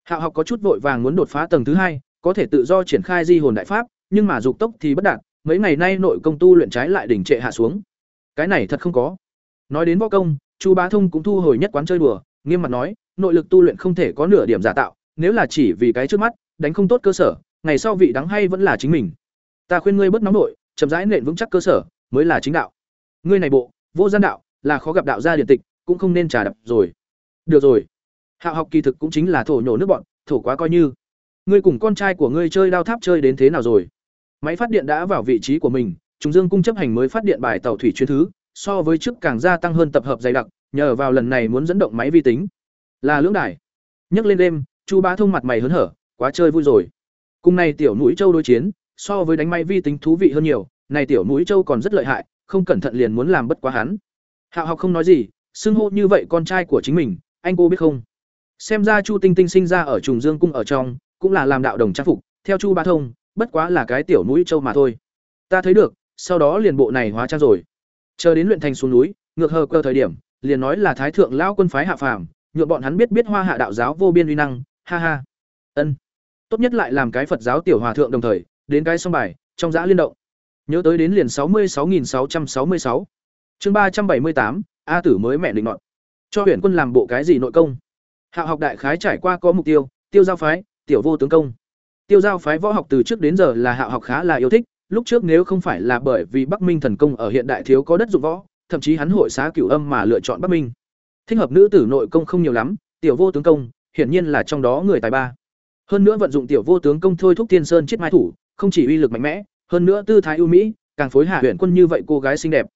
Hạo học có chút vội vàng muốn đột phá tầng thứ hai, có thể tự do triển khai di hồn đại pháp, nhưng mà dục tốc thì bất đạt, mấy ngày nay nội công tu luyện trái lại đỉnh trệ hạ xuống. Cái này thật không có. Nói đến võ công, Chu Bá Thông cũng thu hồi nhất quán chơi đùa, nghiêm mặt nói, nội lực tu luyện không thể có nửa điểm giả tạo, nếu là chỉ vì cái trước mắt, đánh không tốt cơ sở, ngày sau vị đắng hay vẫn là chính mình. Ta khuyên ngươi bớt nóng nội, chậm rãi nện vững chắc cơ sở, mới là chính đạo. Ngươi này bộ, vô gian đạo, là khó gặp đạo gia điển tịch, cũng không nên trà đập rồi. Được rồi. Hạo học kỳ thực cũng chính là thổ nhổ nước bọn, thổ quá coi như. Ngươi cùng con trai của ngươi chơi đao tháp chơi đến thế nào rồi? Máy phát điện đã vào vị trí của mình, Trùng Dương cung chấp hành mới phát điện bài tàu thủy chuyến thứ, so với trước càng gia tăng hơn tập hợp dày đặc, nhờ vào lần này muốn dẫn động máy vi tính. Là lưỡng đài. Nhấc lên đêm, Chu Bá Thông mặt mày hớn hở, quá chơi vui rồi. Cùng này tiểu mũi châu đối chiến, so với đánh máy vi tính thú vị hơn nhiều, này tiểu mũi châu còn rất lợi hại, không cẩn thận liền muốn làm bất quá hắn. Hạo Học không nói gì, xưng hô như vậy con trai của chính mình, anh cô biết không? Xem ra Chu Tinh Tinh sinh ra ở Trùng Dương cung ở trong, cũng là làm đạo đồng trang phục, theo Chu Bá Thông, bất quá là cái tiểu núi châu mà thôi. Ta thấy được, sau đó liền bộ này hóa trang rồi. Chờ đến luyện thành xuống núi, ngược hờ cơ thời điểm, liền nói là thái thượng lão quân phái hạ phàm, nhượng bọn hắn biết biết hoa hạ đạo giáo vô biên uy năng, ha ha. Ân. Tốt nhất lại làm cái Phật giáo tiểu hòa thượng đồng thời, đến cái song bài, trong giã liên động. Nhớ tới đến liền sáu mươi sáu nghìn sáu trăm sáu mươi sáu. Chương ba trăm bảy mươi tám, A tử mới mẹ định nọt. Cho huyện quân làm bộ cái gì nội công? Hạ học đại khái trải qua có mục tiêu, tiêu giao phái, tiểu vô tướng công. Tiêu giao phái võ học từ trước đến giờ là hạ học khá là yêu thích, lúc trước nếu không phải là bởi vì Bắc Minh thần công ở hiện đại thiếu có đất dụng võ, thậm chí hắn hội xá cửu âm mà lựa chọn Bắc Minh. Thích hợp nữ tử nội công không nhiều lắm, tiểu vô tướng công, hiển nhiên là trong đó người tài ba. Hơn nữa vận dụng tiểu vô tướng công thôi thúc tiên sơn chết mai thủ, không chỉ uy lực mạnh mẽ, hơn nữa tư thái ưu mỹ, càng phối hạ huyện quân như vậy cô gái xinh đẹp.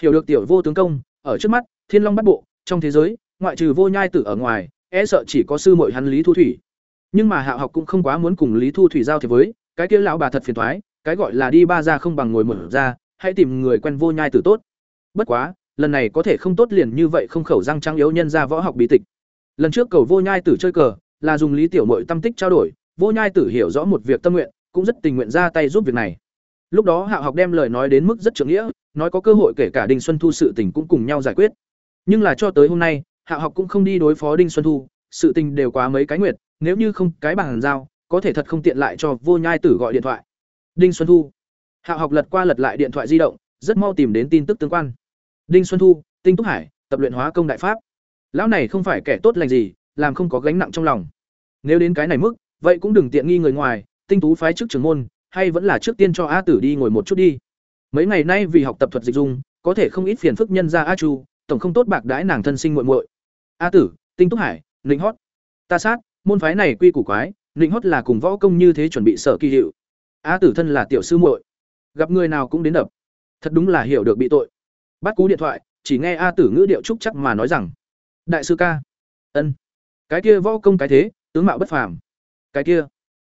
Hiểu được tiểu vô tướng công, ở trước mắt, Thiên Long bắt bộ, trong thế giới, ngoại trừ vô nhai tử ở ngoài, e sợ chỉ có sư muội hắn Lý Thu Thủy. Nhưng mà Hạ học cũng không quá muốn cùng Lý Thu Thủy giao thì với, cái kia lão bà thật phiền toái, cái gọi là đi ba ra không bằng ngồi một ra, hãy tìm người quen vô nhai tử tốt. Bất quá, lần này có thể không tốt liền như vậy không khẩu răng trắng yếu nhân ra võ học bí tịch. Lần trước cầu vô nhai tử chơi cờ, là dùng Lý Tiểu Muội tâm tích trao đổi, vô nhai tử hiểu rõ một việc tâm nguyện, cũng rất tình nguyện ra tay giúp việc này. Lúc đó hạ học đem lời nói đến mức rất trưởng nghĩa, nói có cơ hội kể cả Đinh Xuân Thu sự tình cũng cùng nhau giải quyết. Nhưng là cho tới hôm nay, hạ học cũng không đi đối phó Đinh Xuân Thu, sự tình đều quá mấy cái nguyệt, nếu như không cái bằng giao, có thể thật không tiện lại cho Vô Nhai Tử gọi điện thoại. Đinh Xuân Thu. hạ học lật qua lật lại điện thoại di động, rất mau tìm đến tin tức tương quan. Đinh Xuân Thu, Tinh Túc Hải, tập luyện hóa công đại pháp. Lão này không phải kẻ tốt lành gì, làm không có gánh nặng trong lòng. Nếu đến cái này mức, vậy cũng đừng tiện nghi người ngoài, Tinh Tú phái trước trưởng môn, hay vẫn là trước tiên cho A Tử đi ngồi một chút đi. Mấy ngày nay vì học tập thuật dịch dung, có thể không ít phiền phức nhân ra A Chu, tổng không tốt bạc đãi nàng thân sinh muội muội. A Tử, Tinh Túc Hải, lĩnh Hót. Ta sát, môn phái này quy củ quái, nịnh Hót là cùng võ công như thế chuẩn bị sở kỳ hiệu. A Tử thân là tiểu sư muội, gặp người nào cũng đến đập. thật đúng là hiểu được bị tội. Bắt cú điện thoại chỉ nghe a tử ngữ điệu trúc chắc mà nói rằng đại sư ca. Ân. Cái kia võ công cái thế tướng mạo bất phàm. Cái kia.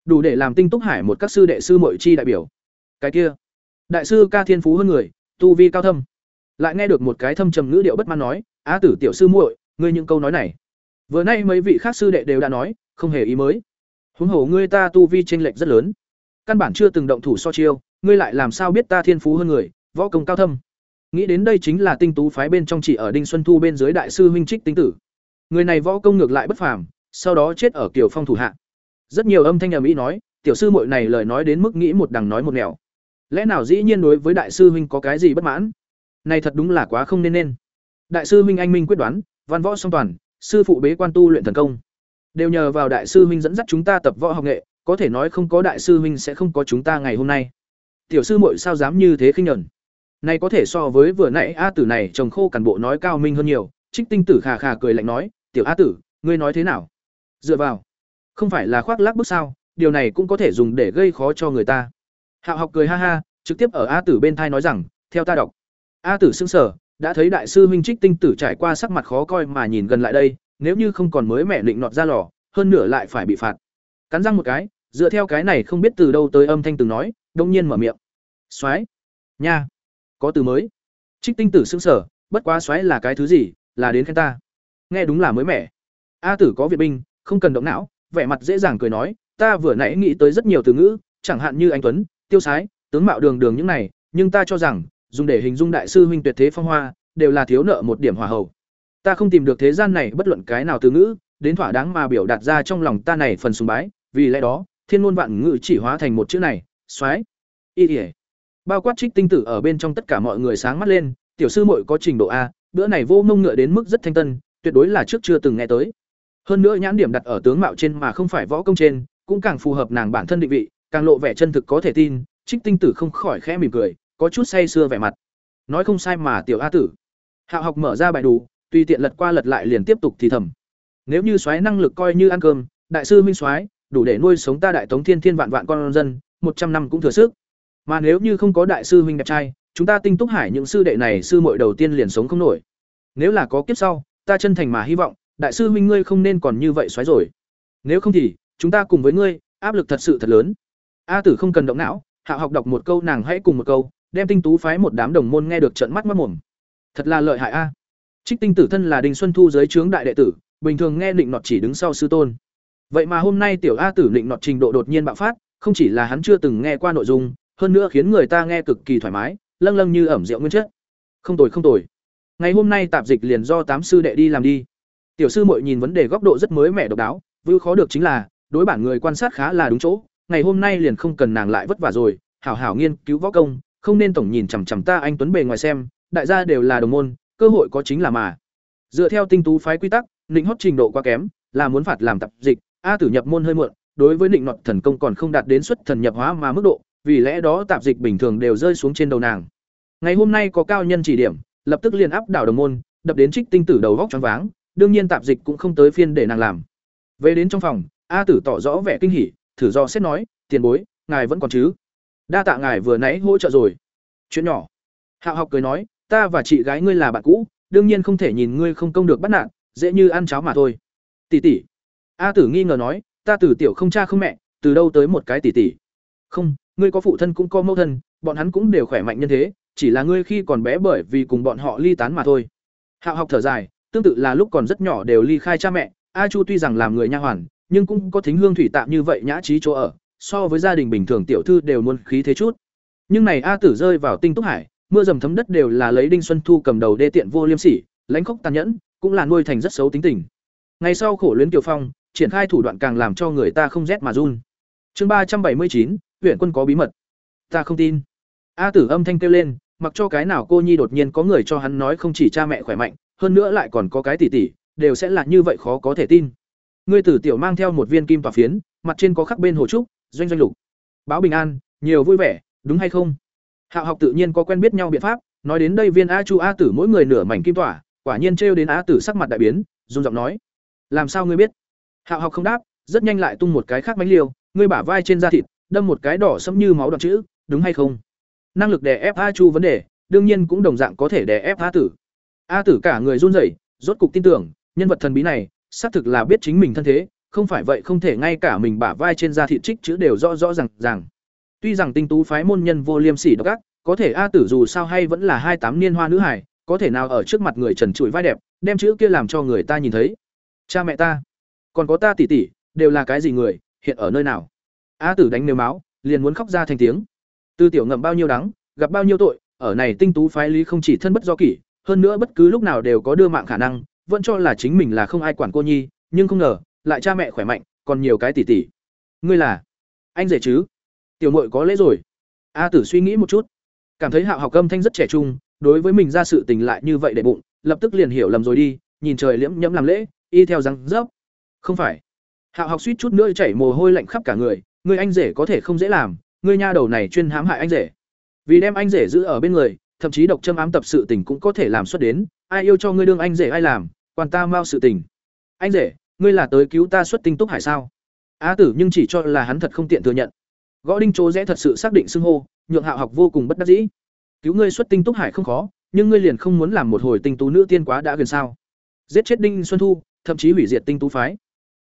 Đủ để làm tinh túc hải một các sư đệ sư mội chi đại biểu. Cái kia. Đại sư ca thiên phú hơn người tu vi cao thâm. Lại nghe được một cái thâm trầm ngữ điệu bất mãn nói á tử tiểu sư muội ngươi những câu nói này vừa nay mấy vị khác sư đệ đều đã nói, không hề ý mới. Huống hồ ngươi ta tu vi tranh lệch rất lớn. Căn bản chưa từng động thủ so chiêu, ngươi lại làm sao biết ta thiên phú hơn người, võ công cao thâm. Nghĩ đến đây chính là tinh tú phái bên trong chỉ ở đinh xuân thu bên dưới đại sư huynh trích tinh tử. Người này võ công ngược lại bất phàm, sau đó chết ở kiều phong thủ hạ. Rất nhiều âm thanh ầm ĩ nói, tiểu sư muội này lời nói đến mức nghĩ một đằng nói một nẻo. Lẽ nào dĩ nhiên đối với đại sư huynh có cái gì bất mãn? Này thật đúng là quá không nên nên. Đại sư huynh anh minh quyết đoán, văn võ song toàn sư phụ bế quan tu luyện thần công. Đều nhờ vào đại sư huynh dẫn dắt chúng ta tập võ học nghệ, có thể nói không có đại sư huynh sẽ không có chúng ta ngày hôm nay. Tiểu sư muội sao dám như thế khinh nhẫn? Này có thể so với vừa nãy a tử này chồng khô cản bộ nói cao minh hơn nhiều, trích tinh tử khà khà cười lạnh nói, tiểu a tử, ngươi nói thế nào? Dựa vào, không phải là khoác lác bước sao, điều này cũng có thể dùng để gây khó cho người ta. Hạo học cười ha ha, trực tiếp ở a tử bên thai nói rằng, theo ta đọc. A tử xưng sở đã thấy đại sư huynh trích tinh tử trải qua sắc mặt khó coi mà nhìn gần lại đây, nếu như không còn mới mẹ định nọt ra lò, hơn nửa lại phải bị phạt. Cắn răng một cái, dựa theo cái này không biết từ đâu tới âm thanh từng nói, đông nhiên mở miệng. Xoáy nha, có từ mới. Trích tinh tử xưng sở bất quá xoáy là cái thứ gì, là đến khen ta. Nghe đúng là mới mẻ. A tử có việt binh, không cần động não, vẻ mặt dễ dàng cười nói, ta vừa nãy nghĩ tới rất nhiều từ ngữ, chẳng hạn như anh tuấn, tiêu sái, tướng mạo đường đường những này, nhưng ta cho rằng dùng để hình dung đại sư huynh tuyệt thế phong hoa, đều là thiếu nợ một điểm hòa hậu ta không tìm được thế gian này bất luận cái nào từ ngữ, đến thỏa đáng mà biểu đạt ra trong lòng ta này phần sùng bái, vì lẽ đó, thiên ngôn vạn ngữ chỉ hóa thành một chữ này xoái. y y. bao quát trích tinh tử ở bên trong tất cả mọi người sáng mắt lên, tiểu sư muội có trình độ a, bữa này vô mông ngựa đến mức rất thanh tân, tuyệt đối là trước chưa từng nghe tới hơn nữa nhãn điểm đặt ở tướng mạo trên mà không phải võ công trên, cũng càng phù hợp nàng bản thân định vị, càng lộ vẻ chân thực có thể tin, trích tinh tử không khỏi khẽ mỉm cười có chút say sưa vẻ mặt. Nói không sai mà, tiểu a tử. Hạo học mở ra bài đủ, tùy tiện lật qua lật lại liền tiếp tục thì thầm. Nếu như soái năng lực coi như ăn cơm, đại sư minh soái, đủ để nuôi sống ta đại tống thiên thiên vạn vạn con dân, một trăm năm cũng thừa sức. Mà nếu như không có đại sư huynh đẹp trai, chúng ta tinh túc hải những sư đệ này sư muội đầu tiên liền sống không nổi. Nếu là có kiếp sau, ta chân thành mà hy vọng, đại sư huynh ngươi không nên còn như vậy xoáy rồi. Nếu không thì, chúng ta cùng với ngươi, áp lực thật sự thật lớn. A tử không cần động não, hạ học đọc một câu nàng hãy cùng một câu đem tinh tú phái một đám đồng môn nghe được trận mắt mắt mồm. Thật là lợi hại a. Trích tinh tử thân là đình xuân thu giới trướng đại đệ tử, bình thường nghe định nọt chỉ đứng sau sư tôn. Vậy mà hôm nay tiểu a tử định nọt trình độ đột nhiên bạo phát, không chỉ là hắn chưa từng nghe qua nội dung, hơn nữa khiến người ta nghe cực kỳ thoải mái, lâng lâng như ẩm rượu nguyên chất. Không tồi không tồi. Ngày hôm nay tạp dịch liền do tám sư đệ đi làm đi. Tiểu sư muội nhìn vấn đề góc độ rất mới mẻ độc đáo vui khó được chính là, đối bản người quan sát khá là đúng chỗ, ngày hôm nay liền không cần nàng lại vất vả rồi, hảo hảo nghiên cứu võ công không nên tổng nhìn chằm chằm ta anh tuấn bề ngoài xem, đại gia đều là đồng môn, cơ hội có chính là mà. Dựa theo tinh tú phái quy tắc định hót trình độ quá kém, là muốn phạt làm tập dịch, a tử nhập môn hơi muộn, đối với định nọt thần công còn không đạt đến xuất thần nhập hóa mà mức độ, vì lẽ đó tạp dịch bình thường đều rơi xuống trên đầu nàng. Ngày hôm nay có cao nhân chỉ điểm, lập tức liền áp đảo đồng môn, đập đến trích tinh tử đầu vóc choáng váng, đương nhiên tạp dịch cũng không tới phiên để nàng làm. Về đến trong phòng, a tử tỏ rõ vẻ kinh hỉ, thử do xét nói, tiền bối, ngài vẫn còn chứ? Đa tạ ngài vừa nãy hỗ trợ rồi. Chuyện nhỏ. Hạo học cười nói, ta và chị gái ngươi là bạn cũ, đương nhiên không thể nhìn ngươi không công được bắt nạt, dễ như ăn cháo mà thôi. Tỷ tỷ. A tử nghi ngờ nói, ta từ tiểu không cha không mẹ, từ đâu tới một cái tỷ tỷ? Không, ngươi có phụ thân cũng có mẫu thân, bọn hắn cũng đều khỏe mạnh như thế, chỉ là ngươi khi còn bé bởi vì cùng bọn họ ly tán mà thôi. Hạo học thở dài, tương tự là lúc còn rất nhỏ đều ly khai cha mẹ, a chu tuy rằng làm người nha hoàn, nhưng cũng có thính hương thủy tạm như vậy nhã trí chỗ ở so với gia đình bình thường tiểu thư đều muốn khí thế chút. Nhưng này a tử rơi vào tinh túc hải, mưa dầm thấm đất đều là lấy đinh xuân thu cầm đầu đê tiện vô liêm sỉ, lãnh khốc tàn nhẫn, cũng là nuôi thành rất xấu tính tình. Ngày sau khổ luyến kiều phong, triển khai thủ đoạn càng làm cho người ta không rét mà run. Chương ba trăm bảy mươi chín, huyện quân có bí mật. Ta không tin. A tử âm thanh kêu lên, mặc cho cái nào cô nhi đột nhiên có người cho hắn nói không chỉ cha mẹ khỏe mạnh, hơn nữa lại còn có cái tỷ tỷ, đều sẽ là như vậy khó có thể tin. Ngươi tử tiểu mang theo một viên kim tỏa phiến, mặt trên có khắc bên hồ trúc doanh doanh lục. Báo bình an nhiều vui vẻ đúng hay không? Hạo học tự nhiên có quen biết nhau biện pháp nói đến đây viên a chu a tử mỗi người nửa mảnh kim tỏa quả nhiên trêu đến a tử sắc mặt đại biến run giọng nói. Làm sao ngươi biết? Hạo học không đáp rất nhanh lại tung một cái khác bánh liêu ngươi bả vai trên da thịt đâm một cái đỏ sẫm như máu đoạn chữ đúng hay không? Năng lực đè ép a chu vấn đề đương nhiên cũng đồng dạng có thể đè ép A Tử. A Tử cả người run rẩy, rốt cục tin tưởng, nhân vật thần bí này, xác thực là biết chính mình thân thế, không phải vậy không thể ngay cả mình bả vai trên da thịt trích chữ đều rõ rõ ràng ràng. Tuy rằng tinh tú phái môn nhân vô liêm sỉ độc ác, có thể A Tử dù sao hay vẫn là hai tám niên hoa nữ hải, có thể nào ở trước mặt người trần trụi vai đẹp, đem chữ kia làm cho người ta nhìn thấy. Cha mẹ ta, còn có ta tỷ tỷ, đều là cái gì người, hiện ở nơi nào? A Tử đánh nêu máu, liền muốn khóc ra thành tiếng. Tư tiểu ngậm bao nhiêu đắng, gặp bao nhiêu tội, ở này tinh tú phái lý không chỉ thân bất do kỷ, hơn nữa bất cứ lúc nào đều có đưa mạng khả năng, vẫn cho là chính mình là không ai quản cô nhi, nhưng không ngờ, lại cha mẹ khỏe mạnh, còn nhiều cái tỷ tỷ. Ngươi là? Anh rể chứ? Tiểu muội có lễ rồi. A Tử suy nghĩ một chút, cảm thấy Hạo Học âm thanh rất trẻ trung, đối với mình ra sự tình lại như vậy để bụng, lập tức liền hiểu lầm rồi đi, nhìn trời liễm nhẫm làm lễ, y theo răng rớp. Không phải. Hạo Học suýt chút nữa chảy mồ hôi lạnh khắp cả người, người anh rể có thể không dễ làm, người nha đầu này chuyên hãm hại anh rể. Vì đem anh rể giữ ở bên người, thậm chí độc châm ám tập sự tình cũng có thể làm xuất đến, ai yêu cho ngươi đương anh rể ai làm, quan ta mau sự tình. Anh rể, ngươi là tới cứu ta xuất tinh túc hải sao? Á tử nhưng chỉ cho là hắn thật không tiện thừa nhận. Gõ đinh chỗ rẽ thật sự xác định xưng hô, nhượng Hạo học vô cùng bất đắc dĩ. Cứu ngươi xuất tinh túc hải không khó, nhưng ngươi liền không muốn làm một hồi tinh tú nữ tiên quá đã gần sao? Giết chết Đinh Xuân Thu, thậm chí hủy diệt tinh tú phái.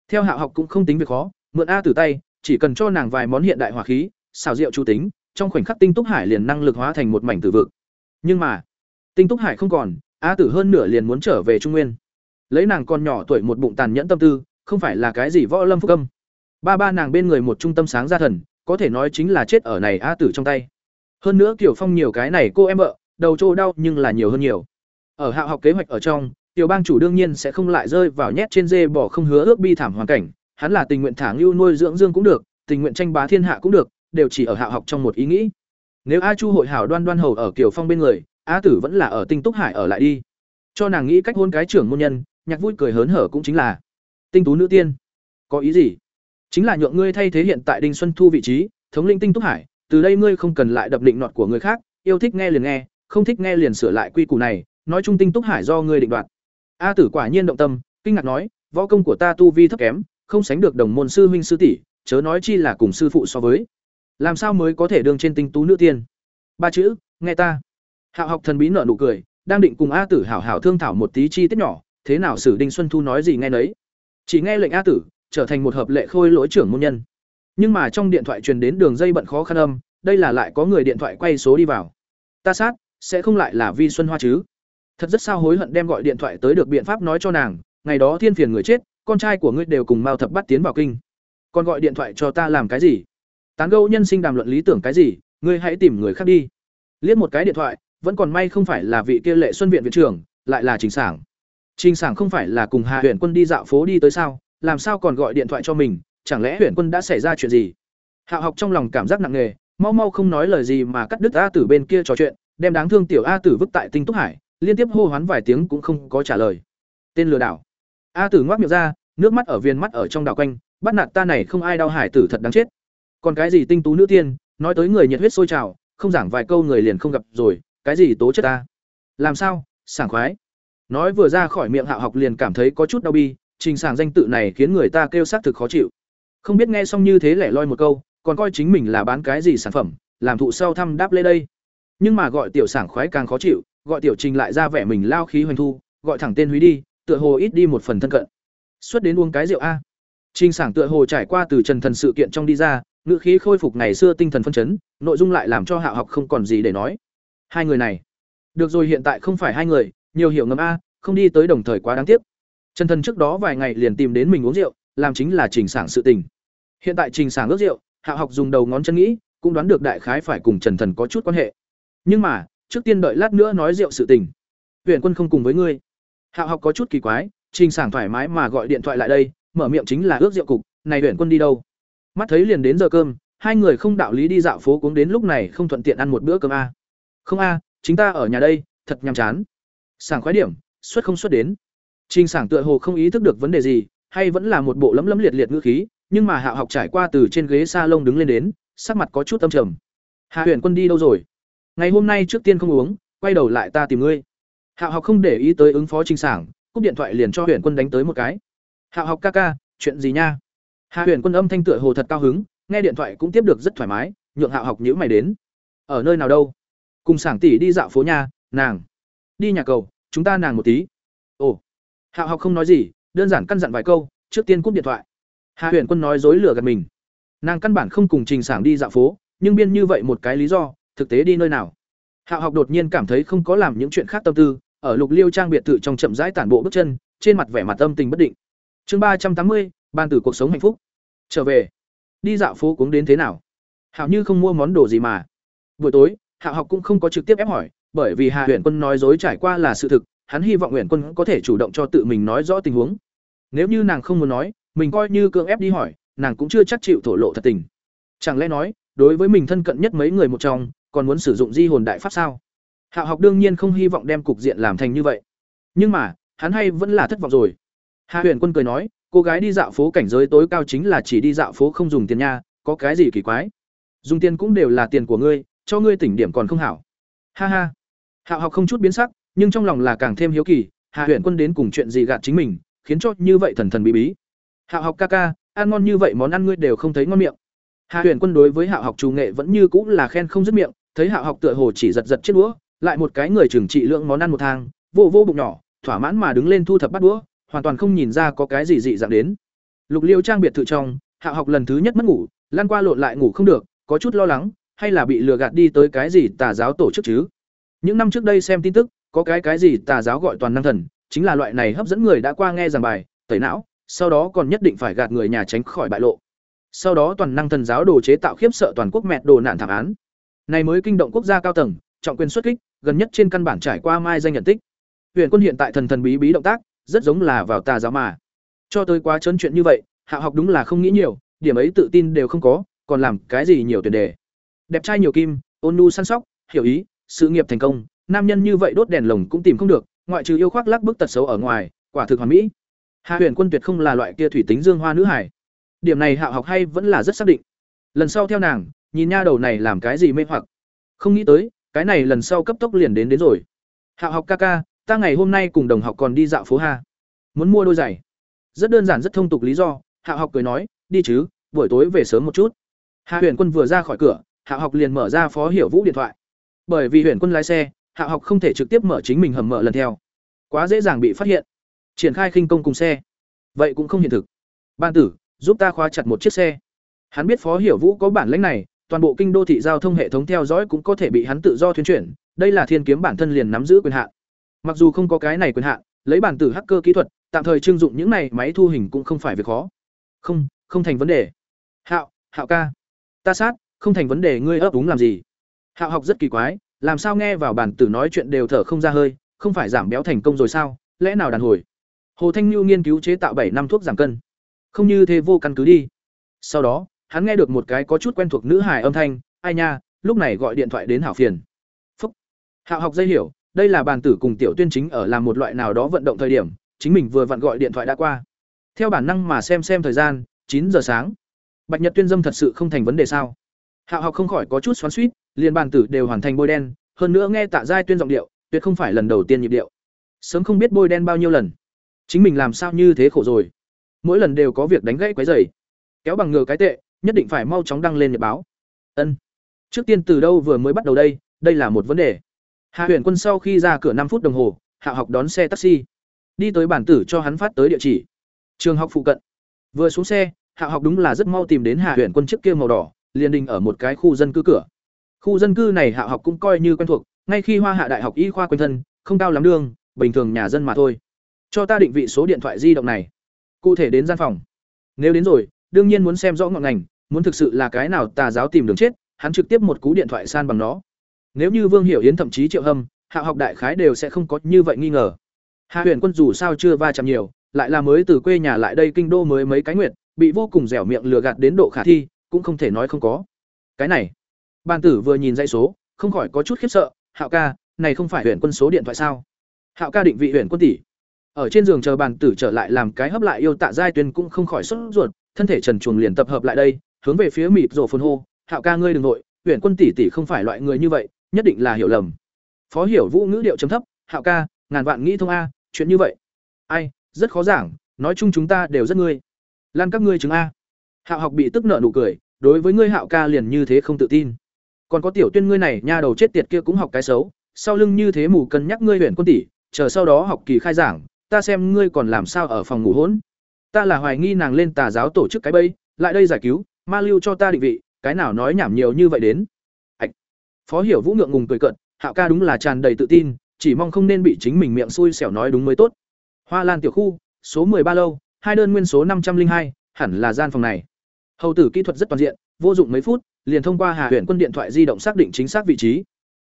Theo Hạo học cũng không tính việc khó, mượn A tử tay, chỉ cần cho nàng vài món hiện đại hỏa khí, xào rượu chủ tính, trong khoảnh khắc tinh túc hải liền năng lực hóa thành một mảnh tử vực. Nhưng mà, tinh túc hải không còn, A tử hơn nửa liền muốn trở về Trung Nguyên. Lấy nàng con nhỏ tuổi một bụng tàn nhẫn tâm tư, không phải là cái gì võ lâm phúc âm. Ba ba nàng bên người một trung tâm sáng ra thần, có thể nói chính là chết ở này A tử trong tay. Hơn nữa tiểu Phong nhiều cái này cô em vợ, đầu trô đau nhưng là nhiều hơn nhiều. Ở hạ học kế hoạch ở trong, Tiểu Bang chủ đương nhiên sẽ không lại rơi vào nhét trên dê bỏ không hứa ước bi thảm hoàn cảnh, hắn là tình nguyện thả lưu nuôi dưỡng dương cũng được, tình nguyện tranh bá thiên hạ cũng được, đều chỉ ở hạ học trong một ý nghĩ. Nếu A Chu hội hảo đoan đoan hầu ở kiểu Phong bên người, A Tử vẫn là ở Tinh Túc Hải ở lại đi. Cho nàng nghĩ cách hôn cái trưởng môn nhân, nhạc vui cười hớn hở cũng chính là Tinh tú nữ tiên. Có ý gì? Chính là nhượng ngươi thay thế hiện tại Đinh Xuân Thu vị trí, thống linh Tinh Túc Hải, từ đây ngươi không cần lại đập định nọt của người khác, yêu thích nghe liền nghe, không thích nghe liền sửa lại quy củ này, nói chung Tinh Túc Hải do ngươi định đoạt. A Tử quả nhiên động tâm, kinh ngạc nói, võ công của ta tu vi thấp kém, không sánh được đồng môn sư huynh sư tỷ, chớ nói chi là cùng sư phụ so với. Làm sao mới có thể đương trên tinh tú nữ tiên? Ba chữ, nghe ta. Hạo học thần bí nợ nụ cười, đang định cùng A Tử hảo hảo thương thảo một tí chi tiết nhỏ, thế nào xử Đinh Xuân Thu nói gì nghe nấy. Chỉ nghe lệnh A Tử trở thành một hợp lệ khôi lỗi trưởng môn nhân. Nhưng mà trong điện thoại truyền đến đường dây bận khó khăn âm, đây là lại có người điện thoại quay số đi vào. Ta sát, sẽ không lại là Vi Xuân Hoa chứ? Thật rất sao hối hận đem gọi điện thoại tới được biện pháp nói cho nàng, ngày đó thiên phiền người chết, con trai của ngươi đều cùng Mao Thập bắt tiến vào kinh. Còn gọi điện thoại cho ta làm cái gì? Tán gẫu nhân sinh đàm luận lý tưởng cái gì, ngươi hãy tìm người khác đi. Liếc một cái điện thoại, vẫn còn may không phải là vị kia Lệ Xuân viện viện trưởng, lại là Trình Sảng. Trình Sảng không phải là cùng Hà Huyền Quân đi dạo phố đi tới sao, làm sao còn gọi điện thoại cho mình, chẳng lẽ Huyền Quân đã xảy ra chuyện gì? Hạo học trong lòng cảm giác nặng nề, mau mau không nói lời gì mà cắt đứt A Tử bên kia trò chuyện, đem đáng thương tiểu A Tử vứt tại Tinh Túc Hải, liên tiếp hô hoán vài tiếng cũng không có trả lời. Tên lừa đảo. A Tử ngoác miệng ra, nước mắt ở viên mắt ở trong đảo quanh, bắt nạt ta này không ai đau hải tử thật đáng chết. Còn cái gì tinh tú nữ tiên, nói tới người nhiệt huyết sôi trào, không giảng vài câu người liền không gặp rồi, cái gì tố chất ta? Làm sao? Sảng khoái. Nói vừa ra khỏi miệng Hạo học liền cảm thấy có chút đau bi, trình sảng danh tự này khiến người ta kêu xác thực khó chịu. Không biết nghe xong như thế lẻ loi một câu, còn coi chính mình là bán cái gì sản phẩm, làm thụ sau thăm đáp lê đây. Nhưng mà gọi tiểu sảng khoái càng khó chịu, gọi tiểu trình lại ra vẻ mình lao khí hoành thu, gọi thẳng tên húy đi, tựa hồ ít đi một phần thân cận. Xuất đến uống cái rượu a. Trình Sảng tựa hồ trải qua từ Trần Thần sự kiện trong đi ra, ngữ khí khôi phục ngày xưa tinh thần phân chấn, nội dung lại làm cho Hạo Học không còn gì để nói. Hai người này, được rồi hiện tại không phải hai người, nhiều hiểu ngầm a, không đi tới đồng thời quá đáng tiếc. Trần Thần trước đó vài ngày liền tìm đến mình uống rượu, làm chính là Trình Sảng sự tình. Hiện tại Trình Sảng ước rượu, Hạo Học dùng đầu ngón chân nghĩ, cũng đoán được đại khái phải cùng Trần Thần có chút quan hệ. Nhưng mà, trước tiên đợi lát nữa nói rượu sự tình. Huyền Quân không cùng với ngươi. Hạo Học có chút kỳ quái, Trình Sảng thoải mái mà gọi điện thoại lại đây, mở miệng chính là ước rượu cục, này Huyền Quân đi đâu? Mắt thấy liền đến giờ cơm, hai người không đạo lý đi dạo phố cũng đến lúc này không thuận tiện ăn một bữa cơm a. Không a, chính ta ở nhà đây, thật nhàm chán. Sảng khoái điểm, xuất không xuất đến. Trình Sảng tựa hồ không ý thức được vấn đề gì, hay vẫn là một bộ lấm lấm liệt liệt ngữ khí, nhưng mà Hạo Học trải qua từ trên ghế salon đứng lên đến, sắc mặt có chút âm trầm. Hạ Huyền Quân đi đâu rồi? Ngày hôm nay trước tiên không uống, quay đầu lại ta tìm ngươi. Hạo Học không để ý tới ứng phó Trình Sảng, cúp điện thoại liền cho Huyền Quân đánh tới một cái. Hạo Học ca ca, chuyện gì nha? Hạ Huyền Quân âm thanh tựa hồ thật cao hứng, nghe điện thoại cũng tiếp được rất thoải mái, nhượng Hạo Học nhíu mày đến. Ở nơi nào đâu? cùng sảng tỷ đi dạo phố nhà nàng đi nhà cầu, chúng ta nàng một tí. Ồ hạo học không nói gì, đơn giản căn dặn vài câu, trước tiên cúp điện thoại. Hạ huyền quân nói dối lừa gạt mình. Nàng căn bản không cùng trình sảng đi dạo phố, nhưng biên như vậy một cái lý do, thực tế đi nơi nào? Hạo học đột nhiên cảm thấy không có làm những chuyện khác tâm tư, ở lục liêu trang biệt thự trong chậm rãi tản bộ bước chân, trên mặt vẻ mặt tâm tình bất định. Chương ba trăm tám mươi, ban tử cuộc sống hạnh phúc. Trở về. Đi dạo phố cuống đến thế nào? Hạo như không mua món đồ gì mà. Buổi tối, hạ học cũng không có trực tiếp ép hỏi bởi vì hạ uyển quân nói dối trải qua là sự thực, hắn hy vọng uyển quân có thể chủ động cho tự mình nói rõ tình huống. Nếu như nàng không muốn nói, mình coi như cưỡng ép đi hỏi, nàng cũng chưa chắc chịu thổ lộ thật tình. Chẳng lẽ nói, đối với mình thân cận nhất mấy người một trong, còn muốn sử dụng di hồn đại pháp sao? Hạ học đương nhiên không hy vọng đem cục diện làm thành như vậy. Nhưng mà, hắn hay vẫn là thất vọng rồi. Hạ uyển quân cười nói, cô gái đi dạo phố cảnh giới tối cao chính là chỉ đi dạo phố không dùng tiền nha, có cái gì kỳ quái? Dùng tiền cũng đều là tiền của ngươi, cho ngươi tỉnh điểm còn không hảo. Ha ha. Hạo học không chút biến sắc, nhưng trong lòng là càng thêm hiếu kỳ hạ huyền quân đến cùng chuyện gì gạt chính mình, khiến cho như vậy thần thần bí bí. Hạo học ca ca, ăn ngon như vậy món ăn ngươi đều không thấy ngon miệng. Hạ huyền quân đối với Hạo học trù nghệ vẫn như cũng là khen không dứt miệng, thấy Hạo học tựa hồ chỉ giật giật chiếc đũa, lại một cái người trừng trị lượng món ăn một thang, vô vô bụng nhỏ, thỏa mãn mà đứng lên thu thập bắt đũa, hoàn toàn không nhìn ra có cái gì dị dạng đến. Lục liêu trang biệt thự trong hạ học lần thứ nhất mất ngủ lan qua lộn lại ngủ không được, có chút lo lắng, hay là bị lừa gạt đi tới cái gì tà giáo tổ chức chứ? Những năm trước đây xem tin tức, có cái cái gì tà giáo gọi toàn năng thần, chính là loại này hấp dẫn người đã qua nghe giảng bài, tẩy não, sau đó còn nhất định phải gạt người nhà tránh khỏi bại lộ. Sau đó toàn năng thần giáo đồ chế tạo khiếp sợ toàn quốc mẹt đồ nạn thảm án. Này mới kinh động quốc gia cao tầng, trọng quyền xuất kích, gần nhất trên căn bản trải qua mai danh nhận tích. Huyền quân hiện tại thần thần bí bí động tác, rất giống là vào tà giáo mà. Cho tới quá trớn chuyện như vậy, hạ học đúng là không nghĩ nhiều, điểm ấy tự tin đều không có, còn làm cái gì nhiều tuyển đề. Đẹp trai nhiều kim, ôn nhu săn sóc, hiểu ý sự nghiệp thành công, nam nhân như vậy đốt đèn lồng cũng tìm không được, ngoại trừ yêu khoác lắc bức tật xấu ở ngoài, quả thực hoàn mỹ. Hạ huyền quân tuyệt không là loại kia thủy tính dương hoa nữ hải điểm này hạ học hay vẫn là rất xác định. Lần sau theo nàng, nhìn nha đầu này làm cái gì mê hoặc. Không nghĩ tới, cái này lần sau cấp tốc liền đến đến rồi. Hạ học ca ca, ta ngày hôm nay cùng đồng học còn đi dạo phố ha. Muốn mua đôi giày. Rất đơn giản rất thông tục lý do, hạ học cười nói, đi chứ, buổi tối về sớm một chút. Hạ huyền quân vừa ra khỏi cửa, hạ học liền mở ra phó hiểu vũ điện thoại bởi vì huyền quân lái xe, hạ học không thể trực tiếp mở chính mình hầm mở lần theo. Quá dễ dàng bị phát hiện. Triển khai khinh công cùng xe. Vậy cũng không hiện thực. Ban tử, giúp ta khóa chặt một chiếc xe. Hắn biết phó hiểu vũ có bản lĩnh này, toàn bộ kinh đô thị giao thông hệ thống theo dõi cũng có thể bị hắn tự do thuyên chuyển. Đây là thiên kiếm bản thân liền nắm giữ quyền hạn. Mặc dù không có cái này quyền hạn, lấy bản tử hacker kỹ thuật, tạm thời trưng dụng những này máy thu hình cũng không phải việc khó. Không không thành vấn đề. Hạo hạo ca. Ta sát, không thành vấn đề, ngươi ấp úng làm gì? Hạo học rất kỳ quái, làm sao nghe vào bản tử nói chuyện đều thở không ra hơi, không phải giảm béo thành công rồi sao, lẽ nào đàn hồi? Hồ thanh Nhu nghiên cứu chế tạo bảy năm thuốc giảm cân. Không như thế vô căn cứ đi. Sau đó, hắn nghe được một cái có chút quen thuộc nữ hài âm thanh, ai nha, lúc này gọi điện thoại đến hảo phiền. Phúc. Hạo học dây hiểu, đây là bàn tử cùng tiểu tuyên chính ở làm một loại nào đó vận động thời điểm, chính mình vừa vặn gọi điện thoại đã qua. Theo bản năng mà xem xem thời gian, chín giờ sáng. Bạch nhật tuyên dâm thật sự không thành vấn đề sao? Hạo học không khỏi có chút xoắn xuýt, liền bàn tử đều hoàn thành bôi đen hơn nữa nghe tạ giai tuyên giọng điệu tuyệt không phải lần đầu tiên nhịp điệu. Sớm không biết bôi đen bao nhiêu lần. Chính mình làm sao như thế khổ rồi. Mỗi lần đều có việc đánh gãy quấy rầy. Kéo bằng ngựa cái tệ nhất định phải mau chóng đăng lên nhật báo. Ân. Trước tiên từ đâu vừa mới bắt đầu đây đây là một vấn đề. Hạ huyền quân sau khi ra cửa năm phút đồng hồ hạ học đón xe taxi. Đi tới bản tử cho hắn phát tới địa chỉ. Trường học phụ cận. Vừa xuống xe hạ học đúng là rất mau tìm đến hạ huyền quân chiếc kia màu đỏ liền đình ở một cái khu dân cư cửa. Khu dân cư này hạ học cũng coi như quen thuộc ngay khi hoa hạ đại học y khoa quanh thân không cao lắm đường, bình thường nhà dân mà thôi. Cho ta định vị số điện thoại di động này. Cụ thể đến gian phòng. Nếu đến rồi đương nhiên muốn xem rõ ngọn ngành muốn thực sự là cái nào tà giáo tìm đường chết hắn trực tiếp một cú điện thoại san bằng nó. Nếu như vương hiểu yến thậm chí triệu hâm hạ học đại khái đều sẽ không có như vậy nghi ngờ. Hạ huyền quân dù sao chưa va chạm nhiều lại là mới từ quê nhà lại đây kinh đô mới mấy cái nguyện bị vô cùng dẻo miệng lừa gạt đến độ khả thi cũng không thể nói không có. Cái này ban tử vừa nhìn dãy số, không khỏi có chút khiếp sợ, hạo ca, này không phải huyền quân số điện thoại sao? Hạo ca định vị huyền quân tỷ. Ở trên giường chờ bàn tử trở lại làm cái hấp lại yêu tạ giai tuyên cũng không khỏi sốt ruột, thân thể trần chuồng liền tập hợp lại đây, hướng về phía mịp rổ phun hô, hạo ca ngươi đừng nội huyện quân tỷ tỷ không phải loại người như vậy, nhất định là hiểu lầm. Phó hiểu vũ ngữ điệu chấm thấp, hạo ca, ngàn vạn nghĩ thông a, chuyện như vậy. Ai, rất khó giảng, nói chung chúng ta đều rất ngươi. Lan các ngươi chứng a hạo học bị tức nợ nụ cười, đối với ngươi hạo ca liền như thế không tự tin. Còn có tiểu tuyên ngươi này, nha đầu chết tiệt kia cũng học cái xấu, sau lưng như thế mù cân nhắc ngươi huyện quân tỷ, chờ sau đó học kỳ khai giảng, ta xem ngươi còn làm sao ở phòng ngủ hỗn. Ta là hoài nghi nàng lên tà giáo tổ chức cái bẫy, lại đây giải cứu, ma lưu cho ta định vị, cái nào nói nhảm nhiều như vậy đến. Ạch phó hiểu vũ ngượng ngùng cười cận hạo ca đúng là tràn đầy tự tin, chỉ mong không nên bị chính mình miệng xui xẻo nói đúng mới tốt. Hoa lan tiểu khu, số ba lâu, hai đơn nguyên số năm trăm linh hai, hẳn là gian phòng này hầu tử kỹ thuật rất toàn diện, vô dụng mấy phút, liền thông qua hà huyện quân điện thoại di động xác định chính xác vị trí.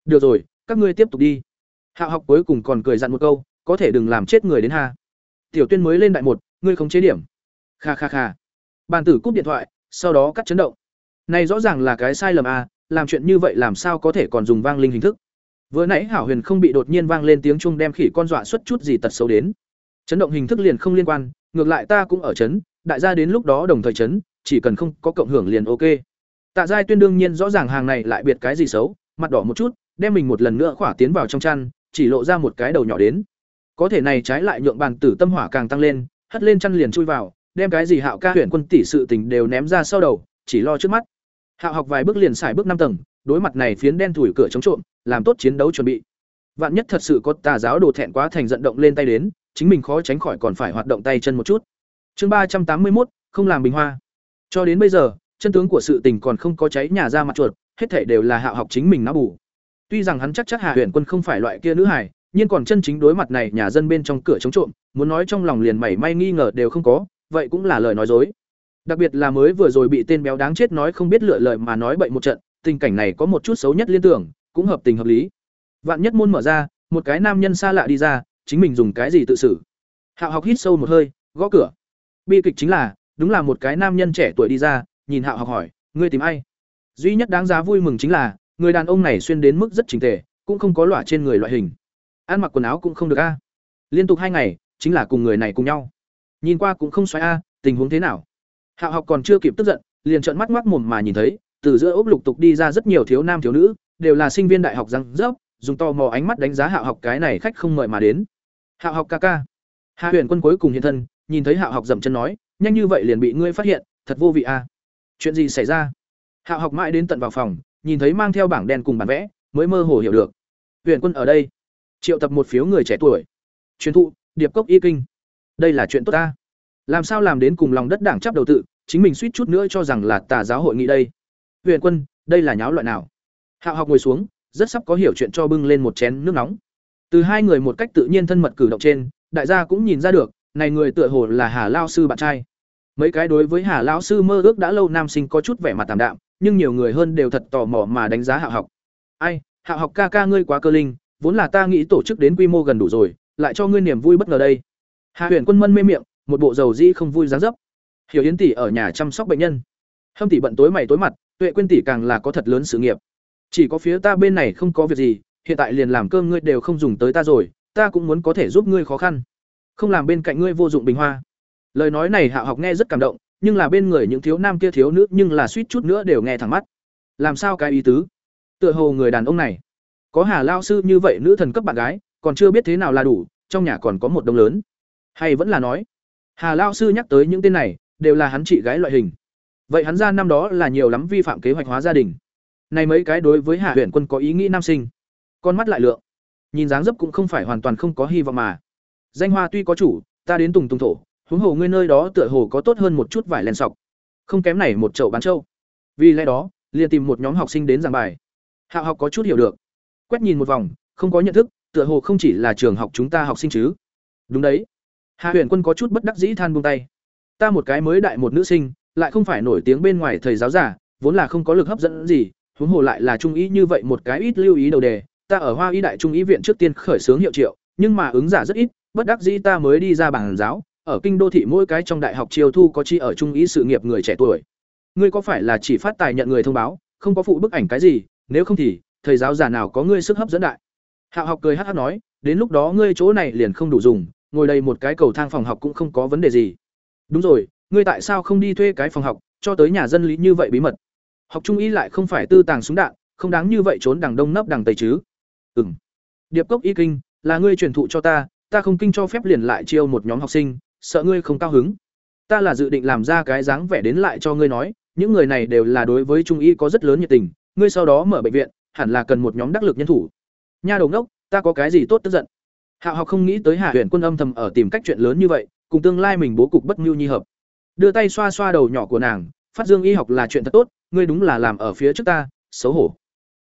Được rồi, các ngươi tiếp tục đi. Hạ học cuối cùng còn cười dặn một câu, có thể đừng làm chết người đến hà tiểu tuyên mới lên đại một, ngươi không chế điểm. Kha kha kha. Bàn tử cúp điện thoại, sau đó cắt chấn động. Này rõ ràng là cái sai lầm à làm chuyện như vậy làm sao có thể còn dùng vang linh hình thức? Vừa nãy hảo huyền không bị đột nhiên vang lên tiếng chuông đem khỉ con dọa xuất chút gì tật xấu đến. Chấn động hình thức liền không liên quan, ngược lại ta cũng ở chấn, đại gia đến lúc đó đồng thời chấn chỉ cần không có cộng hưởng liền ok. Tạ giai tuyên đương nhiên rõ ràng hàng này lại biệt cái gì xấu, mặt đỏ một chút, đem mình một lần nữa khỏa tiến vào trong chăn, chỉ lộ ra một cái đầu nhỏ đến. Có thể này trái lại nhượng bàn tử tâm hỏa càng tăng lên, hất lên chăn liền chui vào, đem cái gì hạo ca huyện quân tỷ sự tình đều ném ra sau đầu, chỉ lo trước mắt. Hạo học vài bước liền xài bước năm tầng, đối mặt này phiến đen thủi cửa chống trộm, làm tốt chiến đấu chuẩn bị. Vạn nhất thật sự có tà giáo đồ thẹn quá thành giận động lên tay đến, chính mình khó tránh khỏi còn phải hoạt động tay chân một chút. Chương ba trăm tám mươi một không làm bình hoa cho đến bây giờ, chân tướng của sự tình còn không có cháy nhà ra mặt chuột, hết thể đều là hạo học chính mình não bù. Tuy rằng hắn chắc chắc hạ huyện quân không phải loại kia nữ hải nhưng còn chân chính đối mặt này nhà dân bên trong cửa chống trộm, muốn nói trong lòng liền mảy may nghi ngờ đều không có, vậy cũng là lời nói dối. Đặc biệt là mới vừa rồi bị tên béo đáng chết nói không biết lựa lời mà nói bậy một trận, tình cảnh này có một chút xấu nhất liên tưởng, cũng hợp tình hợp lý. Vạn nhất môn mở ra, một cái nam nhân xa lạ đi ra, chính mình dùng cái gì tự xử? Hạo học hít sâu một hơi, gõ cửa. Bi kịch chính là đúng là một cái nam nhân trẻ tuổi đi ra, nhìn hạo học hỏi, ngươi tìm ai? Duy nhất đáng giá vui mừng chính là, người đàn ông này xuyên đến mức rất trình tề, cũng không có lọa trên người loại hình. Ăn mặc quần áo cũng không được a. Liên tục hai ngày, chính là cùng người này cùng nhau. Nhìn qua cũng không xoáy a, tình huống thế nào? Hạo học còn chưa kịp tức giận, liền trợn mắt ngoác mồm mà nhìn thấy, từ giữa ốc lục tục đi ra rất nhiều thiếu nam thiếu nữ, đều là sinh viên đại học răng rớp, dùng to mò ánh mắt đánh giá hạo học cái này khách không mời mà đến. Hạo học ca ca. Hạ huyền quân cuối cùng hiện thân, nhìn thấy hạo học dậm chân nói nhanh như vậy liền bị ngươi phát hiện, thật vô vị a chuyện gì xảy ra? Hạo học mãi đến tận vào phòng, nhìn thấy mang theo bảng đen cùng bản vẽ, mới mơ hồ hiểu được. Huyền quân ở đây. Triệu tập một phiếu người trẻ tuổi. Truyền thụ, điệp cốc y kinh. Đây là chuyện tốt ta. Làm sao làm đến cùng lòng đất đảng chấp đầu tự, chính mình suýt chút nữa cho rằng là tà giáo hội nghị đây. Huyền quân, đây là nháo loại nào? Hạo học ngồi xuống, rất sắp có hiểu chuyện cho bưng lên một chén nước nóng. Từ hai người một cách tự nhiên thân mật cử động trên, đại gia cũng nhìn ra được này người tựa hồ là hà lao sư bạn trai. Mấy cái đối với hà lão sư mơ ước đã lâu nam sinh có chút vẻ mặt tạm đạm, nhưng nhiều người hơn đều thật tò mò mà đánh giá hạ học. Ai, hạ học ca ca ngươi quá cơ linh, vốn là ta nghĩ tổ chức đến quy mô gần đủ rồi, lại cho ngươi niềm vui bất ngờ đây. Hạ huyền quân mân mê miệng, một bộ dầu dĩ không vui dáng dấp. Hiểu yến tỷ ở nhà chăm sóc bệnh nhân. Hâm tỷ bận tối mày tối mặt, tuệ quên tỷ càng là có thật lớn sự nghiệp. Chỉ có phía ta bên này không có việc gì, hiện tại liền làm cơm ngươi đều không dùng tới ta rồi, ta cũng muốn có thể giúp ngươi khó khăn không làm bên cạnh ngươi vô dụng bình hoa. Lời nói này hạ học nghe rất cảm động, nhưng là bên người những thiếu nam kia thiếu nữ nhưng là suýt chút nữa đều nghe thẳng mắt. Làm sao cái ý tứ? Tựa hồ người đàn ông này, có hà lao sư như vậy nữ thần cấp bạn gái, còn chưa biết thế nào là đủ, trong nhà còn có một đông lớn. Hay vẫn là nói, hà lao sư nhắc tới những tên này, đều là hắn chị gái loại hình. Vậy hắn ra năm đó là nhiều lắm vi phạm kế hoạch hóa gia đình. Này mấy cái đối với hạ huyện quân có ý nghĩ nam sinh. Con mắt lại lượng. Nhìn dáng dấp cũng không phải hoàn toàn không có hy vọng mà danh hoa tuy có chủ, ta đến tùng tùng thổ, huống hồ ngươi nơi đó tựa hồ có tốt hơn một chút vải len sọc. Không kém này một chậu bán trâu. Vì lẽ đó, liền tìm một nhóm học sinh đến giảng bài. Hạ học có chút hiểu được. Quét nhìn một vòng, không có nhận thức, tựa hồ không chỉ là trường học chúng ta học sinh chứ. Đúng đấy. Hạ huyền quân có chút bất đắc dĩ than buông tay. Ta một cái mới đại một nữ sinh, lại không phải nổi tiếng bên ngoài thầy giáo giả, vốn là không có lực hấp dẫn gì, huống hồ lại là trung ý như vậy một cái ít lưu ý đầu đề. Ta ở hoa y đại trung ý viện trước tiên khởi xướng hiệu triệu, nhưng mà ứng giả rất ít bất đắc dĩ ta mới đi ra bảng giáo, ở kinh đô thị mỗi cái trong đại học chiêu thu có chi ở trung ý sự nghiệp người trẻ tuổi. Ngươi có phải là chỉ phát tài nhận người thông báo, không có phụ bức ảnh cái gì, nếu không thì, thầy giáo già nào có ngươi sức hấp dẫn đại. Hạo học cười hát hát nói, đến lúc đó ngươi chỗ này liền không đủ dùng, ngồi đây một cái cầu thang phòng học cũng không có vấn đề gì. Đúng rồi, ngươi tại sao không đi thuê cái phòng học, cho tới nhà dân lý như vậy bí mật? Học trung ý lại không phải tư tàng súng đạn, không đáng như vậy trốn đằng đông nấp đằng tây chứ. Ừ điệp cốc y kinh, là ngươi truyền thụ cho ta ta không kinh cho phép liền lại chiêu một nhóm học sinh, sợ ngươi không cao hứng. Ta là dự định làm ra cái dáng vẻ đến lại cho ngươi nói, những người này đều là đối với trung y có rất lớn nhiệt tình, ngươi sau đó mở bệnh viện, hẳn là cần một nhóm đắc lực nhân thủ. Nha đầu ngốc, ta có cái gì tốt tức giận? Hạo học không nghĩ tới hạ huyện quân âm thầm ở tìm cách chuyện lớn như vậy, cùng tương lai mình bố cục bất nhu nhi hợp. Đưa tay xoa xoa đầu nhỏ của nàng, phát dương y học là chuyện thật tốt, ngươi đúng là làm ở phía trước ta, xấu hổ.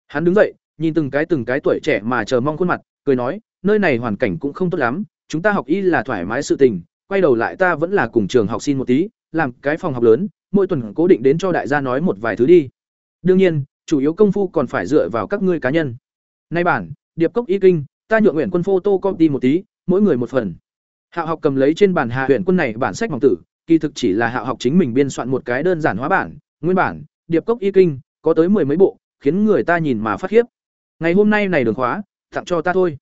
Hắn đứng dậy, nhìn từng cái từng cái tuổi trẻ mà chờ mong khuôn mặt cười nói, nơi này hoàn cảnh cũng không tốt lắm, chúng ta học y là thoải mái sự tình, quay đầu lại ta vẫn là cùng trường học xin một tí, làm cái phòng học lớn, mỗi tuần cố định đến cho đại gia nói một vài thứ đi. Đương nhiên, chủ yếu công phu còn phải dựa vào các ngươi cá nhân. Nay bản, điệp cốc y kinh, ta nhượng nguyện quân photo copy một tí, mỗi người một phần. Hạo học cầm lấy trên bàn hạ huyện quân này bản sách mỏng tử, kỳ thực chỉ là hạo học chính mình biên soạn một cái đơn giản hóa bản, nguyên bản, điệp cốc y kinh, có tới mười mấy bộ, khiến người ta nhìn mà phát khiếp. Ngày hôm nay này đường khóa tặng cho ta thôi.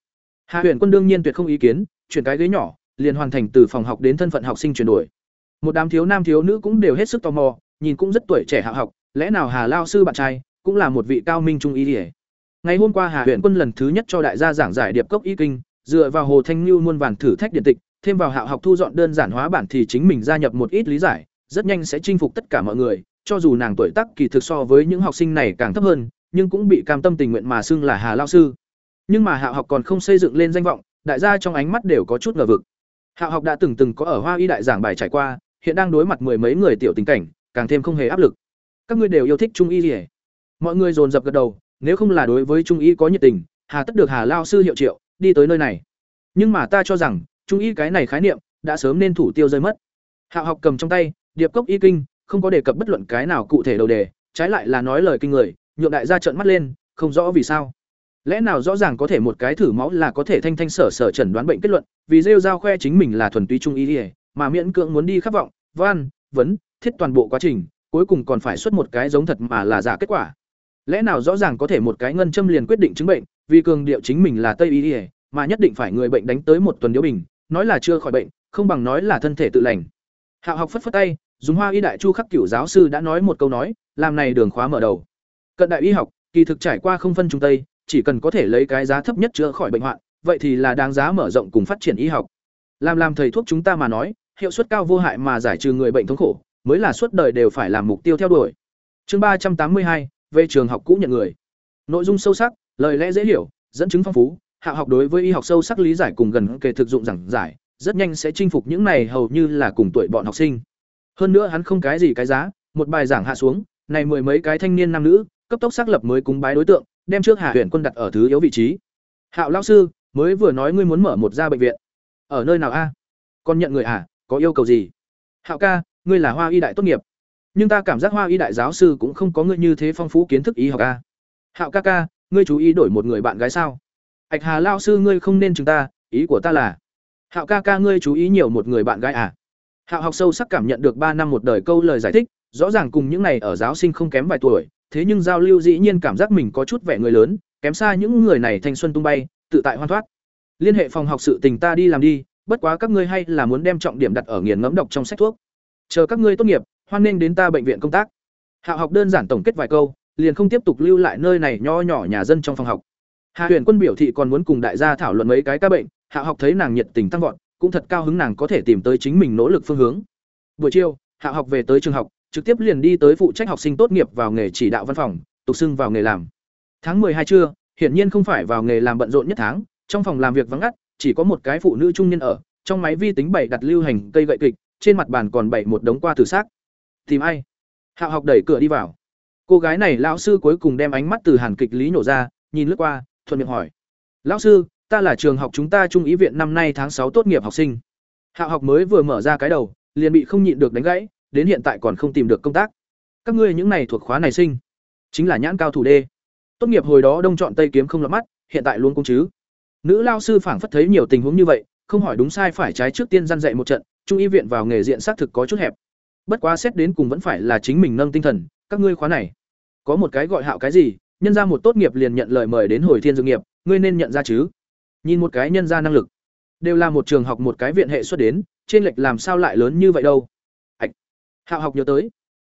Hạ Huyền quân đương nhiên tuyệt không ý kiến, chuyển cái ghế nhỏ, liền hoàn thành từ phòng học đến thân phận học sinh chuyển đổi. Một đám thiếu nam thiếu nữ cũng đều hết sức tò mò, nhìn cũng rất tuổi trẻ hạ học, lẽ nào hà lao sư bạn trai cũng là một vị cao minh trung ý ỉa ngày hôm qua hà Huyền quân lần thứ nhất cho đại gia giảng giải điệp cốc y kinh, dựa vào hồ thanh lưu muôn vàn thử thách điện tịch, thêm vào hạ học thu dọn đơn giản hóa bản thì chính mình gia nhập một ít lý giải, rất nhanh sẽ chinh phục tất cả mọi người, cho dù nàng tuổi tác kỳ thực so với những học sinh này càng thấp hơn, nhưng cũng bị cam tâm tình nguyện mà xưng là hà lao sư nhưng mà hạ học còn không xây dựng lên danh vọng, đại gia trong ánh mắt đều có chút ngờ vực. Hạ học đã từng từng có ở hoa y đại giảng bài trải qua, hiện đang đối mặt mười mấy người tiểu tình cảnh, càng thêm không hề áp lực. Các ngươi đều yêu thích trung y gì mọi người dồn dập gật đầu, nếu không là đối với trung y có nhiệt tình, hà tất được hà lao sư hiệu triệu, đi tới nơi này. Nhưng mà ta cho rằng, trung y cái này khái niệm, đã sớm nên thủ tiêu rơi mất. Hạ học cầm trong tay, điệp cốc y kinh, không có đề cập bất luận cái nào cụ thể đầu đề, trái lại là nói lời kinh người, nhượng đại gia trợn mắt lên, không rõ vì sao lẽ nào rõ ràng có thể một cái thử máu là có thể thanh thanh sở sở chẩn đoán bệnh kết luận, vì rêu giao khoe chính mình là thuần túy trung y mà miễn cưỡng muốn đi khát vọng, van, vấn, thiết toàn bộ quá trình, cuối cùng còn phải xuất một cái giống thật mà là giả kết quả. Lẽ nào rõ ràng có thể một cái ngân châm liền quyết định chứng bệnh, vì cường điệu chính mình là tây y mà nhất định phải người bệnh đánh tới một tuần điếu bình, nói là chưa khỏi bệnh, không bằng nói là thân thể tự lành. Hạo học phất phất tay, dùng hoa y đại chu khắc cửu giáo sư đã nói một câu nói, làm này đường khóa mở đầu. Cận đại y học, kỳ thực trải qua không phân trung tây chỉ cần có thể lấy cái giá thấp nhất chữa khỏi bệnh hoạn, vậy thì là đáng giá mở rộng cùng phát triển y học. Làm làm thầy thuốc chúng ta mà nói, hiệu suất cao vô hại mà giải trừ người bệnh thống khổ, mới là suốt đời đều phải làm mục tiêu theo đuổi. Chương ba trăm tám mươi hai, về trường học cũ nhận người. Nội dung sâu sắc, lời lẽ dễ hiểu, dẫn chứng phong phú, hạ học đối với y học sâu sắc lý giải cùng gần kề thực dụng giảng giải, rất nhanh sẽ chinh phục những này hầu như là cùng tuổi bọn học sinh. Hơn nữa hắn không cái gì cái giá, một bài giảng hạ xuống, này mười mấy cái thanh niên nam nữ, cấp tốc xác lập mới cúng bái đối tượng đem trước hạ Huyền quân đặt ở thứ yếu vị trí. Hạo lão sư, mới vừa nói ngươi muốn mở một gia bệnh viện. Ở nơi nào a? Con nhận người à có yêu cầu gì? Hạo ca, ngươi là hoa y đại tốt nghiệp. Nhưng ta cảm giác hoa y đại giáo sư cũng không có ngươi như thế phong phú kiến thức y học a. Hạo ca ca, ngươi chú ý đổi một người bạn gái sao? Ạch hà lão sư, ngươi không nên chúng ta, ý của ta là. Hạo ca ca, ngươi chú ý nhiều một người bạn gái à? Hạo học sâu sắc cảm nhận được ba năm một đời câu lời giải thích, rõ ràng cùng những này ở giáo sinh không kém vài tuổi thế nhưng giao lưu dĩ nhiên cảm giác mình có chút vẻ người lớn kém xa những người này thanh xuân tung bay tự tại hoan thoát. Liên hệ phòng học sự tình ta đi làm đi bất quá các ngươi hay là muốn đem trọng điểm đặt ở nghiền ngẫm độc trong sách thuốc. Chờ các ngươi tốt nghiệp hoan nghênh đến ta bệnh viện công tác. Hạ học đơn giản tổng kết vài câu liền không tiếp tục lưu lại nơi này nho nhỏ nhà dân trong phòng học. Hà Huyền Quân biểu thị còn muốn cùng đại gia thảo luận mấy cái ca bệnh, Hạ học thấy nàng nhiệt tình tăng vọt, cũng thật cao hứng nàng có thể tìm tới chính mình nỗ lực phương hướng. Buổi chiều, Hạ học về tới trường học, trực tiếp liền đi tới phụ trách học sinh tốt nghiệp vào nghề chỉ đạo văn phòng, tục xưng vào nghề làm. Tháng hai trưa, hiển nhiên không phải vào nghề làm bận rộn nhất tháng, trong phòng làm việc vắng ngắt, chỉ có một cái phụ nữ trung niên ở, trong máy vi tính bảy đặt lưu hành cây gậy kịch, trên mặt bàn còn bảy một đống qua từ xác. Tìm ai? Hạo học đẩy cửa đi vào. Cô gái này lão sư cuối cùng đem ánh mắt từ hàn kịch lý nổ ra, nhìn lướt qua, thuận miệng hỏi lão sư ta là trường học chúng ta trung ý viện năm nay tháng sáu tốt nghiệp học sinh Hạo học mới vừa mở ra cái đầu liền bị không nhịn được đánh gãy đến hiện tại còn không tìm được công tác. Các ngươi những này thuộc khóa này sinh, chính là nhãn cao thủ đê. Tốt nghiệp hồi đó đông chọn tây kiếm không lọt mắt, hiện tại luôn công chứ. Nữ lao sư phảng phất thấy nhiều tình huống như vậy, không hỏi đúng sai phải trái trước tiên gian dạy một trận, trung y viện vào nghề diện xác thực có chút hẹp. Bất quá xét đến cùng vẫn phải là chính mình nâng tinh thần, các ngươi khóa này. Có một cái gọi hạo cái gì, nhân ra một tốt nghiệp liền nhận lời mời đến hồi thiên dược nghiệp, ngươi nên nhận ra chứ. Nhìn một cái nhân ra năng lực. Đều là một trường học một cái viện hệ xuất đến, trên lệch làm sao lại lớn như vậy đâu. Hạo học nhớ tới.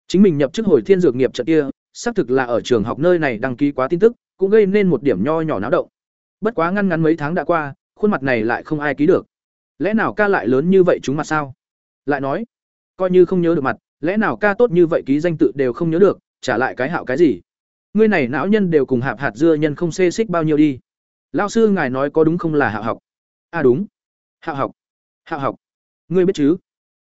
Chính mình nhập chức hồi thiên dược nghiệp trận kia, xác thực là ở trường học nơi này đăng ký quá tin tức, cũng gây nên một điểm nho nhỏ náo động. Bất quá ngăn ngắn mấy tháng đã qua, khuôn mặt này lại không ai ký được. Lẽ nào ca lại lớn như vậy chúng mặt sao? Lại nói, coi như không nhớ được mặt, lẽ nào ca tốt như vậy ký danh tự đều không nhớ được, trả lại cái hạo cái gì? Ngươi này não nhân đều cùng hạp hạt dưa nhân không xê xích bao nhiêu đi. Lao sư ngài nói có đúng không là Hạo học? À đúng. Hạo học. Hạo học. Ngươi biết chứ?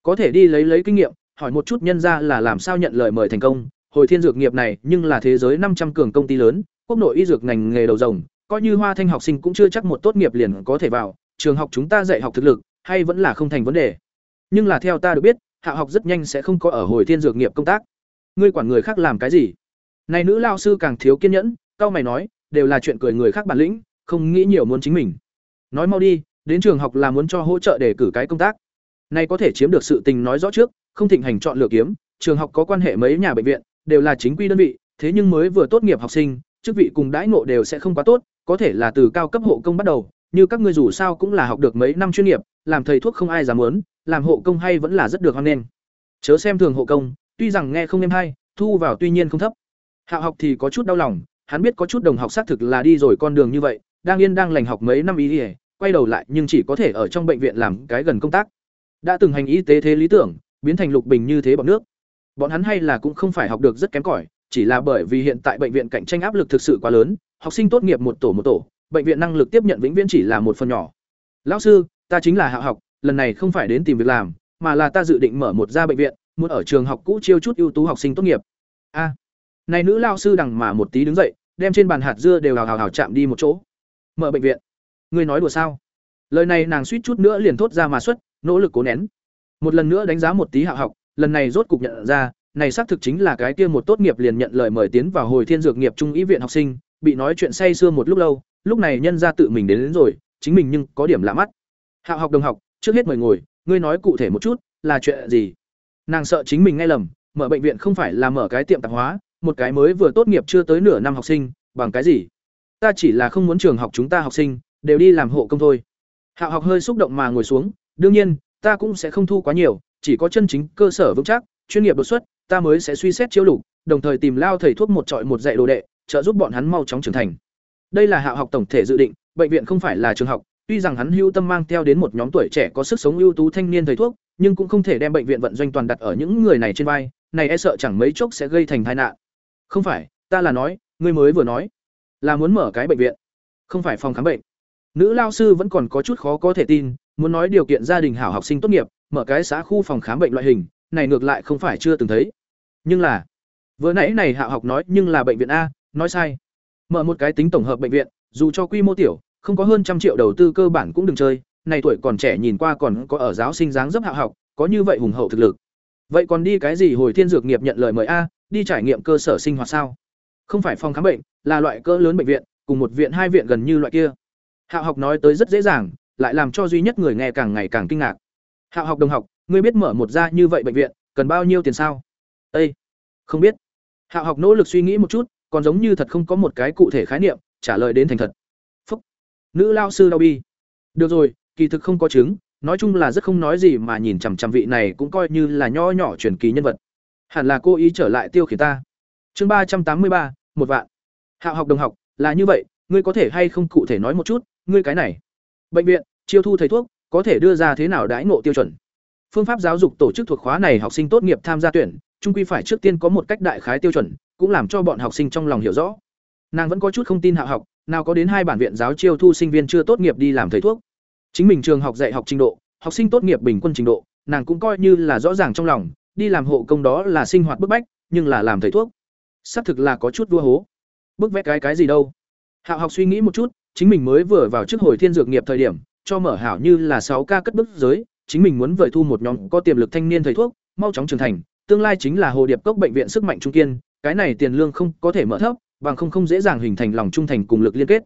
Có thể đi lấy lấy kinh nghiệm hỏi một chút nhân ra là làm sao nhận lời mời thành công, hồi thiên dược nghiệp này nhưng là thế giới năm trăm cường công ty lớn, quốc nội y dược ngành nghề đầu rồng, coi như hoa thanh học sinh cũng chưa chắc một tốt nghiệp liền có thể vào, trường học chúng ta dạy học thực lực, hay vẫn là không thành vấn đề. Nhưng là theo ta được biết, hạ học rất nhanh sẽ không có ở hồi thiên dược nghiệp công tác. Ngươi quản người khác làm cái gì? Này nữ lao sư càng thiếu kiên nhẫn, cao mày nói, đều là chuyện cười người khác bản lĩnh, không nghĩ nhiều muốn chính mình. Nói mau đi, đến trường học là muốn cho hỗ trợ để cử cái công tác. Nay có thể chiếm được sự tình nói rõ trước không thịnh hành chọn lựa kiếm, trường học có quan hệ mấy nhà bệnh viện, đều là chính quy đơn vị, thế nhưng mới vừa tốt nghiệp học sinh, chức vị cùng đãi ngộ đều sẽ không quá tốt, có thể là từ cao cấp hộ công bắt đầu, như các ngươi dù sao cũng là học được mấy năm chuyên nghiệp, làm thầy thuốc không ai dám muốn, làm hộ công hay vẫn là rất được hoan nghênh. Chớ xem thường hộ công, tuy rằng nghe không êm hay, thu vào tuy nhiên không thấp. Hạo học thì có chút đau lòng, hắn biết có chút đồng học xác thực là đi rồi con đường như vậy, đang yên đang lành học mấy năm y ỉa quay đầu lại nhưng chỉ có thể ở trong bệnh viện làm cái gần công tác. Đã từng hành y tế thế lý tưởng biến thành lục bình như thế bọn nước. Bọn hắn hay là cũng không phải học được rất kém cỏi, chỉ là bởi vì hiện tại bệnh viện cạnh tranh áp lực thực sự quá lớn, học sinh tốt nghiệp một tổ một tổ, bệnh viện năng lực tiếp nhận vĩnh viễn chỉ là một phần nhỏ. Lão sư, ta chính là hạ học, lần này không phải đến tìm việc làm, mà là ta dự định mở một gia bệnh viện, muốn ở trường học cũ chiêu chút ưu tú học sinh tốt nghiệp. A. Này nữ lao sư đằng mà một tí đứng dậy, đem trên bàn hạt dưa đều hào hào hào chạm đi một chỗ. Mở bệnh viện. Ngươi nói đùa sao? Lời này nàng suýt chút nữa liền thốt ra mà xuất, nỗ lực cố nén một lần nữa đánh giá một tí hạ học lần này rốt cục nhận ra này xác thực chính là cái kia một tốt nghiệp liền nhận lời mời tiến vào hồi thiên dược nghiệp trung ý viện học sinh bị nói chuyện say sưa một lúc lâu lúc này nhân ra tự mình đến, đến rồi chính mình nhưng có điểm lạ mắt. Hạ học đồng học trước hết mời ngồi ngươi nói cụ thể một chút là chuyện gì? Nàng sợ chính mình nghe lầm mở bệnh viện không phải là mở cái tiệm tạp hóa một cái mới vừa tốt nghiệp chưa tới nửa năm học sinh bằng cái gì? Ta chỉ là không muốn trường học chúng ta học sinh đều đi làm hộ công thôi. Hạ học hơi xúc động mà ngồi xuống đương nhiên ta cũng sẽ không thu quá nhiều, chỉ có chân chính cơ sở vững chắc, chuyên nghiệp đột xuất, ta mới sẽ suy xét chiếu lục, đồng thời tìm lao thầy thuốc một trọi một dạy đồ đệ, trợ giúp bọn hắn mau chóng trưởng thành. Đây là hạ học tổng thể dự định, bệnh viện không phải là trường học, tuy rằng hắn hưu tâm mang theo đến một nhóm tuổi trẻ có sức sống ưu tú thanh niên thầy thuốc, nhưng cũng không thể đem bệnh viện vận doanh toàn đặt ở những người này trên vai, này e sợ chẳng mấy chốc sẽ gây thành tai nạn. Không phải, ta là nói, ngươi mới vừa nói, là muốn mở cái bệnh viện, không phải phòng khám bệnh. Nữ lao sư vẫn còn có chút khó có thể tin muốn nói điều kiện gia đình hảo học sinh tốt nghiệp, mở cái xã khu phòng khám bệnh loại hình, này ngược lại không phải chưa từng thấy. Nhưng là, vừa nãy này hạ học nói nhưng là bệnh viện a, nói sai. Mở một cái tính tổng hợp bệnh viện, dù cho quy mô tiểu, không có hơn trăm triệu đầu tư cơ bản cũng đừng chơi, này tuổi còn trẻ nhìn qua còn có ở giáo sinh dáng dấp hạ học, có như vậy hùng hậu thực lực. Vậy còn đi cái gì hồi thiên dược nghiệp nhận lời mời a, đi trải nghiệm cơ sở sinh hoạt sao? Không phải phòng khám bệnh, là loại cỡ lớn bệnh viện, cùng một viện hai viện gần như loại kia. Hạ học nói tới rất dễ dàng lại làm cho duy nhất người nghe càng ngày càng kinh ngạc. Hạ học đồng học, ngươi biết mở một gia như vậy bệnh viện, cần bao nhiêu tiền sao? Ây không biết. Hạ học nỗ lực suy nghĩ một chút, còn giống như thật không có một cái cụ thể khái niệm, trả lời đến thành thật. Phúc. Nữ lao sư đau bi. Được rồi, kỳ thực không có chứng, nói chung là rất không nói gì mà nhìn chằm chằm vị này cũng coi như là nho nhỏ truyền kỳ nhân vật. Hẳn là cô ý trở lại tiêu khiển ta. Chương ba trăm tám mươi ba, một vạn. Hạ học đồng học, là như vậy, ngươi có thể hay không cụ thể nói một chút, ngươi cái này bệnh viện, chiêu thu thầy thuốc, có thể đưa ra thế nào đãi ngộ tiêu chuẩn. Phương pháp giáo dục tổ chức thuộc khóa này học sinh tốt nghiệp tham gia tuyển, trung quy phải trước tiên có một cách đại khái tiêu chuẩn, cũng làm cho bọn học sinh trong lòng hiểu rõ. Nàng vẫn có chút không tin hạ học, nào có đến hai bản viện giáo chiêu thu sinh viên chưa tốt nghiệp đi làm thầy thuốc. Chính mình trường học dạy học trình độ, học sinh tốt nghiệp bình quân trình độ, nàng cũng coi như là rõ ràng trong lòng, đi làm hộ công đó là sinh hoạt bức bách, nhưng là làm thầy thuốc. Xác thực là có chút vua hố. Bức vẽ cái cái gì đâu? Hạ học suy nghĩ một chút chính mình mới vừa vào trước hồi thiên dược nghiệp thời điểm, cho mở hảo như là sáu ca cất bức giới, chính mình muốn vời thu một nhóm có tiềm lực thanh niên thầy thuốc, mau chóng trưởng thành, tương lai chính là hồ điệp cốc bệnh viện sức mạnh trung kiên, cái này tiền lương không có thể mở thấp, bằng không không dễ dàng hình thành lòng trung thành cùng lực liên kết.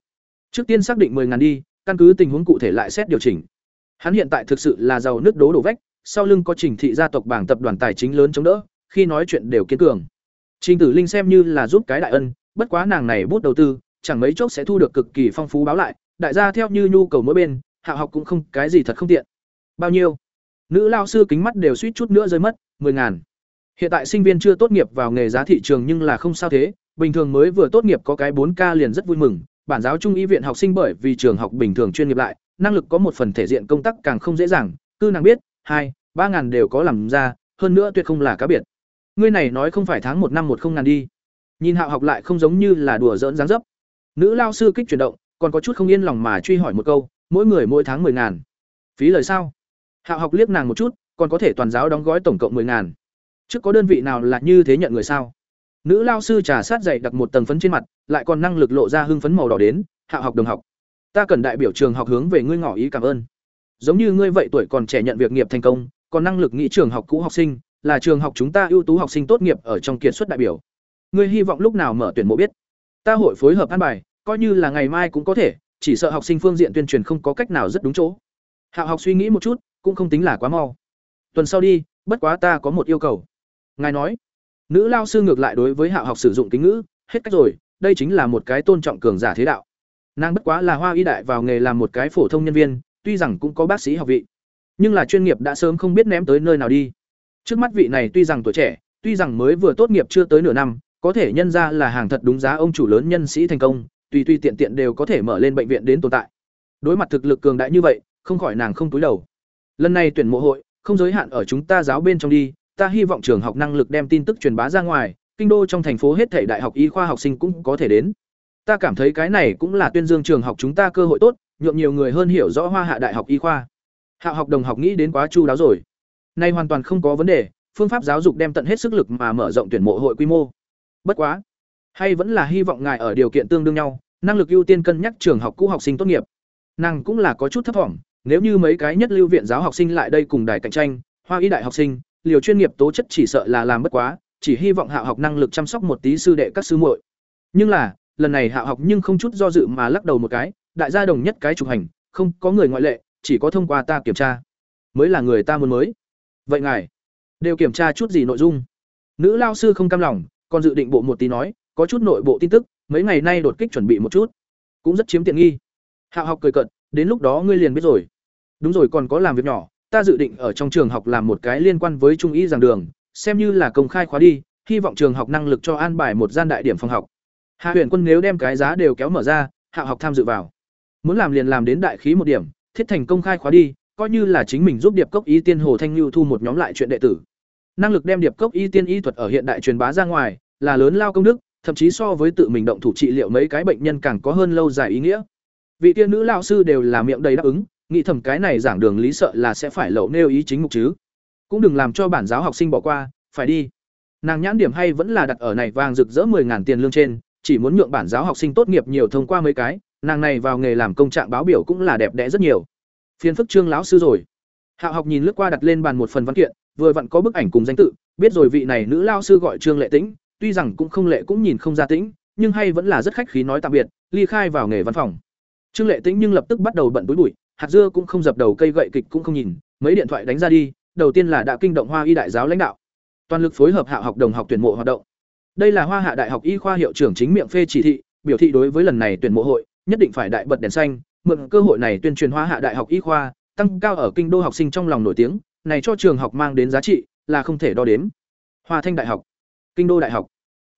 Trước tiên xác định 10 ngàn đi, căn cứ tình huống cụ thể lại xét điều chỉnh. Hắn hiện tại thực sự là giàu nước đố đổ vách, sau lưng có trình thị gia tộc bảng tập đoàn tài chính lớn chống đỡ, khi nói chuyện đều kiên cường. Trình tử linh xem như là giúp cái đại ân, bất quá nàng này bút đầu tư chẳng mấy chốc sẽ thu được cực kỳ phong phú báo lại, đại gia theo như nhu cầu mỗi bên, hạ học cũng không, cái gì thật không tiện. Bao nhiêu? Nữ lao sư kính mắt đều suýt chút nữa rơi mất, mười ngàn. Hiện tại sinh viên chưa tốt nghiệp vào nghề giá thị trường nhưng là không sao thế, bình thường mới vừa tốt nghiệp có cái bốn k liền rất vui mừng. Bản giáo trung y viện học sinh bởi vì trường học bình thường chuyên nghiệp lại, năng lực có một phần thể diện công tác càng không dễ dàng, cư nàng biết, hai, ba ngàn đều có làm ra, hơn nữa tuyệt không là cá biệt. Ngươi này nói không phải tháng một năm một không ngàn đi. Nhìn Hạo học lại không giống như là đùa giỡn dáng dấp. Nữ lao sư kích chuyển động, còn có chút không yên lòng mà truy hỏi một câu, mỗi người mỗi tháng 10 ngàn. Phí lời sao? Hạo học liếc nàng một chút, còn có thể toàn giáo đóng gói tổng cộng 10 ngàn. Trước có đơn vị nào là như thế nhận người sao? Nữ lao sư trà sát dày đặt một tầng phấn trên mặt, lại còn năng lực lộ ra hưng phấn màu đỏ đến, Hạo học đồng học. Ta cần đại biểu trường học hướng về ngươi ngỏ ý cảm ơn. Giống như ngươi vậy tuổi còn trẻ nhận việc nghiệp thành công, còn năng lực nghĩ trường học cũ học sinh, là trường học chúng ta ưu tú học sinh tốt nghiệp ở trong kiệt xuất đại biểu. Ngươi hy vọng lúc nào mở tuyển mộ biết. Ta hội phối hợp an bài, coi như là ngày mai cũng có thể, chỉ sợ học sinh phương diện tuyên truyền không có cách nào rất đúng chỗ. Hạo học suy nghĩ một chút, cũng không tính là quá mau. Tuần sau đi, bất quá ta có một yêu cầu. Ngài nói, nữ lao sư ngược lại đối với Hạo học sử dụng kính ngữ, hết cách rồi, đây chính là một cái tôn trọng cường giả thế đạo. Nàng bất quá là hoa y đại vào nghề làm một cái phổ thông nhân viên, tuy rằng cũng có bác sĩ học vị, nhưng là chuyên nghiệp đã sớm không biết ném tới nơi nào đi. Trước mắt vị này tuy rằng tuổi trẻ, tuy rằng mới vừa tốt nghiệp chưa tới nửa năm, có thể nhân ra là hàng thật đúng giá ông chủ lớn nhân sĩ thành công, tùy tùy tiện tiện đều có thể mở lên bệnh viện đến tồn tại. Đối mặt thực lực cường đại như vậy, không khỏi nàng không túi đầu. Lần này tuyển mộ hội, không giới hạn ở chúng ta giáo bên trong đi, ta hy vọng trường học năng lực đem tin tức truyền bá ra ngoài, kinh đô trong thành phố hết thảy đại học y khoa học sinh cũng có thể đến. Ta cảm thấy cái này cũng là tuyên dương trường học chúng ta cơ hội tốt, nhượng nhiều người hơn hiểu rõ Hoa Hạ Đại học y khoa. Hạ học đồng học nghĩ đến quá chu đáo rồi. Nay hoàn toàn không có vấn đề, phương pháp giáo dục đem tận hết sức lực mà mở rộng tuyển mộ hội quy mô. Bất quá, hay vẫn là hy vọng ngài ở điều kiện tương đương nhau, năng lực ưu tiên cân nhắc trường học cũ học sinh tốt nghiệp. Nàng cũng là có chút thấp vọng, nếu như mấy cái nhất lưu viện giáo học sinh lại đây cùng đài cạnh tranh, Hoa y đại học sinh, liều chuyên nghiệp tố chất chỉ sợ là làm bất quá, chỉ hy vọng Hạ học năng lực chăm sóc một tí sư đệ các sư muội. Nhưng là, lần này Hạ học nhưng không chút do dự mà lắc đầu một cái, đại gia đồng nhất cái chụp hành, không có người ngoại lệ, chỉ có thông qua ta kiểm tra, mới là người ta muốn mới. Vậy ngài, đều kiểm tra chút gì nội dung? Nữ lao sư không cam lòng, còn dự định bộ một tí nói, có chút nội bộ tin tức, mấy ngày nay đột kích chuẩn bị một chút, cũng rất chiếm tiện nghi. Hạo học cười cận, đến lúc đó ngươi liền biết rồi. Đúng rồi còn có làm việc nhỏ, ta dự định ở trong trường học làm một cái liên quan với trung y giảng đường, xem như là công khai khóa đi, hy vọng trường học năng lực cho an bài một gian đại điểm phòng học. Hạ Huyền Quân nếu đem cái giá đều kéo mở ra, hạ học tham dự vào. Muốn làm liền làm đến đại khí một điểm, thiết thành công khai khóa đi, coi như là chính mình giúp Điệp Cốc Y Tiên Hồ Thanh lưu thu một nhóm lại chuyện đệ tử. Năng lực đem Điệp Cốc Y Tiên y thuật ở hiện đại truyền bá ra ngoài, là lớn lao công đức, thậm chí so với tự mình động thủ trị liệu mấy cái bệnh nhân càng có hơn lâu dài ý nghĩa. Vị tiên nữ lão sư đều là miệng đầy đáp ứng, nghĩ thầm cái này giảng đường lý sợ là sẽ phải lậu nêu ý chính mục chứ. Cũng đừng làm cho bản giáo học sinh bỏ qua, phải đi. Nàng nhãn điểm hay vẫn là đặt ở này vàng rực rỡ mười ngàn tiền lương trên, chỉ muốn nhượng bản giáo học sinh tốt nghiệp nhiều thông qua mấy cái, nàng này vào nghề làm công trạng báo biểu cũng là đẹp đẽ rất nhiều. Phiên phức trương lão sư rồi. Hạo học nhìn lướt qua đặt lên bàn một phần văn kiện, vừa vặn có bức ảnh cùng danh tự, biết rồi vị này nữ lao sư gọi Trương Lệ Tĩnh, tuy rằng cũng không lệ cũng nhìn không ra tĩnh, nhưng hay vẫn là rất khách khí nói tạm biệt, ly khai vào nghề văn phòng. Trương Lệ Tĩnh nhưng lập tức bắt đầu bận túi bụi, hạt dưa cũng không dập đầu cây gậy kịch cũng không nhìn, mấy điện thoại đánh ra đi, đầu tiên là đã kinh động Hoa Y đại giáo lãnh đạo. Toàn lực phối hợp hạ học đồng học tuyển mộ hoạt động. Đây là Hoa Hạ Đại học Y khoa hiệu trưởng chính miệng phê chỉ thị, biểu thị đối với lần này tuyển mộ hội, nhất định phải đại bật đèn xanh, mượn cơ hội này tuyên truyền Hoa Hạ Đại học Y khoa, tăng cao ở kinh đô học sinh trong lòng nổi tiếng, này cho trường học mang đến giá trị là không thể đo đếm. Hoa Thanh Đại học, Kinh đô Đại học.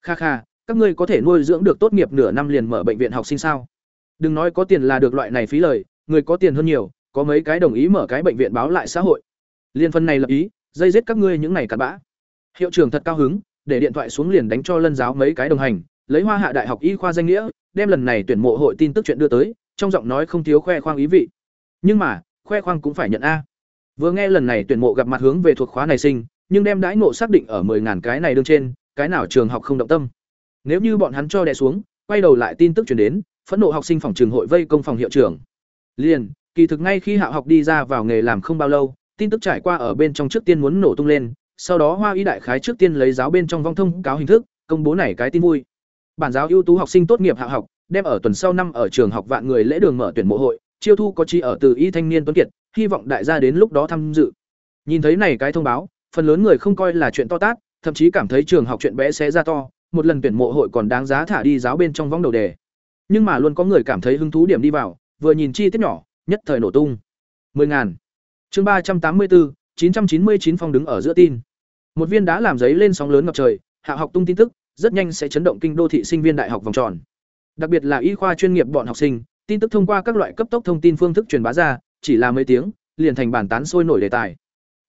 Kha kha, các ngươi có thể nuôi dưỡng được tốt nghiệp nửa năm liền mở bệnh viện học sinh sao? Đừng nói có tiền là được loại này phí lời, người có tiền hơn nhiều, có mấy cái đồng ý mở cái bệnh viện báo lại xã hội. Liên phân này lập ý, dây giết các ngươi những này cặn bã. Hiệu trưởng thật cao hứng, để điện thoại xuống liền đánh cho lân giáo mấy cái đồng hành, lấy Hoa Hạ Đại học Y khoa danh nghĩa, đem lần này tuyển mộ hội tin tức chuyện đưa tới, trong giọng nói không thiếu khoe khoang ý vị. Nhưng mà, khoe khoang cũng phải nhận a. Vừa nghe lần này tuyển mộ gặp mặt hướng về thuộc khóa này sinh, nhưng đem đãi ngộ xác định ở 10000 cái này đương trên, cái nào trường học không động tâm. Nếu như bọn hắn cho đè xuống, quay đầu lại tin tức truyền đến, phẫn nộ học sinh phòng trường hội vây công phòng hiệu trưởng. Liền, kỳ thực ngay khi hạ học đi ra vào nghề làm không bao lâu, tin tức trải qua ở bên trong trước tiên muốn nổ tung lên, sau đó Hoa Y đại khái trước tiên lấy giáo bên trong vong thông cáo hình thức, công bố này cái tin vui. Bản giáo ưu tú học sinh tốt nghiệp hạ học, đem ở tuần sau năm ở trường học vạn người lễ đường mở tuyển mộ hội, chiêu thu có chi ở từ y thanh niên tuấn kiệt, hy vọng đại gia đến lúc đó tham dự. Nhìn thấy này cái thông báo, phần lớn người không coi là chuyện to tát, thậm chí cảm thấy trường học chuyện bé xé ra to, một lần tuyển mộ hội còn đáng giá thả đi giáo bên trong vong đầu đề. Nhưng mà luôn có người cảm thấy hứng thú điểm đi vào, vừa nhìn chi tiết nhỏ, nhất thời nổ tung. 10. Chương 384, 999 phong đứng ở giữa tin. Một viên đá làm giấy lên sóng lớn ngập trời, hạ học tung tin tức, rất nhanh sẽ chấn động kinh đô thị sinh viên đại học vòng tròn. Đặc biệt là y khoa chuyên nghiệp bọn học sinh, tin tức thông qua các loại cấp tốc thông tin phương thức truyền bá ra, chỉ là mấy tiếng, liền thành bản tán sôi nổi đề tài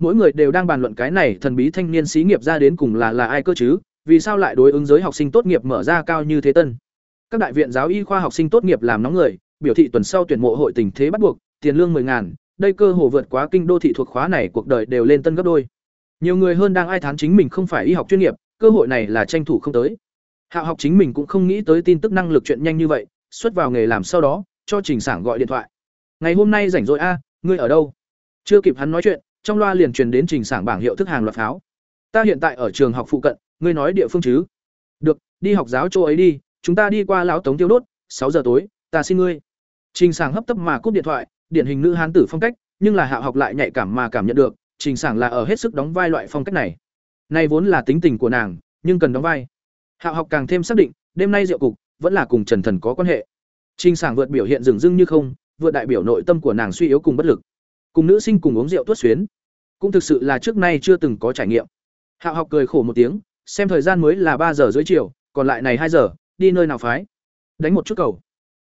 mỗi người đều đang bàn luận cái này thần bí thanh niên xí nghiệp ra đến cùng là là ai cơ chứ? Vì sao lại đối ứng giới học sinh tốt nghiệp mở ra cao như thế tân? Các đại viện giáo y khoa học sinh tốt nghiệp làm nóng người, biểu thị tuần sau tuyển mộ hội tình thế bắt buộc, tiền lương 10 ngàn, đây cơ hồ vượt quá kinh đô thị thuộc khóa này cuộc đời đều lên tân gấp đôi. Nhiều người hơn đang ai thán chính mình không phải y học chuyên nghiệp, cơ hội này là tranh thủ không tới. Hạ học chính mình cũng không nghĩ tới tin tức năng lực chuyện nhanh như vậy, xuất vào nghề làm sau đó, cho trình sảng gọi điện thoại. Ngày hôm nay rảnh rỗi a, ngươi ở đâu? Chưa kịp hắn nói chuyện trong loa liền truyền đến trình sảng bảng hiệu thức hàng loạt pháo. Ta hiện tại ở trường học phụ cận, ngươi nói địa phương chứ? Được, đi học giáo chỗ ấy đi, chúng ta đi qua lão tống tiêu đốt, sáu giờ tối, ta xin ngươi. Trình sảng hấp tấp mà cúp điện thoại, điển hình nữ hán tử phong cách, nhưng là hạ học lại nhạy cảm mà cảm nhận được, trình sảng là ở hết sức đóng vai loại phong cách này. Này vốn là tính tình của nàng, nhưng cần đóng vai. Hạ học càng thêm xác định, đêm nay rượu cục, vẫn là cùng trần thần có quan hệ. Trình sảng vượt biểu hiện rừng rưng như không, vượt đại biểu nội tâm của nàng suy yếu cùng bất lực cùng nữ sinh cùng uống rượu tuất xuyến. Cũng thực sự là trước nay chưa từng có trải nghiệm. Hạ học cười khổ một tiếng, xem thời gian mới là ba giờ dưới chiều, còn lại này hai giờ, đi nơi nào phái? Đánh một chút cầu.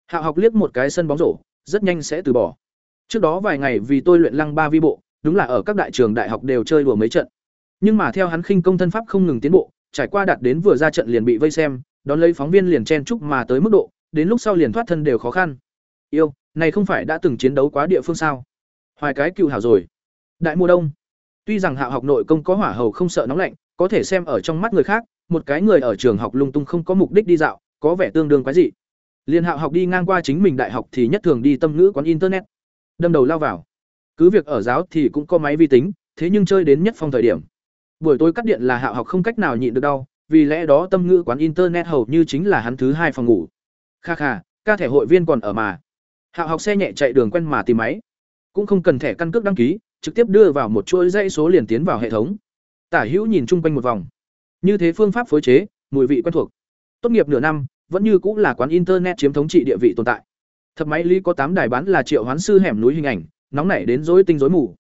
Hạ học liếc một cái sân bóng rổ, rất nhanh sẽ từ bỏ. Trước đó vài ngày vì tôi luyện lăng ba vi bộ, đúng là ở các đại trường đại học đều chơi đùa mấy trận. Nhưng mà theo hắn khinh công thân pháp không ngừng tiến bộ, trải qua đạt đến vừa ra trận liền bị vây xem, đón lấy phóng viên liền chen chúc mà tới mức độ, đến lúc sau liền thoát thân đều khó khăn. Yêu, này không phải đã từng chiến đấu quá địa phương sao? Hoài cái cựu hảo rồi. Đại mùa đông. Tuy rằng hạ học nội công có hỏa hầu không sợ nóng lạnh, có thể xem ở trong mắt người khác, một cái người ở trường học lung tung không có mục đích đi dạo, có vẻ tương đương quái dị. Liên hạ học đi ngang qua chính mình đại học thì nhất thường đi tâm ngữ quán internet. Đâm đầu lao vào. Cứ việc ở giáo thì cũng có máy vi tính, thế nhưng chơi đến nhất phong thời điểm. Buổi tối cắt điện là hạ học không cách nào nhịn được đau, vì lẽ đó tâm ngữ quán internet hầu như chính là hắn thứ hai phòng ngủ. Kha kha, ca thẻ hội viên còn ở mà. Hạ học xe nhẹ chạy đường quen mà tìm máy cũng không cần thẻ căn cước đăng ký, trực tiếp đưa vào một chuỗi dãy số liền tiến vào hệ thống. Tả hữu nhìn chung quanh một vòng. Như thế phương pháp phối chế, mùi vị quen thuộc. Tốt nghiệp nửa năm, vẫn như cũng là quán internet chiếm thống trị địa vị tồn tại. Thập máy lý có tám đài bán là triệu hoán sư hẻm núi hình ảnh, nóng nảy đến rối tinh rối mù.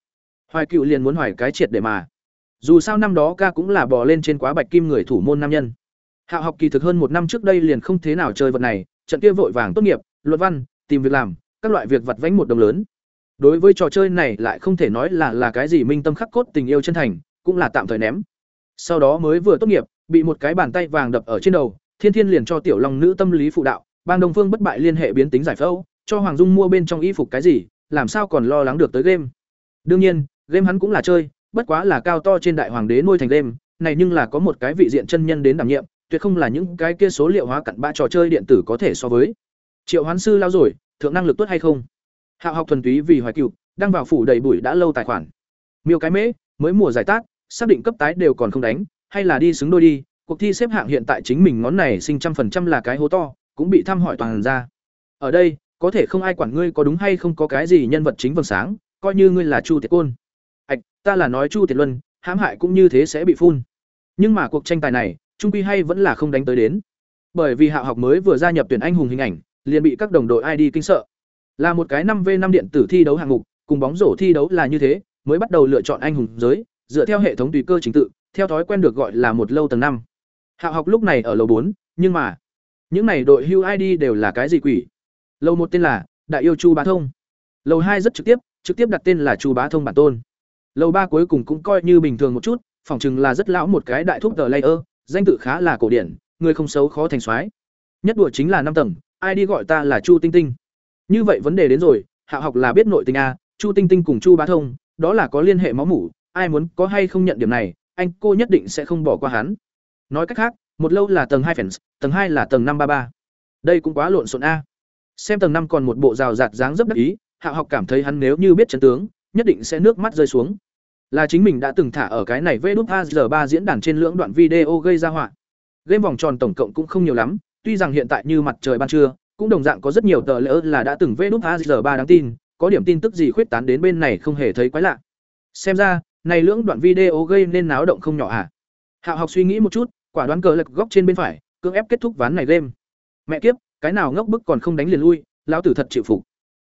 Hoài cựu liền muốn hoài cái triệt để mà. Dù sao năm đó ca cũng là bò lên trên quá bạch kim người thủ môn nam nhân. Hạ học kỳ thực hơn một năm trước đây liền không thế nào chơi vật này, trận kia vội vàng tốt nghiệp luật văn, tìm việc làm, các loại việc vặt vánh một đồng lớn đối với trò chơi này lại không thể nói là là cái gì minh tâm khắc cốt tình yêu chân thành, cũng là tạm thời ném. Sau đó mới vừa tốt nghiệp, bị một cái bàn tay vàng đập ở trên đầu, thiên thiên liền cho tiểu long nữ tâm lý phụ đạo, bang đồng phương bất bại liên hệ biến tính giải phẫu, cho hoàng dung mua bên trong y phục cái gì, làm sao còn lo lắng được tới game? Đương nhiên, game hắn cũng là chơi, bất quá là cao to trên đại hoàng đế nuôi thành game, này nhưng là có một cái vị diện chân nhân đến đảm nhiệm, tuyệt không là những cái kia số liệu hóa cặn ba trò chơi điện tử có thể so với. Triệu hoán sư lao rồi, thượng năng lực tốt hay không? Hạo học thuần túy vì hoài cựu, đang vào phủ đầy bụi đã lâu tài khoản. Miêu cái mễ, mới mùa giải tác, xác định cấp tái đều còn không đánh, hay là đi xứng đôi đi, cuộc thi xếp hạng hiện tại chính mình ngón này sinh trăm phần trăm là cái hố to, cũng bị thăm hỏi toàn ra. Ở đây, có thể không ai quản ngươi có đúng hay không có cái gì nhân vật chính vầng sáng, coi như ngươi là Chu Tiệt Côn. Ảch, ta là nói Chu Tiệt Luân, hãm hại cũng như thế sẽ bị phun. Nhưng mà cuộc tranh tài này, trung quy hay vẫn là không đánh tới đến. Bởi vì Hạo học mới vừa gia nhập tuyển anh hùng hình ảnh, liền bị các đồng đội ID kinh sợ. Là một cái năm v năm điện tử thi đấu hạng mục, cùng bóng rổ thi đấu là như thế, mới bắt đầu lựa chọn anh hùng giới, dựa theo hệ thống tùy cơ chính tự, theo thói quen được gọi là một lâu tầng năm. Hạo học lúc này ở lầu bốn, nhưng mà những này đội hưu ID đều là cái gì quỷ? Lầu một tên là Đại yêu Chu Bá Thông. Lầu hai rất trực tiếp, trực tiếp đặt tên là Chu Bá Thông bản tôn. Lầu ba cuối cùng cũng coi như bình thường một chút, phỏng chừng là rất lão một cái đại thúc tờ layer, danh tự khá là cổ điển, người không xấu khó thành soái. Nhất đùa chính là năm tầng, ID gọi ta là Chu Tinh Tinh. Như vậy vấn đề đến rồi, Hạ học là biết nội tình a, Chu Tinh Tinh cùng Chu Bá Thông, đó là có liên hệ máu mủ, ai muốn có hay không nhận điểm này, anh cô nhất định sẽ không bỏ qua hắn. Nói cách khác, một lâu là tầng hai fans, tầng hai là tầng năm ba ba. Đây cũng quá lộn xộn a. Xem tầng năm còn một bộ rào rạt dáng dấp đắc ý, Hạ học cảm thấy hắn nếu như biết chân tướng, nhất định sẽ nước mắt rơi xuống. Là chính mình đã từng thả ở cái này VđA3 diễn đàn trên lưỡng đoạn video gây ra họa. Game vòng tròn tổng cộng cũng không nhiều lắm, tuy rằng hiện tại như mặt trời ban trưa, cũng đồng dạng có rất nhiều tờ lỡ là đã từng vê đúc azr ba đáng tin, có điểm tin tức gì khuyết tán đến bên này không hề thấy quái lạ. Xem ra, này lưỡng đoạn video gây nên náo động không nhỏ à? Hạo học suy nghĩ một chút, quả đoán cờ lệch góc trên bên phải, cưỡng ép kết thúc ván này game. Mẹ kiếp, cái nào ngốc bức còn không đánh liền lui, lão tử thật chịu phục.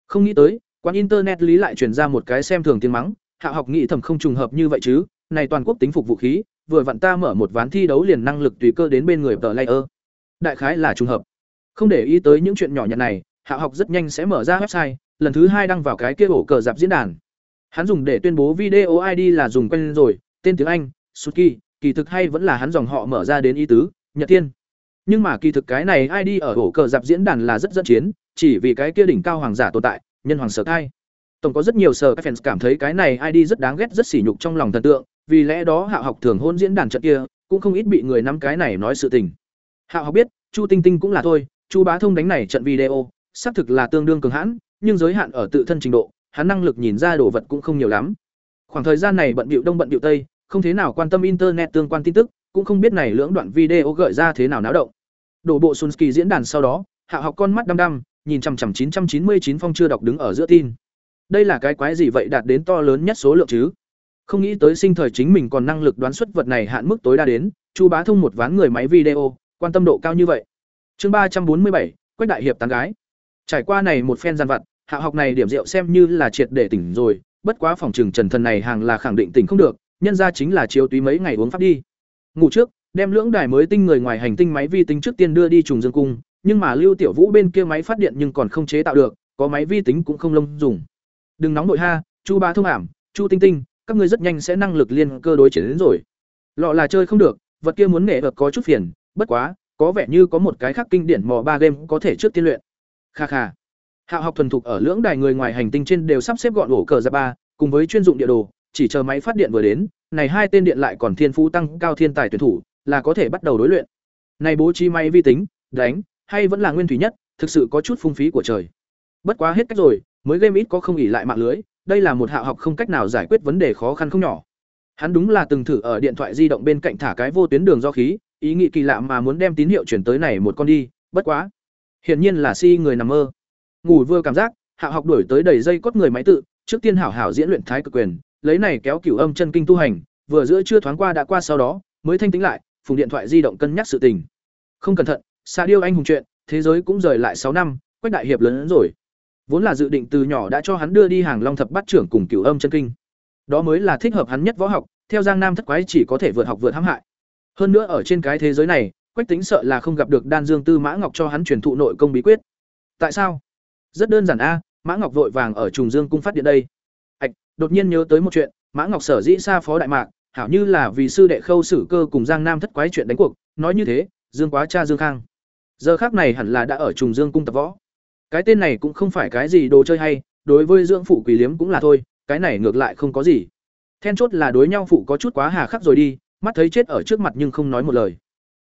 Không nghĩ tới, quán internet lý lại truyền ra một cái xem thường tiếng mắng, hạo học nghĩ thầm không trùng hợp như vậy chứ, này toàn quốc tính phục vũ khí, vừa vặn ta mở một ván thi đấu liền năng lực tùy cơ đến bên người tờ layer đại khái là trùng hợp không để ý tới những chuyện nhỏ nhặt này, Hạ học rất nhanh sẽ mở ra website, lần thứ hai đăng vào cái kia ổ cờ dạp diễn đàn. Hắn dùng để tuyên bố video ID là dùng quen rồi, tên tiếng Anh, Suki, kỳ thực hay vẫn là hắn dòng họ mở ra đến ý tứ nhật tiên nhưng mà kỳ thực cái này id ở ổ cờ dạp diễn đàn là rất dẫn chiến chỉ vì cái kia đỉnh cao hoàng giả tồn tại nhân hoàng sở thai. tổng có rất nhiều sở các fans cảm thấy cái này id rất đáng ghét rất sỉ nhục trong lòng thần tượng vì lẽ đó hạ học thường hôn diễn đàn trận kia cũng không ít bị người nắm cái này nói sự tình hạ học biết chu tinh tinh cũng là thôi chu bá thông đánh này trận video, xác thực là tương đương cường hãn, nhưng giới hạn ở tự thân trình độ, hắn năng lực nhìn ra đồ vật cũng không nhiều lắm. Khoảng thời gian này bận bịu đông bận bịu tây, không thế nào quan tâm internet tương quan tin tức, cũng không biết này lưỡng đoạn video gợi ra thế nào náo động. Đổ bộ Sunsky diễn đàn sau đó, hạ học con mắt đăm đăm, nhìn chằm chằm 999 phong chưa đọc đứng ở giữa tin. Đây là cái quái gì vậy đạt đến to lớn nhất số lượng chứ? Không nghĩ tới sinh thời chính mình còn năng lực đoán xuất vật này hạn mức tối đa đến, chu bá thông một ván người máy video, quan tâm độ cao như vậy chương ba trăm bốn mươi bảy, quách đại hiệp tán gái. Trải qua này một phen gian vặt, hạ học này điểm rượu xem như là triệt để tỉnh rồi, bất quá phòng trường trần thần này hàng là khẳng định tỉnh không được, nhân ra chính là chiếu túy mấy ngày uống pháp đi. Ngủ trước, đem lưỡng đài mới tinh người ngoài hành tinh máy vi tính trước tiên đưa đi trùng dương cung, nhưng mà lưu tiểu vũ bên kia máy phát điện nhưng còn không chế tạo được, có máy vi tính cũng không lông dùng. Đừng nóng nội ha, chu ba thông ảm, chu tinh tinh, các ngươi rất nhanh sẽ năng lực liên cơ đối chiến đến rồi. Lọ là chơi không được, vật kia muốn nghệ vật có chút phiền, bất quá có vẻ như có một cái khác kinh điển mò ba game có thể trước tiên luyện. Kha kha. Hạ học thuần thục ở lưỡng đài người ngoài hành tinh trên đều sắp xếp gọn ổ cờ ra ba, cùng với chuyên dụng địa đồ, chỉ chờ máy phát điện vừa đến, này hai tên điện lại còn thiên phú tăng cao thiên tài tuyển thủ, là có thể bắt đầu đối luyện. Này bố trí máy vi tính, đánh, hay vẫn là nguyên thủy nhất, thực sự có chút phung phí của trời. Bất quá hết cách rồi, mới game ít có không ỉ lại mạng lưới, đây là một hạ học không cách nào giải quyết vấn đề khó khăn không nhỏ. Hắn đúng là từng thử ở điện thoại di động bên cạnh thả cái vô tuyến đường do khí ý nghĩ kỳ lạ mà muốn đem tín hiệu chuyển tới này một con đi, bất quá. Hiển nhiên là si người nằm mơ. Ngủ vừa cảm giác, hạ học đuổi tới đầy dây cốt người máy tự, trước tiên hảo hảo diễn luyện thái cực quyền, lấy này kéo cửu âm chân kinh tu hành, vừa giữa chưa thoáng qua đã qua sau đó, mới thanh tính lại, phùng điện thoại di động cân nhắc sự tình. Không cẩn thận xa điêu anh hùng chuyện, thế giới cũng rời lại sáu năm, quách đại hiệp lớn hơn rồi. Vốn là dự định từ nhỏ đã cho hắn đưa đi hàng long thập bát trưởng cùng cửu âm chân kinh. Đó mới là thích hợp hắn nhất võ học, theo giang nam thất quái chỉ có thể vượt học vượt hãm hại hơn nữa ở trên cái thế giới này, quách tính sợ là không gặp được đan dương tư mã ngọc cho hắn truyền thụ nội công bí quyết. Tại sao? Rất đơn giản a, mã ngọc vội vàng ở trùng dương cung phát điện đây. Ạch đột nhiên nhớ tới một chuyện, mã ngọc sở dĩ xa phó đại mạc, hảo như là vì sư đệ khâu sử cơ cùng giang nam thất quái chuyện đánh cuộc, nói như thế, dương quá cha dương khang. Giờ khắc này hẳn là đã ở trùng dương cung tập võ. Cái tên này cũng không phải cái gì đồ chơi hay, đối với dưỡng phụ quỷ liếm cũng là thôi, cái này ngược lại không có gì. Then chốt là đối nhau phụ có chút quá hà khắc rồi đi mắt thấy chết ở trước mặt nhưng không nói một lời.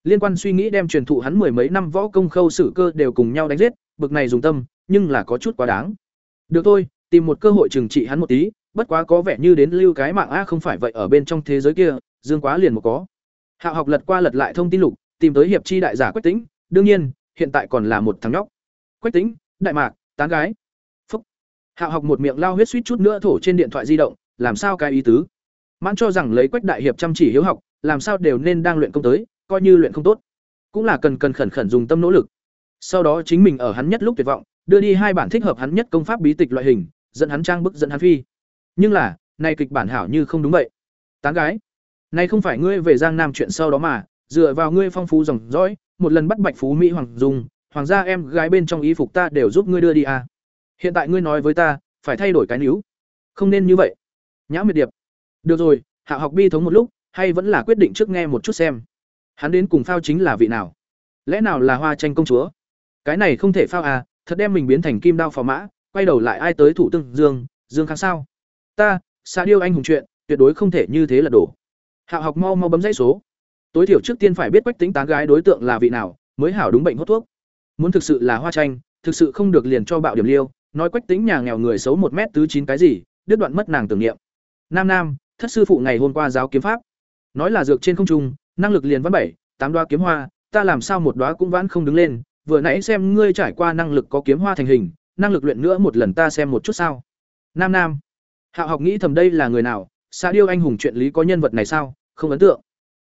Liên quan suy nghĩ đem truyền thụ hắn mười mấy năm võ công khâu sử cơ đều cùng nhau đánh giết, bực này dùng tâm, nhưng là có chút quá đáng. Được thôi, tìm một cơ hội trừng trị hắn một tí, bất quá có vẻ như đến lưu cái mạng a không phải vậy ở bên trong thế giới kia, dương quá liền một có. Hạ học lật qua lật lại thông tin lục, tìm tới hiệp chi đại giả quách tính đương nhiên, hiện tại còn là một thằng nhóc. Quách tính đại mạc, tán gái. Phúc. Hạ học một miệng lao huyết suýt chút nữa thổ trên điện thoại di động, làm sao cái ý tứ? Mãn cho rằng lấy quách đại hiệp chăm chỉ hiếu học, làm sao đều nên đang luyện công tới, coi như luyện không tốt. Cũng là cần cần khẩn khẩn dùng tâm nỗ lực. Sau đó chính mình ở hắn nhất lúc tuyệt vọng, đưa đi hai bản thích hợp hắn nhất công pháp bí tịch loại hình, dẫn hắn trang bức dẫn hắn phi. Nhưng là, nay kịch bản hảo như không đúng vậy. Tán gái, nay không phải ngươi về giang nam chuyện sau đó mà, dựa vào ngươi phong phú dòng dõi, một lần bắt bạch phú mỹ hoàng dung hoàng gia em gái bên trong y phục ta đều giúp ngươi đưa đi à. hiện tại ngươi nói với ta, phải thay đổi cái níu. Không nên như vậy. Nhã miệt điệp được rồi, hạ học bi thống một lúc, hay vẫn là quyết định trước nghe một chút xem. Hắn đến cùng phao chính là vị nào? Lẽ nào là hoa tranh công chúa? Cái này không thể phao à thật đem mình biến thành kim đao phò mã, quay đầu lại ai tới thủ tương dương dương kháng sao? Ta xa điêu anh hùng chuyện, tuyệt đối không thể như thế là đổ. Hạ học mau mau bấm dãy số. Tối thiểu trước tiên phải biết quách tính tán gái đối tượng là vị nào, mới hảo đúng bệnh hốt thuốc. Muốn thực sự là hoa tranh, thực sự không được liền cho bạo điểm liêu, nói quách tính nhà nghèo người xấu một m tứ chín cái gì, đứt đoạn mất nàng tưởng niệm. Nam nam thất sư phụ ngày hôm qua giáo kiếm pháp. Nói là dược trên không trung năng lực liền văn bảy tám đoá kiếm hoa ta làm sao một đoá cũng vãn không đứng lên vừa nãy xem ngươi trải qua năng lực có kiếm hoa thành hình năng lực luyện nữa một lần ta xem một chút sao. Nam nam hạo học nghĩ thầm đây là người nào xa điêu anh hùng chuyện lý có nhân vật này sao không ấn tượng.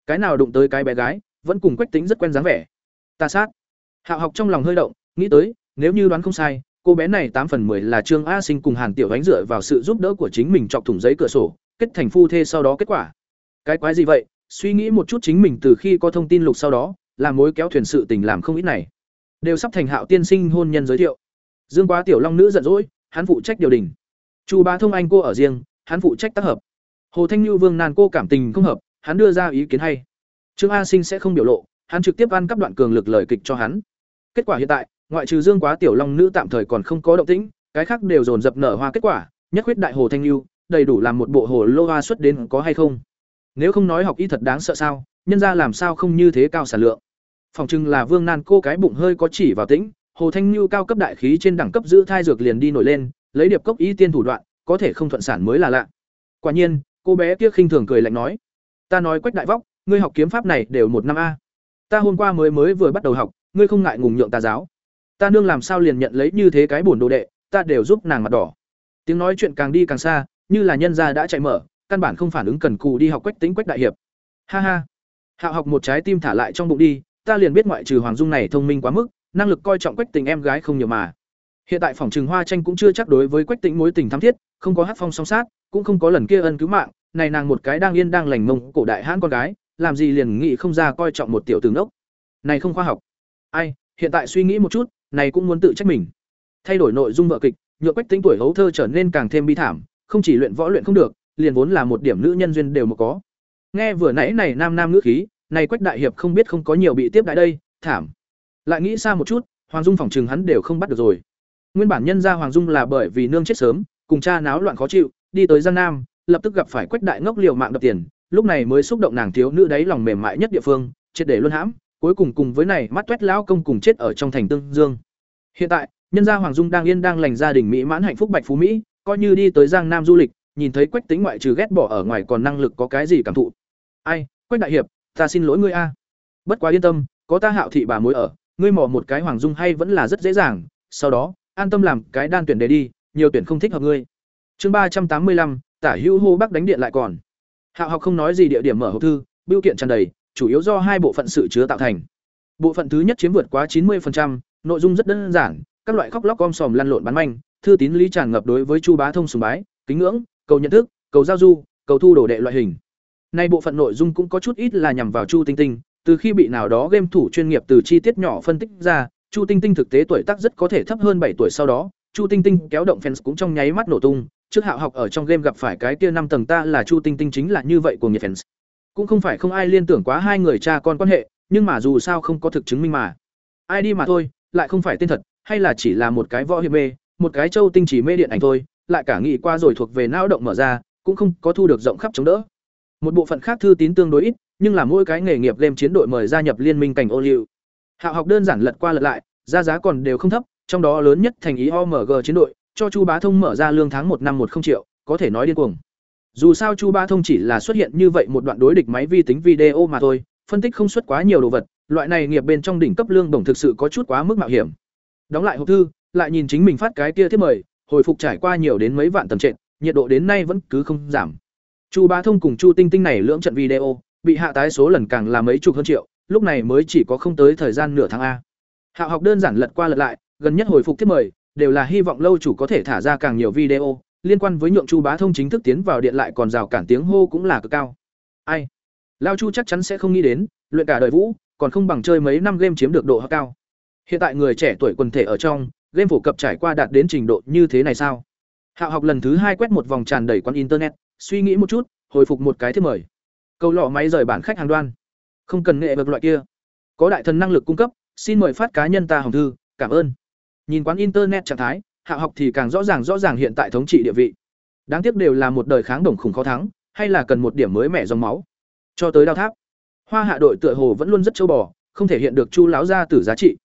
Cái nào đụng tới cái bé gái vẫn cùng quách tính rất quen dáng vẻ. Ta sát. Hạo học trong lòng hơi động nghĩ tới nếu như đoán không sai cô bé này tám phần 10 là Trương A Sinh cùng Hàn Tiểu Ánh dựa vào sự giúp đỡ của chính mình chọc thủng giấy cửa sổ, kết thành phu thê sau đó kết quả. Cái quái gì vậy? Suy nghĩ một chút chính mình từ khi có thông tin lục sau đó, làm mối kéo thuyền sự tình làm không ít này. Đều sắp thành Hạo tiên sinh hôn nhân giới thiệu. Dương Quá tiểu long nữ giận dỗi, hắn phụ trách điều đình. Chu Bá Thông anh cô ở riêng, hắn phụ trách tác hợp. Hồ Thanh Như Vương Nan cô cảm tình không hợp, hắn đưa ra ý kiến hay. Trương A Sinh sẽ không biểu lộ, hắn trực tiếp ăn cắp đoạn cường lực lời kịch cho hắn. Kết quả hiện tại, ngoại trừ Dương Quá tiểu long nữ tạm thời còn không có động tĩnh, cái khác đều dồn dập nở hoa kết quả, nhất quyết đại hồ thanh lưu, đầy đủ làm một bộ hồ lô hoa xuất đến có hay không. Nếu không nói học y thật đáng sợ sao, nhân ra làm sao không như thế cao sản lượng. Phòng trưng là Vương Nan cô cái bụng hơi có chỉ vào tĩnh, Hồ Thanh như cao cấp đại khí trên đẳng cấp giữ thai dược liền đi nổi lên, lấy điệp cốc y tiên thủ đoạn, có thể không thuận sản mới là lạ. Quả nhiên, cô bé kia khinh thường cười lạnh nói: "Ta nói Quách Đại Vóc, ngươi học kiếm pháp này đều một năm a. Ta hôm qua mới mới vừa bắt đầu học, ngươi không ngại ngùng nhượng ta giáo. Ta nương làm sao liền nhận lấy như thế cái bổn đồ đệ, ta đều giúp nàng mặt đỏ." Tiếng nói chuyện càng đi càng xa, như là nhân gia đã chạy mở, căn bản không phản ứng cần cù đi học Quách Tính Quách đại hiệp. Ha ha. Hạo học một trái tim thả lại trong bụng đi, ta liền biết ngoại trừ Hoàng Dung này thông minh quá mức, năng lực coi trọng Quách Tình em gái không nhiều mà. Hiện tại phòng Trừng Hoa Tranh cũng chưa chắc đối với Quách Tĩnh mối tình thắm thiết, không có hát phong song sát, cũng không có lần kia ân cứu mạng, này nàng một cái đang yên đang lành mông cổ đại hãn con gái, làm gì liền nghĩ không ra coi trọng một tiểu tử ngốc. Này không khoa học. Ai, hiện tại suy nghĩ một chút, này cũng muốn tự trách mình. Thay đổi nội dung vở kịch, nhựa Quách Tĩnh tuổi hấu thơ trở nên càng thêm bi thảm, không chỉ luyện võ luyện không được, liền vốn là một điểm nữ nhân duyên đều mà có. Nghe vừa nãy này nam nam ngữ khí, này Quách đại hiệp không biết không có nhiều bị tiếp đại đây, thảm. Lại nghĩ xa một chút, Hoàng Dung phòng chừng hắn đều không bắt được rồi. Nguyên bản nhân ra Hoàng Dung là bởi vì nương chết sớm, cùng cha náo loạn khó chịu, đi tới Giang Nam, lập tức gặp phải Quách đại ngốc liều mạng đập tiền, lúc này mới xúc động nàng thiếu nữ đấy lòng mềm mại nhất địa phương, triệt để luôn hãm, cuối cùng cùng với này mắt toét lão công cùng chết ở trong thành Tương Dương. Hiện tại, nhân gia Hoàng Dung đang yên đang lành gia đình mỹ mãn hạnh phúc bạch phú mỹ, coi như đi tới Giang Nam du lịch, nhìn thấy Quách Tính ngoại trừ ghét bỏ ở ngoài còn năng lực có cái gì cảm thụ. Ai, Quách đại hiệp, ta xin lỗi ngươi a. Bất quá yên tâm, có ta Hạo thị bà mối ở, ngươi mò một cái Hoàng Dung hay vẫn là rất dễ dàng, sau đó, an tâm làm cái đan tuyển đề đi, nhiều tuyển không thích hợp ngươi. Chương ba trăm tám mươi lăm, Tả Hữu hô Bắc đánh điện lại còn. Hạo học không nói gì địa điểm mở hộp thư, biêu kiện tràn đầy, chủ yếu do hai bộ phận sự chứa tạo thành. Bộ phận thứ nhất chiếm vượt quá chín 90%, nội dung rất đơn giản, các loại khóc lóc om sòm lăn lộn bán manh, thư tín lý tràn ngập đối với Chu Bá Thông sùng bái, kính ngưỡng, cầu nhận thức, cầu giao du, cầu thu đồ đệ loại hình. Nay bộ phận nội dung cũng có chút ít là nhằm vào Chu Tinh Tinh, từ khi bị nào đó game thủ chuyên nghiệp từ chi tiết nhỏ phân tích ra, Chu Tinh Tinh thực tế tuổi tác rất có thể thấp hơn bảy tuổi sau đó, Chu Tinh Tinh kéo động fans cũng trong nháy mắt nổ tung, trước Hạo học ở trong game gặp phải cái kia năm tầng ta là Chu Tinh Tinh chính là như vậy của nhiệt fans. Cũng không phải không ai liên tưởng quá hai người cha con quan hệ, nhưng mà dù sao không có thực chứng minh mà. Ai đi mà thôi, lại không phải tên thật, hay là chỉ là một cái võ hiệp mê, một cái châu tinh chỉ mê điện ảnh thôi, lại cả nghĩ qua rồi thuộc về não động mở ra, cũng không có thu được rộng khắp chống đỡ. Một bộ phận khác thư tín tương đối ít, nhưng là mỗi cái nghề nghiệp game chiến đội mời gia nhập liên minh cảnh ô liu. Hạo học đơn giản lật qua lật lại, giá giá còn đều không thấp, trong đó lớn nhất thành ý OMG chiến đội, cho Chu Bá Thông mở ra lương tháng một năm một không triệu, có thể nói điên cuồng. Dù sao Chu Bá Thông chỉ là xuất hiện như vậy một đoạn đối địch máy vi tính video mà thôi, phân tích không xuất quá nhiều đồ vật, loại này nghiệp bên trong đỉnh cấp lương đồng thực sự có chút quá mức mạo hiểm. Đóng lại hộp thư, lại nhìn chính mình phát cái kia thiết mời, hồi phục trải qua nhiều đến mấy vạn tầm trện, nhiệt độ đến nay vẫn cứ không giảm. Chu Bá Thông cùng Chu Tinh Tinh này lưỡng trận video, bị hạ tái số lần càng là mấy chục hơn triệu, lúc này mới chỉ có không tới thời gian nửa tháng a. Hạo học đơn giản lật qua lật lại, gần nhất hồi phục thiết mời, đều là hy vọng lâu chủ có thể thả ra càng nhiều video, liên quan với nhượng Chu Bá Thông chính thức tiến vào điện lại còn rào cản tiếng hô cũng là cực cao. Ai? Lao Chu chắc chắn sẽ không nghĩ đến, luyện cả đời vũ, còn không bằng chơi mấy năm game chiếm được độ cao. Hiện tại người trẻ tuổi quần thể ở trong, game phổ cập trải qua đạt đến trình độ như thế này sao? Hạo học lần thứ hai quét một vòng tràn đầy quán internet, suy nghĩ một chút, hồi phục một cái thiết mời. Câu lọ máy rời bản khách hàng đoan. Không cần nghệ vật loại kia. Có đại thần năng lực cung cấp, xin mời phát cá nhân ta hồng thư, cảm ơn. Nhìn quán internet trạng thái, Hạo học thì càng rõ ràng rõ ràng hiện tại thống trị địa vị. Đáng tiếc đều là một đời kháng đồng khủng khó thắng, hay là cần một điểm mới mẻ dòng máu. Cho tới đao tháp. Hoa hạ đội tựa hồ vẫn luôn rất châu bò, không thể hiện được Chu láo ra tử giá trị.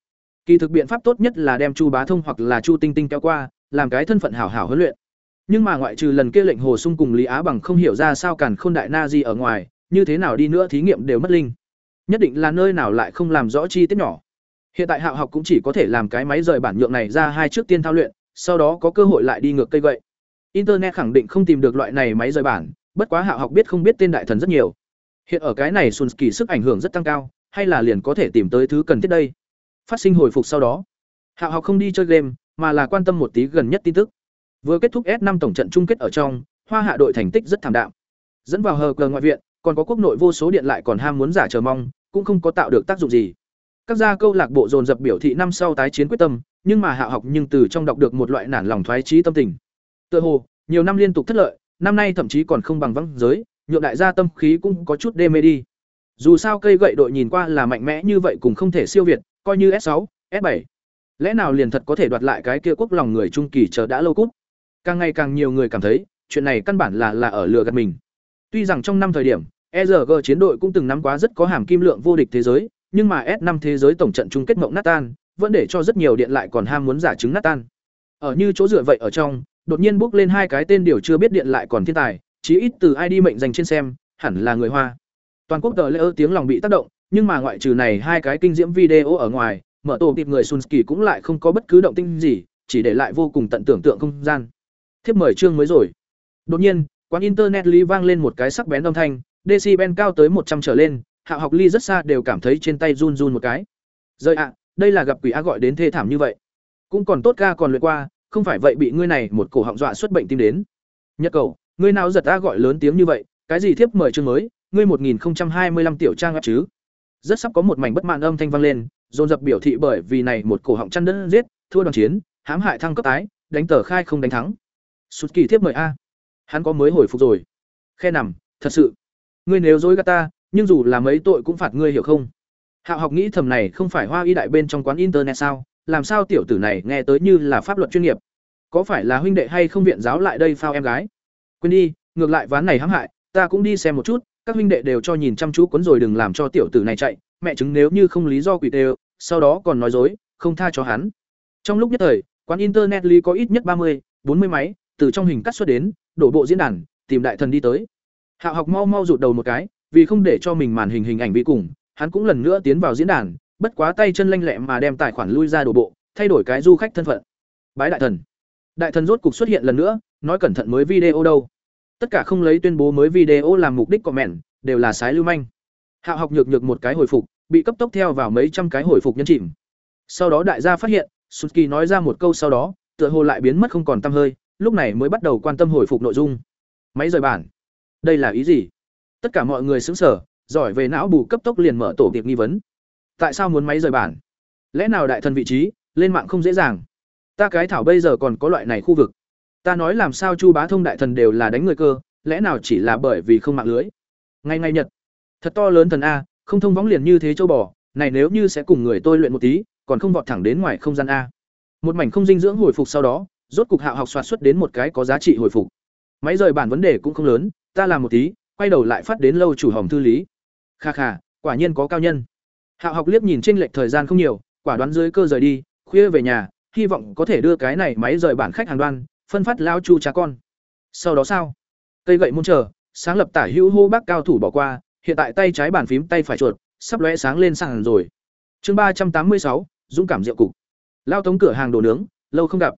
Kỳ thực biện pháp tốt nhất là đem Chu Bá Thông hoặc là Chu Tinh Tinh kéo qua, làm cái thân phận hảo hảo huấn luyện. Nhưng mà ngoại trừ lần kia lệnh Hồ Sung cùng Lý Á bằng không hiểu ra sao càn khôn đại na di ở ngoài, như thế nào đi nữa thí nghiệm đều mất linh. Nhất định là nơi nào lại không làm rõ chi tiết nhỏ. Hiện tại Hạo học cũng chỉ có thể làm cái máy rời bản nhượng này ra hai trước tiên thao luyện, sau đó có cơ hội lại đi ngược cây gậy. Internet khẳng định không tìm được loại này máy rời bản, bất quá Hạo học biết không biết tên đại thần rất nhiều. Hiện ở cái này Sunsky sức ảnh hưởng rất tăng cao, hay là liền có thể tìm tới thứ cần thiết đây. Phát sinh hồi phục sau đó, Hạo học không đi chơi game, mà là quan tâm một tí gần nhất tin tức. Vừa kết thúc S5 tổng trận chung kết ở trong, Hoa Hạ đội thành tích rất thảm đạm. Dẫn vào hờ cờ ngoại viện, còn có quốc nội vô số điện lại còn ham muốn giả chờ mong, cũng không có tạo được tác dụng gì. Các gia câu lạc bộ dồn dập biểu thị năm sau tái chiến quyết tâm, nhưng mà Hạ học nhưng từ trong đọc được một loại nản lòng thoái chí tâm tình. Tựa hồ, nhiều năm liên tục thất lợi, năm nay thậm chí còn không bằng vắng giới, nhượng đại gia tâm khí cũng có chút đê mê đi. Dù sao cây gậy đội nhìn qua là mạnh mẽ như vậy cũng không thể siêu việt, coi như S6, S7. Lẽ nào liền thật có thể đoạt lại cái kia quốc lòng người trung kỳ chờ đã lâu cút. Càng ngày càng nhiều người cảm thấy, chuyện này căn bản là là ở lừa gạt mình. Tuy rằng trong năm thời điểm, ERG chiến đội cũng từng nắm quá rất có hàm kim lượng vô địch thế giới, nhưng mà S5 thế giới tổng trận chung kết mộng nát tan, vẫn để cho rất nhiều điện lại còn ham muốn giả chứng nát tan. Ở như chỗ dựa vậy ở trong, đột nhiên bước lên hai cái tên điều chưa biết điện lại còn thiên tài, chí ít từ ID mệnh dành trên xem, hẳn là người Hoa. Toàn quốc tờ lễ tiếng lòng bị tác động, nhưng mà ngoại trừ này hai cái kinh diễm video ở ngoài, mở tổ tiệp người Sunsky cũng lại không có bất cứ động tĩnh gì, chỉ để lại vô cùng tận tưởng tượng không gian. Thiếp mời chương mới rồi. Đột nhiên, quán internet lý vang lên một cái sắc bén âm thanh, decibel cao tới một trăm trở lên, Hạ học ly rất xa đều cảm thấy trên tay run run một cái. Rơi ạ, đây là gặp quỷ á gọi đến thê thảm như vậy. Cũng còn tốt ca còn luyện qua, không phải vậy bị ngươi này một cổ họng dọa xuất bệnh tim đến. Nhật cầu, ngươi nào giật a gọi lớn tiếng như vậy, cái gì thiếp mời chương mới, ngươi một nghìn hai mươi 1025 tiểu trang áp chứ? Rất sắp có một mảnh bất mãn âm thanh vang lên, dồn dập biểu thị bởi vì này một cổ họng chăn đơn giết, thua đoàn chiến, hãm hại thăng cấp tái, đánh tờ khai không đánh thắng. Sút kỳ thiếp mời a. Hắn có mới hồi phục rồi. Khe nằm, thật sự. Ngươi nếu dối gạt ta, nhưng dù là mấy tội cũng phạt ngươi hiểu không? Hạo học nghĩ thầm này không phải hoa y đại bên trong quán internet sao? Làm sao tiểu tử này nghe tới như là pháp luật chuyên nghiệp? Có phải là huynh đệ hay không viện giáo lại đây phao em gái? Quên đi, ngược lại ván này hãm hại, ta cũng đi xem một chút, các huynh đệ đều cho nhìn chăm chú cuốn rồi đừng làm cho tiểu tử này chạy, mẹ chứng nếu như không lý do quỷ tê, sau đó còn nói dối, không tha cho hắn. Trong lúc nhất thời, quán internet lý có ít nhất ba mươi, bốn mươi máy, từ trong hình cắt xuất đến, đổ bộ diễn đàn, tìm đại thần đi tới. Hạo học mau mau rụt đầu một cái, vì không để cho mình màn hình hình ảnh bị cùng, hắn cũng lần nữa tiến vào diễn đàn, bất quá tay chân lanh lẹ mà đem tài khoản lui ra đổ bộ, thay đổi cái du khách thân phận. Bái đại thần. Đại thần rốt cục xuất hiện lần nữa, nói cẩn thận mới video đâu. Tất cả không lấy tuyên bố mới video làm mục đích comment, đều là sái lưu manh. Hạo học nhược nhược một cái hồi phục, bị cấp tốc theo vào mấy trăm cái hồi phục nhân chìm. Sau đó đại gia phát hiện, Suki nói ra một câu sau đó, tựa hồ lại biến mất không còn tăm hơi, lúc này mới bắt đầu quan tâm hồi phục nội dung. Máy rời bản. Đây là ý gì? Tất cả mọi người sững sờ, giỏi về não bù cấp tốc liền mở tổ tiệp nghi vấn. Tại sao muốn máy rời bản? Lẽ nào đại thần vị trí, lên mạng không dễ dàng? Ta cái thảo bây giờ còn có loại này khu vực. Ta nói làm sao Chu Bá Thông đại thần đều là đánh người cơ, lẽ nào chỉ là bởi vì không mạng lưới? Ngay ngay nhật. Thật to lớn thần a, không thông võng liền như thế châu bò, này nếu như sẽ cùng người tôi luyện một tí, còn không vọt thẳng đến ngoài không gian a. Một mảnh không dinh dưỡng hồi phục sau đó, rốt cục Hạo học soạt xuất đến một cái có giá trị hồi phục. Máy rời bản vấn đề cũng không lớn, ta làm một tí, quay đầu lại phát đến lâu chủ hồng thư lý. Kha kha, quả nhiên có cao nhân. Hạo học liếc nhìn tranh lệch thời gian không nhiều, quả đoán dưới cơ rời đi, khuya về nhà, hy vọng có thể đưa cái này máy rời bản khách hàng đoan, phân phát lao chu cha con. Sau đó sao? Cây gậy môn chờ, sáng lập tả hữu hô bác cao thủ bỏ qua, hiện tại tay trái bàn phím tay phải chuột, sắp lóe sáng lên sàn rồi. Chương ba trăm tám mươi sáu, dũng cảm rượu cục. Lao tống cửa hàng đồ nướng, lâu không gặp.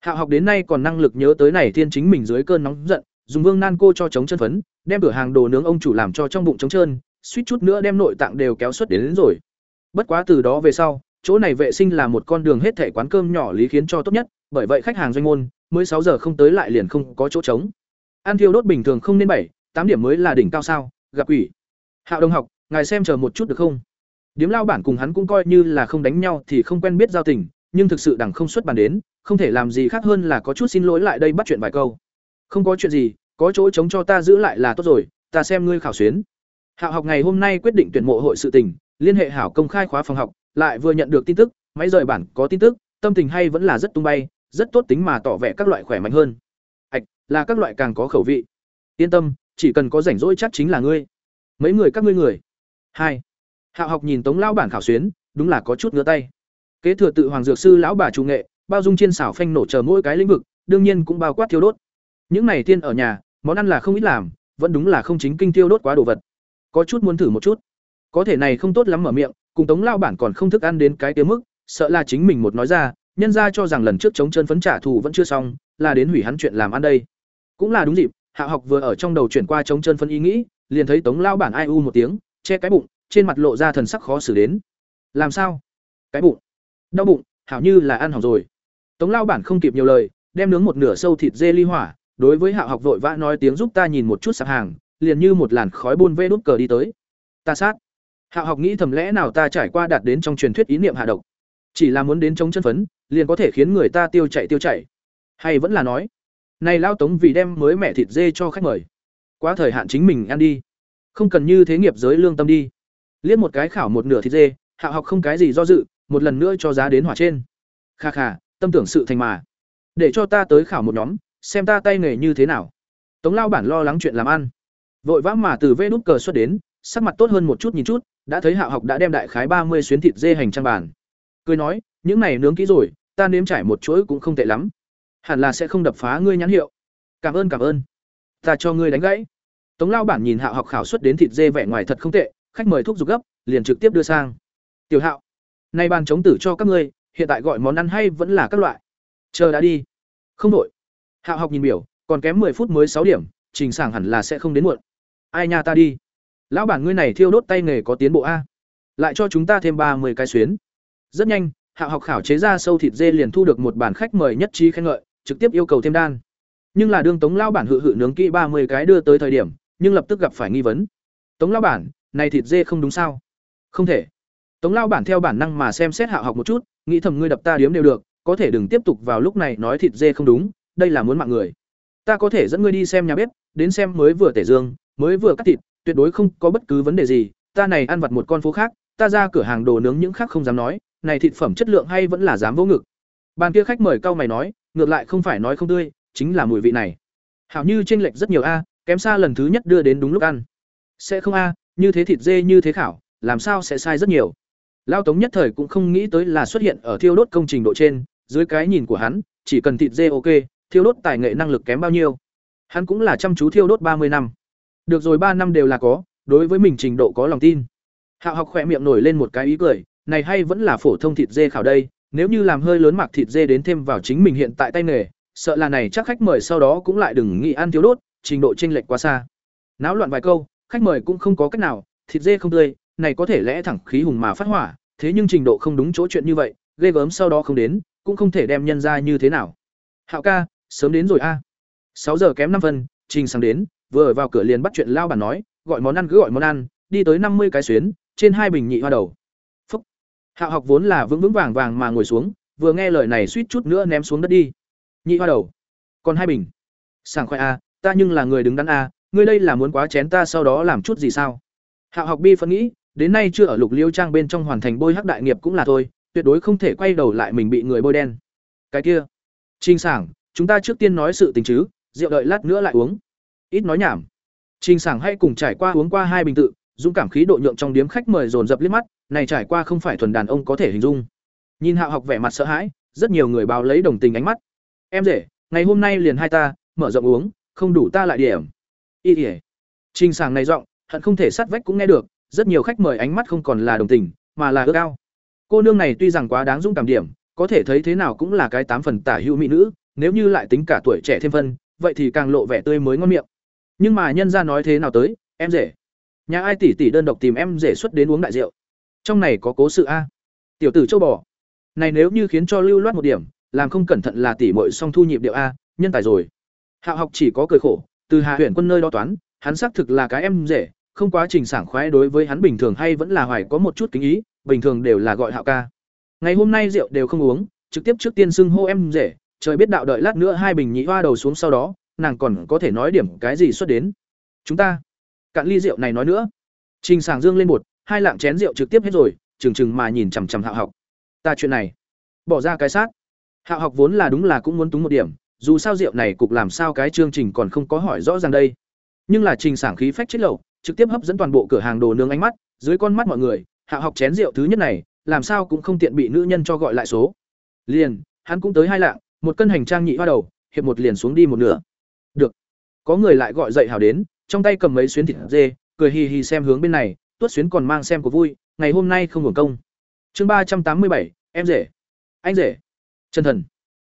hạ học đến nay còn năng lực nhớ tới này thiên chính mình dưới cơn nóng giận, dùng Vương Nan cô cho chống chân phấn, đem cửa hàng đồ nướng ông chủ làm cho trong bụng trống trơn, suýt chút nữa đem nội tạng đều kéo xuất đến, đến rồi. Bất quá từ đó về sau, chỗ này vệ sinh là một con đường hết thẻ quán cơm nhỏ lý khiến cho tốt nhất, bởi vậy khách hàng doanh môn, mới sáu giờ không tới lại liền không có chỗ trống. Ăn thiêu đốt bình thường không nên bảy, tám điểm mới là đỉnh cao sao, gặp quỷ. Hạo Đông học, ngài xem chờ một chút được không? Điếm lao bản cùng hắn cũng coi như là không đánh nhau thì không quen biết giao tình, nhưng thực sự đẳng không xuất bàn đến, không thể làm gì khác hơn là có chút xin lỗi lại đây bắt chuyện vài câu. Không có chuyện gì, có chỗ chống cho ta giữ lại là tốt rồi, ta xem ngươi khảo xuyến. Hạo học ngày hôm nay quyết định tuyển mộ hội sự tình, liên hệ hảo công khai khóa phòng học, lại vừa nhận được tin tức, máy rời bản có tin tức, tâm tình hay vẫn là rất tung bay, rất tốt tính mà tỏ vẻ các loại khỏe mạnh hơn. Hạch là các loại càng có khẩu vị. Yên tâm, chỉ cần có rảnh rỗi chắc chính là ngươi. Mấy người các ngươi người. Hai. Hạo học nhìn Tống lão bản khảo xuyến, đúng là có chút ngứa tay. Kế thừa tự hoàng dược sư lão bà chủ nghệ, bao dung chiên xảo phanh nổ chờ mỗi cái lĩnh vực, đương nhiên cũng bao quát thiếu đốt. Những này tiên ở nhà, món ăn là không ít làm, vẫn đúng là không chính kinh tiêu đốt quá đồ vật. Có chút muốn thử một chút. Có thể này không tốt lắm mở miệng, cùng Tống lão bản còn không thức ăn đến cái tiếng mức, sợ là chính mình một nói ra, nhân ra cho rằng lần trước chống chân phấn trả thù vẫn chưa xong, là đến hủy hắn chuyện làm ăn đây. Cũng là đúng dịp, Hạ học vừa ở trong đầu chuyển qua chống chân phấn ý nghĩ, liền thấy Tống lao bản ai u một tiếng, che cái bụng, trên mặt lộ ra thần sắc khó xử đến. Làm sao? Cái bụng. Đau bụng, hảo như là ăn hỏng rồi. Tống lao bản không kịp nhiều lời, đem nướng một nửa sâu thịt dê ly hỏa, đối với hạ học vội vã nói tiếng giúp ta nhìn một chút sạp hàng, liền như một làn khói buôn vê đốt cờ đi tới. Ta sát. hạ học nghĩ thầm lẽ nào ta trải qua đạt đến trong truyền thuyết ý niệm hạ độc, chỉ là muốn đến chống chân phấn, liền có thể khiến người ta tiêu chạy tiêu chạy. Hay vẫn là nói, này lao Tống vì đem mới mẻ thịt dê cho khách mời. quá thời hạn chính mình ăn đi. Không cần như thế nghiệp giới lương tâm đi. Liếc một cái khảo một nửa thịt dê hạ học không cái gì do dự một lần nữa cho giá đến hỏa trên. Kha kha tâm tưởng sự thành mà. Để cho ta tới khảo một nhóm xem ta tay nghề như thế nào. Tống lao bản lo lắng chuyện làm ăn. Vội vã mà từ vê nút cờ xuất đến sắc mặt tốt hơn một chút nhìn chút đã thấy hạ học đã đem đại khái ba mươi xuyến thịt dê hành trang bàn. Cười nói những này nướng kỹ rồi ta nếm trải một chuỗi cũng không tệ lắm. Hẳn là sẽ không đập phá ngươi nhãn hiệu. Cảm ơn cảm ơn. Ta cho ngươi đánh gãy. Tống lao bản nhìn hạ học khảo xuất đến thịt dê vẻ ngoài thật không tệ, khách mời thuốc giục gấp, liền trực tiếp đưa sang. Tiểu hạo, nay bàn chống tử cho các ngươi, hiện tại gọi món ăn hay vẫn là các loại. Chờ đã đi. Không đội hạo học nhìn biểu, còn kém 10 phút mới sáu điểm, trình sảng hẳn là sẽ không đến muộn. Ai nha ta đi. Lão bản ngươi này thiêu đốt tay nghề có tiến bộ a. Lại cho chúng ta thêm ba mươi cái xuyến. Rất nhanh Hạ học khảo chế ra sâu thịt dê liền thu được một bản khách mời nhất trí khen ngợi, trực tiếp yêu cầu thêm đan. Nhưng là đương tống lao bản hự hự nướng kỹ ba mươi cái đưa tới thời điểm, nhưng lập tức gặp phải nghi vấn. Tống lao bản, này thịt dê không đúng sao? Không thể. Tống lao bản theo bản năng mà xem xét hạ học một chút, nghĩ thầm ngươi đập ta điếm đều được, có thể đừng tiếp tục vào lúc này nói thịt dê không đúng, đây là muốn mạng người. Ta có thể dẫn ngươi đi xem nhà bếp, đến xem mới vừa tể dương, mới vừa cắt thịt, tuyệt đối không có bất cứ vấn đề gì, ta này ăn vặt một con phố khác, ta ra cửa hàng đồ nướng những khác không dám nói này thịt phẩm chất lượng hay vẫn là dám vô ngực. Bàn kia khách mời cao mày nói, ngược lại không phải nói không tươi, chính là mùi vị này. Hảo như chênh lệch rất nhiều a, kém xa lần thứ nhất đưa đến đúng lúc ăn. Sẽ không a, như thế thịt dê như thế khảo, làm sao sẽ sai rất nhiều. Lao tống nhất thời cũng không nghĩ tới là xuất hiện ở thiêu đốt công trình độ trên, dưới cái nhìn của hắn, chỉ cần thịt dê ok, thiêu đốt tài nghệ năng lực kém bao nhiêu. Hắn cũng là chăm chú thiêu đốt ba mươi năm. Được rồi, ba năm đều là có, đối với mình trình độ có lòng tin. Hạo học khỏe miệng nổi lên một cái ý cười này hay vẫn là phổ thông thịt dê khảo đây, nếu như làm hơi lớn mạc thịt dê đến thêm vào chính mình hiện tại tay nghề, sợ là này chắc khách mời sau đó cũng lại đừng nghĩ ăn thiếu đốt, trình độ chênh lệch quá xa. Náo loạn vài câu, khách mời cũng không có cách nào, thịt dê không tươi, này có thể lẽ thẳng khí hùng mà phát hỏa, thế nhưng trình độ không đúng chỗ chuyện như vậy, ghê gớm sau đó không đến, cũng không thể đem nhân ra như thế nào. Hạo ca, sớm đến rồi a. Sáu giờ kém năm phân, trình sáng đến, vừa vào cửa liền bắt chuyện lao bản nói, gọi món ăn cứ gọi món ăn, đi tới năm mươi cái xuyến, trên hai bình nhị hoa đầu hạo học vốn là vững vững vàng vàng mà ngồi xuống, vừa nghe lời này suýt chút nữa ném xuống đất đi. Nhị hoa đầu. Còn hai bình. Sảng khoai a, ta nhưng là người đứng đắn a, ngươi đây là muốn quá chén ta sau đó làm chút gì sao? Hạo học bi phân nghĩ, đến nay chưa ở lục liêu trang bên trong hoàn thành bôi hắc đại nghiệp cũng là thôi, tuyệt đối không thể quay đầu lại mình bị người bôi đen. Cái kia. Trình sảng, chúng ta trước tiên nói sự tình chứ, rượu đợi lát nữa lại uống. Ít nói nhảm. Trình sảng hay cùng trải qua uống qua hai bình tự dũng cảm khí độ nhượng trong điếm khách mời dồn dập liếc mắt, này trải qua không phải thuần đàn ông có thể hình dung. Nhìn hạo học vẻ mặt sợ hãi, rất nhiều người báo lấy đồng tình ánh mắt. Em rể, ngày hôm nay liền hai ta, mở rộng uống, không đủ ta lại điểm. Y ỉa trình sàng này giọng, hận không thể sát vách cũng nghe được, rất nhiều khách mời ánh mắt không còn là đồng tình, mà là ước ao. Cô nương này tuy rằng quá đáng dũng cảm điểm, có thể thấy thế nào cũng là cái tám phần tả hữu mỹ nữ, nếu như lại tính cả tuổi trẻ thêm phân, vậy thì càng lộ vẻ tươi mới ngon miệng. Nhưng mà nhân ra nói thế nào tới, em rể nhà ai tỷ tỷ đơn độc tìm em rể xuất đến uống đại rượu? Trong này có cố sự a. Tiểu tử châu bò. Này nếu như khiến cho lưu loát một điểm, làm không cẩn thận là tỷ muội song thu nhịp điệu a, nhân tài rồi. Hạo học chỉ có cười khổ, từ hạ huyện quân nơi đo toán, hắn xác thực là cái em rể, không quá trình sảng khoái đối với hắn bình thường hay vẫn là hoài có một chút kính ý, bình thường đều là gọi hạo ca. Ngày hôm nay rượu đều không uống, trực tiếp trước tiên xưng hô em rể, trời biết đạo đợi lát nữa hai bình nhị hoa đầu xuống sau đó, nàng còn có thể nói điểm cái gì xuất đến. Chúng ta cạn ly rượu này nói nữa. Trình sàng dương lên một hai lạng chén rượu trực tiếp hết rồi, trừng trừng mà nhìn chằm chằm hạo học. Ta chuyện này, bỏ ra cái sát hạo học vốn là đúng là cũng muốn túng một điểm, dù sao rượu này cục làm sao cái chương trình còn không có hỏi rõ ràng đây. Nhưng là trình sảng khí phách chết lậu, trực tiếp hấp dẫn toàn bộ cửa hàng đồ nướng ánh mắt, dưới con mắt mọi người, hạo học chén rượu thứ nhất này, làm sao cũng không tiện bị nữ nhân cho gọi lại số. Liền, hắn cũng tới hai lạng, một cân hành trang nhị hoa đầu, hiệp một liền xuống đi một nửa. Được, có người lại gọi dậy hào đến trong tay cầm mấy xuyến thịt dê, cười hì hì xem hướng bên này tuất xuyến còn mang xem của vui, ngày hôm nay không hưởng công. Chương ba trăm tám mươi bảy, em rể. Anh rể. Chân thần.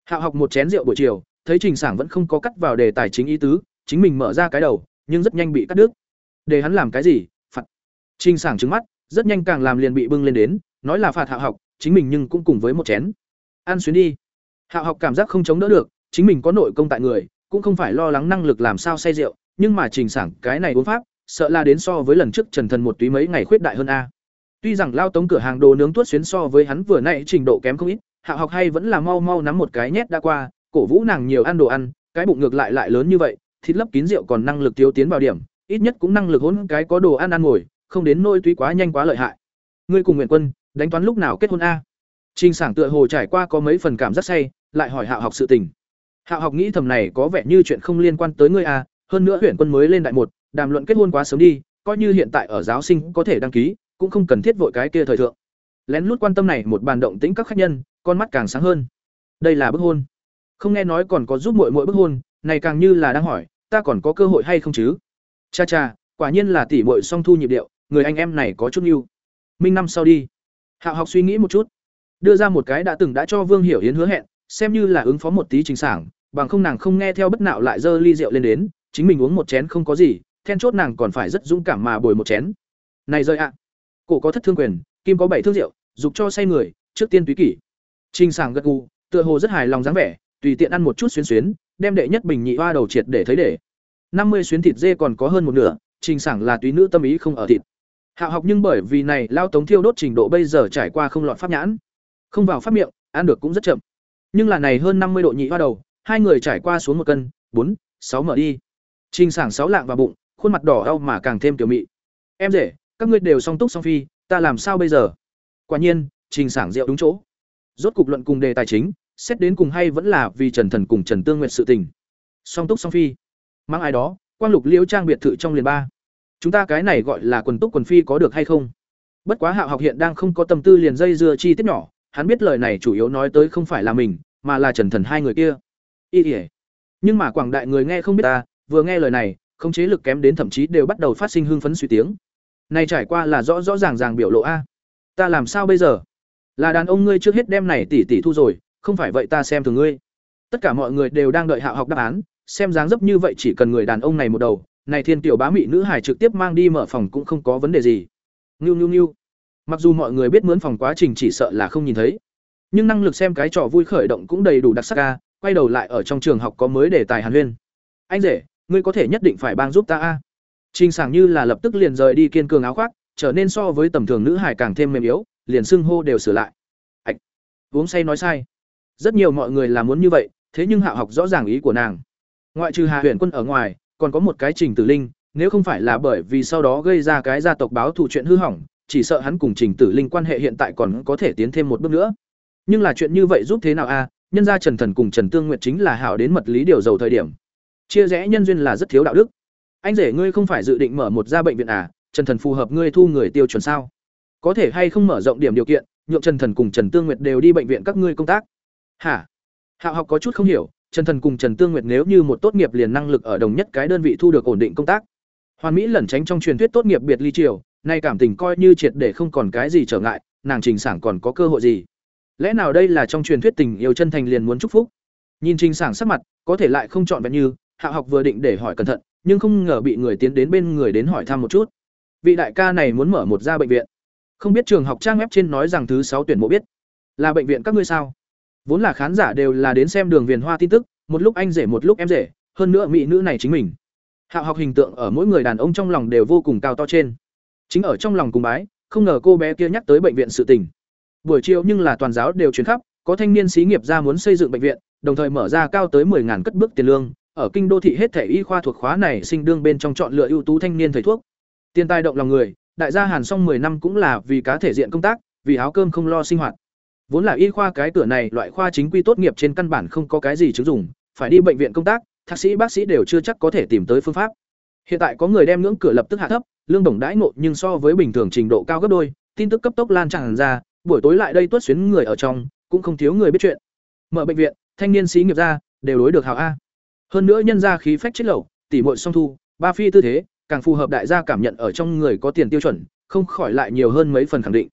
Hạo học một chén rượu buổi chiều, thấy trình sảng vẫn không có cắt vào đề tài chính ý tứ, chính mình mở ra cái đầu, nhưng rất nhanh bị cắt đứt. Để hắn làm cái gì? Phạt. Trình sảng trứng mắt, rất nhanh càng làm liền bị bưng lên đến, nói là phạt hạo học, chính mình nhưng cũng cùng với một chén. Ăn xuyến đi. Hạo học cảm giác không chống đỡ được, chính mình có nội công tại người, cũng không phải lo lắng năng lực làm sao say rượu nhưng mà trình sảng cái này uống pháp sợ là đến so với lần trước trần thần một túy mấy ngày khuyết đại hơn a tuy rằng lao tống cửa hàng đồ nướng tuốt xuyến so với hắn vừa nãy trình độ kém không ít hạo học hay vẫn là mau mau nắm một cái nhét đã qua cổ vũ nàng nhiều ăn đồ ăn cái bụng ngược lại lại lớn như vậy thịt lấp kín rượu còn năng lực thiếu tiến vào điểm, ít nhất cũng năng lực hỗn cái có đồ ăn ăn ngồi, không đến nôi túy quá nhanh quá lợi hại. Ngươi cùng Nguyện Quân, đánh toán lúc nào kết hôn a? Trình Sảng tựa hồ trải qua có mấy phần cảm giác say, lại hỏi Hạo học sự tình. Hạo học nghĩ thầm này có vẻ như chuyện không liên quan tới ngươi a, hơn nữa huyện quân mới lên đại một, đàm luận kết hôn quá sớm đi, coi như hiện tại ở giáo sinh có thể đăng ký, cũng không cần thiết vội cái kia thời thượng. Lén lút quan tâm này một bàn động tĩnh các khách nhân, con mắt càng sáng hơn. Đây là bức hôn. Không nghe nói còn có giúp muội mội bức hôn, này càng như là đang hỏi, ta còn có cơ hội hay không chứ? Cha cha, quả nhiên là tỷ muội song thu nhịp điệu, người anh em này có chút mưu Minh năm sau đi. Hạo học suy nghĩ một chút, đưa ra một cái đã từng đã cho Vương Hiểu Yến hứa hẹn, xem như là ứng phó một tí chính sảng, bằng không nàng không nghe theo bất nạo lại dơ ly rượu lên đến, chính mình uống một chén không có gì, then chốt nàng còn phải rất dũng cảm mà bồi một chén. Này rơi ạ. Cổ có thất thương quyền, kim có bảy thương rượu, dục cho say người, trước tiên túy kỷ. trinh sàng gật gù, tựa hồ rất hài lòng dáng vẻ, tùy tiện ăn một chút xuyến xuyến, đem đệ nhất bình nhị hoa đầu triệt để thấy để. năm mươi xuyến thịt dê còn có hơn một nửa, Trình Sảng là túy nữ tâm ý không ở thịt. hạ học nhưng bởi vì này lao tống thiêu đốt trình độ bây giờ trải qua không lọt pháp nhãn, không vào pháp miệng, ăn được cũng rất chậm. Nhưng là này hơn năm mươi độ nhị hoa đầu, hai người trải qua xuống một cân, bốn, sáu mở đi. Trình Sảng sáu lạng vào bụng, khuôn mặt đỏ ao mà càng thêm tiểu mị. Em rể, các ngươi đều song túc song phi, ta làm sao bây giờ? Quả nhiên, Trình Sảng rượu đúng chỗ. Rốt cục luận cùng đề tài chính, xét đến cùng hay vẫn là vì Trần Thần cùng Trần Tương Nguyệt sự tình. Song túc song phi. Mang ai đó, quang lục liễu trang biệt thự trong liền ba. Chúng ta cái này gọi là quần túc quần phi có được hay không? Bất quá Hạo học hiện đang không có tâm tư liền dây dưa chi tiết nhỏ, hắn biết lời này chủ yếu nói tới không phải là mình, mà là Trần Thần hai người kia. Y Nhưng mà quảng đại người nghe không biết ta, vừa nghe lời này, không chế lực kém đến thậm chí đều bắt đầu phát sinh hưng phấn suy tiếng. Này trải qua là rõ rõ ràng ràng biểu lộ a. Ta làm sao bây giờ? Là đàn ông ngươi trước hết đem này tỷ tỷ thu rồi, không phải vậy ta xem thường ngươi. Tất cả mọi người đều đang đợi hạ học đáp án, xem dáng dấp như vậy chỉ cần người đàn ông này một đầu, này thiên tiểu bá mị nữ hải trực tiếp mang đi mở phòng cũng không có vấn đề gì. ngưu ngưu ngưu Mặc dù mọi người biết mướn phòng quá trình chỉ sợ là không nhìn thấy, nhưng năng lực xem cái trò vui khởi động cũng đầy đủ đặc sắc ca quay đầu lại ở trong trường học có mới đề tài Hàn Huyên. Anh rể, ngươi có thể nhất định phải bang giúp ta a. Trình Sảng như là lập tức liền rời đi kiên cường áo khoác, trở nên so với tầm thường nữ hải càng thêm mềm yếu, liền xưng hô đều sửa lại. Ạch, Uống say nói sai. Rất nhiều mọi người là muốn như vậy, thế nhưng Hạo học rõ ràng ý của nàng. Ngoại trừ Hà Huyền Quân ở ngoài, còn có một cái Trình Tử Linh, nếu không phải là bởi vì sau đó gây ra cái gia tộc báo thù chuyện hư hỏng, chỉ sợ hắn cùng Trình Tử Linh quan hệ hiện tại còn có thể tiến thêm một bước nữa. Nhưng là chuyện như vậy giúp thế nào a? nhân gia Trần Thần cùng Trần Tương nguyện chính là hảo đến mật lý điều dầu thời điểm. Chia rẽ nhân duyên là rất thiếu đạo đức. Anh rể ngươi không phải dự định mở một gia bệnh viện à? Trần Thần phù hợp ngươi thu người tiêu chuẩn sao? Có thể hay không mở rộng điểm điều kiện, nhượng Trần Thần cùng Trần Tương Nguyệt đều đi bệnh viện các ngươi công tác? Hả? Hạo học có chút không hiểu, Trần Thần cùng Trần Tương Nguyệt nếu như một tốt nghiệp liền năng lực ở đồng nhất cái đơn vị thu được ổn định công tác. Hoàn Mỹ lẩn tránh trong truyền thuyết tốt nghiệp biệt ly triều, nay cảm tình coi như triệt để không còn cái gì trở ngại, nàng Trình Sảng còn có cơ hội gì? Lẽ nào đây là trong truyền thuyết tình yêu chân thành liền muốn chúc phúc? Nhìn Trình Sảng sắc mặt, có thể lại không chọn vẹn như, Hạ học vừa định để hỏi cẩn thận, nhưng không ngờ bị người tiến đến bên người đến hỏi thăm một chút. Vị đại ca này muốn mở một gia bệnh viện. Không biết trường học trang web trên nói rằng thứ sáu tuyển mộ biết. Là bệnh viện các ngươi sao? Vốn là khán giả đều là đến xem đường viền hoa tin tức, một lúc anh rể một lúc em rể, hơn nữa mỹ nữ này chính mình. Hạ học hình tượng ở mỗi người đàn ông trong lòng đều vô cùng cao to trên. Chính ở trong lòng cùng bái, không ngờ cô bé kia nhắc tới bệnh viện sự tình. Buổi chiều nhưng là toàn giáo đều chuyển khắp, có thanh niên xí nghiệp ra muốn xây dựng bệnh viện, đồng thời mở ra cao tới 10.000 cất bước tiền lương, ở kinh đô thị hết thể y khoa thuộc khóa này sinh đương bên trong chọn lựa ưu tú thanh niên thầy thuốc. Tiền tài động lòng người, đại gia Hàn xong 10 năm cũng là vì cá thể diện công tác, vì áo cơm không lo sinh hoạt. Vốn là y khoa cái cửa này loại khoa chính quy tốt nghiệp trên căn bản không có cái gì chứng dùng phải đi bệnh viện công tác, thạc sĩ bác sĩ đều chưa chắc có thể tìm tới phương pháp. Hiện tại có người đem ngưỡng cửa lập tức hạ thấp, lương đồng đãi ngộ nhưng so với bình thường trình độ cao gấp đôi, tin tức cấp tốc lan tràn ra, buổi tối lại đây tuốt xuyến người ở trong, cũng không thiếu người biết chuyện. Mở bệnh viện, thanh niên sĩ nghiệp ra, đều đối được hào a. Hơn nữa nhân gia khí phách chết lậu, tỉ muội song thu, ba phi tư thế, càng phù hợp đại gia cảm nhận ở trong người có tiền tiêu chuẩn, không khỏi lại nhiều hơn mấy phần khẳng định.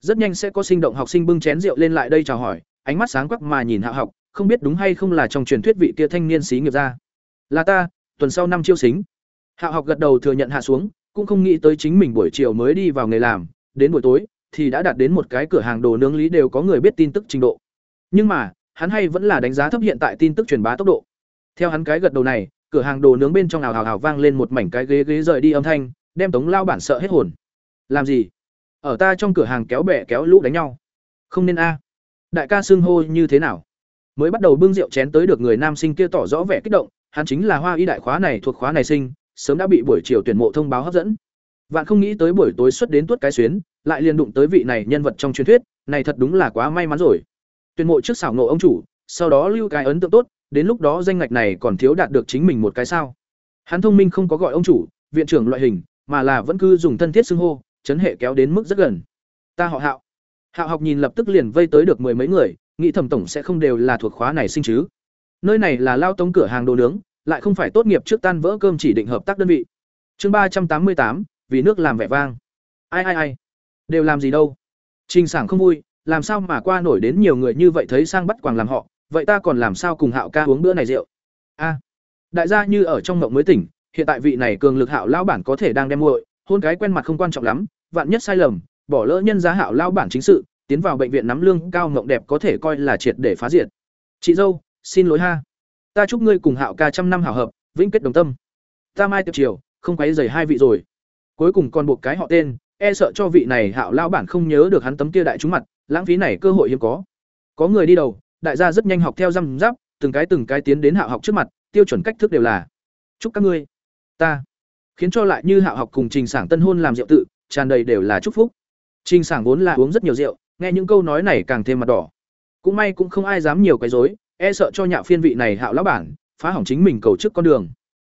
Rất nhanh sẽ có sinh động học sinh bưng chén rượu lên lại đây chào hỏi, ánh mắt sáng quắc mà nhìn Hạ học, không biết đúng hay không là trong truyền thuyết vị kia thanh niên xí nghiệp ra. Là ta, tuần sau năm chiêu xính. Hạ học gật đầu thừa nhận hạ xuống, cũng không nghĩ tới chính mình buổi chiều mới đi vào nghề làm, đến buổi tối thì đã đạt đến một cái cửa hàng đồ nướng lý đều có người biết tin tức trình độ. Nhưng mà, hắn hay vẫn là đánh giá thấp hiện tại tin tức truyền bá tốc độ. Theo hắn cái gật đầu này, cửa hàng đồ nướng bên trong ào ào ào vang lên một mảnh cái ghế ghế rời đi âm thanh, đem Tống lao bản sợ hết hồn. Làm gì? Ở ta trong cửa hàng kéo bè kéo lũ đánh nhau. Không nên a. Đại ca xưng hô như thế nào? Mới bắt đầu bưng rượu chén tới được người nam sinh kia tỏ rõ vẻ kích động, hắn chính là hoa y đại khóa này thuộc khóa này sinh sớm đã bị buổi chiều tuyển mộ thông báo hấp dẫn vạn không nghĩ tới buổi tối xuất đến tuốt cái xuyến lại liền đụng tới vị này nhân vật trong truyền thuyết này thật đúng là quá may mắn rồi tuyển mộ trước xảo ngộ ông chủ sau đó lưu cái ấn tượng tốt đến lúc đó danh ngạch này còn thiếu đạt được chính mình một cái sao? Hắn thông minh không có gọi ông chủ, viện trưởng loại hình, mà là vẫn cứ dùng thân thiết xưng hô, chấn hệ kéo đến mức rất gần. Ta họ hạo. Hạo học nhìn lập tức liền vây tới được mười mấy người, nghĩ thẩm tổng sẽ không đều là thuộc khóa này sinh chứ. Nơi này là lao tống cửa hàng đồ nướng, lại không phải tốt nghiệp trước tan vỡ cơm chỉ định hợp tác đơn vị. Chương ba trăm tám mươi tám, vì nước làm vẻ vang. Ai ai ai. Đều làm gì đâu. Trình sảng không vui, làm sao mà qua nổi đến nhiều người như vậy thấy sang bắt quàng làm họ vậy ta còn làm sao cùng hạo ca uống bữa này rượu? A, đại gia như ở trong mộng mới tỉnh, hiện tại vị này cường lực hạo lão bản có thể đang đem muội, hôn cái quen mặt không quan trọng lắm, vạn nhất sai lầm, bỏ lỡ nhân giá hạo lão bản chính sự, tiến vào bệnh viện nắm lương cao mộng đẹp có thể coi là triệt để phá diệt. Chị dâu, xin lỗi ha. Ta chúc ngươi cùng hạo ca trăm năm hảo hợp, vĩnh kết đồng tâm. Ta mai tiệc chiều, không quấy dày hai vị rồi. Cuối cùng còn buộc cái họ tên e sợ cho vị này hạo lão bản không nhớ được hắn tấm kia đại trúng mặt, lãng phí này cơ hội hiếm có. Có người đi đầu đại gia rất nhanh học theo răm giáp từng cái từng cái tiến đến hạ học trước mặt, tiêu chuẩn cách thức đều là, chúc các ngươi, ta. Khiến cho lại như hạ học cùng trình sảng tân hôn làm rượu tự, tràn đầy đều là chúc phúc. Trình sảng vốn là uống rất nhiều rượu, nghe những câu nói này càng thêm mặt đỏ. Cũng may cũng không ai dám nhiều cái dối e sợ cho nhạo phiên vị này hạo lão bản, phá hỏng chính mình cầu trước con đường.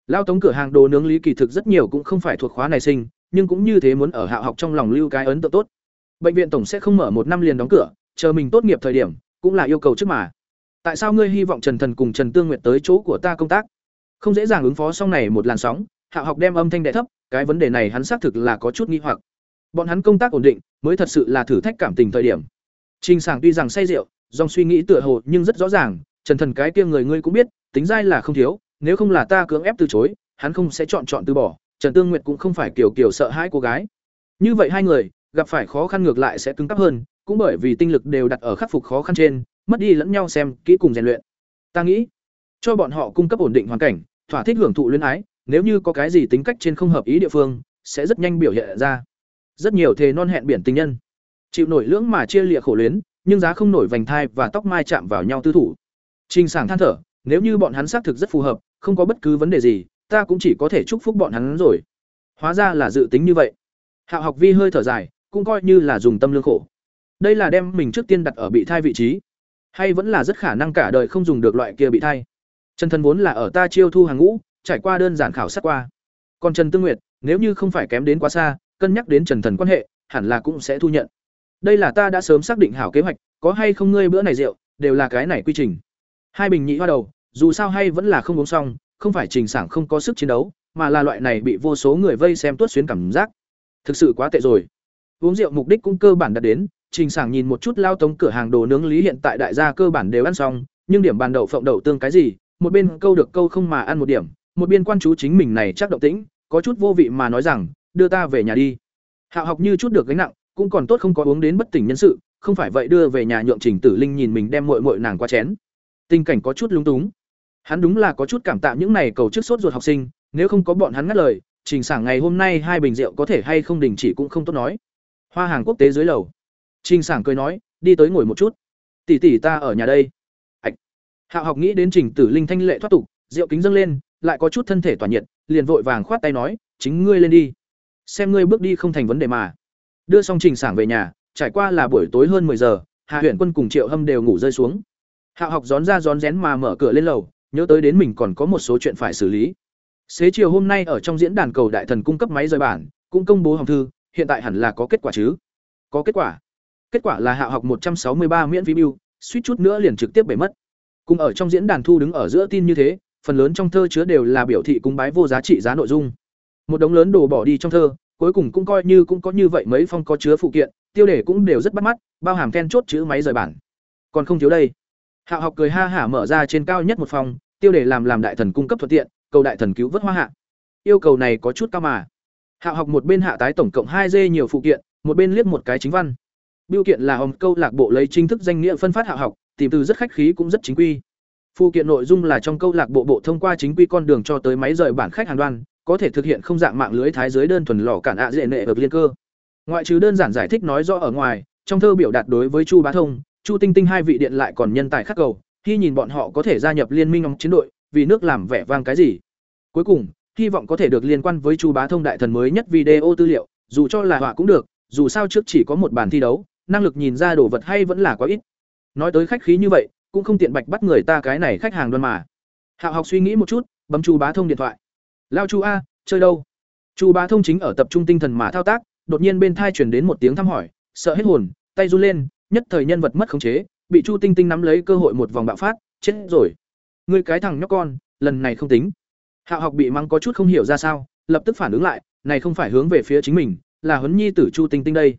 Lao tống cửa hàng đồ nướng lý kỳ thực rất nhiều cũng không phải thuộc khóa này sinh, nhưng cũng như thế muốn ở hạo học trong lòng lưu cái ấn tượng tốt. Bệnh viện tổng sẽ không mở một năm liền đóng cửa, chờ mình tốt nghiệp thời điểm cũng là yêu cầu trước mà. Tại sao ngươi hy vọng trần thần cùng trần tương nguyện tới chỗ của ta công tác? Không dễ dàng ứng phó sau này một làn sóng hạo học đem âm thanh đệ thấp cái vấn đề này hắn xác thực là có chút nghi hoặc. Bọn hắn công tác ổn định mới thật sự là thử thách cảm tình thời điểm. Trình Sảng tuy rằng say rượu, dòng suy nghĩ tựa hồ nhưng rất rõ ràng, Trần Thần cái kia người ngươi cũng biết, tính dai là không thiếu, nếu không là ta cưỡng ép từ chối, hắn không sẽ chọn chọn từ bỏ, Trần Tương Nguyệt cũng không phải kiểu kiểu sợ hãi cô gái. Như vậy hai người, gặp phải khó khăn ngược lại sẽ cứng cáp hơn, cũng bởi vì tinh lực đều đặt ở khắc phục khó khăn trên, mất đi lẫn nhau xem kỹ cùng rèn luyện. Ta nghĩ, cho bọn họ cung cấp ổn định hoàn cảnh, thỏa thích hưởng thụ luyến ái, nếu như có cái gì tính cách trên không hợp ý địa phương, sẽ rất nhanh biểu hiện ra. Rất nhiều thề non hẹn biển tình nhân chịu nổi lưỡng mà chia lìa khổ luyến nhưng giá không nổi vành thai và tóc mai chạm vào nhau tư thủ trình sảng than thở nếu như bọn hắn xác thực rất phù hợp không có bất cứ vấn đề gì ta cũng chỉ có thể chúc phúc bọn hắn rồi hóa ra là dự tính như vậy hạo học vi hơi thở dài cũng coi như là dùng tâm lương khổ đây là đem mình trước tiên đặt ở bị thai vị trí. Hay vẫn là rất khả năng cả đời không dùng được loại kia bị thai. Trần Thần vốn là ở ta chiêu thu hàng ngũ, trải qua đơn giản khảo sát qua. Còn trần tương nguyệt, nếu như không phải kém đến quá xa, cân nhắc đến trần thần quan hệ, hẳn là cũng sẽ thu nhận. Đây là ta đã sớm xác định hảo kế hoạch, có hay không ngươi bữa này rượu, đều là cái này quy trình. Hai bình nhị hoa đầu, dù sao hay vẫn là không uống xong, không phải trình sảng không có sức chiến đấu, mà là loại này bị vô số người vây xem tuốt xuyến cảm giác. Thực sự quá tệ rồi. Uống rượu mục đích cũng cơ bản đạt đến trình sảng nhìn một chút lao tống cửa hàng đồ nướng lý hiện tại đại gia cơ bản đều ăn xong nhưng điểm bàn đậu phộng đậu tương cái gì một bên câu được câu không mà ăn một điểm một bên quan chú chính mình này chắc động tĩnh có chút vô vị mà nói rằng đưa ta về nhà đi hạo học như chút được gánh nặng cũng còn tốt không có uống đến bất tỉnh nhân sự, không phải vậy đưa về nhà nhượng Trình Tử Linh nhìn mình đem muội muội nàng qua chén. Tình cảnh có chút lung túng. Hắn đúng là có chút cảm tạ những này cầu trước sốt ruột học sinh, nếu không có bọn hắn ngắt lời, Trình Sảng ngày hôm nay hai bình rượu có thể hay không đình chỉ cũng không tốt nói. Hoa hàng quốc tế dưới lầu. Trình Sảng cười nói, đi tới ngồi một chút. Tỷ tỷ ta ở nhà đây. Hạnh, Hạo học nghĩ đến Trình Tử Linh thanh lệ thoát tục, rượu kính dâng lên, lại có chút thân thể tỏa nhiệt, liền vội vàng khoát tay nói, chính ngươi lên đi. Xem ngươi bước đi không thành vấn đề mà. Đưa xong trình sảng về nhà, trải qua là buổi tối hơn 10 giờ, Hạ Huyền Quân cùng Triệu Hâm đều ngủ rơi xuống. Hạ học gión ra gión rén mà mở cửa lên lầu, nhớ tới đến mình còn có một số chuyện phải xử lý. Xế chiều hôm nay ở trong diễn đàn cầu đại thần cung cấp máy rời bản, cũng công bố hồng thư, hiện tại hẳn là có kết quả chứ? Có kết quả. Kết quả là hạ học 163 miễn phí bill, suýt chút nữa liền trực tiếp bể mất. Cùng ở trong diễn đàn thu đứng ở giữa tin như thế, phần lớn trong thơ chứa đều là biểu thị cung bái vô giá trị giá nội dung. Một đống lớn đồ bỏ đi trong thơ, cuối cùng cũng coi như cũng có như vậy mấy phong có chứa phụ kiện tiêu đề cũng đều rất bắt mắt bao hàm then chốt chữ máy rời bản. Còn không thiếu đây. Hạ học cười ha hả mở ra trên cao nhất một phòng tiêu đề làm làm đại thần cung cấp thuận tiện cầu đại thần cứu vớt hoa hạ. Yêu cầu này có chút cao mà. Hạ học một bên hạ tái tổng cộng hai dê nhiều phụ kiện một bên liếc một cái chính văn. Biêu kiện là hồng câu lạc bộ lấy chính thức danh nghĩa phân phát hạ học, tìm từ rất khách khí cũng rất chính quy. Phụ kiện nội dung là trong câu lạc bộ bộ thông qua chính quy con đường cho tới máy rời bản khách hàng đoan, có thể thực hiện không dạng mạng lưới thái giới đơn thuần lò cản ạ dễ nệ ở liên cơ ngoại trừ đơn giản giải thích nói rõ ở ngoài trong thơ biểu đạt đối với chu bá thông chu tinh tinh hai vị điện lại còn nhân tài khắc cầu khi nhìn bọn họ có thể gia nhập liên minh ông chiến đội vì nước làm vẻ vang cái gì. Cuối cùng, hy vọng có thể được liên quan với Chu Bá Thông đại thần mới nhất video tư liệu, dù cho là họa cũng được, dù sao trước chỉ có một bản thi đấu, năng lực nhìn ra đồ vật hay vẫn là quá ít. Nói tới khách khí như vậy, cũng không tiện bạch bắt người ta cái này khách hàng đoan mà. Hạo học suy nghĩ một chút, bấm Chu Bá Thông điện thoại. "Lao Chu a, chơi đâu?" Chu Bá Thông chính ở tập trung tinh thần mà thao tác, đột nhiên bên thai truyền đến một tiếng thăm hỏi, sợ hết hồn, tay run lên, nhất thời nhân vật mất khống chế, bị Chu Tinh Tinh nắm lấy cơ hội một vòng bạo phát, chết rồi. Ngươi cái thằng nhóc con, lần này không tính. Hạo học bị mắng có chút không hiểu ra sao, lập tức phản ứng lại, này không phải hướng về phía chính mình, là huấn nhi tử Chu Tinh Tinh đây.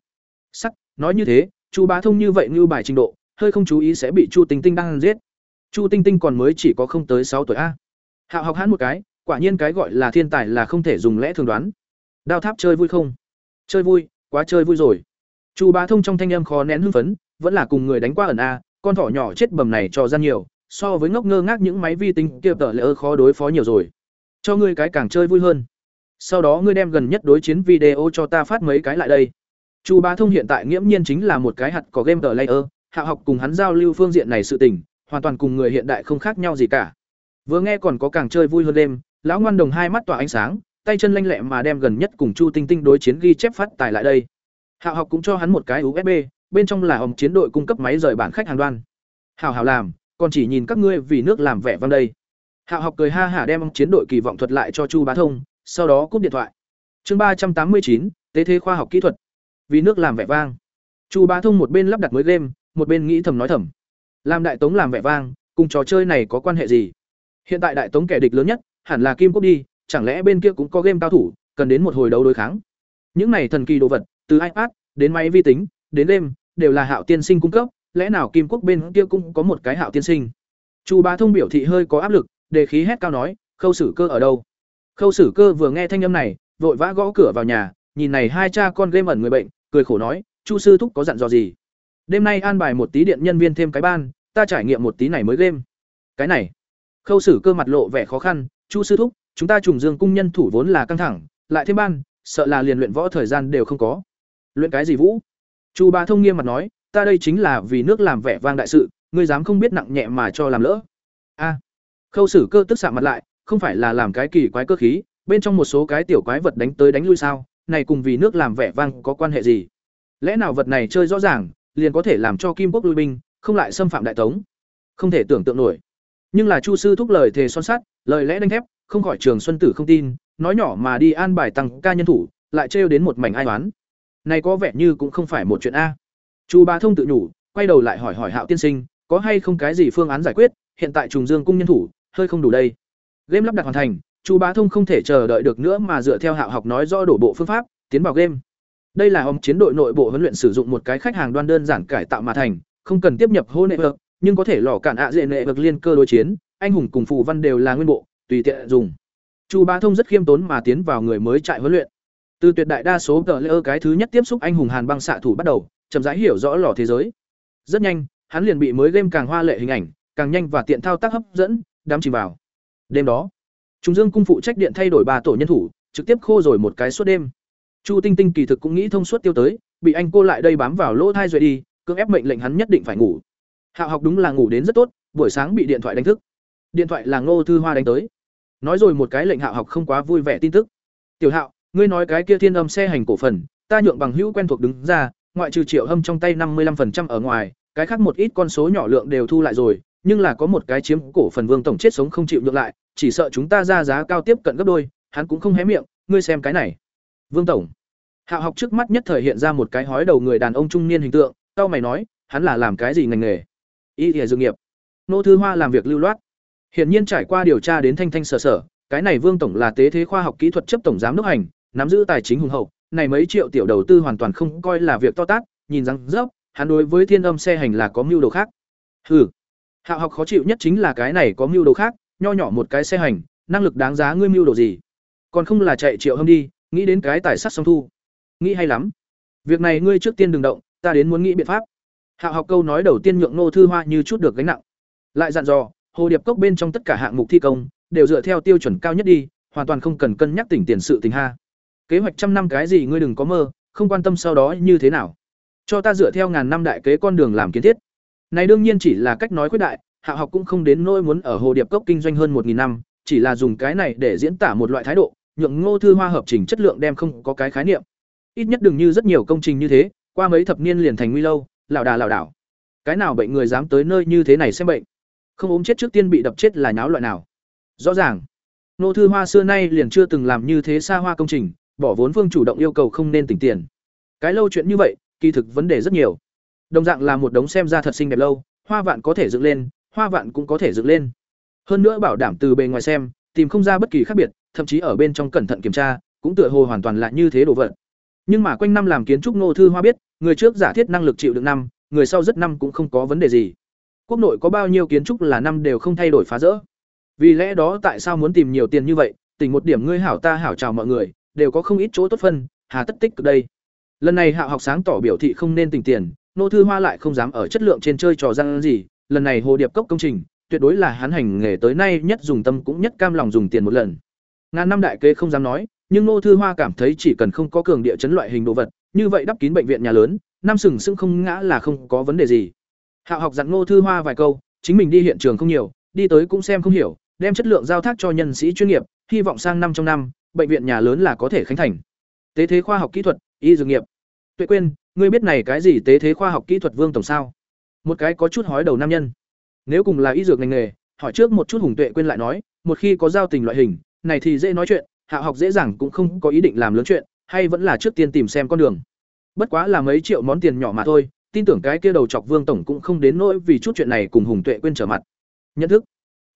Sắc, nói như thế, Chu Bá Thông như vậy như bài trình độ, hơi không chú ý sẽ bị Chu Tinh Tinh đang giết. Chu Tinh Tinh còn mới chỉ có không tới sáu tuổi a. Hạo học hắn một cái, quả nhiên cái gọi là thiên tài là không thể dùng lẽ thường đoán. Đao tháp chơi vui không? Chơi vui, quá chơi vui rồi. Chu Bá Thông trong thanh âm khó nén hưng phấn, vẫn là cùng người đánh qua ẩn a, con thỏ nhỏ chết bầm này cho gian nhiều, so với ngốc ngơ ngác những máy vi tính kia tở lỡ khó đối phó nhiều rồi. Cho ngươi cái càng chơi vui hơn. Sau đó ngươi đem gần nhất đối chiến video cho ta phát mấy cái lại đây. Chu Bá Thông hiện tại nghiễm nhiên chính là một cái hạt có game player, layer, hạ học cùng hắn giao lưu phương diện này sự tình, hoàn toàn cùng người hiện đại không khác nhau gì cả. Vừa nghe còn có càng chơi vui hơn đêm, lão ngoan đồng hai mắt tỏa ánh sáng, tay chân lanh lẹ mà đem gần nhất cùng Chu Tinh Tinh đối chiến ghi chép phát tài lại đây. Hạo học cũng cho hắn một cái USB, bên trong là hồng chiến đội cung cấp máy rời bản khách hàng đoan. Hảo hảo làm, còn chỉ nhìn các ngươi vì nước làm vẻ vang đây. Hạo học cười ha hả đem ông chiến đội kỳ vọng thuật lại cho Chu Bá Thông, sau đó cúp điện thoại. Chương ba trăm tám mươi chín, tế thế khoa học kỹ thuật. Vì nước làm vẻ vang. Chu Bá Thông một bên lắp đặt mới game, một bên nghĩ thầm nói thầm. Làm đại tống làm vẻ vang, cùng trò chơi này có quan hệ gì? Hiện tại đại tống kẻ địch lớn nhất, hẳn là Kim Quốc đi, chẳng lẽ bên kia cũng có game cao thủ, cần đến một hồi đấu đối kháng. Những này thần kỳ đồ vật, từ iPad đến máy vi tính, đến game, đều là Hạo tiên sinh cung cấp, lẽ nào Kim Quốc bên kia cũng có một cái Hạo tiên sinh? Chu Bá Thông biểu thị hơi có áp lực, đề khí hét cao nói, "Khâu Sử Cơ ở đâu?" Khâu Sử Cơ vừa nghe thanh âm này, vội vã gõ cửa vào nhà, nhìn này hai cha con game ẩn người bệnh, cười khổ nói, "Chu sư thúc có dặn dò gì?" Đêm nay an bài một tí điện nhân viên thêm cái ban, ta trải nghiệm một tí này mới game. Cái này. Khâu Sử Cơ mặt lộ vẻ khó khăn, "Chu sư thúc, chúng ta trùng dương cung nhân thủ vốn là căng thẳng, lại thêm ban, sợ là liền luyện võ thời gian đều không có." Luyện cái gì vũ? Chu Ba Thông nghiêm mặt nói, ta đây chính là vì nước làm vẻ vang đại sự, ngươi dám không biết nặng nhẹ mà cho làm lỡ. A. Khâu Sử Cơ tức sạm mặt lại, không phải là làm cái kỳ quái cơ khí, bên trong một số cái tiểu quái vật đánh tới đánh lui sao? Này cùng vì nước làm vẻ vang có quan hệ gì? Lẽ nào vật này chơi rõ ràng, liền có thể làm cho Kim Quốc lui binh, không lại xâm phạm đại tống? Không thể tưởng tượng nổi. Nhưng là Chu sư thúc lời thề son sắt, lời lẽ đanh thép, không khỏi Trường Xuân Tử không tin, nói nhỏ mà đi an bài tăng ca nhân thủ, lại trêu đến một mảnh ai oán. Này có vẻ như cũng không phải một chuyện a. Chu Bá Thông tự nhủ, quay đầu lại hỏi hỏi Hạo tiên sinh, có hay không cái gì phương án giải quyết, hiện tại trùng dương cung nhân thủ, hơi không đủ đây. Game lắp đặt hoàn thành, Chu Bá Thông không thể chờ đợi được nữa mà dựa theo Hạo học nói rõ đổ bộ phương pháp, tiến vào game. Đây là ông chiến đội nội bộ huấn luyện sử dụng một cái khách hàng đoan đơn giản cải tạo mà thành, không cần tiếp nhập hô nệ vực, nhưng có thể lò cản ạ à dệ nệ vực liên cơ đối chiến, anh hùng cùng phù văn đều là nguyên bộ, tùy tiện dùng. Chu Bá Thông rất khiêm tốn mà tiến vào người mới trại huấn luyện. Từ tuyệt đại đa số tờ lễ cái thứ nhất tiếp xúc anh hùng Hàn băng xạ thủ bắt đầu, chậm rãi hiểu rõ lò thế giới. Rất nhanh, hắn liền bị mới game càng hoa lệ hình ảnh, càng nhanh và tiện thao tác hấp dẫn, đắm chìm vào. Đêm đó, Trung Dương cung phụ trách điện thay đổi ba tổ nhân thủ, trực tiếp khô rồi một cái suốt đêm. Chu Tinh Tinh kỳ thực cũng nghĩ thông suốt tiêu tới, bị anh cô lại đây bám vào lỗ thai rồi đi, cưỡng ép mệnh lệnh hắn nhất định phải ngủ. Hạo học đúng là ngủ đến rất tốt, buổi sáng bị điện thoại đánh thức. Điện thoại là Ngô Thư Hoa đánh tới. Nói rồi một cái lệnh Hạo học không quá vui vẻ tin tức. "Tiểu Hạo, ngươi nói cái kia thiên âm xe hành cổ phần, ta nhượng bằng hữu quen thuộc đứng ra, ngoại trừ Triệu Hâm trong tay năm mươi 55% ở ngoài, cái khác một ít con số nhỏ lượng đều thu lại rồi, nhưng là có một cái chiếm cổ phần Vương tổng chết sống không chịu nhượng lại, chỉ sợ chúng ta ra giá cao tiếp cận gấp đôi, hắn cũng không hé miệng, ngươi xem cái này. Vương tổng. Hạo học trước mắt nhất thời hiện ra một cái hói đầu người đàn ông trung niên hình tượng, tao mày nói, hắn là làm cái gì ngành nghề? Y y dược nghiệp. Nô Thư Hoa làm việc lưu loát. Hiển nhiên trải qua điều tra đến thanh thanh sở sở, cái này Vương tổng là tế thế khoa học kỹ thuật chấp tổng giám đốc hành, nắm giữ tài chính hùng hậu, này mấy triệu tiểu đầu tư hoàn toàn không coi là việc to tát, nhìn rằng dốc, hắn đối với thiên âm xe hành là có mưu đồ khác. Hừ. Hạo học khó chịu nhất chính là cái này có mưu đồ khác, nho nhỏ một cái xe hành, năng lực đáng giá ngươi mưu đồ gì? Còn không là chạy triệu hâm đi, nghĩ đến cái tài sắt song thu. Nghĩ hay lắm. Việc này ngươi trước tiên đừng động, ta đến muốn nghĩ biện pháp. Hạo học câu nói đầu tiên nhượng nô thư hoa như chút được gánh nặng. Lại dặn dò, hồ điệp cốc bên trong tất cả hạng mục thi công đều dựa theo tiêu chuẩn cao nhất đi, hoàn toàn không cần cân nhắc tỉnh tiền sự tình ha. Kế hoạch trăm năm cái gì ngươi đừng có mơ, không quan tâm sau đó như thế nào cho ta dựa theo ngàn năm đại kế con đường làm kiến thiết này đương nhiên chỉ là cách nói khuyết đại, hạ học cũng không đến nỗi muốn ở hồ điệp cốc kinh doanh hơn một nghìn năm, chỉ là dùng cái này để diễn tả một loại thái độ, nhượng ngô thư hoa hợp trình chất lượng đem không có cái khái niệm. Ít nhất đừng như rất nhiều công trình như thế, qua mấy thập niên liền thành nguy lâu, lão đà lão đảo. Cái nào bệnh người dám tới nơi như thế này xem bệnh? Không ốm chết trước tiên bị đập chết là nháo loại nào? Rõ ràng, Ngô thư hoa xưa nay liền chưa từng làm như thế xa hoa công trình, bỏ vốn phương chủ động yêu cầu không nên tỉnh tiền. Cái lâu chuyện như vậy, kỳ thực vấn đề rất nhiều đồng dạng là một đống xem ra thật xinh đẹp lâu, hoa vạn có thể dựng lên, hoa vạn cũng có thể dựng lên. Hơn nữa bảo đảm từ bề ngoài xem, tìm không ra bất kỳ khác biệt, thậm chí ở bên trong cẩn thận kiểm tra, cũng tựa hồ hoàn toàn là như thế đồ vật. Nhưng mà quanh năm làm kiến trúc nô thư hoa biết, người trước giả thiết năng lực chịu được năm, người sau rất năm cũng không có vấn đề gì. Quốc nội có bao nhiêu kiến trúc là năm đều không thay đổi phá rỡ. Vì lẽ đó tại sao muốn tìm nhiều tiền như vậy tỉnh một điểm ngươi hảo ta hảo chào mọi người, đều có không ít chỗ tốt phân, hà tất tích cực đây. Lần này hạ học sáng tỏ biểu thị không nên tỉnh tiền nô thư hoa lại không dám ở chất lượng trên chơi trò răng gì, lần này hồ điệp cốc công trình, tuyệt đối là hắn hành nghề tới nay nhất dùng tâm cũng nhất cam lòng dùng tiền một lần. Ngàn năm đại kế không dám nói, nhưng nô thư hoa cảm thấy chỉ cần không có cường địa chấn loại hình đồ vật, như vậy đắp kín bệnh viện nhà lớn, năm sừng sững không ngã là không có vấn đề gì. Hạ học dặn nô thư hoa vài câu, chính mình đi hiện trường không nhiều, đi tới cũng xem không hiểu, đem chất lượng giao thác cho nhân sĩ chuyên nghiệp, hy vọng sang năm trong năm, bệnh viện nhà lớn là có thể khánh thành. Tế thế khoa học kỹ thuật, y dược nghiệp. Tuệ quên ngươi biết này cái gì tế thế khoa học kỹ thuật vương tổng sao? Một cái có chút hói đầu nam nhân. Nếu cùng là y dược ngành nghề, hỏi trước một chút hùng tuệ quên lại nói, một khi có giao tình loại hình, này thì dễ nói chuyện, hạ học dễ dàng cũng không có ý định làm lớn chuyện, hay vẫn là trước tiên tìm xem con đường. Bất quá là mấy triệu món tiền nhỏ mà thôi, tin tưởng cái kia đầu chọc vương tổng cũng không đến nỗi vì chút chuyện này cùng hùng tuệ quên trở mặt. Nhận thức.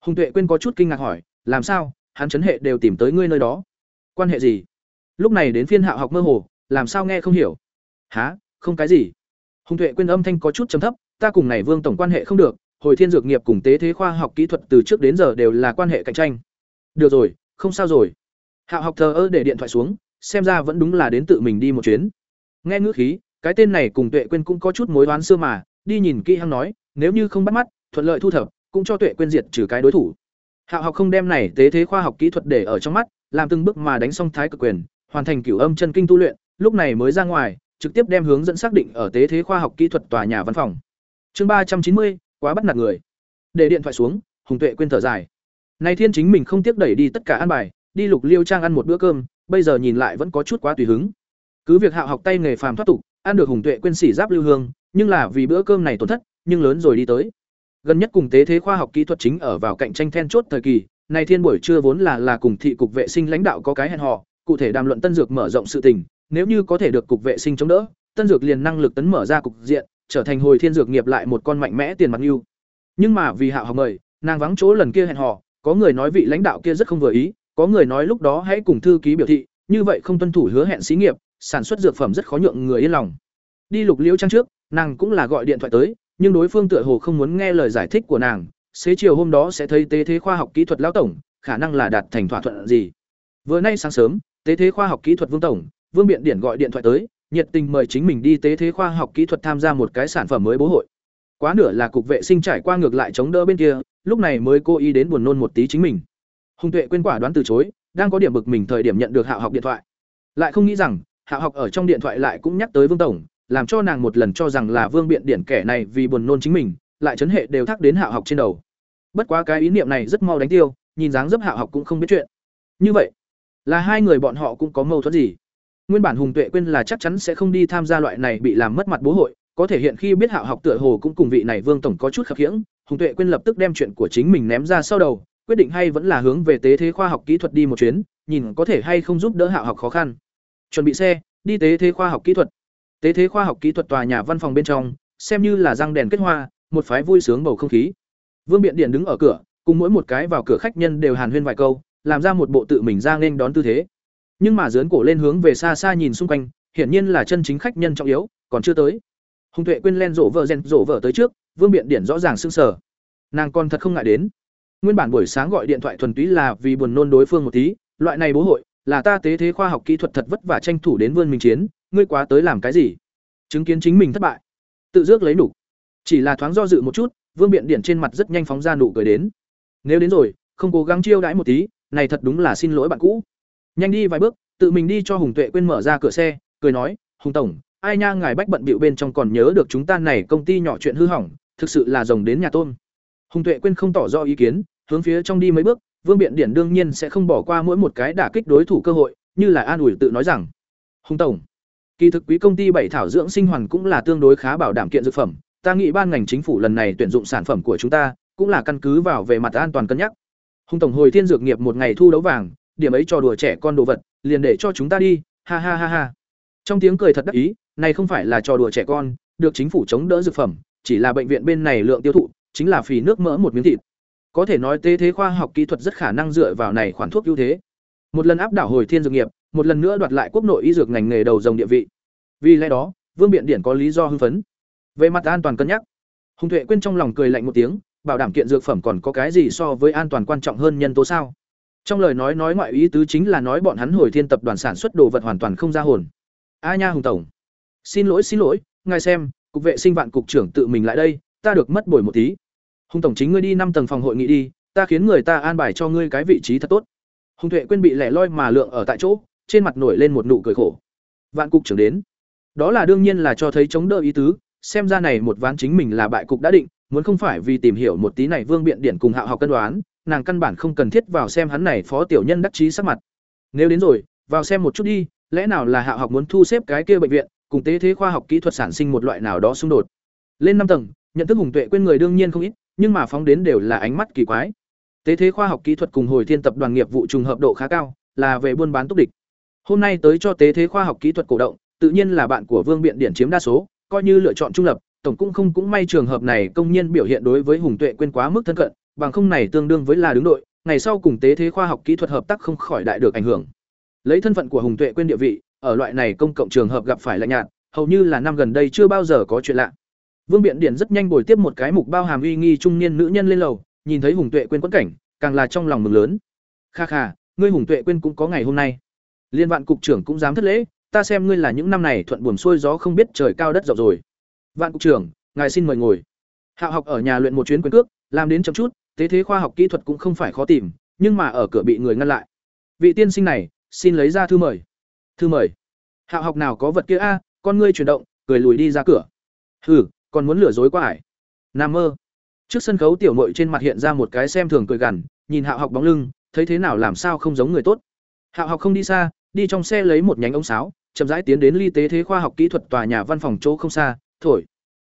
Hùng tuệ quên có chút kinh ngạc hỏi, làm sao, hắn chấn hệ đều tìm tới ngươi nơi đó? Quan hệ gì? Lúc này đến phiên hạ học mơ hồ, làm sao nghe không hiểu? Há không cái gì. Hùng tuệ quên âm thanh có chút chấm thấp, ta cùng này vương tổng quan hệ không được, hồi thiên dược nghiệp cùng tế thế khoa học kỹ thuật từ trước đến giờ đều là quan hệ cạnh tranh. Được rồi, không sao rồi. Hạo học thờ ơ để điện thoại xuống, xem ra vẫn đúng là đến tự mình đi một chuyến. Nghe ngữ khí, cái tên này cùng tuệ quên cũng có chút mối đoán xưa mà, đi nhìn kỹ hăng nói, nếu như không bắt mắt, thuận lợi thu thập, cũng cho tuệ quên diệt trừ cái đối thủ. Hạo học không đem này tế thế khoa học kỹ thuật để ở trong mắt, làm từng bước mà đánh xong thái cực quyền, hoàn thành cửu âm chân kinh tu luyện, lúc này mới ra ngoài trực tiếp đem hướng dẫn xác định ở tế thế khoa học kỹ thuật tòa nhà văn phòng. Chương ba trăm chín mươi, quá bắt nạt người. Để điện thoại xuống, hùng tuệ quên thở dài. Nay thiên chính mình không tiếc đẩy đi tất cả ăn bài, đi lục liêu trang ăn một bữa cơm, bây giờ nhìn lại vẫn có chút quá tùy hứng. Cứ việc hạ học tay nghề phàm thoát tục, ăn được hùng tuệ quên xỉ giáp lưu hương, nhưng là vì bữa cơm này tổn thất, nhưng lớn rồi đi tới. Gần nhất cùng tế thế khoa học kỹ thuật chính ở vào cạnh tranh then chốt thời kỳ này thiên buổi trưa vốn là là cùng thị cục vệ sinh lãnh đạo có cái hẹn hò, cụ thể đàm luận tân dược mở rộng sự tình nếu như có thể được cục vệ sinh chống đỡ, tân dược liền năng lực tấn mở ra cục diện, trở thành hồi thiên dược nghiệp lại một con mạnh mẽ tiền mặt yêu. Nhưng mà vì hạ học mời, nàng vắng chỗ lần kia hẹn hò, có người nói vị lãnh đạo kia rất không vừa ý, có người nói lúc đó hãy cùng thư ký biểu thị, như vậy không tuân thủ hứa hẹn xí nghiệp, sản xuất dược phẩm rất khó nhượng người yên lòng. Đi lục liễu trang trước, nàng cũng là gọi điện thoại tới, nhưng đối phương tựa hồ không muốn nghe lời giải thích của nàng, xế chiều hôm đó sẽ thấy tế thế khoa học kỹ thuật lão tổng, khả năng là đạt thành thỏa thuận gì. Vừa nay sáng sớm, tế thế khoa học kỹ thuật vương tổng vương biện điển gọi điện thoại tới, nhiệt tình mời chính mình đi tế thế khoa học kỹ thuật tham gia một cái sản phẩm mới bố hội. Quá nửa là cục vệ sinh trải qua ngược lại chống đỡ bên kia, lúc này mới cố ý đến buồn nôn một tí chính mình. Hùng tuệ quên quả đoán từ chối, đang có điểm bực mình thời điểm nhận được hạ học điện thoại. Lại không nghĩ rằng hạ học ở trong điện thoại lại cũng nhắc tới vương tổng, làm cho nàng một lần cho rằng là vương biện điển kẻ này vì buồn nôn chính mình, lại chấn hệ đều thắc đến hạ học trên đầu. Bất quá cái ý niệm này rất mau đánh tiêu, nhìn dáng dấp hạ học cũng không biết chuyện. Như vậy, là hai người bọn họ cũng có mâu thuẫn gì? Nguyên bản hùng tuệ quên là chắc chắn sẽ không đi tham gia loại này bị làm mất mặt bố hội, có thể hiện khi biết Hạo học tựa hồ cũng cùng vị này vương tổng có chút khập khiễng, hùng tuệ quên lập tức đem chuyện của chính mình ném ra sau đầu, quyết định hay vẫn là hướng về tế thế khoa học kỹ thuật đi một chuyến, nhìn có thể hay không giúp đỡ Hạo học khó khăn. Chuẩn bị xe, đi tế thế khoa học kỹ thuật. Tế thế khoa học kỹ thuật tòa nhà văn phòng bên trong, xem như là răng đèn kết hoa, một phái vui sướng bầu không khí. Vương biện điện đứng ở cửa, cùng mỗi một cái vào cửa khách nhân đều hàn huyên vài câu, làm ra một bộ tự mình ra nên đón tư thế nhưng mà dướn cổ lên hướng về xa xa nhìn xung quanh, hiển nhiên là chân chính khách nhân trọng yếu, còn chưa tới. Hùng tuệ quên len rổ vợ rèn, rổ vợ tới trước, vương biện điển rõ ràng sưng sở nàng còn thật không ngại đến. Nguyên bản buổi sáng gọi điện thoại thuần túy là vì buồn nôn đối phương một tí, loại này bố hội, là ta tế thế khoa học kỹ thuật thật vất vả tranh thủ đến vươn mình chiến, ngươi quá tới làm cái gì? Chứng kiến chính mình thất bại. Tự dước lấy đủ chỉ là thoáng do dự một chút, vương biện điển trên mặt rất nhanh phóng ra nụ cười đến. Nếu đến rồi, không cố gắng chiêu đãi một tí, này thật đúng là xin lỗi bạn cũ nhanh đi vài bước, tự mình đi cho hùng tuệ quên mở ra cửa xe, cười nói, hùng tổng, ai nha ngài bách bận bịu bên trong còn nhớ được chúng ta này công ty nhỏ chuyện hư hỏng, thực sự là rồng đến nhà tôn hùng tuệ quên không tỏ rõ ý kiến, hướng phía trong đi mấy bước, vương biện điển đương nhiên sẽ không bỏ qua mỗi một cái đả kích đối thủ cơ hội, như là an ủi tự nói rằng, hùng tổng, kỳ thực quý công ty bảy thảo dưỡng sinh hoàn cũng là tương đối khá bảo đảm kiện dược phẩm, ta nghĩ ban ngành chính phủ lần này tuyển dụng sản phẩm của chúng ta, cũng là căn cứ vào về mặt an toàn cân nhắc. Hùng tổng hồi thiên dược nghiệp một ngày thu đấu vàng điểm ấy cho đùa trẻ con đồ vật, liền để cho chúng ta đi, ha ha ha ha. Trong tiếng cười thật đắc ý, này không phải là trò đùa trẻ con, được chính phủ chống đỡ dược phẩm, chỉ là bệnh viện bên này lượng tiêu thụ, chính là phì nước mỡ một miếng thịt. Có thể nói tế thế khoa học kỹ thuật rất khả năng dựa vào này khoản thuốc ưu thế. Một lần áp đảo hồi thiên dược nghiệp, một lần nữa đoạt lại quốc nội y dược ngành nghề đầu dòng địa vị. Vì lẽ đó, vương biện điển có lý do hưng phấn. Về mặt an toàn cân nhắc, hùng tuệ quên trong lòng cười lạnh một tiếng, bảo đảm kiện dược phẩm còn có cái gì so với an toàn quan trọng hơn nhân tố sao? Trong lời nói nói ngoại ý tứ chính là nói bọn hắn hồi thiên tập đoàn sản xuất đồ vật hoàn toàn không ra hồn. A nha hùng tổng. Xin lỗi xin lỗi, ngài xem, cục vệ sinh vạn cục trưởng tự mình lại đây, ta được mất bồi một tí. Hùng tổng chính ngươi đi năm tầng phòng hội nghị đi, ta khiến người ta an bài cho ngươi cái vị trí thật tốt. Hùng tuệ quên bị lẻ loi mà lượng ở tại chỗ, trên mặt nổi lên một nụ cười khổ. Vạn cục trưởng đến. Đó là đương nhiên là cho thấy chống đỡ ý tứ, xem ra này một ván chính mình là bại cục đã định, muốn không phải vì tìm hiểu một tí này vương biện điển cùng hạo học cân đoán nàng căn bản không cần thiết vào xem hắn này phó tiểu nhân đắc chí sắc mặt. Nếu đến rồi, vào xem một chút đi, lẽ nào là hạ học muốn thu xếp cái kia bệnh viện, cùng tế thế khoa học kỹ thuật sản sinh một loại nào đó xung đột? Lên năm tầng, nhận thức hùng tuệ quên người đương nhiên không ít, nhưng mà phóng đến đều là ánh mắt kỳ quái. Tế thế khoa học kỹ thuật cùng hồi thiên tập đoàn nghiệp vụ trùng hợp độ khá cao, là về buôn bán túc địch. Hôm nay tới cho tế thế khoa học kỹ thuật cổ động, tự nhiên là bạn của vương biện điển chiếm đa số, coi như lựa chọn trung lập, tổng cũng không cũng may trường hợp này công nhân biểu hiện đối với hùng tuệ quên quá mức thân cận bằng không này tương đương với là đứng đội, ngày sau cùng tế thế khoa học kỹ thuật hợp tác không khỏi đại được ảnh hưởng. Lấy thân phận của hùng tuệ quên địa vị, ở loại này công cộng trường hợp gặp phải lạnh nhạt, hầu như là năm gần đây chưa bao giờ có chuyện lạ. Vương biện điển rất nhanh bồi tiếp một cái mục bao hàm uy nghi trung niên nữ nhân lên lầu, nhìn thấy hùng tuệ quên quẫn cảnh, càng là trong lòng mừng lớn. Kha kha, ngươi hùng tuệ quên cũng có ngày hôm nay. Liên vạn cục trưởng cũng dám thất lễ, ta xem ngươi là những năm này thuận buồm xuôi gió không biết trời cao đất rộng rồi. Vạn cục trưởng, ngài xin mời ngồi. Hạo học ở nhà luyện một chuyến quyền cước, làm đến chậm chút tế thế khoa học kỹ thuật cũng không phải khó tìm, nhưng mà ở cửa bị người ngăn lại. Vị tiên sinh này, xin lấy ra thư mời. Thư mời? Hạo học nào có vật kia a, con ngươi chuyển động, cười lùi đi ra cửa. Hừ, còn muốn lừa dối quá ải. Nam mơ. Trước sân khấu tiểu mội trên mặt hiện ra một cái xem thường cười gằn, nhìn hạo học bóng lưng, thấy thế nào làm sao không giống người tốt. Hạo học không đi xa, đi trong xe lấy một nhánh ống sáo, chậm rãi tiến đến ly tế thế khoa học kỹ thuật tòa nhà văn phòng chỗ không xa, thổi.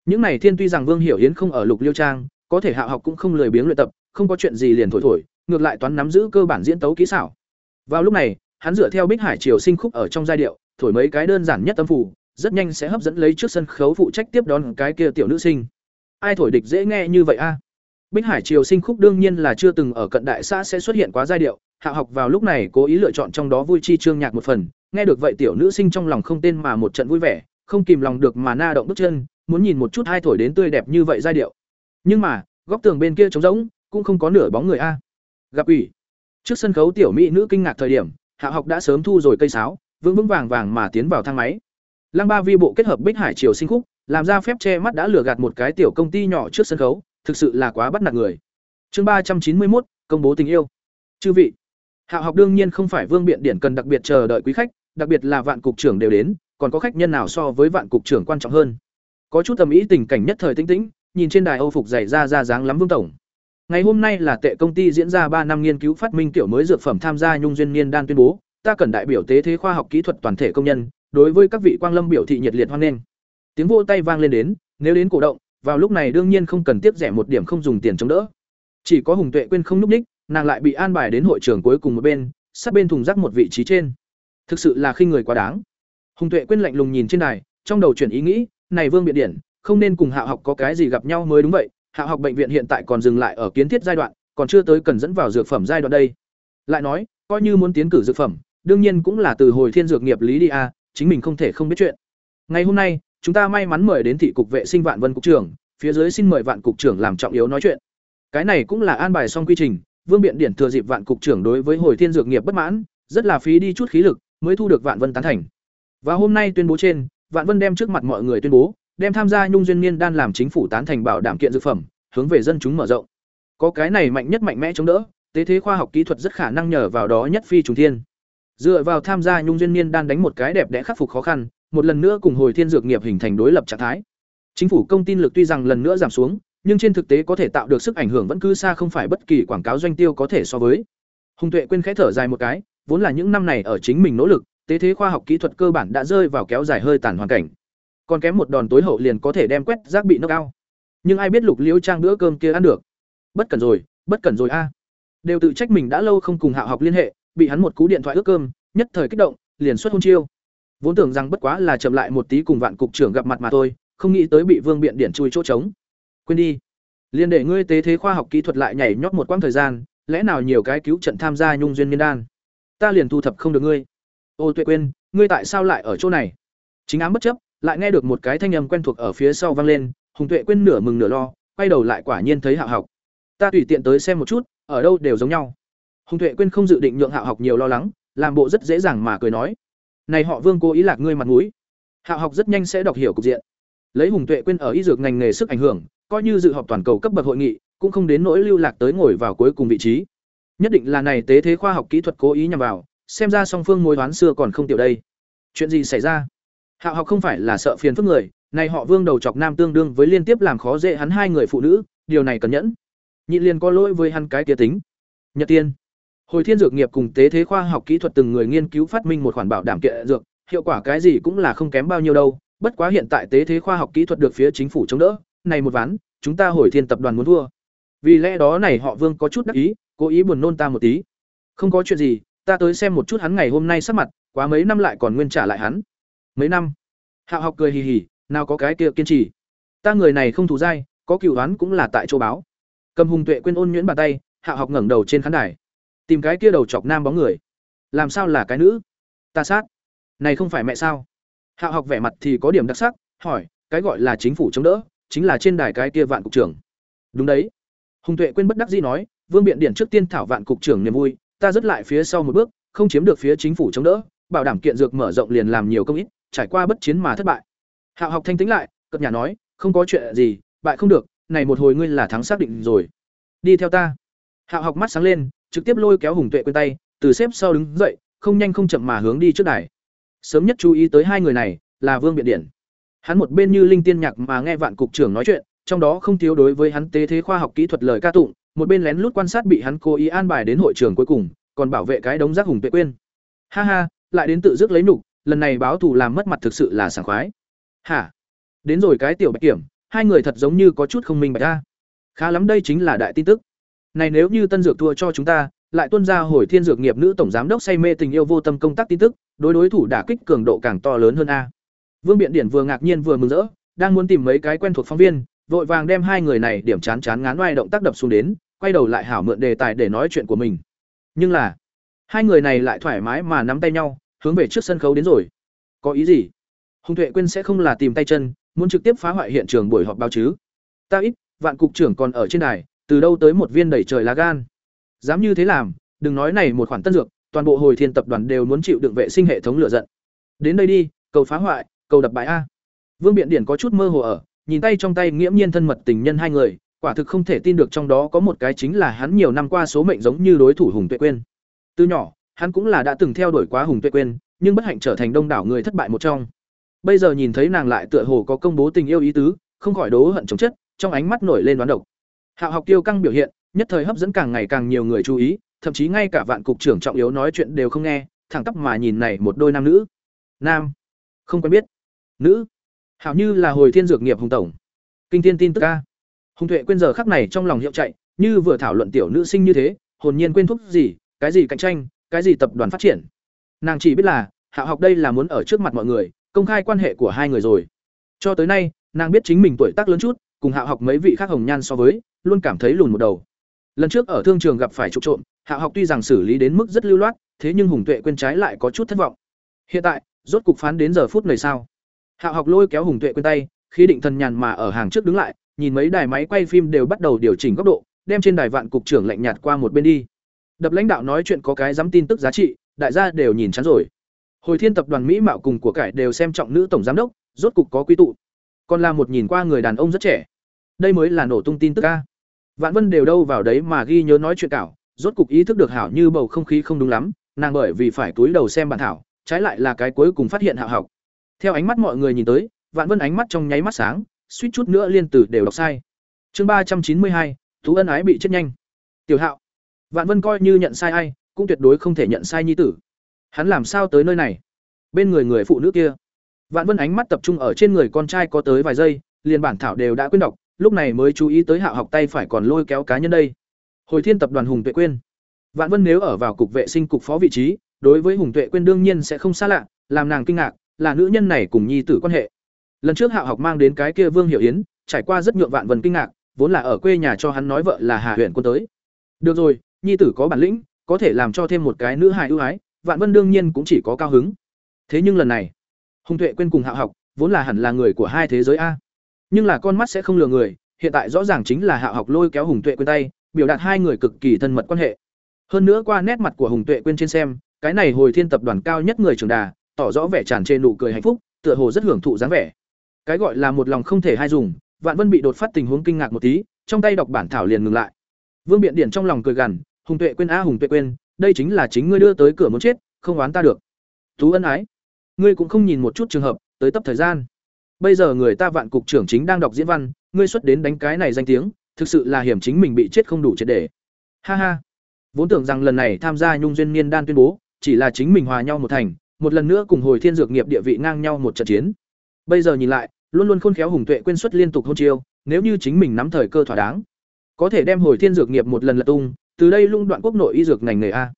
Những này thiên tuy rằng vương hiểu hiến không ở lục liêu trang có thể hạo học cũng không lười biếng luyện tập, không có chuyện gì liền thổi thổi, ngược lại toán nắm giữ cơ bản diễn tấu kỹ xảo. Vào lúc này, hắn dựa theo bích hải triều sinh khúc ở trong giai điệu, thổi mấy cái đơn giản nhất tâm phủ rất nhanh sẽ hấp dẫn lấy trước sân khấu phụ trách tiếp đón cái kia tiểu nữ sinh. Ai thổi địch dễ nghe như vậy a? Bích hải triều sinh khúc đương nhiên là chưa từng ở cận đại xã sẽ xuất hiện quá giai điệu, hạ học vào lúc này cố ý lựa chọn trong đó vui chi trương nhạc một phần, nghe được vậy tiểu nữ sinh trong lòng không tên mà một trận vui vẻ, không kìm lòng được mà na động bước chân, muốn nhìn một chút hai thổi đến tươi đẹp như vậy giai điệu nhưng mà, góc tường bên kia trống rỗng, cũng không có nửa bóng người a. Gặp ủy. Trước sân khấu tiểu mỹ nữ kinh ngạc thời điểm, hạ học đã sớm thu rồi cây sáo, vững vững vàng vàng mà tiến vào thang máy. Lăng ba vi bộ kết hợp bích hải triều sinh khúc, làm ra phép che mắt đã lừa gạt một cái tiểu công ty nhỏ trước sân khấu, thực sự là quá bắt nạt người. Chương ba trăm chín mươi một công bố tình yêu. Chư vị, hạ học đương nhiên không phải vương biện điển cần đặc biệt chờ đợi quý khách, đặc biệt là vạn cục trưởng đều đến, còn có khách nhân nào so với vạn cục trưởng quan trọng hơn? Có chút tầm ý tình cảnh nhất thời tĩnh tĩnh nhìn trên đài âu phục dày ra ra dáng lắm vương tổng. Ngày hôm nay là tệ công ty diễn ra ba năm nghiên cứu phát minh tiểu mới dược phẩm tham gia nhung duyên niên đan tuyên bố, ta cần đại biểu tế thế khoa học kỹ thuật toàn thể công nhân, đối với các vị quang lâm biểu thị nhiệt liệt hoan nghênh. Tiếng vỗ tay vang lên đến, nếu đến cổ động, vào lúc này đương nhiên không cần tiếp rẻ một điểm không dùng tiền chống đỡ. Chỉ có hùng tuệ quên không núp ních, nàng lại bị an bài đến hội trường cuối cùng một bên, sát bên thùng rác một vị trí trên. Thực sự là khi người quá đáng. Hùng tuệ quên lạnh lùng nhìn trên đài, trong đầu chuyển ý nghĩ, này vương biện điển không nên cùng hạ học có cái gì gặp nhau mới đúng vậy, hạ học bệnh viện hiện tại còn dừng lại ở kiến thiết giai đoạn, còn chưa tới cần dẫn vào dược phẩm giai đoạn đây. Lại nói, coi như muốn tiến cử dược phẩm, đương nhiên cũng là từ hồi thiên dược nghiệp lý đi a chính mình không thể không biết chuyện. Ngày hôm nay, chúng ta may mắn mời đến thị cục vệ sinh vạn vân cục trưởng, phía dưới xin mời vạn cục trưởng làm trọng yếu nói chuyện. Cái này cũng là an bài xong quy trình, vương biện điển thừa dịp vạn cục trưởng đối với hồi thiên dược nghiệp bất mãn, rất là phí đi chút khí lực, mới thu được vạn vân tán thành. Và hôm nay tuyên bố trên, vạn vân đem trước mặt mọi người tuyên bố đem tham gia nhung duyên niên đan làm chính phủ tán thành bảo đảm kiện dược phẩm hướng về dân chúng mở rộng có cái này mạnh nhất mạnh mẽ chống đỡ tế thế khoa học kỹ thuật rất khả năng nhờ vào đó nhất phi trùng thiên dựa vào tham gia nhung duyên niên đan đánh một cái đẹp đẽ khắc phục khó khăn một lần nữa cùng hồi thiên dược nghiệp hình thành đối lập trạng thái chính phủ công tin lực tuy rằng lần nữa giảm xuống nhưng trên thực tế có thể tạo được sức ảnh hưởng vẫn cứ xa không phải bất kỳ quảng cáo doanh tiêu có thể so với. Hùng Tuệ quên khẽ thở dài một cái, vốn là những năm này ở chính mình nỗ lực, tế thế khoa học kỹ thuật cơ bản đã rơi vào kéo dài hơi tàn hoàn cảnh. Còn kém một đòn tối hậu liền có thể đem quét rác bị nâng cao Nhưng ai biết Lục Liễu Trang bữa cơm kia ăn được. Bất cẩn rồi, bất cẩn rồi a. Đều tự trách mình đã lâu không cùng Hạo học liên hệ, bị hắn một cú điện thoại ước cơm, nhất thời kích động, liền xuất hôn chiêu. Vốn tưởng rằng bất quá là chậm lại một tí cùng vạn cục trưởng gặp mặt mà thôi, không nghĩ tới bị Vương Biện Điển chui chỗ trống. Quên đi, liền để ngươi tế thế khoa học kỹ thuật lại nhảy nhót một quãng thời gian, lẽ nào nhiều cái cứu trận tham gia nhung duyên miên đan. Ta liền thu thập không được ngươi. Ô Tuệ quên, ngươi tại sao lại ở chỗ này? Chính ám bất chấp, lại nghe được một cái thanh âm quen thuộc ở phía sau vang lên, Hùng Tuệ quên nửa mừng nửa lo, quay đầu lại quả nhiên thấy Hạo học. Ta tùy tiện tới xem một chút, ở đâu đều giống nhau. Hùng Tuệ quên không dự định nhượng Hạo học nhiều lo lắng, làm bộ rất dễ dàng mà cười nói: "Này họ Vương cố ý lạc ngươi mặt mũi." Hạo học rất nhanh sẽ đọc hiểu cục diện. Lấy Hùng Tuệ quên ở y dược ngành nghề sức ảnh hưởng, coi như dự họp toàn cầu cấp bậc hội nghị, cũng không đến nỗi lưu lạc tới ngồi vào cuối cùng vị trí. Nhất định là này tế thế khoa học kỹ thuật cố ý nhằm vào, xem ra song phương mối toán xưa còn không tiểu đây. Chuyện gì xảy ra? Hạo học không phải là sợ phiền phức người, này họ Vương đầu chọc nam tương đương với liên tiếp làm khó dễ hắn hai người phụ nữ, điều này cần nhẫn. Nhị liền có lỗi với hắn cái kia tính. Nhật tiên. Hồi Thiên Dược nghiệp cùng tế thế khoa học kỹ thuật từng người nghiên cứu phát minh một khoản bảo đảm kệ dược, hiệu quả cái gì cũng là không kém bao nhiêu đâu, bất quá hiện tại tế thế khoa học kỹ thuật được phía chính phủ chống đỡ, này một ván, chúng ta Hồi Thiên tập đoàn muốn thua. Vì lẽ đó này họ Vương có chút đắc ý, cố ý buồn nôn ta một tí. Không có chuyện gì, ta tới xem một chút hắn ngày hôm nay sắc mặt, quá mấy năm lại còn nguyên trả lại hắn. Mấy năm? Hạo học cười hì hì, nào có cái kia kiên trì. Ta người này không thù dai, có cựu đoán cũng là tại châu báo. Cầm Hùng Tuệ quên ôn nhuyễn bàn tay, Hạo học ngẩng đầu trên khán đài. Tìm cái kia đầu chọc nam bóng người. Làm sao là cái nữ? Ta sát. Này không phải mẹ sao? Hạo học vẻ mặt thì có điểm đặc sắc, hỏi, cái gọi là chính phủ chống đỡ, chính là trên đài cái kia vạn cục trưởng. Đúng đấy. Hùng Tuệ quên bất đắc dĩ nói, Vương Biện Điển trước tiên thảo vạn cục trưởng niềm vui, ta dứt lại phía sau một bước, không chiếm được phía chính phủ chống đỡ, bảo đảm kiện dược mở rộng liền làm nhiều công ít, trải qua bất chiến mà thất bại. Hạo học thanh tĩnh lại, cập nhà nói, không có chuyện gì, bại không được, này một hồi ngươi là thắng xác định rồi. Đi theo ta. Hạo học mắt sáng lên, trực tiếp lôi kéo Hùng Tuệ quên tay, từ xếp sau đứng dậy, không nhanh không chậm mà hướng đi trước đài. Sớm nhất chú ý tới hai người này là Vương Biện Điển. Hắn một bên như linh tiên nhạc mà nghe vạn cục trưởng nói chuyện, trong đó không thiếu đối với hắn tế thế khoa học kỹ thuật lời ca tụng, một bên lén lút quan sát bị hắn cố ý an bài đến hội trường cuối cùng, còn bảo vệ cái đống rác hùng tuệ quên. Ha ha, lại đến tự dứt lấy nục, lần này báo thù làm mất mặt thực sự là sảng khoái. Hả? Đến rồi cái tiểu Bạch Kiểm, hai người thật giống như có chút không minh bạch a. Khá lắm đây chính là đại tin tức. Này nếu như Tân Dược thua cho chúng ta, lại tuân ra hồi thiên dược nghiệp nữ tổng giám đốc say mê tình yêu vô tâm công tác tin tức, đối đối thủ đả kích cường độ càng to lớn hơn a. Vương Biện Điển vừa ngạc nhiên vừa mừng rỡ, đang muốn tìm mấy cái quen thuộc phóng viên, vội vàng đem hai người này điểm chán chán ngán oai động tác đập xuống đến, quay đầu lại hảo mượn đề tài để nói chuyện của mình. Nhưng là, hai người này lại thoải mái mà nắm tay nhau, hướng về trước sân khấu đến rồi. Có ý gì? Hùng Tuệ quên sẽ không là tìm tay chân, muốn trực tiếp phá hoại hiện trường buổi họp báo chứ? Ta ít, vạn cục trưởng còn ở trên đài, từ đâu tới một viên đẩy trời lá gan. Dám như thế làm, đừng nói này một khoản tân dược, toàn bộ hồi thiên tập đoàn đều muốn chịu đựng vệ sinh hệ thống lửa giận. Đến đây đi, cầu phá hoại, cầu đập bại a. Vương Biện Điển có chút mơ hồ ở, nhìn tay trong tay nghiễm nhiên thân mật tình nhân hai người, quả thực không thể tin được trong đó có một cái chính là hắn nhiều năm qua số mệnh giống như đối thủ Hùng Tuệ Quyên. Từ nhỏ, hắn cũng là đã từng theo đuổi quá Hùng Tuệ quên, nhưng bất hạnh trở thành đông đảo người thất bại một trong. Bây giờ nhìn thấy nàng lại tựa hồ có công bố tình yêu ý tứ, không khỏi đố hận chống chất, trong ánh mắt nổi lên đoán độc. Hạo học tiêu căng biểu hiện, nhất thời hấp dẫn càng ngày càng nhiều người chú ý, thậm chí ngay cả vạn cục trưởng trọng yếu nói chuyện đều không nghe, thẳng tắp mà nhìn này một đôi nam nữ. Nam, không quen biết. Nữ, hảo như là hồi thiên dược nghiệp hùng tổng. Kinh thiên tin tức ca. Hùng Tuệ quên giờ khắc này trong lòng hiệu chạy, như vừa thảo luận tiểu nữ sinh như thế, hồn nhiên quên thuốc gì, cái gì cạnh tranh, cái gì tập đoàn phát triển. Nàng chỉ biết là, Hạ học đây là muốn ở trước mặt mọi người, công khai quan hệ của hai người rồi. Cho tới nay, nàng biết chính mình tuổi tác lớn chút, cùng Hạ học mấy vị khác hồng nhan so với, luôn cảm thấy lùn một đầu. Lần trước ở thương trường gặp phải trục trộm, Hạ học tuy rằng xử lý đến mức rất lưu loát, thế nhưng Hùng Tuệ quên trái lại có chút thất vọng. Hiện tại, rốt cục phán đến giờ phút này sao? Hạ học lôi kéo Hùng Tuệ quên tay, khi định thần nhàn mà ở hàng trước đứng lại, nhìn mấy đài máy quay phim đều bắt đầu điều chỉnh góc độ, đem trên đài vạn cục trưởng lạnh nhạt qua một bên đi. Đập lãnh đạo nói chuyện có cái dám tin tức giá trị, đại gia đều nhìn chán rồi. Hồi Thiên tập đoàn Mỹ mạo cùng của cải đều xem trọng nữ tổng giám đốc, rốt cục có quy tụ. Còn là một nhìn qua người đàn ông rất trẻ. Đây mới là nổ tung tin tức a. Vạn Vân đều đâu vào đấy mà ghi nhớ nói chuyện cảo, rốt cục ý thức được hảo như bầu không khí không đúng lắm, nàng bởi vì phải túi đầu xem bản thảo, trái lại là cái cuối cùng phát hiện hạo học. Theo ánh mắt mọi người nhìn tới, Vạn Vân ánh mắt trong nháy mắt sáng, suýt chút nữa liên tử đều đọc sai. chương ba trăm chín mươi hai thú ân ái bị chết nhanh tiểu hạo vạn vân coi như nhận sai ai, cũng tuyệt đối không thể nhận sai nhi tử. Hắn làm sao tới nơi này? Bên người người phụ nữ kia. Vạn vân ánh mắt tập trung ở trên người con trai có tới vài giây, liền bản thảo đều đã quên đọc, lúc này mới chú ý tới hạo học tay phải còn lôi kéo cá nhân đây. Hồi thiên tập đoàn hùng tuệ quyên. Vạn vân nếu ở vào cục vệ sinh cục phó vị trí, đối với hùng tuệ quyên đương nhiên sẽ không xa lạ, làm nàng kinh ngạc, là nữ nhân này cùng nhi tử quan hệ. Lần trước hạo học mang đến cái kia vương Hiểu yến, trải qua rất nhượng vạn vân kinh ngạc, vốn là ở quê nhà cho hắn nói vợ là hà huyện quân tới. Được rồi nhi tử có bản lĩnh, có thể làm cho thêm một cái nữ hài ưu ái, vạn vân đương nhiên cũng chỉ có cao hứng. Thế nhưng lần này, hùng tuệ quên cùng hạo học, vốn là hẳn là người của hai thế giới a. Nhưng là con mắt sẽ không lừa người, hiện tại rõ ràng chính là hạo học lôi kéo hùng tuệ quên tay, biểu đạt hai người cực kỳ thân mật quan hệ. Hơn nữa qua nét mặt của hùng tuệ quên trên xem, cái này hồi thiên tập đoàn cao nhất người trường đà, tỏ rõ vẻ tràn trề nụ cười hạnh phúc, tựa hồ rất hưởng thụ dáng vẻ. Cái gọi là một lòng không thể hai dùng, vạn vân bị đột phát tình huống kinh ngạc một tí, trong tay đọc bản thảo liền ngừng lại vương biện điển trong lòng cười gằn, hùng tuệ quên a hùng tuệ quên, đây chính là chính ngươi đưa tới cửa muốn chết, không oán ta được. Tú ân ái, ngươi cũng không nhìn một chút trường hợp, tới tấp thời gian. Bây giờ người ta vạn cục trưởng chính đang đọc diễn văn, ngươi xuất đến đánh cái này danh tiếng, thực sự là hiểm chính mình bị chết không đủ chết để. Ha ha. Vốn tưởng rằng lần này tham gia nhung duyên niên đan tuyên bố, chỉ là chính mình hòa nhau một thành, một lần nữa cùng hồi thiên dược nghiệp địa vị ngang nhau một trận chiến. Bây giờ nhìn lại, luôn luôn khôn khéo hùng tuệ quên xuất liên tục hôn chiêu, nếu như chính mình nắm thời cơ thỏa đáng có thể đem hồi thiên dược nghiệp một lần lật tung, từ đây lung đoạn quốc nội y dược ngành nghề a.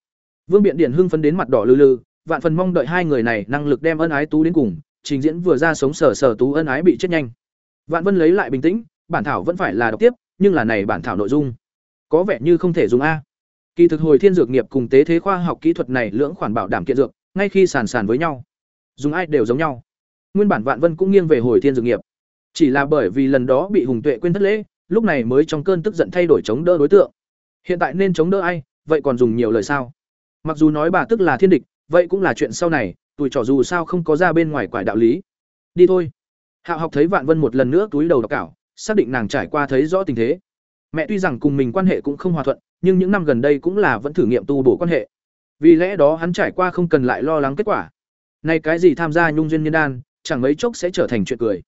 Vương biện điển hưng phấn đến mặt đỏ lư lư vạn phần mong đợi hai người này năng lực đem ân ái tú đến cùng, trình diễn vừa ra sống sở sở tú ân ái bị chết nhanh. Vạn vân lấy lại bình tĩnh, bản thảo vẫn phải là đọc tiếp, nhưng là này bản thảo nội dung, có vẻ như không thể dùng a. Kỳ thực hồi thiên dược nghiệp cùng tế thế khoa học kỹ thuật này lưỡng khoản bảo đảm kiện dược, ngay khi sàn sàn với nhau, dùng ai đều giống nhau. Nguyên bản vạn vân cũng nghiêng về hồi thiên dược nghiệp. Chỉ là bởi vì lần đó bị hùng tuệ quên thất lễ lúc này mới trong cơn tức giận thay đổi chống đỡ đối tượng. Hiện tại nên chống đỡ ai, vậy còn dùng nhiều lời sao? Mặc dù nói bà tức là thiên địch, vậy cũng là chuyện sau này, tuổi trò dù sao không có ra bên ngoài quải đạo lý. Đi thôi. Hạo học thấy vạn vân một lần nữa túi đầu đọc cảo, xác định nàng trải qua thấy rõ tình thế. Mẹ tuy rằng cùng mình quan hệ cũng không hòa thuận, nhưng những năm gần đây cũng là vẫn thử nghiệm tu bổ quan hệ. Vì lẽ đó hắn trải qua không cần lại lo lắng kết quả. Nay cái gì tham gia nhung duyên nhân đan, chẳng mấy chốc sẽ trở thành chuyện cười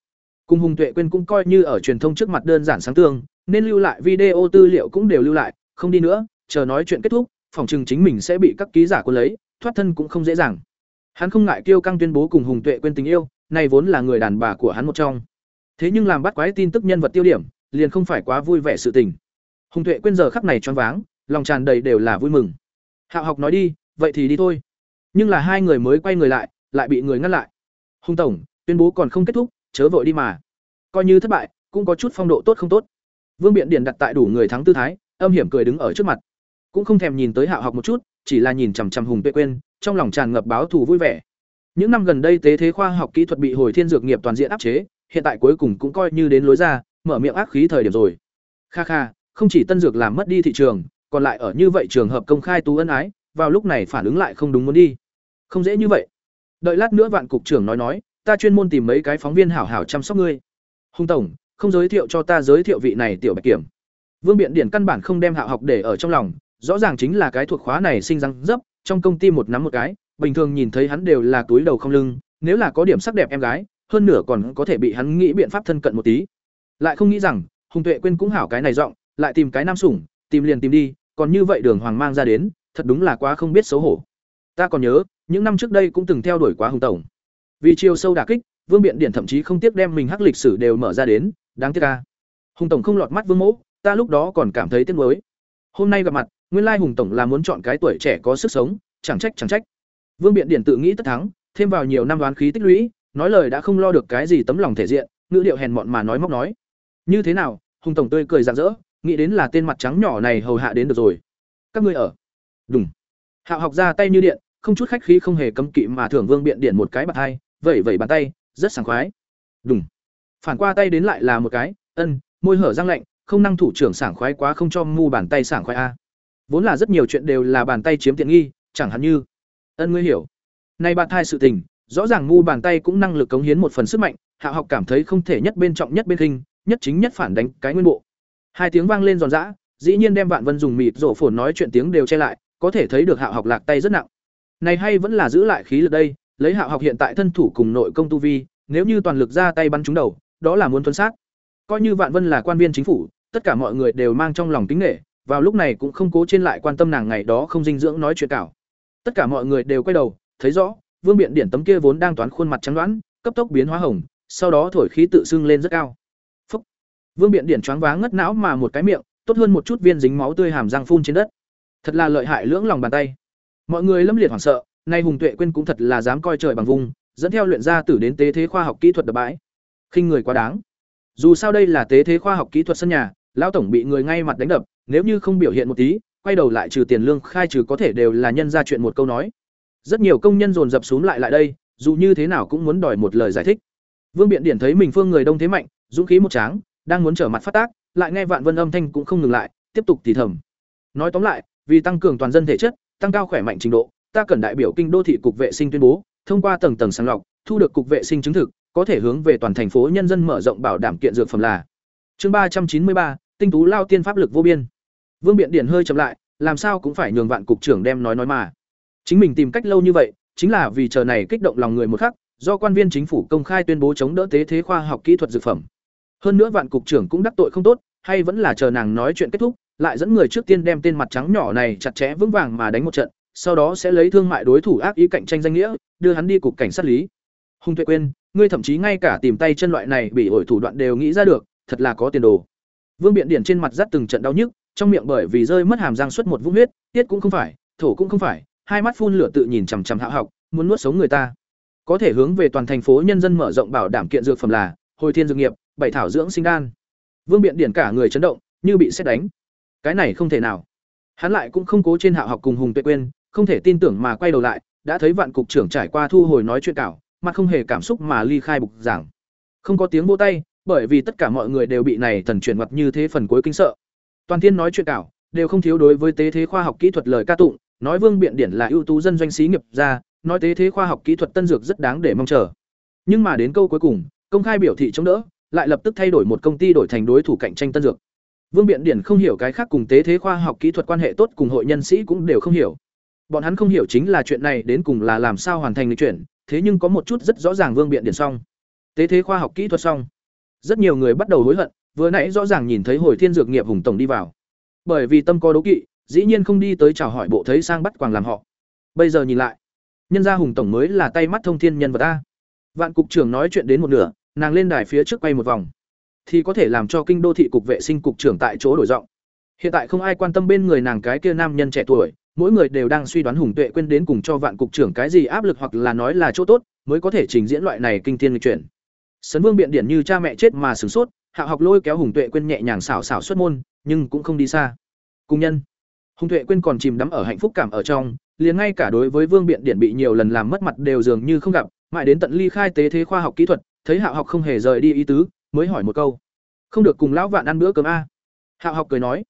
cùng hùng tuệ quên cũng coi như ở truyền thông trước mặt đơn giản sáng tương nên lưu lại video tư liệu cũng đều lưu lại, không đi nữa, chờ nói chuyện kết thúc, phòng chừng chính mình sẽ bị các ký giả quân lấy, thoát thân cũng không dễ dàng. Hắn không ngại kêu căng tuyên bố cùng hùng tuệ quên tình yêu, này vốn là người đàn bà của hắn một trong. Thế nhưng làm bắt quái tin tức nhân vật tiêu điểm, liền không phải quá vui vẻ sự tình. Hùng tuệ quên giờ khắc này choáng váng, lòng tràn đầy đều là vui mừng. Hạo học nói đi, vậy thì đi thôi. Nhưng là hai người mới quay người lại lại bị người ngăn lại. Hùng tổng, tuyên bố còn không kết thúc chớ vội đi mà. Coi như thất bại, cũng có chút phong độ tốt không tốt. Vương biện điền đặt tại đủ người thắng tư thái, âm hiểm cười đứng ở trước mặt. Cũng không thèm nhìn tới hạo học một chút, chỉ là nhìn chằm chằm hùng tuệ quên trong lòng tràn ngập báo thù vui vẻ. Những năm gần đây tế thế khoa học kỹ thuật bị hồi thiên dược nghiệp toàn diện áp chế, hiện tại cuối cùng cũng coi như đến lối ra, mở miệng ác khí thời điểm rồi. Kha kha, không chỉ tân dược làm mất đi thị trường, còn lại ở như vậy trường hợp công khai tú ân ái, vào lúc này phản ứng lại không đúng muốn đi. Không dễ như vậy. Đợi lát nữa vạn cục trưởng nói nói ta chuyên môn tìm mấy cái phóng viên hảo hảo chăm sóc ngươi. Hùng tổng, không giới thiệu cho ta giới thiệu vị này tiểu bạch kiểm. Vương biện điển căn bản không đem hạ học để ở trong lòng, rõ ràng chính là cái thuộc khóa này sinh răng dấp, trong công ty một nắm một cái, bình thường nhìn thấy hắn đều là túi đầu không lưng, nếu là có điểm sắc đẹp em gái, hơn nửa còn có thể bị hắn nghĩ biện pháp thân cận một tí. Lại không nghĩ rằng, hùng tuệ quên cũng hảo cái này giọng, lại tìm cái nam sủng, tìm liền tìm đi, còn như vậy đường hoàng mang ra đến, thật đúng là quá không biết xấu hổ. Ta còn nhớ, những năm trước đây cũng từng theo đuổi quá hùng tổng vì chiều sâu đả kích, vương biện điển thậm chí không tiếc đem mình hắc lịch sử đều mở ra đến, đáng tiếc ca hùng tổng không lọt mắt vương mẫu ta lúc đó còn cảm thấy tiếc nuối. Hôm nay gặp mặt, nguyên lai hùng tổng là muốn chọn cái tuổi trẻ có sức sống, chẳng trách chẳng trách. Vương biện điển tự nghĩ tất thắng, thêm vào nhiều năm đoán khí tích lũy, nói lời đã không lo được cái gì tấm lòng thể diện, ngữ điệu hèn mọn mà nói móc nói. Như thế nào? Hùng tổng tươi cười rạng rỡ, nghĩ đến là tên mặt trắng nhỏ này hầu hạ đến được rồi. Các ngươi ở. Đúng hạo học ra tay như điện, không chút khách khí không hề cấm kỵ mà thưởng vương biện điện một cái bạc hai vẩy vẩy bàn tay, rất sảng khoái. Đúng phản qua tay đến lại là một cái, ân, môi hở răng lạnh, không năng thủ trưởng sảng khoái quá không cho mu bàn tay sảng khoái a. Vốn là rất nhiều chuyện đều là bàn tay chiếm tiện nghi, chẳng hạn như, ân, ngươi hiểu. Nay bạn thai sự tình, rõ ràng mu bàn tay cũng năng lực cống hiến một phần sức mạnh, hạ học cảm thấy không thể nhất bên trọng nhất bên khinh nhất chính nhất phản đánh cái nguyên bộ. Hai tiếng vang lên giòn giã, dĩ nhiên đem vạn vân dùng mịt rổ phồn nói chuyện tiếng đều che lại, có thể thấy được hạ học lạc tay rất nặng. Này hay vẫn là giữ lại khí lực đây lấy hạ học hiện tại thân thủ cùng nội công tu vi nếu như toàn lực ra tay bắn trúng đầu đó là muốn tuân sát coi như vạn vân là quan viên chính phủ tất cả mọi người đều mang trong lòng kính nể, vào lúc này cũng không cố trên lại quan tâm nàng ngày đó không dinh dưỡng nói chuyện cảo. Tất cả mọi người đều quay đầu, thấy rõ, Vương Biện Điển tấm kia vốn đang toán khuôn mặt trắng đoán, cấp tốc biến hóa hồng, sau đó thổi khí tự xưng lên rất cao. Phúc. Vương Biện Điển choáng váng ngất não mà một cái miệng, tốt hơn một chút viên dính máu tươi hàm răng phun trên đất. Thật là lợi hại lưỡng lòng bàn tay. Mọi người lâm liệt hoảng sợ, nay Hùng Tuệ quên cũng thật là dám coi trời bằng vùng, dẫn theo luyện gia tử đến tế thế khoa học kỹ thuật đập bãi. Khinh người quá đáng. Dù sao đây là tế thế khoa học kỹ thuật sân nhà, lão tổng bị người ngay mặt đánh đập, nếu như không biểu hiện một tí, quay đầu lại trừ tiền lương khai trừ có thể đều là nhân ra chuyện một câu nói. Rất nhiều công nhân dồn dập xuống lại lại đây, dù như thế nào cũng muốn đòi một lời giải thích. Vương Biện Điển thấy mình phương người đông thế mạnh, dũng khí một tráng, đang muốn trở mặt phát tác, lại nghe Vạn Vân âm thanh cũng không ngừng lại, tiếp tục thì thầm. Nói tóm lại, vì tăng cường toàn dân thể chất, tăng cao khỏe mạnh trình độ, ta cần đại biểu kinh đô thị cục vệ sinh tuyên bố, thông qua tầng tầng sàng lọc, thu được cục vệ sinh chứng thực, có thể hướng về toàn thành phố nhân dân mở rộng bảo đảm kiện dược phẩm là. Chương ba trăm chín mươi ba, tinh tú lao tiên pháp lực vô biên. Vương Biện Điển hơi chậm lại, làm sao cũng phải nhường Vạn cục trưởng đem nói nói mà. Chính mình tìm cách lâu như vậy, chính là vì chờ này kích động lòng người một khắc, do quan viên chính phủ công khai tuyên bố chống đỡ tế thế khoa học kỹ thuật dược phẩm. Hơn nữa Vạn cục trưởng cũng đắc tội không tốt, hay vẫn là chờ nàng nói chuyện kết thúc, lại dẫn người trước tiên đem tên mặt trắng nhỏ này chặt chẽ vững vàng mà đánh một trận, sau đó sẽ lấy thương mại đối thủ ác ý cạnh tranh danh nghĩa, đưa hắn đi cục cảnh sát lý. Hùng Tuệ quên, ngươi thậm chí ngay cả tìm tay chân loại này bị ổi thủ đoạn đều nghĩ ra được, thật là có tiền đồ. Vương Biện Điển trên mặt dắt từng trận đau nhức, trong miệng bởi vì rơi mất hàm răng suốt một vũng huyết, tiết cũng không phải, thổ cũng không phải, hai mắt phun lửa tự nhìn chằm chằm Hạo Học, muốn nuốt sống người ta. Có thể hướng về toàn thành phố nhân dân mở rộng bảo đảm kiện dược phẩm là Hồi Thiên dược nghiệp, bảy thảo dưỡng sinh đan. Vương Biện Điển cả người chấn động, như bị sét đánh. Cái này không thể nào. Hắn lại cũng không cố trên Hạo Học cùng Hùng Tuệ quên, không thể tin tưởng mà quay đầu lại, đã thấy Vạn cục trưởng trải qua thu hồi nói chuyện cảo, mặt không hề cảm xúc mà ly khai bục giảng. Không có tiếng vỗ tay, bởi vì tất cả mọi người đều bị này thần chuyển mặt như thế phần cuối kinh sợ. Toàn thiên nói chuyện cảo, đều không thiếu đối với tế thế khoa học kỹ thuật lời ca tụng, nói Vương Biện Điển là ưu tú dân doanh sĩ nghiệp gia, nói tế thế khoa học kỹ thuật tân dược rất đáng để mong chờ. Nhưng mà đến câu cuối cùng, công khai biểu thị chống đỡ, lại lập tức thay đổi một công ty đổi thành đối thủ cạnh tranh tân dược. Vương Biện Điển không hiểu cái khác cùng tế thế khoa học kỹ thuật quan hệ tốt cùng hội nhân sĩ cũng đều không hiểu. Bọn hắn không hiểu chính là chuyện này đến cùng là làm sao hoàn thành lịch chuyển, thế nhưng có một chút rất rõ ràng Vương Biện Điển xong. Tế thế khoa học kỹ thuật xong. Rất nhiều người bắt đầu hối hận, vừa nãy rõ ràng nhìn thấy hồi thiên dược nghiệp hùng tổng đi vào. Bởi vì tâm có đố kỵ, dĩ nhiên không đi tới chào hỏi bộ thấy sang bắt quàng làm họ. Bây giờ nhìn lại, nhân gia hùng tổng mới là tay mắt thông thiên nhân vật ta. Vạn cục trưởng nói chuyện đến một nửa, nàng lên đài phía trước quay một vòng, thì có thể làm cho kinh đô thị cục vệ sinh cục trưởng tại chỗ đổi giọng. Hiện tại không ai quan tâm bên người nàng cái kia nam nhân trẻ tuổi, mỗi người đều đang suy đoán hùng tuệ quên đến cùng cho vạn cục trưởng cái gì áp lực hoặc là nói là chỗ tốt, mới có thể trình diễn loại này kinh thiên lịch chuyển. Sấn vương biện điển như cha mẹ chết mà sửng sốt, hạ học lôi kéo hùng tuệ quên nhẹ nhàng xảo xảo xuất môn, nhưng cũng không đi xa. Cùng nhân. Hùng tuệ quên còn chìm đắm ở hạnh phúc cảm ở trong, liền ngay cả đối với vương biện điển bị nhiều lần làm mất mặt đều dường như không gặp, mãi đến tận ly khai tế thế khoa học kỹ thuật, thấy hạ học không hề rời đi ý tứ, mới hỏi một câu. Không được cùng lão vạn ăn bữa cơm a. Hạ học cười nói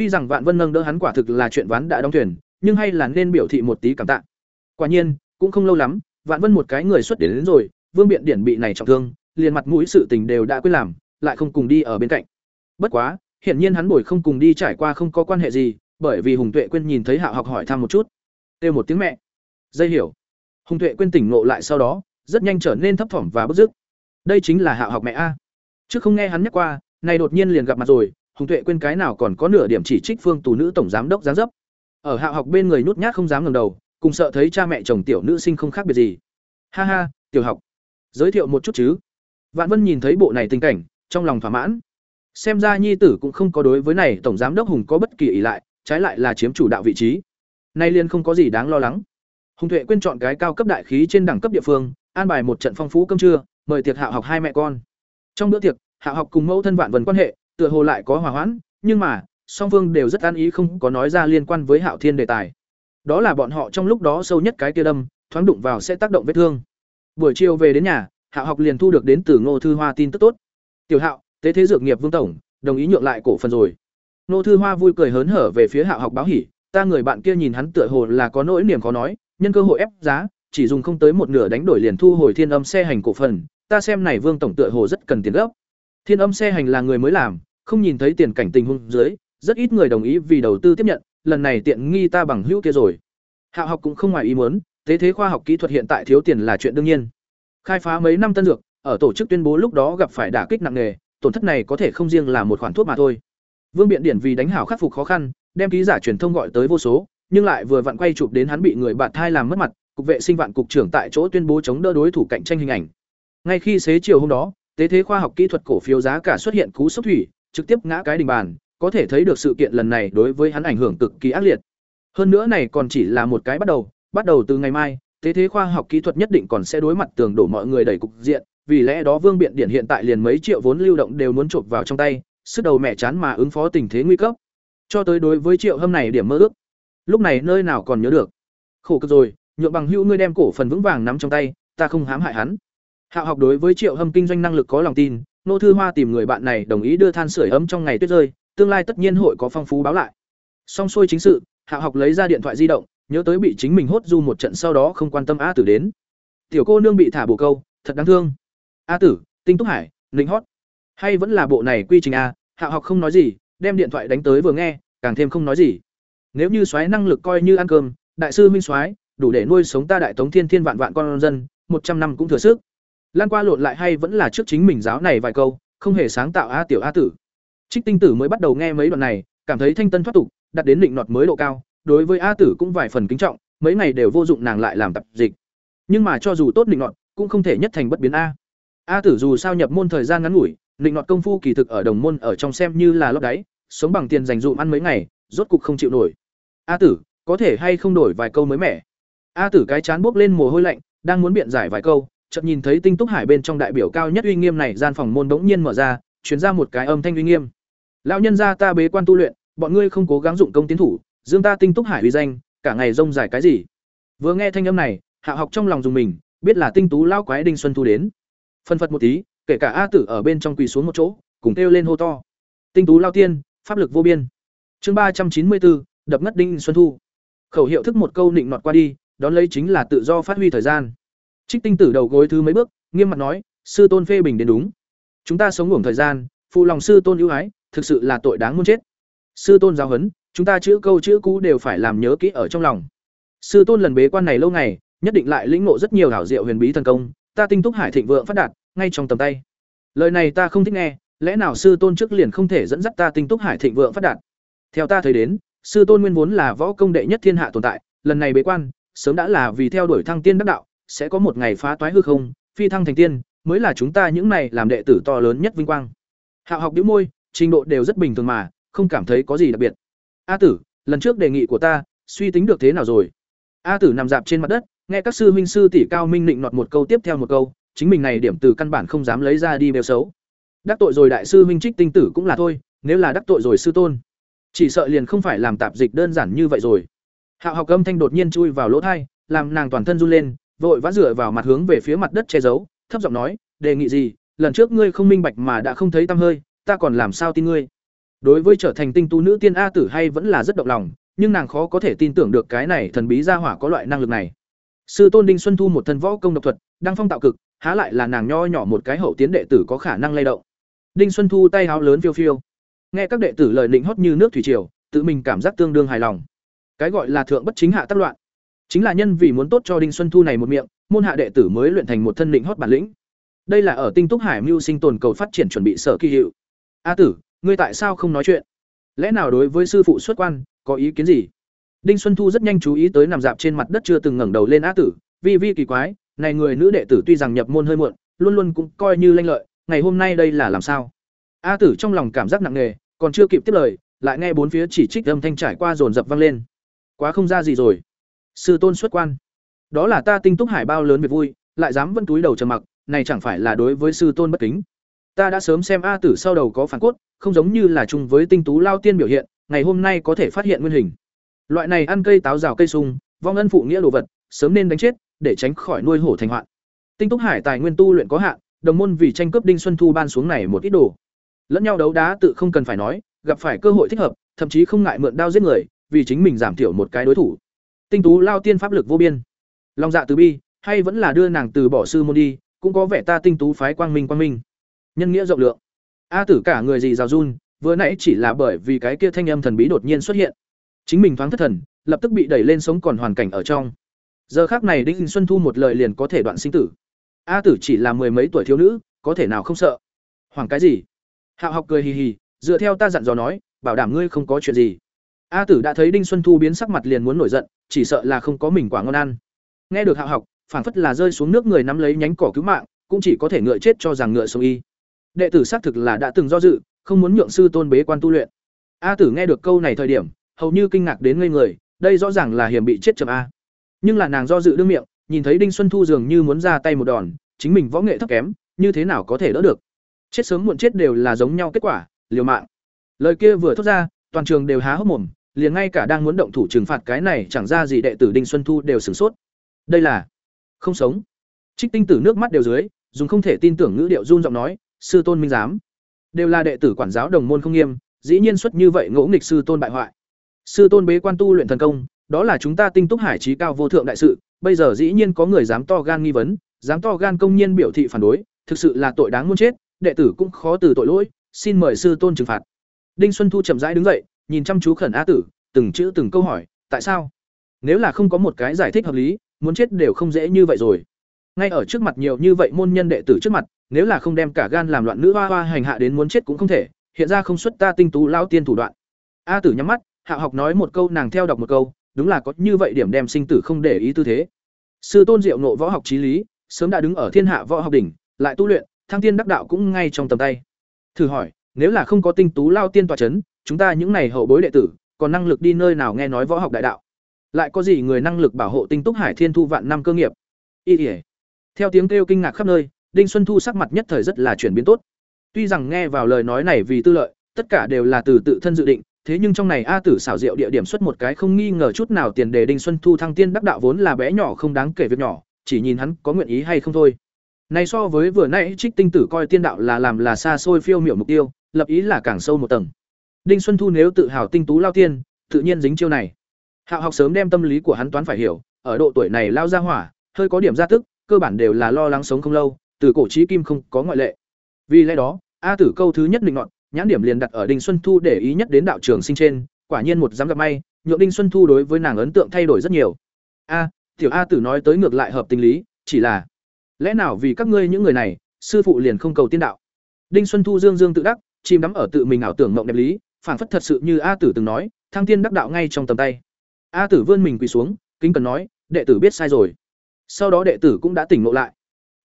tuy rằng vạn vân nâng đỡ hắn quả thực là chuyện ván đã đóng thuyền nhưng hay là nên biểu thị một tí cảm tạ. Quả nhiên, cũng không lâu lắm, Vạn Vân một cái người xuất đến, đến rồi, Vương Biện Điển bị này trọng thương, liền mặt mũi sự tình đều đã quyết làm, lại không cùng đi ở bên cạnh. Bất quá, hiển nhiên hắn bồi không cùng đi trải qua không có quan hệ gì, bởi vì Hùng Tuệ quên nhìn thấy Hạo Học hỏi thăm một chút, kêu một tiếng mẹ. Dây hiểu. Hùng Tuệ quên tỉnh ngộ lại sau đó, rất nhanh trở nên thấp thỏm và bức dứt Đây chính là Hạo Học mẹ a. Trước không nghe hắn nhắc qua, này đột nhiên liền gặp mặt rồi, Hùng Tuệ quên cái nào còn có nửa điểm chỉ trích Phương Tù nữ tổng giám đốc dáng dấp. Ở hạ học bên người nhút nhát không dám ngẩng đầu, cùng sợ thấy cha mẹ chồng tiểu nữ sinh không khác biệt gì. Ha ha, tiểu học. Giới thiệu một chút chứ. Vạn vân nhìn thấy bộ này tình cảnh, trong lòng thỏa mãn. Xem ra nhi tử cũng không có đối với này tổng giám đốc hùng có bất kỳ ý lại, trái lại là chiếm chủ đạo vị trí. Nay liên không có gì đáng lo lắng. Hùng tuệ quên chọn cái cao cấp đại khí trên đẳng cấp địa phương, an bài một trận phong phú cơm trưa, mời tiệc hạ học hai mẹ con. Trong bữa tiệc, hạ học cùng mẫu thân vạn vân quan hệ tựa hồ lại có hòa hoãn, nhưng mà, song phương đều rất an ý không có nói ra liên quan với hạo thiên đề tài. Đó là bọn họ trong lúc đó sâu nhất cái kia đâm, thoáng đụng vào sẽ tác động vết thương. Buổi chiều về đến nhà hạo học liền thu được đến từ ngô thư hoa tin tức tốt. Tiểu hạo, tế thế dược nghiệp vương tổng, đồng ý nhượng lại cổ phần rồi. Ngô thư hoa vui cười hớn hở về phía hạo học báo hỉ, ta người bạn kia nhìn hắn tựa hồ là có nỗi niềm khó nói, nhân cơ hội ép giá, chỉ dùng không tới một nửa đánh đổi liền thu hồi thiên âm xe hành cổ phần, ta xem này vương tổng tựa hồ rất cần tiền gấp. Thiên âm xe hành là người mới làm không nhìn thấy tiền cảnh tình huống dưới rất ít người đồng ý vì đầu tư tiếp nhận, lần này tiện nghi ta bằng hữu kia rồi. Hạo học cũng không ngoài ý muốn, thế thế khoa học kỹ thuật hiện tại thiếu tiền là chuyện đương nhiên. Khai phá mấy năm tân dược, ở tổ chức tuyên bố lúc đó gặp phải đả kích nặng nề, tổn thất này có thể không riêng là một khoản thuốc mà thôi. Vương Biện Điển vì đánh hảo khắc phục khó khăn, đem ký giả truyền thông gọi tới vô số, nhưng lại vừa vặn quay chụp đến hắn bị người bạn thai làm mất mặt, cục vệ sinh vạn cục trưởng tại chỗ tuyên bố chống đỡ đối thủ cạnh tranh hình ảnh. Ngay khi xế chiều hôm đó, tế thế khoa học kỹ thuật cổ phiếu giá cả xuất hiện cú sốc thủy, trực tiếp ngã cái đình bàn, có thể thấy được sự kiện lần này đối với hắn ảnh hưởng cực kỳ ác liệt. Hơn nữa này còn chỉ là một cái bắt đầu, bắt đầu từ ngày mai, thế thế khoa học kỹ thuật nhất định còn sẽ đối mặt tường đổ mọi người đẩy cục diện, vì lẽ đó Vương Biện Điển hiện tại liền mấy triệu vốn lưu động đều muốn chộp vào trong tay, sức đầu mẹ chán mà ứng phó tình thế nguy cấp. Cho tới đối với Triệu Hâm này điểm mơ ước. Lúc này nơi nào còn nhớ được. Khổ cực rồi, nhượng bằng hữu ngươi đem cổ phần vững vàng nắm trong tay, ta không hãm hại hắn. Hạo học đối với Triệu Hâm kinh doanh năng lực có lòng tin, nô thư hoa tìm người bạn này đồng ý đưa than sưởi ấm trong ngày tuyết rơi, tương lai tất nhiên hội có phong phú báo lại. Xong xuôi chính sự, Hạo học lấy ra điện thoại di động, nhớ tới bị chính mình hốt du một trận sau đó không quan tâm A Tử đến. Tiểu cô nương bị thả bổ câu, thật đáng thương. A Tử, Tinh Túc Hải, Linh hót. Hay vẫn là bộ này quy trình a, Hạo học không nói gì, đem điện thoại đánh tới vừa nghe, càng thêm không nói gì. Nếu như xoáy năng lực coi như ăn cơm, đại sư minh soái đủ để nuôi sống ta đại tống thiên thiên vạn vạn con dân, một trăm năm cũng thừa sức. Lan qua lộn lại hay vẫn là trước chính mình giáo này vài câu, không hề sáng tạo a tiểu a tử. Trích Tinh Tử mới bắt đầu nghe mấy đoạn này, cảm thấy thanh tân thoát tục, đặt đến định nọt mới độ cao, đối với A Tử cũng vài phần kính trọng, mấy ngày đều vô dụng nàng lại làm tập dịch. Nhưng mà cho dù tốt định nọt, cũng không thể nhất thành bất biến a. A Tử dù sao nhập môn thời gian ngắn ngủi, định nọt công phu kỳ thực ở đồng môn ở trong xem như là lót đáy, sống bằng tiền dành dụm ăn mấy ngày, rốt cục không chịu nổi. A Tử, có thể hay không đổi vài câu mới mẻ. A Tử cái chán buốc lên mồ hôi lạnh, đang muốn biện giải vài câu, chợt nhìn thấy Tinh Túc Hải bên trong đại biểu cao nhất uy nghiêm này gian phòng môn bỗng nhiên mở ra, truyền ra một cái âm thanh uy nghiêm. Lão nhân gia ta bế quan tu luyện, bọn ngươi không cố gắng dụng công tiến thủ, dương ta Tinh Túc Hải uy danh, cả ngày rông dài cái gì? Vừa nghe thanh âm này, Hạ học trong lòng dùng mình, biết là Tinh Tú lao quái Đinh Xuân Thu đến. Phân phật một tí, kể cả A Tử ở bên trong quỳ xuống một chỗ, cùng kêu lên hô to. Tinh Tú lao tiên, pháp lực vô biên. Chương ba trăm chín mươi bốn, đập ngất Đinh Xuân Thu. Khẩu hiệu thức một câu nịnh nọt qua đi, đón lấy chính là tự do phát huy thời gian. Trích Tinh Tử đầu gối thứ mấy bước, nghiêm mặt nói, sư tôn phê bình đến đúng. Chúng ta sống ngủ thời gian, phụ lòng sư tôn ưu ái, thực sự là tội đáng muôn chết. Sư tôn giáo huấn, chúng ta chữ câu chữ cũ đều phải làm nhớ kỹ ở trong lòng. Sư tôn lần bế quan này lâu ngày, nhất định lại lĩnh ngộ rất nhiều hảo diệu huyền bí thần công, ta tinh túc hải thịnh vượng phát đạt, ngay trong tầm tay. Lời này ta không thích nghe, lẽ nào sư tôn trước liền không thể dẫn dắt ta tinh túc hải thịnh vượng phát đạt? Theo ta thấy đến, sư tôn nguyên vốn là võ công đệ nhất thiên hạ tồn tại, lần này bế quan, sớm đã là vì theo đuổi thăng tiên đắc đạo, sẽ có một ngày phá toái hư không, phi thăng thành tiên, mới là chúng ta những này làm đệ tử to lớn nhất vinh quang. Hạo học bĩu môi, trình độ đều rất bình thường mà, không cảm thấy có gì đặc biệt. A tử, lần trước đề nghị của ta, suy tính được thế nào rồi? A tử nằm dạp trên mặt đất, nghe các sư huynh sư tỷ cao minh định nọt một câu tiếp theo một câu, chính mình này điểm từ căn bản không dám lấy ra đi bêu xấu. Đắc tội rồi đại sư huynh Trích Tinh tử cũng là thôi, nếu là đắc tội rồi sư tôn, chỉ sợ liền không phải làm tạp dịch đơn giản như vậy rồi. Hạo học âm thanh đột nhiên chui vào lỗ tai, làm nàng toàn thân run lên, vội vã dựa vào mặt hướng về phía mặt đất che giấu, thấp giọng nói, "Đề nghị gì? Lần trước ngươi không minh bạch mà đã không thấy tăm hơi, ta còn làm sao tin ngươi?" Đối với trở thành tinh tu nữ tiên a tử hay vẫn là rất động lòng, nhưng nàng khó có thể tin tưởng được cái này thần bí gia hỏa có loại năng lực này. Sư Tôn Đinh Xuân Thu một thân võ công độc thuật, đang phong tạo cực, há lại là nàng nho nhỏ một cái hậu tiến đệ tử có khả năng lay động. Đinh Xuân Thu tay háo lớn phiêu phiêu, nghe các đệ tử lời định hót như nước thủy triều, tự mình cảm giác tương đương hài lòng. Cái gọi là thượng bất chính hạ tác loạn, chính là nhân vì muốn tốt cho Đinh Xuân Thu này một miệng, môn hạ đệ tử mới luyện thành một thân định hót bản lĩnh. Đây là ở Tinh Túc Hải mưu sinh tồn cầu phát triển chuẩn bị sở kỳ hiệu. A tử, ngươi tại sao không nói chuyện? Lẽ nào đối với sư phụ xuất quan, có ý kiến gì? Đinh Xuân Thu rất nhanh chú ý tới nằm dạp trên mặt đất chưa từng ngẩng đầu lên A tử, vi vi kỳ quái, này người nữ đệ tử tuy rằng nhập môn hơi muộn, luôn luôn cũng coi như lanh lợi, ngày hôm nay đây là làm sao? A tử trong lòng cảm giác nặng nề, còn chưa kịp tiếp lời, lại nghe bốn phía chỉ trích âm thanh trải qua dồn dập vang lên. Quá không ra gì rồi. Sư tôn xuất quan. Đó là ta tinh túc hải bao lớn việc vui, lại dám vân túi đầu trầm mặc, này chẳng phải là đối với sư tôn bất kính. Ta đã sớm xem A tử sau đầu có phản cốt, không giống như là chung với tinh tú lao tiên biểu hiện, ngày hôm nay có thể phát hiện nguyên hình. Loại này ăn cây táo rào cây sung, vong ân phụ nghĩa đồ vật, sớm nên đánh chết, để tránh khỏi nuôi hổ thành hoạn. Tinh Túc Hải tài nguyên tu luyện có hạn, đồng môn vì tranh cướp Đinh Xuân Thu ban xuống này một ít đồ. Lẫn nhau đấu đá tự không cần phải nói, gặp phải cơ hội thích hợp, thậm chí không ngại mượn đao giết người, vì chính mình giảm thiểu một cái đối thủ. Tinh tú lao tiên pháp lực vô biên. Long dạ từ bi, hay vẫn là đưa nàng từ bỏ sư môn đi, cũng có vẻ ta tinh tú phái quang minh quang minh. Nhân nghĩa rộng lượng. A tử cả người gì rào run, vừa nãy chỉ là bởi vì cái kia thanh âm thần bí đột nhiên xuất hiện. Chính mình thoáng thất thần, lập tức bị đẩy lên sống còn hoàn cảnh ở trong. Giờ khác này Đinh Xuân Thu một lời liền có thể đoạn sinh tử. A tử chỉ là mười mấy tuổi thiếu nữ, có thể nào không sợ? Hoàng cái gì? Hạo học cười hì hì, dựa theo ta dặn dò nói, bảo đảm ngươi không có chuyện gì a tử đã thấy đinh xuân thu biến sắc mặt liền muốn nổi giận, chỉ sợ là không có mình quả ngon ăn. Nghe được Hạo học, phảng phất là rơi xuống nước người nắm lấy nhánh cỏ cứu mạng, cũng chỉ có thể ngựa chết cho rằng ngựa sống y. Đệ tử xác thực là đã từng do dự, không muốn nhượng sư tôn bế quan tu luyện. A tử nghe được câu này thời điểm, hầu như kinh ngạc đến ngây người, đây rõ ràng là hiểm bị chết chậm a. Nhưng là nàng do dự đương miệng, nhìn thấy đinh xuân thu dường như muốn ra tay một đòn, chính mình võ nghệ thấp kém, như thế nào có thể đỡ được? Chết sớm muộn chết đều là giống nhau kết quả, liều mạng. Lời kia vừa thốt ra, toàn trường đều há hốc mồm liền ngay cả đang muốn động thủ trừng phạt cái này chẳng ra gì đệ tử đinh xuân thu đều sửng sốt. Đây là không sống. Trích tinh tử nước mắt đều dưới, dùng không thể tin tưởng ngữ điệu run giọng nói, sư tôn minh giám. Đều là đệ tử quản giáo đồng môn không nghiêm, dĩ nhiên xuất như vậy ngỗ nghịch sư tôn bại hoại. Sư tôn bế quan tu luyện thần công, đó là chúng ta tinh túc hải trí cao vô thượng đại sự, bây giờ dĩ nhiên có người dám to gan nghi vấn, dám to gan công nhiên biểu thị phản đối, thực sự là tội đáng muốn chết, đệ tử cũng khó từ tội lỗi, xin mời sư tôn trừng phạt. Đinh xuân thu chậm rãi đứng dậy nhìn chăm chú khẩn a tử, từng chữ từng câu hỏi, tại sao? Nếu là không có một cái giải thích hợp lý, muốn chết đều không dễ như vậy rồi. Ngay ở trước mặt nhiều như vậy môn nhân đệ tử trước mặt, nếu là không đem cả gan làm loạn nữ hoa hoa hành hạ đến muốn chết cũng không thể, hiện ra không xuất ta tinh tú lao tiên thủ đoạn. A tử nhắm mắt, hạ học nói một câu nàng theo đọc một câu, đúng là có như vậy điểm đem sinh tử không để ý tư thế. Sư tôn diệu nộ võ học trí lý, sớm đã đứng ở thiên hạ võ học đỉnh, lại tu luyện, thăng tiên đắc đạo cũng ngay trong tầm tay. Thử hỏi, nếu là không có tinh tú lao tiên tòa c h ấ n chúng ta những này hậu bối đệ tử còn năng lực đi nơi nào nghe nói võ học đại đạo? Lại có gì người năng lực bảo hộ tinh túc hải thiên thu vạn năm cơ nghiệp? Y ỉa theo tiếng kêu kinh ngạc khắp nơi đinh xuân thu sắc mặt nhất thời rất là chuyển biến tốt. Tuy rằng nghe vào lời nói này vì tư lợi tất cả đều là từ tự thân dự định thế nhưng trong này a tử xảo diệu địa điểm xuất một cái không nghi ngờ chút nào tiền đề đinh xuân thu thăng tiên đắc đạo vốn là bé nhỏ không đáng kể việc nhỏ chỉ nhìn hắn có nguyện ý hay không thôi. Này so với vừa nãy Trích Tinh Tử coi tiên đạo là làm là xa xôi phiêu miểu mục tiêu, lập ý là càng sâu một tầng. Đinh Xuân Thu nếu tự hào tinh tú lao tiên, tự nhiên dính chiêu này. Hạo học sớm đem tâm lý của hắn toán phải hiểu, ở độ tuổi này lao ra hỏa, hơi có điểm gia tức, cơ bản đều là lo lắng sống không lâu, từ cổ chí kim không có ngoại lệ. Vì lẽ đó, A Tử câu thứ nhất định nọt, nhãn điểm liền đặt ở Đinh Xuân Thu để ý nhất đến đạo trường sinh trên, quả nhiên một dám gặp may, nhượng Đinh Xuân Thu đối với nàng ấn tượng thay đổi rất nhiều. A, tiểu A Tử nói tới ngược lại hợp tình lý, chỉ là lẽ nào vì các ngươi những người này sư phụ liền không cầu tiên đạo đinh xuân thu dương dương tự đắc chìm đắm ở tự mình ảo tưởng mộng đẹp lý phảng phất thật sự như a tử từng nói thăng tiên đắc đạo ngay trong tầm tay. A tử vươn mình quỳ xuống kính cần nói đệ tử biết sai rồi. Sau đó đệ tử cũng đã tỉnh ngộ lại.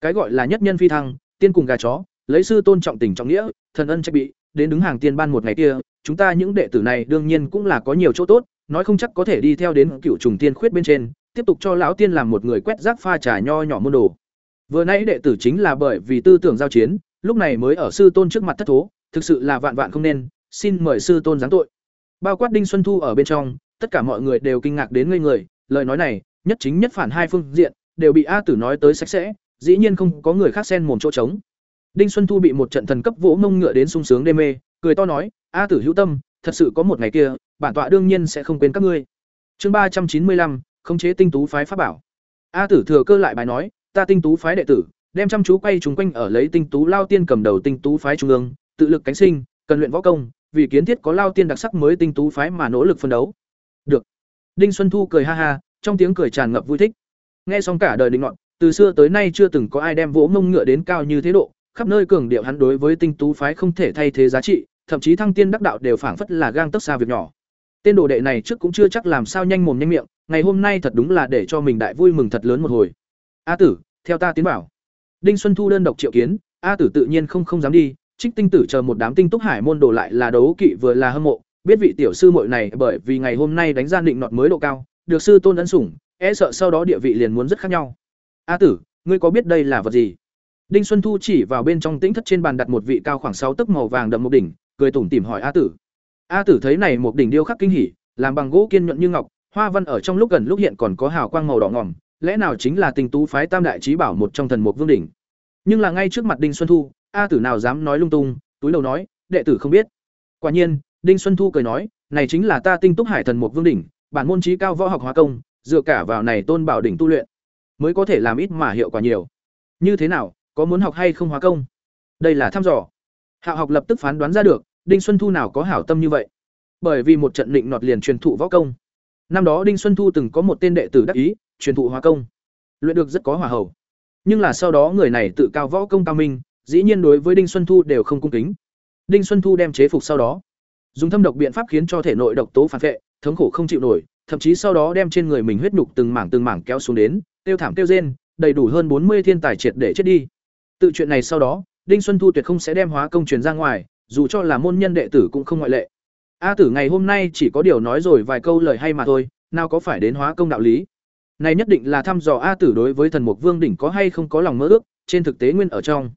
Cái gọi là nhất nhân phi thăng tiên cùng gà chó lấy sư tôn trọng tình trọng nghĩa thần ân trách bị đến đứng hàng tiên ban một ngày kia chúng ta những đệ tử này đương nhiên cũng là có nhiều chỗ tốt nói không chắc có thể đi theo đến cựu trùng tiên khuyết bên trên tiếp tục cho lão tiên làm một người quét rác pha trà nho nhỏ môn đồ. Vừa nãy đệ tử chính là bởi vì tư tưởng giao chiến, lúc này mới ở sư tôn trước mặt thất thố, thực sự là vạn vạn không nên, xin mời sư tôn giáng tội. Bao quát Đinh Xuân Thu ở bên trong, tất cả mọi người đều kinh ngạc đến ngây người, lời nói này, nhất chính nhất phản hai phương diện, đều bị A Tử nói tới sạch sẽ, dĩ nhiên không có người khác xen mồm chỗ trống. Đinh Xuân Thu bị một trận thần cấp vỗ mông ngựa đến sung sướng đê mê, cười to nói, "A Tử hữu tâm, thật sự có một ngày kia, bản tọa đương nhiên sẽ không quên các ngươi." Chương ba trăm chín mươi lăm, khống chế tinh tú phái pháp bảo. A Tử thừa cơ lại bài nói, ta tinh tú phái đệ tử đem chăm chú quay chúng quanh ở lấy tinh tú lao tiên cầm đầu tinh tú phái trung ương tự lực cánh sinh cần luyện võ công, vì kiến thiết có lao tiên đặc sắc mới tinh tú phái mà nỗ lực phân đấu. Được. Đinh xuân thu cười ha ha, trong tiếng cười tràn ngập vui thích. Nghe xong cả đời định ngọn từ xưa tới nay chưa từng có ai đem vỗ mông ngựa đến cao như thế độ, khắp nơi cường điệu hắn đối với tinh tú phái không thể thay thế giá trị, thậm chí thăng tiên đắc đạo đều phảng phất là gang tấc xa việc nhỏ. Tên đồ đệ này trước cũng chưa chắc làm sao nhanh mồm nhanh miệng, ngày hôm nay thật đúng là để cho mình đại vui mừng thật lớn một hồi. A tử, theo ta tiến bảo. Đinh xuân thu đơn độc triệu kiến, a tử tự nhiên không không dám đi trích tinh tử chờ một đám tinh túc hải môn đồ lại là đấu kỵ vừa là hâm mộ. Biết vị tiểu sư muội này bởi vì ngày hôm nay đánh ra định nọt mới độ cao, được sư tôn ấn sủng e sợ sau đó địa vị liền muốn rất khác nhau. A tử, ngươi có biết đây là vật gì? Đinh xuân thu chỉ vào bên trong tĩnh thất trên bàn đặt một vị cao khoảng sáu tấc màu vàng đậm một đỉnh, cười tủm tỉm hỏi a tử. A tử thấy này một đỉnh điêu khắc kinh hỉ, làm bằng gỗ kiên nhuận như ngọc, hoa văn ở trong lúc gần lúc hiện còn có hào quang màu đỏ ngỏm lẽ nào chính là tình tú phái tam đại trí bảo một trong thần mục vương đỉnh? Nhưng là ngay trước mặt đinh xuân thu a tử nào dám nói lung tung, túi đầu nói, đệ tử không biết. Quả nhiên, đinh xuân thu cười nói, này chính là ta tinh túc hải thần mục vương đỉnh, bản môn trí cao võ học hóa công, dựa cả vào này tôn bảo đỉnh tu luyện, mới có thể làm ít mà hiệu quả nhiều. Như thế nào, có muốn học hay không hóa công? Đây là thăm dò. Hạo học lập tức phán đoán ra được, đinh xuân thu nào có hảo tâm như vậy. Bởi vì một trận định nọt liền truyền thụ võ công. Năm đó đinh xuân thu từng có một tên đệ tử đắc ý, truyền thụ hóa công. Luyện được rất có hỏa hầu nhưng là sau đó người này tự cao võ công cao minh dĩ nhiên đối với đinh xuân thu đều không cung kính. Đinh xuân thu đem chế phục sau đó, dùng thâm độc biện pháp khiến cho thể nội độc tố phản vệ, thống khổ không chịu nổi, thậm chí sau đó đem trên người mình huyết nhục từng mảng từng mảng kéo xuống đến, tiêu thảm tiêu rên, đầy đủ hơn bốn mươi thiên tài triệt để chết đi. Tự chuyện này sau đó, đinh xuân thu tuyệt không sẽ đem hóa công truyền ra ngoài, dù cho là môn nhân đệ tử cũng không ngoại lệ. A tử ngày hôm nay chỉ có điều nói rồi vài câu lời hay mà thôi, nào có phải đến hóa công đạo lý. Này nhất định là thăm dò a tử đối với thần mục vương đỉnh có hay không có lòng mơ ước, trên thực tế nguyên ở trong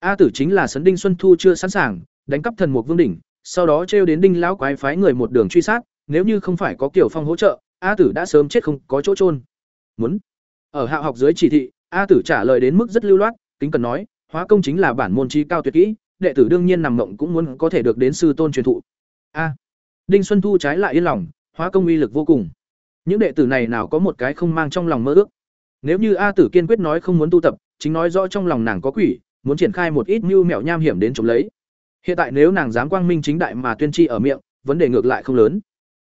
a tử chính là sấn đinh xuân thu chưa sẵn sàng, đánh cắp thần mục vương đỉnh, sau đó trêu đến đinh lão quái phái người một đường truy sát, nếu như không phải có kiểu phong hỗ trợ, a tử đã sớm chết không có chỗ trôn muốn. Ở hạ học dưới chỉ thị, a tử trả lời đến mức rất lưu loát, kính cần nói, hóa công chính là bản môn trí cao tuyệt kỹ, đệ tử đương nhiên nằm mộng cũng muốn có thể được đến sư tôn truyền thụ. A. Đinh xuân thu trái lại yên lòng, hóa công uy lực vô cùng. Những đệ tử này nào có một cái không mang trong lòng mơ ước. Nếu như a tử kiên quyết nói không muốn tu tập, chính nói rõ trong lòng nàng có quỷ muốn triển khai một ít mưu mẹo nham hiểm đến chống lấy. Hiện tại nếu nàng dám quang minh chính đại mà tuyên tri ở miệng, vấn đề ngược lại không lớn.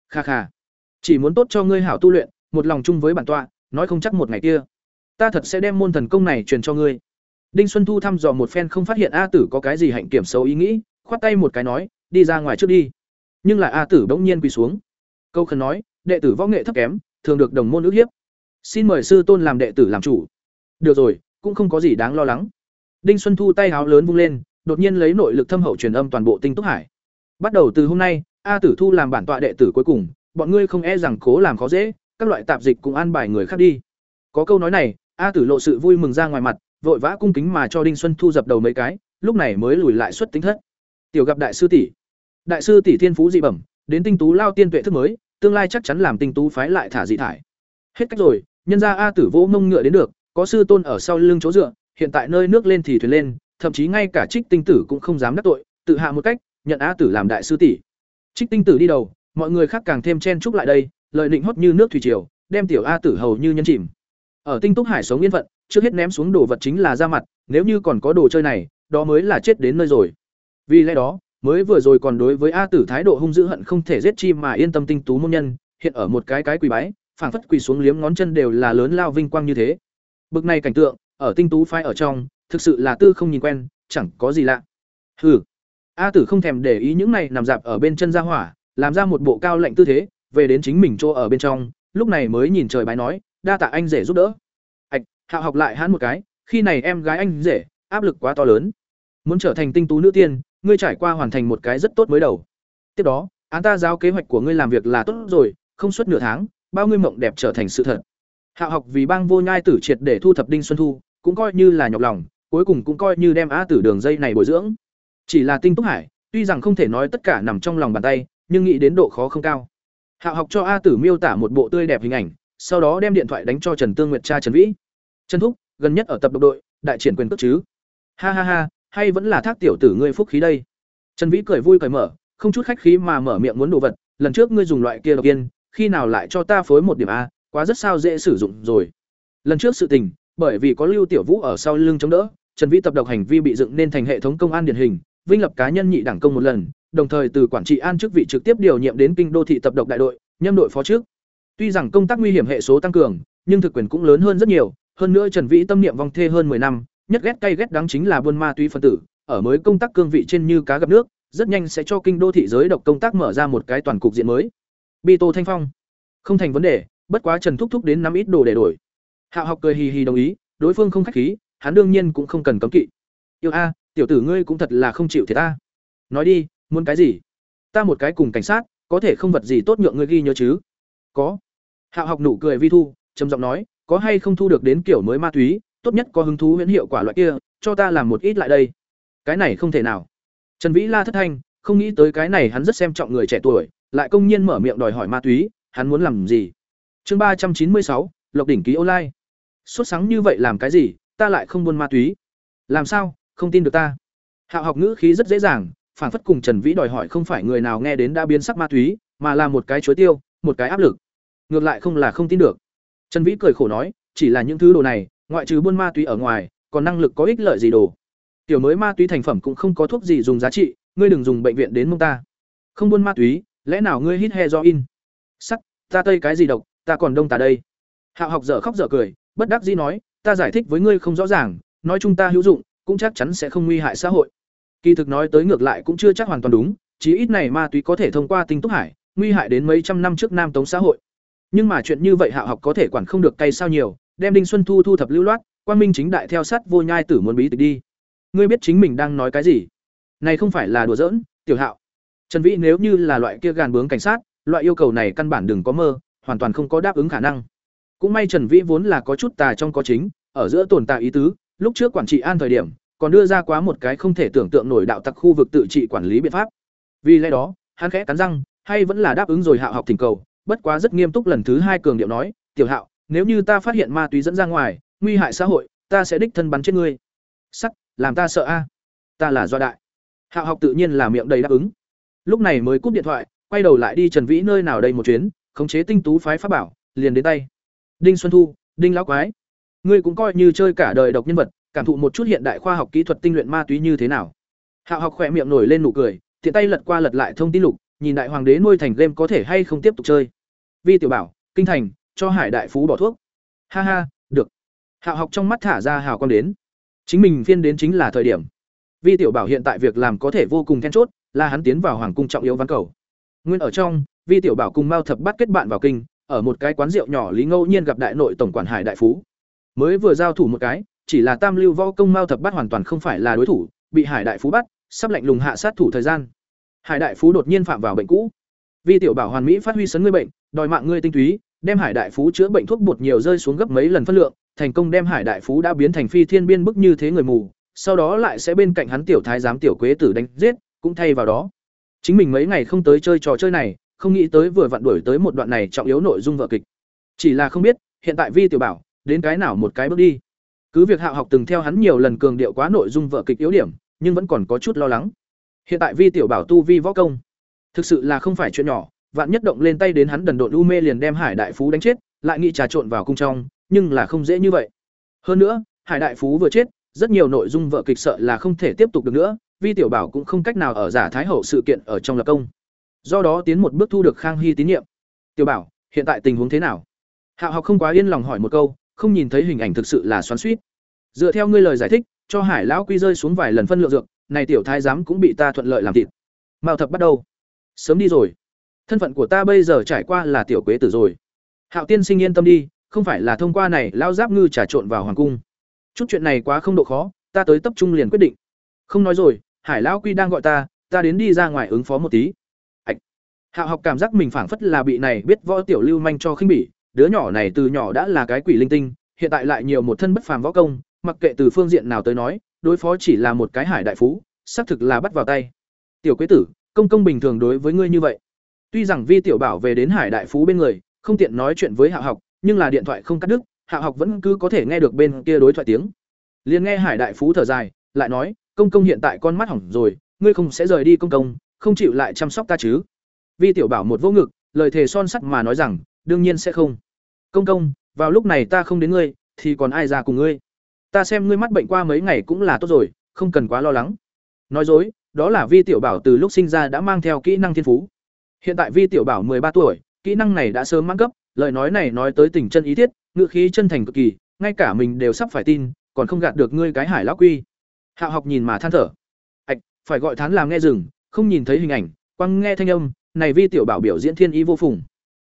Kha kha. Chỉ muốn tốt cho ngươi hảo tu luyện, một lòng chung với bản tọa, nói không chắc một ngày kia, ta thật sẽ đem môn thần công này truyền cho ngươi. Đinh xuân thu thăm dò một phen không phát hiện a tử có cái gì hạnh kiểm xấu ý nghĩ, khoát tay một cái nói, đi ra ngoài trước đi. Nhưng lại a tử bỗng nhiên quỳ xuống. Câu khẩn nói, đệ tử võ nghệ thấp kém, thường được đồng môn ước hiếp. Xin mời sư tôn làm đệ tử làm chủ. Được rồi, cũng không có gì đáng lo lắng đinh xuân thu tay háo lớn vung lên, đột nhiên lấy nội lực thâm hậu truyền âm toàn bộ tinh túc hải. Bắt đầu từ hôm nay, a tử thu làm bản tọa đệ tử cuối cùng, bọn ngươi không e rằng cố làm khó dễ, các loại tạp dịch cũng an bài người khác đi. Có câu nói này, a tử lộ sự vui mừng ra ngoài mặt, vội vã cung kính mà cho đinh xuân thu dập đầu mấy cái, lúc này mới lùi lại xuất tính thất. Tiểu gặp đại sư tỷ. Đại sư tỷ thiên phú dị bẩm, đến tinh tú lao tiên tuệ thức mới, tương lai chắc chắn làm tinh tú phái lại thả dị thải. Hết cách rồi, nhân ra a tử vỗ mông ngựa đến được, có sư tôn ở sau lưng chỗ dựa hiện tại nơi nước lên thì thuyền lên, thậm chí ngay cả trích tinh tử cũng không dám đắc tội, tự hạ một cách, nhận a tử làm đại sư tỷ. Trích tinh tử đi đầu, mọi người khác càng thêm chen chúc lại đây lợi định hót như nước thủy triều, đem tiểu a tử hầu như nhân chìm. Ở tinh túc hải sống yên phận, trước hết ném xuống đồ vật chính là ra mặt, nếu như còn có đồ chơi này, đó mới là chết đến nơi rồi. Vì lẽ đó, mới vừa rồi còn đối với a tử thái độ hung dữ hận không thể giết chi mà yên tâm tinh tú môn nhân, hiện ở một cái cái quỳ bái, phảng phất quỳ xuống liếm ngón chân đều là lớn lao vinh quang như thế. Bực này cảnh tượng ở tinh tú phái ở trong, thực sự là tư không nhìn quen, chẳng có gì lạ. Hừ. A tử không thèm để ý những này nằm dạp ở bên chân ra hỏa, làm ra một bộ cao lạnh tư thế, về đến chính mình chỗ ở bên trong, lúc này mới nhìn trời bái nói, đa tạ anh rể giúp đỡ. Ạch, hạo học lại hắn một cái, khi này em gái anh rể, áp lực quá to lớn. Muốn trở thành tinh tú nữ tiên, ngươi trải qua hoàn thành một cái rất tốt mới đầu. Tiếp đó, án ta giao kế hoạch của ngươi làm việc là tốt rồi, không suốt nửa tháng, bao ngươi mộng đẹp trở thành sự thật hạo học vì bang vô nhai tử triệt để thu thập đinh xuân thu, cũng coi như là nhọc lòng, cuối cùng cũng coi như đem á tử đường dây này bồi dưỡng. Chỉ là tinh túc hải, tuy rằng không thể nói tất cả nằm trong lòng bàn tay, nhưng nghĩ đến độ khó không cao. Hạo học cho a tử miêu tả một bộ tươi đẹp hình ảnh, sau đó đem điện thoại đánh cho trần tương nguyệt cha trần vĩ. Trần thúc, gần nhất ở tập độc đội, đại triển quyền cước chứ? Ha ha ha, hay vẫn là thác tiểu tử ngươi phúc khí đây. Trần vĩ cười vui cười mở, không chút khách khí mà mở miệng muốn đồ vật, lần trước ngươi dùng loại kia độc yên, khi nào lại cho ta phối một điểm a quá rất sao dễ sử dụng rồi. Lần trước sự tình, bởi vì có lưu tiểu vũ ở sau lưng chống đỡ, trần vĩ tập độc hành vi bị dựng nên thành hệ thống công an điển hình, vinh lập cá nhân nhị đảng công một lần, đồng thời từ quản trị an chức vị trực tiếp điều nhiệm đến kinh đô thị tập độc đại đội, nhâm đội phó trước. Tuy rằng công tác nguy hiểm hệ số tăng cường, nhưng thực quyền cũng lớn hơn rất nhiều, hơn nữa trần vĩ tâm niệm vong thê hơn 10 năm, nhất ghét cay ghét đáng chính là buôn ma túy phân tử, ở mới công tác cương vị trên như cá gặp nước, rất nhanh sẽ cho kinh đô thị giới độc công tác mở ra một cái toàn cục diện mới. Bi tô thanh phong. Không thành vấn đề bất quá trần thúc thúc đến năm ít đồ để đổi. Hạo học cười hì hì đồng ý, đối phương không khách khí, hắn đương nhiên cũng không cần cấm kỵ. Yêu a, tiểu tử ngươi cũng thật là không chịu thiệt ta. Nói đi, muốn cái gì? Ta một cái cùng cảnh sát, có thể không vật gì tốt nhượng ngươi ghi nhớ chứ? Có. Hạo học nụ cười vi thu, trầm giọng nói, có hay không thu được đến kiểu mới ma túy, tốt nhất có hứng thú huyễn hiệu quả loại kia, cho ta làm một ít lại đây. Cái này không thể nào. Trần vĩ la thất thanh, không nghĩ tới cái này hắn rất xem trọng người trẻ tuổi, lại công nhiên mở miệng đòi hỏi ma túy, hắn muốn làm gì? Chương ba trăm chín mươi sáu, lộc đỉnh ký online. Xuất sáng như vậy làm cái gì, ta lại không buôn ma túy. Làm sao, không tin được ta. Hạo học ngữ khí rất dễ dàng phản phất cùng trần vĩ đòi hỏi không phải người nào nghe đến đã biến sắc ma túy, mà là một cái chuối tiêu, một cái áp lực. Ngược lại không là không tin được. Trần vĩ cười khổ nói, chỉ là những thứ đồ này, ngoại trừ buôn ma túy ở ngoài, còn năng lực có ích lợi gì đồ. Tiểu mới ma túy thành phẩm cũng không có thuốc gì dùng giá trị, ngươi đừng dùng bệnh viện đến mông ta. Không buôn ma túy, lẽ nào ngươi hít he do in sắc, ta tây cái gì độc? Ta còn đông tà đây hạo học dở khóc dở cười bất đắc dĩ nói ta giải thích với ngươi không rõ ràng nói chúng ta hữu dụng cũng chắc chắn sẽ không nguy hại xã hội kỳ thực nói tới ngược lại cũng chưa chắc hoàn toàn đúng chí ít này ma túy có thể thông qua tinh túc hải, nguy hại đến mấy trăm năm trước Nam Tống xã hội. Nhưng mà chuyện như vậy Hạo học có thể quản không được cay sao nhiều, đem Đinh Xuân Thu thu thập lưu loát, quan Minh chính đại theo sát vô nhai tử muốn bí tịch đi. Ngươi biết chính mình đang nói cái gì? Này không phải là đùa giỡn, Tiểu Hạo. Trần Vĩ nếu như là loại kia gàn bướng cảnh sát, loại yêu cầu này căn bản đừng có mơ, hoàn toàn không có đáp ứng khả năng. Cũng may Trần Vĩ vốn là có chút tà trong có chính, ở giữa tồn tại ý tứ, lúc trước quản trị an thời điểm, còn đưa ra quá một cái không thể tưởng tượng nổi đạo tặc khu vực tự trị quản lý biện pháp. Vì lẽ đó, hắn khẽ cắn răng, hay vẫn là đáp ứng rồi Hạo học thỉnh cầu, bất quá rất nghiêm túc lần thứ hai cường điệu nói, "Tiểu Hạo, nếu như ta phát hiện ma túy dẫn ra ngoài, nguy hại xã hội, ta sẽ đích thân bắn chết ngươi." Sắc, làm ta sợ a. Ta là do đại. Hạo học tự nhiên là miệng đầy đáp ứng. Lúc này mới cúp điện thoại, quay đầu lại đi Trần Vĩ nơi nào đây một chuyến, khống chế tinh tú phái pháp bảo, liền đến tay. Đinh Xuân Thu, Đinh lão quái, ngươi cũng coi như chơi cả đời độc nhân vật, cảm thụ một chút hiện đại khoa học kỹ thuật tinh luyện ma túy như thế nào. Hạo học khỏe miệng nổi lên nụ cười, tiện tay lật qua lật lại thông tin lục, nhìn đại hoàng đế nuôi thành game có thể hay không tiếp tục chơi. Vi tiểu bảo, kinh thành, cho Hải đại phú bỏ thuốc. Ha ha, được. Hạo học trong mắt thả ra hào quang đến. Chính mình phiên đến chính là thời điểm. Vi tiểu bảo hiện tại việc làm có thể vô cùng then chốt, là hắn tiến vào hoàng cung trọng yếu ván cầu. Nguyên ở trong, Vi tiểu bảo cùng Mao Thập bắt kết bạn vào kinh, ở một cái quán rượu nhỏ Lý Ngẫu Nhiên gặp đại nội tổng quản Hải đại phú. Mới vừa giao thủ một cái, chỉ là Tam Lưu Võ công Mao Thập bắt hoàn toàn không phải là đối thủ, bị Hải đại phú bắt, sắp lạnh lùng hạ sát thủ thời gian. Hải đại phú đột nhiên phạm vào bệnh cũ. Vi tiểu bảo hoàn mỹ phát huy sấn ngươi bệnh, đòi mạng ngươi tinh túy, đem Hải đại phú chữa bệnh thuốc bột nhiều rơi xuống gấp mấy lần phân lượng, thành công đem Hải đại phú đã biến thành phi thiên biên bức như thế người mù, sau đó lại sẽ bên cạnh hắn tiểu thái giám tiểu quế tử đánh giết, cũng thay vào đó. Chính mình mấy ngày không tới chơi trò chơi này, không nghĩ tới vừa vặn đuổi tới một đoạn này trọng yếu nội dung vở kịch. Chỉ là không biết, hiện tại Vi tiểu bảo, đến cái nào một cái bước đi. Cứ việc Hạo học từng theo hắn nhiều lần cường điệu quá nội dung vở kịch yếu điểm, nhưng vẫn còn có chút lo lắng. Hiện tại Vi tiểu bảo tu vi võ công, thực sự là không phải chuyện nhỏ, vạn nhất động lên tay đến hắn đần độn u mê liền đem Hải đại phú đánh chết, lại nghĩ trà trộn vào cung trong, nhưng là không dễ như vậy. Hơn nữa, Hải đại phú vừa chết, rất nhiều nội dung vợ kịch sợ là không thể tiếp tục được nữa, Vi tiểu bảo cũng không cách nào ở giả thái hậu sự kiện ở trong lập công. Do đó tiến một bước thu được Khang Hy tín nhiệm. Tiểu bảo, hiện tại tình huống thế nào? Hạo học không quá yên lòng hỏi một câu, không nhìn thấy hình ảnh thực sự là xoắn xuýt. Dựa theo ngươi lời giải thích, cho Hải lão quy rơi xuống vài lần phân lượng dược, này tiểu thái giám cũng bị ta thuận lợi làm thịt. Mao thập bắt đầu. Sớm đi rồi. Thân phận của ta bây giờ trải qua là tiểu quế tử rồi. Hạo tiên sinh yên tâm đi, không phải là thông qua này lão giáp ngư trà trộn vào hoàng cung. Chút chuyện này quá không độ khó, ta tới tập trung liền quyết định. Không nói rồi, Hải lão quy đang gọi ta, ta đến đi ra ngoài ứng phó một tí. Hạ học cảm giác mình phảng phất là bị này biết võ tiểu lưu manh cho khinh bỉ, đứa nhỏ này từ nhỏ đã là cái quỷ linh tinh, hiện tại lại nhiều một thân bất phàm võ công, mặc kệ từ phương diện nào tới nói, đối phó chỉ là một cái hải đại phú, xác thực là bắt vào tay. Tiểu Quế tử, công công bình thường đối với ngươi như vậy. Tuy rằng Vi tiểu bảo về đến hải đại phú bên người, không tiện nói chuyện với Hạ học, nhưng là điện thoại không cắt đứt, Hạ học vẫn cứ có thể nghe được bên kia đối thoại tiếng. Liền nghe hải đại phú thở dài, lại nói, công công hiện tại con mắt hỏng rồi, ngươi không sẽ rời đi công công, không chịu lại chăm sóc ta chứ? Vi tiểu bảo một vô ngực, lời thề son sắt mà nói rằng, đương nhiên sẽ không. Công công, vào lúc này ta không đến ngươi, thì còn ai ra cùng ngươi? Ta xem ngươi mắt bệnh qua mấy ngày cũng là tốt rồi, không cần quá lo lắng. Nói dối, đó là Vi tiểu bảo từ lúc sinh ra đã mang theo kỹ năng thiên phú. Hiện tại Vi tiểu bảo ba tuổi, kỹ năng này đã sớm mãn cấp, lời nói này nói tới tình chân ý thiết, ngữ khí chân thành cực kỳ, ngay cả mình đều sắp phải tin, còn không gạt được ngươi cái hải lão quy. Hạo học nhìn mà than thở. Ảch, phải gọi thán làm nghe rừng, không nhìn thấy hình ảnh, quăng nghe thanh âm, này Vi tiểu bảo biểu diễn thiên ý vô phùng.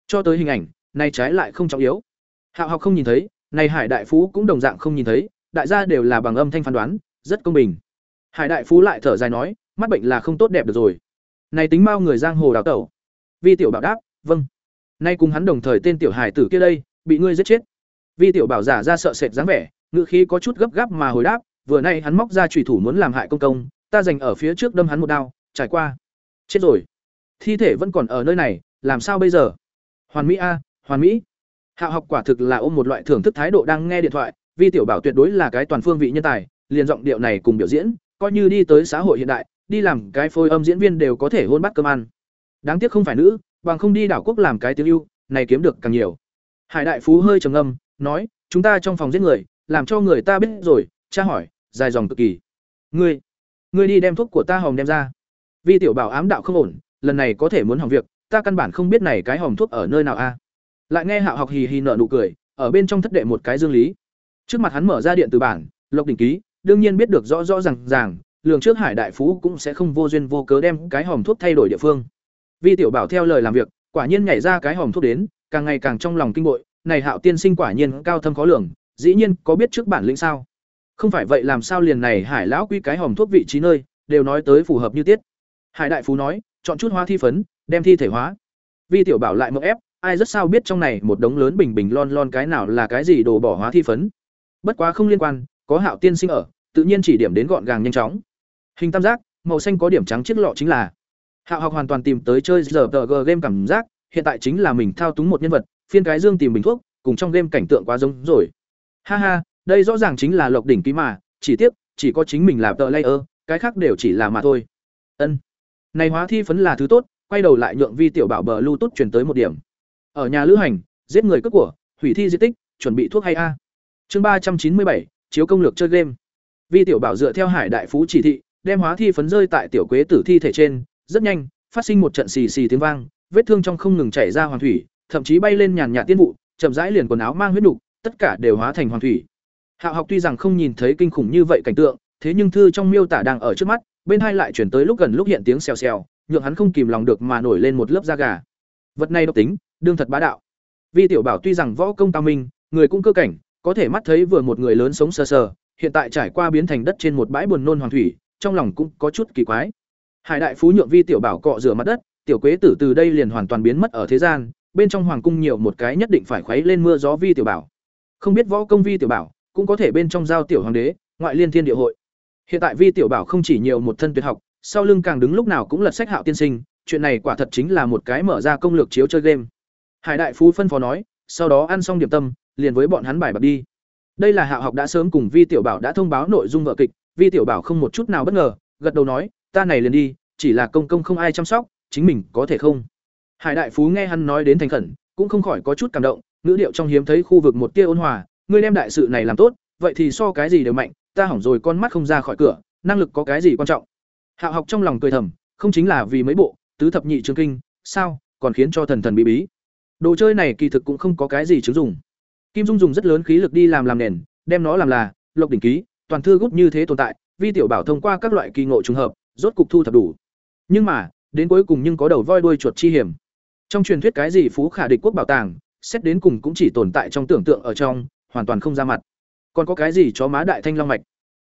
Cho tới hình ảnh, này trái lại không trọng yếu. Hạo học không nhìn thấy, này Hải đại phú cũng đồng dạng không nhìn thấy, đại gia đều là bằng âm thanh phán đoán, rất công bình. Hải đại phú lại thở dài nói, mắt bệnh là không tốt đẹp được rồi. Này tính mau người giang hồ đào tẩu. Vi tiểu bảo đáp, vâng. Nay cùng hắn đồng thời tên tiểu hải tử kia đây, bị ngươi giết chết. Vi tiểu bảo giả ra sợ sệt dáng vẻ, ngữ khí có chút gấp gáp mà hồi đáp, vừa nay hắn móc ra chủy thủ muốn làm hại công công, ta dành ở phía trước đâm hắn một đao, trải qua. Chết rồi. Thi thể vẫn còn ở nơi này, làm sao bây giờ? Hoàn Mỹ a, Hoàn Mỹ. Hạo học quả thực là ôm một loại thưởng thức thái độ đang nghe điện thoại, Vi tiểu bảo tuyệt đối là cái toàn phương vị nhân tài, liền giọng điệu này cùng biểu diễn, coi như đi tới xã hội hiện đại, đi làm cái phôi âm diễn viên đều có thể hôn bắt cơm ăn. Đáng tiếc không phải nữ, bằng không đi đảo quốc làm cái tiếng yêu, này kiếm được càng nhiều. Hải đại phú hơi trầm ngâm, nói, chúng ta trong phòng giết người, làm cho người ta biết rồi, cha hỏi, dài dòng cực kỳ. Ngươi, ngươi đi đem thuốc của ta hồng đem ra. Vi tiểu bảo ám đạo không ổn, lần này có thể muốn hỏng việc, ta căn bản không biết này cái hòm thuốc ở nơi nào a. Lại nghe Hạo học hì hì nở nụ cười, ở bên trong thất đệ một cái dương lý. Trước mặt hắn mở ra điện từ bản, Lộc đỉnh ký, đương nhiên biết được rõ rõ ràng ràng, lường trước hải đại phú cũng sẽ không vô duyên vô cớ đem cái hòm thuốc thay đổi địa phương vi tiểu bảo theo lời làm việc quả nhiên nhảy ra cái hòm thuốc đến càng ngày càng trong lòng kinh bội này hạo tiên sinh quả nhiên cao thâm khó lường dĩ nhiên có biết trước bản lĩnh sao không phải vậy làm sao liền này hải lão quy cái hòm thuốc vị trí nơi đều nói tới phù hợp như tiết hải đại phú nói chọn chút hóa thi phấn, đem thi thể hóa. Vi tiểu bảo lại mộng ép, ai rất sao biết trong này một đống lớn bình bình lon lon cái nào là cái gì đồ bỏ hóa thi phấn. Bất quá không liên quan, có hạo tiên sinh ở, tự nhiên chỉ điểm đến gọn gàng nhanh chóng. Hình tam giác, màu xanh có điểm trắng chiếc lọ chính là. Hạo học hoàn toàn tìm tới chơi giờ tờ g game cảm giác, hiện tại chính là mình thao túng một nhân vật, phiên cái dương tìm bình thuốc, cùng trong game cảnh tượng quá giống rồi. Ha ha, đây rõ ràng chính là lộc đỉnh ký mà, chỉ tiếc, chỉ có chính mình là tờ layer cái khác đều chỉ là mà thôi. Ân này hóa thi phấn là thứ tốt, quay đầu lại nhượng vi tiểu bảo bờ lưu tốt chuyển tới một điểm. Ở nhà lữ hành, giết người cướp của, hủy thi di tích, chuẩn bị thuốc hay a? Chương ba trăm chín mươi bảy, chiếu công lược chơi game. Vi tiểu bảo dựa theo hải đại phú chỉ thị, đem hóa thi phấn rơi tại tiểu quế tử thi thể trên, rất nhanh, phát sinh một trận xì xì tiếng vang, vết thương trong không ngừng chảy ra hoàng thủy, thậm chí bay lên nhàn nhạt tiên vụ, chậm rãi liền quần áo mang huyết đục tất cả đều hóa thành hoàng thủy. Hạo học tuy rằng không nhìn thấy kinh khủng như vậy cảnh tượng, thế nhưng thư trong miêu tả đang ở trước mắt bên hai lại chuyển tới lúc gần lúc hiện tiếng xèo xèo, nhượng hắn không kìm lòng được mà nổi lên một lớp da gà. Vật này độc tính, đương thật bá đạo. Vi tiểu bảo tuy rằng võ công cao minh, người cũng cơ cảnh, có thể mắt thấy vừa một người lớn sống sờ sờ, hiện tại trải qua biến thành đất trên một bãi buồn nôn hoàng thủy, trong lòng cũng có chút kỳ quái. Hải đại phú nhượng vi tiểu bảo cọ rửa mặt đất, tiểu quế tử từ đây liền hoàn toàn biến mất ở thế gian, bên trong hoàng cung nhiều một cái nhất định phải khuấy lên mưa gió vi tiểu bảo. Không biết võ công vi tiểu bảo, cũng có thể bên trong giao tiểu hoàng đế, ngoại liên thiên địa hội hiện tại vi tiểu bảo không chỉ nhiều một thân tuyệt học, sau lưng càng đứng lúc nào cũng lật sách hạo tiên sinh, chuyện này quả thật chính là một cái mở ra công lược chiếu chơi game. Hải đại phú phân phó nói, sau đó ăn xong điểm tâm, liền với bọn hắn bài bạc đi. Đây là hạo học đã sớm cùng vi tiểu bảo đã thông báo nội dung vợ kịch, vi tiểu bảo không một chút nào bất ngờ, gật đầu nói, ta này liền đi, chỉ là công công không ai chăm sóc, chính mình có thể không? Hải đại phú nghe hắn nói đến thành khẩn, cũng không khỏi có chút cảm động, ngữ điệu trong hiếm thấy khu vực một tia ôn hòa, ngươi đem đại sự này làm tốt, vậy thì so cái gì đều mạnh ta hỏng rồi con mắt không ra khỏi cửa, năng lực có cái gì quan trọng? Hạo học trong lòng cười thầm, không chính là vì mấy bộ, tứ thập nhị trường kinh, sao, còn khiến cho thần thần bí bí. Đồ chơi này kỳ thực cũng không có cái gì chứng dùng. Kim dung dùng rất lớn khí lực đi làm làm nền, đem nó làm là, lộc đỉnh ký, toàn thư gút như thế tồn tại, vi tiểu bảo thông qua các loại kỳ ngộ trùng hợp, rốt cục thu thập đủ. Nhưng mà, đến cuối cùng nhưng có đầu voi đuôi chuột chi hiểm. Trong truyền thuyết cái gì phú khả địch quốc bảo tàng, xét đến cùng cũng chỉ tồn tại trong tưởng tượng ở trong, hoàn toàn không ra mặt còn có cái gì chó má đại thanh long mạch?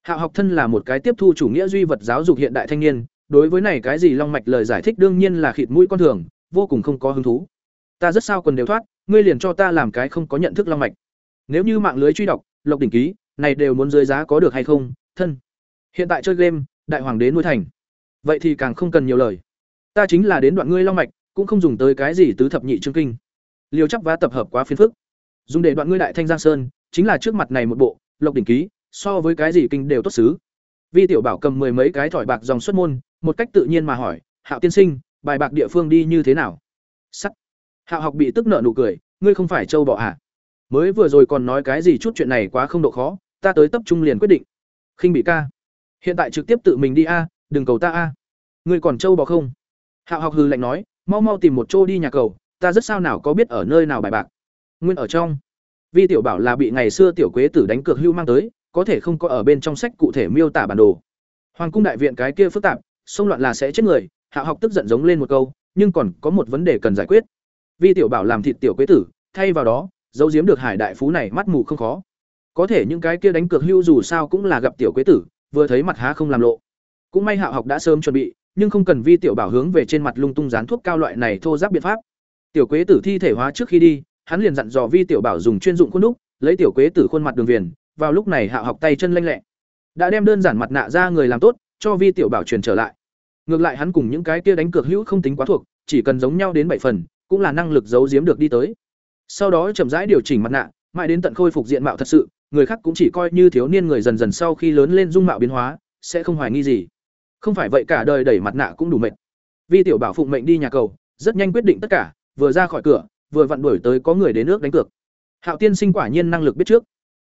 Hạ học thân là một cái tiếp thu chủ nghĩa duy vật giáo dục hiện đại thanh niên, đối với này cái gì long mạch lời giải thích đương nhiên là khịt mũi con thường, vô cùng không có hứng thú. Ta rất sao còn đều thoát, ngươi liền cho ta làm cái không có nhận thức long mạch. Nếu như mạng lưới truy đọc, lộc đỉnh ký, này đều muốn dưới giá có được hay không, thân. Hiện tại chơi game, đại hoàng đế nuôi thành. Vậy thì càng không cần nhiều lời. Ta chính là đến đoạn ngươi long mạch, cũng không dùng tới cái gì tứ thập nhị chương kinh. Liều chắc vá tập hợp quá phiền phức. Dùng để đoạn ngươi đại thanh giang sơn chính là trước mặt này một bộ, lộc đỉnh ký, so với cái gì kinh đều tốt xứ. Vi tiểu bảo cầm mười mấy cái thỏi bạc dòng xuất môn, một cách tự nhiên mà hỏi, hạo tiên sinh, bài bạc địa phương đi như thế nào? Sắt. Hạo học bị tức nợ nụ cười, ngươi không phải châu bọ à? Mới vừa rồi còn nói cái gì chút chuyện này quá không độ khó, ta tới tập trung liền quyết định. Khinh bị ca. Hiện tại trực tiếp tự mình đi a, đừng cầu ta a. Ngươi còn châu bọ không? Hạo học hư lạnh nói, mau mau tìm một chỗ đi nhà cầu, ta rất sao nào có biết ở nơi nào bài bạc. Nguyên ở trong vi tiểu bảo là bị ngày xưa tiểu quế tử đánh cược hưu mang tới, có thể không có ở bên trong sách cụ thể miêu tả bản đồ. Hoàng cung đại viện cái kia phức tạp xông loạn là sẽ chết người, hạ học tức giận giống lên một câu, nhưng còn có một vấn đề cần giải quyết. Vi tiểu bảo làm thịt tiểu quế tử, thay vào đó, giấu giếm được hải đại phú này mắt mù không khó. Có thể những cái kia đánh cược hưu dù sao cũng là gặp tiểu quế tử, vừa thấy mặt há không làm lộ. Cũng may hạ học đã sớm chuẩn bị, nhưng không cần vi tiểu bảo hướng về trên mặt lung tung dán thuốc cao loại này thô giáp biện pháp. Tiểu quế tử thi thể hóa trước khi đi hắn liền dặn dò vi tiểu bảo dùng chuyên dụng khuôn đúc, lấy tiểu quế tử khuôn mặt đường viền, vào lúc này hạ học tay chân lanh lẹ. Đã đem đơn giản mặt nạ ra người làm tốt, cho vi tiểu bảo truyền trở lại. Ngược lại hắn cùng những cái kia đánh cược hữu không tính quá thuộc, chỉ cần giống nhau đến bảy phần, cũng là năng lực giấu giếm được đi tới. Sau đó chậm rãi điều chỉnh mặt nạ, mãi đến tận khôi phục diện mạo thật sự, người khác cũng chỉ coi như thiếu niên người dần dần sau khi lớn lên dung mạo biến hóa, sẽ không hoài nghi gì. Không phải vậy cả đời đẩy mặt nạ cũng đủ mệt. Vi tiểu bảo phụng mệnh đi nhà cầu, rất nhanh quyết định tất cả, vừa ra khỏi cửa vừa vặn đuổi tới có người đến nước đánh cược. Hạo tiên sinh quả nhiên năng lực biết trước.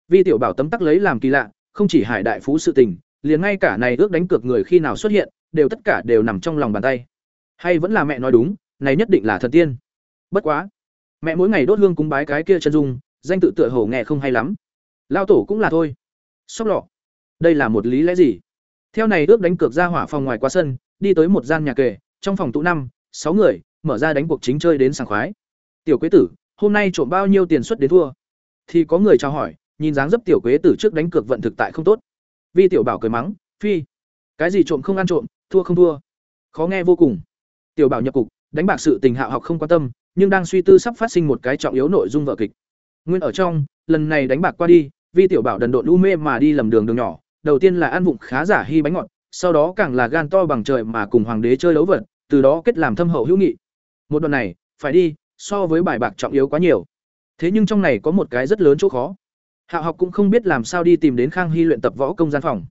Vi tiểu bảo tấm tắc lấy làm kỳ lạ không chỉ hải đại phú sự tình liền ngay cả này ước đánh cược người khi nào xuất hiện đều tất cả đều nằm trong lòng bàn tay. Hay vẫn là mẹ nói đúng này nhất định là thần tiên. Bất quá mẹ mỗi ngày đốt hương cúng bái cái kia chân dung danh tự tựa hồ nghe không hay lắm. Lao tổ cũng là thôi. Sóc lọ. Đây là một lý lẽ gì? Theo này ước đánh cược ra hỏa phòng ngoài qua sân, đi tới một gian nhà kề, trong phòng tụ năm, sáu người, mở ra đánh cuộc chính chơi đến sảng khoái. Tiểu Quế tử, hôm nay trộm bao nhiêu tiền suất đến thua? Thì có người chào hỏi, nhìn dáng dấp tiểu Quế tử trước đánh cược vận thực tại không tốt. Vi tiểu bảo cười mắng, "Phi, cái gì trộm không ăn trộm, thua không thua." Khó nghe vô cùng. Tiểu bảo nhập cục, đánh bạc sự tình hạo học không quan tâm, nhưng đang suy tư sắp phát sinh một cái trọng yếu nội dung vở kịch. Nguyên ở trong, lần này đánh bạc qua đi, Vi tiểu bảo đần độn u mê mà đi lầm đường đường nhỏ, đầu tiên là ăn vụng khá giả hy bánh ngọt, sau đó càng là gan to bằng trời mà cùng hoàng đế chơi đấu vật, từ đó kết làm thâm hậu hữu nghị. Một đoạn này, phải đi, so với bài bạc trọng yếu quá nhiều. Thế nhưng trong này có một cái rất lớn chỗ khó. Hạo học cũng không biết làm sao đi tìm đến Khang Hy luyện tập võ công gian phòng.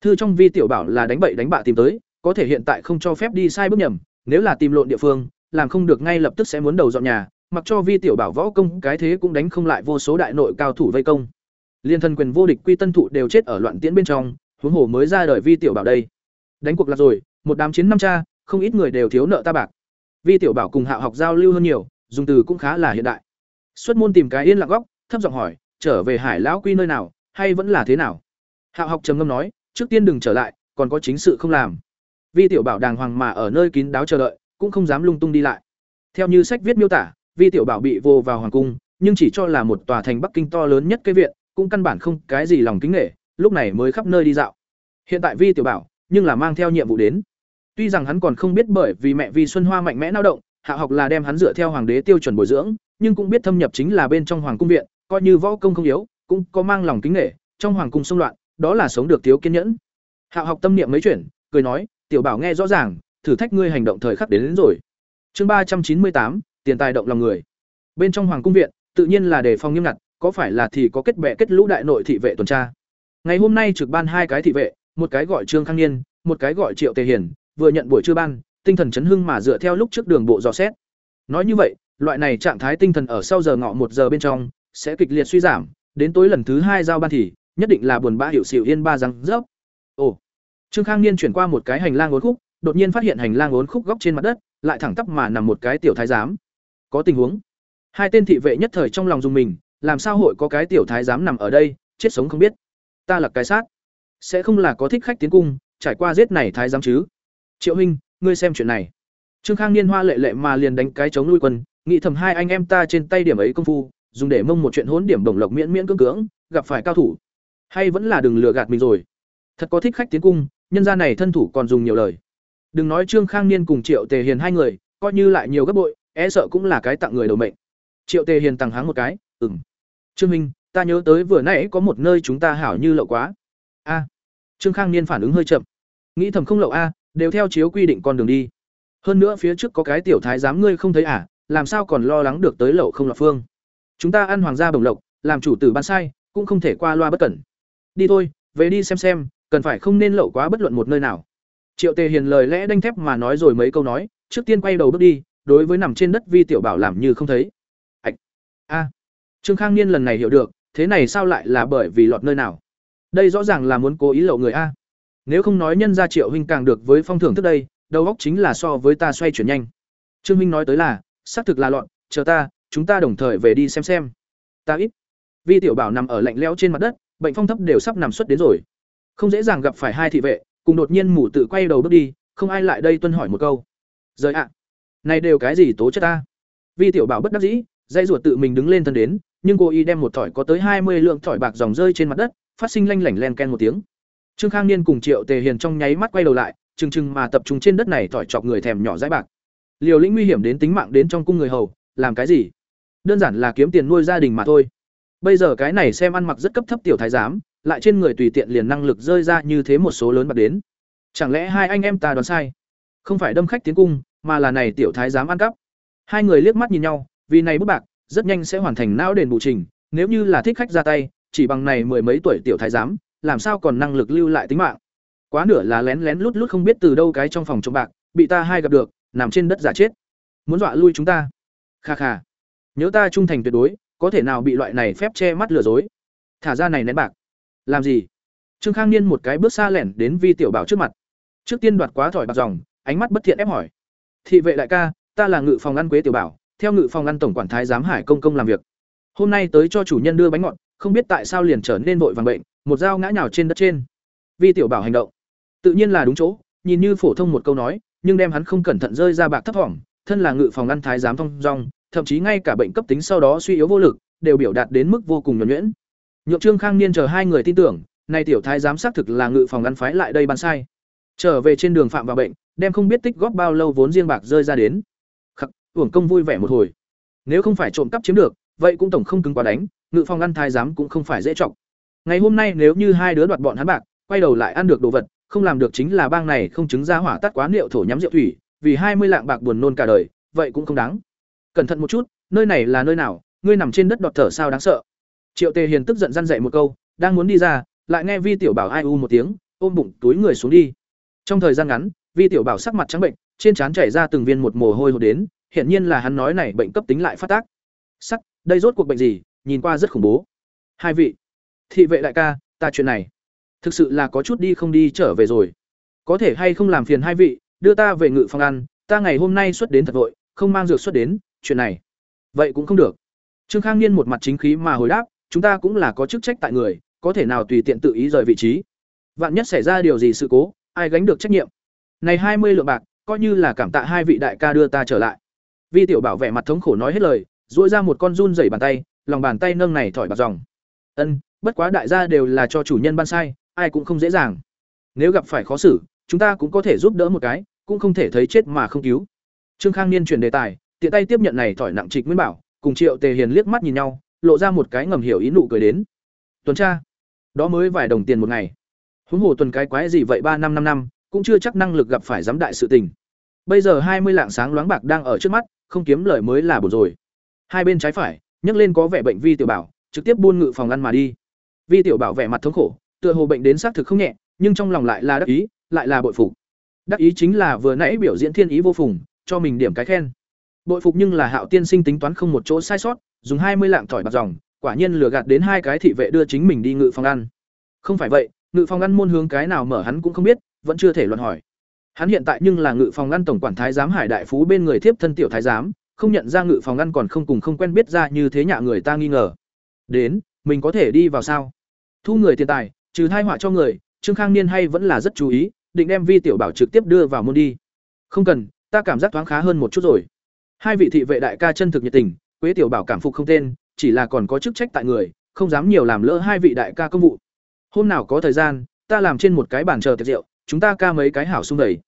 Thư trong vi tiểu bảo là đánh bậy đánh bạ tìm tới, có thể hiện tại không cho phép đi sai bước nhầm, nếu là tìm lộn địa phương, làm không được ngay lập tức sẽ muốn đầu dọn nhà, mặc cho vi tiểu bảo võ công cái thế cũng đánh không lại vô số đại nội cao thủ vây công. Liên thân quyền vô địch quy tân thụ đều chết ở loạn tiễn bên trong, huống hồ mới ra đời vi tiểu bảo đây. Đánh cuộc là rồi, một đám chiến năm cha, không ít người đều thiếu nợ ta bạc. Vi tiểu bảo cùng Hạo học giao lưu hơn nhiều, dùng từ cũng khá là hiện đại. Xuất môn tìm cái yên lặng góc, thấp giọng hỏi, trở về Hải lão quy nơi nào, hay vẫn là thế nào? Hạo học trầm ngâm nói, trước tiên đừng trở lại, còn có chính sự không làm. Vi tiểu bảo đàng hoàng mà ở nơi kín đáo chờ đợi, cũng không dám lung tung đi lại. Theo như sách viết miêu tả, Vi tiểu bảo bị vô vào hoàng cung, nhưng chỉ cho là một tòa thành Bắc Kinh to lớn nhất cái viện, cũng căn bản không cái gì lòng kính nể, lúc này mới khắp nơi đi dạo. Hiện tại Vi tiểu bảo, nhưng là mang theo nhiệm vụ đến. Tuy rằng hắn còn không biết bởi vì mẹ Vi Xuân Hoa mạnh mẽ lao động, hạ học là đem hắn dựa theo hoàng đế tiêu chuẩn bồi dưỡng, nhưng cũng biết thâm nhập chính là bên trong hoàng cung viện, coi như võ công không yếu, cũng có mang lòng kính nể, trong hoàng cung xung loạn, đó là sống được thiếu kiên nhẫn. Hạ học tâm niệm mấy chuyển, cười nói, "Tiểu Bảo nghe rõ ràng, thử thách ngươi hành động thời khắc đến, đến rồi." Chương ba trăm chín mươi tám, tiền tài động lòng người. Bên trong hoàng cung viện, tự nhiên là đề phòng nghiêm ngặt, có phải là thì có kết bè kết lũ đại nội thị vệ tuần tra. Ngày hôm nay trực ban hai cái thị vệ, một cái gọi Trương Khang Niên, một cái gọi Triệu Tề Hiển, vừa nhận buổi trưa ban, tinh thần chấn hưng mà dựa theo lúc trước đường bộ dò xét. Nói như vậy, loại này trạng thái tinh thần ở sau giờ ngọ một giờ bên trong sẽ kịch liệt suy giảm, đến tối lần thứ hai giao ban thì nhất định là buồn bã hiểu xỉu yên ba răng rớp. Ồ. Trương Khang Niên chuyển qua một cái hành lang uốn khúc, đột nhiên phát hiện hành lang uốn khúc góc trên mặt đất, lại thẳng tắp mà nằm một cái tiểu thái giám. Có tình huống. Hai tên thị vệ nhất thời trong lòng dùng mình, làm sao hội có cái tiểu thái giám nằm ở đây, chết sống không biết. Ta là cái sát, sẽ không là có thích khách tiến cung, trải qua giết này thái giám chứ? Triệu huynh, ngươi xem chuyện này. Trương Khang Niên hoa lệ lệ mà liền đánh cái chống lui quân, nghĩ thầm hai anh em ta trên tay điểm ấy công phu, dùng để mông một chuyện hỗn điểm đồng lộc miễn miễn cưỡng cưỡng, gặp phải cao thủ, hay vẫn là đừng lừa gạt mình rồi. Thật có thích khách tiến cung, nhân gia này thân thủ còn dùng nhiều lời. Đừng nói Trương Khang Niên cùng Triệu Tề Hiền hai người, coi như lại nhiều gấp bội, e sợ cũng là cái tặng người đầu mệnh. Triệu Tề Hiền tặng háng một cái, "Ừm. Trương minh, ta nhớ tới vừa nãy có một nơi chúng ta hảo như lậu quá." A. Trương Khang Niên phản ứng hơi chậm. Nghĩ thầm không lậu a, đều theo chiếu quy định con đường đi. Hơn nữa phía trước có cái tiểu thái giám ngươi không thấy à, làm sao còn lo lắng được tới lậu không là phương. Chúng ta ăn hoàng gia bồng lộc, làm chủ tử ban sai, cũng không thể qua loa bất cẩn. Đi thôi, về đi xem xem, cần phải không nên lậu quá bất luận một nơi nào. Triệu Tề Hiền lời lẽ đanh thép mà nói rồi mấy câu nói, trước tiên quay đầu bước đi, đối với nằm trên đất Vi Tiểu Bảo làm như không thấy. Ảch. A. Trương Khang Niên lần này hiểu được, thế này sao lại là bởi vì lọt nơi nào? Đây rõ ràng là muốn cố ý lậu người a. Nếu không nói nhân gia Triệu huynh càng được với phong thưởng trước đây, đầu óc chính là so với ta xoay chuyển nhanh. Trương huynh nói tới là, xác thực là loạn, chờ ta, chúng ta đồng thời về đi xem xem. Ta ít. Vi tiểu bảo nằm ở lạnh lẽo trên mặt đất, bệnh phong thấp đều sắp nằm suất đến rồi. Không dễ dàng gặp phải hai thị vệ, cùng đột nhiên mù tự quay đầu bước đi, không ai lại đây tuân hỏi một câu. Rời ạ. Này đều cái gì tố chất ta? Vi tiểu bảo bất đắc dĩ, dây ruột tự mình đứng lên thân đến, nhưng cô y đem một thỏi có tới hai mươi lượng thỏi bạc dòng rơi trên mặt đất, phát sinh lanh lảnh len ken một tiếng. Trương Khang Niên cùng Triệu Tề Hiền trong nháy mắt quay đầu lại, chừng chừng mà tập trung trên đất này thỏi chọc người thèm nhỏ dãi bạc. Liều lĩnh nguy hiểm đến tính mạng đến trong cung người hầu, làm cái gì? Đơn giản là kiếm tiền nuôi gia đình mà thôi. Bây giờ cái này xem ăn mặc rất cấp thấp tiểu thái giám, lại trên người tùy tiện liền năng lực rơi ra như thế một số lớn bạc đến. Chẳng lẽ hai anh em ta đoán sai? Không phải đâm khách tiến cung, mà là này tiểu thái giám ăn cắp. Hai người liếc mắt nhìn nhau, vì này bút bạc, rất nhanh sẽ hoàn thành não đền bù trình, nếu như là thích khách ra tay, chỉ bằng này mười mấy tuổi tiểu thái giám, làm sao còn năng lực lưu lại tính mạng? Quá nửa là lén lén lút lút không biết từ đâu cái trong phòng trộm bạc, bị ta hai gặp được, nằm trên đất giả chết. Muốn dọa lui chúng ta? Kha kha. Nhớ ta trung thành tuyệt đối, có thể nào bị loại này phép che mắt lừa dối? Thả ra này nén bạc. Làm gì? Trương khang niên một cái bước xa lẻn đến vi tiểu bảo trước mặt. Trước tiên đoạt quá thỏi bạc dòng, ánh mắt bất thiện ép hỏi. Thị vệ đại ca, ta là ngự phòng ăn quế tiểu bảo, theo ngự phòng ăn tổng quản thái giám hải công công làm việc. Hôm nay tới cho chủ nhân đưa bánh ngọt, không biết tại sao liền trở nên vội vàng bệnh một dao ngã nhào trên đất trên. Vi tiểu bảo hành động. Tự nhiên là đúng chỗ nhìn như phổ thông một câu nói nhưng đem hắn không cẩn thận rơi ra bạc thấp thỏm thân là ngự phòng ăn thái giám thông rong, thậm chí ngay cả bệnh cấp tính sau đó suy yếu vô lực đều biểu đạt đến mức vô cùng nhuẩn nhuyễn. Nhượng trương khang niên chờ hai người tin tưởng nay tiểu thái giám xác thực là ngự phòng ăn phái lại đây bàn sai. Trở về trên đường phạm vào bệnh đem không biết tích góp bao lâu vốn riêng bạc rơi ra đến. Khắc uổng công vui vẻ một hồi. Nếu không phải trộm cắp chiếm được vậy cũng tổng không cứng quá đánh ngự phòng ăn thái giám cũng không phải dễ trọng ngày hôm nay nếu như hai đứa đoạt bọn hắn bạc, quay đầu lại ăn được đồ vật, không làm được chính là bang này không chứng ra hỏa tắt quá liệu thổ nhắm rượu thủy, vì hai mươi lạng bạc buồn nôn cả đời, vậy cũng không đáng. Cẩn thận một chút, nơi này là nơi nào, ngươi nằm trên đất đọt thở sao đáng sợ. Triệu tề hiền tức giận răn dậy một câu, đang muốn đi ra, lại nghe vi tiểu bảo ai u một tiếng, ôm bụng túi người xuống đi. Trong thời gian ngắn, vi tiểu bảo sắc mặt trắng bệnh, trên trán chảy ra từng viên một mồ hôi hột đến, hiển nhiên là hắn nói này bệnh cấp tính lại phát tác. Sắc, đây rốt cuộc bệnh gì, nhìn qua rất khủng bố. Hai vị thị vệ đại ca, ta chuyện này. Thực sự là có chút đi không đi trở về rồi. Có thể hay không làm phiền hai vị, đưa ta về ngự phòng ăn, ta ngày hôm nay xuất đến thật vội, không mang dược xuất đến, chuyện này. Vậy cũng không được. Trương khang niên một mặt chính khí mà hồi đáp, chúng ta cũng là có chức trách tại người, có thể nào tùy tiện tự ý rời vị trí. Vạn nhất xảy ra điều gì sự cố, ai gánh được trách nhiệm? Này hai mươi lượng bạc, coi như là cảm tạ hai vị đại ca đưa ta trở lại. Vi tiểu bảo vẻ mặt thống khổ nói hết lời dỗi ra một con run dày bàn tay, lòng bàn tay nâng này thỏi bạc dòng. Ân bất quá đại gia đều là cho chủ nhân ban sai, ai cũng không dễ dàng. Nếu gặp phải khó xử, chúng ta cũng có thể giúp đỡ một cái, cũng không thể thấy chết mà không cứu. Trương khang niên chuyển đề tài, tiện tay tiếp nhận này thỏi nặng trịch nguyên bảo, cùng triệu tề hiền liếc mắt nhìn nhau, lộ ra một cái ngầm hiểu ý nụ cười đến. Tuần tra, đó mới vài đồng tiền một ngày. Huống hồ tuần cái quái gì vậy ba năm năm năm, cũng chưa chắc năng lực gặp phải giám đại sự tình. Bây giờ hai mươi lạng sáng loáng bạc đang ở trước mắt, không kiếm lời mới là bổ rồi. Hai bên trái phải, nhấc lên có vẻ bệnh vi tiểu bảo, trực tiếp buôn ngự phòng ăn mà đi vi tiểu bảo vẻ mặt thống khổ, tựa hồ bệnh đến xác thực không nhẹ, nhưng trong lòng lại là đắc ý, lại là bội phục. Đắc ý chính là vừa nãy biểu diễn thiên ý vô phùng, cho mình điểm cái khen. Bội phục nhưng là hạo tiên sinh tính toán không một chỗ sai sót, dùng hai mươi lạng tỏi bạc dòng, quả nhiên lừa gạt đến hai cái thị vệ đưa chính mình đi ngự phòng ăn. Không phải vậy, ngự phòng ăn môn hướng cái nào mở hắn cũng không biết, vẫn chưa thể luận hỏi. Hắn hiện tại nhưng là ngự phòng ăn tổng quản thái giám hải đại phú bên người thiếp thân tiểu thái giám, không nhận ra ngự phòng ăn còn không cùng không quen biết ra như thế nhạ người ta nghi ngờ. Đến mình có thể đi vào sao? Thu người tiền tài, trừ thai họa cho người, trương khang niên hay vẫn là rất chú ý, định đem vi tiểu bảo trực tiếp đưa vào môn đi. Không cần, ta cảm giác thoáng khá hơn một chút rồi. Hai vị thị vệ đại ca chân thực nhiệt tình, quế tiểu bảo cảm phục không tên, chỉ là còn có chức trách tại người, không dám nhiều làm lỡ hai vị đại ca công vụ. Hôm nào có thời gian, ta làm trên một cái bàn chờ tiệc rượu, chúng ta ca mấy cái hảo sung đầy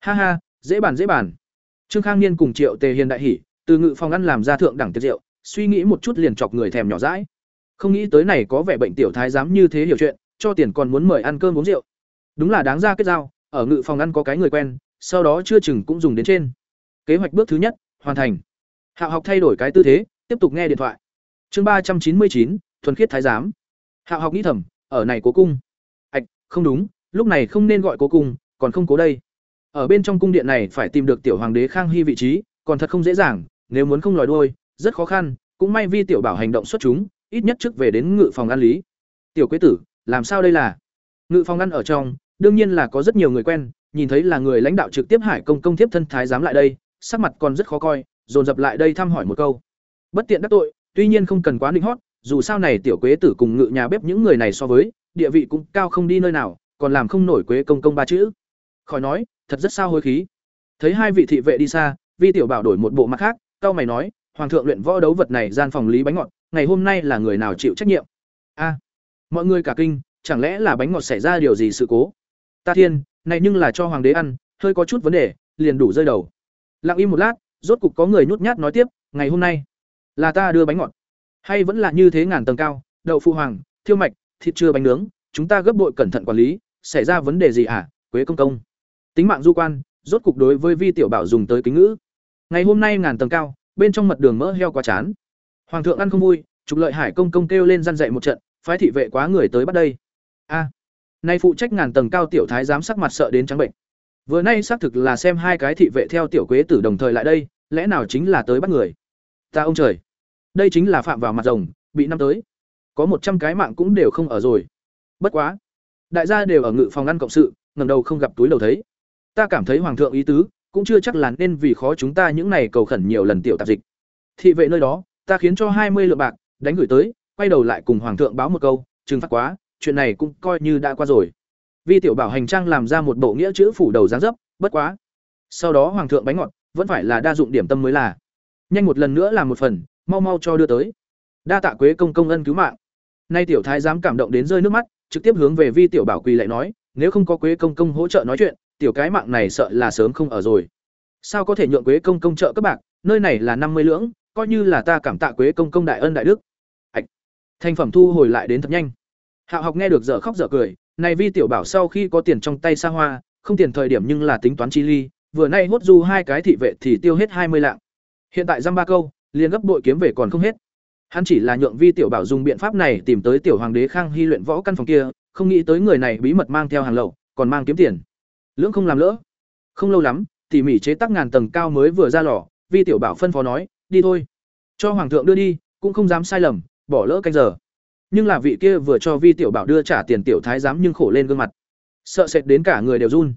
ha ha, dễ bàn dễ bàn. Trương khang niên cùng triệu tề hiền đại hỉ, từ ngự phòng ăn làm ra thượng đẳng tiệc rượu, suy nghĩ một chút liền chọc người thèm nhỏ rãi không nghĩ tới này có vẻ bệnh tiểu thái dám như thế hiểu chuyện, cho tiền còn muốn mời ăn cơm uống rượu. Đúng là đáng ra kết giao, ở ngự phòng ăn có cái người quen, sau đó chưa chừng cũng dùng đến trên. Kế hoạch bước thứ nhất, hoàn thành. Hạo học thay đổi cái tư thế, tiếp tục nghe điện thoại. Chương ba trăm chín mươi chín, thuần khiết thái giám. Hạo học nghĩ thầm, ở này cố cung. Ạch, không đúng, lúc này không nên gọi cố cung, còn không cố đây. Ở bên trong cung điện này phải tìm được tiểu hoàng đế khang hy vị trí, còn thật không dễ dàng, nếu muốn không lòi đuôi, rất khó khăn, cũng may vi tiểu bảo hành động xuất chúng ít nhất trước về đến ngự phòng ăn lý. Tiểu quế tử, làm sao đây là? Ngự phòng ăn ở trong, đương nhiên là có rất nhiều người quen, nhìn thấy là người lãnh đạo trực tiếp hải công công thiếp thân thái dám lại đây, sắc mặt còn rất khó coi, dồn dập lại đây thăm hỏi một câu. Bất tiện đắc tội, tuy nhiên không cần quá linh hót, dù sao này tiểu quế tử cùng ngự nhà bếp những người này so với, địa vị cũng cao không đi nơi nào, còn làm không nổi quế công công ba chữ. Khỏi nói, thật rất sao hối khí. Thấy hai vị thị vệ đi xa, vi tiểu bảo đổi một bộ mặt khác cao mày nói, hoàng thượng luyện võ đấu vật này gian phòng lý bánh ngọt ngày hôm nay là người nào chịu trách nhiệm? A, mọi người cả kinh, chẳng lẽ là bánh ngọt xảy ra điều gì sự cố? Ta thiên, này nhưng là cho hoàng đế ăn, hơi có chút vấn đề, liền đủ rơi đầu. Lặng im một lát, rốt cục có người nhút nhát nói tiếp, ngày hôm nay là ta đưa bánh ngọt. Hay vẫn là như thế ngàn tầng cao, đậu phụ hoàng, thiêu mạch, thịt chưa bánh nướng, chúng ta gấp bội cẩn thận quản lý, xảy ra vấn đề gì hả à? quế công công. Tính mạng du quan, rốt cục đối với vi tiểu bảo dùng tới kính ngữ. Ngày hôm nay ngàn tầng cao, bên trong mật đường mỡ heo quá chán hoàng thượng ăn không vui, trục lợi hải công công kêu lên răn dậy một trận, phái thị vệ quá người tới bắt đây. A. À, nay phụ trách ngàn tầng cao tiểu thái giám sắc mặt sợ đến trắng bệnh. Vừa nay xác thực là xem hai cái thị vệ theo tiểu quế tử đồng thời lại đây, lẽ nào chính là tới bắt người? Ta ông trời, đây chính là phạm vào mặt rồng, bị năm tới. Có một trăm cái mạng cũng đều không ở rồi. Bất quá, đại gia đều ở ngự phòng ăn cộng sự, ngẩng đầu không gặp túi đầu thấy. Ta cảm thấy hoàng thượng ý tứ, cũng chưa chắc là nên vì khó chúng ta những này cầu khẩn nhiều lần tiểu tạp dịch. Thị vệ nơi đó ta khiến cho hai mươi lượng bạc đánh gửi tới quay đầu lại cùng hoàng thượng báo một câu trừng phạt quá chuyện này cũng coi như đã qua rồi. Vi tiểu bảo hành trang làm ra một bộ nghĩa chữ phủ đầu dáng dấp bất quá. Sau đó hoàng thượng bánh ngọt vẫn phải là đa dụng điểm tâm mới là. Nhanh một lần nữa làm một phần mau mau cho đưa tới. Đa tạ quế công công ân cứu mạng. Nay tiểu thái dám cảm động đến rơi nước mắt trực tiếp hướng về vi tiểu bảo quỳ lại nói nếu không có quế công công hỗ trợ nói chuyện tiểu cái mạng này sợ là sớm không ở rồi. Sao có thể nhượng quế công công trợ các bạc, nơi này là năm mươi lưỡng coi như là ta cảm tạ quế công công đại ân đại đức. Ạch. Thành phẩm thu hồi lại đến thật nhanh. Hạo học nghe được dở khóc dở cười, này vi tiểu bảo sau khi có tiền trong tay xa hoa, không tiền thời điểm nhưng là tính toán chi ly, vừa nay hốt du hai cái thị vệ thì tiêu hết hai mươi lạng. Hiện tại dăm ba câu, liền gấp bội kiếm về còn không hết. Hắn chỉ là nhượng vi tiểu bảo dùng biện pháp này tìm tới tiểu hoàng đế khang hy luyện võ căn phòng kia, không nghĩ tới người này bí mật mang theo hàng lậu, còn mang kiếm tiền. Lưỡng không làm lỡ. Không lâu lắm, tỉ mỉ chế tác ngàn tầng cao mới vừa ra lò, vi tiểu bảo phân phó nói đi thôi. Cho hoàng thượng đưa đi, cũng không dám sai lầm, bỏ lỡ canh giờ. Nhưng là vị kia vừa cho vi tiểu bảo đưa trả tiền tiểu thái giám nhưng khổ lên gương mặt. Sợ sệt đến cả người đều run.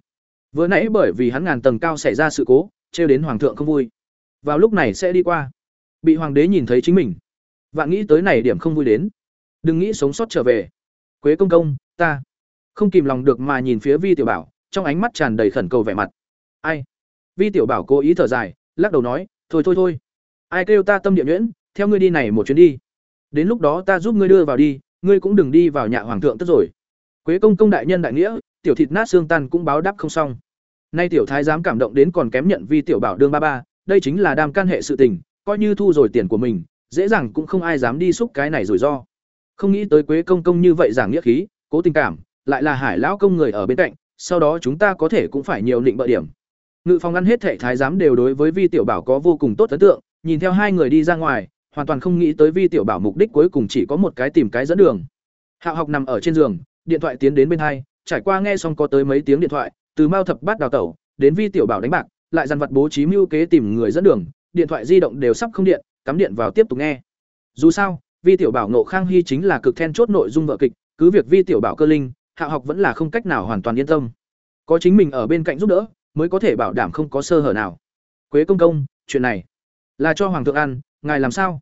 Vừa nãy bởi vì hắn ngàn tầng cao xảy ra sự cố, trêu đến hoàng thượng không vui. Vào lúc này sẽ đi qua. Bị hoàng đế nhìn thấy chính mình. Vạn nghĩ tới này điểm không vui đến. Đừng nghĩ sống sót trở về. Quế công công, ta. Không kìm lòng được mà nhìn phía vi tiểu bảo, trong ánh mắt tràn đầy khẩn cầu vẻ mặt. Ai? Vi tiểu bảo cố ý thở dài, lắc đầu nói, thôi thôi thôi ai kêu ta tâm địa nhuyễn, theo ngươi đi này một chuyến đi. Đến lúc đó ta giúp ngươi đưa vào đi, ngươi cũng đừng đi vào nhà hoàng thượng tất rồi. Quế công công đại nhân đại nghĩa, tiểu thịt nát xương tan cũng báo đáp không xong. Nay tiểu thái dám cảm động đến còn kém nhận vi tiểu bảo đương ba ba, đây chính là đam can hệ sự tình, coi như thu rồi tiền của mình, dễ dàng cũng không ai dám đi xúc cái này rủi ro. Không nghĩ tới quế công công như vậy giảng nghĩa khí, cố tình cảm, lại là hải lão công người ở bên cạnh, sau đó chúng ta có thể cũng phải nhiều định bợ điểm. Ngự phòng ăn hết thệ thái giám đều đối với vi tiểu bảo có vô cùng tốt ấn tượng nhìn theo hai người đi ra ngoài, hoàn toàn không nghĩ tới vi tiểu bảo mục đích cuối cùng chỉ có một cái tìm cái dẫn đường. Hạ học nằm ở trên giường, điện thoại tiến đến bên hai, trải qua nghe xong có tới mấy tiếng điện thoại, từ mao thập bát đào tẩu đến vi tiểu bảo đánh bạc, lại dằn vặt bố trí mưu kế tìm người dẫn đường, điện thoại di động đều sắp không điện, cắm điện vào tiếp tục nghe. Dù sao, vi tiểu bảo nộ khang hy chính là cực then chốt nội dung vợ kịch, cứ việc vi tiểu bảo cơ linh, hạ học vẫn là không cách nào hoàn toàn yên tâm. Có chính mình ở bên cạnh giúp đỡ, mới có thể bảo đảm không có sơ hở nào. Quế công công, chuyện này là cho hoàng thượng ăn, ngài làm sao?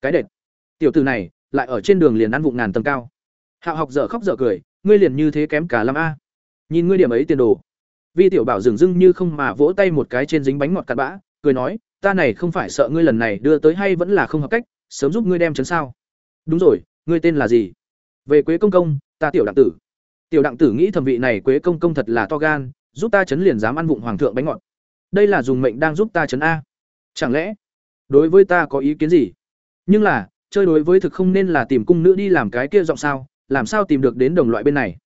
Cái đệt. Tiểu tử này, lại ở trên đường liền ăn vụng ngàn tầng cao. Hạo học dở khóc dở cười, ngươi liền như thế kém cả lam a. Nhìn ngươi điểm ấy tiền đồ. Vi tiểu bảo dừng dưng như không mà vỗ tay một cái trên dính bánh ngọt cặn bã, cười nói, ta này không phải sợ ngươi lần này đưa tới hay vẫn là không hợp cách, sớm giúp ngươi đem chấn sao. Đúng rồi, ngươi tên là gì? Về quế công công, ta tiểu đặng tử. Tiểu đặng tử nghĩ thẩm vị này quế công công thật là to gan, giúp ta chấn liền dám ăn vụng hoàng thượng bánh ngọt. Đây là dùng mệnh đang giúp ta chấn a. Chẳng lẽ đối với ta có ý kiến gì? Nhưng là, chơi đối với thực không nên là tìm cung nữ đi làm cái kia giọng sao, làm sao tìm được đến đồng loại bên này?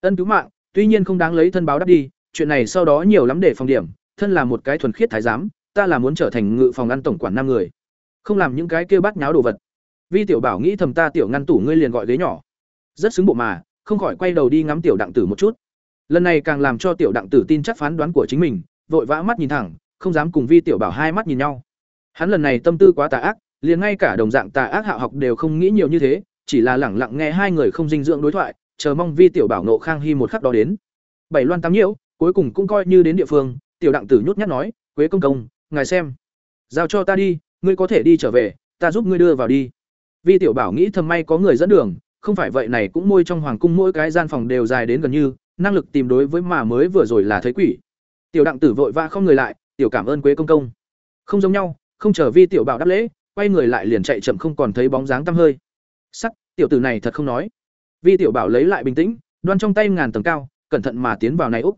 Ân cứu mạng, tuy nhiên không đáng lấy thân báo đáp đi, chuyện này sau đó nhiều lắm để phòng điểm, thân là một cái thuần khiết thái giám, ta là muốn trở thành ngự phòng ăn tổng quản năm người. Không làm những cái kia bắt nháo đồ vật. Vi tiểu bảo nghĩ thầm ta tiểu ngăn tủ ngươi liền gọi ghế nhỏ. Rất xứng bộ mà, không khỏi quay đầu đi ngắm tiểu đặng tử một chút. Lần này càng làm cho tiểu đặng tử tin chắc phán đoán của chính mình, vội vã mắt nhìn thẳng, không dám cùng vi tiểu bảo hai mắt nhìn nhau hắn lần này tâm tư quá tà ác, liền ngay cả đồng dạng tà ác hạ học đều không nghĩ nhiều như thế, chỉ là lẳng lặng nghe hai người không dinh dưỡng đối thoại, chờ mong vi tiểu bảo nộ khang hy một khắc đó đến. Bảy loan tám nhiễu, cuối cùng cũng coi như đến địa phương, tiểu đặng tử nhút nhát nói, quế công công, ngài xem. Giao cho ta đi, ngươi có thể đi trở về, ta giúp ngươi đưa vào đi. Vi tiểu bảo nghĩ thầm may có người dẫn đường, không phải vậy này cũng môi trong hoàng cung mỗi cái gian phòng đều dài đến gần như, năng lực tìm đối với mà mới vừa rồi là thấy quỷ. Tiểu đặng tử vội vã không người lại, tiểu cảm ơn quế công công. Không giống nhau không chờ vi tiểu bảo đáp lễ, quay người lại liền chạy chậm không còn thấy bóng dáng tăm hơi. Sắc tiểu tử này thật không nói. Vi tiểu bảo lấy lại bình tĩnh, đoan trong tay ngàn tầng cao, cẩn thận mà tiến vào này úc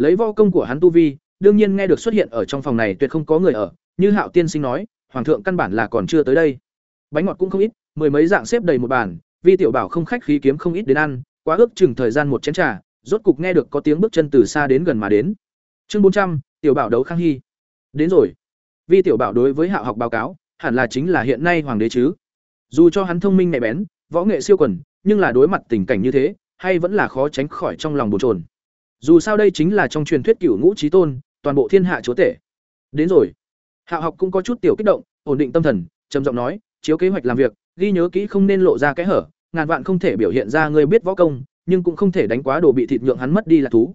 lấy vo công của hắn tu vi, đương nhiên nghe được xuất hiện ở trong phòng này tuyệt không có người ở, như hạo tiên sinh nói, hoàng thượng căn bản là còn chưa tới đây. Bánh ngọt cũng không ít, mười mấy dạng xếp đầy một bàn, vi tiểu bảo không khách khí kiếm không ít đến ăn, quá ước chừng thời gian một chén trà, rốt cục nghe được có tiếng bước chân từ xa đến gần mà đến. Chương bốn trăm, tiểu bảo đấu khang hy. Đến rồi vi tiểu bảo đối với hạo học báo cáo, hẳn là chính là hiện nay hoàng đế chứ. Dù cho hắn thông minh nhạy bén, võ nghệ siêu quần, nhưng là đối mặt tình cảnh như thế, hay vẫn là khó tránh khỏi trong lòng bồn trồn dù sao đây chính là trong truyền thuyết cửu ngũ trí tôn, toàn bộ thiên hạ chúa tể. Đến rồi. Hạo học cũng có chút tiểu kích động, ổn định tâm thần, trầm giọng nói, chiếu kế hoạch làm việc, ghi nhớ kỹ không nên lộ ra cái hở, ngàn vạn không thể biểu hiện ra người biết võ công, nhưng cũng không thể đánh quá đồ bị thịt nhượng hắn mất đi là thú.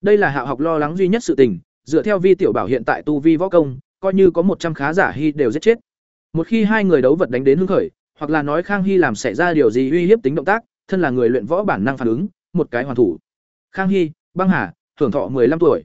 Đây là hạo học lo lắng duy nhất sự tình, dựa theo vi tiểu bảo hiện tại tu vi võ công coi như có một trăm khá giả hy đều giết chết một khi hai người đấu vật đánh đến hưng khởi hoặc là nói khang hy làm xảy ra điều gì uy hiếp tính động tác thân là người luyện võ bản năng phản ứng một cái hoàn thủ Khang Hy, Băng Hà, hưởng thọ 15 tuổi.